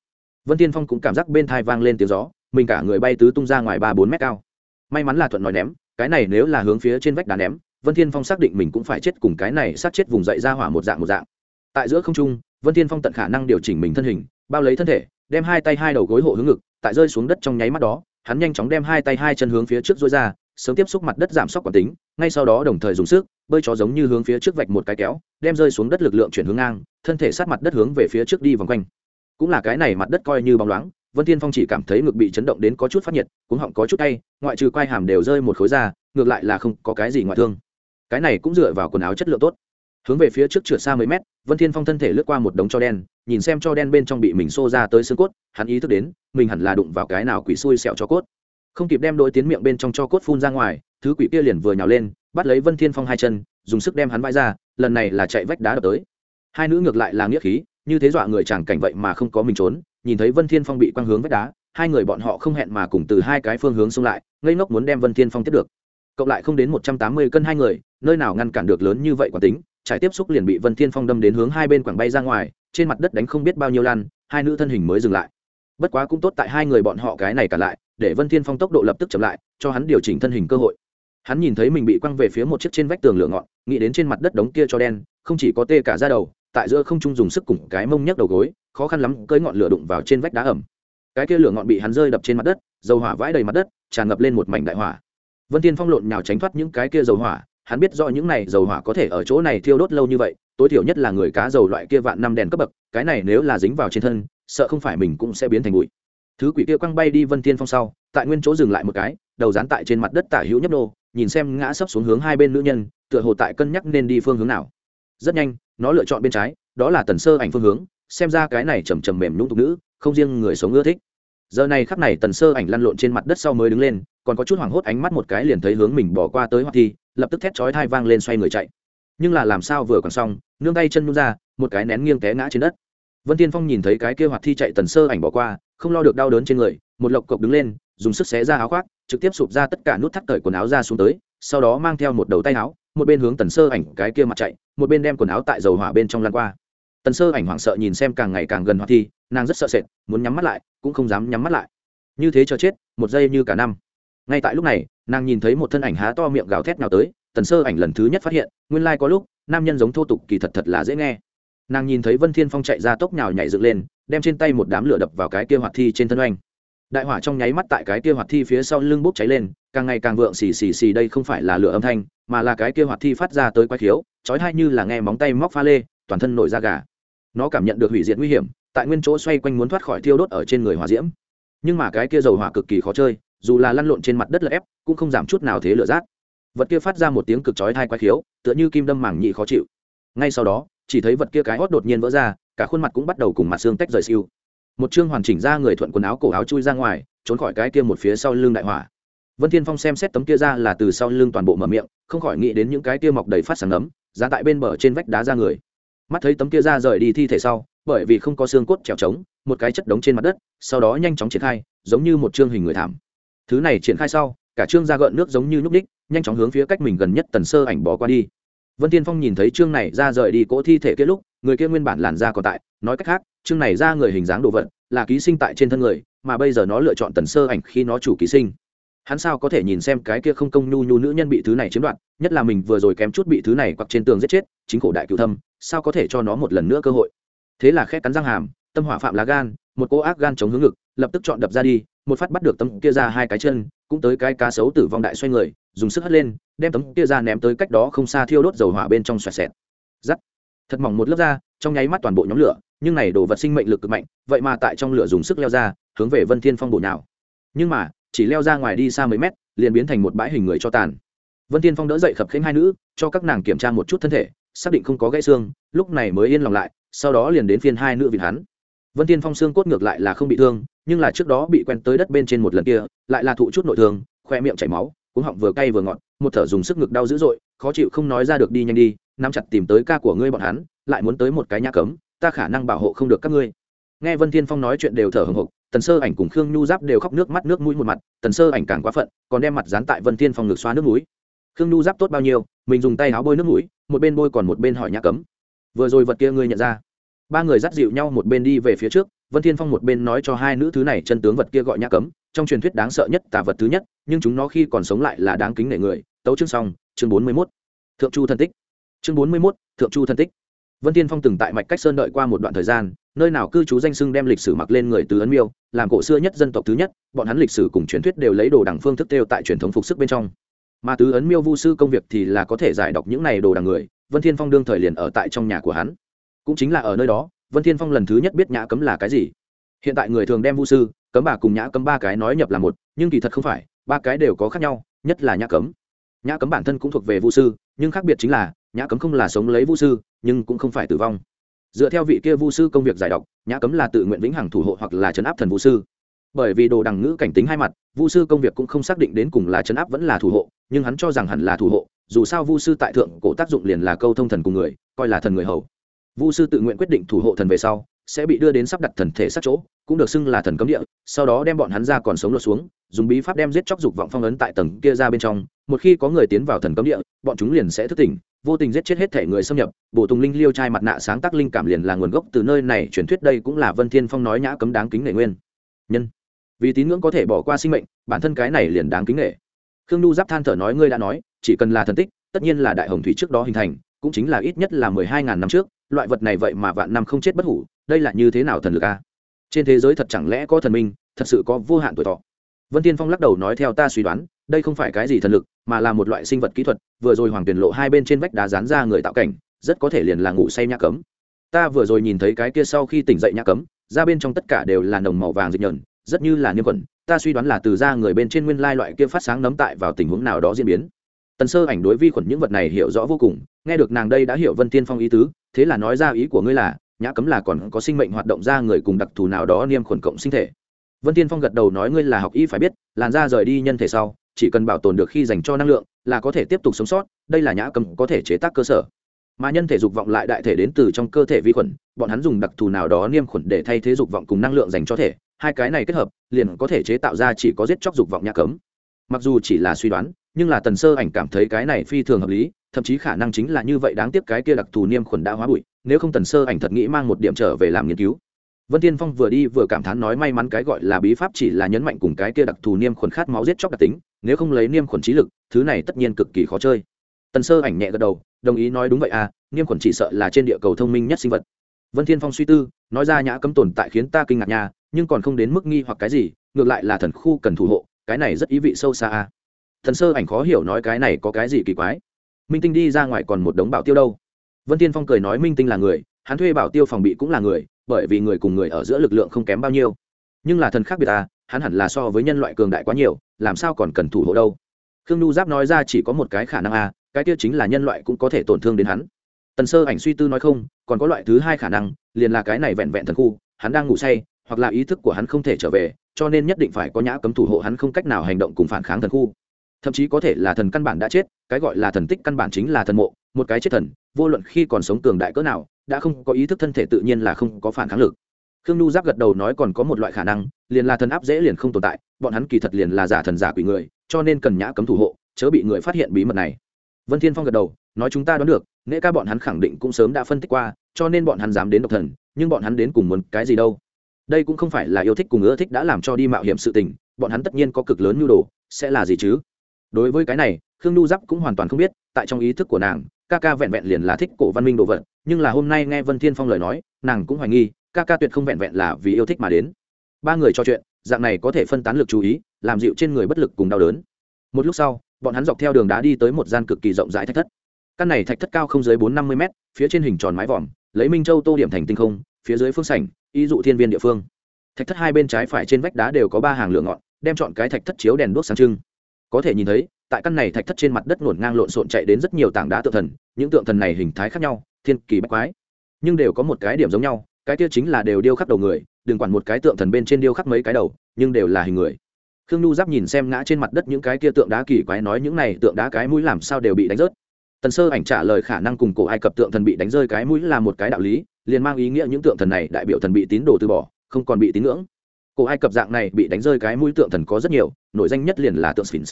vân thiên phong cũng cảm giác bên thai vang lên tiếng gió, mình cả người bay tứ tung ra ngoài ba bốn mét cao may mắn là thuận nói ném, cái này nếu là hướng phía trên vách đá ném, vân thiên phong xác định mình cũng phải chết cùng cái này sát chết vùng dậy ra hỏa một dạng một dạng. Tại giữa không trung, vân thiên phong tận khả năng điều chỉnh mình thân hình, bao lấy thân thể, đem hai tay hai đầu gối hộ hướng ngực, tại rơi xuống đất trong nháy mắt đó, hắn nhanh chóng đem hai tay hai chân hướng phía trước dối ra, sớm tiếp xúc mặt đất giảm sốc quản tính, ngay sau đó đồng thời dùng sức, bơi chó giống như hướng phía trước vạch một cái kéo, đem rơi xuống đất lực lượng chuyển hướng ngang, thân thể sát mặt đất hướng về phía trước đi vòng quanh. Cũng là cái này mặt đất coi như bóng loáng vân thiên phong chỉ cảm thấy ngực bị chấn động đến có chút phát nhiệt, cuống họng có chút tay ngoại trừ quai hàm đều rơi một khối da ngược lại là không có cái gì ngoại thương. Cái này cũng dựa vào quần áo chất lượng tốt. Hướng về phía trước trượt xa mấy mét, vân thiên phong thân thể lướt qua một đống cho đen, nhìn xem cho đen bên trong bị mình xô ra tới xương cốt, hắn ý thức đến, mình hẳn là đụng vào cái nào quỷ xui xẹo cho cốt. Không kịp đem đôi tiến miệng bên trong cho cốt phun ra ngoài, thứ quỷ kia liền vừa nhào lên, bắt lấy vân thiên phong hai chân, dùng sức đem hắn vãi ra, lần này là chạy vách đá đập tới. Hai nữ ngược lại là nghĩa khí, như thế dọa người chẳng cảnh vậy mà không có mình trốn nhìn thấy vân thiên phong bị quăng hướng vách đá, hai người bọn họ không hẹn mà cùng từ hai cái phương hướng xông lại, ngây ngốc muốn đem vân thiên phong tiếp được. Cộng lại không đến một trăm tám mươi cân hai người, nơi nào ngăn cản được lớn như vậy quả tính, trải tiếp xúc liền bị vân thiên phong đâm đến hướng hai bên quảng bay ra ngoài, trên mặt đất đánh không biết bao nhiêu lan hai nữ thân hình mới dừng lại. Bất quá cũng tốt tại hai người bọn họ cái này cả lại, để vân thiên phong tốc độ lập tức chậm lại, cho hắn điều chỉnh thân hình cơ hội. Hắn nhìn thấy mình bị quăng về phía một chiếc trên vách tường lửa ngọn, nghĩ đến trên mặt đất đống kia cho đen, không chỉ có tê cả ra đầu tại giữa không trung dùng sức cùng cái mông nhấc đầu gối, khó khăn lắm cưỡi ngọn lửa đụng vào trên vách đá ẩm. Cái kia lửa ngọn bị hắn rơi đập trên mặt đất, dầu hỏa vãi đầy mặt đất, tràn ngập lên một mảnh đại hỏa. Vân tiên phong lộn nhào tránh thoát những cái kia dầu hỏa, hắn biết rõ những này dầu hỏa có thể ở chỗ này thiêu đốt lâu như vậy, tối thiểu nhất là người cá dầu loại kia vạn năm đèn cấp bậc, cái này nếu là dính vào trên thân, sợ không phải mình cũng sẽ biến thành bụi. Thứ quỷ kia quăng bay đi vân tiên phong sau, tại nguyên chỗ dừng lại một cái, đầu dán tại trên mặt đất tả hữu nhấp nô, nhìn xem ngã sấp xuống hướng hai bên nữ nhân, tựa hồ tại cân nhắc nên đi phương hướng nào rất nhanh, nó lựa chọn bên trái, đó là tần sơ ảnh phương hướng, xem ra cái này chầm chầm mềm nhũng tục nữ không riêng người sống ưa thích. Giờ này khắp này tần sơ ảnh lăn lộn trên mặt đất sau mới đứng lên, còn có chút hoảng hốt ánh mắt một cái liền thấy hướng mình bỏ qua tới hoa thi, lập tức thét chói thai vang lên xoay người chạy. Nhưng là làm sao vừa còn xong, nương tay chân nhún ra, một cái nén nghiêng té ngã trên đất. Vân tiên phong nhìn thấy cái kia hoạt thi chạy tần sơ ảnh bỏ qua, không lo được đau đớn trên người, một lộc cộc đứng lên, dùng sức xé ra áo khoác, trực tiếp sụp ra tất cả nút thắt cởi quần áo ra xuống tới, sau đó mang theo một đầu tay áo một bên hướng tần sơ ảnh cái kia mặt chạy, một bên đem quần áo tại dầu hỏa bên trong lan qua. Tần sơ ảnh hoảng sợ nhìn xem càng ngày càng gần hoạt thi, nàng rất sợ sệt, muốn nhắm mắt lại, cũng không dám nhắm mắt lại. Như thế cho chết, một giây như cả năm. Ngay tại lúc này, nàng nhìn thấy một thân ảnh há to miệng gào thét nào tới, tần sơ ảnh lần thứ nhất phát hiện, nguyên lai có lúc, nam nhân giống thô tục kỳ thật thật là dễ nghe. Nàng nhìn thấy vân thiên phong chạy ra tốc nhào nhảy dựng lên, đem trên tay một đám lửa đập vào cái kia hoạt thi trên thân oanh đại hỏa trong nháy mắt tại cái kia hoạt thi phía sau lưng bốc cháy lên, càng ngày càng vượng xì xì xì đây không phải là lửa âm thanh, mà là cái kia hoạt thi phát ra tới quái khiếu, chói hai như là nghe móng tay móc pha lê, toàn thân nổi da gà. Nó cảm nhận được hủy diệt nguy hiểm, tại nguyên chỗ xoay quanh muốn thoát khỏi thiêu đốt ở trên người hỏa diễm. Nhưng mà cái kia dầu hỏa cực kỳ khó chơi, dù là lăn lộn trên mặt đất là ép, cũng không giảm chút nào thế lửa rác vật kia phát ra một tiếng cực chói thai quái khiếu, tựa như kim đâm mảng nhị khó chịu. Ngay sau đó, chỉ thấy vật kia cái hót đột nhiên vỡ ra, cả khuôn mặt cũng bắt đầu cùng mặt xương tách rời siêu một chương hoàn chỉnh ra người thuận quần áo cổ áo chui ra ngoài, trốn khỏi cái kia một phía sau lưng đại hỏa vân thiên phong xem xét tấm kia ra là từ sau lưng toàn bộ mở miệng, không khỏi nghĩ đến những cái kia mọc đầy phát sáng nấm giá tại bên bờ trên vách đá ra người. Mắt thấy tấm kia ra rời đi thi thể sau, bởi vì không có xương cốt trèo trống, một cái chất đống trên mặt đất, sau đó nhanh chóng triển khai, giống như một chương hình người thảm. Thứ này triển khai sau, cả chương ra gợn nước giống như nhúc ních nhanh chóng hướng phía cách mình gần nhất tần sơ ảnh bỏ qua đi. Vân tiên phong nhìn thấy chương này ra rời đi cỗ thi thể kia lúc người kia nguyên bản làn da còn tại, nói cách khác, chương này ra người hình dáng đồ vật, là ký sinh tại trên thân người, mà bây giờ nó lựa chọn tần sơ ảnh khi nó chủ ký sinh. Hắn sao có thể nhìn xem cái kia không công nhu nhu nữ nhân bị thứ này chiếm đoạt, nhất là mình vừa rồi kém chút bị thứ này quặc trên tường giết chết, chính khổ đại cựu thâm, sao có thể cho nó một lần nữa cơ hội? Thế là khét cắn răng hàm, tâm hỏa phạm lá gan, một cô ác gan chống hướng ngực, lập tức chọn đập ra đi, một phát bắt được tấm kia ra hai cái chân, cũng tới cái cá sấu tử vong đại xoay người, dùng sức hất lên, đem tấm kia ra ném tới cách đó không xa thiêu đốt dầu hỏa bên trong xoẹt xẹt. Giắt thật mỏng một lớp da, trong nháy mắt toàn bộ nhóm lửa, nhưng này đồ vật sinh mệnh lực cực mạnh, vậy mà tại trong lửa dùng sức leo ra, hướng về vân thiên phong bổ nhào. Nhưng mà, chỉ leo ra ngoài đi xa mấy mét, liền biến thành một bãi hình người cho tàn. Vân thiên phong đỡ dậy khập khiễng hai nữ, cho các nàng kiểm tra một chút thân thể, xác định không có gãy xương, lúc này mới yên lòng lại, sau đó liền đến phiên hai nữ vì hắn. Vân thiên phong xương cốt ngược lại là không bị thương, nhưng là trước đó bị quen tới đất bên trên một lần kia, lại là thụ chút nội thương, khoe miệng chảy máu, cuống họng vừa cay vừa ngọt, một thở dùng sức ngực đau dữ dội khó chịu không nói ra được đi nhanh đi, nắm chặt tìm tới ca của ngươi bọn hắn, lại muốn tới một cái nhà cấm, ta khả năng bảo hộ không được các ngươi. Nghe vân thiên phong nói chuyện đều thở hồng hộc, tần sơ ảnh cùng khương nhu giáp đều khóc nước mắt nước mũi một mặt, tần sơ ảnh càng quá phận, còn đem mặt dán tại vân thiên phong ngực xoa nước mũi. Khương nhu giáp tốt bao nhiêu, mình dùng tay áo bôi nước mũi, một bên bôi còn một bên hỏi nhà cấm. Vừa rồi vật kia ngươi nhận ra? Ba người dắt dịu nhau một bên đi về phía trước, vân thiên phong một bên nói cho hai nữ thứ này chân tướng vật kia gọi nhà cấm, trong truyền thuyết đáng sợ nhất tà vật thứ nhất, nhưng chúng nó khi còn sống lại là đáng kính nể người, tấu chương xong chương bốn mươi 41. thượng chu thân tích. Chương bốn mươi 41, thượng chu thân tích. Vân thiên phong từng tại mạch cách sơn đợi qua một đoạn thời gian nơi nào cư trú danh sưng đem lịch sử mặc lên người từ ấn miêu làm cổ xưa nhất dân tộc thứ nhất bọn hắn lịch sử cùng truyền thuyết đều lấy đồ đằng phương thức tiêu tại truyền thống phục sức bên trong. Mà tứ ấn miêu vu sư công việc thì là có thể giải đọc những này đồ đằng người vân thiên phong đương thời liền ở tại trong nhà của hắn. Cũng chính là ở nơi đó vân thiên phong lần thứ nhất biết nhã cấm là cái gì. Hiện tại người thường đem vu sư cấm bà cùng nhã cấm ba cái nói nhập là một nhưng kỳ thật không phải ba cái đều có khác nhau nhất là nhã cấm nhã cấm bản thân cũng thuộc về vu sư, nhưng khác biệt chính là, nhã cấm không là sống lấy vu sư, nhưng cũng không phải tử vong. Dựa theo vị kia vu sư công việc giải độc, nhã cấm là tự nguyện vĩnh hằng thủ hộ hoặc là chấn áp thần vu sư. Bởi vì đồ đằng ngữ cảnh tính hai mặt, vu sư công việc cũng không xác định đến cùng là chấn áp vẫn là thủ hộ, nhưng hắn cho rằng hẳn là thủ hộ, dù sao vu sư tại thượng cổ tác dụng liền là câu thông thần cùng người, coi là thần người hầu. Vu sư tự nguyện quyết định thủ hộ thần về sau sẽ bị đưa đến sắp đặt thần thể sát chỗ, cũng được xưng là thần cấm địa, sau đó đem bọn hắn ra còn sống lột xuống, dùng bí pháp đem giết chóc dục vọng phong ấn tại tầng kia ra bên trong, một khi có người tiến vào thần cấm địa, bọn chúng liền sẽ thức tỉnh, vô tình giết chết hết thể người xâm nhập, bổ tùng linh liêu trai mặt nạ sáng tác linh cảm liền là nguồn gốc từ nơi này, truyền thuyết đây cũng là vân thiên phong nói nhã cấm đáng kính nể nguyên. Nhân, vì tín ngưỡng có thể bỏ qua sinh mệnh, bản thân cái này liền đáng kính nể. Khương nu giáp than thở nói, ngươi đã nói, chỉ cần là thần tích, tất nhiên là đại hồng thủy trước đó hình thành cũng chính là ít nhất là mười hai ngàn năm trước, loại vật này vậy mà vạn năm không chết bất hủ, đây là như thế nào thần lực a? Trên thế giới thật chẳng lẽ có thần minh, thật sự có vô hạn tuổi thọ? Vân tiên phong lắc đầu nói theo ta suy đoán, đây không phải cái gì thần lực, mà là một loại sinh vật kỹ thuật, vừa rồi hoàng tuyển lộ hai bên trên vách đá dán ra người tạo cảnh, rất có thể liền là ngủ say nhã cấm. Ta vừa rồi nhìn thấy cái kia sau khi tỉnh dậy nhã cấm, ra bên trong tất cả đều là nồng màu vàng dịch nhờn, rất như là niêm quẩn ta suy đoán là từ da người bên trên nguyên lai loại kia phát sáng nấm tại vào tình huống nào đó diễn biến. Tần sơ ảnh đối vi khuẩn những vật này hiểu rõ vô cùng nghe được nàng đây đã hiểu vân tiên phong ý tứ, thế là nói ra ý của ngươi là, nhã cấm là còn có sinh mệnh hoạt động ra người cùng đặc thù nào đó niêm khuẩn cộng sinh thể. Vân tiên phong gật đầu nói ngươi là học y phải biết, làn da rời đi nhân thể sau, chỉ cần bảo tồn được khi dành cho năng lượng, là có thể tiếp tục sống sót, đây là nhã cấm có thể chế tác cơ sở. Mà nhân thể dục vọng lại đại thể đến từ trong cơ thể vi khuẩn, bọn hắn dùng đặc thù nào đó niêm khuẩn để thay thế dục vọng cùng năng lượng dành cho thể, hai cái này kết hợp, liền có thể chế tạo ra chỉ có giết chóc dục vọng nhã cấm. Mặc dù chỉ là suy đoán nhưng là tần sơ ảnh cảm thấy cái này phi thường hợp lý, thậm chí khả năng chính là như vậy đáng tiếc cái kia đặc thù niêm khuẩn đã hóa bụi, nếu không tần sơ ảnh thật nghĩ mang một điểm trở về làm nghiên cứu. Vân tiên phong vừa đi vừa cảm thán nói may mắn cái gọi là bí pháp chỉ là nhấn mạnh cùng cái kia đặc thù niêm khuẩn khát máu giết chóc đặc tính, nếu không lấy niêm khuẩn trí lực, thứ này tất nhiên cực kỳ khó chơi. Tần sơ ảnh nhẹ gật đầu, đồng ý nói đúng vậy à niêm khuẩn chỉ sợ là trên địa cầu thông minh nhất sinh vật. Vân thiên phong suy tư, nói ra nhã cấm tồn tại khiến ta kinh ngạc nha, nhưng còn không đến mức nghi hoặc cái gì, ngược lại là thần khu cần thủ hộ, cái này rất ý vị sâu xa à thần sơ ảnh khó hiểu nói cái này có cái gì kỳ quái. Minh tinh đi ra ngoài còn một đống bảo tiêu đâu. Vân tiên phong cười nói minh tinh là người, hắn thuê bảo tiêu phòng bị cũng là người, bởi vì người cùng người ở giữa lực lượng không kém bao nhiêu. Nhưng là thần khác biệt à hắn hẳn là so với nhân loại cường đại quá nhiều, làm sao còn cần thủ hộ đâu. Khương nhu giáp nói ra chỉ có một cái khả năng a cái kia chính là nhân loại cũng có thể tổn thương đến hắn. Tần sơ ảnh suy tư nói không, còn có loại thứ hai khả năng, liền là cái này vẹn vẹn thần khu, hắn đang ngủ say, hoặc là ý thức của hắn không thể trở về, cho nên nhất định phải có nhã cấm thủ hộ hắn không cách nào hành động cùng phản kháng thần khu thậm chí có thể là thần căn bản đã chết, cái gọi là thần tích căn bản chính là thần mộ, một cái chết thần, vô luận khi còn sống cường đại cỡ nào, đã không có ý thức thân thể tự nhiên là không có phản kháng lực. Khương nhu giáp gật đầu nói còn có một loại khả năng, liền là thần áp dễ liền không tồn tại, bọn hắn kỳ thật liền là giả thần giả quỷ người, cho nên cần nhã cấm thủ hộ, chớ bị người phát hiện bí mật này. Vân thiên phong gật đầu, nói chúng ta đoán được nghệ ca bọn hắn khẳng định cũng sớm đã phân tích qua, cho nên bọn hắn dám đến độc thần, nhưng bọn hắn đến cùng muốn cái gì đâu? Đây cũng không phải là yêu thích cùng ưa thích đã làm cho đi mạo hiểm sự tình, bọn hắn tất nhiên có cực lớn nhu đồ, sẽ là gì chứ? Đối với cái này khương nhu giáp cũng hoàn toàn không biết tại trong ý thức của nàng ca ca vẹn vẹn liền là thích cổ văn minh đồ vật nhưng là hôm nay nghe vân thiên phong lời nói nàng cũng hoài nghi ca ca tuyệt không vẹn vẹn là vì yêu thích mà đến. Ba người trò chuyện dạng này có thể phân tán lực chú ý làm dịu trên người bất lực cùng đau đớn. Một lúc sau bọn hắn dọc theo đường đá đi tới một gian cực kỳ rộng rãi thạch thất. Căn này thạch thất cao không dưới bốn năm mươi mét, phía trên hình tròn mái vòm lấy minh châu tô điểm thành tinh không phía dưới phương sảnh y dụ thiên viên địa phương. Thạch thất hai bên trái phải trên vách đá đều có ba hàng lửa ngọn đem chọn cái thạch thất chiếu đèn đuốc sáng trưng có thể nhìn thấy, tại căn này thạch thất trên mặt đất ngổn ngang lộn xộn chạy đến rất nhiều tảng đá tượng thần, những tượng thần này hình thái khác nhau, thiên kỳ bách quái. Nhưng đều có một cái điểm giống nhau, cái kia chính là đều điêu khắc đầu người, đừng quản một cái tượng thần bên trên điêu khắc mấy cái đầu, nhưng đều là hình người. Khương nhu giáp nhìn xem ngã trên mặt đất những cái kia tượng đá kỳ quái nói những này tượng đá cái mũi làm sao đều bị đánh rớt. Tần sơ ảnh trả lời khả năng cùng cổ ai cập tượng thần bị đánh rơi cái mũi là một cái đạo lý, liền mang ý nghĩa những tượng thần này đại biểu thần bị tín đồ từ bỏ, không còn bị tín ngưỡng cổ ai cập dạng này bị đánh rơi cái mũi tượng thần có rất nhiều, nổi danh nhất liền là tượng sphinx.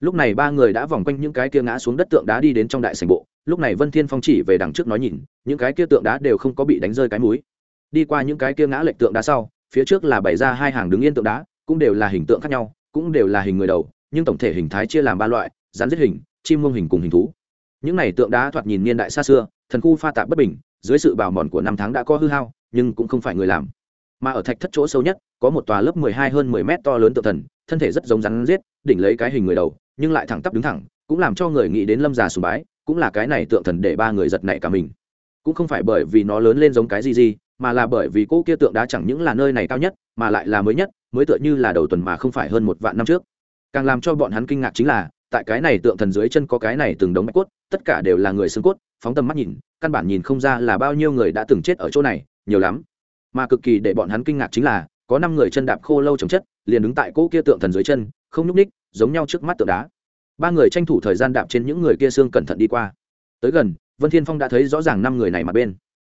Lúc này ba người đã vòng quanh những cái kia ngã xuống đất tượng đá đi đến trong đại sành bộ. Lúc này vân thiên phong chỉ về đằng trước nói nhìn, những cái kia tượng đá đều không có bị đánh rơi cái mũi. Đi qua những cái kia ngã lệch tượng đá sau, phía trước là bày ra hai hàng đứng yên tượng đá, cũng đều là hình tượng khác nhau, cũng đều là hình người đầu, nhưng tổng thể hình thái chia làm ba loại, rắn giết hình, chim mông hình cùng hình thú. Những này tượng đá thoạt nhìn niên đại xa xưa, thần khu pha tạp bất bình, dưới sự bào mòn của năm tháng đã có hư hao, nhưng cũng không phải người làm mà ở thạch thất chỗ sâu nhất, có một tòa lớp mười hai hơn mười mét to lớn tượng thần, thân thể rất giống rắn giết, đỉnh lấy cái hình người đầu, nhưng lại thẳng tắp đứng thẳng, cũng làm cho người nghĩ đến lâm già sùng bái, cũng là cái này tượng thần để ba người giật nảy cả mình. Cũng không phải bởi vì nó lớn lên giống cái gì gì, mà là bởi vì cô kia tượng đá chẳng những là nơi này cao nhất, mà lại là mới nhất, mới tựa như là đầu tuần mà không phải hơn một vạn năm trước. Càng làm cho bọn hắn kinh ngạc chính là, tại cái này tượng thần dưới chân có cái này từng đống bạch cốt, tất cả đều là người xương cốt, phóng tầm mắt nhìn, căn bản nhìn không ra là bao nhiêu người đã từng chết ở chỗ này, nhiều lắm mà cực kỳ để bọn hắn kinh ngạc chính là, có năm người chân đạp khô lâu trồng chất, liền đứng tại cỗ kia tượng thần dưới chân, không nhúc ních giống nhau trước mắt tượng đá. Ba người tranh thủ thời gian đạp trên những người kia xương cẩn thận đi qua. Tới gần, vân thiên phong đã thấy rõ ràng năm người này mặt bên.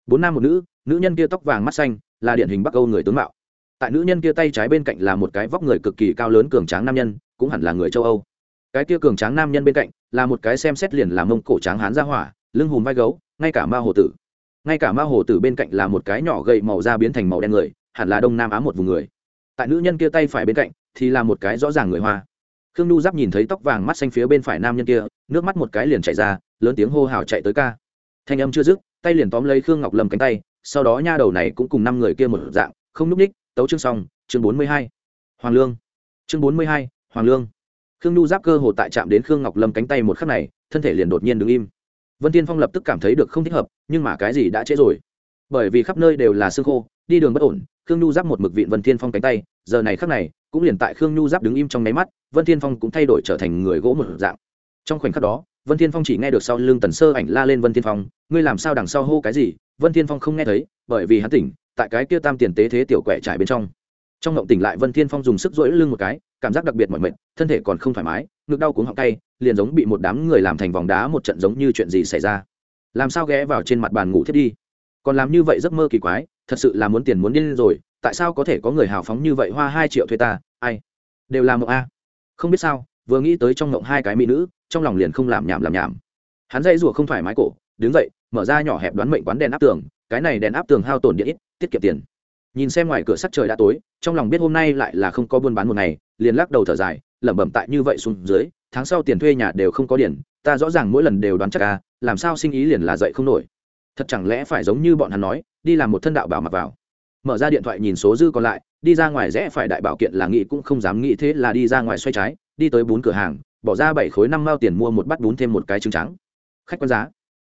Bốn nam một nữ nữ nhân kia tóc vàng mắt xanh, là điển hình bắc âu người tướng mạo. Tại nữ nhân kia tay trái bên cạnh là một cái vóc người cực kỳ cao lớn cường tráng nam nhân, cũng hẳn là người châu âu. Cái kia cường tráng nam nhân bên cạnh là một cái xem xét liền làm mông cổ tráng hán ra hỏa, lưng hùm vai gấu, ngay cả ma hồ tử ngay cả ma hồ tử bên cạnh là một cái nhỏ gậy màu da biến thành màu đen người, hẳn là đông nam á một vùng người. Tại nữ nhân kia tay phải bên cạnh, thì là một cái rõ ràng người hoa. Khương nhu giáp nhìn thấy tóc vàng mắt xanh phía bên phải nam nhân kia, nước mắt một cái liền chạy ra, lớn tiếng hô hào chạy tới ca. Thanh âm chưa dứt, tay liền tóm lấy khương ngọc lâm cánh tay, sau đó nha đầu này cũng cùng năm người kia một dạng, không núp ních, tấu chương xong, chương bốn mươi hai. Hoàng lương. Chương bốn mươi hai, hoàng lương. Khương nhu giáp cơ hồ tại chạm đến khương ngọc lâm cánh tay một khắc này, thân thể liền đột nhiên đứng im vân tiên phong lập tức cảm thấy được không thích hợp, nhưng mà cái gì đã trễ rồi. Bởi vì khắp nơi đều là xương khô, đi đường bất ổn, khương nhu giáp một mực vịn vân thiên phong cánh tay, giờ này khắc này, cũng liền tại khương nhu giáp đứng im trong nháy mắt, vân thiên phong cũng thay đổi trở thành người gỗ một dạng. Trong khoảnh khắc đó, vân thiên phong chỉ nghe được sau lưng tần sơ ảnh la lên vân thiên phong, ngươi làm sao đằng sau hô cái gì? Vân thiên phong không nghe thấy, bởi vì hắn tỉnh, tại cái kia tam tiền tế thế tiểu quẹ trải bên trong. Trong ngộng tỉnh lại, vân thiên phong dùng sức rỗi lưng một cái, cảm giác đặc biệt mỏi mệt, thân thể còn không thoải mái ngực đau cuống họng tay liền giống bị một đám người làm thành vòng đá một trận giống như chuyện gì xảy ra. Làm sao ghé vào trên mặt bàn ngủ thiết đi? Còn làm như vậy giấc mơ kỳ quái, thật sự là muốn tiền muốn điên rồi, tại sao có thể có người hào phóng như vậy hoa hai triệu thuê ta, ai? Đều là mộng a. Không biết sao, vừa nghĩ tới trong mộng hai cái mỹ nữ, trong lòng liền không làm nhảm làm nhảm. Hắn dây rủa không thoải mái cổ, đứng dậy, mở ra nhỏ hẹp đoán mệnh quán đèn áp tường, cái này đèn áp tường hao tổn điện ít, tiết kiệm tiền. Nhìn xem ngoài cửa sắt trời đã tối, trong lòng biết hôm nay lại là không có buôn bán một ngày, liền lắc đầu thở dài lẩm bẩm tại như vậy xuống dưới, tháng sau tiền thuê nhà đều không có điện, ta rõ ràng mỗi lần đều đoán chắc à làm sao sinh ý liền là dậy không nổi. Thật chẳng lẽ phải giống như bọn hắn nói, đi làm một thân đạo bảo mặc vào. Mở ra điện thoại nhìn số dư còn lại, đi ra ngoài rẽ phải đại bảo kiện là nghĩ cũng không dám nghĩ thế là đi ra ngoài xoay trái, đi tới bốn cửa hàng, bỏ ra bảy khối năm mao tiền mua một bát bún thêm một cái trứng trắng. Khách quan giá.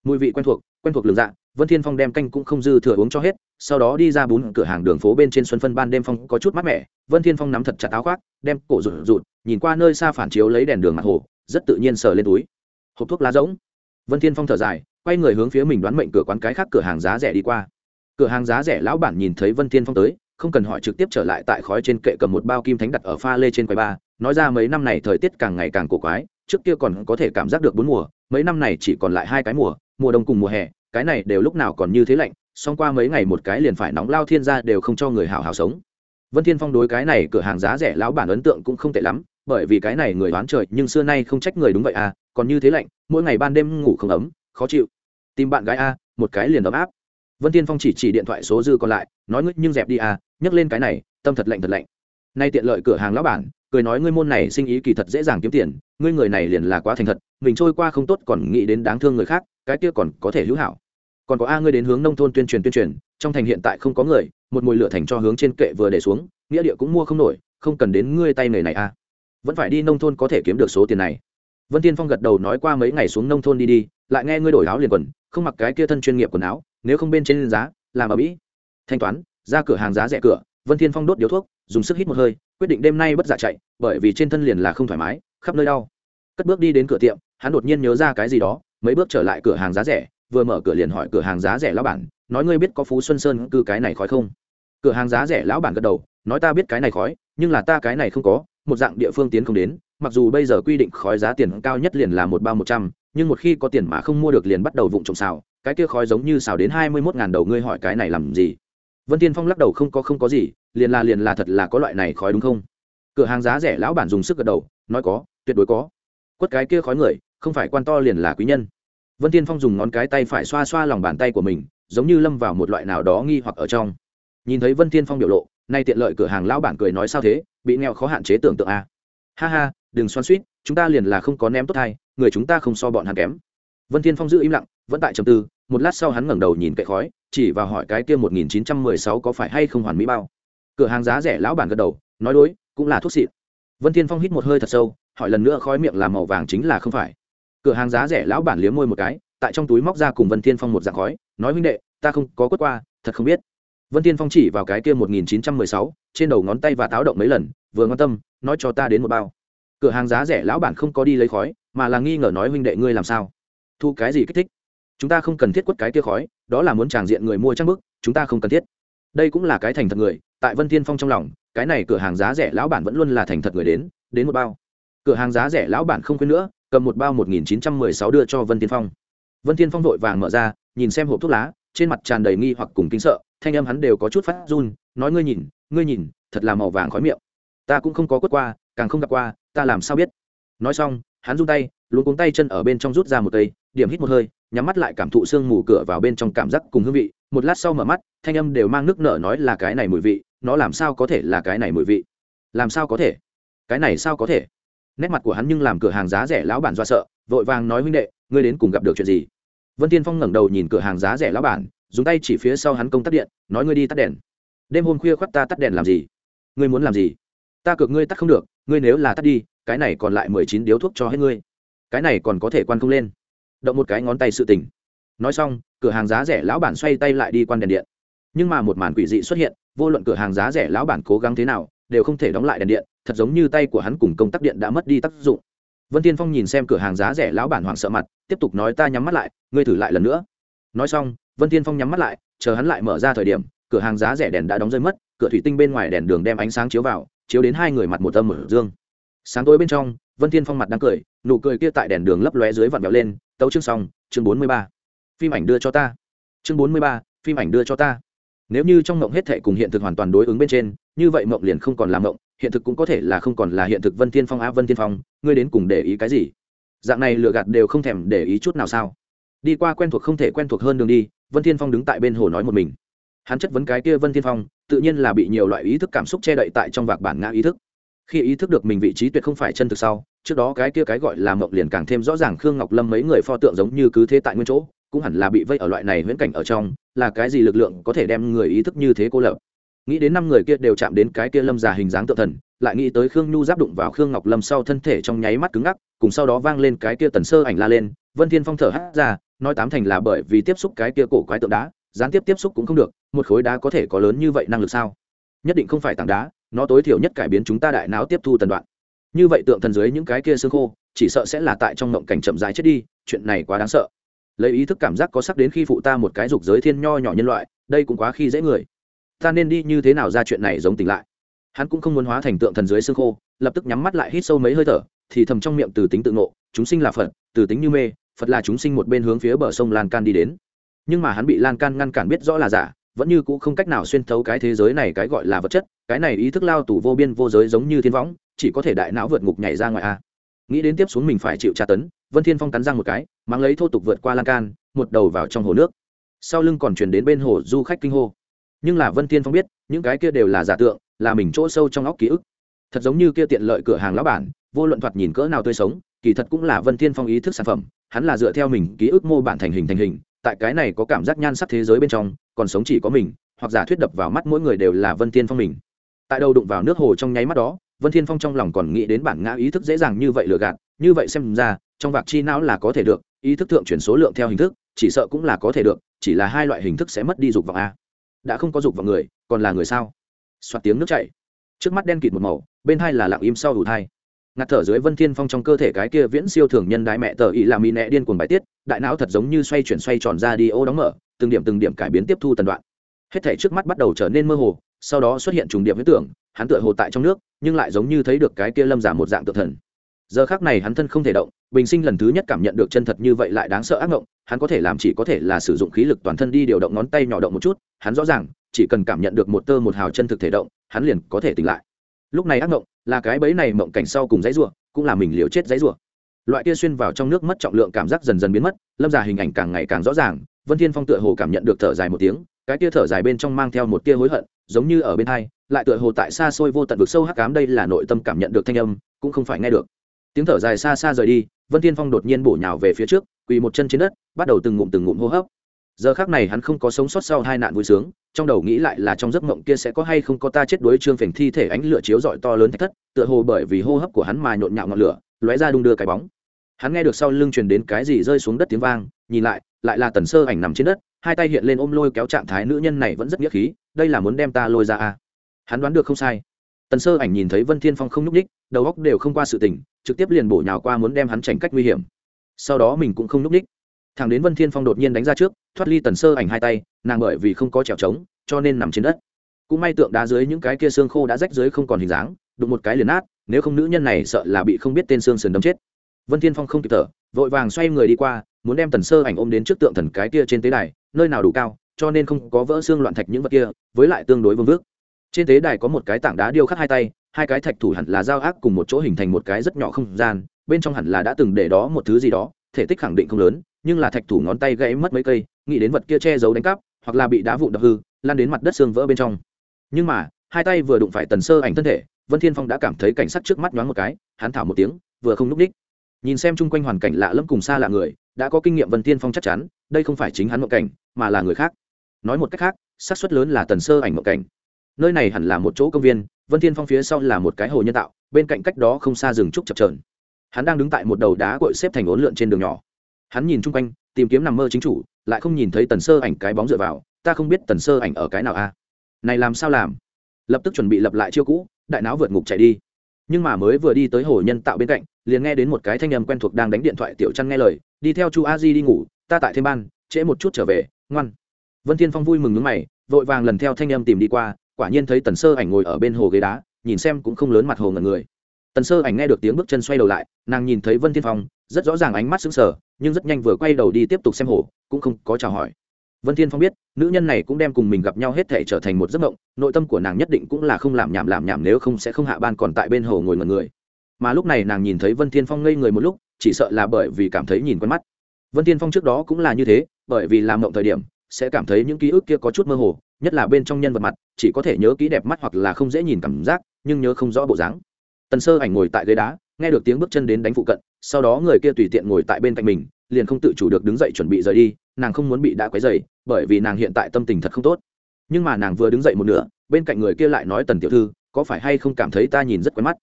Mùi vị quen thuộc quen thuộc lường dạ vân thiên phong đem canh cũng không dư thừa uống cho hết, sau đó đi ra bốn cửa hàng đường phố bên trên xuân phân ban đêm phong có chút mát mẻ. Vân thiên phong nắm thật chặt áo khoác, đem cổ rụt rụt, nhìn qua nơi xa phản chiếu lấy đèn đường mặt hồ, rất tự nhiên sờ lên túi. Hộp thuốc lá rỗng. Vân thiên phong thở dài, quay người hướng phía mình đoán mệnh cửa quán cái khác cửa hàng giá rẻ đi qua. Cửa hàng giá rẻ lão bản nhìn thấy vân thiên phong tới, không cần hỏi trực tiếp trở lại tại khói trên kệ cầm một bao kim thánh đặt ở pha lê trên quầy ba, nói ra mấy năm này thời tiết càng ngày càng cổ quái, trước kia còn có thể cảm giác được bốn mùa, mấy năm này chỉ còn lại hai cái mùa mùa đông cùng mùa hè cái này đều lúc nào còn như thế lạnh, xong qua mấy ngày một cái liền phải nóng lao thiên ra đều không cho người hào hào sống. Vân thiên phong đối cái này cửa hàng giá rẻ lão bản ấn tượng cũng không tệ lắm, bởi vì cái này người đoán trời nhưng xưa nay không trách người đúng vậy à còn như thế lạnh, mỗi ngày ban đêm ngủ không ấm, khó chịu. Tìm bạn gái a, một cái liền ấm áp. Vân tiên phong chỉ chỉ điện thoại số dư còn lại, nói ngươi nhưng dẹp đi à, a nhấc lên cái này, tâm thật lạnh thật lạnh. Nay tiện lợi cửa hàng lão bản, cười nói ngươi môn này sinh ý kỳ thật dễ dàng kiếm tiền, ngươi người này liền là quá thành thật, mình trôi qua không tốt còn nghĩ đến đáng thương người khác, cái kia còn có thể hữu hảo còn có a ngươi đến hướng nông thôn tuyên truyền tuyên truyền, trong thành hiện tại không có người, một mùi lửa thành cho hướng trên kệ vừa để xuống, nghĩa địa cũng mua không nổi, không cần đến ngươi tay nghề này a. Vẫn phải đi nông thôn có thể kiếm được số tiền này. Vân tiên phong gật đầu nói qua mấy ngày xuống nông thôn đi đi, lại nghe ngươi đổi áo liền quần, không mặc cái kia thân chuyên nghiệp quần áo, nếu không bên trên giá, làm ở mỹ. Thanh toán, ra cửa hàng giá rẻ cửa, vân thiên phong đốt điếu thuốc, dùng sức hít một hơi, quyết định đêm nay bất giả chạy, bởi vì trên thân liền là không thoải mái, khắp nơi đau. Cất bước đi đến cửa tiệm, hắn đột nhiên nhớ ra cái gì đó, mấy bước trở lại cửa hàng giá rẻ vừa mở cửa liền hỏi cửa hàng giá rẻ lão bản, nói ngươi biết có phú xuân sơn cư cái này khói không? Cửa hàng giá rẻ lão bản gật đầu, nói ta biết cái này khói, nhưng là ta cái này không có, một dạng địa phương tiến không đến, mặc dù bây giờ quy định khói giá tiền cao nhất liền là một bao một trăm, nhưng một khi có tiền mà không mua được liền bắt đầu vụng trộm xào, cái kia khói giống như xào đến hai mươi mốt ngàn đầu, ngươi hỏi cái này làm gì? Vân tiên phong lắc đầu không có không có gì, liền là liền là thật là có loại này khói đúng không? Cửa hàng giá rẻ lão bản dùng sức gật đầu, nói có, tuyệt đối có. Quất cái kia khói người, không phải quan to liền là quý nhân vân tiên phong dùng ngón cái tay phải xoa xoa lòng bàn tay của mình, giống như lâm vào một loại nào đó nghi hoặc ở trong. Nhìn thấy vân tiên phong biểu lộ, nay tiện lợi cửa hàng lão bản cười nói sao thế, bị nghèo khó hạn chế tưởng tượng a à. ha ha, đừng xoan suýt chúng ta liền là không có ném tốt hay người chúng ta không so bọn hắn kém. Vân thiên phong giữ im lặng, vẫn tại trầm tư, một lát sau hắn ngẩng đầu nhìn cậy khói, chỉ vào hỏi cái kia một nghìn chín trăm mười sáu có phải hay không hoàn mỹ bao. Cửa hàng giá rẻ lão bản gật đầu, nói đối, cũng là thuốc xịn. Vân thiên phong hít một hơi thật sâu, hỏi lần nữa khói miệng là màu vàng chính là không phải cửa hàng giá rẻ lão bản liếm môi một cái, tại trong túi móc ra cùng vân thiên phong một dạng khói, nói huynh đệ, ta không có quất qua, thật không biết. Vân thiên phong chỉ vào cái kia một nghìn chín trăm mười sáu, trên đầu ngón tay và táo động mấy lần, vừa ngon tâm, nói cho ta đến một bao. Cửa hàng giá rẻ lão bản không có đi lấy khói, mà là nghi ngờ nói huynh đệ ngươi làm sao? Thu cái gì kích thích? Chúng ta không cần thiết quất cái kia khói, đó là muốn tràng diện người mua trang bức, chúng ta không cần thiết. Đây cũng là cái thành thật người, tại vân thiên phong trong lòng, cái này cửa hàng giá rẻ lão bản vẫn luôn là thành thật người đến đến một bao. Cửa hàng giá rẻ lão bản không quên nữa cầm một bao một nghìn chín trăm mười sáu đưa cho vân tiên phong. Vân tiên phong vội vàng mở ra, nhìn xem hộp thuốc lá, trên mặt tràn đầy nghi hoặc cùng kính sợ, thanh âm hắn đều có chút phát run, nói ngươi nhìn ngươi nhìn, thật là màu vàng khói miệng. Ta cũng không có quất qua, càng không gặp qua, ta làm sao biết? Nói xong, hắn run tay luôn cuống tay chân ở bên trong rút ra một tay điểm hít một hơi, nhắm mắt lại cảm thụ sương mù cửa vào bên trong cảm giác cùng hương vị. Một lát sau mở mắt, thanh âm đều mang nước nở nói là cái này mùi vị, nó làm sao có thể là cái này mùi vị? Làm sao có thể? Cái này sao có thể? Nét mặt của hắn nhưng làm cửa hàng giá rẻ lão bản do sợ, vội vàng nói, huynh đệ, ngươi đến cùng gặp được chuyện gì? Vân tiên phong ngẩng đầu nhìn cửa hàng giá rẻ lão bản, dùng tay chỉ phía sau hắn công tắt điện, nói, ngươi đi tắt đèn. Đêm hôm khuya khoác ta tắt đèn làm gì? Ngươi muốn làm gì? Ta cược ngươi tắt không được, ngươi nếu là tắt đi, cái này còn lại mười chín điếu thuốc cho hết ngươi. Cái này còn có thể quan không lên. Động một cái ngón tay sự tình. Nói xong, cửa hàng giá rẻ lão bản xoay tay lại đi quan đèn điện. Nhưng mà một màn quỷ dị xuất hiện, vô luận cửa hàng giá rẻ lão bản cố gắng thế nào, đều không thể đóng lại đèn điện thật giống như tay của hắn cùng công tắc điện đã mất đi tác dụng. Vân tiên phong nhìn xem cửa hàng giá rẻ lão bản hoảng sợ mặt, tiếp tục nói ta nhắm mắt lại, ngươi thử lại lần nữa. Nói xong, vân tiên phong nhắm mắt lại, chờ hắn lại mở ra thời điểm, cửa hàng giá rẻ đèn đã đóng rơi mất, cửa thủy tinh bên ngoài đèn đường đem ánh sáng chiếu vào, chiếu đến hai người mặt một âm một dương. Sáng tối bên trong, vân thiên phong mặt đang cười, nụ cười kia tại đèn đường lấp lóe dưới vặn vẹo lên, tấu chương xong, chương bốn mươi ba. Phim ảnh đưa cho ta. Chương bốn mươi ba, phim ảnh đưa cho ta. Nếu như trong mộng hết thệ cùng hiện thực hoàn toàn đối ứng bên trên như vậy mộng liền không còn là mộng, hiện thực cũng có thể là không còn là hiện thực vân thiên phong á, vân thiên phong, ngươi đến cùng để ý cái gì? Dạng này lừa gạt đều không thèm để ý chút nào sao? Đi qua quen thuộc không thể quen thuộc hơn đường đi, vân thiên phong đứng tại bên hồ nói một mình. Hắn chất vấn cái kia vân thiên phong, tự nhiên là bị nhiều loại ý thức cảm xúc che đậy tại trong vạc bản ngã ý thức. Khi ý thức được mình vị trí tuyệt không phải chân thực sau, trước đó cái kia cái gọi là mộng liền càng thêm rõ ràng khương ngọc lâm mấy người pho tượng giống như cứ thế tại nguyên chỗ, cũng hẳn là bị vây ở loại này huyễn cảnh ở trong, là cái gì lực lượng có thể đem người ý thức như thế cô lập? Nghĩ đến năm người kia đều chạm đến cái kia lâm già hình dáng tự thần, lại nghĩ tới khương nhu giáp đụng vào khương ngọc lâm sau thân thể trong nháy mắt cứng ngắc, cùng sau đó vang lên cái kia tần sơ ảnh la lên, vân thiên phong thở hắt ra, nói tám thành là bởi vì tiếp xúc cái kia cổ quái tượng đá, gián tiếp tiếp xúc cũng không được, một khối đá có thể có lớn như vậy năng lực sao? Nhất định không phải tảng đá, nó tối thiểu nhất cải biến chúng ta đại não tiếp thu tần đoạn. Như vậy tượng thần dưới những cái kia xương khô, chỉ sợ sẽ là tại trong ngộng cảnh chậm rãi chết đi, chuyện này quá đáng sợ. Lấy ý thức cảm giác có sắc đến khi phụ ta một cái dục giới thiên nho nhỏ nhân loại, đây cũng quá khi dễ người ta nên đi như thế nào ra chuyện này giống tỉnh lại? Hắn cũng không muốn hóa thành tượng thần dưới xương khô, lập tức nhắm mắt lại hít sâu mấy hơi thở, thì thầm trong miệng từ tính tự ngộ, chúng sinh là phật, từ tính như mê, phật là chúng sinh một bên hướng phía bờ sông lan can đi đến. Nhưng mà hắn bị lan can ngăn cản biết rõ là giả, vẫn như cũ không cách nào xuyên thấu cái thế giới này cái gọi là vật chất, cái này ý thức lao tù vô biên vô giới giống như thiên võng, chỉ có thể đại não vượt ngục nhảy ra ngoài a. Nghĩ đến tiếp xuống mình phải chịu tra tấn, vân thiên phong cắn răng một cái mang lấy thô tục vượt qua lan can, một đầu vào trong hồ nước. Sau lưng còn chuyển đến bên hồ du khách kinh hô nhưng là vân tiên phong biết, những cái kia đều là giả tượng, là mình chỗ sâu trong óc ký ức. Thật giống như kia tiện lợi cửa hàng lão bản, vô luận thoạt nhìn cỡ nào tươi sống, kỳ thật cũng là vân tiên phong ý thức sản phẩm, hắn là dựa theo mình ký ức mô bản thành hình thành hình, tại cái này có cảm giác nhan sắc thế giới bên trong, còn sống chỉ có mình, hoặc giả thuyết đập vào mắt mỗi người đều là vân tiên phong mình. Tại đâu đụng vào nước hồ trong nháy mắt đó, vân thiên phong trong lòng còn nghĩ đến bản ngã ý thức dễ dàng như vậy lừa gạt, như vậy xem ra, trong vạc chi não là có thể được, ý thức thượng chuyển số lượng theo hình thức, chỉ sợ cũng là có thể được, chỉ là hai loại hình thức sẽ mất đi dục vọng a đã không có dục vào người, còn là người sao? Xoát tiếng nước chảy. Trước mắt đen kịt một màu, bên hai là lặng im sau đủ thai. Ngạt thở dưới vân thiên phong trong cơ thể cái kia viễn siêu thường nhân đại mẹ tờ ý làm mỹ nẹ điên cuồng bài tiết, đại não thật giống như xoay chuyển xoay tròn ra đi ô đóng mở, từng điểm từng điểm cải biến tiếp thu tần đoạn. Hết thể trước mắt bắt đầu trở nên mơ hồ, sau đó xuất hiện trùng điểm huyết tưởng, hắn tựa hồ tại trong nước, nhưng lại giống như thấy được cái kia lâm giả một dạng tự thần giờ khác này hắn thân không thể động, bình sinh lần thứ nhất cảm nhận được chân thật như vậy lại đáng sợ ác ngộng, hắn có thể làm chỉ có thể là sử dụng khí lực toàn thân đi điều động ngón tay nhỏ động một chút, hắn rõ ràng, chỉ cần cảm nhận được một tơ một hào chân thực thể động, hắn liền có thể tỉnh lại. Lúc này ác ngộng là cái bẫy này mộng cảnh sau cùng dãy rủa, cũng là mình liều chết dãy rủa. Loại kia xuyên vào trong nước mất trọng lượng cảm giác dần dần biến mất, lâm già hình ảnh càng ngày càng rõ ràng, vân thiên phong tựa hồ cảm nhận được thở dài một tiếng, cái kia thở dài bên trong mang theo một tia hối hận, giống như ở bên hai, lại tựa hồ tại xa xôi vô tận vực sâu hắc ám, đây là nội tâm cảm nhận được thanh âm, cũng không phải nghe được tiếng thở dài xa xa rời đi, vân thiên phong đột nhiên bổ nhào về phía trước, quỳ một chân trên đất, bắt đầu từng ngụm từng ngụm hô hấp. Giờ khác này hắn không có sống sót sau hai nạn vui sướng, trong đầu nghĩ lại là trong giấc mộng kia sẽ có hay không có ta chết đuối trương phình thi thể ánh lửa chiếu rọi to lớn thách thất, tựa hồ bởi vì hô hấp của hắn mà nhộn nhạo ngọn lửa, lóe ra đung đưa cái bóng. Hắn nghe được sau lưng truyền đến cái gì rơi xuống đất tiếng vang, nhìn lại lại là tần sơ ảnh nằm trên đất, hai tay hiện lên ôm lôi kéo trạng thái nữ nhân này vẫn rất nghĩa khí, đây là muốn đem ta lôi ra à. hắn đoán được không sai. Tần sơ ảnh nhìn thấy vân thiên phong không nhúc ních đầu óc đều không qua sự tình trực tiếp liền bổ nhào qua muốn đem hắn tránh cách nguy hiểm. Sau đó mình cũng không núp ních. Thằng đến vân thiên phong đột nhiên đánh ra trước, thoát ly tần sơ ảnh hai tay, nàng bởi vì không có trèo trống, cho nên nằm trên đất. Cũng may tượng đá dưới những cái kia xương khô đã rách dưới không còn hình dáng, đụng một cái liền nát, nếu không nữ nhân này sợ là bị không biết tên xương sườn đâm chết. Vân thiên phong không kịp thở, vội vàng xoay người đi qua, muốn đem tần sơ ảnh ôm đến trước tượng thần cái kia trên tế đài, nơi nào đủ cao, cho nên không có vỡ xương loạn thạch những vật kia, với lại tương đối vương vước trên tế đài có một cái tảng đá điêu khắc hai tay hai cái thạch thủ hẳn là giao ác cùng một chỗ hình thành một cái rất nhỏ không gian, bên trong hẳn là đã từng để đó một thứ gì đó, thể tích khẳng định không lớn, nhưng là thạch thủ ngón tay gãy mất mấy cây, nghĩ đến vật kia che giấu đánh cắp, hoặc là bị đá vụn đập hư lan đến mặt đất xương vỡ bên trong. Nhưng mà, hai tay vừa đụng phải tần sơ ảnh thân thể, vân thiên phong đã cảm thấy cảnh sắc trước mắt nhoáng một cái, hắn thảo một tiếng, vừa không núp đích. Nhìn xem chung quanh hoàn cảnh lạ lẫm cùng xa lạ người, đã có kinh nghiệm vân thiên phong chắc chắn, đây không phải chính hắn mộng cảnh, mà là người khác. Nói một cách khác, xác suất lớn là tần sơ ảnh mộng cảnh. Nơi này hẳn là một chỗ công viên vân thiên phong phía sau là một cái hồ nhân tạo, bên cạnh cách đó không xa rừng trúc chập trờn hắn đang đứng tại một đầu đá cội xếp thành ốn lượn trên đường nhỏ. Hắn nhìn chung quanh, tìm kiếm nằm mơ chính chủ, lại không nhìn thấy tần sơ ảnh cái bóng dựa vào, ta không biết tần sơ ảnh ở cái nào a này làm sao làm? Lập tức chuẩn bị lập lại chiêu cũ, đại não vượt ngục chạy đi. Nhưng mà mới vừa đi tới hồ nhân tạo bên cạnh, liền nghe đến một cái thanh âm quen thuộc đang đánh điện thoại tiểu chăn nghe lời, đi theo chu a di đi ngủ, ta tại thêm ban, trễ một chút trở về, ngoan. Vân thiên phong vui mừng nước mày, vội vàng lần theo thanh âm tìm đi qua quả nhiên thấy tần sơ ảnh ngồi ở bên hồ ghế đá, nhìn xem cũng không lớn mặt hồ ngần người. Tần sơ ảnh nghe được tiếng bước chân xoay đầu lại, nàng nhìn thấy vân thiên phong, rất rõ ràng ánh mắt sững sờ, nhưng rất nhanh vừa quay đầu đi tiếp tục xem hồ, cũng không có chào hỏi. Vân thiên phong biết, nữ nhân này cũng đem cùng mình gặp nhau hết thể trở thành một giấc mộng, nội tâm của nàng nhất định cũng là không làm nhảm làm nhảm nếu không sẽ không hạ ban còn tại bên hồ ngồi ngẩn người. Mà lúc này nàng nhìn thấy vân thiên phong ngây người một lúc, chỉ sợ là bởi vì cảm thấy nhìn quen mắt. Vân thiên phong trước đó cũng là như thế, bởi vì làm mộng thời điểm, sẽ cảm thấy những ký ức kia có chút mơ hồ nhất là bên trong nhân vật mặt, chỉ có thể nhớ kỹ đẹp mắt hoặc là không dễ nhìn cảm giác, nhưng nhớ không rõ bộ dáng. Tần sơ ảnh ngồi tại ghế đá, nghe được tiếng bước chân đến đánh phụ cận, sau đó người kia tùy tiện ngồi tại bên cạnh mình, liền không tự chủ được đứng dậy chuẩn bị rời đi, nàng không muốn bị đã quấy dày bởi vì nàng hiện tại tâm tình thật không tốt. Nhưng mà nàng vừa đứng dậy một nửa, bên cạnh người kia lại nói tần tiểu thư, có phải hay không cảm thấy ta nhìn rất quen mắt?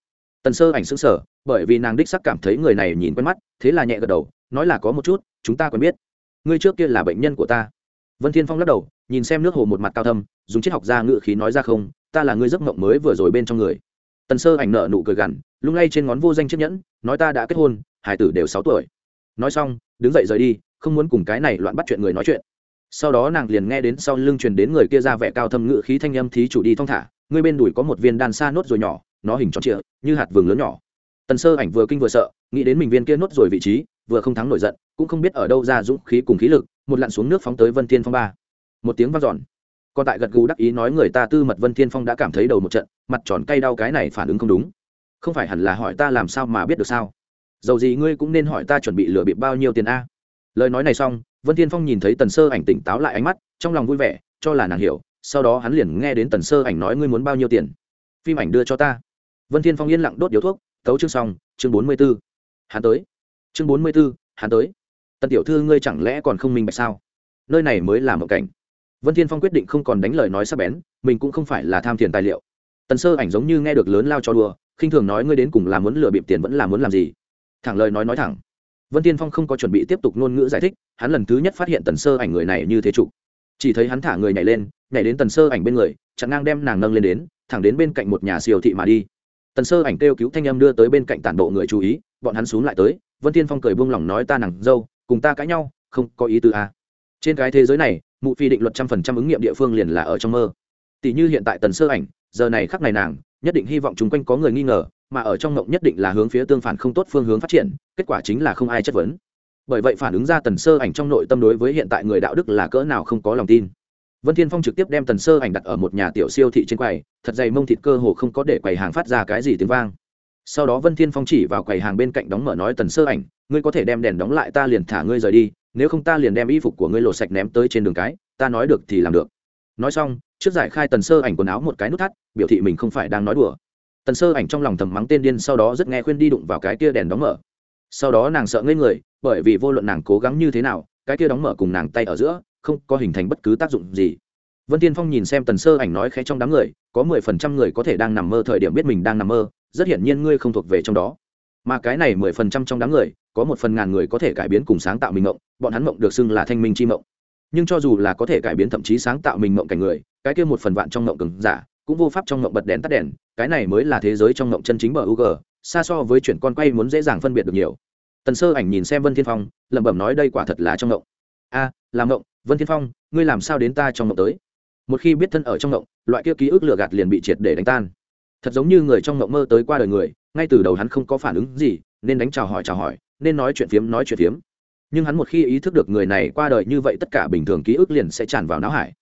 Tần sơ ảnh sững sờ, bởi vì nàng đích sắc cảm thấy người này nhìn quen mắt, thế là nhẹ gật đầu, nói là có một chút, chúng ta quen biết. Ngươi trước kia là bệnh nhân của ta vân thiên phong lắc đầu, nhìn xem nước hồ một mặt cao thâm, dùng triết học ra ngự khí nói ra không, ta là ngươi giấc mộng mới vừa rồi bên trong người. Tần sơ ảnh nợ nụ cười gằn, lung lay trên ngón vô danh chiếc nhẫn, nói ta đã kết hôn, hải tử đều sáu tuổi. Nói xong, đứng dậy rời đi, không muốn cùng cái này loạn bắt chuyện người nói chuyện. Sau đó nàng liền nghe đến sau lưng truyền đến người kia ra vẻ cao thâm ngự khí thanh âm thí chủ đi thong thả ngươi bên đùi có một viên đan xa nốt rồi nhỏ, nó hình tròn trịa, như hạt vừng lớn nhỏ. Tần sơ ảnh vừa kinh vừa sợ, nghĩ đến mình viên kia nốt rồi vị trí, vừa không thắng nổi giận, cũng không biết ở đâu ra dũng khí cùng khí lực một lặn xuống nước phóng tới vân thiên phong ba. Một tiếng vang dọn. Còn tại gật gù đắc ý nói người ta tư mật vân thiên phong đã cảm thấy đầu một trận mặt tròn cay đau cái này phản ứng không đúng. Không phải hẳn là hỏi ta làm sao mà biết được sao? Dầu gì ngươi cũng nên hỏi ta chuẩn bị lừa bịp bao nhiêu tiền a? Lời nói này xong vân thiên phong nhìn thấy tần sơ ảnh tỉnh táo lại ánh mắt trong lòng vui vẻ cho là nàng hiểu sau đó hắn liền nghe đến tần sơ ảnh nói ngươi muốn bao nhiêu tiền. Phim ảnh đưa cho ta. Vân thiên phong yên lặng đốt điếu thuốc tấu chương xong chương bốn mươi 44. hắn tới. Chương bốn mươi 44, hắn tới tần tiểu thư ngươi chẳng lẽ còn không minh bạch sao? Nơi này mới là một cảnh. Vân thiên phong quyết định không còn đánh lời nói sắc bén, mình cũng không phải là tham tiền tài liệu. Tần sơ ảnh giống như nghe được lớn lao cho đùa, khinh thường nói ngươi đến cùng là muốn lừa bịp tiền vẫn là muốn làm gì? Thẳng lời nói nói thẳng. Vân tiên phong không có chuẩn bị tiếp tục ngôn ngữ giải thích, hắn lần thứ nhất phát hiện tần sơ ảnh người này như thế trụ chỉ thấy hắn thả người nhảy lên, nhảy đến tần sơ ảnh bên người, chặn ngang đem nàng nâng lên đến, thẳng đến bên cạnh một nhà siêu thị mà đi. Tần sơ ảnh kêu cứu thanh âm đưa tới bên cạnh tản bộ người chú ý, bọn hắn xuống lại tới, vân tiên phong cười buông lỏng nói ta nàng dâu cùng ta cãi nhau, không có ý tư a à. trên cái thế giới này, mụ phi định luật trăm phần trăm ứng nghiệm địa phương liền là ở trong mơ. Tỷ như hiện tại tần sơ ảnh, giờ này khắc này nàng, nhất định hy vọng chung quanh có người nghi ngờ, mà ở trong mộng nhất định là hướng phía tương phản không tốt phương hướng phát triển, kết quả chính là không ai chất vấn. Bởi vậy phản ứng ra tần sơ ảnh trong nội tâm đối với hiện tại người đạo đức là cỡ nào không có lòng tin. Vân thiên phong trực tiếp đem tần sơ ảnh đặt ở một nhà tiểu siêu thị trên quầy, thật dày mông thịt cơ hồ không có để quầy hàng phát ra cái gì tiếng vang. Sau đó vân thiên phong chỉ vào quầy hàng bên cạnh đóng mở nói tần sơ ảnh ngươi có thể đem đèn đóng lại, ta liền thả ngươi rời đi, nếu không ta liền đem y phục của ngươi lột sạch ném tới trên đường cái, ta nói được thì làm được. Nói xong, trước giải khai tần sơ ảnh quần áo một cái nút thắt, biểu thị mình không phải đang nói đùa. Tần sơ ảnh trong lòng thầm mắng tên điên sau đó rất nghe khuyên đi đụng vào cái kia đèn đóng mở. Sau đó nàng sợ ngây người, bởi vì vô luận nàng cố gắng như thế nào, cái kia đóng mở cùng nàng tay ở giữa, không có hình thành bất cứ tác dụng gì. Vân tiên phong nhìn xem tần sơ ảnh nói khẽ trong đám người, có mười phần trăm người có thể đang nằm mơ thời điểm biết mình đang nằm mơ, rất hiển nhiên ngươi không thuộc về trong đó. Mà cái này mười phần trăm trong đám người có một phần ngàn người có thể cải biến cùng sáng tạo mình mộng bọn hắn mộng được xưng là thanh minh chi mộng. Nhưng cho dù là có thể cải biến thậm chí sáng tạo mình mộng cảnh người cái kia một phần vạn trong mộng cứng giả cũng vô pháp trong mộng bật đèn tắt đèn cái này mới là thế giới trong mộng chân chính bờ u g xa so với chuyển con quay muốn dễ dàng phân biệt được nhiều. Tần sơ ảnh nhìn xem vân thiên phong lẩm bẩm nói đây quả thật là trong mộng. A à, làm mộng. Vân thiên phong ngươi làm sao đến ta trong mộng tới? Một khi biết thân ở trong mộng loại kia ký ức lừa gạt liền bị triệt để đánh tan. Thật giống như người trong mộng mơ tới qua đời người ngay từ đầu hắn không có phản ứng gì nên đánh chào hỏi chào hỏi nên nói chuyện phiếm, nói chuyện phiếm. Nhưng hắn một khi ý thức được người này qua đời như vậy, tất cả bình thường ký ức liền sẽ tràn vào não hải.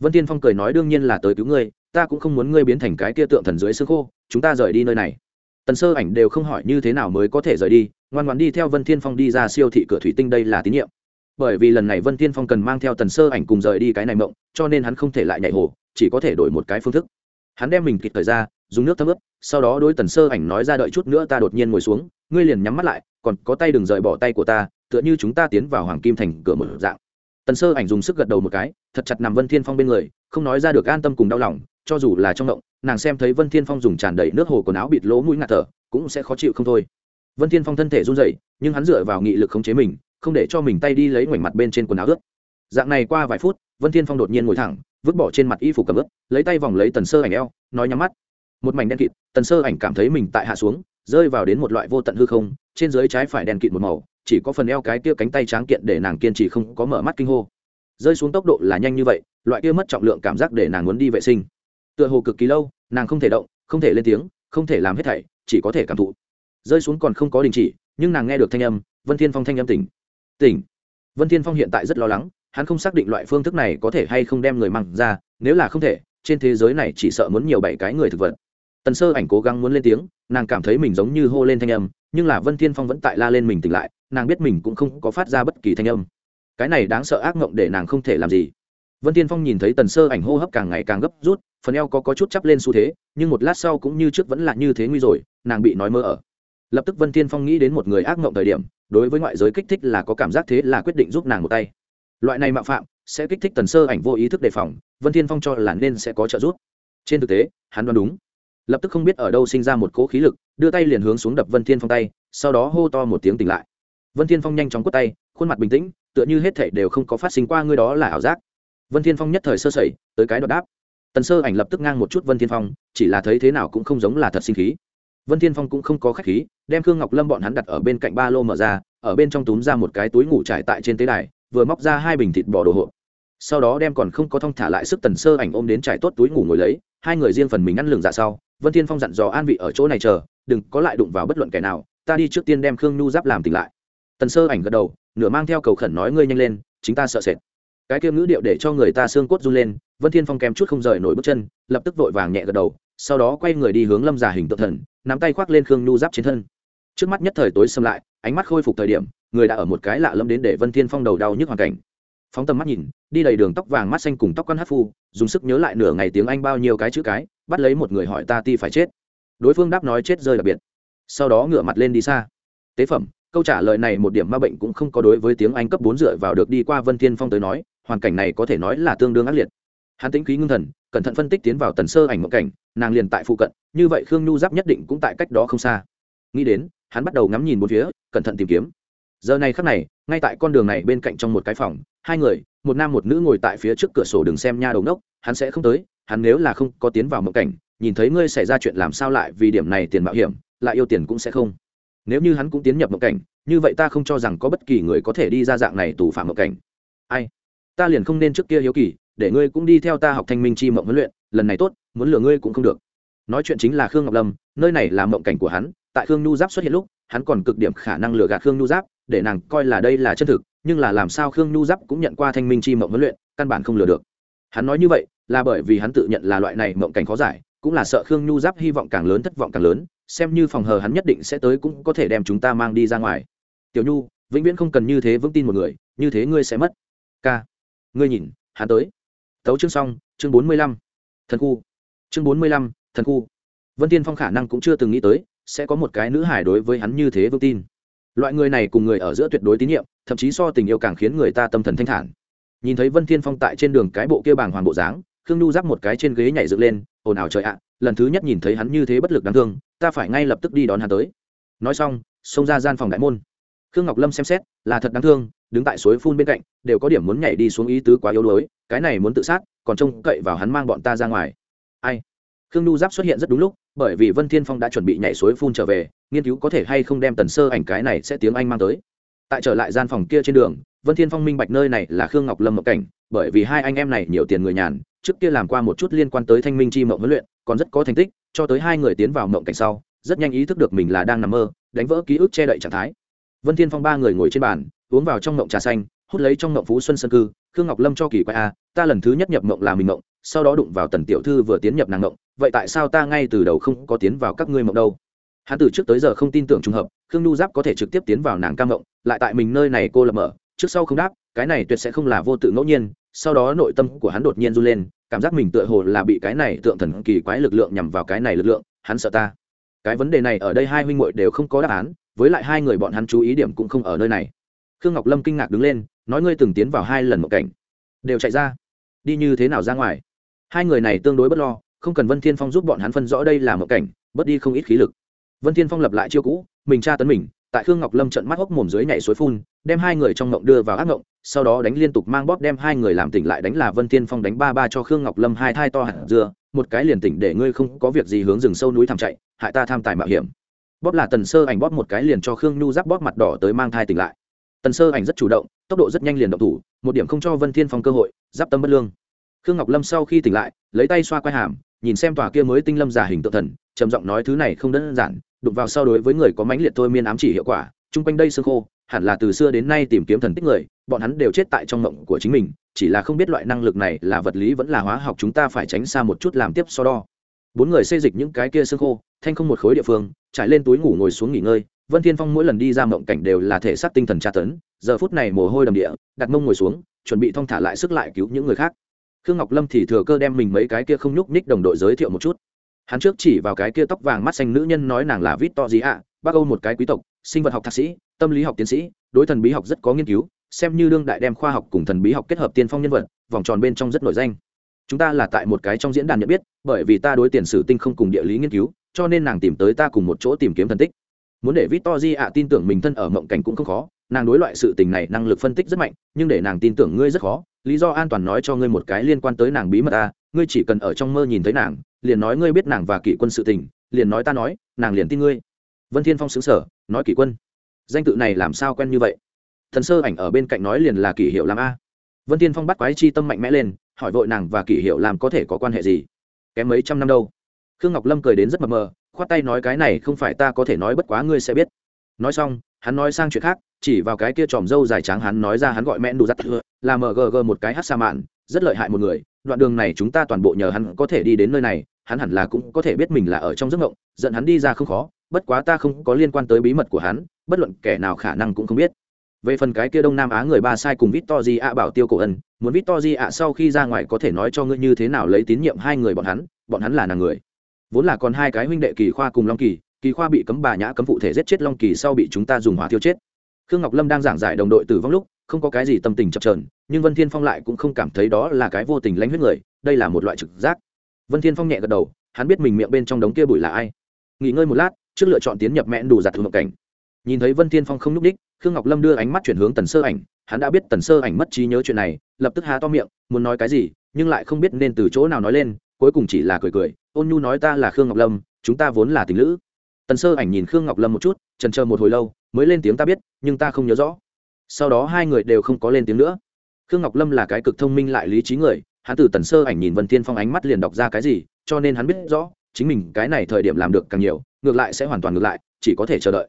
Vân tiên phong cười nói, đương nhiên là tới cứu ngươi, ta cũng không muốn ngươi biến thành cái kia tượng thần dưới xương khô, chúng ta rời đi nơi này. Tần sơ ảnh đều không hỏi như thế nào mới có thể rời đi, ngoan ngoan đi theo vân thiên phong đi ra siêu thị cửa thủy tinh đây là tín nhiệm. Bởi vì lần này vân thiên phong cần mang theo tần sơ ảnh cùng rời đi cái này mộng, cho nên hắn không thể lại nhảy hồ, chỉ có thể đổi một cái phương thức. Hắn đem mình kịp thời ra, dùng nước thấm ướp sau đó đối tần sơ ảnh nói ra đợi chút nữa ta đột nhiên ngồi xuống ngươi liền nhắm mắt lại, còn có tay đừng rời bỏ tay của ta, tựa như chúng ta tiến vào hoàng kim thành cửa một dạng. Tần sơ ảnh dùng sức gật đầu một cái, thật chặt nằm vân thiên phong bên người, không nói ra được an tâm cùng đau lòng, cho dù là trong động, nàng xem thấy vân thiên phong dùng tràn đầy nước hồ quần áo bịt lỗ mũi ngạt thở, cũng sẽ khó chịu không thôi. Vân thiên phong thân thể run rẩy, nhưng hắn dựa vào nghị lực khống chế mình, không để cho mình tay đi lấy ngoảnh mặt bên trên quần áo ướt. Dạng này qua vài phút, vân thiên phong đột nhiên ngồi thẳng, vứt bỏ trên mặt y phục cầm ướt, lấy tay vòng lấy tần sơ ảnh eo, nói nhắm mắt. Một mảnh đen kịt, tần sơ ảnh cảm thấy mình tại hạ xuống rơi vào đến một loại vô tận hư không, trên dưới trái phải đen kịt một màu, chỉ có phần eo cái kia cánh tay tráng kiện để nàng kiên trì không có mở mắt kinh hô. Rơi xuống tốc độ là nhanh như vậy, loại kia mất trọng lượng cảm giác để nàng muốn đi vệ sinh. Tựa hồ cực kỳ lâu, nàng không thể động, không thể lên tiếng, không thể làm hết thảy, chỉ có thể cảm thụ. Rơi xuống còn không có đình chỉ, nhưng nàng nghe được thanh âm, vân thiên phong thanh âm tỉnh. Tỉnh. Vân thiên phong hiện tại rất lo lắng, hắn không xác định loại phương thức này có thể hay không đem người măng ra, nếu là không thể, trên thế giới này chỉ sợ muốn nhiều bảy cái người thực vật tần sơ ảnh cố gắng muốn lên tiếng nàng cảm thấy mình giống như hô lên thanh âm nhưng là vân thiên phong vẫn tại la lên mình tỉnh lại nàng biết mình cũng không có phát ra bất kỳ thanh âm. Cái này đáng sợ ác mộng để nàng không thể làm gì. Vân thiên phong nhìn thấy tần sơ ảnh hô hấp càng ngày càng gấp rút phần eo có, có chút chắp lên xu thế nhưng một lát sau cũng như trước vẫn là như thế nguy rồi nàng bị nói mơ ở. Lập tức vân thiên phong nghĩ đến một người ác mộng thời điểm đối với ngoại giới kích thích là có cảm giác thế là quyết định giúp nàng một tay. Loại này mạo phạm sẽ kích thích tần sơ ảnh vô ý thức đề phòng vân thiên phong cho là nên sẽ có trợ giúp. Trên thực tế hắn đoán đúng lập tức không biết ở đâu sinh ra một cỗ khí lực, đưa tay liền hướng xuống đập vân thiên phong tay, sau đó hô to một tiếng tỉnh lại. Vân thiên phong nhanh chóng quất tay, khuôn mặt bình tĩnh, tựa như hết thảy đều không có phát sinh qua ngươi đó là ảo giác. Vân thiên phong nhất thời sơ sẩy, tới cái đoạt đáp. Tần sơ ảnh lập tức ngang một chút vân thiên phong, chỉ là thấy thế nào cũng không giống là thật sinh khí. Vân thiên phong cũng không có khách khí, đem khương ngọc lâm bọn hắn đặt ở bên cạnh ba lô mở ra, ở bên trong túm ra một cái túi ngủ trải tại trên tế đài, vừa móc ra hai bình thịt bò đồ hộp. Sau đó đem còn không có thong thả lại sức tần sơ ảnh ôm đến trải tốt túi ngủ ngồi lấy, hai người riêng phần mình ăn lường dạ sau vân thiên phong dặn dò an vị ở chỗ này chờ, đừng có lại đụng vào bất luận kẻ nào, ta đi trước tiên đem khương nhu giáp làm tỉnh lại. Tần sơ ảnh gật đầu, nửa mang theo cầu khẩn nói ngươi nhanh lên, chính ta sợ sệt. Cái kia ngữ điệu để cho người ta xương cốt run lên, vân thiên phong kèm chút không rời nổi bước chân, lập tức vội vàng nhẹ gật đầu, sau đó quay người đi hướng lâm giả hình tượng thần, nắm tay khoác lên khương nhu giáp trên thân. Trước mắt nhất thời tối xâm lại, ánh mắt khôi phục thời điểm, người đã ở một cái lạ lâm đến để vân thiên phong đầu đau nhức hoàn cảnh. Phóng tầm mắt nhìn, đi đầy đường tóc vàng mắt xanh cùng tóc con hát phu, dùng sức nhớ lại nửa ngày tiếng anh bao nhiêu cái chữ cái bắt lấy một người hỏi ta ti phải chết. Đối phương đáp nói chết rơi đặc biệt. Sau đó ngửa mặt lên đi xa. Tế phẩm, câu trả lời này một điểm ma bệnh cũng không có đối với tiếng anh cấp bốn dựa vào được đi qua vân thiên phong tới nói, hoàn cảnh này có thể nói là tương đương ác liệt. Hắn tĩnh khí ngưng thần, cẩn thận phân tích tiến vào tần sơ ảnh một cảnh, nàng liền tại phụ cận, như vậy khương nhu giáp nhất định cũng tại cách đó không xa. Nghĩ đến, hắn bắt đầu ngắm nhìn một phía, cẩn thận tìm kiếm. Giờ này khắc này, ngay tại con đường này bên cạnh trong một cái phòng, hai người, một nam một nữ ngồi tại phía trước cửa sổ đừng xem nha đầu nốc hắn sẽ không tới hắn nếu là không có tiến vào mộng cảnh, nhìn thấy ngươi xảy ra chuyện làm sao lại vì điểm này tiền mạo hiểm, lại yêu tiền cũng sẽ không. Nếu như hắn cũng tiến nhập mộng cảnh, như vậy ta không cho rằng có bất kỳ người có thể đi ra dạng này tù phạm mộng cảnh. Ai? Ta liền không nên trước kia hiếu kỳ, để ngươi cũng đi theo ta học thanh minh chi mộng huấn luyện, lần này tốt, muốn lừa ngươi cũng không được. Nói chuyện chính là khương ngọc lâm, nơi này là mộng cảnh của hắn, tại khương nhu giáp xuất hiện lúc, hắn còn cực điểm khả năng lừa gạt khương nhu giáp, để nàng coi là đây là chân thực, nhưng là làm sao khương nhu giáp cũng nhận qua thanh minh chi mộng huấn luyện, căn bản không lừa được. Hắn nói như vậy là bởi vì hắn tự nhận là loại này mộng cảnh khó giải, cũng là sợ khương nhu giáp hy vọng càng lớn, thất vọng càng lớn, xem như phòng hờ hắn nhất định sẽ tới cũng có thể đem chúng ta mang đi ra ngoài. Tiểu nhu, vĩnh viễn không cần như thế vững tin một người, như thế ngươi sẽ mất. K ngươi nhìn, hắn tới. Tấu chương xong, chương bốn mươi lăm. Thần khu. Chương bốn mươi lăm, thần khu. Vân tiên phong khả năng cũng chưa từng nghĩ tới, sẽ có một cái nữ hải đối với hắn như thế vững tin. Loại người này cùng người ở giữa tuyệt đối tín nhiệm, thậm chí so tình yêu càng khiến người ta tâm thần thanh thản. Nhìn thấy vân thiên phong tại trên đường cái bộ kia bàng hoàng bộ dáng khương nhu giáp một cái trên ghế nhảy dựng lên, ồn ào trời ạ, lần thứ nhất nhìn thấy hắn như thế bất lực đáng thương, ta phải ngay lập tức đi đón hắn tới. Nói xong, xông ra gian phòng đại môn. Khương ngọc lâm xem xét, là thật đáng thương, đứng tại suối phun bên cạnh, đều có điểm muốn nhảy đi xuống ý tứ quá yếu đuối, cái này muốn tự sát, còn trông cậy vào hắn mang bọn ta ra ngoài. Ai? Khương nhu giáp xuất hiện rất đúng lúc, bởi vì vân thiên phong đã chuẩn bị nhảy suối phun trở về, nghiên cứu có thể hay không đem tần sơ ảnh cái này sẽ tiếng anh mang tới. Tại trở lại gian phòng kia trên đường, vân thiên phong minh bạch nơi này là khương ngọc lâm mộng cảnh, bởi vì hai anh em này nhiều tiền người nhàn trước kia làm qua một chút liên quan tới thanh minh chi mộng huấn luyện, còn rất có thành tích, cho tới hai người tiến vào mộng cảnh sau, rất nhanh ý thức được mình là đang nằm mơ, đánh vỡ ký ức che đậy trạng thái. Vân thiên phong ba người ngồi trên bàn, uống vào trong mộng trà xanh, hút lấy trong mộng phú xuân sơn cư, khương ngọc lâm cho kỳ quay a, ta lần thứ nhất nhập mộng là mình mộng, sau đó đụng vào tần tiểu thư vừa tiến nhập nàng mộng, vậy tại sao ta ngay từ đầu không có tiến vào các ngươi mộng đâu? Hắn từ trước tới giờ không tin tưởng trùng hợp, khương nhu giáp có thể trực tiếp tiến vào nàng cam mộng, lại tại mình nơi này cô lập mở, trước sau không đáp, cái này tuyệt sẽ không là vô tự ngẫu nhiên sau đó nội tâm của hắn đột nhiên run lên, cảm giác mình tựa hồ là bị cái này tượng thần kỳ quái lực lượng nhằm vào cái này lực lượng, hắn sợ ta. Cái vấn đề này ở đây hai huynh muội đều không có đáp án, với lại hai người bọn hắn chú ý điểm cũng không ở nơi này. Khương ngọc lâm kinh ngạc đứng lên, nói ngươi từng tiến vào hai lần một cảnh. Đều chạy ra. Đi như thế nào ra ngoài? Hai người này tương đối bất lo, không cần vân thiên phong giúp bọn hắn phân rõ đây là một cảnh, bớt đi không ít khí lực. Vân thiên phong lập lại chiêu cũ, mình tra tấn mình tại khương ngọc lâm trận mắt hốc mồm dưới nhảy suối phun, đem hai người trong ngộng đưa vào ác ngộng, sau đó đánh liên tục mang bóp đem hai người làm tỉnh lại đánh là vân thiên phong đánh ba ba cho khương ngọc lâm hai thai to hạt dưa, một cái liền tỉnh để ngươi không có việc gì hướng rừng sâu núi thảm chạy, hại ta tham tài mạo hiểm. Bóp là tần sơ ảnh bóp một cái liền cho khương nhu giáp bóp mặt đỏ tới mang thai tỉnh lại. Tần sơ ảnh rất chủ động, tốc độ rất nhanh liền động thủ, một điểm không cho vân thiên phong cơ hội, giáp tâm bất lương. Khương ngọc lâm sau khi tỉnh lại, lấy tay xoa quai hàm, nhìn xem tòa kia mới tinh lâm giả hình tự thần, trầm giọng nói, thứ này không đơn giản đụng vào sau đối với người có mãnh liệt thôi miên ám chỉ hiệu quả, chung quanh đây xương khô, hẳn là từ xưa đến nay tìm kiếm thần tích người, bọn hắn đều chết tại trong mộng của chính mình, chỉ là không biết loại năng lực này là vật lý vẫn là hóa học chúng ta phải tránh xa một chút làm tiếp so đo. Bốn người xây dịch những cái kia xương khô, thanh không một khối địa phương, trải lên túi ngủ ngồi xuống nghỉ ngơi, vân thiên phong mỗi lần đi ra mộng cảnh đều là thể xác tinh thần tra tấn, giờ phút này mồ hôi đầm địa, đặt mông ngồi xuống, chuẩn bị thong thả lại sức lại cứu những người khác. Khương ngọc lâm thì thừa cơ đem mình mấy cái kia không nhúc ních đồng đội giới thiệu một chút hắn trước chỉ vào cái kia tóc vàng mắt xanh nữ nhân nói nàng là vít to gì ạ bác âu một cái quý tộc, sinh vật học thạc sĩ, tâm lý học tiến sĩ, đối thần bí học rất có nghiên cứu, xem như đương đại đem khoa học cùng thần bí học kết hợp tiên phong nhân vật, vòng tròn bên trong rất nổi danh. Chúng ta là tại một cái trong diễn đàn nhận biết, bởi vì ta đối tiền sử tinh không cùng địa lý nghiên cứu, cho nên nàng tìm tới ta cùng một chỗ tìm kiếm thần tích. Muốn để victor ạ tin tưởng mình thân ở mộng cảnh cũng không khó, nàng đối loại sự tình này năng lực phân tích rất mạnh, nhưng để nàng tin tưởng ngươi rất khó, lý do an toàn nói cho ngươi một cái liên quan tới nàng bí mật ta ngươi chỉ cần ở trong mơ nhìn thấy nàng, liền nói ngươi biết nàng và kỷ quân sự tình, liền nói ta nói, nàng liền tin ngươi. Vân thiên phong xứng sở nói kỷ quân, danh tự này làm sao quen như vậy? Thần sơ ảnh ở bên cạnh nói liền là kỷ hiệu làm a. Vân thiên phong bắt quái chi tâm mạnh mẽ lên, hỏi vội nàng và kỷ hiệu làm có thể có quan hệ gì? Kém mấy trăm năm đâu. Khương ngọc lâm cười đến rất mập mờ, khoát tay nói cái này không phải ta có thể nói bất quá ngươi sẽ biết nói xong, hắn nói sang chuyện khác, chỉ vào cái kia tròm dâu dài trắng hắn nói ra hắn gọi mẹ đủ giặt thừa là mgg một cái hát sa mạn, rất lợi hại một người, đoạn đường này chúng ta toàn bộ nhờ hắn có thể đi đến nơi này, hắn hẳn là cũng có thể biết mình là ở trong giấc mộng, giận hắn đi ra không khó, bất quá ta không có liên quan tới bí mật của hắn, bất luận kẻ nào khả năng cũng không biết. Về phần cái kia đông nam á người ba sai cùng victor di ạ bảo tiêu cổ ân, muốn victor di ạ sau khi ra ngoài có thể nói cho ngươi như thế nào lấy tín nhiệm hai người bọn hắn bọn hắn là nàng người. Vốn là còn hai cái huynh đệ kỳ khoa cùng long kỳ kỳ khoa bị cấm bà nhã cấm phụ thể giết chết long kỳ sau bị chúng ta dùng hỏa tiêu chết. Khương ngọc lâm đang giảng giải đồng đội tử vong lúc, không có cái gì tâm tình chập trờn nhưng vân thiên phong lại cũng không cảm thấy đó là cái vô tình lãnh huyết người, đây là một loại trực giác. Vân thiên phong nhẹ gật đầu, hắn biết mình miệng bên trong đống kia bụi là ai. Nghỉ ngơi một lát, trước lựa chọn tiến nhập mẹn đủ giặt thủ mộng cảnh. Nhìn thấy vân thiên phong không n ú c đích khương ngọc lâm đưa ánh mắt chuyển hướng tần sơ ảnh, hắn đã biết tần sơ ảnh mất trí nhớ chuyện này, lập tức há to miệng, muốn nói cái gì, nhưng lại không biết nên từ chỗ nào nói lên, cuối cùng chỉ là cười cười, ôn nhu nói ta là khương ngọc lâm, chúng ta vốn là tình lữ tần sơ ảnh nhìn khương ngọc lâm một chút trần chờ một hồi lâu, mới lên tiếng ta biết, nhưng ta không nhớ rõ. Sau đó hai người đều không có lên tiếng nữa. Khương ngọc lâm là cái cực thông minh lại lý trí người, hắn từ tần sơ ảnh nhìn vân tiên phong ánh mắt liền đọc ra cái gì, cho nên hắn biết rõ, chính mình cái này thời điểm làm được càng nhiều, ngược lại sẽ hoàn toàn ngược lại, chỉ có thể chờ đợi.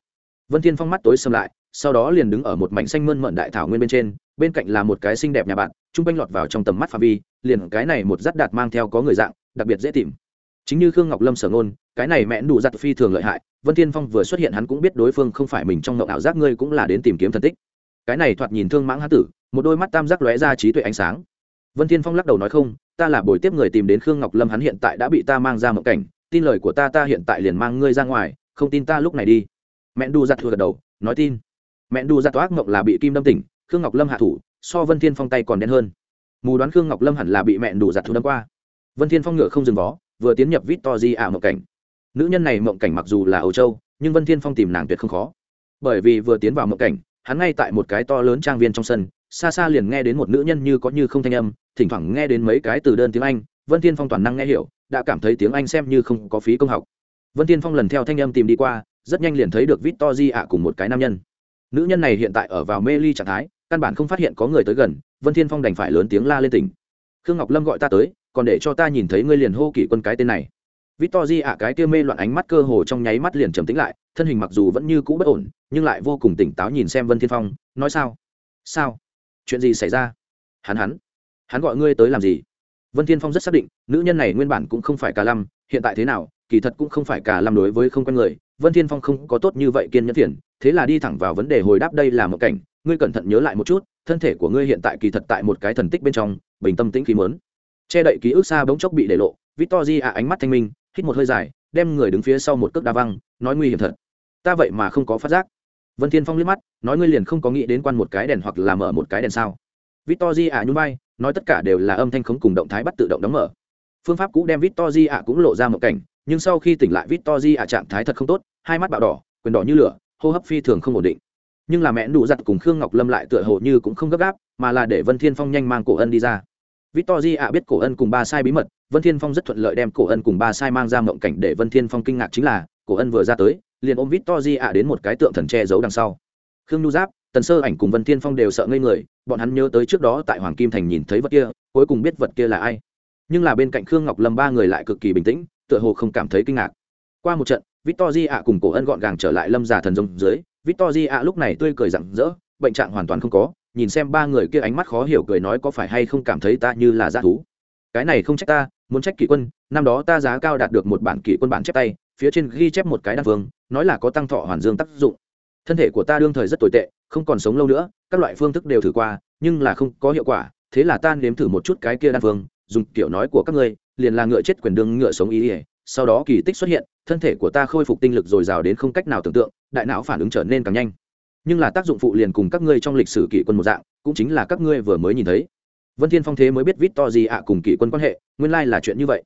Vân tiên phong mắt tối xâm lại, sau đó liền đứng ở một mảnh xanh mơn mận đại thảo nguyên bên trên, bên cạnh là một cái xinh đẹp nhà bạn, chung quanh lọt vào trong tầm mắt phạm vi, liền cái này một rắt đạt mang theo có người dạng, đặc biệt dễ tìm chính như khương ngọc lâm sở ngôn, cái này mẹ đủ giặt phi thường lợi hại, vân thiên phong vừa xuất hiện hắn cũng biết đối phương không phải mình trong ngộng ảo giác ngươi cũng là đến tìm kiếm thần tích. Cái này thoạt nhìn thương mãng hán tử, một đôi mắt tam giác lóe ra trí tuệ ánh sáng. Vân thiên phong lắc đầu nói không, ta là buổi tiếp người tìm đến khương ngọc lâm hắn hiện tại đã bị ta mang ra mộng cảnh, tin lời của ta ta hiện tại liền mang ngươi ra ngoài, không tin ta lúc này đi. Mẹ đu giặt thừa gật đầu, nói tin. Mẹ đu giặt toác mộng là bị kim đâm tỉnh, khương ngọc lâm hạ thủ, so vân thiên phong tay còn đen hơn. Mù đoán khương ngọc lâm hẳn là bị mẹ đủ giặt thu đâm qua. Vân thiên phong ngựa không dừng vó vừa tiến nhập vít to di ả mộng cảnh. Nữ nhân này mộng cảnh mặc dù là âu châu, nhưng vân thiên phong tìm nàng tuyệt không khó. Bởi vì vừa tiến vào mộng cảnh, hắn ngay tại một cái to lớn trang viên trong sân, xa xa liền nghe đến một nữ nhân như có như không thanh âm, thỉnh thoảng nghe đến mấy cái từ đơn tiếng anh, vân thiên phong toàn năng nghe hiểu, đã cảm thấy tiếng anh xem như không có phí công học. Vân thiên phong lần theo thanh âm tìm đi qua, rất nhanh liền thấy được victor di ạ cùng một cái nam nhân. Nữ nhân này hiện tại ở vào mê ly trạng thái, căn bản không phát hiện có người tới gần, vân thiên phong đành phải lớn tiếng la lên tỉnh. Khương ngọc lâm gọi ta tới còn để cho ta nhìn thấy ngươi liền hô kỷ quân cái tên này. Victory di ạ, cái kia mê loạn ánh mắt cơ hồ trong nháy mắt liền trầm tĩnh lại, thân hình mặc dù vẫn như cũ bất ổn, nhưng lại vô cùng tỉnh táo nhìn xem vân thiên phong, nói sao? Sao? Chuyện gì xảy ra? Hắn hắn hắn gọi ngươi tới làm gì? Vân thiên phong rất xác định, nữ nhân này nguyên bản cũng không phải cả lâm, hiện tại thế nào, kỳ thật cũng không phải cả lâm đối với không quen người, vân thiên phong không có tốt như vậy kiên nhẫn phiền, thế là đi thẳng vào vấn đề hồi đáp đây là một cảnh, ngươi cẩn thận nhớ lại một chút, thân thể của ngươi hiện tại kỳ thật tại một cái thần tích bên trong, bình tâm tĩnh khí muốn che đậy ký ức xa bỗng chốc bị để lộ, Victory ạ, ánh mắt thanh minh, hít một hơi dài, đem người đứng phía sau một cước đa văng, nói nguy hiểm thật. Ta vậy mà không có phát giác. Vân thiên phong liếc mắt, nói ngươi liền không có nghĩ đến quan một cái đèn hoặc là mở một cái đèn sao. Victory ạ nhún vai, nói tất cả đều là âm thanh khống cùng động thái bắt tự động đóng mở. Phương pháp cũ đem Victory ạ cũng lộ ra một cảnh, nhưng sau khi tỉnh lại Victory ạ trạng thái thật không tốt, hai mắt bạo đỏ, quyền đỏ như lửa, hô hấp phi thường không ổn định. Nhưng là mẹ đủ giặt cùng khương ngọc lâm lại tựa hồ như cũng không gấp gáp, mà là để vân thiên phong nhanh mang cổ ân đi ra. Victory ạ biết cổ ân cùng ba sai bí mật, vân thiên phong rất thuận lợi đem cổ ân cùng ba sai mang ra mộng cảnh để vân thiên phong kinh ngạc chính là, cổ ân vừa ra tới, liền ôm Victory ạ đến một cái tượng thần che giấu đằng sau. Khương nhu giáp, tần sơ ảnh cùng vân thiên phong đều sợ ngây người, bọn hắn nhớ tới trước đó tại hoàng kim thành nhìn thấy vật kia, cuối cùng biết vật kia là ai. Nhưng là bên cạnh khương ngọc lâm ba người lại cực kỳ bình tĩnh, tựa hồ không cảm thấy kinh ngạc. Qua một trận Victory ạ cùng cổ ân gọn gàng trở lại lâm Già thần Dung dưới Victory ạ lúc này tươi cười rạng rỡ, bệnh trạng hoàn toàn không có nhìn xem ba người kia ánh mắt khó hiểu cười nói có phải hay không cảm thấy ta như là g thú. Cái này không trách ta, muốn trách kỷ quân, năm đó ta giá cao đạt được một bản kỷ quân bản chép tay, phía trên ghi chép một cái đan phương nói là có tăng thọ hoàn dương tác dụng. Thân thể của ta đương thời rất tồi tệ, không còn sống lâu nữa, các loại phương thức đều thử qua, nhưng là không có hiệu quả, thế là ta nếm thử một chút cái kia đan phương dùng kiểu nói của các ngươi, liền là ngựa chết quyền đương ngựa sống ý ỉa sau đó kỳ tích xuất hiện, thân thể của ta khôi phục tinh lực dồi dào đến không cách nào tưởng tượng, đại não phản ứng trở nên càng nhanh nhưng là tác dụng phụ liền cùng các ngươi trong lịch sử kỷ quân một dạng, cũng chính là các ngươi vừa mới nhìn thấy. Vân thiên phong thế mới biết vít to gì ạ cùng kỷ quân quan hệ, nguyên lai là chuyện như vậy.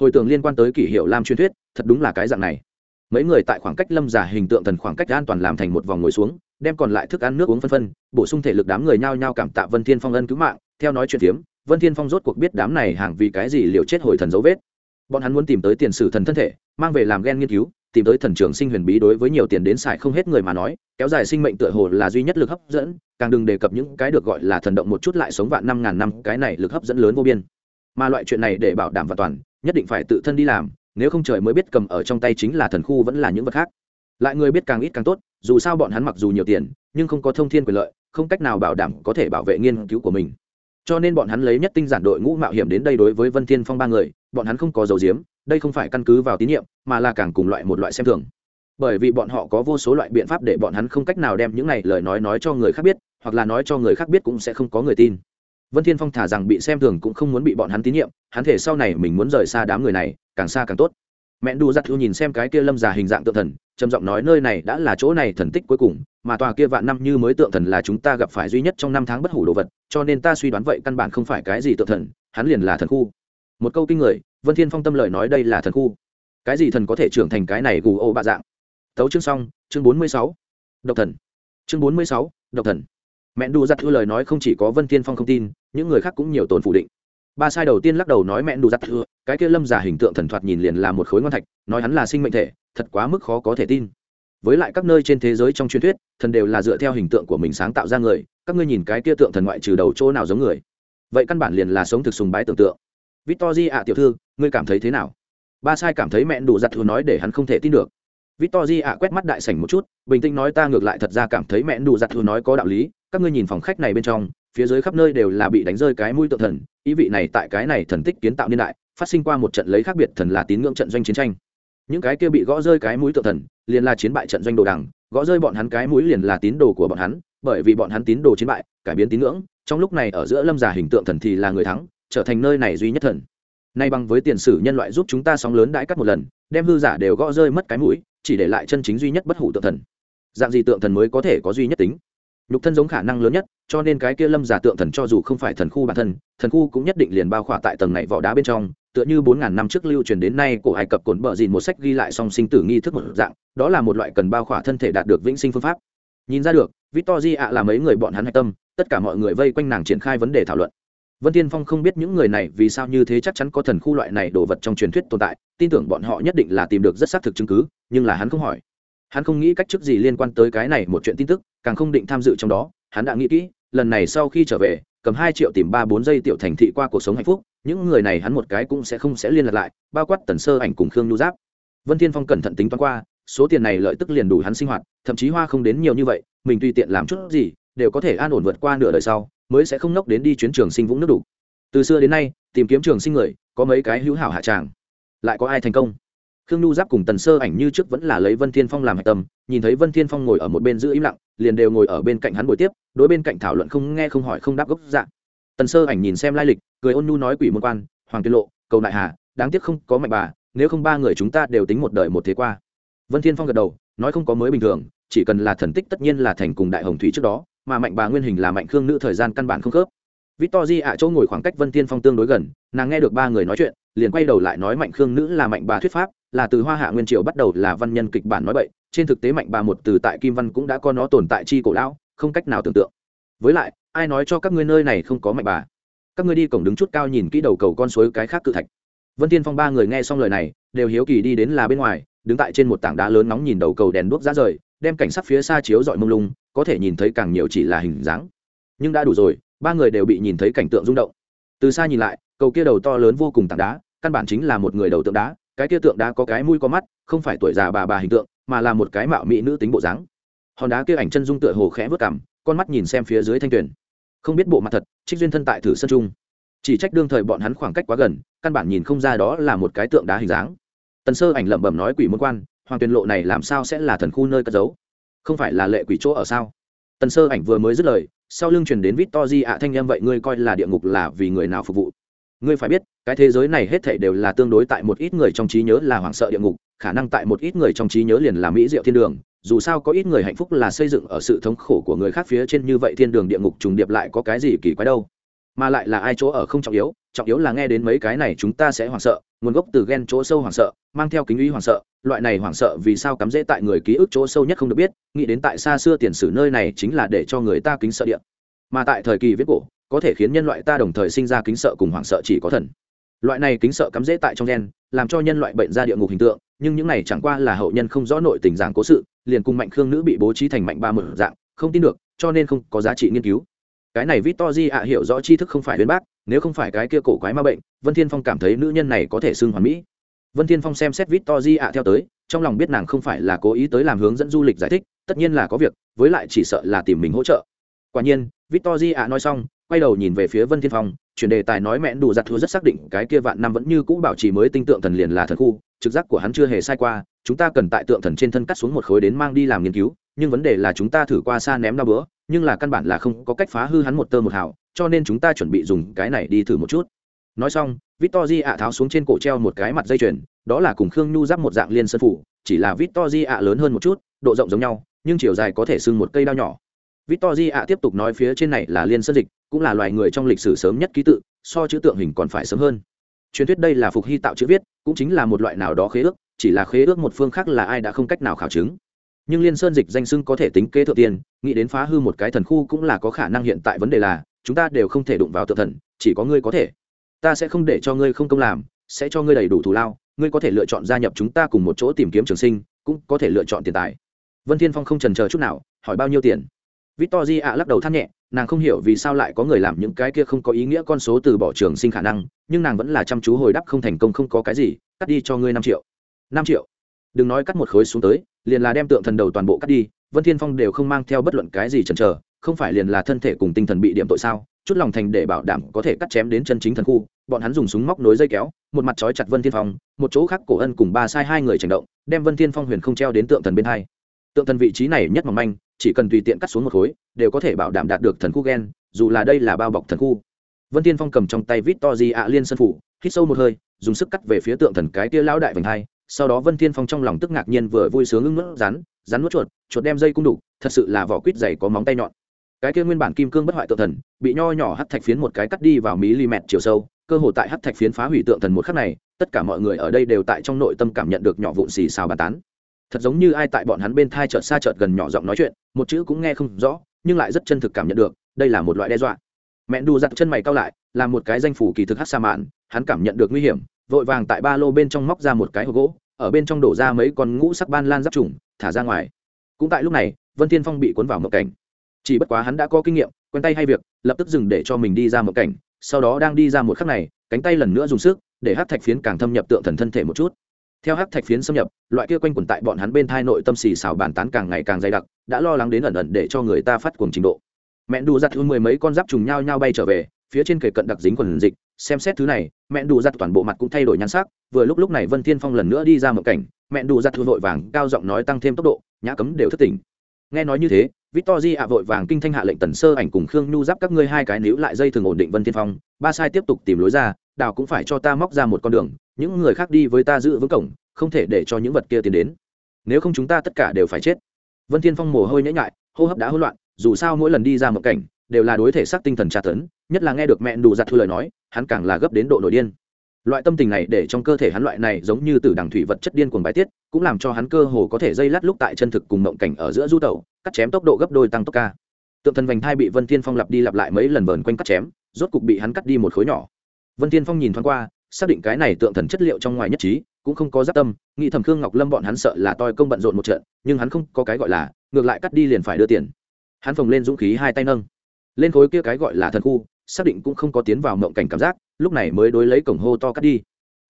Hồi tưởng liên quan tới kỷ hiệu lam truyền thuyết, thật đúng là cái dạng này. Mấy người tại khoảng cách lâm giả hình tượng thần khoảng cách an toàn làm thành một vòng ngồi xuống, đem còn lại thức ăn nước uống phân phân, bổ sung thể lực đám người nhao nhao cảm tạ vân thiên phong ân cứu mạng. Theo nói chuyện phiếm, vân thiên phong rốt cuộc biết đám này hàng vì cái gì liều chết hồi thần dấu vết. Bọn hắn muốn tìm tới tiền sử thần thân thể, mang về làm ghen nghiên cứu tìm tới thần trường sinh huyền bí đối với nhiều tiền đến xài không hết người mà nói, kéo dài sinh mệnh tựa hồ là duy nhất lực hấp dẫn, càng đừng đề cập những cái được gọi là thần động một chút lại sống vạn năm ngàn năm, cái này lực hấp dẫn lớn vô biên. Mà loại chuyện này để bảo đảm và toàn, nhất định phải tự thân đi làm, nếu không trời mới biết cầm ở trong tay chính là thần khu vẫn là những vật khác. Lại người biết càng ít càng tốt, dù sao bọn hắn mặc dù nhiều tiền, nhưng không có thông thiên quyền lợi, không cách nào bảo đảm có thể bảo vệ nghiên cứu của mình. Cho nên bọn hắn lấy nhất tinh giản đội ngũ mạo hiểm đến đây đối với vân thiên phong ba người, bọn hắn không có dầu diếm đây không phải căn cứ vào tín nhiệm, mà là càng cùng loại một loại xem thường. Bởi vì bọn họ có vô số loại biện pháp để bọn hắn không cách nào đem những này lời nói nói cho người khác biết, hoặc là nói cho người khác biết cũng sẽ không có người tin. Vân thiên phong thả rằng bị xem thường cũng không muốn bị bọn hắn tín nhiệm, hắn thể sau này mình muốn rời xa đám người này, càng xa càng tốt. Mẹ đu giặt thu nhìn xem cái kia lâm già hình dạng tượng thần, trầm giọng nói nơi này đã là chỗ này thần tích cuối cùng, mà tòa kia vạn năm như mới tượng thần là chúng ta gặp phải duy nhất trong năm tháng bất hủ đồ vật, cho nên ta suy đoán vậy căn bản không phải cái gì tượng thần, hắn liền là thần khu. Một câu kinh người vân thiên phong tâm lời nói đây là thần khu. Cái gì thần có thể trưởng thành cái này gù ô bạ dạng? Tấu chương xong, chương bốn mươi sáu. Độc thần. Chương bốn mươi sáu, độc thần. Mẹ đu giặt thư lời nói không chỉ có vân thiên phong không tin, những người khác cũng nhiều tồn phủ định. Ba sai đầu tiên lắc đầu nói mẹ đu giặt thư cái kia lâm giả hình tượng thần thoạt nhìn liền là một khối ngon thạch, nói hắn là sinh mệnh thể, thật quá mức khó có thể tin. Với lại các nơi trên thế giới trong truyền thuyết, thần đều là dựa theo hình tượng của mình sáng tạo ra người, các ngươi nhìn cái kia tượng thần ngoại trừ đầu chỗ nào giống người? Vậy căn bản liền là sống thực sùng bái tưởng tượng. Victor ạ tiểu thư ngươi cảm thấy thế nào? Ba sai cảm thấy mẹ đủ giặt thù nói để hắn không thể tin được. Victor ạ, quét mắt đại sảnh một chút, bình tĩnh nói ta ngược lại thật ra cảm thấy mẹ đủ giặt thù nói có đạo lý, các ngươi nhìn phòng khách này bên trong, phía dưới khắp nơi đều là bị đánh rơi cái mũi tượng thần, ý vị này tại cái này thần tích kiến tạo niên đại, phát sinh qua một trận lấy khác biệt thần là tín ngưỡng trận doanh chiến tranh. Những cái kia bị gõ rơi cái mũi tượng thần, liền là chiến bại trận doanh đồ đằng, gõ rơi bọn hắn cái mũi liền là tín đồ của bọn hắn, bởi vì bọn hắn tín đồ chiến bại, cải biến tín ngưỡng, trong lúc này ở giữa lâm giả hình tượng thần thì là người thắng, trở thành nơi này duy nhất thần nay bằng với tiền sử nhân loại giúp chúng ta sóng lớn đãi cắt một lần, đem hư giả đều gõ rơi mất cái mũi, chỉ để lại chân chính duy nhất bất hủ tượng thần. Dạng gì tượng thần mới có thể có duy nhất tính? Nhục thân giống khả năng lớn nhất, cho nên cái kia lâm giả tượng thần cho dù không phải thần khu bản thân, thần khu cũng nhất định liền bao khỏa tại tầng này vỏ đá bên trong, tựa như bốn ngàn năm trước lưu truyền đến nay, cổ ai cập cồn bờ dìn một sách ghi lại song sinh tử nghi thức một dạng, đó là một loại cần bao khỏa thân thể đạt được vĩnh sinh phương pháp. Nhìn ra được victor di ạ là mấy người bọn hắn hạch tâm, tất cả mọi người vây quanh nàng triển khai vấn đề thảo luận vân tiên phong không biết những người này vì sao như thế chắc chắn có thần khu loại này đồ vật trong truyền thuyết tồn tại, tin tưởng bọn họ nhất định là tìm được rất xác thực chứng cứ, nhưng là hắn không hỏi. Hắn không nghĩ cách chức gì liên quan tới cái này một chuyện tin tức, càng không định tham dự trong đó, hắn đã nghĩ kỹ, lần này sau khi trở về, cầm hai triệu tìm ba bốn giây tiểu thành thị qua cuộc sống hạnh phúc, những người này hắn một cái cũng sẽ không sẽ liên lạc lại, bao quát tần sơ ảnh cùng khương nhu giáp. Vân thiên phong cẩn thận tính toán qua, số tiền này lợi tức liền đủ hắn sinh hoạt, thậm chí hoa không đến nhiều như vậy, mình tùy tiện làm chút gì, đều có thể an ổn vượt qua nửa đời sau mới sẽ không nốc đến đi chuyến trường sinh vũng nước đủ. Từ xưa đến nay, tìm kiếm trường sinh người, có mấy cái hữu hảo hạ tràng. Lại có ai thành công? Khương nhu giáp cùng tần sơ ảnh như trước vẫn là lấy vân thiên phong làm hạch tâm, nhìn thấy vân thiên phong ngồi ở một bên giữ im lặng, liền đều ngồi ở bên cạnh hắn buổi tiếp, đối bên cạnh thảo luận không nghe không hỏi không đáp gốc dạng tần sơ ảnh nhìn xem lai lịch, cười ôn nhu nói quỷ môn quan, hoàng tiên lộ, cầu đại hà, đáng tiếc không có mạnh bà, nếu không ba người chúng ta đều tính một đời một thế qua. Vân thiên phong gật đầu, nói không có mới bình thường, chỉ cần là thần tích tất nhiên là thành cùng đại hồng thủy trước đó mà mạnh bà nguyên hình là mạnh khương nữ thời gian căn bản không khớp. Victor ạ chỗ ngồi khoảng cách vân thiên phong tương đối gần, nàng nghe được ba người nói chuyện, liền quay đầu lại nói mạnh khương nữ là mạnh bà thuyết pháp, là từ hoa hạ nguyên triều bắt đầu là văn nhân kịch bản nói vậy. trên thực tế mạnh bà một từ tại kim văn cũng đã có nó tồn tại chi cổ lão, không cách nào tưởng tượng. Với lại, ai nói cho các ngươi nơi này không có mạnh bà? Các ngươi đi cổng đứng chút cao nhìn kỹ đầu cầu con suối cái khác cự thạch. Vân tiên phong ba người nghe xong lời này, đều hiếu kỳ đi đến là bên ngoài, đứng tại trên một tảng đá lớn nóng nhìn đầu cầu đèn đuốc ra rời, đem cảnh sắc phía xa chiếu dọi mông lung có thể nhìn thấy càng nhiều chỉ là hình dáng. Nhưng đã đủ rồi, ba người đều bị nhìn thấy cảnh tượng rung động. Từ xa nhìn lại, cầu kia đầu to lớn vô cùng tảng đá, căn bản chính là một người đầu tượng đá, cái kia tượng đá có cái mũi có mắt, không phải tuổi già bà bà hình tượng, mà là một cái mạo mỹ nữ tính bộ dáng. Hòn đá kia ảnh chân dung tựa hồ khẽ vớt cảm con mắt nhìn xem phía dưới thanh tuyển không biết bộ mặt thật, trích duyên thân tại thử sân trung. Chỉ trách đương thời bọn hắn khoảng cách quá gần, căn bản nhìn không ra đó là một cái tượng đá hình dáng. Tần sơ ảnh lẩm bẩm nói quỷ môn quan, hoàng tuyền lộ này làm sao sẽ là thần khu nơi cất giấu? Không phải là lệ quỷ chỗ ở sao? Tần sơ ảnh vừa mới dứt lời, sau lưng truyền đến vít to di ạ thanh em vậy ngươi coi là địa ngục là vì người nào phục vụ? Ngươi phải biết, cái thế giới này hết thể đều là tương đối tại một ít người trong trí nhớ là hoảng sợ địa ngục, khả năng tại một ít người trong trí nhớ liền là mỹ diệu thiên đường, dù sao có ít người hạnh phúc là xây dựng ở sự thống khổ của người khác phía trên như vậy thiên đường địa ngục trùng điệp lại có cái gì kỳ quái đâu mà lại là ai chỗ ở không trọng yếu trọng yếu là nghe đến mấy cái này chúng ta sẽ hoảng sợ, nguồn gốc từ ghen chỗ sâu hoảng sợ, mang theo kính uy hoảng sợ, loại này hoảng sợ vì sao cắm dễ tại người ký ức chỗ sâu nhất không được biết, nghĩ đến tại xa xưa tiền sử nơi này chính là để cho người ta kính sợ địa. Mà tại thời kỳ viết cổ, có thể khiến nhân loại ta đồng thời sinh ra kính sợ cùng hoảng sợ chỉ có thần. Loại này kính sợ cắm dễ tại trong gen, làm cho nhân loại bệnh ra địa ngục hình tượng, nhưng những này chẳng qua là hậu nhân không rõ nội tình giảng cố sự, liền cùng mạnh khương nữ bị bố trí thành mạnh ba mở dạng, không tin được, cho nên không có giá trị nghiên cứu cái này Victory ạ hiểu rõ tri thức không phải đến bác, nếu không phải cái kia cổ quái ma bệnh, Vân Thiên Phong cảm thấy nữ nhân này có thể xưng hoàn mỹ. Vân Thiên Phong xem xét Victory ạ theo tới, trong lòng biết nàng không phải là cố ý tới làm hướng dẫn du lịch giải thích, tất nhiên là có việc, với lại chỉ sợ là tìm mình hỗ trợ. Quả nhiên, Victory ạ nói xong, quay đầu nhìn về phía Vân Thiên Phong, chuyển đề tài nói mẹn đủ giặt thua rất xác định cái kia vạn năm vẫn như cũ bảo trì mới tinh tượng thần liền là thần khu, trực giác của hắn chưa hề sai qua, chúng ta cần tại tượng thần trên thân cắt xuống một khối đến mang đi làm nghiên cứu, nhưng vấn đề là chúng ta thử qua xa ném đau bữa, nhưng là căn bản là không có cách phá hư hắn một tơ một hào, cho nên chúng ta chuẩn bị dùng cái này đi thử một chút. Nói xong victor ạ tháo xuống trên cổ treo một cái mặt dây chuyền, đó là cùng khương nhu giáp một dạng liên sơn phủ, chỉ là victor ạ lớn hơn một chút, độ rộng giống nhau, nhưng chiều dài có thể sưng một cây đao nhỏ. Victor ạ tiếp tục nói phía trên này là liên sơn dịch, cũng là loài người trong lịch sử sớm nhất ký tự, so chữ tượng hình còn phải sớm hơn. Truyền thuyết đây là phục hy tạo chữ viết, cũng chính là một loại nào đó khế ước, chỉ là khế ước một phương khác là ai đã không cách nào khảo chứng nhưng liên sơn dịch danh xưng có thể tính kế thượng tiền nghĩ đến phá hư một cái thần khu cũng là có khả năng hiện tại vấn đề là, chúng ta đều không thể đụng vào tự thần, chỉ có ngươi có thể. Ta sẽ không để cho ngươi không công làm, sẽ cho ngươi đầy đủ thù lao, ngươi có thể lựa chọn gia nhập chúng ta cùng một chỗ tìm kiếm trường sinh, cũng có thể lựa chọn tiền tài. Vân thiên phong không trần chờ chút nào, hỏi bao nhiêu tiền? Victor ạ lắc đầu than nhẹ, nàng không hiểu vì sao lại có người làm những cái kia không có ý nghĩa con số từ bỏ trường sinh khả năng, nhưng nàng vẫn là chăm chú hồi đáp không thành công không có cái gì, cắt đi cho ngươi năm triệu. Năm triệu. Đừng nói cắt một khối xuống tới liền là đem tượng thần đầu toàn bộ cắt đi, vân thiên phong đều không mang theo bất luận cái gì chần chờ, không phải liền là thân thể cùng tinh thần bị điểm tội sao, chút lòng thành để bảo đảm có thể cắt chém đến chân chính thần khu, bọn hắn dùng súng móc nối dây kéo, một mặt trói chặt vân thiên phong, một chỗ khác cổ ân cùng ba sai hai người tranh động, đem vân thiên phong huyền không treo đến tượng thần bên hai. Tượng thần vị trí này nhất mỏng manh, chỉ cần tùy tiện cắt xuống một khối, đều có thể bảo đảm đạt được thần khu gen, dù là đây là bao bọc thần khu. Vân thiên phong cầm trong tay vít to di ạ liên sân phủ, hít sâu một hơi, dùng sức cắt về phía tượng thần cái kia lão đại vành hai sau đó vân thiên phong trong lòng tức ngạc nhiên vừa vui sướng ưng nuốt rắn rắn nuốt chuột chuột đem dây cung đủ thật sự là vỏ quýt dày có móng tay nhọn. Cái kia nguyên bản kim cương bất hoại tượng thần, bị nho nhỏ hắt thạch phiến một cái cắt đi vào mí li mẹt chiều sâu, cơ hồ tại hắt thạch phiến phá hủy tượng thần một khắc này, tất cả mọi người ở đây đều tại trong nội tâm cảm nhận được nhỏ vụn xì xào bàn tán. Thật giống như ai tại bọn hắn bên thai chợt xa chợt gần nhỏ giọng nói chuyện, một chữ cũng nghe không rõ, nhưng lại rất chân thực cảm nhận được, đây là một loại đe dọa. Mẹ đu giặt chân mày cao lại, là một cái danh phủ kỳ thực hát sa mạn, hắn cảm nhận được nguy hiểm vội vàng tại ba lô bên trong móc ra một cái hộp gỗ, ở bên trong đổ ra mấy con ngũ sắc ban lan giáp trùng, thả ra ngoài. Cũng tại lúc này, vân thiên phong bị cuốn vào mộng cảnh. Chỉ bất quá hắn đã có kinh nghiệm, quen tay hay việc, lập tức dừng để cho mình đi ra mộng cảnh, sau đó đang đi ra một khắc này, cánh tay lần nữa dùng sức, để hát thạch phiến càng thâm nhập tượng thần thân thể một chút. Theo hát thạch phiến xâm nhập, loại kia quanh quẩn tại bọn hắn bên thai nội tâm xì xào bàn tán càng ngày càng dày đặc, đã lo lắng đến ẩn ẩn để cho người ta phát cuồng trình độ. Mẹ đu giặt hơn mười mấy con giáp trùng nhau nhau bay trở về phía trên kề cận đặc dính quần dịch, xem xét thứ này mẹ đủ giặt toàn bộ mặt cũng thay đổi nhan sắc, vừa lúc lúc này vân thiên phong lần nữa đi ra một cảnh mẹ đủ giặt thu vội vàng, cao giọng nói tăng thêm tốc độ, nhã cấm đều thất tỉnh. Nghe nói như thế, victor ạ vội vàng kinh thanh hạ lệnh tần sơ ảnh cùng khương nhu giáp các ngươi hai cái níu lại dây thường ổn định vân thiên phong, ba sai tiếp tục tìm lối ra, đào cũng phải cho ta móc ra một con đường, những người khác đi với ta giữ vững cổng, không thể để cho những vật kia tiến đến. Nếu không chúng ta tất cả đều phải chết. Vân thiên phong mồ hôi nhễ nhại, hô hấp đã hỗn loạn, dù sao mỗi lần đi ra một cảnh đều là đối thể xác tinh thần tra tấn, nhất là nghe được mẹ đủ giặt thư lời nói, hắn càng là gấp đến độ nổi điên. Loại tâm tình này để trong cơ thể hắn loại này giống như từ đằng thủy vật chất điên cuồng bài tiết, cũng làm cho hắn cơ hồ có thể dây lát lúc tại chân thực cùng mộng cảnh ở giữa du tẩu, cắt chém tốc độ gấp đôi tăng tốc ca. Tượng thần vành thai bị vân thiên phong lặp đi lặp lại mấy lần vờn quanh cắt chém, rốt cục bị hắn cắt đi một khối nhỏ. Vân thiên phong nhìn thoáng qua, xác định cái này tượng thần chất liệu trong ngoài nhất trí, cũng không có giáp tâm, nghĩ thầm khương ngọc lâm bọn hắn sợ là toi công bận rộn một trận, nhưng hắn không có cái gọi là, ngược lại cắt đi liền phải đưa tiền. Hắn phồng lên dũng khí hai tay nâng lên khối kia cái gọi là thần khu, xác định cũng không có tiến vào mộng cảnh cảm giác, lúc này mới đối lấy cổng hô to cắt đi.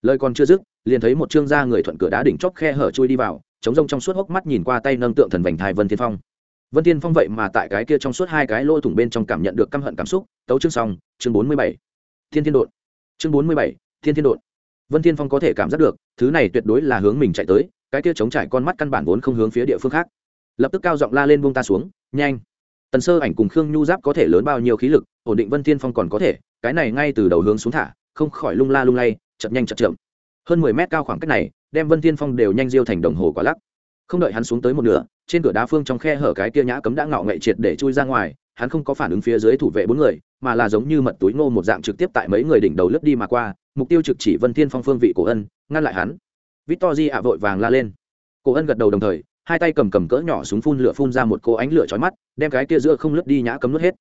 Lời còn chưa dứt, liền thấy một trương gia người thuận cửa đá đỉnh chóp khe hở chui đi vào, chống rông trong suốt hốc mắt nhìn qua tay nâng tượng thần vành thai vân thiên phong. Vân thiên phong vậy mà tại cái kia trong suốt hai cái lỗ thủng bên trong cảm nhận được căm hận cảm xúc, tấu chương xong, chương bốn mươi bảy. Thiên thiên đột chương bốn mươi bảy, thiên thiên đột vân thiên phong có thể cảm giác được, thứ này tuyệt đối là hướng mình chạy tới, cái kia chống trải con mắt căn bản vốn không hướng phía địa phương khác. Lập tức cao giọng la lên buông ta xuống, nhanh! Tần sơ ảnh cùng khương nhu giáp có thể lớn bao nhiêu khí lực, ổn định vân thiên phong còn có thể, cái này ngay từ đầu hướng xuống thả, không khỏi lung la lung lay chậm nhanh chậm chậm. Hơn mười mét cao khoảng cách này, đem vân thiên phong đều nhanh diêu thành đồng hồ quả lắc. Không đợi hắn xuống tới một nửa, trên cửa đá phương trong khe hở cái kia nhã cấm đã ngạo nghệ triệt để chui ra ngoài, hắn không có phản ứng phía dưới thủ vệ bốn người, mà là giống như mật túi ngô một dạng trực tiếp tại mấy người đỉnh đầu lướt đi mà qua, mục tiêu trực chỉ vân thiên phong phương vị cổ ân, ngăn lại hắn. Victor di ạ vội vàng la lên. Cổ ân gật đầu đồng thời hai tay cầm cầm cỡ nhỏ súng phun lửa phun ra một cô ánh lửa chói mắt, đem cái kia giữa không lướt đi nhã cấm nuốt hết.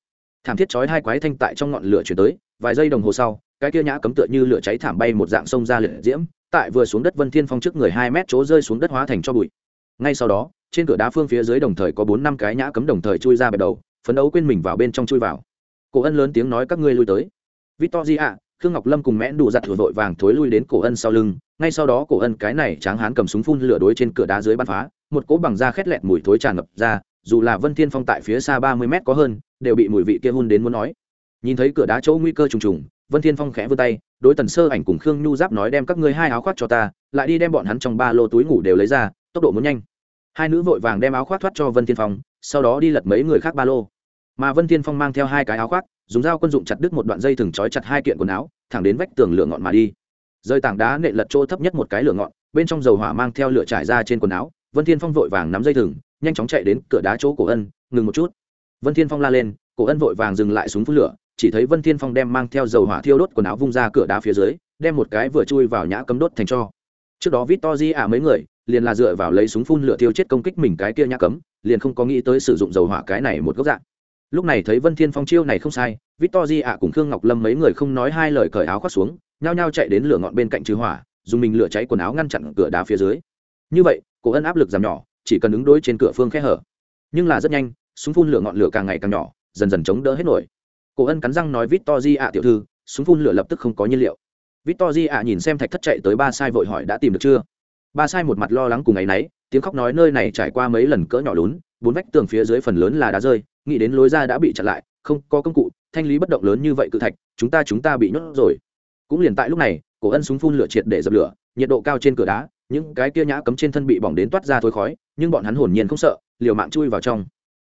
Thảm thiết chói hai quái thanh tại trong ngọn lửa chuyển tới, vài giây đồng hồ sau, cái kia nhã cấm tựa như lửa cháy thảm bay một dạng sông ra lửa diễm, tại vừa xuống đất vân thiên phong trước người hai mét chỗ rơi xuống đất hóa thành cho bụi. Ngay sau đó, trên cửa đá phương phía dưới đồng thời có bốn năm cái nhã cấm đồng thời chui ra bẹp đầu, phấn đấu quên mình vào bên trong chui vào. Cổ ân lớn tiếng nói các ngươi lui tới. Victor ạ khương ngọc lâm cùng mẽn đủ giặt thổi vội vàng thối lui đến cổ ân sau lưng, ngay sau đó cổ ân cái này tráng hán cầm súng phun lửa đối trên cửa đá dưới bắn phá một cỗ bằng da khét lẹt mùi thối tràn ngập ra, dù là vân thiên phong tại phía xa ba mươi mét có hơn, đều bị mùi vị kia hun đến muốn nói. Nhìn thấy cửa đá chỗ nguy cơ trùng trùng, vân thiên phong khẽ vươn tay, đối tần sơ ảnh cùng khương nhu giáp nói đem các ngươi hai áo khoác cho ta, lại đi đem bọn hắn trong ba lô túi ngủ đều lấy ra, tốc độ muốn nhanh. Hai nữ vội vàng đem áo khoác thoát cho vân thiên phong, sau đó đi lật mấy người khác ba lô. Mà vân thiên phong mang theo hai cái áo khoác, dùng dao quân dụng chặt đứt một đoạn dây thừng trói chặt hai kiện quần áo, thẳng đến vách tường lửa ngọn mà đi. Rơi tảng đá nện lật chỗ thấp nhất một cái lửa ngọn, bên trong dầu hỏa mang theo lửa trải ra trên quần áo vân thiên phong vội vàng nắm dây thừng, nhanh chóng chạy đến cửa đá chỗ cổ ân, ngừng một chút. Vân thiên phong la lên, cổ ân vội vàng dừng lại súng phun lửa, chỉ thấy vân thiên phong đem mang theo dầu hỏa thiêu đốt quần áo vung ra cửa đá phía dưới, đem một cái vừa chui vào nhã cấm đốt thành cho. Trước đó vít to di à mấy người, liền là dựa vào lấy súng phun lửa thiêu chết công kích mình cái kia nhã cấm, liền không có nghĩ tới sử dụng dầu hỏa cái này một góc dạng. Lúc này thấy vân thiên phong chiêu này không sai victor di ả cùng khương ngọc lâm mấy người không nói hai lời cởi áo khoác xuống, nhao nhao chạy đến lửa ngọn bên cạnh trừ hỏa, dùng mình lửa cháy quần áo ngăn chặn cửa đá phía dưới như vậy, cổ ân áp lực giảm nhỏ, chỉ cần ứng đối trên cửa phương khe hở. Nhưng là rất nhanh, súng phun lửa ngọn lửa càng ngày càng nhỏ, dần dần chống đỡ hết nổi. Cổ ân cắn răng nói victor di ạ tiểu thư, súng phun lửa lập tức không có nhiên liệu. Victor di ạ nhìn xem thạch thất chạy tới ba sai vội hỏi đã tìm được chưa? Ba sai một mặt lo lắng cùng ngày nấy tiếng khóc nói nơi này trải qua mấy lần cỡ nhỏ lún, bốn vách tường phía dưới phần lớn là đá rơi, nghĩ đến lối ra đã bị chặn lại, không có công cụ, thanh lý bất động lớn như vậy cự thạch, chúng ta chúng ta bị nhốt rồi. Cũng liền tại lúc này, cổ ân súng phun lửa triệt để dập lửa, nhiệt độ cao trên cửa đá những cái kia nhã cấm trên thân bị bỏng đến toát ra thối khói, nhưng bọn hắn hồn nhiên không sợ, liều mạng chui vào trong.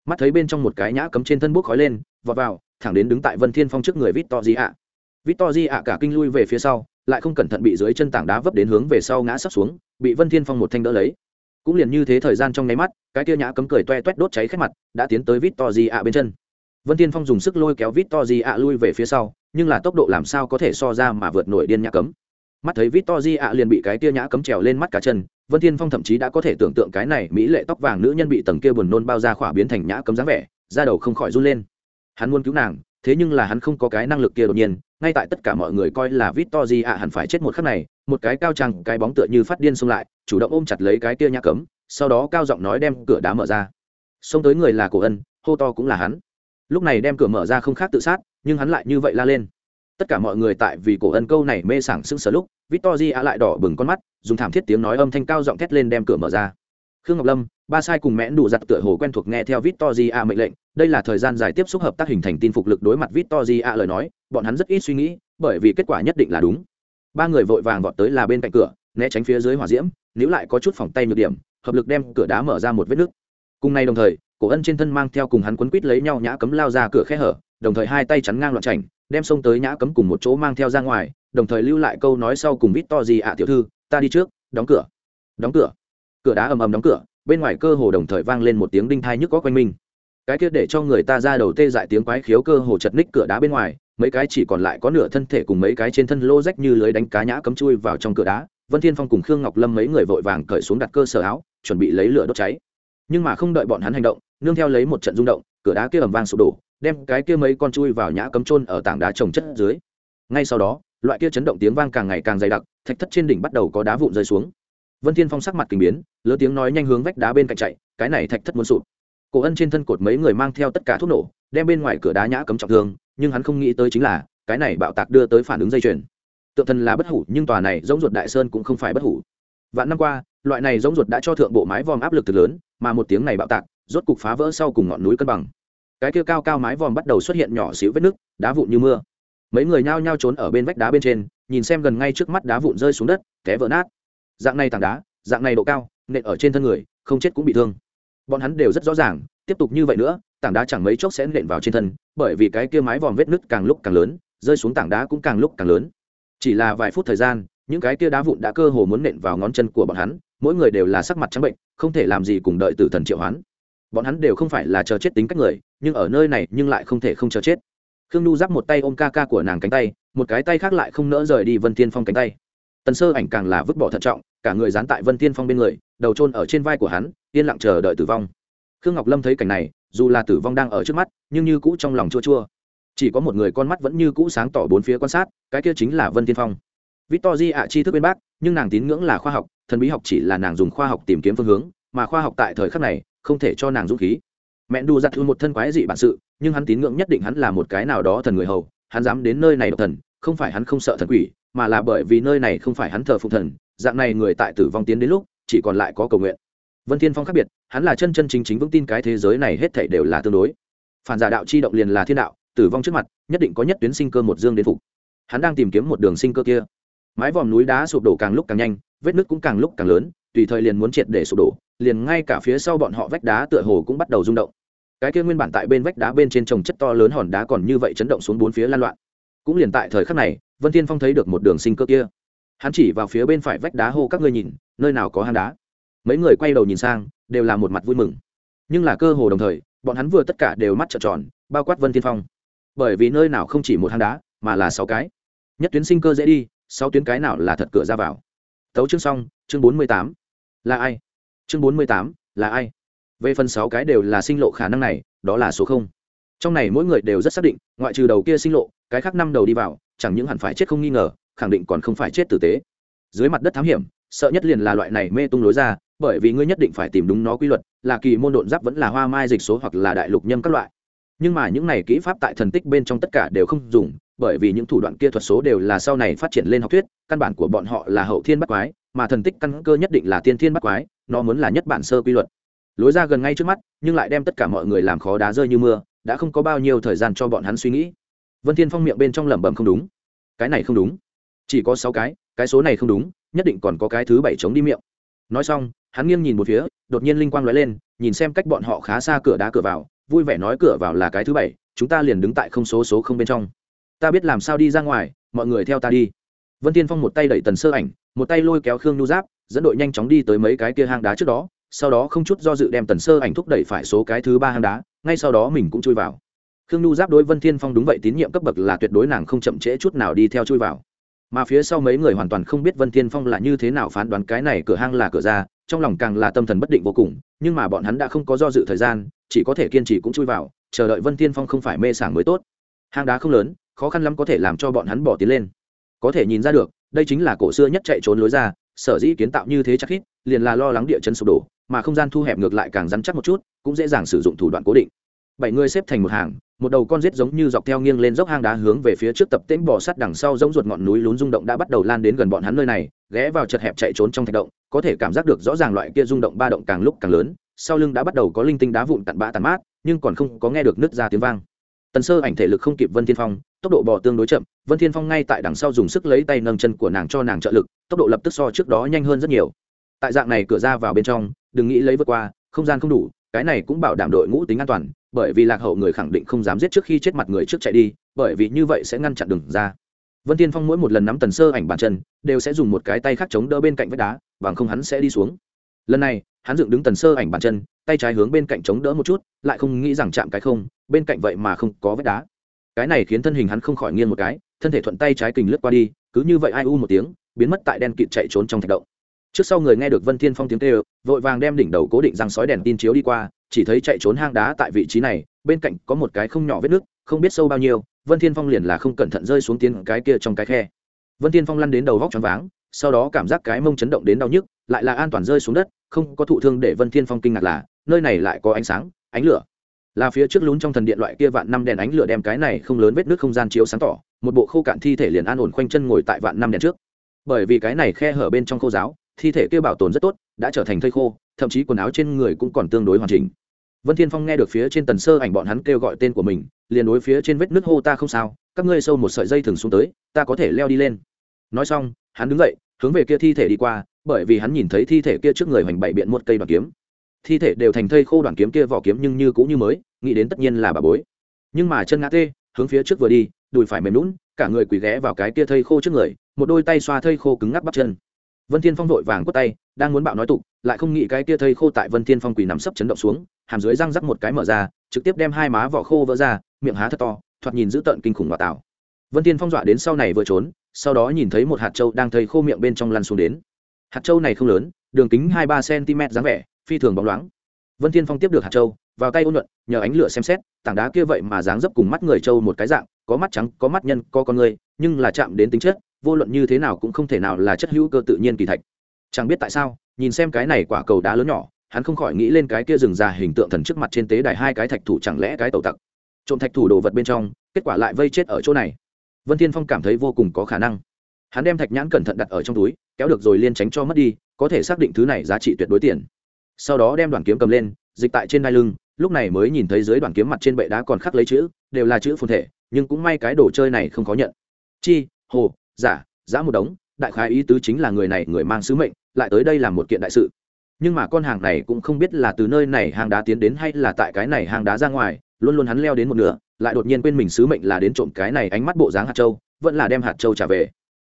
Mắt thấy bên trong một cái nhã cấm trên thân bốc khói lên, vọt vào, thẳng đến đứng tại vân thiên phong trước người vít to di ạ vít to di ạ cả kinh lui về phía sau, lại không cẩn thận bị dưới chân tảng đá vấp đến hướng về sau ngã sắp xuống, bị vân thiên phong một thanh đỡ lấy. Cũng liền như thế thời gian trong nháy mắt, cái kia nhã cấm cười toe toét đốt cháy khét mặt, đã tiến tới vít to di ạ bên chân. Vân thiên phong dùng sức lôi kéo vít to di ạ lui về phía sau, nhưng là tốc độ làm sao có thể so ra mà vượt nổi điên nhã cấm mắt thấy Victory ạ liền bị cái tia nhã cấm trèo lên mắt cả chân, vân Thiên phong thậm chí đã có thể tưởng tượng cái này mỹ lệ tóc vàng nữ nhân bị tầng kia buồn nôn bao ra khỏa biến thành nhã cấm dáng vẻ, da đầu không khỏi run lên. Hắn muốn cứu nàng, thế nhưng là hắn không có cái năng lực kia đột nhiên, ngay tại tất cả mọi người coi là Victory ạ hẳn phải chết một khắc này, một cái cao trăng, cái bóng tựa như phát điên xông lại, chủ động ôm chặt lấy cái kia nhã cấm, sau đó cao giọng nói đem cửa đá mở ra. Xông tới người là cổ ân, hô to cũng là hắn. Lúc này đem cửa mở ra không khác tự sát, nhưng hắn lại như vậy la lên tất cả mọi người tại vì cổ ân câu này mê sảng sững sờ lúc victor a lại đỏ bừng con mắt, dùng thảm thiết tiếng nói âm thanh cao giọng thét lên đem cửa mở ra. Khương ngọc lâm, ba sai cùng mẽn đủ giặt tựa hồ quen thuộc nghe theo victor a mệnh lệnh, đây là thời gian dài tiếp xúc hợp tác hình thành tin phục lực đối mặt victor a lời nói, bọn hắn rất ít suy nghĩ, bởi vì kết quả nhất định là đúng. Ba người vội vàng vọt tới là bên cạnh cửa, né tránh phía dưới hỏa diễm nếu lại có chút phòng tay nhược điểm, hợp lực đem cửa đá mở ra một vết nứt. Cùng nay đồng thời, cổ ân trên thân mang theo cùng hắn quấn quít lấy nhau nhã cấm lao ra cửa khe hở, đồng thời hai tay chắn ngang loạn chảnh đem xông tới nhã cấm cùng một chỗ mang theo ra ngoài, đồng thời lưu lại câu nói sau cùng vít to gì ạ, tiểu thư, ta đi trước, đóng cửa. Đóng cửa. Cửa đá ầm ầm đóng cửa, bên ngoài cơ hồ đồng thời vang lên một tiếng đinh thai nhức có quanh mình. Cái kia để cho người ta ra đầu tê dại tiếng quái khiếu cơ hồ chật ních cửa đá bên ngoài, mấy cái chỉ còn lại có nửa thân thể cùng mấy cái trên thân lô rách như lưới đánh cá nhã cấm chui vào trong cửa đá. Vân thiên phong cùng khương ngọc lâm mấy người vội vàng cởi xuống đặt cơ sở áo, chuẩn bị lấy lửa đốt cháy. Nhưng mà không đợi bọn hắn hành động, nương theo lấy một trận rung động, cửa đá kia ầm vang sụp đổ đem cái kia mấy con chui vào nhã cấm trôn ở tảng đá trồng chất dưới. Ngay sau đó, loại kia chấn động tiếng vang càng ngày càng dày đặc, thạch thất trên đỉnh bắt đầu có đá vụn rơi xuống. Vân thiên phong sắc mặt kinh biến lớn tiếng nói nhanh hướng vách đá bên cạnh chạy, cái này thạch thất muốn sụp. Cổ ân trên thân cột mấy người mang theo tất cả thuốc nổ, đem bên ngoài cửa đá nhã cấm trọng thương, nhưng hắn không nghĩ tới chính là, cái này bạo tạc đưa tới phản ứng dây chuyền. Tượng thần là bất hủ, nhưng tòa này giống ruột đại sơn cũng không phải bất hủ. Vạn năm qua, loại này giống ruột đã cho thượng bộ mái vòm áp lực từ lớn, mà một tiếng này bạo tạc, rốt cục phá vỡ sau cùng ngọn núi cân bằng cái kia cao cao mái vòm bắt đầu xuất hiện nhỏ xíu vết nước đá vụn như mưa. Mấy người nhao nhao trốn ở bên vách đá bên trên, nhìn xem gần ngay trước mắt đá vụn rơi xuống đất, té vỡ nát. Dạng này tảng đá, dạng này độ cao, nện ở trên thân người, không chết cũng bị thương. Bọn hắn đều rất rõ ràng, tiếp tục như vậy nữa, tảng đá chẳng mấy chốc sẽ nện vào trên thân, bởi vì cái kia mái vòm vết nứt càng lúc càng lớn, rơi xuống tảng đá cũng càng lúc càng lớn. Chỉ là vài phút thời gian, những cái kia đá vụn đã cơ hồ muốn nện vào ngón chân của bọn hắn, mỗi người đều là sắc mặt trắng bệnh, không thể làm gì cùng đợi tử thần triệu hoán bọn hắn đều không phải là chờ chết tính cách người, nhưng ở nơi này nhưng lại không thể không chờ chết. Khương nhu giáp một tay ôm ca ca của nàng cánh tay, một cái tay khác lại không nỡ rời đi vân thiên phong cánh tay. Tần sơ ảnh càng là vứt bỏ thận trọng, cả người dán tại vân thiên phong bên người, đầu trôn ở trên vai của hắn, yên lặng chờ đợi tử vong. Khương ngọc lâm thấy cảnh này, dù là tử vong đang ở trước mắt, nhưng như cũ trong lòng chua chua. Chỉ có một người con mắt vẫn như cũ sáng tỏ bốn phía quan sát, cái kia chính là vân thiên phong. Victorji ạ chi thức bên bác nhưng nàng tín ngưỡng là khoa học, thần bí học chỉ là nàng dùng khoa học tìm kiếm phương hướng, mà khoa học tại thời khắc này không thể cho nàng dũng khí. Mẹ đu giặt thư một thân quái dị bản sự, nhưng hắn tín ngưỡng nhất định hắn là một cái nào đó thần người hầu, hắn dám đến nơi này độc thần, không phải hắn không sợ thần quỷ, mà là bởi vì nơi này không phải hắn thờ phụng thần, dạng này người tại tử vong tiến đến lúc, chỉ còn lại có cầu nguyện. Vân thiên phong khác biệt, hắn là chân chân chính chính vững tin cái thế giới này hết thảy đều là tương đối. Phản giả đạo chi động liền là thiên đạo, tử vong trước mặt, nhất định có nhất tuyến sinh cơ một dương đến phục. Hắn đang tìm kiếm một đường sinh cơ kia. Mái vòm núi đá sụp đổ càng lúc càng nhanh, vết nứt cũng càng lúc càng lớn, tùy thời liền muốn triệt để sụp đổ liền ngay cả phía sau bọn họ vách đá tựa hồ cũng bắt đầu rung động. Cái kia nguyên bản tại bên vách đá bên trên trồng chất to lớn hòn đá còn như vậy chấn động xuống bốn phía lan loạn. Cũng liền tại thời khắc này, vân thiên phong thấy được một đường sinh cơ kia. Hắn chỉ vào phía bên phải vách đá hô các ngươi nhìn, nơi nào có hang đá. Mấy người quay đầu nhìn sang, đều là một mặt vui mừng. Nhưng là cơ hồ đồng thời, bọn hắn vừa tất cả đều mắt trợn tròn, bao quát vân thiên phong. Bởi vì nơi nào không chỉ một hang đá, mà là sáu cái. Nhất tuyến sinh cơ dễ đi, sáu tuyến cái nào là thật cửa ra vào. Tấu chương xong, chương bốn mươi tám. Là ai? Chương bốn mươi tám, là ai? Về phần sáu cái đều là sinh lộ khả năng này, đó là số không. Trong này mỗi người đều rất xác định, ngoại trừ đầu kia sinh lộ, cái khác năm đầu đi vào, chẳng những hẳn phải chết không nghi ngờ, khẳng định còn không phải chết tử tế. Dưới mặt đất thám hiểm, sợ nhất liền là loại này mê tung lối ra, bởi vì ngươi nhất định phải tìm đúng nó quy luật, là kỳ môn độn giáp vẫn là hoa mai dịch số hoặc là đại lục nhâm các loại. Nhưng mà những này kỹ pháp tại thần tích bên trong tất cả đều không dùng, bởi vì những thủ đoạn kia thuật số đều là sau này phát triển lên học thuyết, căn bản của bọn họ là hậu thiên bắt quái mà thần tích căn cơ nhất định là tiên thiên bắt quái, nó muốn là nhất bản sơ quy luật. Lối ra gần ngay trước mắt, nhưng lại đem tất cả mọi người làm khó đá rơi như mưa, đã không có bao nhiêu thời gian cho bọn hắn suy nghĩ. Vân thiên phong miệng bên trong lẩm bẩm không đúng. Cái này không đúng. Chỉ có sáu cái cái số này không đúng, nhất định còn có cái thứ bảy chống đi miệng. Nói xong, hắn nghiêng nhìn một phía, đột nhiên linh quang lóe lên, nhìn xem cách bọn họ khá xa cửa đá cửa vào, vui vẻ nói cửa vào là cái thứ bảy, chúng ta liền đứng tại không số số không bên trong. Ta biết làm sao đi ra ngoài, mọi người theo ta đi vân tiên phong một tay đẩy tần sơ ảnh, một tay lôi kéo khương nhu giáp, dẫn đội nhanh chóng đi tới mấy cái kia hang đá trước đó, sau đó không chút do dự đem tần sơ ảnh thúc đẩy phải số cái thứ ba hang đá, ngay sau đó mình cũng chui vào. Khương nhu giáp đối vân thiên phong đúng vậy tín nhiệm cấp bậc là tuyệt đối nàng không chậm trễ chút nào đi theo chui vào. Mà phía sau mấy người hoàn toàn không biết vân thiên phong là như thế nào phán đoán cái này cửa hang là cửa ra, trong lòng càng là tâm thần bất định vô cùng, nhưng mà bọn hắn đã không có do dự thời gian, chỉ có thể kiên trì cũng chui vào, chờ đợi vân thiên phong không phải mê sảng mới tốt. Hang đá không lớn, khó khăn lắm có thể làm cho bọn hắn bỏ tiến lên có thể nhìn ra được, đây chính là cổ xưa nhất chạy trốn lối ra, sở dĩ kiến tạo như thế chắc hít liền là lo lắng địa chân sụp đổ, mà không gian thu hẹp ngược lại càng rắn chắc một chút, cũng dễ dàng sử dụng thủ đoạn cố định. Bảy người xếp thành một hàng, một đầu con rết giống như dọc theo nghiêng lên dốc hang đá hướng về phía trước tập tễnh bò sắt đằng sau giống ruột ngọn núi lún rung động đã bắt đầu lan đến gần bọn hắn nơi này, ghé vào chật hẹp chạy trốn trong thạch động, có thể cảm giác được rõ ràng loại kia rung động ba động càng lúc càng lớn, sau lưng đã bắt đầu có linh tinh đá vụn tặn bã tàn mát, nhưng còn không có nghe được nứt ra tiếng vang tần sơ ảnh thể lực không kịp vân thiên phong, tốc độ bò tương đối chậm, vân thiên phong ngay tại đằng sau dùng sức lấy tay nâng chân của nàng cho nàng trợ lực, tốc độ lập tức so trước đó nhanh hơn rất nhiều. Tại dạng này cửa ra vào bên trong, đừng nghĩ lấy vượt qua, không gian không đủ, cái này cũng bảo đảm đội ngũ tính an toàn, bởi vì lạc hậu người khẳng định không dám giết trước khi chết mặt người trước chạy đi, bởi vì như vậy sẽ ngăn chặn đường ra. Vân tiên phong mỗi một lần nắm tần sơ ảnh bàn chân, đều sẽ dùng một cái tay khác chống đỡ bên cạnh vách đá, bằng không hắn sẽ đi xuống. Lần này, hắn dựng đứng tần sơ ảnh bàn chân tay trái hướng bên cạnh chống đỡ một chút, lại không nghĩ rằng chạm cái không, bên cạnh vậy mà không có vết đá. Cái này khiến thân hình hắn không khỏi nghiêng một cái, thân thể thuận tay trái kình lướt qua đi, cứ như vậy ai u một tiếng, biến mất tại đen kịt chạy trốn trong thạch động. Trước sau người nghe được vân thiên phong tiếng kêu, vội vàng đem đỉnh đầu cố định răng sói đèn tin chiếu đi qua, chỉ thấy chạy trốn hang đá tại vị trí này, bên cạnh có một cái không nhỏ vết nước, không biết sâu bao nhiêu, vân thiên phong liền là không cẩn thận rơi xuống tiến cái kia trong cái khe. Vân thiên phong lăn đến đầu vóc choáng váng, sau đó cảm giác cái mông chấn động đến đau nhức, lại là an toàn rơi xuống đất, không có thụ thương để vân thiên phong kinh ngạc là nơi này lại có ánh sáng, ánh lửa. Là phía trước lún trong thần điện loại kia vạn năm đèn ánh lửa đem cái này không lớn vết nước không gian chiếu sáng tỏ, một bộ khô cạn thi thể liền an ổn khoanh chân ngồi tại vạn năm đèn trước. Bởi vì cái này khe hở bên trong khô giáo, thi thể kia bảo tồn rất tốt, đã trở thành thây khô, thậm chí quần áo trên người cũng còn tương đối hoàn chỉnh. Vân thiên phong nghe được phía trên tần sơ ảnh bọn hắn kêu gọi tên của mình, liền đối phía trên vết nước hô ta không sao, các ngươi sâu một sợi dây thừng xuống tới, ta có thể leo đi lên. Nói xong, hắn đứng dậy, hướng về kia thi thể đi qua, bởi vì hắn nhìn thấy thi thể kia trước người hoành bảy biện một cây đoàn kiếm thi thể đều thành thây khô đoàn kiếm kia vỏ kiếm nhưng như cũng như mới, nghĩ đến tất nhiên là bà bối. Nhưng mà chân ngã tê, hướng phía trước vừa đi, đùi phải mềm lún cả người quỳ ghé vào cái kia thây khô trước người, một đôi tay xoa thây khô cứng ngắc bắp chân. Vân thiên phong vội vàng quất tay, đang muốn bạo nói tục, lại không nghĩ cái kia thây khô tại vân thiên phong quỳ nằm sấp chấn động xuống, hàm dưới răng rắc một cái mở ra, trực tiếp đem hai má vỏ khô vỡ ra, miệng há thật to, thoạt nhìn dữ tợn kinh khủng và tạo vân thiên phong dọa đến sau này vừa trốn, sau đó nhìn thấy một hạt châu đang thây khô miệng bên trong lăn xuống đến. Hạt châu này không lớn, đường kính hai ba cm dáng vẻ phi thường bóng loáng. Vân thiên phong tiếp được hạt châu, vào tay ôn nhuận, nhờ ánh lửa xem xét, tảng đá kia vậy mà dáng dấp cùng mắt người châu một cái dạng, có mắt trắng, có mắt nhân, có con người, nhưng là chạm đến tính chất, vô luận như thế nào cũng không thể nào là chất hữu cơ tự nhiên kỳ thạch. Chẳng biết tại sao, nhìn xem cái này quả cầu đá lớn nhỏ, hắn không khỏi nghĩ lên cái kia rừng già hình tượng thần trước mặt trên tế đài hai cái thạch thủ chẳng lẽ cái tàu tặc. Trộm thạch thủ đồ vật bên trong, kết quả lại vây chết ở chỗ này. Vân thiên phong cảm thấy vô cùng có khả năng. Hắn đem thạch nhãn cẩn thận đặt ở trong túi, kéo được rồi liên tránh cho mất đi, có thể xác định thứ này giá trị tuyệt đối tiền sau đó đem đoàn kiếm cầm lên, dịch tại trên đai lưng, lúc này mới nhìn thấy dưới đoàn kiếm mặt trên bệ đá còn khắc lấy chữ, đều là chữ phồn thể, nhưng cũng may cái đồ chơi này không có nhận. Chi, hồ, giả, giã một đống, đại khái ý tứ chính là người này người mang sứ mệnh, lại tới đây làm một kiện đại sự. Nhưng mà con hàng này cũng không biết là từ nơi này hang đá tiến đến hay là tại cái này hang đá ra ngoài, luôn luôn hắn leo đến một nửa, lại đột nhiên quên mình sứ mệnh là đến trộm cái này ánh mắt bộ dáng hạt châu, vẫn là đem hạt châu trả về.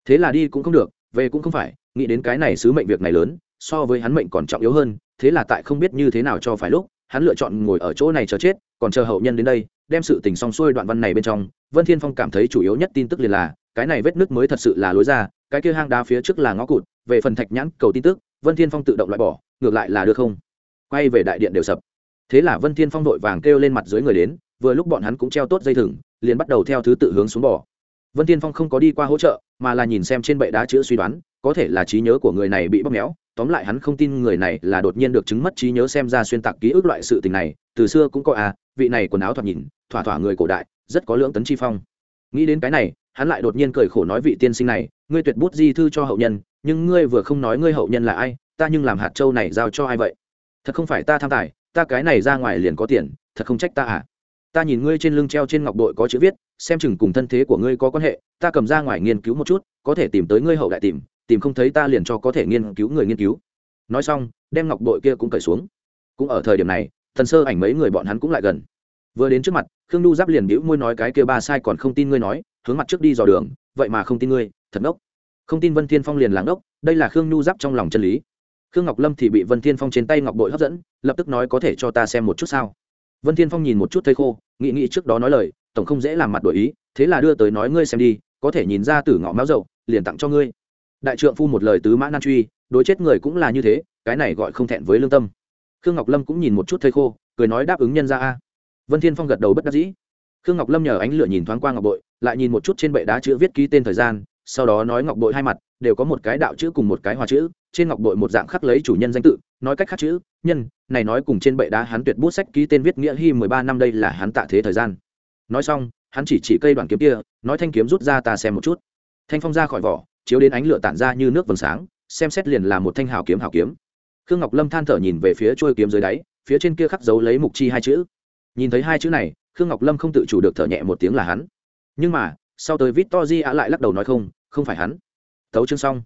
Thế là đi cũng không được, về cũng không phải, nghĩ đến cái này sứ mệnh việc này lớn so với hắn mệnh còn trọng yếu hơn, thế là tại không biết như thế nào cho phải lúc, hắn lựa chọn ngồi ở chỗ này chờ chết, còn chờ hậu nhân đến đây, đem sự tình xong xuôi đoạn văn này bên trong, vân thiên phong cảm thấy chủ yếu nhất tin tức liền là, cái này vết nước mới thật sự là lối ra, cái kia hang đá phía trước là ngõ cụt, về phần thạch nhãn cầu tin tức, vân thiên phong tự động loại bỏ, ngược lại là được không? Quay về đại điện đều sập. Thế là vân thiên phong đội vàng kêu lên mặt dưới người đến, vừa lúc bọn hắn cũng treo tốt dây thừng, liền bắt đầu theo thứ tự hướng xuống bỏ vân thiên phong không có đi qua hỗ trợ, mà là nhìn xem trên bệ đá chữ suy đoán, có thể là trí nhớ của người này bị bóp méo tóm lại hắn không tin người này là đột nhiên được chứng mất trí nhớ xem ra xuyên tạc ký ức loại sự tình này, từ xưa cũng có à vị này quần áo thoạt nhìn, thỏa thỏa người cổ đại, rất có lưỡng tấn chi phong. Nghĩ đến cái này, hắn lại đột nhiên cười khổ nói vị tiên sinh này, ngươi tuyệt bút di thư cho hậu nhân, nhưng ngươi vừa không nói ngươi hậu nhân là ai, ta nhưng làm hạt châu này giao cho ai vậy? Thật không phải ta tham tài, ta cái này ra ngoài liền có tiền, thật không trách ta à? Ta nhìn ngươi trên lưng treo trên ngọc bội có chữ viết, xem chừng cùng thân thế của ngươi có quan hệ, ta cầm ra ngoài nghiên cứu một chút, có thể tìm tới ngươi hậu đại tìm tìm không thấy ta liền cho có thể nghiên cứu người nghiên cứu. Nói xong, đem ngọc bội kia cũng cởi xuống. Cũng ở thời điểm này, thần sơ ảnh mấy người bọn hắn cũng lại gần. Vừa đến trước mặt, khương nhu giáp liền bĩu môi nói cái kia ba sai còn không tin ngươi nói, hướng mặt trước đi dò đường, vậy mà không tin ngươi, thật ngốc. Không tin vân thiên phong liền làng ngốc, đây là khương nhu giáp trong lòng chân lý. Khương ngọc lâm thì bị vân thiên phong trên tay ngọc bội hấp dẫn, lập tức nói có thể cho ta xem một chút sao. Vân thiên phong nhìn một chút thấy khô, nghĩ nghĩ trước đó nói lời, tổng không dễ làm mặt đổi ý, thế là đưa tới nói ngươi xem đi, có thể nhìn ra từ ngọ máu dậu, liền tặng cho ngươi đại trượng phu một lời tứ mã nan truy, đối chết người cũng là như thế, cái này gọi không thẹn với lương tâm. Khương ngọc lâm cũng nhìn một chút thây khô, cười nói đáp ứng nhân ra a. Vân thiên phong gật đầu bất đắc dĩ. Khương ngọc lâm nhờ ánh lửa nhìn thoáng qua ngọc bội, lại nhìn một chút trên bệ đá chữ viết ký tên thời gian, sau đó nói ngọc bội hai mặt, đều có một cái đạo chữ cùng một cái hòa chữ, trên ngọc bội một dạng khắc lấy chủ nhân danh tự, nói cách khắc chữ, nhân, này nói cùng trên bệ đá hắn tuyệt bút sách ký tên viết nghĩa hy mười ba năm đây là hắn tạ thế thời gian. Nói xong, hắn chỉ chỉ cây đoàn kiếm kia, nói thanh kiếm rút ra ta xem một chút. Thanh phong ra khỏi vỏ chiếu đến ánh lửa tản ra như nước vầng sáng, xem xét liền là một thanh hào kiếm hào kiếm. Khương ngọc lâm than thở nhìn về phía trôi kiếm dưới đáy, phía trên kia khắc dấu lấy mục chi hai chữ. Nhìn thấy hai chữ này, khương ngọc lâm không tự chủ được thở nhẹ một tiếng là hắn. Nhưng mà, sau tới vít to di ạ lại lắc đầu nói không không phải hắn. Thấu chương xong.